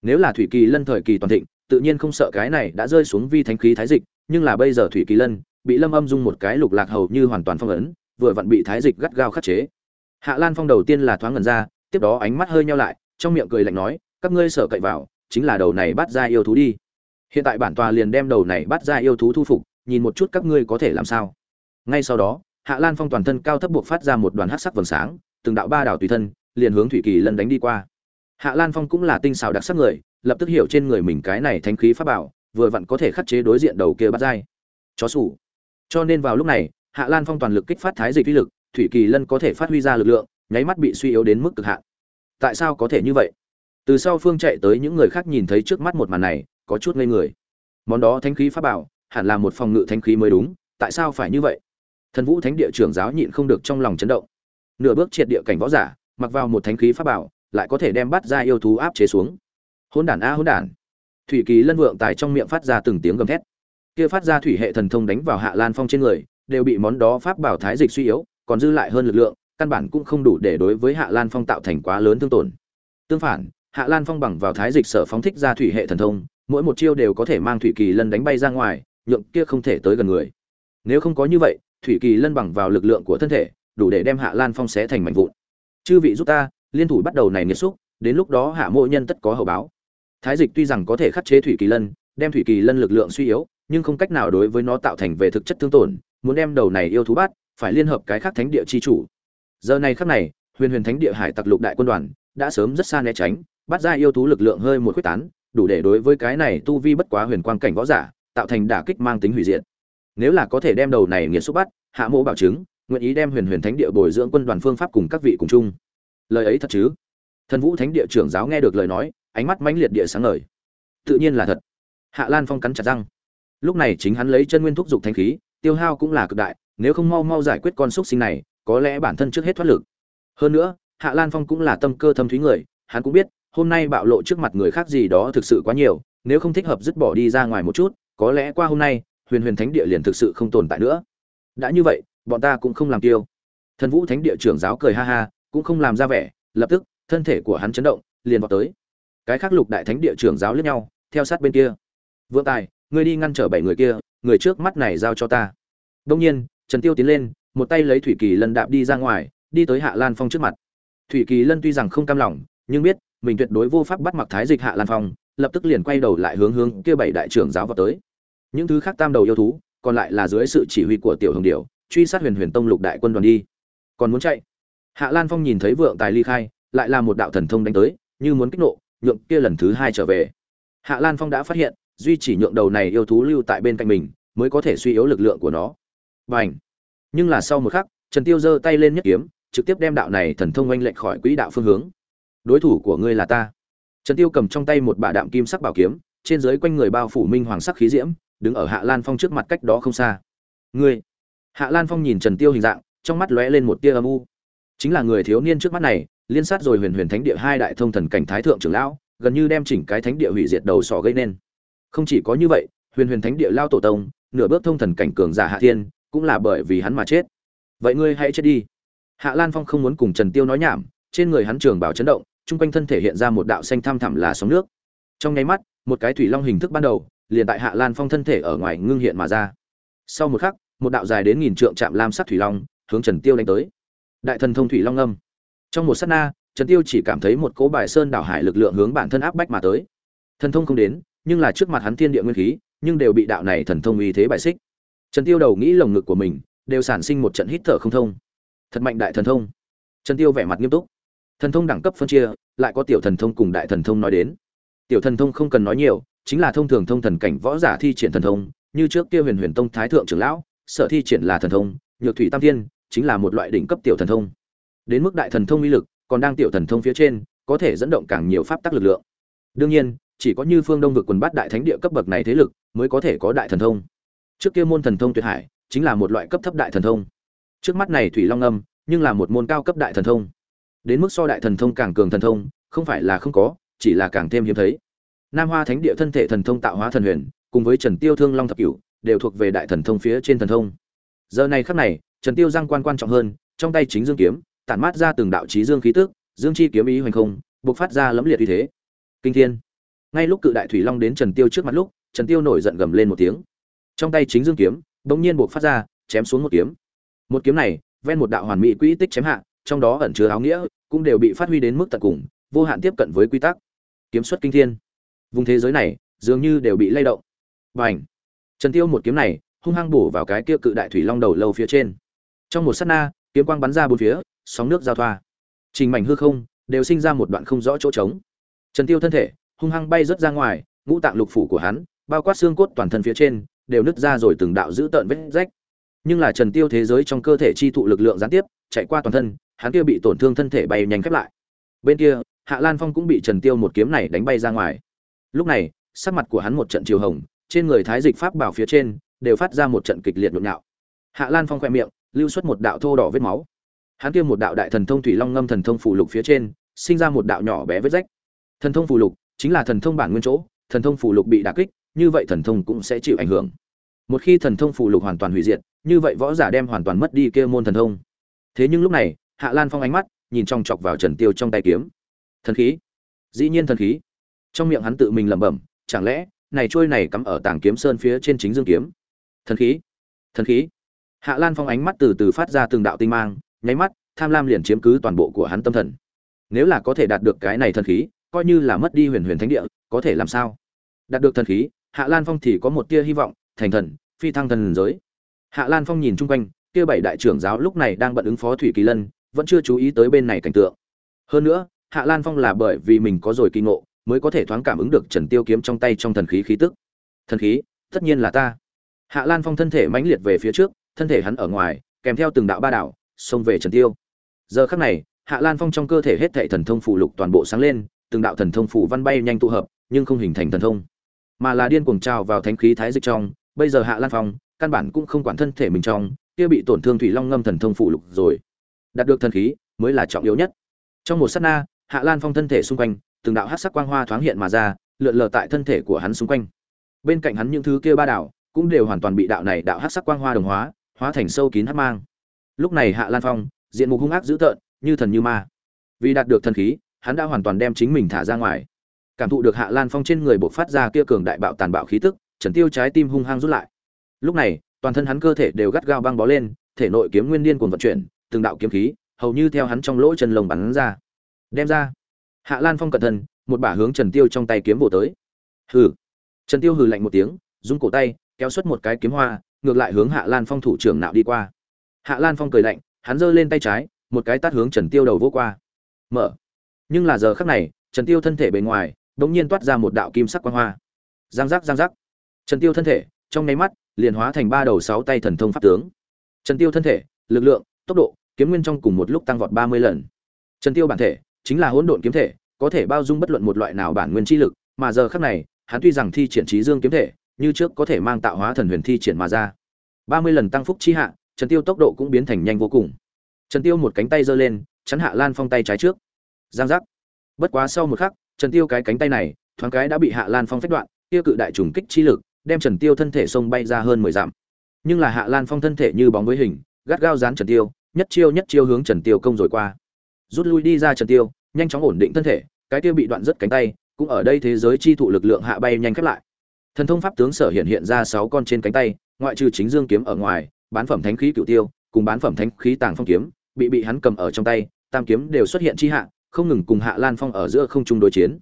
Nếu là thủy kỳ lân thời kỳ toàn thịnh, tự nhiên không sợ cái này đã rơi xuống vi thánh khí thái dịch, nhưng là bây giờ thủy kỳ lân bị lâm âm dung một cái lục lạc hầu như hoàn toàn phong ấn, vừa vặn bị thái dịch gắt gao khắc chế. Hạ lan phong đầu tiên là thoáng ngần ra, tiếp đó ánh mắt hơi nhau lại, trong miệng cười lạnh nói, các ngươi sợ cậy vào, chính là đầu này bắt ra yêu thú đi. Hiện tại bản tòa liền đem đầu này bắt ra yêu thú thu phục, nhìn một chút các ngươi có thể làm sao. Ngay sau đó, hạ lan phong toàn thân cao thấp buộc phát ra một đoàn hát sắc vầng sáng, từng đạo ba đảo tùy thân, liền hướng thủy kỳ lân đánh đi qua. Hạ lan phong cũng là tinh xào đặc sắc người, lập tức hiểu trên người mình cái này thanh khí pháp bảo, vừa vặn có thể khắc chế đối diện đầu kia bắt dai chó sủ cho nên vào lúc này, hạ lan phong toàn lực kích phát thái dịch uy lực, thủy kỳ lân có thể phát huy ra lực lượng, nháy mắt bị suy yếu đến mức cực hạn. Tại sao có thể như vậy? Từ sau phương chạy tới những người khác nhìn thấy trước mắt một màn này, có chút ngây người. Món đó thanh khí pháp bảo, hẳn là một phòng ngự thanh khí mới đúng, tại sao phải như vậy? Thần vũ thánh địa trưởng giáo nhịn không được trong lòng chấn động. Nửa bước triệt địa cảnh võ giả, mặc vào một thánh khí pháp bảo, lại có thể đem bắt ra yêu thú áp chế xuống. Hỗn đản a, hỗn đản. Thủy kỳ lân vượng tài trong miệng phát ra từng tiếng gầm thét kia phát ra thủy hệ thần thông đánh vào hạ lan phong trên người, đều bị món đó pháp bảo thái dịch suy yếu, còn dư lại hơn lực lượng, căn bản cũng không đủ để đối với hạ lan phong tạo thành quá lớn thương tổn. Tương phản, hạ lan phong bằng vào thái dịch sở phóng thích ra thủy hệ thần thông, mỗi một chiêu đều có thể mang thủy kỳ lân đánh bay ra ngoài, nhượng kia không thể tới gần người. Nếu không có như vậy, thủy kỳ lân bằng vào lực lượng của thân thể, đủ để đem hạ lan phong xé thành mảnh vụn. Chư vị giúp ta, liên thủ bắt đầu này nghiệt xúc, đến lúc đó hạ mộ nhân tất có hậu báo. Thái dịch tuy rằng có thể khắc chế thủy kỳ lân, đem thủy kỳ lân lực lượng suy yếu nhưng không cách nào đối với nó tạo thành về thực chất thương tổn, muốn đem đầu này yêu thú bắt, phải liên hợp cái khác thánh địa chi chủ. Giờ này khắc này, huyền huyền thánh địa hải tặc lục đại quân đoàn đã sớm rất xa né tránh, bắt ra yêu thú lực lượng hơi một quyết tán, đủ để đối với cái này tu vi bất quá huyền quang cảnh võ giả, tạo thành đả kích mang tính hủy diệt. Nếu là có thể đem đầu này nghiệt xúc bắt, hạ mộ bảo chứng nguyện ý đem huyền huyền thánh địa bồi dưỡng quân đoàn phương pháp cùng các vị cùng chung. Lời ấy thật chứ? Thần vũ thánh địa trưởng giáo nghe được lời nói, ánh mắt mãnh liệt địa sáng ngời. Tự nhiên là thật. Hạ lan phong cắn chặt răng lúc này chính hắn lấy chân nguyên thúc giục thanh khí, tiêu hao cũng là cực đại, nếu không mau mau giải quyết con xúc sinh này, có lẽ bản thân trước hết thoát lực. Hơn nữa, hạ lan phong cũng là tâm cơ thâm thúy người, hắn cũng biết, hôm nay bạo lộ trước mặt người khác gì đó thực sự quá nhiều, nếu không thích hợp dứt bỏ đi ra ngoài một chút, có lẽ qua hôm nay, huyền huyền thánh địa liền thực sự không tồn tại nữa. Đã như vậy, bọn ta cũng không làm tiêu. Thần vũ thánh địa trưởng giáo cười ha ha, cũng không làm ra vẻ, lập tức, thân thể của hắn chấn động, liền vào tới. Cái khác lục đại thánh địa trưởng giáo lướt nhau, theo sát bên kia. Vượng tài ngươi đi ngăn trở bảy người kia, người trước mắt này giao cho ta. Đông nhiên, trần tiêu tiến lên, một tay lấy thủy kỳ lân đạp đi ra ngoài, đi tới hạ lan phong trước mặt. Thủy kỳ lân tuy rằng không cam lòng, nhưng biết, mình tuyệt đối vô pháp bắt mặc thái dịch hạ lan phong, lập tức liền quay đầu lại hướng hướng kia bảy đại trưởng giáo vào tới. Những thứ khác tam đầu yêu thú, còn lại là dưới sự chỉ huy của tiểu hồng điểu, truy sát huyền huyền tông lục đại quân đoàn đi. Còn muốn chạy? Hạ lan phong nhìn thấy vượng tài ly khai, lại là một đạo thần thông đánh tới, như muốn kích nộ, nhượng kia lần thứ hai trở về. Hạ lan phong đã phát hiện duy chỉ nhượng đầu này yêu thú lưu tại bên cạnh mình, mới có thể suy yếu lực lượng của nó. Và ảnh nhưng là sau một khắc, trần tiêu giơ tay lên nhất kiếm, trực tiếp đem đạo này thần thông oanh lệnh khỏi quỹ đạo phương hướng. Đối thủ của ngươi là ta. Trần tiêu cầm trong tay một bả đạm kim sắc bảo kiếm, trên dưới quanh người bao phủ minh hoàng sắc khí diễm, đứng ở hạ lan phong trước mặt cách đó không xa. Ngươi! Hạ lan phong nhìn trần tiêu hình dạng, trong mắt lóe lên một tia âm u. Chính là người thiếu niên trước mắt này, liên sát rồi huyền huyền thánh địa hai đại thông thần cảnh thái thượng trưởng lão, gần như đem chỉnh cái thánh địa hủy diệt đầu sỏ gây nên không chỉ có như vậy, huyền huyền thánh địa lao tổ tông, nửa bước thông thần cảnh cường giả hạ thiên, cũng là bởi vì hắn mà chết. Vậy ngươi hãy chết đi. Hạ lan phong không muốn cùng trần tiêu nói nhảm, trên người hắn trường bảo chấn động, chung quanh thân thể hiện ra một đạo xanh thăm thẳm là sóng nước. Trong nháy mắt, một cái thủy long hình thức ban đầu, liền tại hạ lan phong thân thể ở ngoài ngưng hiện mà ra. Sau một khắc, một đạo dài đến nghìn trượng chạm lam sắc thủy long hướng trần tiêu đánh tới. Đại thần thông thủy long âm. Trong một sát na, trần tiêu chỉ cảm thấy một cỗ bài sơn đảo hải lực lượng hướng bản thân áp bách mà tới. Thần thông không đến nhưng là trước mặt hắn thiên địa nguyên khí, nhưng đều bị đạo này thần thông uy thế bại xích. Trần tiêu đầu nghĩ lồng ngực của mình, đều sản sinh một trận hít thở không thông. Thật mạnh đại thần thông. Trần tiêu vẻ mặt nghiêm túc. Thần thông đẳng cấp phân chia, lại có tiểu thần thông cùng đại thần thông nói đến. Tiểu thần thông không cần nói nhiều, chính là thông thường thông thần cảnh võ giả thi triển thần thông, như trước kia huyền huyền tông thái thượng trưởng lão, sở thi triển là thần thông, nhược thủy tam thiên, chính là một loại đỉnh cấp tiểu thần thông. Đến mức đại thần thông uy lực, còn đang tiểu thần thông phía trên, có thể dẫn động càng nhiều pháp tắc lực lượng. Đương nhiên chỉ có như phương đông vực quần bát đại thánh địa cấp bậc này thế lực mới có thể có đại thần thông. Trước kia môn thần thông tuyệt hải chính là một loại cấp thấp đại thần thông. Trước mắt này thủy long âm, nhưng là một môn cao cấp đại thần thông. Đến mức so đại thần thông càng cường thần thông, không phải là không có, chỉ là càng thêm hiếm thấy. Nam hoa thánh địa thân thể thần thông tạo hóa thần huyền, cùng với trần tiêu thương long thập cửu, đều thuộc về đại thần thông phía trên thần thông. Giờ này khắc này, trần tiêu giang quan quan trọng hơn, trong tay chính dương kiếm, tản mát ra từng đạo chí dương khí tức, dương chi kiếm ý hoành không, bộc phát ra lẫm liệt uy thế. Kinh thiên ngay lúc cự đại thủy long đến trần tiêu trước mặt lúc, trần tiêu nổi giận gầm lên một tiếng. Trong tay chính dương kiếm, bỗng nhiên buộc phát ra, chém xuống một kiếm. Một kiếm này, ven một đạo hoàn mỹ quỹ tích chém hạ, trong đó ẩn chứa áo nghĩa, cũng đều bị phát huy đến mức tận cùng, vô hạn tiếp cận với quy tắc. Kiếm xuất kinh thiên. Vùng thế giới này, dường như đều bị lay động. Bành! Trần tiêu một kiếm này, hung hăng bổ vào cái kia cự đại thủy long đầu lâu phía trên. Trong một sát na, kiếm quang bắn ra bốn phía, sóng nước giao thoa. Trình mảnh hư không, đều sinh ra một đoạn không rõ chỗ trống. Trần tiêu thân thể hung hăng bay rớt ra ngoài, ngũ tạng lục phủ của hắn, bao quát xương cốt toàn thân phía trên, đều nứt ra rồi từng đạo giữ tợn vết rách. Nhưng là trần tiêu thế giới trong cơ thể chi thụ lực lượng gián tiếp, chạy qua toàn thân, hắn kia bị tổn thương thân thể bay nhanh khép lại. Bên kia, hạ lan phong cũng bị trần tiêu một kiếm này đánh bay ra ngoài. Lúc này, sắc mặt của hắn một trận chiều hồng, trên người thái dịch pháp bảo phía trên, đều phát ra một trận kịch liệt nhộn nhạo. Hạ lan phong khẽ miệng, lưu xuất một đạo thô đỏ vết máu. Hắn kia một đạo đại thần thông thủy long ngâm thần thông phù lục phía trên, sinh ra một đạo nhỏ bé vết rách. Thần thông phù lục chính là thần thông bản nguyên chỗ, thần thông phù lục bị đả kích, như vậy thần thông cũng sẽ chịu ảnh hưởng. Một khi thần thông phù lục hoàn toàn hủy diệt, như vậy võ giả đem hoàn toàn mất đi kia môn thần thông. Thế nhưng lúc này, hạ lan phong ánh mắt, nhìn trong chọc vào trần tiêu trong tay kiếm. Thần khí. Dĩ nhiên thần khí. Trong miệng hắn tự mình lẩm bẩm, chẳng lẽ, này trôi này cắm ở tảng kiếm sơn phía trên chính dương kiếm? Thần khí. Thần khí. Hạ lan phong ánh mắt từ từ phát ra từng đạo tinh mang, nháy mắt, tham lam liền chiếm cứ toàn bộ của hắn tâm thần. Nếu là có thể đạt được cái này thần khí coi như là mất đi huyền huyền thánh địa, có thể làm sao? Đạt được thần khí, hạ lan phong thì có một tia hy vọng, thành thần, phi thăng thần giới. Hạ lan phong nhìn chung quanh, kia bảy đại trưởng giáo lúc này đang bận ứng phó thủy kỳ lân, vẫn chưa chú ý tới bên này cảnh tượng. Hơn nữa, hạ lan phong là bởi vì mình có rồi kỳ ngộ, mới có thể thoáng cảm ứng được trần tiêu kiếm trong tay trong thần khí khí tức. Thần khí, tất nhiên là ta. Hạ lan phong thân thể mãnh liệt về phía trước, thân thể hắn ở ngoài, kèm theo từng đạo ba đạo, xông về trần tiêu. Giờ khắc này, hạ lan phong trong cơ thể hết thảy thần thông phụ lục toàn bộ sáng lên từng đạo thần thông phủ văn bay nhanh tụ hợp, nhưng không hình thành thần thông, mà là điên cuồng trào vào thánh khí thái dịch trong. Bây giờ hạ lan phong, căn bản cũng không quản thân thể mình trong, kia bị tổn thương thủy long ngâm thần thông phụ lục rồi. Đạt được thần khí mới là trọng yếu nhất. Trong một sát na, hạ lan phong thân thể xung quanh, từng đạo hắc sắc quang hoa thoáng hiện mà ra, lượn lờ tại thân thể của hắn xung quanh. Bên cạnh hắn những thứ kia ba đạo cũng đều hoàn toàn bị đạo này đạo hắc sắc quang hoa đồng hóa hóa thành sâu kín hắc mang. Lúc này hạ lan phong, diện mục hung ác dữ tợn, như thần như ma. Vì đạt được thần khí hắn đã hoàn toàn đem chính mình thả ra ngoài. Cảm thụ được hạ lan phong trên người buộc phát ra kia cường đại bạo tàn bạo khí tức, trần tiêu trái tim hung hăng rút lại. Lúc này, toàn thân hắn cơ thể đều gắt gao băng bó lên, thể nội kiếm nguyên điên cuồng vận chuyển, từng đạo kiếm khí, hầu như theo hắn trong lỗ chân lồng bắn ra. Đem ra. Hạ lan phong cẩn thận, một bả hướng trần tiêu trong tay kiếm bổ tới. Hừ. Trần tiêu hừ lạnh một tiếng, rung cổ tay, kéo xuất một cái kiếm hoa, ngược lại hướng hạ lan phong thủ trưởng nạo đi qua. Hạ lan phong cười lạnh, hắn giơ lên tay trái, một cái tát hướng trần tiêu đầu vô qua. Mở nhưng là giờ khắc này, trần tiêu thân thể bề ngoài đột nhiên toát ra một đạo kim sắc quang hoa. Giang giác giang giác. Trần tiêu thân thể, trong nháy mắt, liền hóa thành ba đầu sáu tay thần thông pháp tướng. Trần tiêu thân thể, lực lượng, tốc độ, kiếm nguyên trong cùng một lúc tăng vọt ba mươi lần. Trần tiêu bản thể, chính là hỗn độn kiếm thể, có thể bao dung bất luận một loại nào bản nguyên chi lực, mà giờ khắc này, hắn tuy rằng thi triển trí dương kiếm thể, như trước có thể mang tạo hóa thần huyền thi triển mà ra. ba mươi lần tăng phúc chi hạ, trần tiêu tốc độ cũng biến thành nhanh vô cùng. Trần tiêu một cánh tay giơ lên, chắn hạ lan phong tay trái trước giang giác. Bất quá sau một khắc, trần tiêu cái cánh tay này, thoáng cái đã bị hạ lan phong phách đoạn tiêu cự đại trùng kích chi lực, đem trần tiêu thân thể xông bay ra hơn mười dặm. Nhưng là hạ lan phong thân thể như bóng với hình, gắt gao dán trần tiêu, nhất chiêu nhất chiêu hướng trần tiêu công rồi qua. Rút lui đi ra trần tiêu, nhanh chóng ổn định thân thể, cái tiêu bị đoạn rất cánh tay, cũng ở đây thế giới chi thụ lực lượng hạ bay nhanh khép lại. Thần thông pháp tướng sở hiện hiện ra sáu con trên cánh tay, ngoại trừ chính dương kiếm ở ngoài, bán phẩm thánh khí cựu tiêu, cùng bán phẩm thánh khí tàng phong kiếm, bị bị hắn cầm ở trong tay, tam kiếm đều xuất hiện chi hạ không ngừng cùng hạ lan phong ở giữa không trung đối chiến.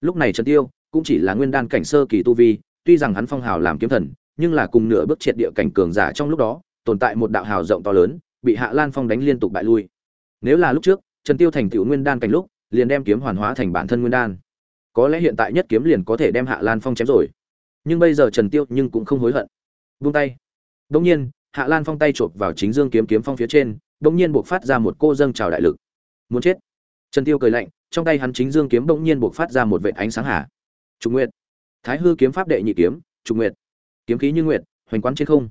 Lúc này trần tiêu cũng chỉ là nguyên đan cảnh sơ kỳ tu vi, tuy rằng hắn phong hào làm kiếm thần, nhưng là cùng nửa bước triệt địa cảnh cường giả trong lúc đó, tồn tại một đạo hào rộng to lớn, bị hạ lan phong đánh liên tục bại lui. Nếu là lúc trước, trần tiêu thành tựu nguyên đan cảnh lúc, liền đem kiếm hoàn hóa thành bản thân nguyên đan. Có lẽ hiện tại nhất kiếm liền có thể đem hạ lan phong chém rồi. Nhưng bây giờ trần tiêu nhưng cũng không hối hận. Buông tay. Đương nhiên, hạ lan phong tay chộp vào chính dương kiếm kiếm phong phía trên, đột nhiên buộc phát ra một cô dâng trào đại lực. Muốn chết trần tiêu cười lạnh, trong tay hắn chính dương kiếm bỗng nhiên bộc phát ra một vệt ánh sáng hạ Trùng nguyệt. Thái hư kiếm pháp đệ nhị kiếm Trùng nguyệt. Kiếm khí như nguyệt, hoành quán trên không.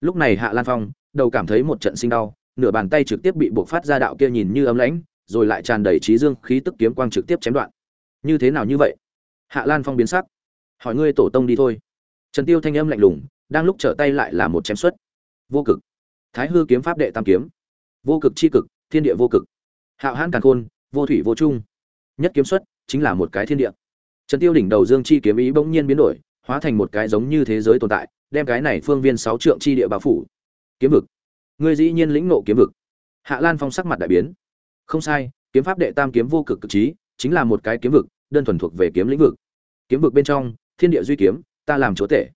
Lúc này hạ lan phong, đầu cảm thấy một trận sinh đau, nửa bàn tay trực tiếp bị bộc phát ra đạo kia nhìn như ấm lãnh, rồi lại tràn đầy trí dương khí tức kiếm quang trực tiếp chém đoạn. Như thế nào như vậy? Hạ lan phong biến sắc. Hỏi ngươi tổ tông đi thôi. Trần tiêu thanh âm lạnh lùng, đang lúc trở tay lại là một chém xuất. Vô cực. Thái hư kiếm pháp đệ tam kiếm. Vô cực chi cực, thiên địa vô cực. Hạo hãn càn khôn vô thủy vô trung. Nhất kiếm xuất, chính là một cái thiên địa. Trần tiêu đỉnh đầu dương chi kiếm ý bỗng nhiên biến đổi, hóa thành một cái giống như thế giới tồn tại, đem cái này phương viên sáu trượng chi địa bao phủ. Kiếm vực. Ngươi dĩ nhiên lĩnh ngộ kiếm vực. Hạ lan phong sắc mặt đại biến. Không sai, kiếm pháp đệ tam kiếm vô cực cực trí, chính là một cái kiếm vực, đơn thuần thuộc về kiếm lĩnh vực. Kiếm vực bên trong, thiên địa duy kiếm, ta làm chúa tể.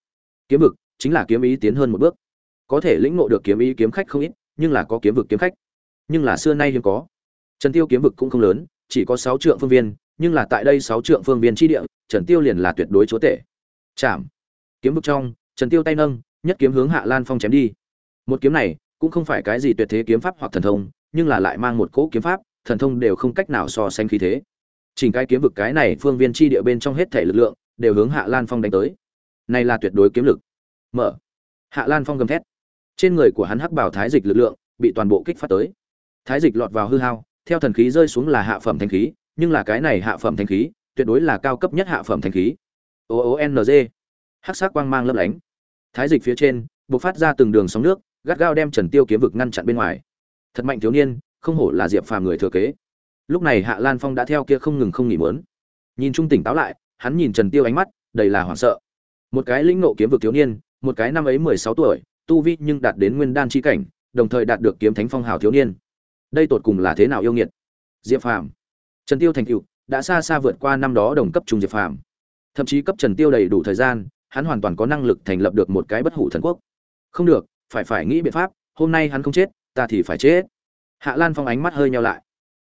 Kiếm vực, chính là kiếm ý tiến hơn một bước. Có thể lĩnh ngộ được kiếm ý kiếm khách không ít, nhưng là có kiếm vực kiếm khách. Nhưng là xưa nay hiếm có trần tiêu kiếm vực cũng không lớn, chỉ có sáu trượng phương viên, nhưng là tại đây sáu trượng phương viên chi địa, trần tiêu liền là tuyệt đối chúa tể. Chạm. Kiếm vực trong, trần tiêu tay nâng, nhất kiếm hướng hạ lan phong chém đi. Một kiếm này, cũng không phải cái gì tuyệt thế kiếm pháp hoặc thần thông, nhưng là lại mang một cỗ kiếm pháp, thần thông đều không cách nào so sánh khí thế. Chỉnh cái kiếm vực cái này phương viên chi địa bên trong hết thể lực lượng, đều hướng hạ lan phong đánh tới. Này là tuyệt đối kiếm lực. Mở. Hạ lan phong gầm thét. Trên người của hắn hắc bảo thái dịch lực lượng, bị toàn bộ kích phát tới. Thái dịch lọt vào hư hao theo thần khí rơi xuống là hạ phẩm thanh khí, nhưng là cái này hạ phẩm thanh khí, tuyệt đối là cao cấp nhất hạ phẩm thanh khí. O o n g. Hắc sắc quang mang lấp lánh. Thái dịch phía trên, bộc phát ra từng đường sóng nước, gắt gao đem trần tiêu kiếm vực ngăn chặn bên ngoài. Thật mạnh thiếu niên, không hổ là diệp phàm người thừa kế. Lúc này hạ lan phong đã theo kia không ngừng không nghỉ muốn. Nhìn trung tỉnh táo lại, hắn nhìn trần tiêu ánh mắt, đầy là hoảng sợ. Một cái lĩnh nộ kiếm vực thiếu niên, một cái năm ấy mười sáu tuổi, tu vi nhưng đạt đến nguyên đan chi cảnh, đồng thời đạt được kiếm thánh phong hào thiếu niên đây tột cùng là thế nào yêu nghiệt? Diệp phàm. Trần tiêu thành cựu đã xa xa vượt qua năm đó đồng cấp trung diệp phàm. Thậm chí cấp trần tiêu đầy đủ thời gian, hắn hoàn toàn có năng lực thành lập được một cái bất hủ thần quốc. Không được, phải phải nghĩ biện pháp, hôm nay hắn không chết, ta thì phải chết. Hạ lan phong ánh mắt hơi nhau lại.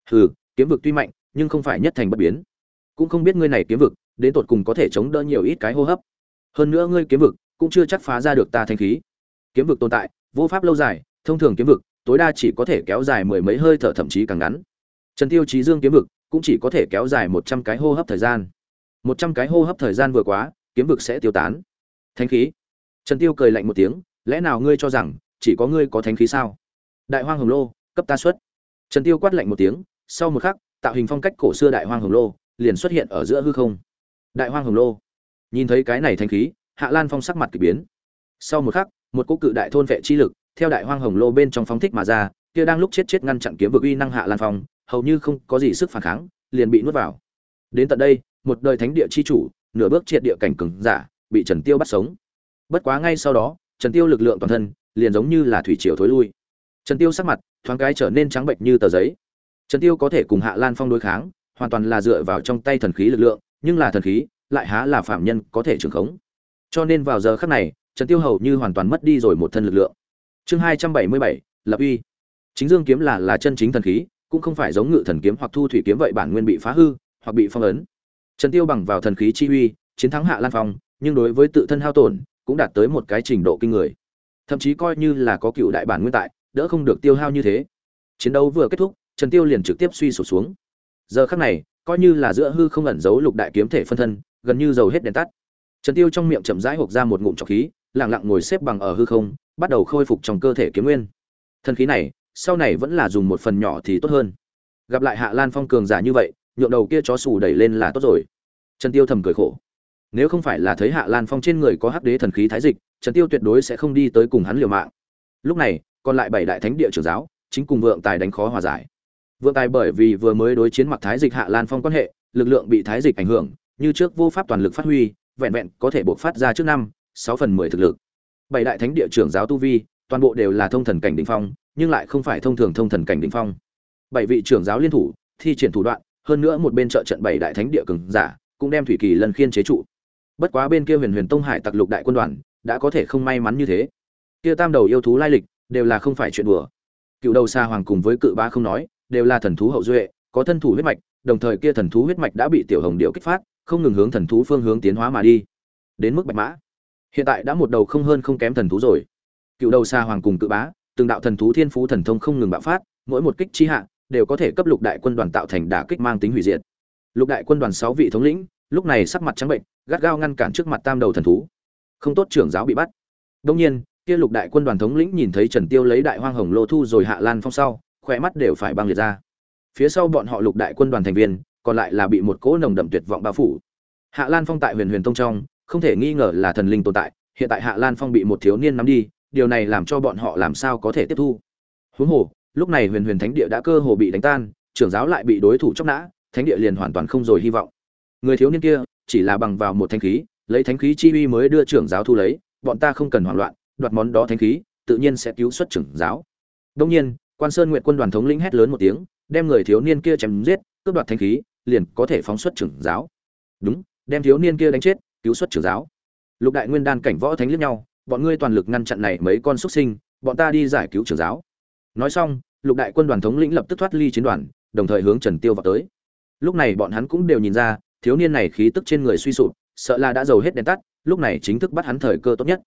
Hừ, kiếm vực tuy mạnh, nhưng không phải nhất thành bất biến. Cũng không biết ngươi này kiếm vực, đến tột cùng có thể chống đỡ nhiều ít cái hô hấp. Hơn nữa ngươi kiếm vực, cũng chưa chắc phá ra được ta thanh khí. Kiếm vực tồn tại, vô pháp lâu dài, thông thường kiếm vực tối đa chỉ có thể kéo dài mười mấy hơi thở thậm chí càng ngắn. Trần tiêu chí dương kiếm vực cũng chỉ có thể kéo dài một trăm cái hô hấp thời gian. Một trăm cái hô hấp thời gian vừa quá, kiếm vực sẽ tiêu tán. Thánh khí. Trần tiêu cười lạnh một tiếng, lẽ nào ngươi cho rằng chỉ có ngươi có thánh khí sao? Đại hoang hồng lô, cấp ta xuất. Trần tiêu quát lạnh một tiếng, sau một khắc, tạo hình phong cách cổ xưa đại hoang hồng lô liền xuất hiện ở giữa hư không. Đại hoang hồng lô. Nhìn thấy cái này thanh khí, hạ lan phong sắc mặt kỳ biến. Sau một khắc, một cỗ cự đại thôn vệ chi lực theo đại hoang hồng lô bên trong phóng thích mà ra, kia đang lúc chết chết ngăn chặn kiếm vực uy năng hạ lan phong, hầu như không có gì sức phản kháng, liền bị nuốt vào. Đến tận đây, một đời thánh địa chi chủ, nửa bước triệt địa cảnh cường giả, bị trần tiêu bắt sống. Bất quá ngay sau đó, trần tiêu lực lượng toàn thân liền giống như là thủy triều thối lui. Trần tiêu sắc mặt thoáng cái trở nên trắng bệnh như tờ giấy. Trần tiêu có thể cùng hạ lan phong đối kháng, hoàn toàn là dựa vào trong tay thần khí lực lượng, nhưng là thần khí lại há là phạm nhân có thể trường khống. Cho nên vào giờ khắc này, trần tiêu hầu như hoàn toàn mất đi rồi một thân lực lượng chương hai trăm bảy mươi bảy, lập uy. Chính dương kiếm là là chân chính thần khí, cũng không phải giống ngự thần kiếm hoặc thu thủy kiếm vậy bản nguyên bị phá hư, hoặc bị phong ấn. Trần tiêu bằng vào thần khí chi uy, chiến thắng hạ lan phong, nhưng đối với tự thân hao tổn, cũng đạt tới một cái trình độ kinh người. Thậm chí coi như là có cựu đại bản nguyên tại, đỡ không được tiêu hao như thế. Chiến đấu vừa kết thúc, trần tiêu liền trực tiếp suy sụp xuống. Giờ khắc này, coi như là giữa hư không ẩn giấu lục đại kiếm thể phân thân, gần như dầu hết đèn tắt. Trần tiêu trong miệng chậm rãi hộc ra một ngụm trọc khí, lặng lặng ngồi xếp bằng ở hư không bắt đầu khôi phục trong cơ thể kiếm nguyên. Thần khí này, sau này vẫn là dùng một phần nhỏ thì tốt hơn. Gặp lại hạ lan phong cường giả như vậy, nhượng đầu kia chó xù đẩy lên là tốt rồi. Trần tiêu thầm cười khổ. Nếu không phải là thấy hạ lan phong trên người có hắc đế thần khí thái dịch, trần tiêu tuyệt đối sẽ không đi tới cùng hắn liều mạng. Lúc này, còn lại bảy đại thánh địa trưởng giáo, chính cùng vượng tài đánh khó hòa giải. Vượng tài bởi vì vừa mới đối chiến mặc thái dịch hạ lan phong quan hệ, lực lượng bị thái dịch ảnh hưởng, như trước vô pháp toàn lực phát huy, vẹn vẹn có thể buộc phát ra trước năm, sáu phần mười thực lực bảy đại thánh địa trưởng giáo tu vi, toàn bộ đều là thông thần cảnh đỉnh phong, nhưng lại không phải thông thường thông thần cảnh đỉnh phong. Bảy vị trưởng giáo liên thủ, thi triển thủ đoạn, hơn nữa một bên trợ trận bảy đại thánh địa cường giả, cũng đem thủy kỳ lân khiên chế trụ. Bất quá bên kia huyền huyền tông hải tặc lục đại quân đoàn, đã có thể không may mắn như thế. Kia tam đầu yêu thú lai lịch, đều là không phải chuyện đùa. Cựu đầu xa hoàng cùng với cự ba không nói, đều là thần thú hậu duệ, có thân thủ huyết mạch, đồng thời kia thần thú huyết mạch đã bị tiểu hồng điệu kích phát, không ngừng hướng thần thú phương hướng tiến hóa mà đi. Đến mức bạch mã hiện tại đã một đầu không hơn không kém thần thú rồi. Cựu đầu xa hoàng cùng cự bá, từng đạo thần thú thiên phú thần thông không ngừng bạo phát, mỗi một kích chi hạ, đều có thể cấp lục đại quân đoàn tạo thành đả kích mang tính hủy diệt. Lục đại quân đoàn sáu vị thống lĩnh, lúc này sắc mặt trắng bệnh, gắt gao ngăn cản trước mặt tam đầu thần thú. Không tốt trưởng giáo bị bắt. Đông nhiên, kia lục đại quân đoàn thống lĩnh nhìn thấy trần tiêu lấy đại hoang hồng lô thu rồi hạ lan phong sau khỏe mắt đều phải băng liệt ra. Phía sau bọn họ lục đại quân đoàn thành viên, còn lại là bị một cỗ nồng đậm tuyệt vọng bao phủ. Hạ lan phong tại huyền huyền tông trong không thể nghi ngờ là thần linh tồn tại, hiện tại hạ lan phong bị một thiếu niên nắm đi, điều này làm cho bọn họ làm sao có thể tiếp thu. Huống hồ, lúc này huyền huyền thánh địa đã cơ hồ bị đánh tan, trưởng giáo lại bị đối thủ chóc nã, thánh địa liền hoàn toàn không rồi hy vọng. Người thiếu niên kia, chỉ là bằng vào một thanh khí, lấy thánh khí chi uy mới đưa trưởng giáo thu lấy, bọn ta không cần hoảng loạn, đoạt món đó thanh khí, tự nhiên sẽ cứu xuất trưởng giáo. Đông nhiên, quan sơn nguyện quân đoàn thống lĩnh hét lớn một tiếng, đem người thiếu niên kia chém giết, cướp đoạt thanh khí, liền có thể phóng xuất trưởng giáo. Đúng, đem thiếu niên kia đánh chết cứu xuất trưởng giáo. Lục đại nguyên đan cảnh võ thánh liếc nhau, bọn ngươi toàn lực ngăn chặn này mấy con xuất sinh, bọn ta đi giải cứu trưởng giáo. Nói xong, lục đại quân đoàn thống lĩnh lập tức thoát ly chiến đoàn, đồng thời hướng trần tiêu vào tới. Lúc này bọn hắn cũng đều nhìn ra, thiếu niên này khí tức trên người suy sụp, sợ là đã dầu hết đèn tắt, lúc này chính thức bắt hắn thời cơ tốt nhất.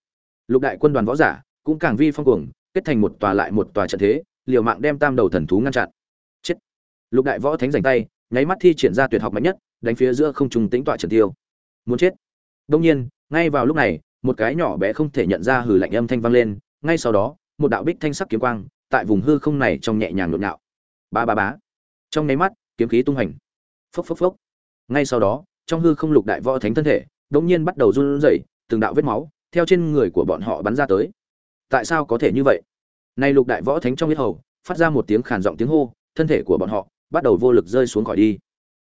Lục đại quân đoàn võ giả cũng càng vi phong cuồng, kết thành một tòa lại một tòa trận thế, liều mạng đem tam đầu thần thú ngăn chặn. Chết! Lục đại võ thánh giành tay, nháy mắt thi triển ra tuyệt học mạnh nhất, đánh phía giữa không trung tĩnh tọa trần tiêu. Muốn chết! Đông nhiên, ngay vào lúc này, một cái nhỏ bé không thể nhận ra hừ lạnh âm thanh vang lên, ngay sau đó, một đạo bích thanh sắc kiếm quang, tại vùng hư không này trong nhẹ nhàng nhộn nhạo. Ba ba bá. Trong nháy mắt, kiếm khí tung hành phốc phốc phốc. Ngay sau đó, trong hư không lục đại võ thánh thân thể, đột nhiên bắt đầu run rẩy, từng đạo vết máu, theo trên người của bọn họ bắn ra tới. Tại sao có thể như vậy? Nay lục đại võ thánh trong huyết hầu, phát ra một tiếng khàn giọng tiếng hô, thân thể của bọn họ bắt đầu vô lực rơi xuống khỏi đi.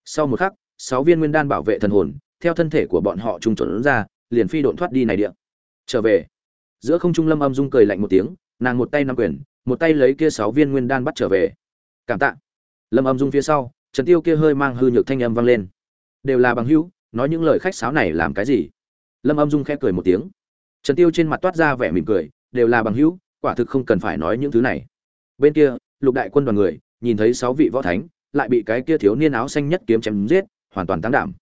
Sau một khắc, sáu viên nguyên đan bảo vệ thần hồn theo thân thể của bọn họ trung chuẩn ra, liền phi độn thoát đi này địa. Trở về. Giữa không trung lâm âm dung cười lạnh một tiếng, nàng một tay nắm quyền, một tay lấy kia sáu viên nguyên đan bắt trở về. Cảm tạ. Lâm âm dung phía sau, trần tiêu kia hơi mang hư nhược thanh âm vang lên. Đều là bằng hữu, nói những lời khách sáo này làm cái gì? Lâm âm dung khẽ cười một tiếng. Trần tiêu trên mặt toát ra vẻ mỉm cười, đều là bằng hữu, quả thực không cần phải nói những thứ này. Bên kia, lục đại quân đoàn người, nhìn thấy sáu vị võ thánh, lại bị cái kia thiếu niên áo xanh nhất kiếm chém giết, hoàn toàn tăng đảm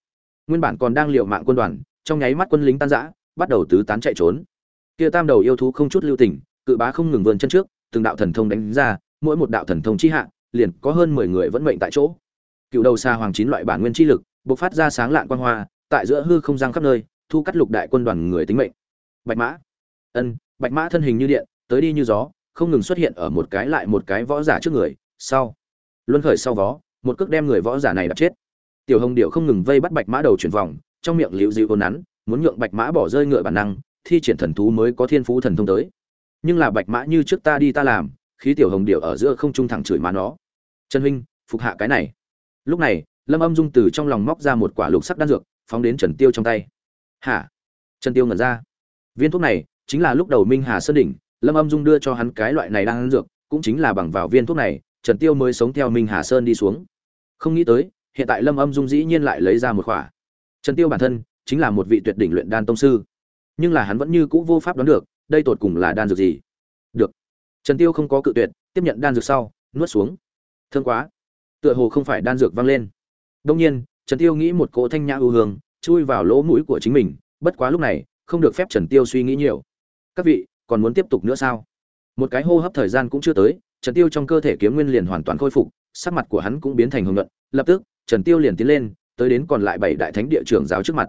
nguyên bản còn đang liều mạng quân đoàn, trong nháy mắt quân lính tan rã, bắt đầu tứ tán chạy trốn. Kia tam đầu yêu thú không chút lưu tình, cự bá không ngừng vươn chân trước, từng đạo thần thông đánh ra, mỗi một đạo thần thông chi hạ, liền có hơn mười người vẫn mệnh tại chỗ. Cựu đầu xa hoàng chín loại bản nguyên chi lực, bộc phát ra sáng lạn quang hoa, tại giữa hư không giang khắp nơi, thu cắt lục đại quân đoàn người tính mệnh. Bạch mã. Ân, bạch mã thân hình như điện, tới đi như gió, không ngừng xuất hiện ở một cái lại một cái võ giả trước người, sau. Luân khởi sau vó, một cước đem người võ giả này đập chết tiểu hồng điệu không ngừng vây bắt bạch mã đầu chuyển vòng, trong miệng liễu dịu ôn nắn, muốn nhượng bạch mã bỏ rơi ngựa bản năng, thi triển thần thú mới có thiên phú thần thông tới. Nhưng là bạch mã như trước ta đi ta làm, khí tiểu hồng điệu ở giữa không trung thẳng chửi má nó. Trần huynh, phục hạ cái này. Lúc này, lâm âm dung từ trong lòng móc ra một quả lục sắc đan dược, phóng đến trần tiêu trong tay. Hả? Trần tiêu ngẩn ra. Viên thuốc này chính là lúc đầu minh hà sơn đỉnh, lâm âm dung đưa cho hắn cái loại này đang ăn dược, cũng chính là bằng vào viên thuốc này, trần tiêu mới sống theo minh hà sơn đi xuống. Không nghĩ tới hiện tại lâm âm dung dĩ nhiên lại lấy ra một khỏa. Trần tiêu bản thân chính là một vị tuyệt đỉnh luyện đan tông sư, nhưng là hắn vẫn như cũ vô pháp đoán được, đây tột cùng là đan dược gì. Được. Trần tiêu không có cự tuyệt, tiếp nhận đan dược sau, nuốt xuống. Thương quá. Tựa hồ không phải đan dược văng lên. Đông nhiên, trần tiêu nghĩ một cỗ thanh nhã ưu hương, chui vào lỗ mũi của chính mình, bất quá lúc này, không được phép trần tiêu suy nghĩ nhiều. Các vị, còn muốn tiếp tục nữa sao? Một cái hô hấp thời gian cũng chưa tới, trần tiêu trong cơ thể kiếm nguyên liền hoàn toàn khôi phục, sắc mặt của hắn cũng biến thành hồng nhuận, lập tức trần tiêu liền tiến lên, tới đến còn lại bảy đại thánh địa trưởng giáo trước mặt.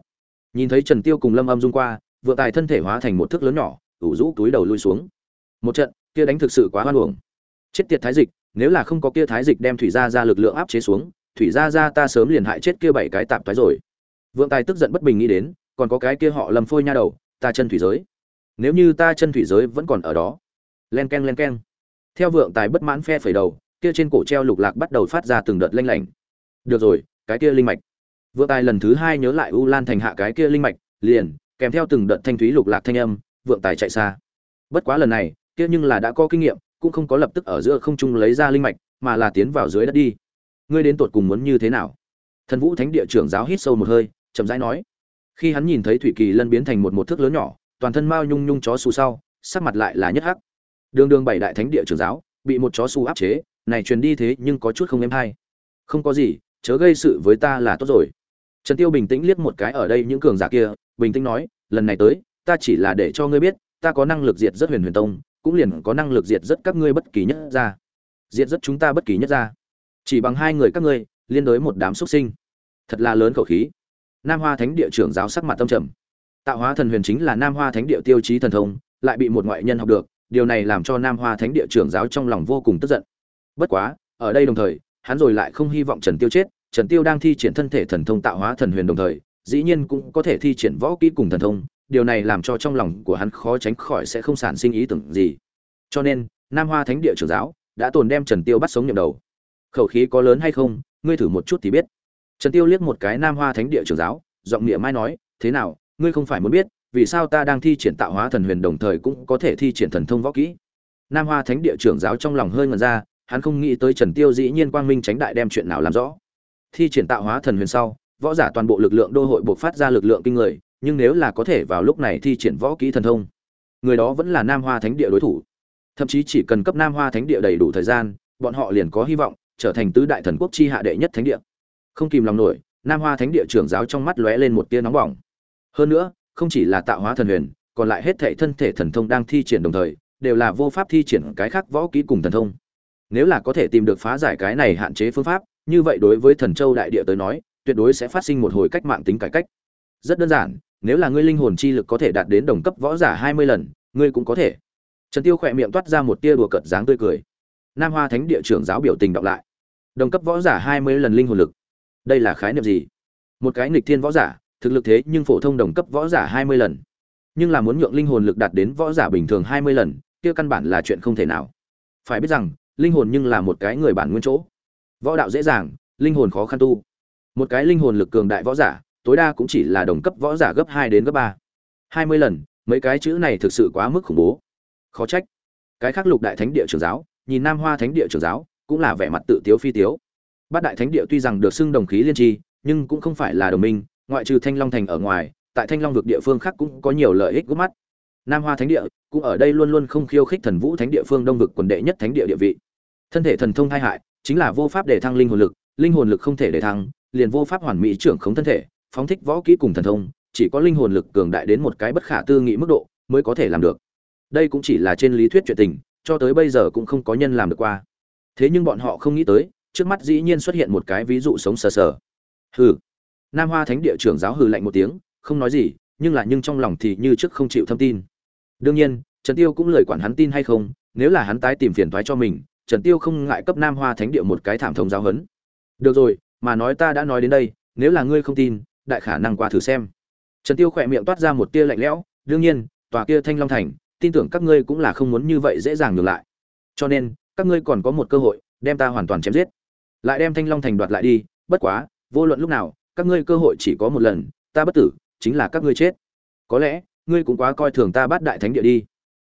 Nhìn thấy trần tiêu cùng lâm âm dung qua, vượng tài thân thể hóa thành một thước lớn nhỏ, ủ rũ túi đầu lui xuống. Một trận, kia đánh thực sự quá hoan uổng. Chết tiệt thái dịch, nếu là không có kia thái dịch đem thủy gia ra lực lượng áp chế xuống, thủy gia ra ta sớm liền hại chết kia bảy cái tạm thoái rồi. Vượng tài tức giận bất bình nghĩ đến, còn có cái kia họ Lâm phôi nha đầu, ta chân thủy giới. Nếu như ta chân thủy giới vẫn còn ở đó. Len keng len keng. theo vượng tài bất mãn phe phẩy đầu, kia trên cổ treo lục lạc bắt đầu phát ra từng đợt lanh lảnh được rồi, cái kia linh mạch. Vượng tài lần thứ hai nhớ lại u lan thành hạ cái kia linh mạch, liền, kèm theo từng đợt thanh thúy lục lạc thanh âm, vượng tài chạy xa. Bất quá lần này, kia nhưng là đã có kinh nghiệm, cũng không có lập tức ở giữa không trung lấy ra linh mạch, mà là tiến vào dưới đất đi. Ngươi đến tột cùng muốn như thế nào? Thần vũ thánh địa trưởng giáo hít sâu một hơi, chậm rãi nói. Khi hắn nhìn thấy thủy kỳ lân biến thành một một thước lớn nhỏ, toàn thân mao nhung nhung chó xù sau, sắc mặt lại là nhất hắc. Đường đường bảy đại thánh địa trưởng giáo, bị một chó xù áp chế, này truyền đi thế nhưng có chút không êm hay. Không có gì chớ gây sự với ta là tốt rồi. Trần tiêu bình tĩnh liếc một cái ở đây những cường giả kia, bình tĩnh nói, lần này tới, ta chỉ là để cho ngươi biết, ta có năng lực diệt rất huyền huyền tông, cũng liền có năng lực diệt rất các ngươi bất kỳ nhất ra diệt rất chúng ta bất kỳ nhất ra chỉ bằng hai người các ngươi, liên đối một đám xuất sinh. Thật là lớn khẩu khí. Nam hoa thánh địa trưởng giáo sắc mặt tâm trầm. Tạo hóa thần huyền chính là nam hoa thánh địa tiêu chí thần thông, lại bị một ngoại nhân học được, điều này làm cho nam hoa thánh địa trưởng giáo trong lòng vô cùng tức giận. Bất quá, ở đây đồng thời hắn rồi lại không hy vọng trần tiêu chết, trần tiêu đang thi triển thân thể thần thông tạo hóa thần huyền đồng thời, dĩ nhiên cũng có thể thi triển võ kỹ cùng thần thông, điều này làm cho trong lòng của hắn khó tránh khỏi sẽ không sản sinh ý tưởng gì. Cho nên, nam hoa thánh địa trưởng giáo đã tồn đem trần tiêu bắt sống nhậm đầu. Khẩu khí có lớn hay không, ngươi thử một chút thì biết. Trần tiêu liếc một cái nam hoa thánh địa trưởng giáo, giọng nghĩa mai nói, thế nào, ngươi không phải muốn biết, vì sao ta đang thi triển tạo hóa thần huyền đồng thời cũng có thể thi triển thần thông võ kỹ? Nam hoa thánh địa trưởng giáo trong lòng hơi ngẩn ra hắn không nghĩ tới trần tiêu dĩ nhiên quang minh tránh đại đem chuyện nào làm rõ. Thi triển tạo hóa thần huyền sau, võ giả toàn bộ lực lượng đô hội bộc phát ra lực lượng kinh người, nhưng nếu là có thể vào lúc này thi triển võ kỹ thần thông, người đó vẫn là nam hoa thánh địa đối thủ. Thậm chí chỉ cần cấp nam hoa thánh địa đầy đủ thời gian, bọn họ liền có hy vọng trở thành tứ đại thần quốc chi hạ đệ nhất thánh địa. Không kìm lòng nổi, nam hoa thánh địa trưởng giáo trong mắt lóe lên một tia nóng bỏng. Hơn nữa, không chỉ là tạo hóa thần huyền, còn lại hết thảy thân thể thần thông đang thi triển đồng thời, đều là vô pháp thi triển cái khác võ kỹ cùng thần thông nếu là có thể tìm được phá giải cái này hạn chế phương pháp, như vậy đối với thần châu đại địa tới nói, tuyệt đối sẽ phát sinh một hồi cách mạng tính cải cách. Rất đơn giản, nếu là ngươi linh hồn chi lực có thể đạt đến đồng cấp võ giả hai mươi lần, ngươi cũng có thể. Trần tiêu khỏe miệng toát ra một tia đùa cợt dáng tươi cười. Nam hoa thánh địa trưởng giáo biểu tình đọc lại. Đồng cấp võ giả hai mươi lần linh hồn lực. Đây là khái niệm gì? Một cái nghịch thiên võ giả, thực lực thế nhưng phổ thông đồng cấp võ giả hai mươi lần. Nhưng là muốn nhượng linh hồn lực đạt đến võ giả bình thường hai mươi lần, kia căn bản là chuyện không thể nào. Phải biết rằng linh hồn nhưng là một cái người bản nguyên chỗ. Võ đạo dễ dàng, linh hồn khó khăn tu. Một cái linh hồn lực cường đại võ giả, tối đa cũng chỉ là đồng cấp võ giả gấp hai đến gấp ba. Hai mươi lần, mấy cái chữ này thực sự quá mức khủng bố. Khó trách. Cái khác lục đại thánh địa trưởng giáo, nhìn nam hoa thánh địa trưởng giáo, cũng là vẻ mặt tự tiếu phi tiếu. Bát đại thánh địa tuy rằng được xưng đồng khí liên tri, nhưng cũng không phải là đồng minh, ngoại trừ thanh long thành ở ngoài, tại thanh long vực địa phương khác cũng có nhiều lợi ích gút mắt. Nam hoa thánh địa, cũng ở đây luôn luôn không khiêu khích thần vũ thánh địa phương đông vực quần đệ nhất thánh địa địa vị thân thể thần thông hai hại, chính là vô pháp để thăng linh hồn lực, linh hồn lực không thể để thăng, liền vô pháp hoàn mỹ trưởng khống thân thể, phóng thích võ kỹ cùng thần thông, chỉ có linh hồn lực cường đại đến một cái bất khả tư nghị mức độ mới có thể làm được. Đây cũng chỉ là trên lý thuyết chuyện tình, cho tới bây giờ cũng không có nhân làm được qua. Thế nhưng bọn họ không nghĩ tới, trước mắt dĩ nhiên xuất hiện một cái ví dụ sống sờ sờ. Hừ. Nam hoa thánh địa trưởng giáo hừ lạnh một tiếng, không nói gì, nhưng là nhưng trong lòng thì như trước không chịu thông tin. Đương nhiên, trần tiêu cũng lời quản hắn tin hay không, nếu là hắn tái tìm phiền toái cho mình trần tiêu không ngại cấp nam hoa thánh địa một cái thảm thống giáo huấn. Được rồi, mà nói ta đã nói đến đây, nếu là ngươi không tin, đại khả năng qua thử xem. Trần tiêu khỏe miệng toát ra một tia lạnh lẽo, đương nhiên, tòa kia thanh long thành, tin tưởng các ngươi cũng là không muốn như vậy dễ dàng ngược lại. Cho nên, các ngươi còn có một cơ hội, đem ta hoàn toàn chém giết. Lại đem thanh long thành đoạt lại đi, bất quá, vô luận lúc nào, các ngươi cơ hội chỉ có một lần, ta bất tử, chính là các ngươi chết. Có lẽ, ngươi cũng quá coi thường ta bắt đại thánh địa đi.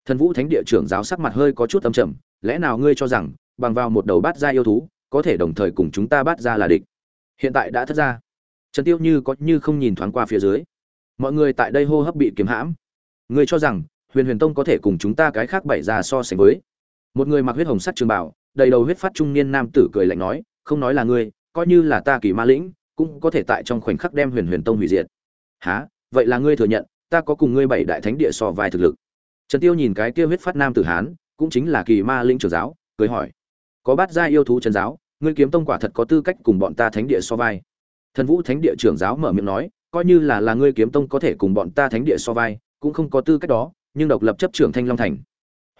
Thần vũ thánh địa trưởng giáo sắc mặt hơi có chút âm trầm lẽ nào ngươi cho rằng, bằng vào một đầu bát gia yêu thú, có thể đồng thời cùng chúng ta bắt ra là địch? Hiện tại đã thất ra trần tiêu như có như không nhìn thoáng qua phía dưới. Mọi người tại đây hô hấp bị kiếm hãm. Ngươi cho rằng, huyền huyền tông có thể cùng chúng ta cái khác bảy ra so sánh với? Một người mặc huyết hồng sắc trường bảo, đầy đầu huyết phát trung niên nam tử cười lạnh nói, không nói là ngươi, coi như là ta kỳ ma lĩnh, cũng có thể tại trong khoảnh khắc đem huyền huyền tông hủy diệt. Há vậy là ngươi thừa nhận, ta có cùng ngươi bảy đại thánh địa so vai thực lực. Trần tiêu nhìn cái kia huyết phát nam tử hán cũng chính là kỳ ma linh trưởng giáo, cười hỏi. Có bát gia yêu thú trần giáo, ngươi kiếm tông quả thật có tư cách cùng bọn ta thánh địa so vai. Thần vũ thánh địa trưởng giáo mở miệng nói, coi như là là ngươi kiếm tông có thể cùng bọn ta thánh địa so vai, cũng không có tư cách đó, nhưng độc lập chấp trưởng thanh long thành.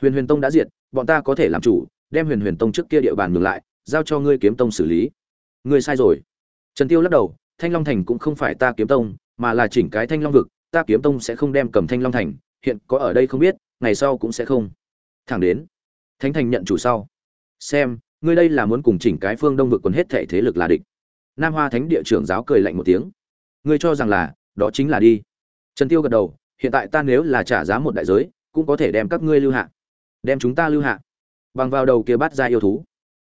Huyền huyền tông đã diệt, bọn ta có thể làm chủ, đem huyền huyền tông trước kia địa bàn ngược lại, giao cho ngươi kiếm tông xử lý. Ngươi sai rồi. Trần tiêu lắc đầu, thanh long thành cũng không phải ta kiếm tông, mà là chỉnh cái thanh long vực, ta kiếm tông sẽ không đem cầm thanh long thành, hiện có ở đây không biết, ngày sau cũng sẽ không thẳng đến. Thánh thành nhận chủ sau. Xem, ngươi đây là muốn cùng chỉnh cái phương đông vực còn hết thể thế lực là địch. Nam hoa thánh địa trưởng giáo cười lạnh một tiếng. Ngươi cho rằng là, đó chính là đi. Trần tiêu gật đầu, hiện tại ta nếu là trả giá một đại giới, cũng có thể đem các ngươi lưu hạ. Đem chúng ta lưu hạ. Bằng vào đầu kia bắt ra yêu thú.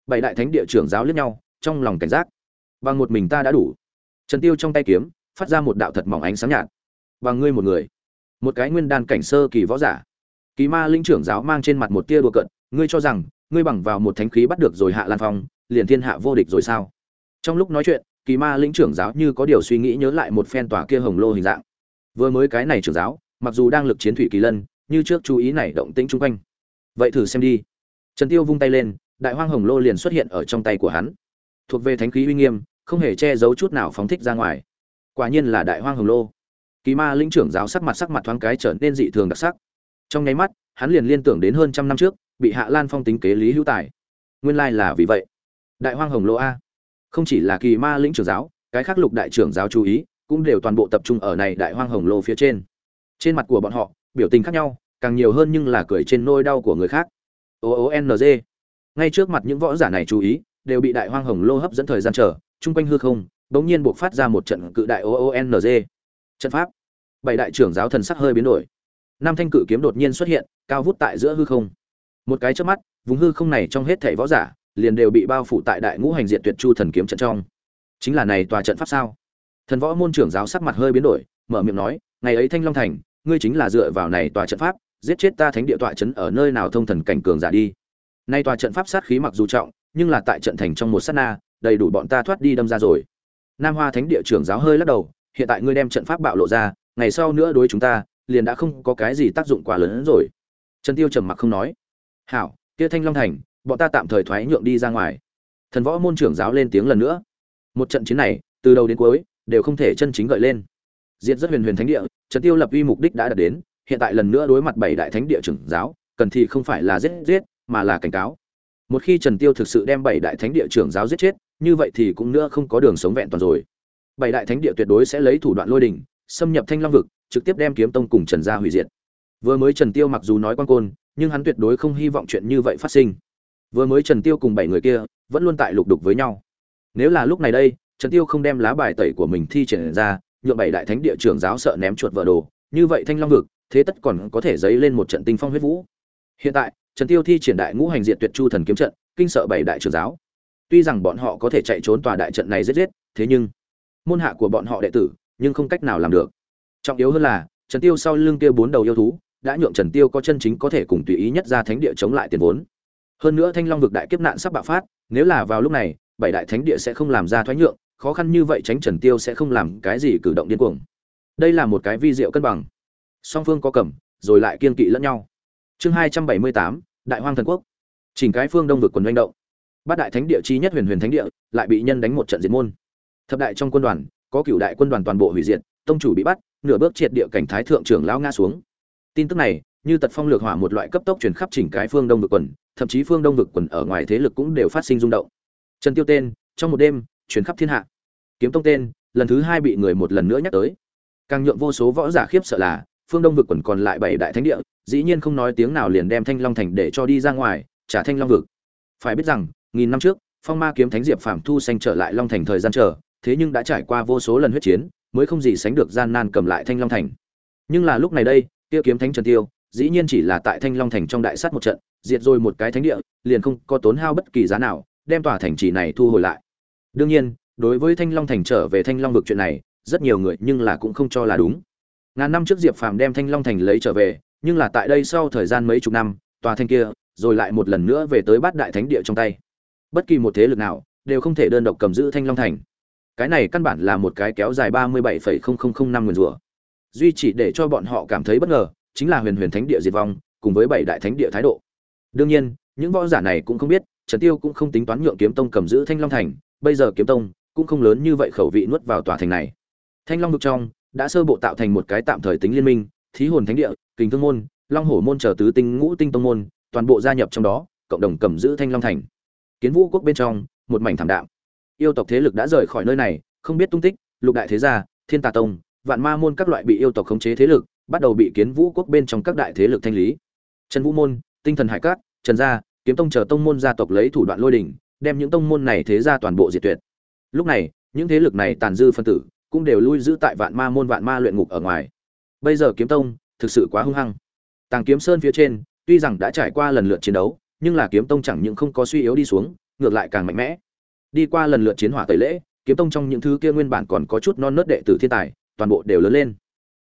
Bảy đại thánh địa trưởng giáo liếc nhau, trong lòng cảnh giác. Bằng một mình ta đã đủ. Trần tiêu trong tay kiếm, phát ra một đạo thật mỏng ánh sáng nhạt. Bằng ngươi một người. Một cái nguyên đan cảnh sơ kỳ võ giả kỳ ma linh trưởng giáo mang trên mặt một tia đùa cợt, ngươi cho rằng ngươi bằng vào một thánh khí bắt được rồi hạ lan phong liền thiên hạ vô địch rồi sao? Trong lúc nói chuyện kỳ ma lĩnh trưởng giáo như có điều suy nghĩ nhớ lại một phen tòa kia hồng lô hình dạng. Vừa mới cái này trưởng giáo mặc dù đang lực chiến thủy kỳ lân như trước chú ý này động tĩnh chung quanh. Vậy thử xem đi. Trần tiêu vung tay lên đại hoang hồng lô liền xuất hiện ở trong tay của hắn. Thuộc về thánh khí uy nghiêm không hề che giấu chút nào phóng thích ra ngoài. Quả nhiên là đại hoang hồng lô. Kỳ ma lĩnh trưởng giáo sắc mặt sắc mặt thoáng cái trở nên dị thường đặc sắc trong nháy mắt, hắn liền liên tưởng đến hơn trăm năm trước, bị hạ lan phong tính kế lý hữu tài. Nguyên lai là vì vậy. Đại hoang hồng lô a. Không chỉ là kỳ ma lĩnh trưởng giáo, cái khác lục đại trưởng giáo chú ý cũng đều toàn bộ tập trung ở này đại hoang hồng lô phía trên. Trên mặt của bọn họ, biểu tình khác nhau, càng nhiều hơn nhưng là cười trên nôi đau của người khác. O o n g. Ngay trước mặt những võ giả này chú ý, đều bị đại hoang hồng lô hấp dẫn thời gian chờ, chung quanh hư không, bỗng nhiên buộc phát ra một trận cự đại o o n g. Trận pháp. Bảy đại trưởng giáo thần sắc hơi biến đổi năm thanh cự kiếm đột nhiên xuất hiện, cao vút tại giữa hư không. Một cái trước mắt, vùng hư không này trong hết thảy võ giả, liền đều bị bao phủ tại đại ngũ hành diện tuyệt chu thần kiếm trận trong. Chính là này tòa trận pháp sao? Thần võ môn trưởng giáo sắc mặt hơi biến đổi, mở miệng nói, ngày ấy thanh long thành, ngươi chính là dựa vào này tòa trận pháp, giết chết ta thánh địa tọa trấn ở nơi nào thông thần cảnh cường giả đi. Nay tòa trận pháp sát khí mặc dù trọng, nhưng là tại trận thành trong một sát na, đầy đủ bọn ta thoát đi đâm ra rồi. Nam hoa thánh địa trưởng giáo hơi lắc đầu, hiện tại ngươi đem trận pháp bạo lộ ra, ngày sau nữa đối chúng ta liền đã không có cái gì tác dụng quá lớn hơn rồi. Trần tiêu trầm mặc không nói. Hảo, kia thanh long thành, bọn ta tạm thời thoái nhượng đi ra ngoài. Thần võ môn trưởng giáo lên tiếng lần nữa. Một trận chiến này, từ đầu đến cuối, đều không thể chân chính gợi lên. Diệt rất huyền huyền thánh địa, trần tiêu lập uy mục đích đã đạt đến, hiện tại lần nữa đối mặt bảy đại thánh địa trưởng giáo, cần thì không phải là giết giết, mà là cảnh cáo. Một khi trần tiêu thực sự đem bảy đại thánh địa trưởng giáo giết chết, như vậy thì cũng nữa không có đường sống vẹn toàn rồi. Bảy đại thánh địa tuyệt đối sẽ lấy thủ đoạn lôi đình, xâm nhập thanh long vực trực tiếp đem kiếm tông cùng trần gia hủy diệt. Vừa mới trần tiêu mặc dù nói quan côn, nhưng hắn tuyệt đối không hy vọng chuyện như vậy phát sinh. Vừa mới trần tiêu cùng bảy người kia vẫn luôn tại lục đục với nhau. Nếu là lúc này đây, trần tiêu không đem lá bài tẩy của mình thi triển ra, nhượng bảy đại thánh địa trưởng giáo sợ ném chuột vợ đồ, như vậy thanh long vực, thế tất còn có thể dấy lên một trận tinh phong huyết vũ. Hiện tại, trần tiêu thi triển đại ngũ hành diện tuyệt chu thần kiếm trận, kinh sợ bảy đại trưởng giáo. Tuy rằng bọn họ có thể chạy trốn tòa đại trận này giết giết, thế nhưng môn hạ của bọn họ đệ tử nhưng không cách nào làm được trọng yếu hơn là, trần tiêu sau lưng kia bốn đầu yêu thú, đã nhượng trần tiêu có chân chính có thể cùng tùy ý nhất ra thánh địa chống lại tiền vốn. Hơn nữa thanh long vực đại kiếp nạn sắp bạo phát, nếu là vào lúc này, bảy đại thánh địa sẽ không làm ra thoái nhượng, khó khăn như vậy tránh trần tiêu sẽ không làm cái gì cử động điên cuồng. Đây là một cái vi diệu cân bằng. Song phương có cầm, rồi lại kiên kỵ lẫn nhau. Chương hai trăm bảy mươi tám, đại hoang thần quốc. Chỉnh cái phương đông vực quần doanh động. Bát đại thánh địa chi nhất huyền huyền thánh địa, lại bị nhân đánh một trận diệt môn. Thập đại trong quân đoàn, có cửu đại quân đoàn toàn bộ hủy diệt, tông chủ bị bắt nửa bước triệt địa cảnh thái thượng trưởng lão ngã xuống. Tin tức này, như tật phong lược hỏa một loại cấp tốc truyền khắp chỉnh cái phương đông vực quần, thậm chí phương đông vực quần ở ngoài thế lực cũng đều phát sinh rung động. Trần tiêu tên, trong một đêm, truyền khắp thiên hạ. Kiếm tông tên, lần thứ hai bị người một lần nữa nhắc tới. Càng nhượng vô số võ giả khiếp sợ là, phương đông vực quần còn lại bảy đại thánh địa, dĩ nhiên không nói tiếng nào liền đem thanh long thành để cho đi ra ngoài, trả thanh long vực. Phải biết rằng, nghìn năm trước, phong ma kiếm thánh diệp phạm thu xanh trở lại long thành thời gian chờ, thế nhưng đã trải qua vô số lần huyết chiến mới không gì sánh được gian nan cầm lại thanh long thành. Nhưng là lúc này đây tiêu kiếm thánh trần tiêu, dĩ nhiên chỉ là tại thanh long thành trong đại sát một trận, diệt rồi một cái thánh địa, liền không có tốn hao bất kỳ giá nào, đem tòa thành trì này thu hồi lại. Đương nhiên, đối với thanh long thành trở về thanh long vực chuyện này, rất nhiều người nhưng là cũng không cho là đúng. Ngàn năm trước diệp phàm đem thanh long thành lấy trở về, nhưng là tại đây sau thời gian mấy chục năm, tòa thành kia, rồi lại một lần nữa về tới bát đại thánh địa trong tay. Bất kỳ một thế lực nào, đều không thể đơn độc cầm giữ thanh long thành cái này căn bản là một cái kéo dài ba mươi bảy năm nguyền rủa duy chỉ để cho bọn họ cảm thấy bất ngờ, chính là huyền huyền thánh địa diệt vong, cùng với bảy đại thánh địa thái độ. Đương nhiên, những võ giả này cũng không biết, trần tiêu cũng không tính toán nhượng kiếm tông cầm giữ thanh long thành, bây giờ kiếm tông cũng không lớn như vậy khẩu vị nuốt vào tòa thành này. Thanh long vực trong đã sơ bộ tạo thành một cái tạm thời tính liên minh, thí hồn thánh địa, kình thương môn, long hổ môn chờ tứ tinh, ngũ tinh tông môn, toàn bộ gia nhập trong đó, cộng đồng cầm giữ thanh long thành. Kiến vũ quốc bên trong, một mảnh thảm đạm yêu tộc thế lực đã rời khỏi nơi này không biết tung tích lục đại thế gia thiên tà tông vạn ma môn các loại bị yêu tộc khống chế thế lực bắt đầu bị kiến vũ quốc bên trong các đại thế lực thanh lý. Trần vũ môn tinh thần hải cát trần gia kiếm tông chờ tông môn gia tộc lấy thủ đoạn lôi đình, đem những tông môn này thế ra toàn bộ diệt tuyệt. Lúc này những thế lực này tàn dư phân tử cũng đều lui giữ tại vạn ma môn vạn ma luyện ngục ở ngoài. Bây giờ kiếm tông thực sự quá hung hăng. Tàng kiếm sơn phía trên tuy rằng đã trải qua lần lượt chiến đấu nhưng là kiếm tông chẳng những không có suy yếu đi xuống ngược lại càng mạnh mẽ đi qua lần lượt chiến hỏa tẩy lễ, kiếm tông trong những thứ kia nguyên bản còn có chút non nớt đệ tử thiên tài, toàn bộ đều lớn lên.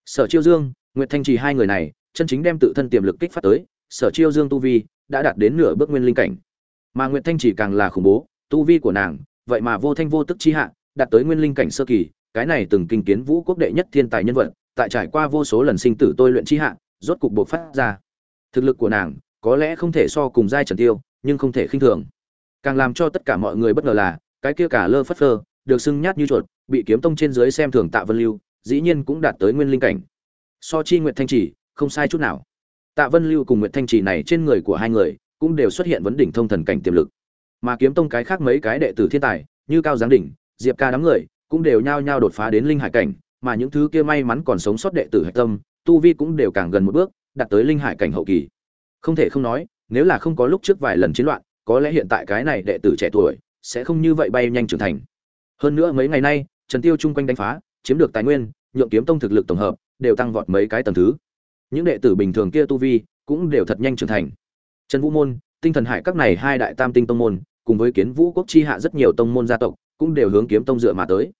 Sở chiêu dương, nguyệt thanh trì hai người này, chân chính đem tự thân tiềm lực kích phát tới, sở chiêu dương tu vi đã đạt đến nửa bước nguyên linh cảnh. Mà nguyệt thanh trì càng là khủng bố, tu vi của nàng, vậy mà vô thanh vô tức chi hạ, đạt tới nguyên linh cảnh sơ kỳ, cái này từng kinh kiến vũ quốc đệ nhất thiên tài nhân vật, tại trải qua vô số lần sinh tử tôi luyện chi hạ, rốt cục buộc phát ra. Thực lực của nàng có lẽ không thể so cùng giai trần tiêu, nhưng không thể khinh thường càng làm cho tất cả mọi người bất ngờ là, cái kia cả lơ phất phơ, được xưng nhát như chuột, bị kiếm tông trên dưới xem thường tạ vân lưu, dĩ nhiên cũng đạt tới nguyên linh cảnh. So chi nguyệt thanh trì, không sai chút nào. Tạ vân lưu cùng nguyệt thanh trì này trên người của hai người, cũng đều xuất hiện vấn đỉnh thông thần cảnh tiềm lực. Mà kiếm tông cái khác mấy cái đệ tử thiên tài, như cao giáng đỉnh, diệp ca đám người, cũng đều nhao nhao đột phá đến linh hải cảnh, mà những thứ kia may mắn còn sống sót đệ tử hạch tâm, tu vi cũng đều càng gần một bước, đạt tới linh hải cảnh hậu kỳ. Không thể không nói, nếu là không có lúc trước vài lần chiến loạn có lẽ hiện tại cái này đệ tử trẻ tuổi sẽ không như vậy bay nhanh trưởng thành. Hơn nữa mấy ngày nay, trần tiêu chung quanh đánh phá, chiếm được tài nguyên, nhượng kiếm tông thực lực tổng hợp đều tăng vọt mấy cái tầng thứ. Những đệ tử bình thường kia tu vi cũng đều thật nhanh trưởng thành. Trần vũ môn, tinh thần hải các này hai đại tam tinh tông môn, cùng với kiến vũ quốc chi hạ rất nhiều tông môn gia tộc, cũng đều hướng kiếm tông dựa mà tới.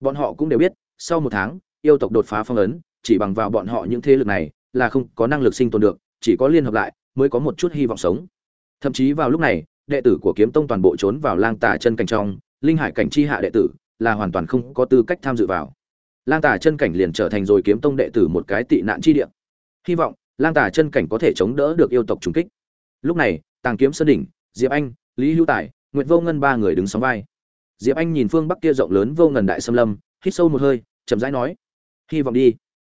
Bọn họ cũng đều biết, sau một tháng, yêu tộc đột phá phong ấn, chỉ bằng vào bọn họ những thế lực này là không có năng lực sinh tồn được, chỉ có liên hợp lại mới có một chút hy vọng sống thậm chí vào lúc này, đệ tử của kiếm tông toàn bộ trốn vào lang tà chân cảnh trong, linh hải cảnh chi hạ đệ tử, là hoàn toàn không có tư cách tham dự vào. Lang tà chân cảnh liền trở thành rồi kiếm tông đệ tử một cái tị nạn chi địa. Hy vọng, lang tà chân cảnh có thể chống đỡ được yêu tộc trùng kích. Lúc này, tàng kiếm sơn đỉnh, diệp anh, lý hữu tài, nguyệt vô ngân ba người đứng sóng vai. Diệp anh nhìn phương bắc kia rộng lớn vô ngần đại xâm lâm, hít sâu một hơi, chậm rãi nói, hy vọng đi.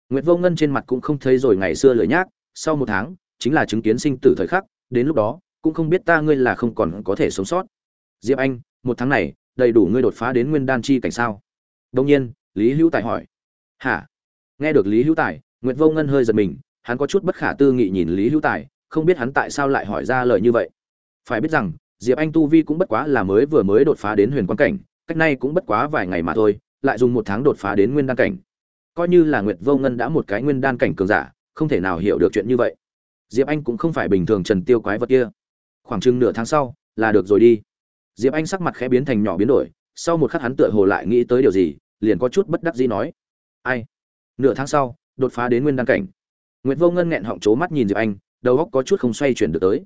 Nguyệt vô ngân trên mặt cũng không thấy rồi ngày xưa lười nhác, sau một tháng, chính là chứng kiến sinh tử thời khắc, đến lúc đó cũng không biết ta ngươi là không còn có thể sống sót. Diệp anh, một tháng này, đầy đủ ngươi đột phá đến nguyên đan chi cảnh sao? Đông nhiên, lý hữu tài hỏi. Hả? Nghe được lý hữu tài, nguyệt vô ngân hơi giật mình, hắn có chút bất khả tư nghị nhìn lý hữu tài, không biết hắn tại sao lại hỏi ra lời như vậy. Phải biết rằng, diệp anh tu vi cũng bất quá là mới vừa mới đột phá đến huyền quan cảnh, cách nay cũng bất quá vài ngày mà thôi, lại dùng một tháng đột phá đến nguyên đan cảnh. Coi như là nguyệt vô ngân đã một cái nguyên đan cảnh cường giả, không thể nào hiểu được chuyện như vậy. Diệp anh cũng không phải bình thường trần tiêu quái vật kia khoảng chừng nửa tháng sau, là được rồi đi. Diệp anh sắc mặt khẽ biến thành nhỏ biến đổi, sau một khắc hắn tựa hồ lại nghĩ tới điều gì, liền có chút bất đắc dĩ nói. Ai? Nửa tháng sau, đột phá đến nguyên đăng cảnh. Nguyệt vô ngân nghẹn họng c mắt nhìn diệp anh, đầu óc có chút không xoay chuyển được tới.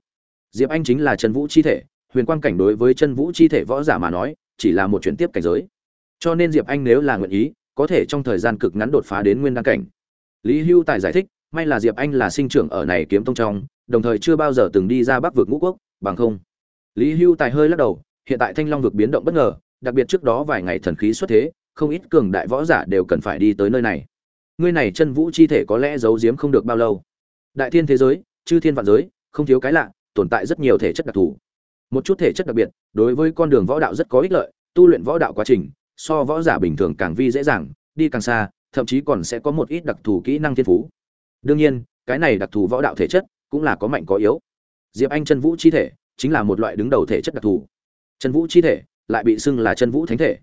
Diệp anh chính là trần vũ chi thể, huyền quan cảnh đối với chân vũ chi thể võ giả mà nói, chỉ là một chuyển tiếp cảnh giới. Cho nên diệp anh nếu là nguyện ý, có thể trong thời gian cực ngắn đột phá đến nguyên đăng cảnh. Lý hưu tài giải thích, may là diệp anh là sinh trưởng ở này kiếm tông trong, đồng thời chưa bao giờ từng đi ra bắc vực ngũ quốc bằng không. Lý hưu tài hơi lắc đầu, hiện tại thanh long vực biến động bất ngờ, đặc biệt trước đó vài ngày thần khí xuất thế, không ít cường đại võ giả đều cần phải đi tới nơi này. Ngươi này chân vũ chi thể có lẽ giấu giếm không được bao lâu. Đại thiên thế giới, chư thiên vạn giới, không thiếu cái lạ, tồn tại rất nhiều thể chất đặc thù. Một chút thể chất đặc biệt, đối với con đường võ đạo rất có ích lợi, tu luyện võ đạo quá trình, so võ giả bình thường càng vi dễ dàng, đi càng xa, thậm chí còn sẽ có một ít đặc thù kỹ năng thiên phú. Đương nhiên, cái này đặc thù võ đạo thể chất cũng là có mạnh có yếu diệp anh chân vũ chi thể chính là một loại đứng đầu thể chất đặc thù. Chân vũ chi thể lại bị xưng là chân vũ thánh thể.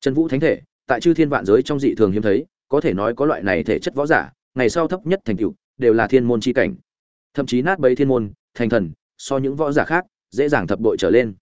Chân vũ thánh thể, tại chư thiên vạn giới trong dị thường hiếm thấy, có thể nói có loại này thể chất võ giả, ngày sau thấp nhất thành tựu, đều là thiên môn chi cảnh. Thậm chí nát bấy thiên môn, thành thần, so những võ giả khác, dễ dàng thập bội trở lên.